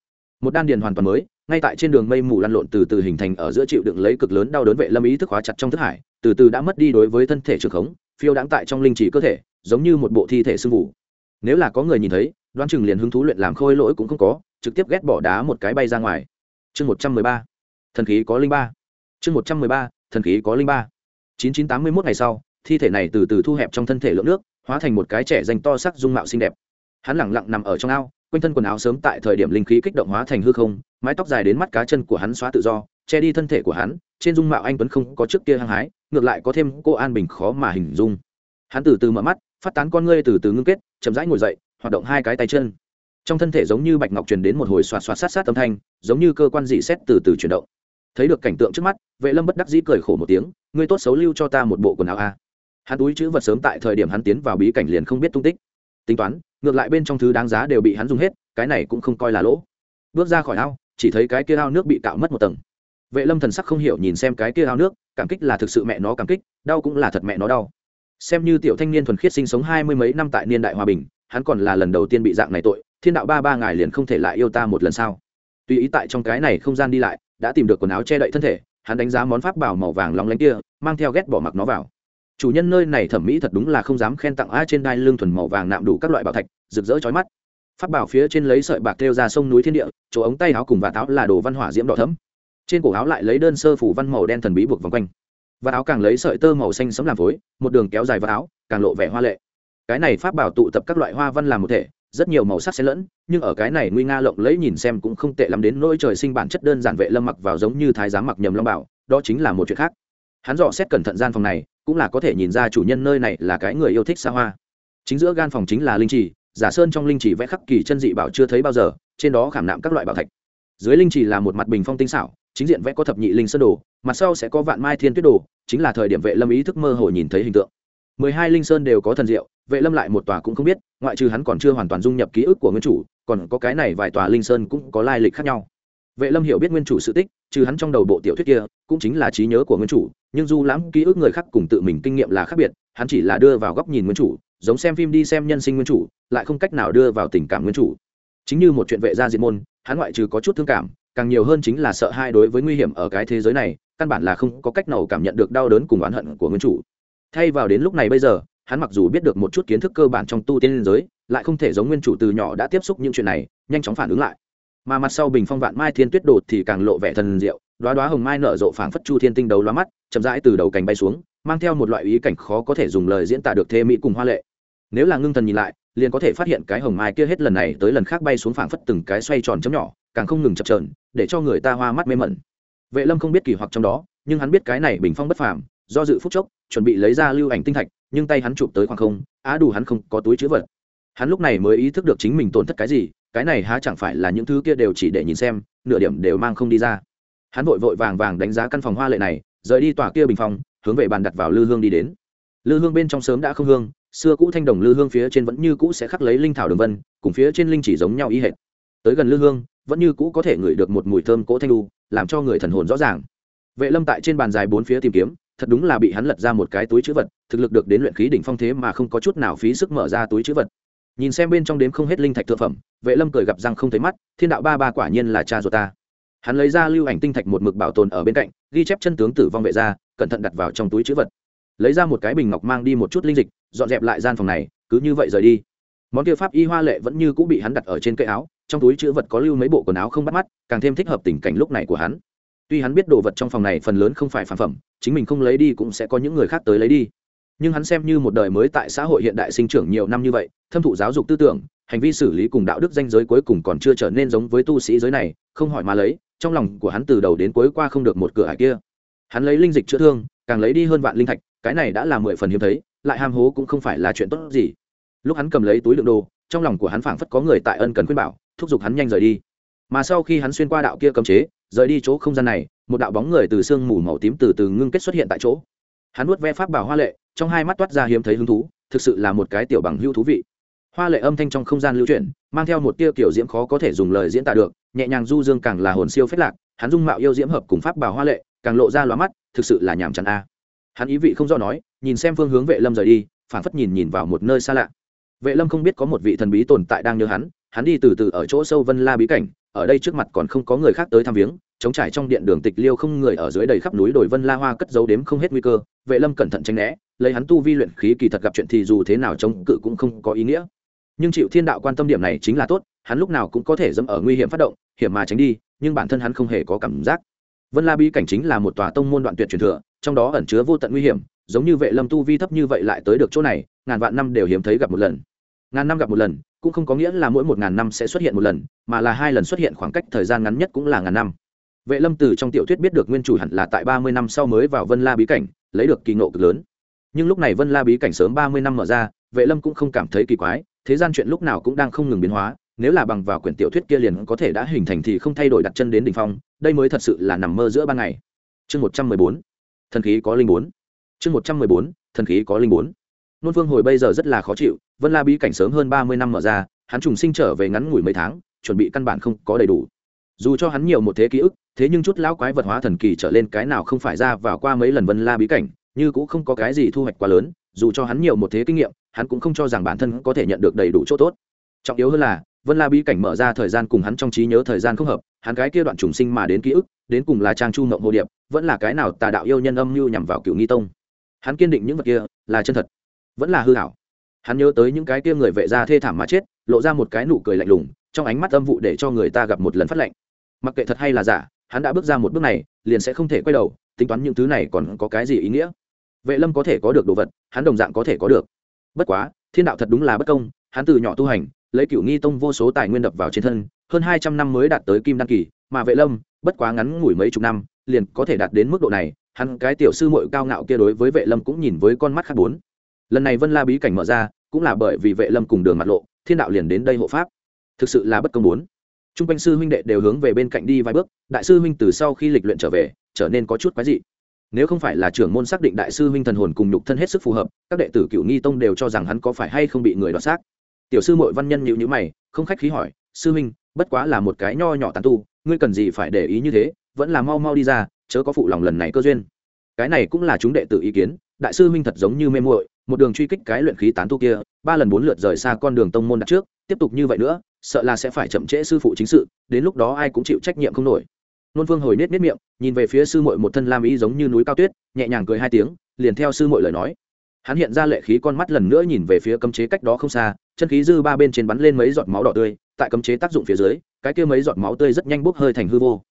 [SPEAKER 1] Một đan điền hoàn toàn mới, ngay tại trên đường mây mù lăn lộn từ từ hình thành ở giữa chịu đựng lấy cực lớn đau đớn vệ lâm ý thức hóa chặt trong thức hải, từ từ đã mất đi đối với thân thể trường khống, phiêu đáng tại trong linh chỉ cơ thể, giống như một bộ thi thể sưng vụ. Nếu là có người nhìn thấy, đoán chừng liền hứng thú luyện làm khôi lỗi cũng không có, trực tiếp ghét bỏ đá một cái bay ra ngoài. Chương một trăm mười ba, thần khí có linh ba. Chương một trăm mười ba, thần khí có linh ba. Chín chín tám mươi mốt ngày sau thi thể này từ từ thu hẹp trong thân thể lượng nước, hóa thành một cái trẻ danh to sắc dung mạo xinh đẹp. Hắn lẳng lặng nằm ở trong ao, quanh thân quần áo sớm tại thời điểm linh khí kích động hóa thành hư không, mái tóc dài đến mắt cá chân của hắn xóa tự do, che đi thân thể của hắn, trên dung mạo anh tuấn không có trước kia hăng hái, ngược lại có thêm cô an bình khó mà hình dung. Hắn từ từ mở mắt, phát tán con ngươi từ từ ngưng kết, chậm rãi ngồi dậy, hoạt động hai cái tay chân. Trong thân thể giống như bạch ngọc truyền đến một hồi xoạt xoạt sát sát âm thanh, giống như cơ quan dị xét từ từ chuyển động. Thấy được cảnh tượng trước mắt, vệ lâm bất đắc dĩ cười khổ một tiếng, ngươi tốt xấu lưu cho ta một bộ quần áo a hắn túi chữ vật sớm tại thời điểm hắn tiến vào bí cảnh liền không biết tung tích. Tính toán, ngược lại bên trong thứ đáng giá đều bị hắn dùng hết, cái này cũng không coi là lỗ. Bước ra khỏi ao, chỉ thấy cái kia ao nước bị cạo mất một tầng. Vệ lâm thần sắc không hiểu nhìn xem cái kia ao nước, cảm kích là thực sự mẹ nó cảm kích, đau cũng là thật mẹ nó đau. Xem như tiểu thanh niên thuần khiết sinh sống hai mươi mấy năm tại niên đại hòa bình, hắn còn là lần đầu tiên bị dạng này tội, thiên đạo ba ba ngài liền không thể lại yêu ta một lần sao? Tuy ý tại trong cái này không gian đi lại, đã tìm được quần áo che đậy thân thể, hắn đánh giá món pháp bảo màu vàng lóng lánh kia, mang theo ghét bỏ mặc nó vào chủ nhân nơi này thẩm mỹ thật đúng là không dám khen tặng a trên đai lương thuần màu vàng nạm đủ các loại bảo thạch, rực rỡ chói mắt. Phát bảo phía trên lấy sợi bạc thêu ra sông núi thiên địa, chỗ ống tay áo cùng và áo là đồ văn hỏa diễm đỏ thấm trên cổ áo lại lấy đơn sơ phủ văn màu đen thần bí buộc vòng quanh. Và áo càng lấy sợi tơ màu xanh sẫm làm phối, một đường kéo dài vào áo, càng lộ vẻ hoa lệ. Cái này pháp bảo tụ tập các loại hoa văn làm một thể, rất nhiều màu sắc xen lẫn, nhưng ở cái này nguy nga lộng lấy nhìn xem cũng không tệ lắm đến nỗi trời sinh bản chất đơn giản vệ lâm mặc vào giống như thái giám mặc nhầm long bảo, đó chính là một chuyện khác. Hắn dò xét cẩn thận gian phòng này cũng là có thể nhìn ra chủ nhân nơi này là cái người yêu thích xa hoa. Chính giữa gan phòng chính là linh trì, giả sơn trong linh trì vẽ khắc kỳ chân dị bảo chưa thấy bao giờ, trên đó khảm nạm các loại bảo thạch. Dưới linh trì là một mặt bình phong tinh xảo, chính diện vẽ có thập nhị linh sơn đồ, mặt sau sẽ có vạn mai thiên tuyết đồ, chính là thời điểm vệ lâm ý thức mơ hồ nhìn thấy hình tượng. Mười hai linh sơn đều có thần diệu, vệ lâm lại một tòa cũng không biết, ngoại trừ hắn còn chưa hoàn toàn dung nhập ký ức của nguyên chủ, còn có cái này vài tòa linh sơn cũng có lai lịch khác nhau vệ lâm hiểu biết nguyên chủ sự tích, trừ hắn trong đầu bộ tiểu thuyết kia, cũng chính là trí nhớ của nguyên chủ, nhưng du lãm ký ức người khác cùng tự mình kinh nghiệm là khác biệt, hắn chỉ là đưa vào góc nhìn nguyên chủ, giống xem phim đi xem nhân sinh nguyên chủ, lại không cách nào đưa vào tình cảm nguyên chủ. Chính như một chuyện vệ gia diệt môn, hắn ngoại trừ có chút thương cảm, càng nhiều hơn chính là sợ hai đối với nguy hiểm ở cái thế giới này, căn bản là không có cách nào cảm nhận được đau đớn cùng oán hận của nguyên chủ. Thay vào đến lúc này bây giờ, hắn mặc dù biết được một chút kiến thức cơ bản trong tu tiên giới, lại không thể giống nguyên chủ từ nhỏ đã tiếp xúc những chuyện này, nhanh chóng phản ứng lại mà mặt sau bình phong vạn mai thiên tuyết đột thì càng lộ vẻ thần diệu đoá đoá hồng mai nở rộ phảng phất chu thiên tinh đấu lóa mắt, chậm rãi từ đầu cành bay xuống, mang theo một loại ý cảnh khó có thể dùng lời diễn tả được thê mỹ cùng hoa lệ. Nếu là ngưng thần nhìn lại, liền có thể phát hiện cái hồng mai kia hết lần này tới lần khác bay xuống phảng phất từng cái xoay tròn chấm nhỏ, càng không ngừng chập trờn để cho người ta hoa mắt mê mẩn. Vệ lâm không biết kỳ hoặc trong đó, nhưng hắn biết cái này bình phong bất phàm, do dự phút chốc, chuẩn bị lấy ra lưu ảnh tinh thạch, nhưng tay hắn chụp tới khoảng không, á đủ hắn không có túi chữ vật. Hắn lúc này mới ý thức được chính mình tổn thất cái gì cái này há chẳng phải là những thứ kia đều chỉ để nhìn xem, nửa điểm đều mang không đi ra. Hắn vội vội vàng vàng đánh giá căn phòng hoa lệ này, rời đi tòa kia bình phòng, hướng về bàn đặt vào lư hương đi đến. Lư hương bên trong sớm đã không hương, xưa cũ thanh đồng lư hương phía trên vẫn như cũ sẽ khắc lấy linh thảo đường vân, cùng phía trên linh chỉ giống nhau ý hệt. Tới gần lư hương, vẫn như cũ có thể ngửi được một mùi thơm cỗ thanh lu làm cho người thần hồn rõ ràng. Vệ lâm tại trên bàn dài bốn phía tìm kiếm, thật đúng là bị hắn lật ra một cái túi chữ vật, thực lực được đến luyện khí đỉnh phong thế mà không có chút nào phí sức mở ra túi chữ vật nhìn xem bên trong đếm không hết linh thạch thượng phẩm, vệ lâm cười gặp răng không thấy mắt, thiên đạo ba ba quả nhiên là cha ruột ta. Hắn lấy ra lưu ảnh tinh thạch một mực bảo tồn ở bên cạnh, ghi chép chân tướng tử vong vệ ra cẩn thận đặt vào trong túi chữ vật. Lấy ra một cái bình ngọc mang đi một chút linh dịch, dọn dẹp lại gian phòng này, cứ như vậy rời đi. Món kia pháp y hoa lệ vẫn như cũng bị hắn đặt ở trên cây áo, trong túi chữ vật có lưu mấy bộ quần áo không bắt mắt, càng thêm thích hợp tình cảnh lúc này của hắn. Tuy hắn biết đồ vật trong phòng này phần lớn không phải phản phẩm, chính mình không lấy đi cũng sẽ có những người khác tới lấy đi nhưng hắn xem như một đời mới tại xã hội hiện đại sinh trưởng nhiều năm như vậy, thâm thụ giáo dục tư tưởng, hành vi xử lý cùng đạo đức danh giới cuối cùng còn chưa trở nên giống với tu sĩ giới này, không hỏi mà lấy, trong lòng của hắn từ đầu đến cuối qua không được một cửa hải kia. Hắn lấy linh dịch chữa thương, càng lấy đi hơn vạn linh thạch, cái này đã là mười phần hiếm thấy, lại ham hố cũng không phải là chuyện tốt gì. Lúc hắn cầm lấy túi đựng đồ, trong lòng của hắn phảng phất có người tại ân cần khuyên bảo, thúc giục hắn nhanh rời đi. Mà sau khi hắn xuyên qua đạo kia cấm chế, rời đi chỗ không gian này, một đạo bóng người từ sương mù màu tím từ từ ngưng kết xuất hiện tại chỗ. Hắn nuốt ve pháp bảo hoa lệ trong hai mắt toát ra hiếm thấy hứng thú, thực sự là một cái tiểu bằng hưu thú vị. Hoa lệ âm thanh trong không gian lưu chuyển, mang theo một tia kiểu diễm khó có thể dùng lời diễn tả được, nhẹ nhàng du dương càng là hồn siêu phết lạc, hắn dung mạo yêu diễm hợp cùng pháp bảo hoa lệ, càng lộ ra lóa mắt, thực sự là nhàm chán a. Hắn ý vị không do nói, nhìn xem phương hướng vệ lâm rời đi phản phất nhìn nhìn vào một nơi xa lạ. Vệ lâm không biết có một vị thần bí tồn tại đang nhớ hắn hắn đi từ từ ở chỗ sâu vân la bí cảnh, ở đây trước mặt còn không có người khác tới thăm viếng, chống trải trong điện đường tịch liêu không người ở dưới đầy khắp núi đồi vân la hoa cất dấu đếm không hết nguy cơ, vệ lâm cẩn thận tránh né lấy hắn tu vi luyện khí kỳ thật gặp chuyện thì dù thế nào chống cự cũng không có ý nghĩa. Nhưng chịu thiên đạo quan tâm điểm này chính là tốt, hắn lúc nào cũng có thể dẫm ở nguy hiểm phát động, hiểm mà tránh đi, nhưng bản thân hắn không hề có cảm giác. Vân la bí cảnh chính là một tòa tông môn đoạn tuyệt truyền thừa, trong đó ẩn chứa vô tận nguy hiểm, giống như vệ lâm tu vi thấp như vậy lại tới được chỗ này, ngàn vạn năm đều hiếm thấy gặp một lần. Ngàn năm gặp một lần, cũng không có nghĩa là mỗi một ngàn năm sẽ xuất hiện một lần, mà là hai lần xuất hiện khoảng cách thời gian ngắn nhất cũng là ngàn năm. Vệ lâm từ trong tiểu thuyết biết được nguyên chủ hẳn là tại ba mươi năm sau mới vào vân la bí cảnh, lấy được kỳ ngộ cực lớn nhưng lúc này vân la bí cảnh sớm ba mươi năm mở ra, vệ lâm cũng không cảm thấy kỳ quái, thế gian chuyện lúc nào cũng đang không ngừng biến hóa, nếu là bằng vào quyển tiểu thuyết kia liền có thể đã hình thành thì không thay đổi đặt chân đến đ ỉ n h phong, đây mới thật sự là nằm mơ giữa ban ngày. Chương một trăm mười bốn, thần khí có linh bốn. Chương một trăm mười bốn, thần khí có linh bốn. Nôn vương hồi bây giờ rất là khó chịu, vân la bí cảnh sớm hơn ba mươi năm mở ra, hắn trùng sinh trở về ngắn ngủi mấy tháng, chuẩn bị căn bản không có đầy đủ. Dù cho hắn nhiều một thế ký ức, thế nhưng chút lão quái vật hóa thần kỳ trở lên cái nào không phải ra vào qua mấy lần vân la bí cảnh như cũng không có cái gì thu hoạch quá lớn, dù cho hắn nhiều một thế kinh nghiệm, hắn cũng không cho rằng bản thân có thể nhận được đầy đủ chỗ tốt. Trọng yếu hơn là, vân la bí cảnh mở ra thời gian cùng hắn trong trí nhớ thời gian không hợp, hắn cái kia đoạn trùng sinh mà đến ký ức, đến cùng là trang chu mộng hồ điệp, vẫn là cái nào tà đạo yêu nhân âm mưu nhằm vào cựu nghi tông. Hắn kiên định những vật kia, là chân thật, vẫn là hư hảo hắn nhớ tới những cái kia người vệ gia thê thảm mà chết, lộ ra một cái nụ cười lạnh lùng, trong ánh mắt âm vụ để cho người ta gặp một lần phát lạnh mặc kệ thật hay là giả, hắn đã bước ra một bước này, liền sẽ không thể quay đầu, tính toán những thứ này còn có cái gì ý nghĩa vệ lâm có thể có được đồ vật, hắn đồng dạng có thể có được. Bất quá, thiên đạo thật đúng là bất công, hắn từ nhỏ tu hành, lấy cựu nghi tông vô số tài nguyên đập vào trên thân, hơn hai trăm năm mới đạt tới kim đăng kỳ, mà vệ lâm, bất quá ngắn ngủi mấy chục năm, liền có thể đạt đến mức độ này, hắn cái tiểu sư muội cao ngạo kia đối với vệ lâm cũng nhìn với con mắt khác bốn. Lần này vân la bí cảnh mở ra, cũng là bởi vì vệ lâm cùng đường mặt lộ, thiên đạo liền đến đây hộ pháp. Thực sự là bất công bốn. T r u n g quanh sư huynh đệ đều hướng về bên cạnh đi vài bước, đại sư huynh từ sau khi lịch luyện trở về, trở nên có chút quái dị nếu không phải là trưởng môn xác định đại sư huynh thần hồn cùng nhục thân hết sức phù hợp, các đệ tử cựu nghi tông đều cho rằng hắn có phải hay không bị người đoạt xác. Tiểu sư mội văn nhân nhịu nhữ mày, không khách khí hỏi, sư huynh, bất quá là một cái nho nhỏ tàn tu, ngươi cần gì phải để ý như thế? Vẫn là mau mau đi ra, chớ có phụ lòng lần này cơ duyên. Cái này cũng là chúng đệ tử ý kiến, đại sư huynh thật giống như mê muội, một đường truy kích cái luyện khí tán tu kia, ba lần bốn lượt rời xa con đường tông môn đặt trước, tiếp tục như vậy nữa, sợ là sẽ phải chậm trễ sư phụ chính sự, đến lúc đó ai cũng chịu trách nhiệm không nổi nôn phương hồi nết nết miệng, nhìn về phía sư muội một thân lam ý giống như núi cao tuyết, nhẹ nhàng cười hai tiếng, liền theo sư muội lời nói. Hắn hiện ra lệ khí con mắt lần nữa nhìn về phía cấm chế cách đó không xa, chân khí dư ba bên trên bắn lên mấy giọt máu đỏ tươi, tại cấm chế tác dụng phía dưới, cái kia mấy giọt máu tươi rất nhanh bốc hơi thành hư vô.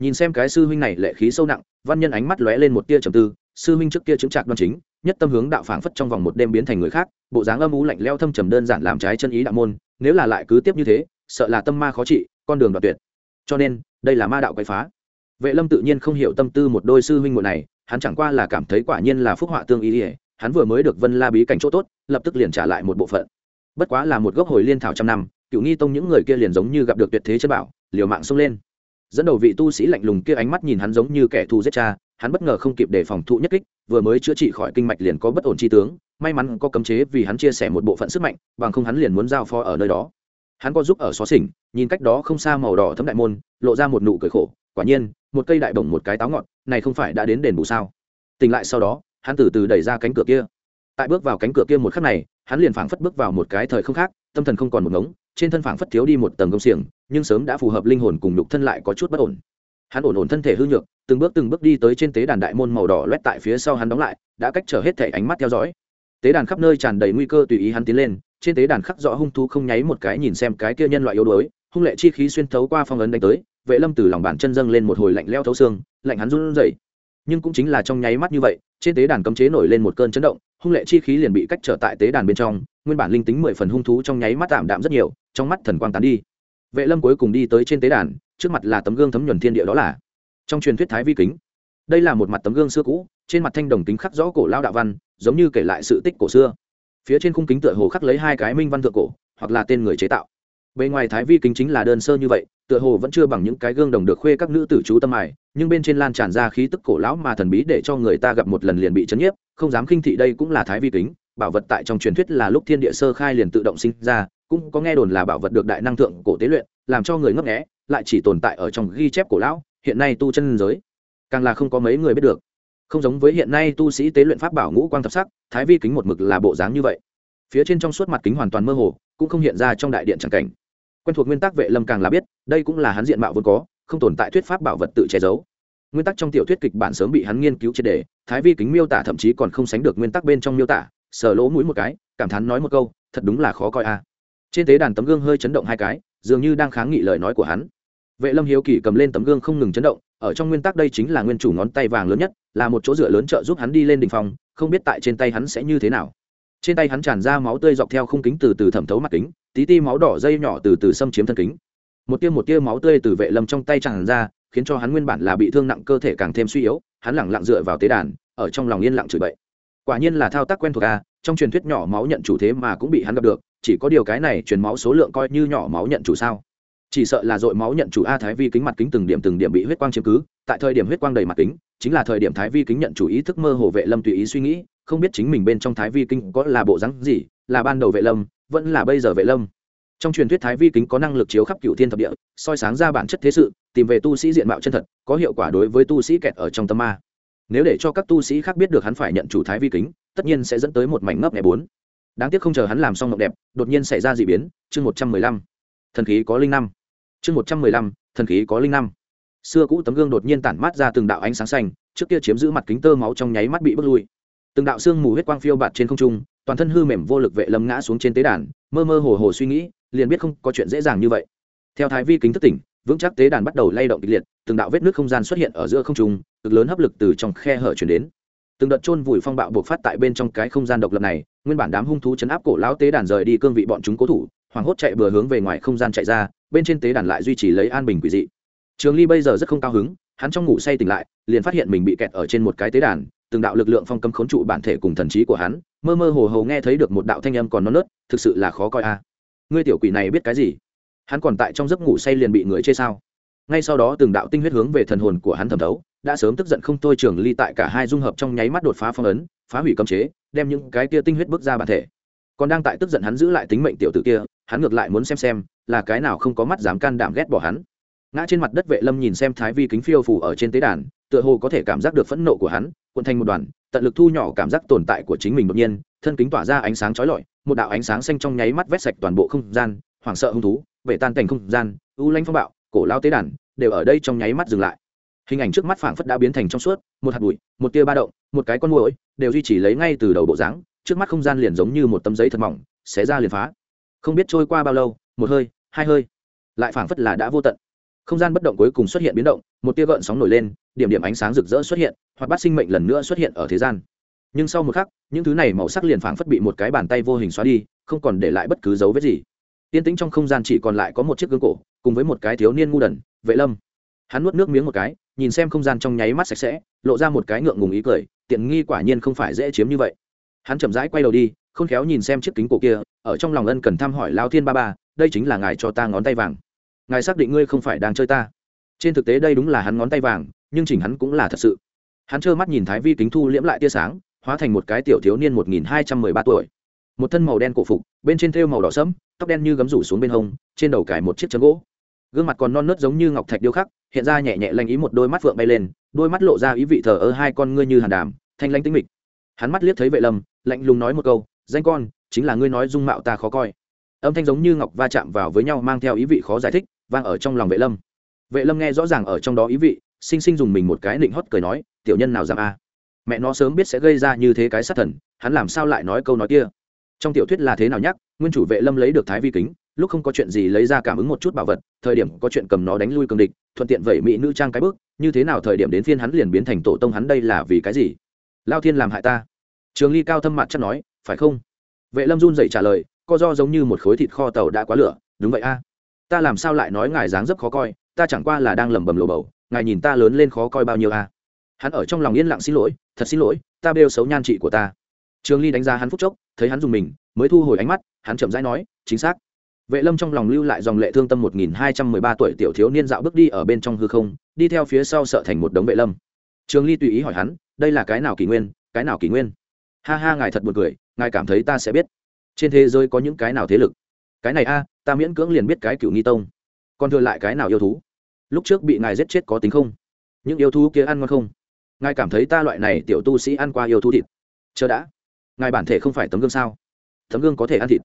[SPEAKER 1] Nhìn xem cái sư huynh này lệ khí sâu nặng, văn nhân ánh mắt lóe lên một tia trầm tư, sư huynh trước kia chứng trạc đoan chính, nhất tâm hướng đạo phảng phất trong vòng một đêm biến thành người khác, bộ dáng âm u lạnh leo thâm trầm đơn giản làm trái chân ý đạo môn, nếu là lại cứ tiếp như thế, sợ là tâm ma khó trị, con đường đoạt tuyệt cho nên, đây là ma đạo quậy phá. Vệ lâm tự nhiên không hiểu tâm tư một đôi sư huynh muội này, hắn chẳng qua là cảm thấy quả nhiên là phúc họa tương ý ỉa hắn vừa mới được vân la bí cảnh chỗ tốt, lập tức liền trả lại một bộ phận. Bất quá là một gốc hồi liên thảo trăm năm cựu nghi tông những người kia liền giống như gặp được tuyệt thế chân bảo, liều mạng xông lên. Dẫn đầu vị tu sĩ lạnh lùng kia ánh mắt nhìn hắn giống như kẻ thù giết cha, hắn bất ngờ không kịp để phòng thụ nhất kích, vừa mới chữa trị khỏi kinh mạch liền có bất ổn chi tướng, may mắn có cấm chế vì hắn chia sẻ một bộ phận sức mạnh, bằng không hắn liền muốn giao phó ở nơi đó hắn có giúp ở xó xỉnh, nhìn cách đó không xa màu đỏ thấm đại môn, lộ ra một nụ cười khổ, quả nhiên, một cây đại bổng một cái táo ngọt này không phải đã đến đền bù sao? Tỉnh lại sau đó, hắn từ từ đẩy ra cánh cửa kia. Tại bước vào cánh cửa kia một khắc này, hắn liền phảng phất bước vào một cái thời không khác, tâm thần không còn một ngống, trên thân phảng phất thiếu đi một tầng công xiềng, nhưng sớm đã phù hợp linh hồn cùng nhục thân lại có chút bất ổn. Hắn ổn ổn thân thể hư nhược, từng bước từng bước đi tới trên tế đàn đại môn màu đỏ loét tại phía sau hắn đóng lại, đã cách trở hết thể ánh mắt theo dõi. Tế đàn khắp nơi tràn đầy nguy cơ tùy ý hắn tiến lên trên tế đàn khắc rõ hung thú không nháy một cái nhìn xem cái kia nhân loại yếu đuối, hung lệ chi khí xuyên thấu qua phong ấn đánh tới, vệ lâm từ lòng bàn chân dâng lên một hồi lạnh leo thấu xương, lạnh hắn run rẩy. Nhưng cũng chính là trong nháy mắt như vậy, trên tế đàn cấm chế nổi lên một cơn chấn động, hung lệ chi khí liền bị cách trở tại tế đàn bên trong, nguyên bản linh tính mười phần hung thú trong nháy mắt tạm đạm rất nhiều, trong mắt thần quang tán đi. Vệ lâm cuối cùng đi tới trên tế đàn, trước mặt là tấm gương thấm nhuần thiên địa đó là. Trong truyền thuyết thái vi kính, đây là một mặt tấm gương xưa cũ, trên mặt thanh đồng kính khắc rõ cổ lao đạo văn, giống như kể lại sự tích cổ xưa phía trên khung kính tựa hồ khắc lấy hai cái minh văn thượng cổ, hoặc là tên người chế tạo. Bề ngoài thái vi kính chính là đơn sơ như vậy, tựa hồ vẫn chưa bằng những cái gương đồng được khuê các nữ tử chú tâm ải nhưng bên trên lan tràn ra khí tức cổ lão mà thần bí để cho người ta gặp một lần liền bị chấn nhiếp, không dám khinh thị đây cũng là thái vi kính, bảo vật tại trong truyền thuyết là lúc thiên địa sơ khai liền tự động sinh ra, cũng có nghe đồn là bảo vật được đại năng thượng cổ tế luyện, làm cho người ngấp nghẽ lại chỉ tồn tại ở trong ghi chép cổ lão, hiện nay tu chân giới. Càng là không có mấy người biết được không giống với hiện nay tu sĩ tế luyện pháp bảo ngũ quang thập sắc, thái vi kính một mực là bộ dáng như vậy. Phía trên trong suốt mặt kính hoàn toàn mơ hồ, cũng không hiện ra trong đại điện tràng cảnh. Quen thuộc nguyên tắc vệ lâm càng là biết, đây cũng là hắn diện mạo vốn có, không tồn tại thuyết pháp bảo vật tự che giấu. Nguyên tắc trong tiểu thuyết kịch bản sớm bị hắn nghiên cứu triệt đề thái vi kính miêu tả thậm chí còn không sánh được nguyên tắc bên trong miêu tả, sờ lỗ mũi một cái, cảm thán nói một câu, thật đúng là khó coi a. À. Trên tế đàn tấm gương hơi chấn động hai cái, dường như đang kháng nghị lời nói của hắn. Vệ lâm hiếu kỳ cầm lên tấm gương không ngừng chấn động, ở trong nguyên tắc đây chính là nguyên chủ ngón tay vàng lớn nhất là một chỗ dựa lớn trợ giúp hắn đi lên đỉnh phòng không biết tại trên tay hắn sẽ như thế nào. Trên tay hắn tràn ra máu tươi dọc theo khung kính từ từ thẩm thấu mặt kính, tí ti máu đỏ dây nhỏ từ từ xâm chiếm thân kính. Một tia một tia máu tươi từ vệ lâm trong tay tràn ra, khiến cho hắn nguyên bản là bị thương nặng cơ thể càng thêm suy yếu, hắn lẳng lặng dựa vào tế đàn, ở trong lòng yên lặng chửi bậy. Quả nhiên là thao tác quen thuộc a, trong truyền thuyết nhỏ máu nhận chủ thế mà cũng bị hắn gặp được, chỉ có điều cái này truyền máu số lượng coi như nhỏ máu nhận chủ sao? Chỉ sợ là dội máu nhận chủ a thái vi kính mặt kính từng điểm từng điểm bị huyết quang chiếm cứ, tại thời điểm huyết quang đầy mặt kính, chính là thời điểm thái vi kính nhận chủ ý thức mơ hồ vệ lâm tùy ý suy nghĩ, không biết chính mình bên trong thái vi kính có là bộ rắn gì, là ban đầu vệ lâm, vẫn là bây giờ vệ lâm. Trong truyền thuyết thái vi kính có năng lực chiếu khắp cựu thiên thập địa, soi sáng ra bản chất thế sự, tìm về tu sĩ diện mạo chân thật, có hiệu quả đối với tu sĩ kẹt ở trong tâm ma. Nếu để cho các tu sĩ khác biết được hắn phải nhận chủ thái vi kính, tất nhiên sẽ dẫn tới một mảnh ngấp nghé bốn. Đáng tiếc không chờ hắn làm xong ngọc đẹp, đột nhiên xảy ra d ị biến, chương một trăm mười lăm. Thần khí có linh năm chương một trăm mười lăm, thần khí có linh năm. Xưa cũ tấm gương đột nhiên tản mát ra từng đạo ánh sáng xanh, trước kia chiếm giữ mặt kính tơ máu trong nháy mắt bị bước lui. Từng đạo xương mù huyết quang phiêu bạt trên không trung, toàn thân hư mềm vô lực vệ lâm ngã xuống trên tế đàn, mơ mơ hồ hồ suy nghĩ, liền biết không có chuyện dễ dàng như vậy. Theo thái vi kính thất tỉnh, vững chắc tế đàn bắt đầu lay động kịch liệt, từng đạo vết nước không gian xuất hiện ở giữa không trung, cực lớn hấp lực từ trong khe hở chuyển đến. Từng đợt chôn vùi phong bạo buộc phát tại bên trong cái không gian độc lập này, nguyên bản đám hung thú chấn áp cổ lão tế đàn rời đi cương vị bọn chúng cố thủ hoảng hốt chạy bừa hướng về ngoài không gian chạy ra, bên trên tế đàn lại duy trì lấy an bình quỷ dị. Trường ly bây giờ rất không cao hứng, hắn trong ngủ say tỉnh lại, liền phát hiện mình bị kẹt ở trên một cái tế đàn, từng đạo lực lượng phong cấm khốn trụ bản thể cùng thần trí của hắn, mơ mơ hồ hồ nghe thấy được một đạo thanh âm còn non nớt, thực sự là khó coi a. Ngươi tiểu quỷ này biết cái gì? Hắn còn tại trong giấc ngủ say liền bị người chê sao? Ngay sau đó từng đạo tinh huyết hướng về thần hồn của hắn thẩm thấu, đã sớm tức giận không thôi trường ly tại cả hai dung hợp trong nháy mắt đột phá phong ấn, phá hủy cấm chế, đem những cái kia tinh huyết bước ra bản thể. Còn đang tại tức giận hắn giữ lại tính mệnh tiểu tử kia hắn ngược lại muốn xem xem là cái nào không có mắt dám can đảm ghét bỏ hắn. Ngã trên mặt đất vệ lâm nhìn xem thái vi kính phiêu phủ ở trên tế đàn, tựa hồ có thể cảm giác được phẫn nộ của hắn, cuộn thành một đoàn, tận lực thu nhỏ cảm giác tồn tại của chính mình đột nhiên, thân kính tỏa ra ánh sáng chói lọi, một đạo ánh sáng xanh trong nháy mắt vét sạch toàn bộ không gian, hoảng sợ hung thú vệ tan cảnh không gian, u lanh phong bạo, cổ lao tế đàn, đều ở đây trong nháy mắt dừng lại. Hình ảnh trước mắt phảng phất đã biến thành trong suốt, một hạt bụi, một tia ba động, một cái con mũi đều duy trì lấy ngay từ đầu bộ dáng, trước mắt không gian liền giống như một tấm giấy thật mỏng, xé ra liền phá không biết trôi qua bao lâu, một hơi, hai hơi, lại phảng phất là đã vô tận. Không gian bất động cuối cùng xuất hiện biến động, một tia gợn sóng nổi lên, điểm điểm ánh sáng rực rỡ xuất hiện, hoặc bát sinh mệnh lần nữa xuất hiện ở thế gian. Nhưng sau một khắc, những thứ này màu sắc liền phảng phất bị một cái bàn tay vô hình xóa đi, không còn để lại bất cứ dấu vết gì. Tiên tĩnh trong không gian chỉ còn lại có một chiếc gương cổ, cùng với một cái thiếu niên ngu đần, vệ lâm. Hắn nuốt nước miếng một cái, nhìn xem không gian trong nháy mắt sạch sẽ, lộ ra một cái ngượng ngùng ý cười, tiện nghi quả nhiên không phải dễ chiếm như vậy. Hắn chậm rãi quay đầu đi khôn khéo nhìn xem chiếc kính cổ kia, ở trong lòng ân cần thăm hỏi lao thiên ba ba, đây chính là ngài cho ta ngón tay vàng. Ngài xác định ngươi không phải đang chơi ta. Trên thực tế đây đúng là hắn ngón tay vàng, nhưng chỉnh hắn cũng là thật sự. Hắn trơ mắt nhìn thái vi kính thu liễm lại tia sáng, hóa thành một cái tiểu thiếu niên một nghìn hai trăm mười ba tuổi. Một thân màu đen cổ phục, bên trên thêu màu đỏ sẫm, tóc đen như gấm rủ xuống bên hông, trên đầu cải một chiếc chấm gỗ. Gương mặt còn non nớt giống như ngọc thạch điêu khắc, hiện ra nhẹ nhẹ lanh ý một đôi mắt phượng bay lên, đôi mắt lộ ra ý vị thờ ơ hai con ngươi như hàn đàm, thanh lanh tĩnh mịch. Hắn mắt liếc thấy vệ lâm, lạnh lùng nói một câu danh con, chính là ngươi nói dung mạo ta khó coi. Âm thanh giống như ngọc va chạm vào với nhau mang theo ý vị khó giải thích, vang ở trong lòng vệ lâm. Vệ lâm nghe rõ ràng ở trong đó ý vị, sinh sinh dùng mình một cái nịnh hót cười nói, tiểu nhân nào dám a? Mẹ nó sớm biết sẽ gây ra như thế cái sát thần, hắn làm sao lại nói câu nói kia? Trong tiểu thuyết là thế nào nhắc, nguyên chủ vệ lâm lấy được thái vi kính, lúc không có chuyện gì lấy ra cảm ứng một chút bảo vật, thời điểm có chuyện cầm nó đánh lui cường địch, thuận tiện vậy mỹ nữ trang cái bước, như thế nào thời điểm đến phiên hắn liền biến thành tổ tông hắn đây là vì cái gì? Lao thiên làm hại ta. Trường ly cao thâm mặt chắc nói phải không? Vệ lâm run dậy trả lời, co do giống như một khối thịt kho tàu đã quá lửa. Đúng vậy a. Ta làm sao lại nói ngài dáng dấp khó coi, ta chẳng qua là đang lẩm bẩm lồ bầu, ngài nhìn ta lớn lên khó coi bao nhiêu à. hắn ở trong lòng yên lặng xin lỗi, thật xin lỗi, ta bêu xấu nhan trị của ta. Trường ly đánh giá hắn phúc chốc, thấy hắn dùng mình, mới thu hồi ánh mắt, hắn chậm rãi nói, chính xác. Vệ lâm trong lòng lưu lại dòng lệ thương tâm một nghìn hai trăm mười ba tuổi tiểu thiếu niên dạo bước đi ở bên trong hư không, đi theo phía sau sợ thành một đống vệ lâm. Trường ly tùy ý hỏi hắn, đây là cái nào kỷ nguyên, cái nào kỷ nguyên? Ha ha, ngài thật buồn cười ngài cảm thấy ta sẽ biết. Trên thế giới có những cái nào thế lực? Cái này a, ta miễn cưỡng liền biết cái cựu nghi tông. Còn thừa lại cái nào yêu thú? Lúc trước bị ngài giết chết có tính không? Những yêu thú kia ăn ngon không? Ngài cảm thấy ta loại này tiểu tu sĩ ăn qua yêu thú thịt? Chờ đã. Ngài bản thể không phải tấm gương sao? Tấm gương có thể ăn thịt.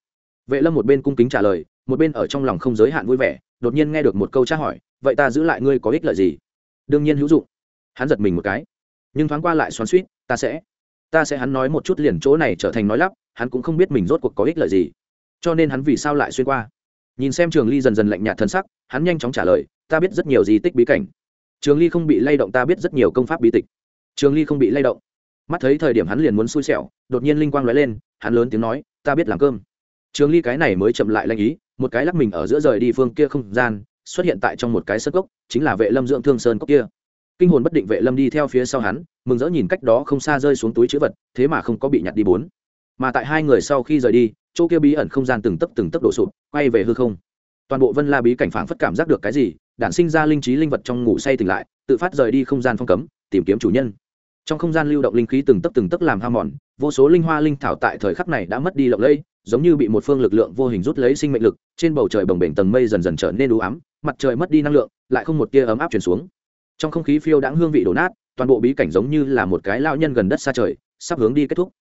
[SPEAKER 1] Vệ lâm một bên cung kính trả lời, một bên ở trong lòng không giới hạn vui vẻ, đột nhiên nghe được một câu tra hỏi, vậy ta giữ lại ngươi có ích lợi gì? Đương nhiên hữu dụng. Hắn giật mình một cái. Nhưng thoáng qua lại xoắn suýt ta sẽ ta sẽ hắn nói một chút liền chỗ này trở thành nói lắp, hắn cũng không biết mình rốt cuộc có ích lợi gì. Cho nên hắn vì sao lại xuyên qua? Nhìn xem trường ly dần dần lạnh nhạt thân sắc, hắn nhanh chóng trả lời, ta biết rất nhiều di tích bí cảnh. Trường ly không bị lay động, ta biết rất nhiều công pháp bí tịch. Trường ly không bị lay động. Mắt thấy thời điểm hắn liền muốn xui xẻo, đột nhiên linh quang nói lên, hắn lớn tiếng nói, ta biết làm cơm. Trường ly cái này mới chậm lại lanh ý, một cái lắc mình ở giữa rời đi phương kia không gian, xuất hiện tại trong một cái sơ cốc, chính là vệ lâm dưỡng thương sơn cốc kia. Kinh hồn bất định vệ lâm đi theo phía sau hắn mừng rỡ nhìn cách đó không xa rơi xuống túi chữ vật, thế mà không có bị nhặt đi bốn. Mà tại hai người sau khi rời đi, chỗ kia bí ẩn không gian từng tấc từng tấc đổ sụp, quay về hư không. Toàn bộ vân la bí cảnh phảng phất cảm giác được cái gì, đản sinh ra linh trí linh vật trong ngủ say tỉnh lại, tự phát rời đi không gian phong cấm, tìm kiếm chủ nhân. Trong không gian lưu động linh khí từng tấc từng tấc làm ham mòn, vô số linh hoa linh thảo tại thời khắc này đã mất đi lộng lẫy, giống như bị một phương lực lượng vô hình rút lấy sinh mệnh lực, trên bầu trời bồng bềnh tầng mây dần dần trở nên đủ ám, mặt trời mất đi năng lượng, lại không một tia ấm áp chuyển xuống. Trong không khí phiêu đãng hương vị đổ nát toàn bộ bí cảnh giống như là một cái lao nhân gần đất xa trời, sắp hướng đi kết thúc.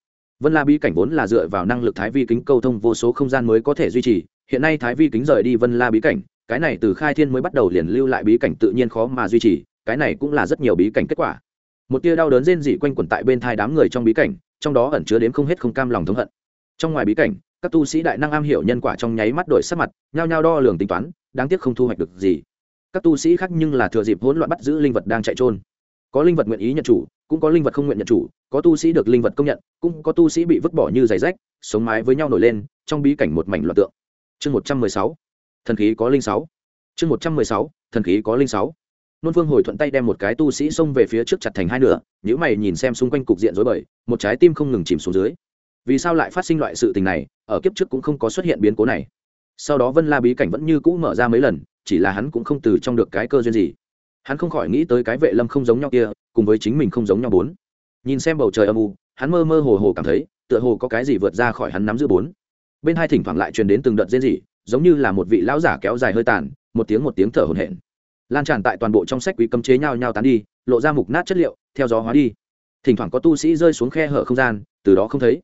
[SPEAKER 1] Vân la bí cảnh vốn là dựa vào năng lực thái vi kính câu thông vô số không gian mới có thể duy trì, hiện nay thái vi kính rời đi vân la bí cảnh, cái này từ khai thiên mới bắt đầu liền lưu lại bí cảnh tự nhiên khó mà duy trì, cái này cũng là rất nhiều bí cảnh kết quả. Một tia đau đớn rên dị quanh quẩn tại bên thai đám người trong bí cảnh, trong đó ẩn chứa đến không hết không cam lòng thống hận. Trong ngoài bí cảnh, các tu sĩ đại năng am hiểu nhân quả trong nháy mắt đổi sắc mặt, nhao nhao đo lường tính toán, đáng tiếc không thu hoạch được gì. Các tu sĩ khác nhưng là thừa dịp hỗn loạn bắt giữ linh vật đang chạy trôn có linh vật nguyện ý nhận chủ, cũng có linh vật không nguyện nhận chủ, có tu sĩ được linh vật công nhận, cũng có tu sĩ bị vứt bỏ như giày rách, sống mái với nhau nổi lên, trong bí cảnh một mảnh loạt tượng. Chương một trăm mười sáu, thần khí có linh sáu. Chương một trăm mười sáu, thần khí có linh sáu. Nôn phương hồi thuận tay đem một cái tu sĩ xông về phía trước chặt thành hai nửa nhữ mày nhìn xem xung quanh cục diện rối bời, một trái tim không ngừng chìm xuống dưới. Vì sao lại phát sinh loại sự tình này, ở kiếp trước cũng không có xuất hiện biến cố này. Sau đó vân la bí cảnh vẫn như cũ mở ra mấy lần, chỉ là hắn cũng không từ trong được cái cơ duyên gì hắn không khỏi nghĩ tới cái vệ lâm không giống nhau kia, cùng với chính mình không giống nhau bốn. Nhìn xem bầu trời âm u, hắn mơ mơ hồ hồ cảm thấy, tựa hồ có cái gì vượt ra khỏi hắn nắm giữ bốn. Bên hai thỉnh thoảng lại truyền đến từng đợt rên rỉ, giống như là một vị lão giả kéo dài hơi tàn, một tiếng một tiếng thở hổn hển. Lan tràn tại toàn bộ trong sách quý cấm chế nhau nhau tán đi, lộ ra mục nát chất liệu, theo gió hóa đi. Thỉnh thoảng có tu sĩ rơi xuống khe hở không gian, từ đó không thấy.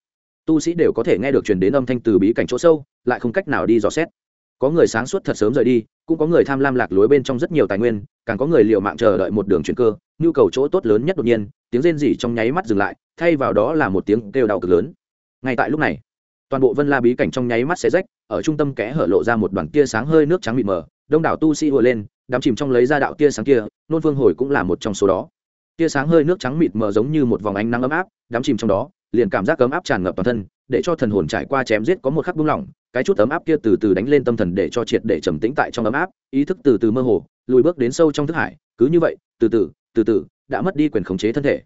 [SPEAKER 1] Tu sĩ đều có thể nghe được truyền đến âm thanh từ bí cảnh chỗ sâu, lại không cách nào đi dò xét có người sáng suốt thật sớm rời đi, cũng có người tham lam lạc lối bên trong rất nhiều tài nguyên, càng có người liệu mạng chờ đợi một đường chuyển cơ, nhu cầu chỗ tốt lớn nhất đột nhiên, tiếng rên rỉ trong nháy mắt dừng lại, thay vào đó là một tiếng kêu đau cực lớn. Ngay tại lúc này, toàn bộ vân la bí cảnh trong nháy mắt sẽ rách, ở trung tâm kẽ hở lộ ra một đoàn tia sáng hơi nước trắng mịt mờ, đông đảo tu sĩ vừa lên, đám chìm trong lấy ra đạo tia sáng kia, nôn vương hồi cũng là một trong số đó. Tia sáng hơi nước trắng mịt mờ giống như một vòng ánh nắng ấm áp, đám chìm trong đó, liền cảm giác ấm áp tràn ngập toàn thân, để cho thần hồn trải qua chém giết có một khắc buông lỏng cái chút ấm áp kia từ từ đánh lên tâm thần để cho triệt để trầm tĩnh tại trong ấm áp, ý thức từ từ mơ hồ, lùi bước đến sâu trong thức hải, cứ như vậy, từ từ từ từ, đã mất đi quyền khống chế thân thể.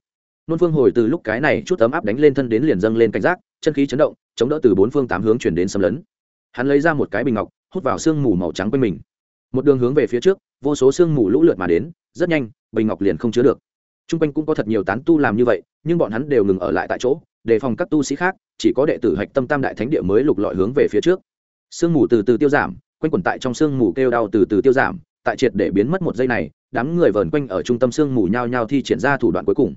[SPEAKER 1] Nôn phương hồi từ lúc cái này chút ấm áp đánh lên thân đến liền dâng lên cảnh giác, chân khí chấn động, chống đỡ từ bốn phương tám hướng chuyển đến xâm lấn. Hắn lấy ra một cái bình ngọc, hút vào sương mù màu trắng quanh mình. Một đường hướng về phía trước, vô số sương mù lũ lượt mà đến, rất nhanh, bình ngọc liền không chứa được. T r u n g quanh cũng có thật nhiều tán tu làm như vậy, nhưng bọn hắn đều ngừng ở lại tại chỗ đề phòng các tu sĩ khác, chỉ có đệ tử hạch tâm tam đại thánh địa mới lục lọi hướng về phía trước. Sương mù từ từ tiêu giảm, quanh quẩn tại trong sương mù kêu đau từ từ tiêu giảm, tại triệt để biến mất một giây này, đám người vờn quanh ở trung tâm sương mù nhao nhao thi triển ra thủ đoạn cuối cùng.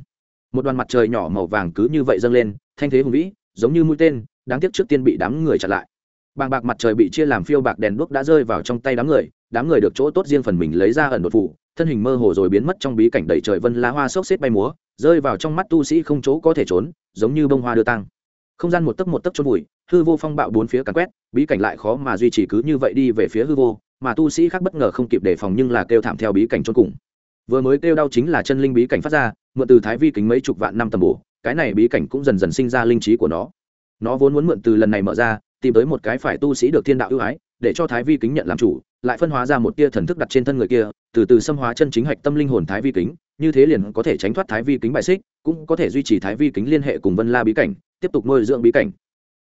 [SPEAKER 1] Một đoàn mặt trời nhỏ màu vàng cứ như vậy dâng lên, thanh thế hùng vĩ, giống như mũi tên, đáng tiếc trước tiên bị đám người chặn lại. Bàng bạc mặt trời bị chia làm phiêu bạc đèn đuốc đã rơi vào trong tay đám người đám người được chỗ tốt riêng phần mình lấy ra ẩn đột phủ, thân hình mơ hồ rồi biến mất trong bí cảnh đầy trời vân lá hoa xốc xếp bay múa, rơi vào trong mắt tu sĩ không chỗ có thể trốn giống như bông hoa đưa tăng không gian một tấc một tấc chôn bụi hư vô phong bạo bốn phía càn quét, bí cảnh lại khó mà duy trì cứ như vậy đi về phía hư vô, mà tu sĩ khác bất ngờ không kịp đề phòng nhưng là kêu thảm theo bí cảnh chôn cùng. Vừa mới kêu đau chính là chân linh bí cảnh phát ra, mượn từ thái vi kính mấy chục vạn năm tầm bổ, cái này bí cảnh cũng dần dần sinh ra linh trí của nó. Nó vốn muốn mượn từ lần này mở ra, tìm tới một cái phải tu sĩ được thiên đạo ưu ái, để cho thái vi kính nhận làm chủ, lại phân hóa ra một tia thần thức đặt trên thân người kia, từ từ xâm hóa chân chính hạch tâm linh hồn thái vi kính như thế liền có thể tránh thoát thái vi kính bại xích, cũng có thể duy trì thái vi kính liên hệ cùng vân la bí cảnh, tiếp tục nuôi dưỡng bí cảnh.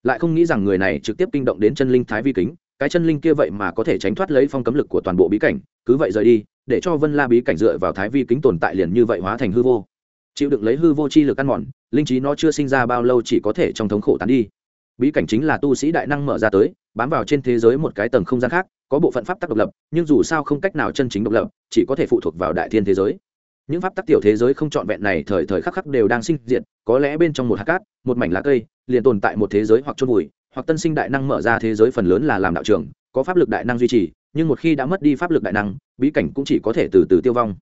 [SPEAKER 1] Lại không nghĩ rằng người này trực tiếp kinh động đến chân linh thái vi kính, cái chân linh kia vậy mà có thể tránh thoát lấy phong cấm lực của toàn bộ bí cảnh, cứ vậy rời đi, để cho vân la bí cảnh dựa vào thái vi kính tồn tại liền như vậy hóa thành hư vô. Chịu đựng lấy hư vô chi lực ăn mòn, linh trí nó chưa sinh ra bao lâu chỉ có thể trong thống khổ tán đi. Bí cảnh chính là tu sĩ đại năng mở ra tới, bám vào trên thế giới một cái tầng không gian khác, có bộ phận pháp tắc độc lập, nhưng dù sao không cách nào chân chính độc lập, chỉ có thể phụ thuộc vào đại thiên thế giới những pháp tắc tiểu thế giới không trọn vẹn này thời thời khắc khắc đều đang sinh diệt, có lẽ bên trong một hạt cát, một mảnh lá cây, liền tồn tại một thế giới hoặc chôn vùi, hoặc tân sinh đại năng mở ra thế giới phần lớn là làm đạo trường, có pháp lực đại năng duy trì, nhưng một khi đã mất đi pháp lực đại năng, bí cảnh cũng chỉ có thể từ từ tiêu vong.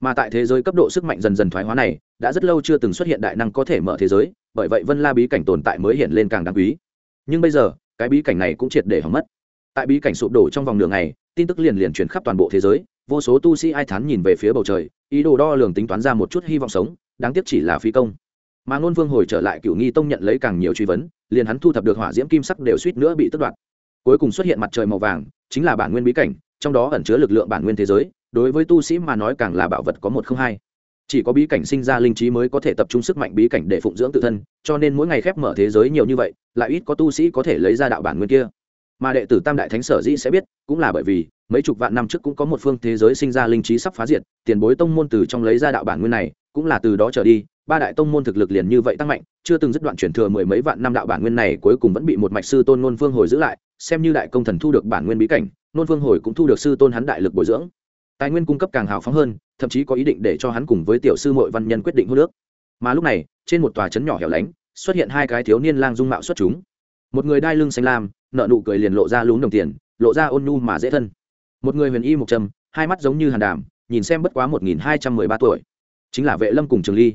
[SPEAKER 1] Mà tại thế giới cấp độ sức mạnh dần dần thoái hóa này, đã rất lâu chưa từng xuất hiện đại năng có thể mở thế giới, bởi vậy vân la bí cảnh tồn tại mới hiện lên càng đáng quý. Nhưng bây giờ, cái bí cảnh này cũng triệt để hỏng mất. Tại bí cảnh sụp đổ trong vòng nửa ngày, tin tức liền liền truyền khắp toàn bộ thế giới vô số tu sĩ ai thán nhìn về phía bầu trời, ý đồ đo lường tính toán ra một chút hy vọng sống, đáng tiếc chỉ là phi công. Mà ngôn vương hồi trở lại cựu nghi tông nhận lấy càng nhiều truy vấn, liền hắn thu thập được hỏa diễm kim sắc đều suýt nữa bị tất đoạt. Cuối cùng xuất hiện mặt trời màu vàng, chính là bản nguyên bí cảnh, trong đó ẩn chứa lực lượng bản nguyên thế giới, đối với tu sĩ mà nói càng là bảo vật có một không hai. Chỉ có bí cảnh sinh ra linh trí mới có thể tập trung sức mạnh bí cảnh để phụng dưỡng tự thân, cho nên mỗi ngày khép mở thế giới nhiều như vậy, lại ít có tu sĩ có thể lấy ra đạo bản nguyên kia. Mà đệ tử tam đại thánh sở dĩ sẽ biết, cũng là bởi vì mấy chục vạn năm trước cũng có một phương thế giới sinh ra linh trí sắp phá diệt, tiền bối tông môn từ trong lấy ra đạo bản nguyên này, cũng là từ đó trở đi, ba đại tông môn thực lực liền như vậy tăng mạnh, chưa từng dứt đoạn chuyển thừa mười mấy vạn năm đạo bản nguyên này cuối cùng vẫn bị một mạch sư tôn nôn phương hồi giữ lại, xem như đại công thần thu được bản nguyên bí cảnh, nôn phương hồi cũng thu được sư tôn hắn đại lực bồi dưỡng. Tài nguyên cung cấp càng hào phóng hơn, thậm chí có ý định để cho hắn cùng với tiểu sư mội văn nhân quyết định hô nước. Mà lúc này, trên một tòa trấn nhỏ hẻo lánh, xuất hiện hai cái thiếu niên lang dung mạo xuất chúng. Một người đai lưng xanh lam nợ nụ cười liền lộ ra lún đồng tiền, lộ ra ôn nhu mà dễ thân một người huyền y một trầm, hai mắt giống như hàn đàm, nhìn xem bất quá một nghìn hai trăm mười ba tuổi. Chính là vệ lâm cùng trường ly.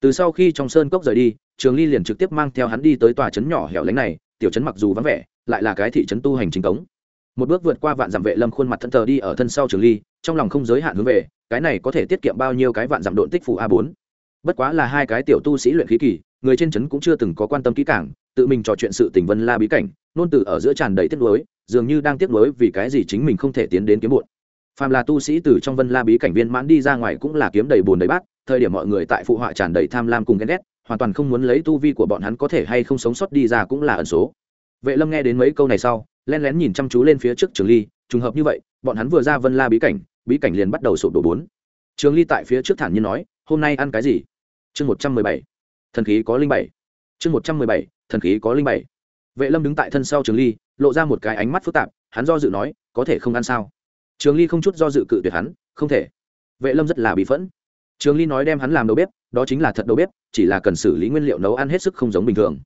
[SPEAKER 1] Từ sau khi trong sơn cốc rời đi, trường ly liền trực tiếp mang theo hắn đi tới tòa trấn nhỏ hẻo lánh này, tiểu trấn mặc dù vắng vẻ, lại là cái thị trấn tu hành chính cống. Một bước vượt qua vạn dặm vệ lâm khuôn mặt thân thờ đi ở thân sau trường ly, trong lòng không giới hạn hướng về, cái này có thể tiết kiệm bao nhiêu cái vạn dặm độn tích phụ a bốn. Bất quá là hai cái tiểu tu sĩ luyện khí kỳ, người trên trấn cũng chưa từng có quan tâm kỹ càng, tự mình trò chuyện sự tình vân la bí cảnh, nôn từ ở giữa tràn đầy tiết lối dường như đang tiếc nuối vì cái gì chính mình không thể tiến đến kiếm bụn phàm là tu sĩ từ trong vân la bí cảnh viên mãn đi ra ngoài cũng là kiếm đầy bùn đầy bát, thời điểm mọi người tại phụ họa tràn đầy tham lam cùng ghen ghét, hoàn toàn không muốn lấy tu vi của bọn hắn có thể hay không sống sót đi ra cũng là ẩn số. Vệ lâm nghe đến mấy câu này sau len lén nhìn chăm chú lên phía trước trường ly, trùng hợp như vậy, bọn hắn vừa ra vân la bí cảnh bí cảnh liền bắt đầu sụp đổ bốn. Trường ly tại phía trước thản nhiên nói, hôm nay ăn cái gì? Chương một trăm mười bảy. Thần khí có linh bảy. Chương một trăm mười bảy. Thần khí có linh bảy vệ lâm đứng tại thân sau trường ly, lộ ra một cái ánh mắt phức tạp, hắn do dự nói, có thể không ăn sao? Trường ly không chút do dự cự tuyệt hắn, không thể. Vệ lâm rất là bị phẫn. Trường ly nói đem hắn làm đầu bếp, đó chính là thật đầu bếp, chỉ là cần xử lý nguyên liệu nấu ăn hết sức không giống bình thường.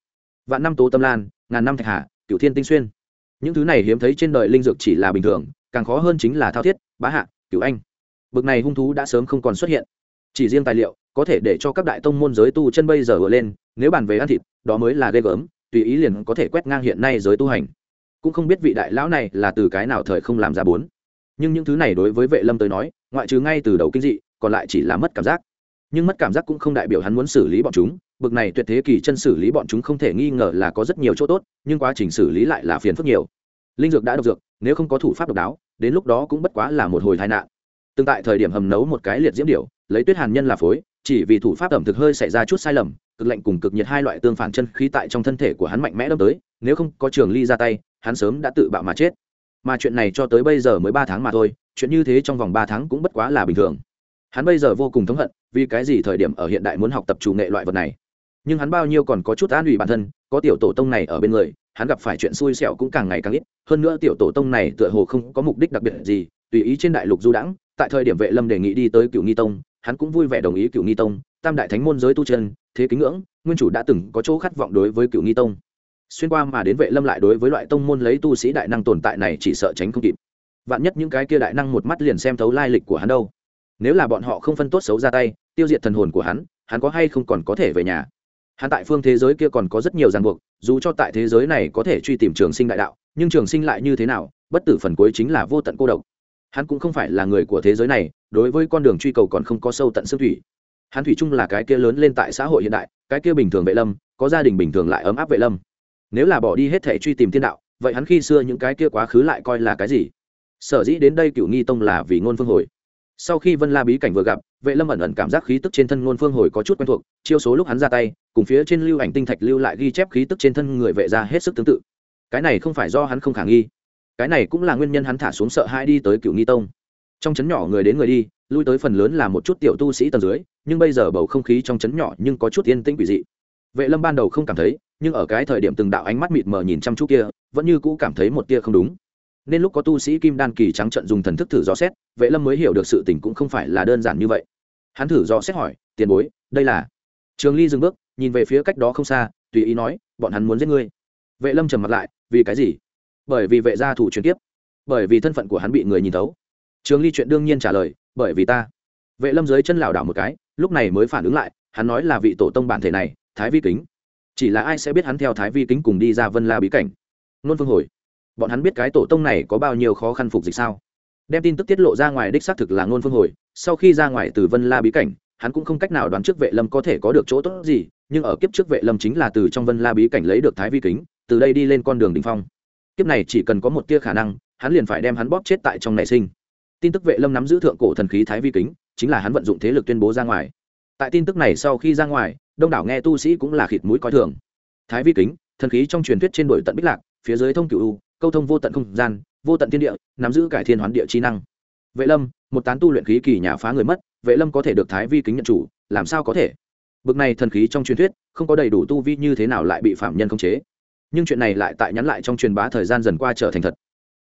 [SPEAKER 1] Vạn năm tố tâm lan, ngàn năm thạch hà cựu thiên tinh xuyên. Những thứ này hiếm thấy trên đời linh dược chỉ là bình thường, càng khó hơn chính là thao thiết, bá hạ cựu anh. Bực này hung thú đã sớm không còn xuất hiện. Chỉ riêng tài liệu, có thể để cho các đại tông môn giới tu chân bây giờ vừa lên, nếu bàn về ăn thịt, đó mới là ghê gớm tùy ý liền có thể quét ngang hiện nay giới tu hành. Cũng không biết vị đại lão này là từ cái nào thời không làm ra bốn. Nhưng những thứ này đối với vệ lâm tới nói, ngoại trừ ngay từ đầu kinh dị, còn lại chỉ là mất cảm giác. Nhưng mất cảm giác cũng không đại biểu hắn muốn xử lý bọn chúng, bực này tuyệt thế kỳ chân xử lý bọn chúng không thể nghi ngờ là có rất nhiều chỗ tốt, nhưng quá trình xử lý lại là phiền phức nhiều. Linh dược đã độc dược, nếu không có thủ pháp độc đáo, đến lúc đó cũng bất quá là một hồi tai nạn. Tương tại thời điểm hầm nấu một cái liệt diễm điệu lấy tuyết hàn nhân là phối, chỉ vì thủ pháp ẩm thực hơi xảy ra chút sai lầm cực lạnh cùng cực nhiệt hai loại tương phản chân khí tại trong thân thể của hắn mạnh mẽ đâm tới, nếu không có trường ly ra tay, hắn sớm đã tự bạo mà chết. Mà chuyện này cho tới bây giờ mới ba tháng mà thôi, chuyện như thế trong vòng ba tháng cũng bất quá là bình thường. Hắn bây giờ vô cùng thống hận, vì cái gì thời điểm ở hiện đại muốn học tập chủ nghệ loại vật này. Nhưng hắn bao nhiêu còn có chút an ủi bản thân, có tiểu tổ tông này ở bên người, hắn gặp phải chuyện xui xẻo cũng càng ngày càng ít, hơn nữa tiểu tổ tông này tựa hồ không có mục đích đặc biệt gì, tùy ý trên đại lục du đãng, tại thời điểm vệ lâm đề nghị đi tới cựu nghi tông, hắn cũng vui vẻ đồng ý cựu nghi tông, tam đại thánh môn giới tu chân thế kính ngưỡng, nguyên chủ đã từng có chỗ khát vọng đối với cựu nghi tông. Xuyên qua mà đến vệ lâm lại đối với loại tông môn lấy tu sĩ đại năng tồn tại này chỉ sợ tránh không kịp. Vạn nhất những cái kia đại năng một mắt liền xem thấu lai lịch của hắn đâu. Nếu là bọn họ không phân tốt xấu ra tay, tiêu diệt thần hồn của hắn hắn có hay không còn có thể về nhà? Hắn tại phương thế giới kia còn có rất nhiều ràng buộc, dù cho tại thế giới này có thể truy tìm trường sinh đại đạo, nhưng trường sinh lại như thế nào, bất tử phần cuối chính là vô tận cô độc. Hắn cũng không phải là người của thế giới này, đối với con đường truy cầu còn không có sâu tận xương thủy hắn thủy chung là cái kia lớn lên tại xã hội hiện đại, cái kia bình thường vệ lâm, có gia đình bình thường lại ấm áp vệ lâm. Nếu là bỏ đi hết thể truy tìm thiên đạo, vậy hắn khi xưa những cái kia quá khứ lại coi là cái gì? Sở dĩ đến đây cựu nghi tông là vì ngôn phương hồi. Sau khi vân la bí cảnh vừa gặp, vệ lâm ẩn ẩn cảm giác khí tức trên thân ngôn phương hồi có chút quen thuộc, chiêu số lúc hắn ra tay, cùng phía trên lưu ảnh tinh thạch lưu lại ghi chép khí tức trên thân người vệ ra hết sức tương tự. Cái này không phải do hắn không khả nghi. Cái này cũng là nguyên nhân hắn thả xuống sợ hai đi tới cựu nghi tông. Trong trấn nhỏ người đến người đi lui tới phần lớn là một chút tiểu tu sĩ tầng dưới, nhưng bây giờ bầu không khí trong trấn nhỏ nhưng có chút yên tĩnh quỷ dị. Vệ lâm ban đầu không cảm thấy, nhưng ở cái thời điểm từng đạo ánh mắt mịt mờ nhìn chăm chú kia, vẫn như cũ cảm thấy một tia không đúng. Nên lúc có tu sĩ kim đan kỳ trắng trận dùng thần thức thử dò xét, vệ lâm mới hiểu được sự tình cũng không phải là đơn giản như vậy. Hắn thử dò xét hỏi, tiền bối, đây là? Trường ly dừng bước, nhìn về phía cách đó không xa, tùy ý nói, bọn hắn muốn giết ngươi. Vệ lâm trầm mặt lại, vì cái gì? Bởi vì vệ gia thủ truyền tiếp bởi vì thân phận của hắn bị người nhìn thấu. Trường ly chuyện đương nhiên trả lời bởi vì ta. Vệ lâm dưới chân lảo đảo một cái, lúc này mới phản ứng lại, hắn nói là vị tổ tông bản thể này, thái vi kính. Chỉ là ai sẽ biết hắn theo thái vi kính cùng đi ra vân la bí cảnh? Nôn phương hồi. Bọn hắn biết cái tổ tông này có bao nhiêu khó khăn phục dịch sao? Đem tin tức tiết lộ ra ngoài đích xác thực là ngôn phương hồi, sau khi ra ngoài từ vân la bí cảnh, hắn cũng không cách nào đoán trước vệ lâm có thể có được chỗ tốt gì, nhưng ở kiếp trước vệ lâm chính là từ trong vân la bí cảnh lấy được thái vi kính, từ đây đi lên con đường đình phong. Kiếp này chỉ cần có một tia khả năng, hắn liền phải đem hắn bóp chết tại trong nảy sinh tin tức vệ lâm nắm giữ thượng cổ thần khí thái vi kính, chính là hắn vận dụng thế lực tuyên bố ra ngoài. Tại tin tức này sau khi ra ngoài, đông đảo nghe tu sĩ cũng là khịt mũi coi thường. Thái vi kính, thần khí trong truyền thuyết trên đổi tận bích lạc, phía dưới thông cựu câu thông vô tận không gian, vô tận thiên địa, nắm giữ cải thiên hoán địa trí năng. Vệ lâm, một tán tu luyện khí kỳ nhà phá người mất, vệ lâm có thể được thái vi kính nhận chủ, làm sao có thể? Bực này thần khí trong truyền thuyết, không có đầy đủ tu vi như thế nào lại bị phạm nhân khống chế. Nhưng chuyện này lại tại nhắn lại trong truyền bá thời gian dần qua trở thành thật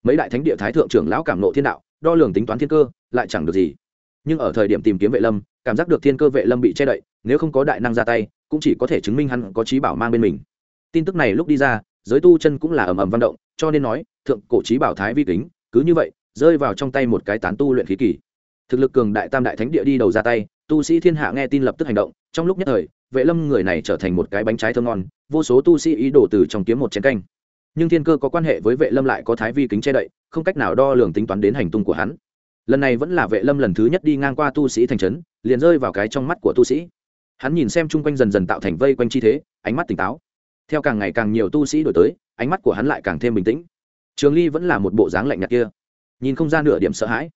[SPEAKER 1] mấy đại thánh địa thái thượng trưởng lão cảm nộ thiên đạo, đo lường tính toán thiên cơ, lại chẳng được gì. Nhưng ở thời điểm tìm kiếm vệ lâm, cảm giác được thiên cơ vệ lâm bị che đậy, nếu không có đại năng ra tay, cũng chỉ có thể chứng minh hắn có trí bảo mang bên mình. Tin tức này lúc đi ra, giới tu chân cũng là ầm ầm văn động, cho nên nói, thượng cổ trí bảo thái vi kính, cứ như vậy, rơi vào trong tay một cái tán tu luyện khí kỳ. Thực lực cường đại tam đại thánh địa đi đầu ra tay, tu sĩ thiên hạ nghe tin lập tức hành động, trong lúc nhất thời, vệ lâm người này trở thành một cái bánh trái thơm ngon, vô số tu sĩ ý đồ từ trong kiếm một chén canh nhưng thiên cơ có quan hệ với vệ lâm lại có thái vi kính che đậy, không cách nào đo lường tính toán đến hành tung của hắn. Lần này vẫn là vệ lâm lần thứ nhất đi ngang qua tu sĩ thành trấn, liền rơi vào cái trong mắt của tu sĩ. Hắn nhìn xem chung quanh dần dần tạo thành vây quanh chi thế, ánh mắt tỉnh táo. Theo càng ngày càng nhiều tu sĩ đổi tới, ánh mắt của hắn lại càng thêm bình tĩnh. Trường ly vẫn là một bộ dáng lạnh nhạt kia. Nhìn không ra nửa điểm sợ hãi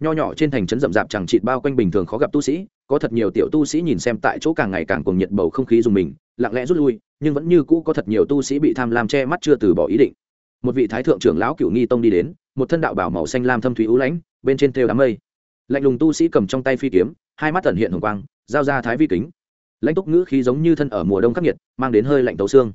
[SPEAKER 1] nho nhỏ trên thành trấn rậm rạp chẳng chịt bao quanh bình thường khó gặp tu sĩ, có thật nhiều tiểu tu sĩ nhìn xem tại chỗ càng ngày càng cuồng nhiệt bầu không khí dùng mình, lặng lẽ rút lui, nhưng vẫn như cũ có thật nhiều tu sĩ bị tham lam che mắt chưa từ bỏ ý định. Một vị thái thượng trưởng lão cựu nghi tông đi đến, một thân đạo bảo màu xanh lam thâm thủy ú lãnh, bên trên thêu đám mây. Lạnh lùng tu sĩ cầm trong tay phi kiếm, hai mắt tẩn hiện hồng quang, giao ra thái vi kính. Lãnh túc ngữ khí giống như thân ở mùa đông khắc nghiệt, mang đến hơi lạnh tấu xương.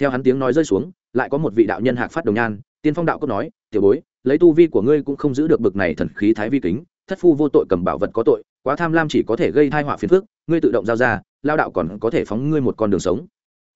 [SPEAKER 1] Theo hắn tiếng nói rơi xuống, lại có một vị đạo nhân hạc phát đồng nhan, tiên phong đạo cốt nói, tiểu bối lấy tu vi của ngươi cũng không giữ được bực này thần khí thái vi kính, thất phu vô tội cầm bảo vật có tội, quá tham lam chỉ có thể gây thai họa phiền phức, ngươi tự động giao ra, lao đạo còn có thể phóng ngươi một con đường sống.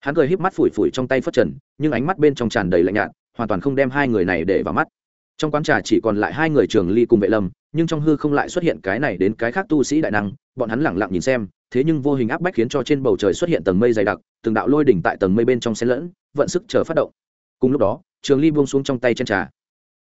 [SPEAKER 1] Hắn cười híp mắt phủi phủi trong tay phất trần, nhưng ánh mắt bên trong tràn đầy lạnh nhạt, hoàn toàn không đem hai người này để vào mắt. Trong quán trà chỉ còn lại hai người trường ly cùng vệ lâm, nhưng trong hư không lại xuất hiện cái này đến cái khác tu sĩ đại năng, bọn hắn lẳng lặng nhìn xem, thế nhưng vô hình áp bách khiến cho trên bầu trời xuất hiện tầng mây dày đặc, từng đạo lôi đỉnh tại tầng mây bên trong xen lẫn, vận sức chờ phát động. Cùng lúc đó, trường ly buông xuống trong tay chân trà.